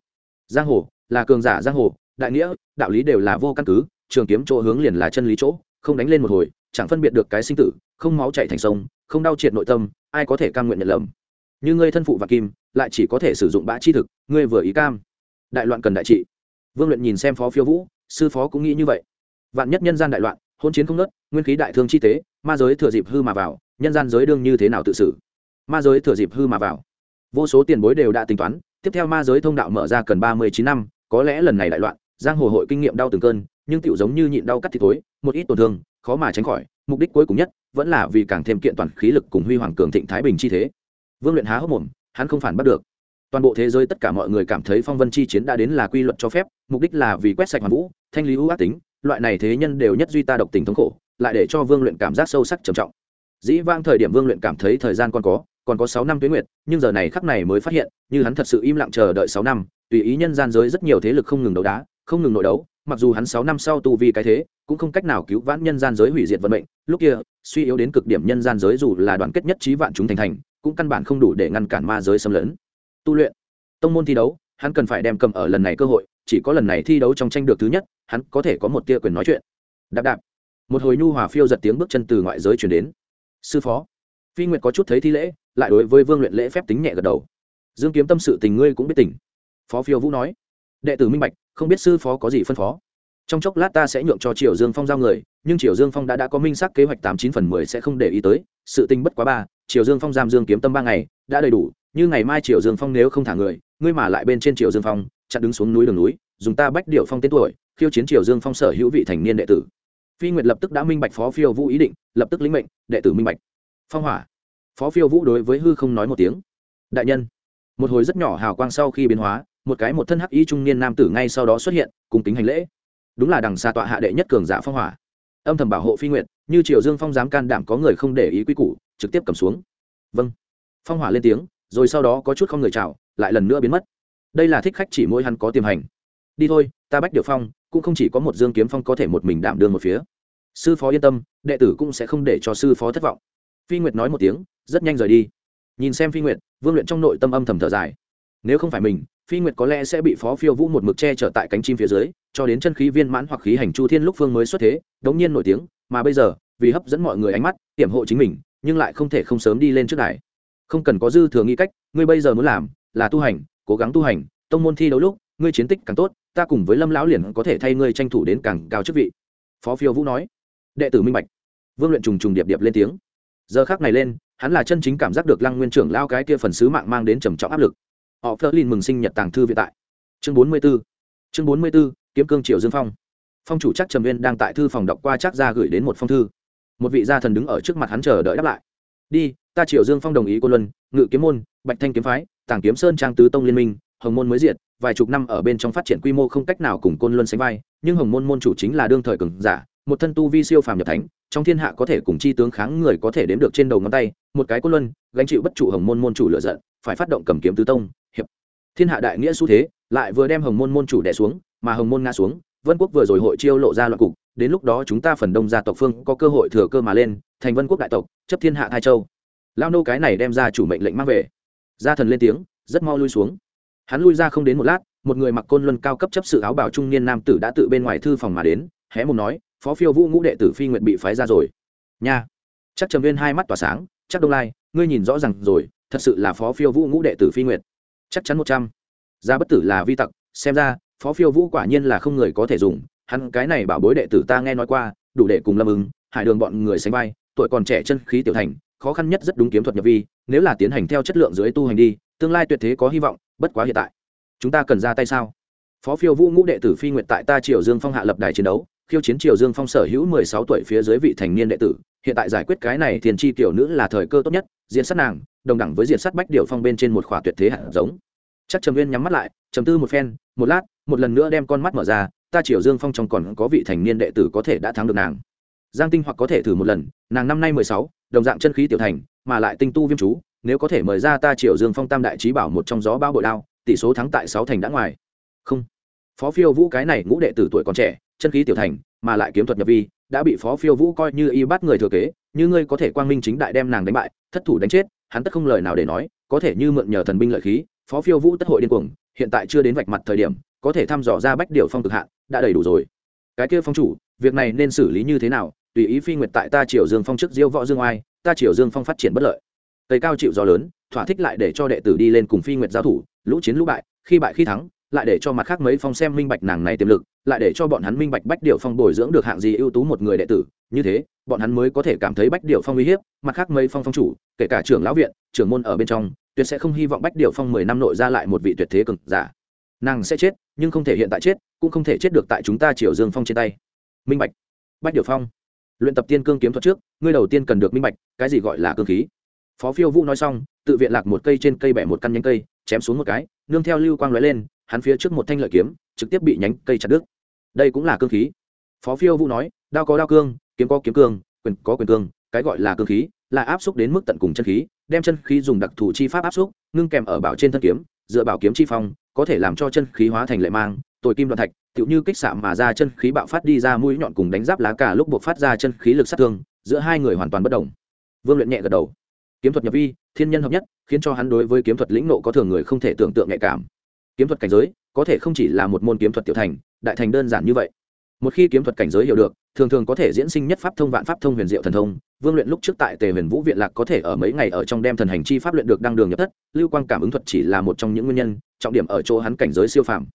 Giang hồ, là cường giả giang hồ, đại nghĩa, đạo lý đều là vô căn cứ, trường kiếm chỗ hướng liền là chân lý chỗ, không đánh lên một hồi, chẳng phân biệt được cái sinh tử, không máu chạy thành sông, không đau triệt nội tâm, ai có thể cam nguyện nhận lầm? Như ngươi thân phụ và kim, lại chỉ có thể sử dụng bã chi thực, ngươi vừa ý cam đại loạn cần đại trị. Vương luyện nhìn xem phó phiêu vũ, sư phó cũng nghĩ như vậy. Vạn nhất nhân gian đại loạn, hôn chiến không nớt nguyên khí đại thương chi tế, ma giới thừa dịp hư mà vào, nhân gian giới đương như thế nào tự xử? Ma giới thừa dịp hư mà vào. Vô số tiền bối đều đã tính toán, tiếp theo ma giới thông đạo mở ra cần ba mươi chín năm, có lẽ lần này đại loạn, giang hồ hội kinh nghiệm đau từng cơn, nhưng tựu giống như nhịn đau cắt thịt thối, một ít tổn thương, khó mà tránh khỏi, mục đích cuối cùng nhất vẫn là vì càng thêm kiện toàn khí lực cùng huy hoàng cường thịnh thái bình chi thế. Vương luyện há hốc mồm, hắn không phản bắt được toàn bộ thế giới tất cả mọi người cảm thấy phong vân chi chiến đã đến là quy luật cho phép, mục đích là vì quét sạch hoàn vũ, thanh lý ưu ác tính, loại này thế nhân đều nhất duy ta độc tình thống khổ, lại để cho vương luyện cảm giác sâu sắc trầm trọng. Dĩ vang thời điểm vương luyện cảm thấy thời gian còn có còn có sáu năm tuyến nguyệt, nhưng giờ này khắc này mới phát hiện, như hắn thật sự im lặng chờ đợi sáu năm, tùy ý nhân gian giới rất nhiều thế lực không ngừng đấu đá, không ngừng nội đấu, mặc dù hắn sáu năm sau tu vi cái thế, cũng không cách nào cứu vãn nhân gian giới hủy diệt vận mệnh, lúc kia, suy yếu đến cực điểm nhân gian giới dù là đoàn kết nhất trí vạn chúng thành thành, cũng căn bản không đủ để ngăn cản ma giới xâm lấn tu luyện. Tông môn thi đấu, hắn cần phải đem cầm ở lần này cơ hội, chỉ có lần này thi đấu trong tranh được thứ nhất, hắn có thể có một tia quyền nói chuyện. Đạp đạp. Một hồi nhu hòa phiêu giật tiếng bước chân từ ngoại giới chuyển đến. Sư phó. Phi nguyệt có chút thấy thi lễ, lại đối với vương luyện lễ phép tính nhẹ gật đầu. Dương kiếm tâm sự tình ngươi cũng biết tình. Phó phiêu vũ nói. Đệ tử minh bạch, không biết sư phó có gì phân phó. Trong chốc lát ta sẽ nhượng cho triều dương phong giao người, nhưng triều dương phong đã đã có minh xác kế hoạch tám chín phần mười sẽ không để ý tới, sự tình bất quá ba, triều dương phong giam dương kiếm tâm ba ngày, đã đầy đủ như ngày mai triều dương phong nếu không thả người ngươi mà lại bên trên triều dương phong chặn đứng xuống núi đường núi dùng ta bách điệu phong tên tuổi khiêu chiến triều dương phong sở hữu vị thành niên đệ tử. Phi nguyệt lập tức đã minh bạch phó phiêu vũ ý định lập tức lĩnh mệnh đệ tử minh bạch. Phong hỏa. Phó phiêu vũ đối với hư không nói một tiếng. Đại nhân. Một hồi rất nhỏ hào quang sau khi biến hóa một cái một thân hắc y trung niên nam tử ngay sau đó xuất hiện cùng kính hành lễ. Đúng là đằng xa tọa hạ đệ nhất cường giả phong hỏa. Âm thầm bảo hộ phi nguyệt, như triều dương phong dám can đảm có người không để ý quy củ trực tiếp cầm xuống. Vâng. Phong hỏa lên tiếng rồi sau đó có chút không người chào, lại lần nữa biến mất. Đây là thích khách chỉ mỗi hắn có tiềm hành. Đi thôi, ta bách điệu phong, cũng không chỉ có một dương kiếm phong có thể một mình đảm đương một phía. Sư phó yên tâm, đệ tử cũng sẽ không để cho sư phó thất vọng. Phi nguyệt nói một tiếng, rất nhanh rời đi. Nhìn xem phi nguyệt, vương luyện trong nội tâm âm thầm thở dài. Nếu không phải mình, phi nguyệt có lẽ sẽ bị phó phiêu vũ một mực che trở tại cánh chim phía dưới, cho đến chân khí viên mãn hoặc khí hành chu thiên lúc phương mới xuất thế, đống nhiên nổi tiếng, mà bây giờ, vì hấp dẫn mọi người ánh mắt, hiểm hộ chính mình, nhưng lại không thể không sớm đi lên trước đài không cần có dư thừa nghĩ cách ngươi bây giờ muốn làm là tu hành cố gắng tu hành tông môn thi đấu lúc ngươi chiến tích càng tốt ta cùng với lâm lão liền có thể thay ngươi tranh thủ đến càng cao chức vị. Phó phiêu vũ nói. Đệ tử minh bạch. Vương luyện trùng trùng điệp điệp lên tiếng. Giờ khác này lên hắn là chân chính cảm giác được lăng nguyên trưởng lao cái kia phần sứ mạng mang đến trầm trọng áp lực. Họ phớt lên mừng sinh nhật tàng thư viện tại. Chương bốn mươi 44 chương bốn mươi 44, kiếm cương triều dương phong. Phong chủ chắc trầm viên đang tại thư phòng đọc qua chắc ra gửi đến một phong thư. Một vị gia thần đứng ở trước mặt hắn chờ đợi đáp lại. Đi ta Triệu dương phong đồng ý cô luân, ngự kiếm môn, bạch thanh kiếm phái, tàng kiếm sơn trang tứ tông liên minh, hồng môn mới diệt, vài chục năm ở bên trong phát triển quy mô không cách nào cùng côn luân sánh vai, nhưng hồng môn môn chủ chính là đương thời cường giả, một thân tu vi siêu phàm nhập thánh, trong thiên hạ có thể cùng chi tướng kháng người có thể đếm được trên đầu ngón tay, một cái côn luân, gánh chịu bất trụ hồng môn môn chủ lựa giận, phải phát động cầm kiếm tứ tông, hiệp. Thiên hạ đại nghĩa xu thế, lại vừa đem hồng môn môn chủ đẻ xuống, mà hồng môn nga xuống, vân quốc vừa rồi hội chiêu lộ ra loạn cục, đến lúc đó chúng ta phần đông gia tộc phương có cơ hội thừa cơ mà lên, thành vân quốc đại tộc, chấp thiên hạ thái châu lao nô cái này đem ra chủ mệnh lệnh mang về. Gia thần lên tiếng, rất mau lui xuống. Hắn lui ra không đến một lát, một người mặc côn luân cao cấp chấp sự áo bảo trung niên nam tử đã tự bên ngoài thư phòng mà đến, hé một nói, phó phiêu vũ ngũ đệ tử phi nguyện bị phái ra rồi. Nha. Chắc trầm viên hai mắt tỏa sáng, chắc đông lai, ngươi nhìn rõ r à n g rồi, thật sự là phó phiêu vũ ngũ đệ tử phi nguyện chắc chắn một trăm. Gia bất tử là vi tặc, xem ra, phó phiêu vũ quả nhiên là không người có thể dùng, hắn cái này bảo bối đệ tử ta nghe nói qua, đủ để cùng lâm ứng hải đường bọn người sánh vai tuổi còn trẻ chân khí tiểu thành, khó khăn nhất rất đúng kiếm thuật nhập vi, nếu là tiến hành theo chất lượng dưới tu hành đi, tương lai tuyệt thế có hy vọng, bất quá hiện tại. Chúng ta cần ra tay sao? Phó phiêu vũ ngũ đệ tử phi nguyện tại ta triều dương phong hạ lập đài chiến đấu, khiêu chiến triều dương phong sở hữu mười sáu tuổi phía dưới vị thành niên đệ tử, hiện tại giải quyết cái này thiền chi tiểu nữ là thời cơ tốt nhất diện sát nàng, đồng đẳng với diện sát bách điểu phong bên trên một khỏa tuyệt thế hạt giống. Chắc trầm nguyên nhắm mắt lại, trầm tư một phen, một lát, một lần nữa đem con mắt mở ra, ta triều dương phong trong còn có vị thành niên đệ tử có thể đã thắng được nàng giang tinh hoặc có thể thử một lần, nàng năm nay mười sáu, đồng dạng chân khí tiểu thành, mà lại tinh tu viêm chú, nếu có thể mời ra ta triều dương phong tam đại trí bảo một trong gió bao bội đao, tỷ số thắng tại sáu thành đã ngoài. Không. Phó phiêu vũ cái này ngũ đệ tử tuổi còn trẻ, chân khí tiểu thành, mà lại kiếm thuật nhập vi, đã bị phó phiêu vũ coi như y bắt người thừa kế, như ngươi có thể quang minh chính đại đem nàng đánh bại, thất thủ đánh chết, hắn tất không lời nào để nói, có thể như mượn nhờ thần binh lợi khí, phó phiêu vũ tất hội điên cuồng, hiện tại chưa đến vạch mặt thời điểm, có thể thăm dò ra bách điều phong cực hạn, đã đầy đủ rồi. Cái kia phong chủ, việc này nên xử lý như thế nào tùy ý phi nguyệt tại ta triều dương phong trước diêu võ dương oai, ta triều dương phong phát triển bất lợi. Tây cao chịu gió lớn, thỏa thích lại để cho đệ tử đi lên cùng phi nguyệt giao thủ, lũ chiến lũ bại, khi bại khi thắng, lại để cho mặt khác mấy phong xem minh bạch nàng này tiềm lực, lại để cho bọn hắn minh bạch bách điệu phong bồi dưỡng được hạng gì ưu tú một người đệ tử. Như thế, bọn hắn mới có thể cảm thấy bách điệu phong uy hiếp, mặt khác mấy phong phong chủ, kể cả trưởng lão viện, trưởng môn ở bên trong, tuyệt sẽ không hy vọng bách điệu phong mười năm nội ra lại một vị tuyệt thế cực giả. Nàng sẽ chết, nhưng không thể hiện tại chết, cũng không thể chết được tại chúng ta triều dương phong trên tay. Minh bạch. Bách điệu phong luyện tập tiên cương kiếm thuật trước, ngươi đầu tiên cần được minh bạch, cái gì gọi là cương khí. Phó phiêu vũ nói xong, tự viện lạc một cây trên cây bẻ một căn nhánh cây, chém xuống một cái, nương theo lưu quang lóe lên, hắn phía trước một thanh lợi kiếm, trực tiếp bị nhánh cây chặt đứt. Đây cũng là cương khí. Phó phiêu vũ nói, đao có đao cương, kiếm có kiếm cương, quyền có quyền cương, cái gọi là cương khí, là áp xúc đến mức tận cùng chân khí, đem chân khí dùng đặc thù chi pháp áp xúc, ngưng kèm ở bảo trên thân kiếm, dựa bảo kiếm chi phong, có thể làm cho chân khí hóa thành lệ mang tồi kim đoạn thạch, tựu như kích xạ mà ra chân khí bạo phát đi ra mũi nhọn cùng đánh giáp lá cả lúc buộc phát ra chân khí lực sát thương, giữa hai người hoàn toàn bất đồng vương luyện nhẹ gật đầu. Kiếm thuật nhập vi, thiên nhân hợp nhất, khiến cho hắn đối với kiếm thuật lĩnh nộ có thường người không thể tưởng tượng nhạy cảm. Kiếm thuật cảnh giới, có thể không chỉ là một môn kiếm thuật tiểu thành, đại thành đơn giản như vậy. Một khi kiếm thuật cảnh giới hiểu được, thường thường có thể diễn sinh nhất pháp thông vạn pháp thông huyền diệu thần thông. Vương luyện lúc trước tại tề huyền vũ viện lạc có thể ở mấy ngày ở trong đem thần hành chi pháp luyện được đăng đường nhập thất, lưu quang cảm ứng thuật chỉ là một trong những nguyên nhân, trọng điểm ở chỗ hắn cảnh giới siêu phàm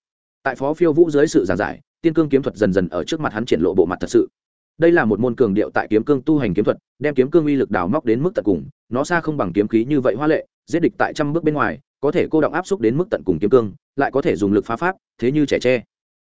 tại phó phiêu vũ dưới sự giảng giải, tiên cương kiếm thuật dần dần ở trước mặt hắn triển lộ bộ mặt thật sự. Đây là một môn cường điệu tại kiếm cương tu hành kiếm thuật, đem kiếm cương uy lực đào móc đến mức tận cùng, nó xa không bằng kiếm khí như vậy hoa lệ, giết địch tại trăm bước bên ngoài, có thể cô động áp xúc đến mức tận cùng kiếm cương, lại có thể dùng lực phá pháp, thế như trẻ tre.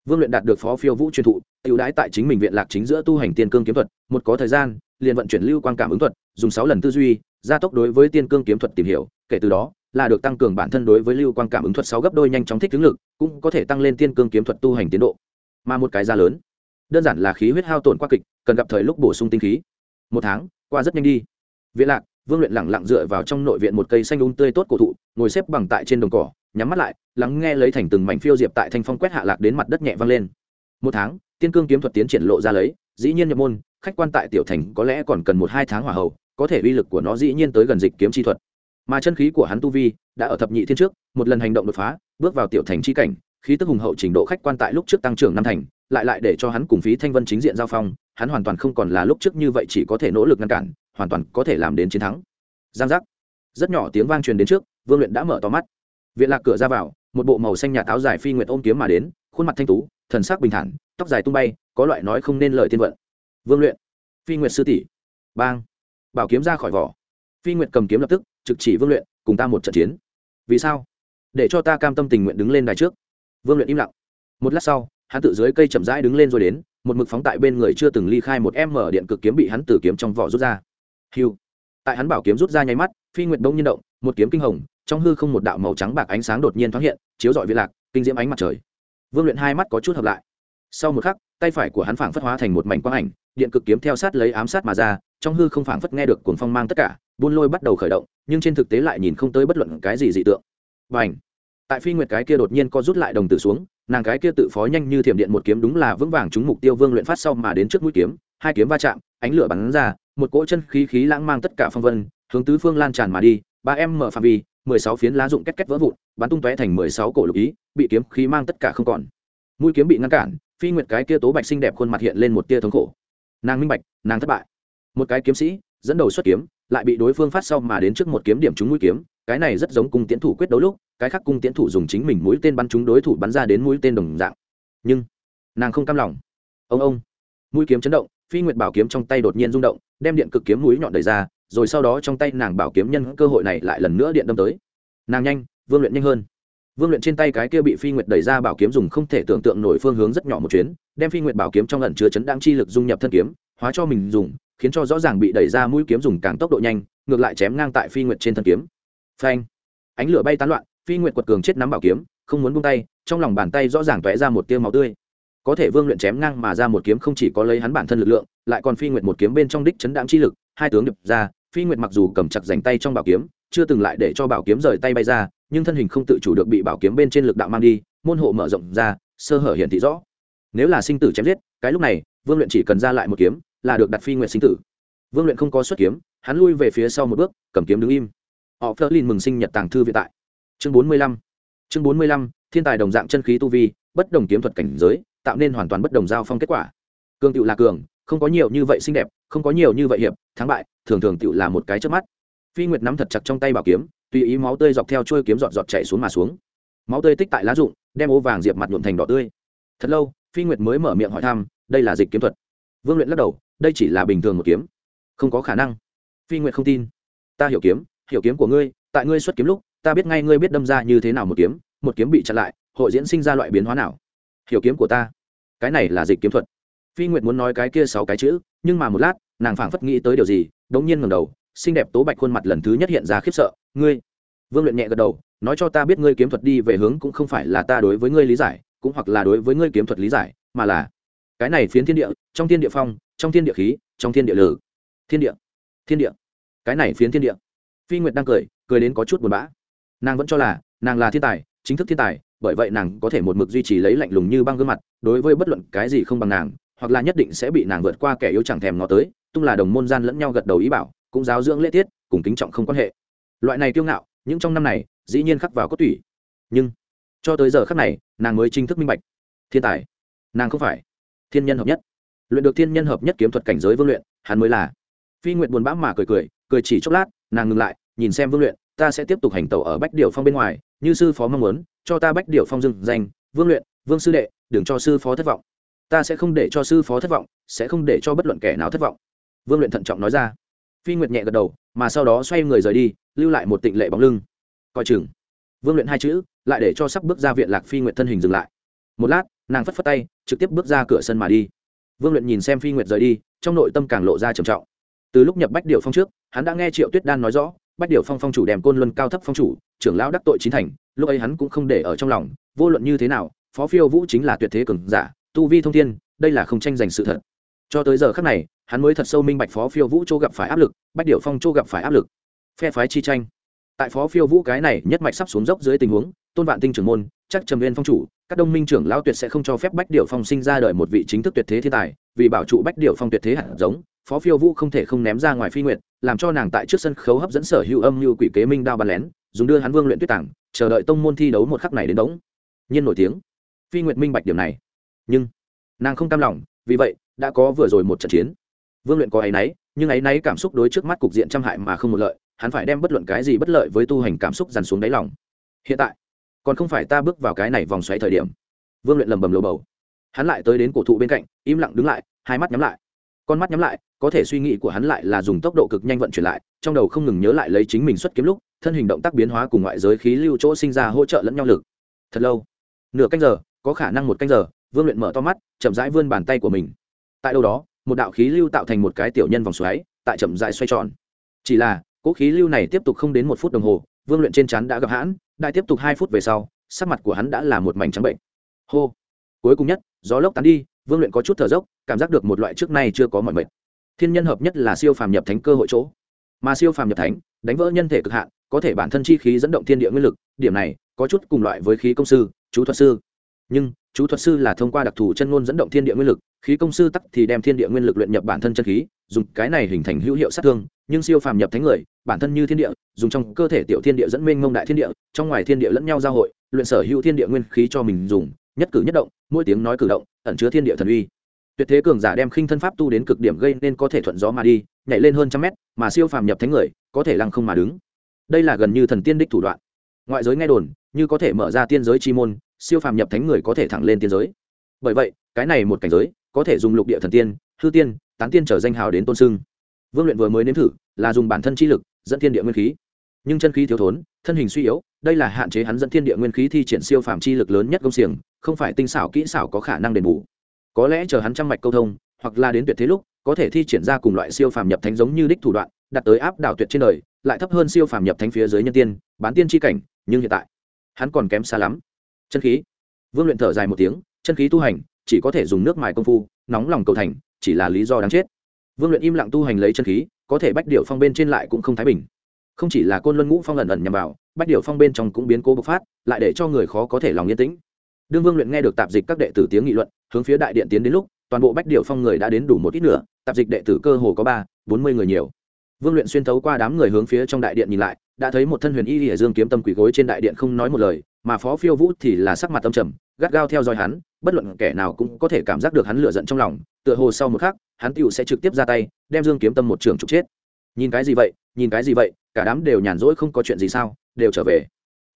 Vương luyện đạt được phó phiêu vũ truyền thụ ưu đãi tại chính mình viện lạc chính giữa tu hành tiên cương kiếm thuật, một có thời gian, liền vận chuyển lưu quang cảm ứng thuật, dùng sáu lần tư duy, gia tốc đối với tiên cương kiếm thuật tìm hiểu, kể từ đó là được tăng cường bản thân đối với lưu quang cảm ứng thuật sáu gấp đôi nhanh chóng thích ứng lực, cũng có thể tăng lên tiên cương kiếm thuật tu hành tiến độ. Mà một cái giá lớn. Đơn giản là khí huyết hao tổn qua kịch, cần gặp thời lúc bổ sung tinh khí. Một tháng, qua rất nhanh đi. Viện lạc, vương luyện lẳng lặng dựa vào trong nội viện một cây xanh úng tươi tốt cổ thụ, ngồi xếp bằng tại trên đồng cỏ, nhắm mắt lại, lắng nghe lấy thành từng mảnh phiêu diệp tại thanh phong quét hạ lạc đến mặt đất nhẹ vang lên. Một tháng, tiên cương kiếm thuật tiến triển lộ ra lấy, dĩ nhiên nhập môn, khách quan tại tiểu thành có lẽ còn cần một hai tháng hỏa hậu, có thể uy lực của nó dĩ nhiên tới gần dịch kiếm chi thuật mà chân khí của hắn tu vi đã ở thập nhị thiên trước, một lần hành động đột phá, bước vào tiểu thành chi cảnh, khí tức hùng hậu trình độ khách quan tại lúc trước tăng trưởng năm thành, lại lại để cho hắn cùng phí thanh vân chính diện giao phong, hắn hoàn toàn không còn là lúc trước như vậy chỉ có thể nỗ lực ngăn cản, hoàn toàn có thể làm đến chiến thắng. Giang giác. Rất nhỏ tiếng vang truyền đến trước, vương luyện đã mở to mắt. Viện lạc cửa ra vào, một bộ màu xanh nhà táo dài phi nguyệt ôm kiếm mà đến, khuôn mặt thanh tú, thần sắc bình thản, tóc dài tung bay, có loại nói không nên lời tiên vận. Vương luyện. Phi nguyệt sư tỷ. Bang. Bảo kiếm ra khỏi vỏ. Phi nguyệt cầm kiếm lập tức trực chỉ vương luyện, cùng ta một trận chiến. Vì sao? Để cho ta cam tâm tình nguyện đứng lên đài trước. Vương luyện im lặng. Một lát sau, hắn tự dưới cây chậm rãi đứng lên rồi đến, một mực phóng tại bên người chưa từng ly khai một em mở điện cực kiếm bị hắn từ kiếm trong vỏ rút ra. Hiu tại hắn bảo kiếm rút ra nháy mắt, phi nguyệt đông nhiên động, một kiếm kinh hồng, trong hư không một đạo màu trắng bạc ánh sáng đột nhiên thoáng hiện, chiếu rọi vi lạc, kinh diễm ánh mặt trời. Vương luyện hai mắt có chút hợp lại. Sau một khắc, tay phải của hắn phảng phất hóa thành một mảnh quang ảnh, điện cực kiếm theo sát lấy ám sát mà ra, trong hư không phảng phất nghe được cuồng phong mang tất cả buôn lôi bắt đầu khởi động, nhưng trên thực tế lại nhìn không tới bất luận cái gì dị tượng. Và ảnh tại phi nguyệt cái kia đột nhiên co rút lại đồng tử xuống, nàng cái kia tự phó nhanh như thiểm điện một kiếm đúng là vững vàng trúng mục tiêu vương luyện phát sau mà đến trước mũi kiếm, hai kiếm va chạm, ánh lửa bắn ra, một cỗ chân khí khí lãng mang tất cả phong vân, hướng tứ phương lan tràn mà đi, ba em mở phạm vi, mười sáu phiến lá dụng két két vỡ vụn, bắn tung tóe thành mười sáu cổ lục ý, bị kiếm khí mang tất cả không còn. Mũi kiếm bị ngăn cản, phi nguyệt cái kia tố bạch xinh đẹp khuôn mặt hiện lên một tia thống khổ. Nàng minh bạch, nàng thất bại. Một cái kiếm sĩ, dẫn đầu xuất kiếm lại bị đối phương phát sau mà đến trước một kiếm điểm trúng mũi kiếm, cái này rất giống cung tiến thủ quyết đấu lúc, cái khác cung tiến thủ dùng chính mình mũi tên bắn trúng đối thủ bắn ra đến mũi tên đồng dạng. Nhưng, nàng không cam lòng. Ông ông. Mũi kiếm chấn động, phi nguyệt bảo kiếm trong tay đột nhiên rung động, đem điện cực kiếm mũi nhọn đẩy ra, rồi sau đó trong tay nàng bảo kiếm nhân cơ hội này lại lần nữa điện đâm tới. Nàng nhanh, vương luyện nhanh hơn. Vương luyện trên tay cái kia bị phi nguyệt đẩy ra bảo kiếm dùng không thể tưởng tượng nổi phương hướng rất nhỏ một chuyến, đem phi nguyệt bảo kiếm trong lần chứa chấn đang chi lực dung nhập thân kiếm, hóa cho mình dùng khiến cho rõ ràng bị đẩy ra mũi kiếm dùng càng tốc độ nhanh, ngược lại chém ngang tại phi nguyệt trên thân kiếm. Phanh! Ánh lửa bay tán loạn, phi nguyệt quật cường chết nắm bảo kiếm, không muốn buông tay, trong lòng bàn tay rõ ràng tóe ra một tia máu tươi. Có thể vương luyện chém ngang mà ra một kiếm không chỉ có lấy hắn bản thân lực lượng, lại còn phi nguyệt một kiếm bên trong đích chấn đáng chi lực, hai tướng đập ra, phi nguyệt mặc dù cầm chặt dành tay trong bảo kiếm, chưa từng lại để cho bảo kiếm rời tay bay ra, nhưng thân hình không tự chủ được bị bảo kiếm bên trên lực đạo mang đi, môn hộ mở rộng ra, sơ hở hiện thị rõ. Nếu là sinh tử chém giết, cái lúc này, vương luyện chỉ cần ra lại một kiếm là được đặt phi nguyệt sinh tử. Vương luyện không có xuất kiếm, hắn lui về phía sau một bước, cầm kiếm đứng im. Họ phớt lên mừng sinh nhật tàng thư viện tại. Chương bốn mươi lăm. Chương bốn mươi lăm, thiên tài đồng dạng chân khí tu vi, bất đồng kiếm thuật cảnh giới, tạo nên hoàn toàn bất đồng giao phong kết quả. Cường tựu là cường, không có nhiều như vậy xinh đẹp, không có nhiều như vậy hiệp, thắng bại, thường thường tựu là một cái trước mắt. Phi nguyệt nắm thật chặt trong tay bảo kiếm, tùy ý máu tươi dọc theo trôi kiếm giọt giọt chạy xuống mà xuống. Máu tươi tích tại lá rụng, đem ô vàng diệp mặt nhuộm thành đỏ tươi. Thật lâu, phi nguyệt mới mở miệng hỏi thăm, đây là dịch kiếm thuật vương luyện lắc đầu, đây chỉ là bình thường một kiếm. Không có khả năng. Phi nguyệt không tin. Ta hiểu kiếm hiểu kiếm của ngươi, tại ngươi xuất kiếm lúc, ta biết ngay ngươi biết đâm ra như thế nào một kiếm một kiếm bị chặn lại, hội diễn sinh ra loại biến hóa nào? Hiểu kiếm của ta. Cái này là dịch kiếm thuật. Phi nguyệt muốn nói cái kia sáu cái chữ, nhưng mà một lát, nàng phảng phất nghĩ tới điều gì, đống nhiên ngầm đầu, xinh đẹp tố bạch khuôn mặt lần thứ nhất hiện ra khiếp sợ. Ngươi. Vương luyện nhẹ gật đầu, nói cho ta biết ngươi kiếm thuật đi về hướng cũng không phải là ta đối với ngươi lý giải, cũng hoặc là đối với ngươi kiếm thuật lý giải, mà là cái này phiến thiên địa, trong thiên địa phong, trong thiên địa khí, trong thiên địa lử. Thiên địa thiên địa. Cái này phiến thiên địa. Phi nguyệt đang cười cười đến có chút buồn bã. Nàng vẫn cho là, nàng là thiên tài, chính thức thiên tài, bởi vậy nàng có thể một mực duy trì lấy lạnh lùng như băng gương mặt, đối với bất luận cái gì không bằng nàng, hoặc là nhất định sẽ bị nàng vượt qua kẻ yếu chẳng thèm ngó tới, tung là đồng môn gian lẫn nhau gật đầu ý bảo, cũng giáo dưỡng lễ tiết, cùng kính trọng không quan hệ. Loại này kiêu ngạo, những trong năm này, dĩ nhiên khắc vào cốt tủy. Nhưng, cho tới giờ khắc này, nàng mới chính thức minh bạch. Thiên tài, nàng không phải thiên nhân hợp nhất. Luyện được thiên nhân hợp nhất kiếm thuật cảnh giới vương luyện, hắn mới là. Phi nguyện buồn bã mà cười cười cười chỉ chốc lát, nàng ngừng lại, nhìn xem vương luyện, ta sẽ tiếp tục hành tẩu ở bách điệu phong bên ngoài, như sư phó mong muốn, cho ta bách điệu phong dừng danh, vương luyện, vương sư đệ, đừng cho sư phó thất vọng. Ta sẽ không để cho sư phó thất vọng, sẽ không để cho bất luận kẻ nào thất vọng. Vương luyện thận trọng nói ra. Phi nguyệt nhẹ gật đầu, mà sau đó xoay người rời đi, lưu lại một tịnh lệ bóng lưng. Coi chừng. Vương luyện hai chữ, lại để cho sắp bước ra viện lạc phi nguyệt thân hình dừng lại một lát, nàng phất phất tay, trực tiếp bước ra cửa sân mà đi. Vương luyện nhìn xem phi nguyệt rời đi, trong nội tâm càng lộ ra trầm trọng. Từ lúc nhập bách điệu phong trước, hắn đã nghe triệu tuyết đan nói rõ, bách điệu phong phong chủ đem côn luân cao thấp phong chủ, trưởng lão đắc tội chính thành, lúc ấy hắn cũng không để ở trong lòng, vô luận như thế nào, phó phiêu vũ chính là tuyệt thế cường giả, tu vi thông thiên, đây là không tranh giành sự thật. Cho tới giờ khắc này, hắn mới thật sâu minh bạch phó phiêu vũ châu gặp phải áp lực, bách điệu phong châu gặp phải áp lực. Phe phái chi tranh. Tại phó phiêu vũ cái này nhất mạch sắp xuống dốc dưới tình huống, tôn vạn tinh trưởng môn chắc trầm viên phong chủ, các đông minh trưởng lão tuyệt sẽ không cho phép bách điệu phong sinh ra đời một vị chính thức tuyệt thế thiên tài, vì bảo trụ bách điệu phong tuyệt thế hạt giống, phó phiêu vũ không thể không ném ra ngoài phi nguyệt, làm cho nàng tại trước sân khấu hấp dẫn sở hữu âm như quỷ kế minh đao bắn lén, dùng đưa hắn vương luyện tuyết tảng, chờ đợi tông môn thi đấu một khắc này đến đống. Nhiên nổi tiếng. Phi nguyệt minh bạch điểm này. Nhưng, nàng không cam lòng, vì vậy, đã có vừa rồi một trận chiến. Vương luyện có áy náy nhưng áy náy cảm xúc đối trước mắt cục diện trăm hại mà không một lợi, hắn phải đem bất luận cái gì bất lợi với tu hành cảm xúc dằn xuống đáy lòng. Hiện tại còn không phải ta bước vào cái này vòng xoáy thời điểm. Vương luyện lầm bầm lầu bầu. Hắn lại tới đến cổ thụ bên cạnh, im lặng đứng lại, hai mắt nhắm lại. Con mắt nhắm lại, có thể suy nghĩ của hắn lại là dùng tốc độ cực nhanh vận chuyển lại, trong đầu không ngừng nhớ lại lấy chính mình xuất kiếm lúc, thân hình động tác biến hóa cùng ngoại giới khí lưu chỗ sinh ra hỗ trợ lẫn nhau lực. Thật lâu, nửa canh giờ, có khả năng một canh giờ, vương luyện mở to mắt, chậm rãi vươn bàn tay của mình. Tại đâu đó, một đạo khí lưu tạo thành một cái tiểu nhân vòng xoáy, tại chậm rãi xoay tròn. Chỉ là, cỗ khí lưu này tiếp tục không đến một phút đồng hồ, vương luyện trên chắn đã gặp hãn đại tiếp tục hai phút về sau, sắc mặt của hắn đã là một mảnh trắng bệnh. Hô. Cuối cùng nhất, gió lốc tán đi, vương luyện có chút thở dốc, cảm giác được một loại trước nay chưa có mọi mệnh thiên nhân hợp nhất là siêu phàm nhập thánh cơ hội chỗ. Mà siêu phàm nhập thánh, đánh vỡ nhân thể cực hạn, có thể bản thân chi khí dẫn động thiên địa nguyên lực, điểm này có chút cùng loại với khí công sư, chú thuật sư. Nhưng chú thuật sư là thông qua đặc thù chân ngôn dẫn động thiên địa nguyên lực, khí công sư tắc thì đem thiên địa nguyên lực luyện nhập bản thân chân khí, dùng cái này hình thành hữu hiệu sát thương, nhưng siêu phàm nhập thánh người, bản thân như thiên địa, dùng trong cơ thể tiểu thiên địa dẫn minh ngông đại thiên địa, trong ngoài thiên địa lẫn nhau giao hội, luyện sở hữu thiên địa nguyên khí cho mình dùng, nhất cử nhất động, mỗi tiếng nói cử động, ẩn chứa thiên địa thần uy. Tuyệt thế cường giả đem khinh thân pháp tu đến cực điểm gây nên có thể thuận gió mà đi, nhảy lên hơn trăm mét, mà siêu phàm nhập thánh người, có thể lăng không mà đứng. Đây là gần như thần tiên đích thủ đoạn. Ngoại giới nghe đồn, như có thể mở ra tiên giới chi môn siêu phàm nhập thánh người có thể thẳng lên tiên giới. Bởi vậy, cái này một cảnh giới, có thể dùng lục địa thần tiên, hư tiên, tán tiên trở danh hào đến tôn sưng. Vương luyện vừa mới nếm thử, là dùng bản thân chi lực, dẫn thiên địa nguyên khí. Nhưng chân khí thiếu thốn, thân hình suy yếu, đây là hạn chế hắn dẫn thiên địa nguyên khí thi triển siêu phàm chi lực lớn nhất công xiềng, không phải tinh xảo kỹ xảo có khả năng đền bù. Có lẽ chờ hắn trăm mạch câu thông, hoặc là đến tuyệt thế lúc, có thể thi triển ra cùng loại siêu phàm nhập thánh giống như đích thủ đoạn đặt tới áp đảo tuyệt trên đời, lại thấp hơn siêu phàm nhập thánh phía dưới nhân tiên, bán tiên chi cảnh, nhưng hiện tại, hắn còn kém xa lắm chân khí. Vương luyện thở dài một tiếng, chân khí tu hành, chỉ có thể dùng nước mài công phu, nóng lòng cầu thành, chỉ là lý do đáng chết. Vương luyện im lặng tu hành lấy chân khí, có thể bách điệu phong bên trên lại cũng không thái bình. Không chỉ là côn luân ngũ phong lần ẩn nhằm vào, bách điệu phong bên trong cũng biến cố bộc phát, lại để cho người khó có thể lòng yên tĩnh. Đương vương luyện nghe được tạp dịch các đệ tử tiếng nghị luận, hướng phía đại điện tiến đến lúc, toàn bộ bách điệu phong người đã đến đủ một ít nữa tạp dịch đệ tử cơ hồ có ba, bốn mươi người nhiều. Vương luyện xuyên thấu qua đám người hướng phía trong đại điện nhìn lại, đã thấy một thân huyền y hỉa dương kiếm tâm quỷ gối trên đại điện không nói một lời mà phó phiêu vũ thì là sắc mặt âm trầm, gắt gao theo dõi hắn, bất luận kẻ nào cũng có thể cảm giác được hắn lựa giận trong lòng, tựa hồ sau một khắc, hắn tựu sẽ trực tiếp ra tay, đem dương kiếm tâm một trường trục chết. Nhìn cái gì vậy, nhìn cái gì vậy, cả đám đều nhàn rỗi không có chuyện gì sao, đều trở về.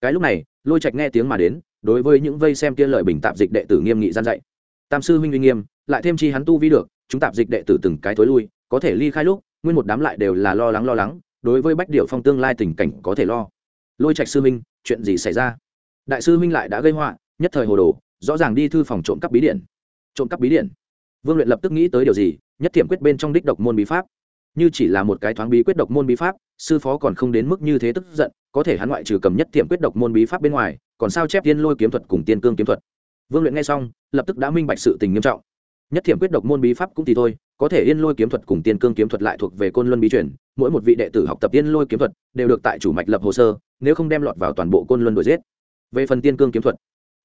Cái lúc này, lôi trạch nghe tiếng mà đến, đối với những vây xem kia lời bình tạp dịch đệ tử nghiêm nghị gian dạy. Tam sư huynh uy nghiêm, lại thêm chi hắn tu vi được, chúng tạp dịch đệ tử từng cái thối lui, có thể ly khai lúc, nguyên một đám lại đều là lo lắng lo lắng, đối với bách điệu phong tương lai tình cảnh có thể lo. Lôi trạch sư huynh, chuyện gì xảy ra? Đại sư huynh lại đã gây họa, nhất thời hồ đồ, rõ ràng đi thư phòng trộm cắp bí điện. Trộm cắp bí điện? Vương luyện lập tức nghĩ tới điều gì, nhất thiểm quyết bên trong đích độc môn bí pháp. Như chỉ là một cái thoáng bí quyết độc môn bí pháp, sư phó còn không đến mức như thế tức giận, có thể hắn ngoại trừ cầm nhất thiểm quyết độc môn bí pháp bên ngoài, còn sao chép tiên lôi kiếm thuật cùng tiên cương kiếm thuật. Vương luyện nghe xong, lập tức đã minh bạch sự tình nghiêm trọng. Nhất thiểm quyết độc môn bí pháp cũng thì thôi, có thể yên lôi kiếm thuật cùng tiên cương kiếm thuật lại thuộc về côn luân bí truyền, mỗi một vị đệ tử học tập yên lôi kiếm thuật đều được tại chủ mạch lập hồ sơ, nếu không đem lọt vào toàn bộ côn luân đuổi giết về phần tiên cương kiếm thuật,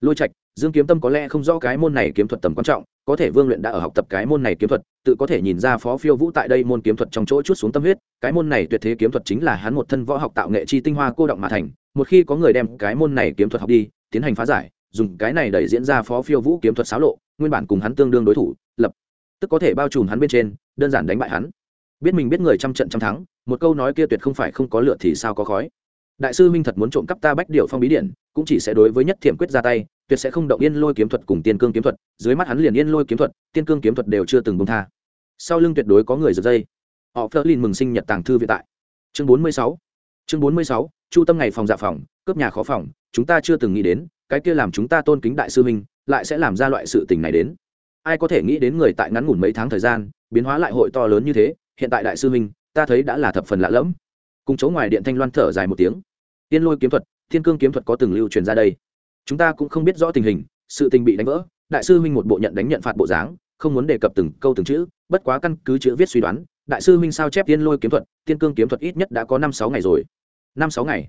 lôi trạch, dương kiếm tâm có lẽ không rõ cái môn này kiếm thuật tầm quan trọng, có thể vương luyện đã ở học tập cái môn này kiếm thuật, tự có thể nhìn ra phó phiêu vũ tại đây môn kiếm thuật trong chỗ chút xuống tâm huyết, cái môn này tuyệt thế kiếm thuật chính là hắn một thân võ học tạo nghệ chi tinh hoa cô động mà thành, một khi có người đem cái môn này kiếm thuật học đi, tiến hành phá giải, dùng cái này đẩy diễn ra phó phiêu vũ kiếm thuật xáo lộ, nguyên bản cùng hắn tương đương đối thủ, lập, tức có thể bao trùm hắn bên trên, đơn giản đánh bại hắn. Biết mình biết người trăm trận trăm thắng, một câu nói kia tuyệt không phải không có lựa thì sao có khói đại sư minh thật muốn trộm cắp ta bách điệu phong bí điện cũng chỉ sẽ đối với nhất thiểm quyết ra tay, tuyệt sẽ không động yên lôi kiếm thuật cùng tiên cương kiếm thuật, dưới mắt hắn liền yên lôi kiếm thuật, tiên cương kiếm thuật đều chưa từng bông tha. Sau lưng tuyệt đối có người giật dây. Họ phớt lên mừng sinh nhật tàng thư vĩ tại. Chương bốn mươi sáu. Chương bốn mươi sáu, chu tâm ngày phòng dạ phòng, cướp nhà khó phòng, chúng ta chưa từng nghĩ đến, cái kia làm chúng ta tôn kính đại sư minh lại sẽ làm ra loại sự tình này đến. Ai có thể nghĩ đến người tại ngắn ngủn mấy tháng thời gian, biến hóa lại hội to lớn như thế, hiện tại đại sư minh ta thấy đã là thập phần lạ lẫm. Cùng chỗ ngoài điện thanh loan thở dài một tiếng tiên lôi kiếm thuật, thiên cương kiếm thuật có từng lưu truyền ra đây. Chúng ta cũng không biết rõ tình hình, sự tình bị đánh vỡ, đại sư huynh một bộ nhận đánh nhận phạt bộ dáng, không muốn đề cập từng câu từng chữ, bất quá căn cứ chữ viết suy đoán, đại sư huynh sao chép tiên lôi kiếm thuật, tiên cương kiếm thuật ít nhất đã có năm sáu ngày rồi. Năm sáu ngày?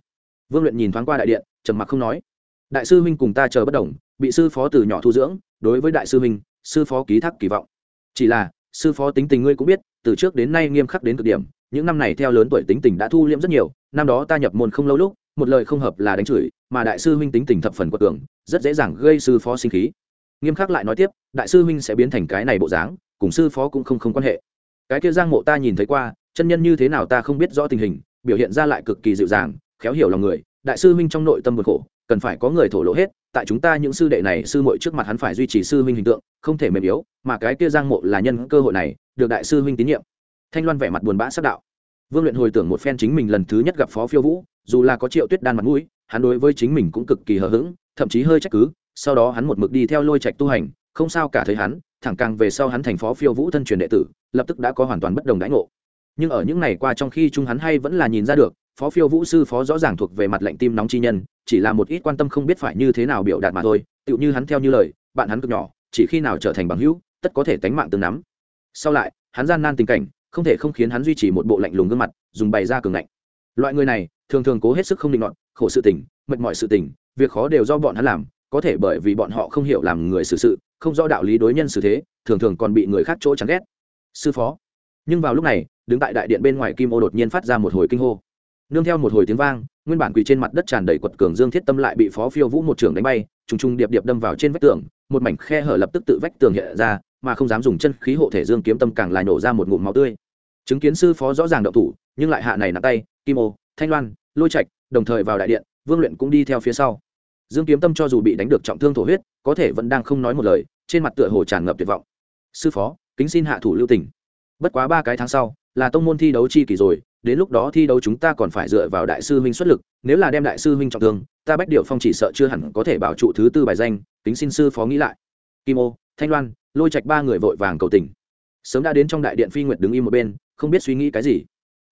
Vương luyện nhìn thoáng qua đại điện, trầm mặc không nói. Đại sư huynh cùng ta chờ bất đồng bị sư phó từ nhỏ thu dưỡng, đối với đại sư huynh, sư phó ký thác kỳ vọng. Chỉ là, sư phó tính tình ngươi cũng biết, từ trước đến nay nghiêm khắc đến cực điểm, những năm này theo lớn tuổi tính tình đã thu liễm rất nhiều, năm đó ta nhập môn không lâu lúc một lời không hợp là đánh chửi, mà đại sư huynh tính tình thập phần quật cường, rất dễ dàng gây sư phó sinh khí. Nghiêm khắc lại nói tiếp, đại sư huynh sẽ biến thành cái này bộ dáng, cùng sư phó cũng không không quan hệ. Cái kia giang mộ ta nhìn thấy qua, chân nhân như thế nào ta không biết rõ tình hình, biểu hiện ra lại cực kỳ dịu dàng, khéo hiểu lòng người, đại sư huynh trong nội tâm vượt khổ, cần phải có người thổ lộ hết, tại chúng ta những sư đệ này, sư muội trước mặt hắn phải duy trì sư huynh hình tượng, không thể mềm yếu, mà cái kia giang mộ là nhân cơ hội này, được đại sư huynh tín nhiệm. Thanh loan vẻ mặt buồn bã sắc đạo vương luyện hồi tưởng một phen chính mình lần thứ nhất gặp phó phiêu vũ, dù là có triệu tuyết đan mặt mũi, hắn đối với chính mình cũng cực kỳ hờ hững, thậm chí hơi trách cứ, sau đó hắn một mực đi theo lôi trạch tu hành, không sao cả thấy hắn, thẳng càng về sau hắn thành phó phiêu vũ thân truyền đệ tử, lập tức đã có hoàn toàn bất đồng đãi ngộ. Nhưng ở những ngày qua trong khi chung hắn hay vẫn là nhìn ra được, phó phiêu vũ sư phó rõ ràng thuộc về mặt lệnh tim nóng chi nhân, chỉ là một ít quan tâm không biết phải như thế nào biểu đạt mà thôi, tựu như hắn theo như lời, bạn hắn cực nhỏ, chỉ khi nào trở thành bằng hữu, tất có thể tánh mạng tương nắm. Sau lại, hắn gian nan tình cảnh không thể không khiến hắn duy trì một bộ lạnh lùng gương mặt, dùng bày ra cường lạnh loại người này, thường thường cố hết sức không định luận khổ sự tình, mệt mỏi sự tình, việc khó đều do bọn hắn làm, có thể bởi vì bọn họ không hiểu làm người xử sự, không rõ đạo lý đối nhân xử thế, thường thường còn bị người khác chỗ chán ghét. Sư phó. Nhưng vào lúc này, đứng tại đại điện bên ngoài kim ô đột nhiên phát ra một hồi kinh hô. Nương theo một hồi tiếng vang, nguyên bản quỳ trên mặt đất tràn đầy quật cường dương thiết tâm lại bị phó phiêu vũ một trường đánh bay, trùng trùng điệp điệp đâm vào trên vách tường, một mảnh khe hở lập tức tự vách tường hiện ra mà không dám dùng chân khí hộ thể dương kiếm tâm càng lại nổ ra một ngụm máu tươi. Chứng kiến sư phó rõ ràng động thủ, nhưng lại hạ này nặng tay, kim ô, thanh loan, lôi trạch, đồng thời vào đại điện, vương luyện cũng đi theo phía sau. Dương kiếm tâm cho dù bị đánh được trọng thương thổ huyết, có thể vẫn đang không nói một lời, trên mặt tựa hồ tràn ngập tuyệt vọng. Sư phó, kính xin hạ thủ lưu tỉnh bất quá ba cái tháng sau, là tông môn thi đấu chi kỳ rồi, đến lúc đó thi đấu chúng ta còn phải dựa vào đại sư huynh xuất lực, nếu là đem đại sư huynh trọng thương, ta bách điệu phong chỉ sợ chưa hẳn có thể bảo trụ thứ tư bài danh, kính xin sư phó nghĩ lại. Kim ô, thanh loan lôi trạch ba người vội vàng cầu tình. Sớm đã đến trong đại điện phi nguyệt đứng im một bên, không biết suy nghĩ cái gì.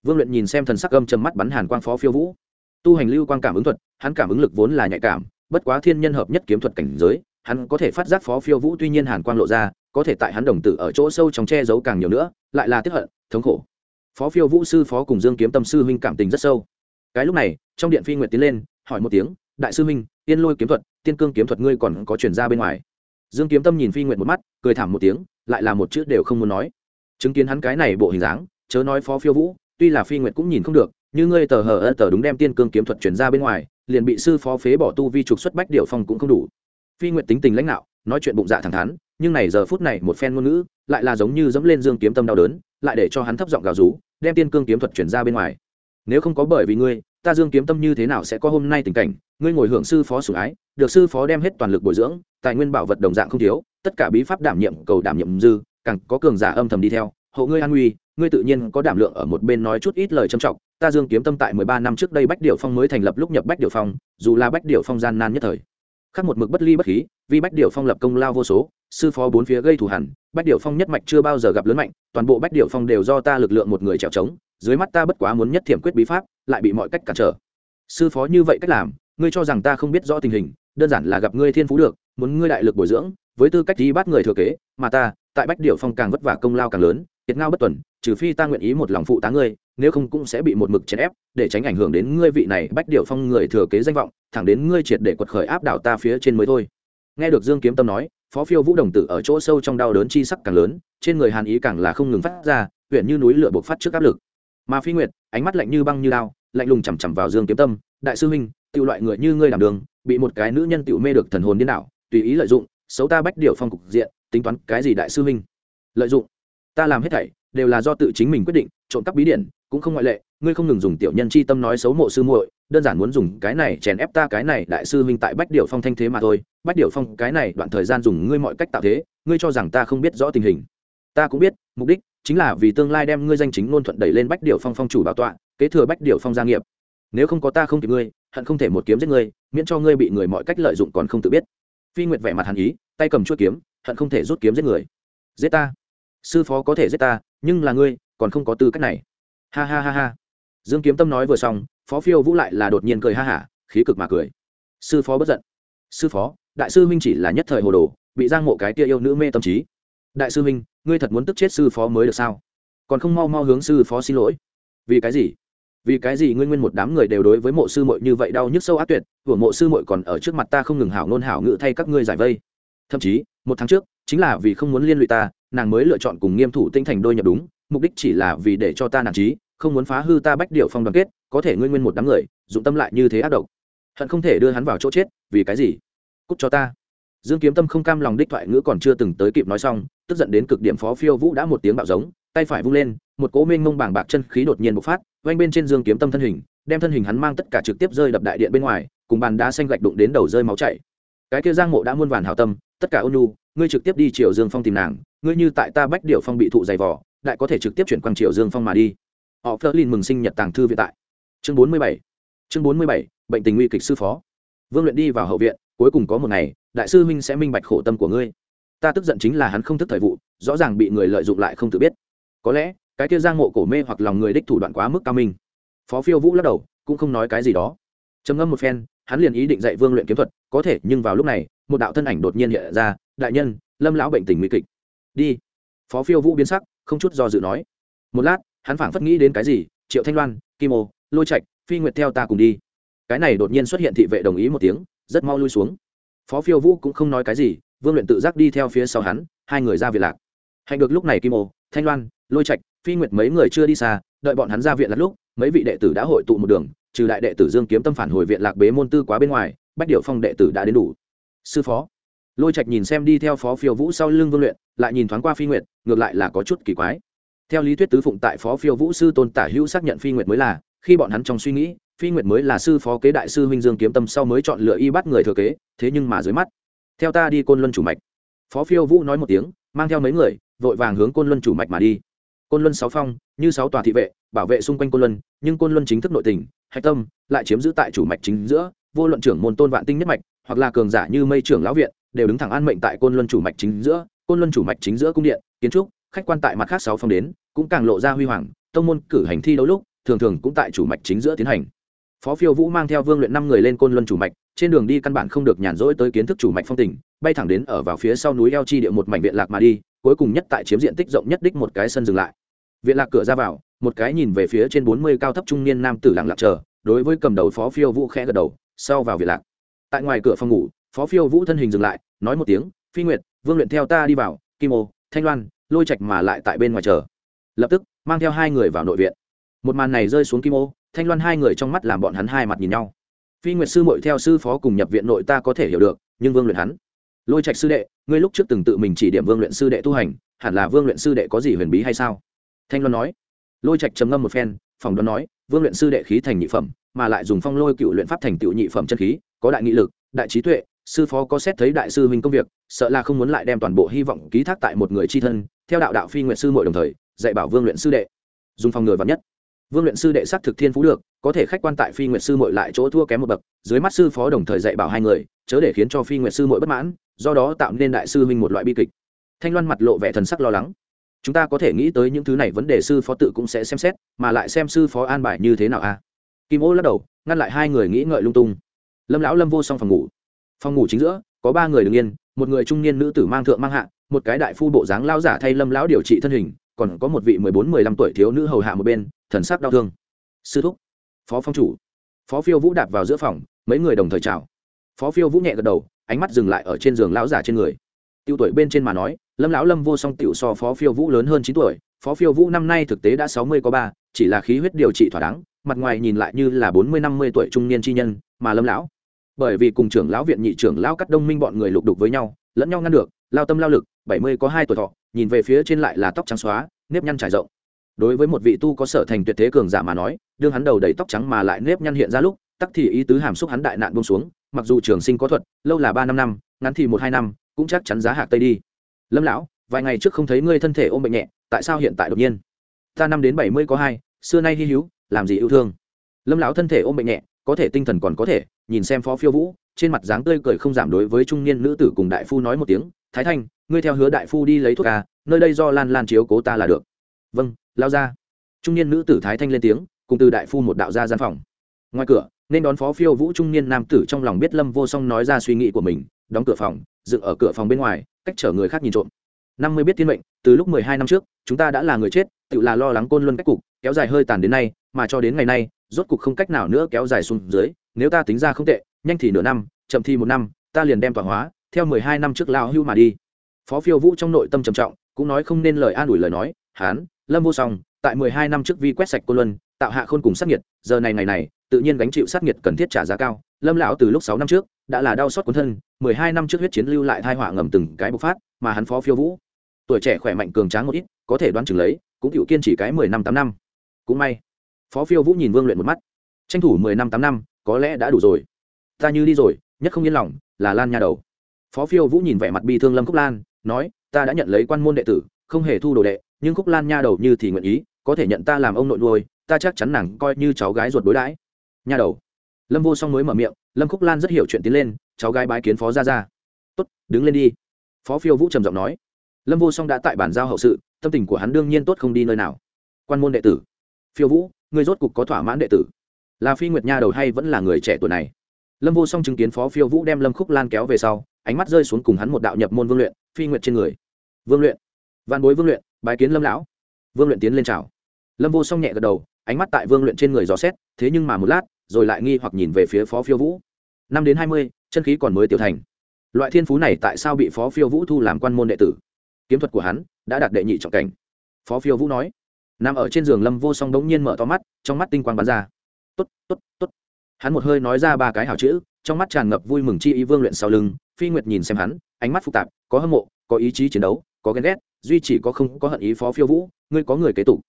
Vương luyện nhìn xem thần sắc gâm chầm mắt bắn hàn quang phó phiêu vũ. Tu hành lưu quang cảm ứng thuật, hắn cảm ứng lực vốn là nhạy cảm, bất quá thiên nhân hợp nhất kiếm thuật cảnh giới, hắn có thể phát giác phó phiêu vũ tuy nhiên hàn quang lộ ra, có thể tại hắn đồng tử ở chỗ sâu trong che giấu càng nhiều nữa, lại là tiếp hận, thống khổ. Phó phiêu vũ sư phó cùng dương kiếm tâm sư huynh cảm tình rất sâu. Cái lúc này, trong điện phi nguyệt tiến lên, hỏi một tiếng, đại sư huynh, tiên lôi kiếm thuật, tiên cương kiếm thuật ngươi còn có chuyển ra bên ngoài? Dương kiếm tâm nhìn phi nguyệt một mắt, cười thảm một tiếng, lại là một chữ đều không muốn nói. Chứng kiến hắn cái này bộ hình dáng, chớ nói phó phiêu vũ, tuy là phi nguyệt cũng nhìn không được, như ngươi tờ hờ ơ tờ đúng đem tiên cương kiếm thuật chuyển ra bên ngoài, liền bị sư phó phế bỏ tu vi trục xuất bách điệu phong cũng không đủ. Phi nguyệt tính tình lãnh đạo nói chuyện bụng dạ thẳng thắn, nhưng này giờ phút này một phen ngôn ngữ, lại là giống như dẫm lên dương kiếm tâm đau đớn, lại để cho hắn thấp giọng gào rú, đem tiên cương kiếm thuật chuyển ra bên ngoài. Nếu không có bởi vì ngươi ta dương kiếm tâm như thế nào sẽ có hôm nay tình cảnh? Ngươi ngồi hưởng sư phó sủng ái, được sư phó đem hết toàn lực bồi dưỡng, tài nguyên bảo vật đồng dạng không thiếu, tất cả bí pháp đảm nhiệm, cầu đảm nhiệm dư, càng có cường giả âm thầm đi theo, hộ ngươi an nguy, ngươi tự nhiên có đảm lượng ở một bên nói chút ít lời trầm trọng. Ta dương kiếm tâm tại mười ba năm trước đây bách điệu phong mới thành lập lúc nhập bách điệu phong, dù là bách điệu phong gian nan nhất thời. Khắc một mực bất ly bất khí, vì bách điệu phong lập công lao vô số, sư phó bốn phía gây thù hẳn bách điệu phong nhất mạch chưa bao giờ gặp lớn mạnh, toàn bộ bách điệu phong đều do ta lực lượng một người trèo trống dưới mắt ta bất quá muốn nhất thiểm quyết bí pháp, lại bị mọi cách cản trở. Sư phó như vậy cách làm, ngươi cho rằng ta không biết rõ tình hình, đơn giản là gặp ngươi thiên phú được, muốn ngươi đại lực bồi dưỡng, với tư cách đi bắt người thừa kế, mà ta, tại bách điệu phong càng vất vả công lao càng lớn, kiệt ngao bất tuần, trừ phi ta nguyện ý một lòng phụ tá ngươi, nếu không cũng sẽ bị một mực chèn ép, để tránh ảnh hưởng đến ngươi vị này bách điệu phong người thừa kế danh vọng, thẳng đến ngươi triệt để quật khởi áp đảo ta phía trên mới thôi. Nghe được dương kiếm tâm nói, phó phiêu vũ đồng tử ở chỗ sâu trong đau đớn chi sắc càng lớn, trên người hàn ý càng là không ngừng phát ra, huyện như núi lửa buộc phát trước áp lực mà phi nguyệt, ánh mắt lạnh như băng như lao lạnh lùng chằm chằm vào dương kiếm tâm. Đại sư huynh tự loại người như ngươi làm đường, bị một cái nữ nhân tự mê được thần hồn điên đảo, tùy ý lợi dụng, xấu ta bách điều phong cục diện, tính toán cái gì đại sư huynh? Lợi dụng? Ta làm hết thảy, đều là do tự chính mình quyết định, trộm cắp bí điển, cũng không ngoại lệ, ngươi không ngừng dùng tiểu nhân chi tâm nói xấu mộ sư muội, đơn giản muốn dùng cái này chèn ép ta cái này đại sư huynh tại bách điều phong thanh thế mà thôi. Bách điều phong, cái này đoạn thời gian dùng ngươi mọi cách tạo thế, ngươi cho rằng ta không biết rõ tình hình. Ta cũng biết, mục đích chính là vì tương lai đem ngươi danh chính ngôn thuận đẩy lên bách điệu phong phong chủ bảo tọa, kế thừa bách điệu phong gia nghiệp. Nếu không có ta không kịp ngươi, hận không thể một kiếm giết ngươi, miễn cho ngươi bị người mọi cách lợi dụng còn không tự biết. Phi nguyệt vẻ mặt hàn ý, tay cầm chuôi kiếm, hận không thể rút kiếm giết người. Giết ta. Sư phó có thể giết ta, nhưng là ngươi còn không có tư cách này. Ha ha ha ha. Dương kiếm tâm nói vừa xong, phó phiêu vũ lại là đột nhiên cười ha hả, khí cực mà cười. Sư phó bất giận. Sư phó, đại sư minh chỉ là nhất thời hồ đồ, bị giang mộ cái tia yêu nữ mê tâm trí đại sư huynh, ngươi thật muốn tức chết sư phó mới được sao? Còn không mau mau hướng sư phó xin lỗi. Vì cái gì? Vì cái gì ngươi nguyên một đám người đều đối với mộ sư mội như vậy đau nhức sâu ác tuyệt, của mộ sư mội còn ở trước mặt ta không ngừng hảo nôn hảo ngự thay các ngươi giải vây. Thậm chí, một tháng trước, chính là vì không muốn liên lụy ta, nàng mới lựa chọn cùng nghiêm thủ tinh thành đôi nhập đúng, mục đích chỉ là vì để cho ta nản trí, không muốn phá hư ta bách điệu phong đoàn kết, có thể ngươi nguyên một đám người, dụng tâm lại như thế ác độc. Hận không thể đưa hắn vào chỗ chết, vì cái gì? Cút cho ta dương kiếm tâm không cam lòng đích thoại ngữ còn chưa từng tới kịp nói xong, tức giận đến cực điểm phó phiêu vũ đã một tiếng bạo giống, tay phải vung lên, một cỗ mênh mông bảng bạc chân khí đột nhiên bộc phát vanh bên trên dương kiếm tâm thân hình, đem thân hình hắn mang tất cả trực tiếp rơi đập đại điện bên ngoài, cùng bàn đá xanh gạch đụng đến đầu rơi máu chảy. Cái kia giang mộ đã muôn vàn hảo tâm, tất cả ôn nhu, ngươi trực tiếp đi triều dương phong tìm nàng, ngươi như tại ta bách điệu phong bị thụ dày vỏ đại có thể trực tiếp chuyển quang triều dương phong mà đi. Họ phớt lên mừng sinh nhật tàng thư viện tại. Chương bốn mươi bảy. Chương bốn mươi bảy, bệnh tình nguy kịch sư phó. Vương luyện đi vào hậu viện, cuối cùng có một ngày đại sư huynh sẽ minh bạch khổ tâm của ngươi. Ta tức giận chính là hắn không thức thời vụ, rõ ràng bị người lợi dụng lại không tự biết. Có lẽ, cái kia giang mộ cổ mê hoặc lòng người đích thủ đoạn quá mức cao minh. Phó phiêu vũ lắc đầu, cũng không nói cái gì đó. Trầm ngâm một phen, hắn liền ý định dạy vương luyện kiếm thuật, có thể, nhưng vào lúc này, một đạo thân ảnh đột nhiên hiện ra, đại nhân, lâm lão bệnh tình nguy kịch. Đi. Phó phiêu vũ biến sắc, không chút do dự nói. Một lát, hắn phảng phất nghĩ đến cái gì, triệu thanh loan, kim ô, lôi trạch, phi nguyệt theo ta cùng đi. Cái này đột nhiên xuất hiện thị vệ đồng ý một tiếng, rất mau lui xuống phó phiêu vũ cũng không nói cái gì, vương luyện tự giác đi theo phía sau hắn, hai người ra viện lạc. Hạnh được lúc này kim ô, thanh loan, lôi trạch, phi nguyệt mấy người chưa đi xa, đợi bọn hắn ra viện lạc lúc, mấy vị đệ tử đã hội tụ một đường, trừ đại đệ tử dương kiếm tâm phản hồi viện lạc bế môn tư quá bên ngoài, bách điệu phong đệ tử đã đến đủ. Sư phó. Lôi trạch nhìn xem đi theo phó phiêu vũ sau lưng vương luyện, lại nhìn thoáng qua phi nguyệt, ngược lại là có chút kỳ quái. Theo lý thuyết tứ phụng tại phó phiêu vũ sư tôn tả hữu xác nhận phi nguyệt mới là, khi bọn hắn trong suy nghĩ phi nguyệt mới là sư phó kế đại sư huynh dương kiếm tâm sau mới chọn lựa y bắt người thừa kế, thế nhưng mà dưới mắt, theo ta đi côn luân chủ mạch. Phó phiêu vũ nói một tiếng, mang theo mấy người, vội vàng hướng côn luân chủ mạch mà đi. Côn luân sáu phong, như sáu tòa thị vệ, bảo vệ xung quanh côn luân, nhưng côn luân chính thức nội tình, hạch tâm, lại chiếm giữ tại chủ mạch chính giữa, vô luận trưởng môn tôn vạn tinh nhất mạch, hoặc là cường giả như mây trưởng lão viện, đều đứng thẳng an mệnh tại côn luân chủ mạch chính giữa, côn luân chủ mạch chính giữa cung điện, kiến trúc, khách quan tại mặt khác sáu phong đến, cũng càng lộ ra huy hoàng, tông môn cử hành thi đấu lúc, thường thường cũng tại chủ mạch chính giữa tiến hành phó phiêu vũ mang theo vương luyện năm người lên côn luân chủ mạch, trên đường đi căn bản không được nhàn rỗi tới kiến thức chủ mạch phong tỉnh bay thẳng đến ở vào phía sau núi eo chi địa một mảnh viện lạc mà đi, cuối cùng nhất tại chiếm diện tích rộng nhất đích một cái sân dừng lại. Viện lạc cửa ra vào, một cái nhìn về phía trên bốn mươi cao thấp trung niên nam tử lặng lặng chờ, đối với cầm đầu phó phiêu vũ khẽ gật đầu, sau vào viện lạc. Tại ngoài cửa phòng ngủ, phó phiêu vũ thân hình dừng lại, nói một tiếng, phi nguyệt, vương luyện theo ta đi vào, kim ô, thanh loan, lôi trạch mà lại tại bên ngoài chờ. Lập tức, mang theo hai người vào nội viện. Một màn này rơi xuống kim ô thanh loan hai người trong mắt làm bọn hắn hai mặt nhìn nhau. Phi nguyệt sư mội theo sư phó cùng nhập viện nội ta có thể hiểu được, nhưng vương luyện hắn. Lôi trạch sư đệ, ngươi lúc trước từng tự mình chỉ điểm vương luyện sư đệ tu hành, hẳn là vương luyện sư đệ có gì huyền bí hay sao? Thanh loan nói. Lôi trạch trầm ngâm một phen phòng đoán nói, vương luyện sư đệ khí thành nhị phẩm, mà lại dùng phong lôi cựu luyện pháp thành tựu nhị phẩm chân khí, có đại nghị lực, đại trí tuệ, sư phó có xét thấy đại sư huynh công việc, sợ là không muốn lại đem toàn bộ hy vọng ký thác tại một người chi thân, theo đạo đạo phi nguyện sư muội đồng thời, dạy bảo vương luyện sư đệ. Dùng phòng ngừa vắn nhất vương luyện sư đệ sắc thực thiên phú được, có thể khách quan tại phi nguyện sư muội lại chỗ thua kém một bậc, dưới mắt sư phó đồng thời dạy bảo hai người, chớ để khiến cho phi nguyện sư muội bất mãn, do đó tạo nên đại sư huynh một loại bi kịch. Thanh loan mặt lộ vẻ thần sắc lo lắng. Chúng ta có thể nghĩ tới những thứ này vấn đề sư phó tự cũng sẽ xem xét, mà lại xem sư phó an bài như thế nào a à? kim ô lắc đầu, ngăn lại hai người nghĩ ngợi lung tung. Lâm lão lâm vô xong phòng ngủ. Phòng ngủ chính giữa, có ba người đứng yên, một người trung niên nữ tử mang thượng mang hạ, một cái đại phu bộ dáng lao giả thay lâm lão điều trị thân hình còn có một vị mười bốn, mười lăm tuổi thiếu nữ hầu hạ một bên, thần sắc đau thương. Sư thúc, phó phong chủ. Phó phiêu vũ đạp vào giữa phòng, mấy người đồng thời chào. Phó phiêu vũ nhẹ gật đầu, ánh mắt dừng lại ở trên giường lão giả trên người. Tiêu tuổi bên trên mà nói, lâm lão lâm vô song tiểu so phó phiêu vũ lớn hơn chín tuổi, phó phiêu vũ năm nay thực tế đã sáu mươi có ba, chỉ là khí huyết điều trị thỏa đáng, mặt ngoài nhìn lại như là bốn mươi, năm mươi tuổi trung niên chi nhân, mà lâm lão, bởi vì cùng trưởng lão viện nhị trưởng lão cắt đông minh bọn người lục đục với nhau, lẫn nhau ngăn được, lao tâm lao lực, bảy mươi có hai tuổi thọ nhìn về phía trên lại là tóc trắng xóa, nếp nhăn trải rộng. Đối với một vị tu có sở thành tuyệt thế cường giả mà nói, đương hắn đầu đầy tóc trắng mà lại nếp nhăn hiện ra lúc, tắc thì ý tứ hàm xúc hắn đại nạn bông xuống, mặc dù trường sinh có thuật, lâu là ba năm năm, ngắn thì một hai năm, cũng chắc chắn giá hạc tây đi. Lâm lão, vài ngày trước không thấy ngươi thân thể ôm bệnh nhẹ, tại sao hiện tại đột nhiên? Ta năm đến bảy mươi có hai, xưa nay hy hữu, làm gì yêu thương? Lâm lão thân thể ôm bệnh nhẹ, có thể tinh thần còn có thể, nhìn xem phó phiêu vũ, trên mặt dáng tươi cười không giảm đối với trung niên nữ tử cùng đại phu nói một tiếng, thái thanh ngươi theo hứa đại phu đi lấy thuốc ca, nơi đây do lan lan chiếu cố ta là được. Vâng lao ra. Trung niên nữ tử thái thanh lên tiếng, cùng từ đại phu một đạo ra gian phòng. Ngoài cửa, nên đón phó phiêu vũ trung niên nam tử trong lòng biết lâm vô song nói ra suy nghĩ của mình, đóng cửa phòng, dựng ở cửa phòng bên ngoài, cách chở người khác nhìn trộm. Năm mươi biết thiên mệnh, từ lúc mười hai năm trước, chúng ta đã là người chết, tự là lo lắng côn luân cách cục, kéo dài hơi tàn đến nay, mà cho đến ngày nay, rốt cục không cách nào nữa kéo dài xuống dưới, nếu ta tính ra không tệ, nhanh thì nửa năm, chậm thì một năm, ta liền đem tọa hóa, theo mười hai năm trước lao hưu mà đi phó phiêu vũ trong nội tâm trầm trọng, cũng nói không nên lời an ủi lời nói, hán, lâm vô song, tại mười hai năm trước vi quét sạch cô luân, tạo hạ khôn cùng sát nhiệt giờ này ngày này, tự nhiên gánh chịu sát nhiệt cần thiết trả giá cao. Lâm lão từ lúc sáu năm trước, đã là đau xót cuốn thân, mười hai năm trước huyết chiến lưu lại thai họa ngầm từng cái bộc phát, mà hắn phó phiêu vũ, tuổi trẻ khỏe mạnh cường tráng một ít, có thể đoán chừng lấy, cũng chịu kiên trì cái mười năm tám năm. Cũng may. Phó phiêu vũ nhìn vương luyện một mắt. Tranh thủ mười năm tám năm, có lẽ đã đủ rồi. Ta như đi rồi, nhất không yên lòng, là lan nha đầu. Phó phiêu vũ nhìn vẻ mặt bi thương lâm cúc lan nói, ta đã nhận lấy quan môn đệ tử, không hề thu đồ đệ, nhưng khúc lan nha đầu như thì nguyện ý, có thể nhận ta làm ông nội nuôi, ta chắc chắn nàng coi như cháu gái ruột đối đãi. Nha đầu. Lâm vô song mới mở miệng, lâm khúc lan rất hiểu chuyện tiến lên, cháu gái bái kiến phó ra ra tốt, đứng lên đi. Phó phiêu vũ trầm giọng nói. Lâm vô song đã tại bản giao hậu sự, tâm tình của hắn đương nhiên tốt không đi nơi nào. Quan môn đệ tử. Phiêu vũ người rốt cục có thỏa mãn đệ tử. Là phi nguyệt nha đầu hay vẫn là người trẻ tuổi này? Lâm vô song chứng kiến phó phiêu vũ đem lâm khúc lan kéo về sau ánh mắt rơi xuống cùng hắn một đạo nhập môn vương luyện, phi nguyệt trên người. Vương luyện. Văn bối vương luyện, bái kiến lâm lão. Vương luyện tiến lên chào. Lâm vô song nhẹ gật đầu, ánh mắt tại vương luyện trên người dò xét, thế nhưng mà một lát, rồi lại nghi hoặc nhìn về phía phó phiêu vũ. Năm đến hai mươi, chân khí còn mới tiểu thành. Loại thiên phú này tại sao bị phó phiêu vũ thu làm quan môn đệ tử? Kiếm thuật của hắn đã đạt đệ nhị trọng cảnh. Phó phiêu vũ nói. Nằm ở trên giường lâm vô song đống nhiên mở to mắt, trong mắt tinh quang bắn ra. Tốt tốt tốt hắn một hơi nói ra ba cái hảo chữ, trong mắt tràn ngập vui mừng chi ý vương luyện sau lưng, phi nguyệt nhìn xem hắn, ánh mắt phức tạp, có hâm mộ, có ý chí chiến đấu, có ghen ghét, duy chỉ có không có hận ý phó phiêu vũ, ngươi có người kế tục.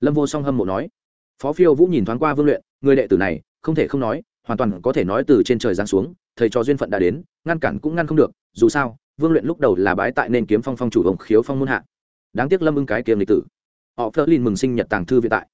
Lâm vô song hâm mộ nói. Phó phiêu vũ nhìn thoáng qua vương luyện, người đệ tử này, không thể không nói, hoàn toàn có thể nói từ trên trời giáng xuống, thầy cho duyên phận đã đến, ngăn cản cũng ngăn không được, dù sao, vương luyện lúc đầu là bái tại nên kiếm phong phong chủ hồng khiếu phong môn hạ. Đáng tiếc lâm ưng cái kiềm lịch tử. Họ phớt lên mừng sinh nhật tàng thư viện tại.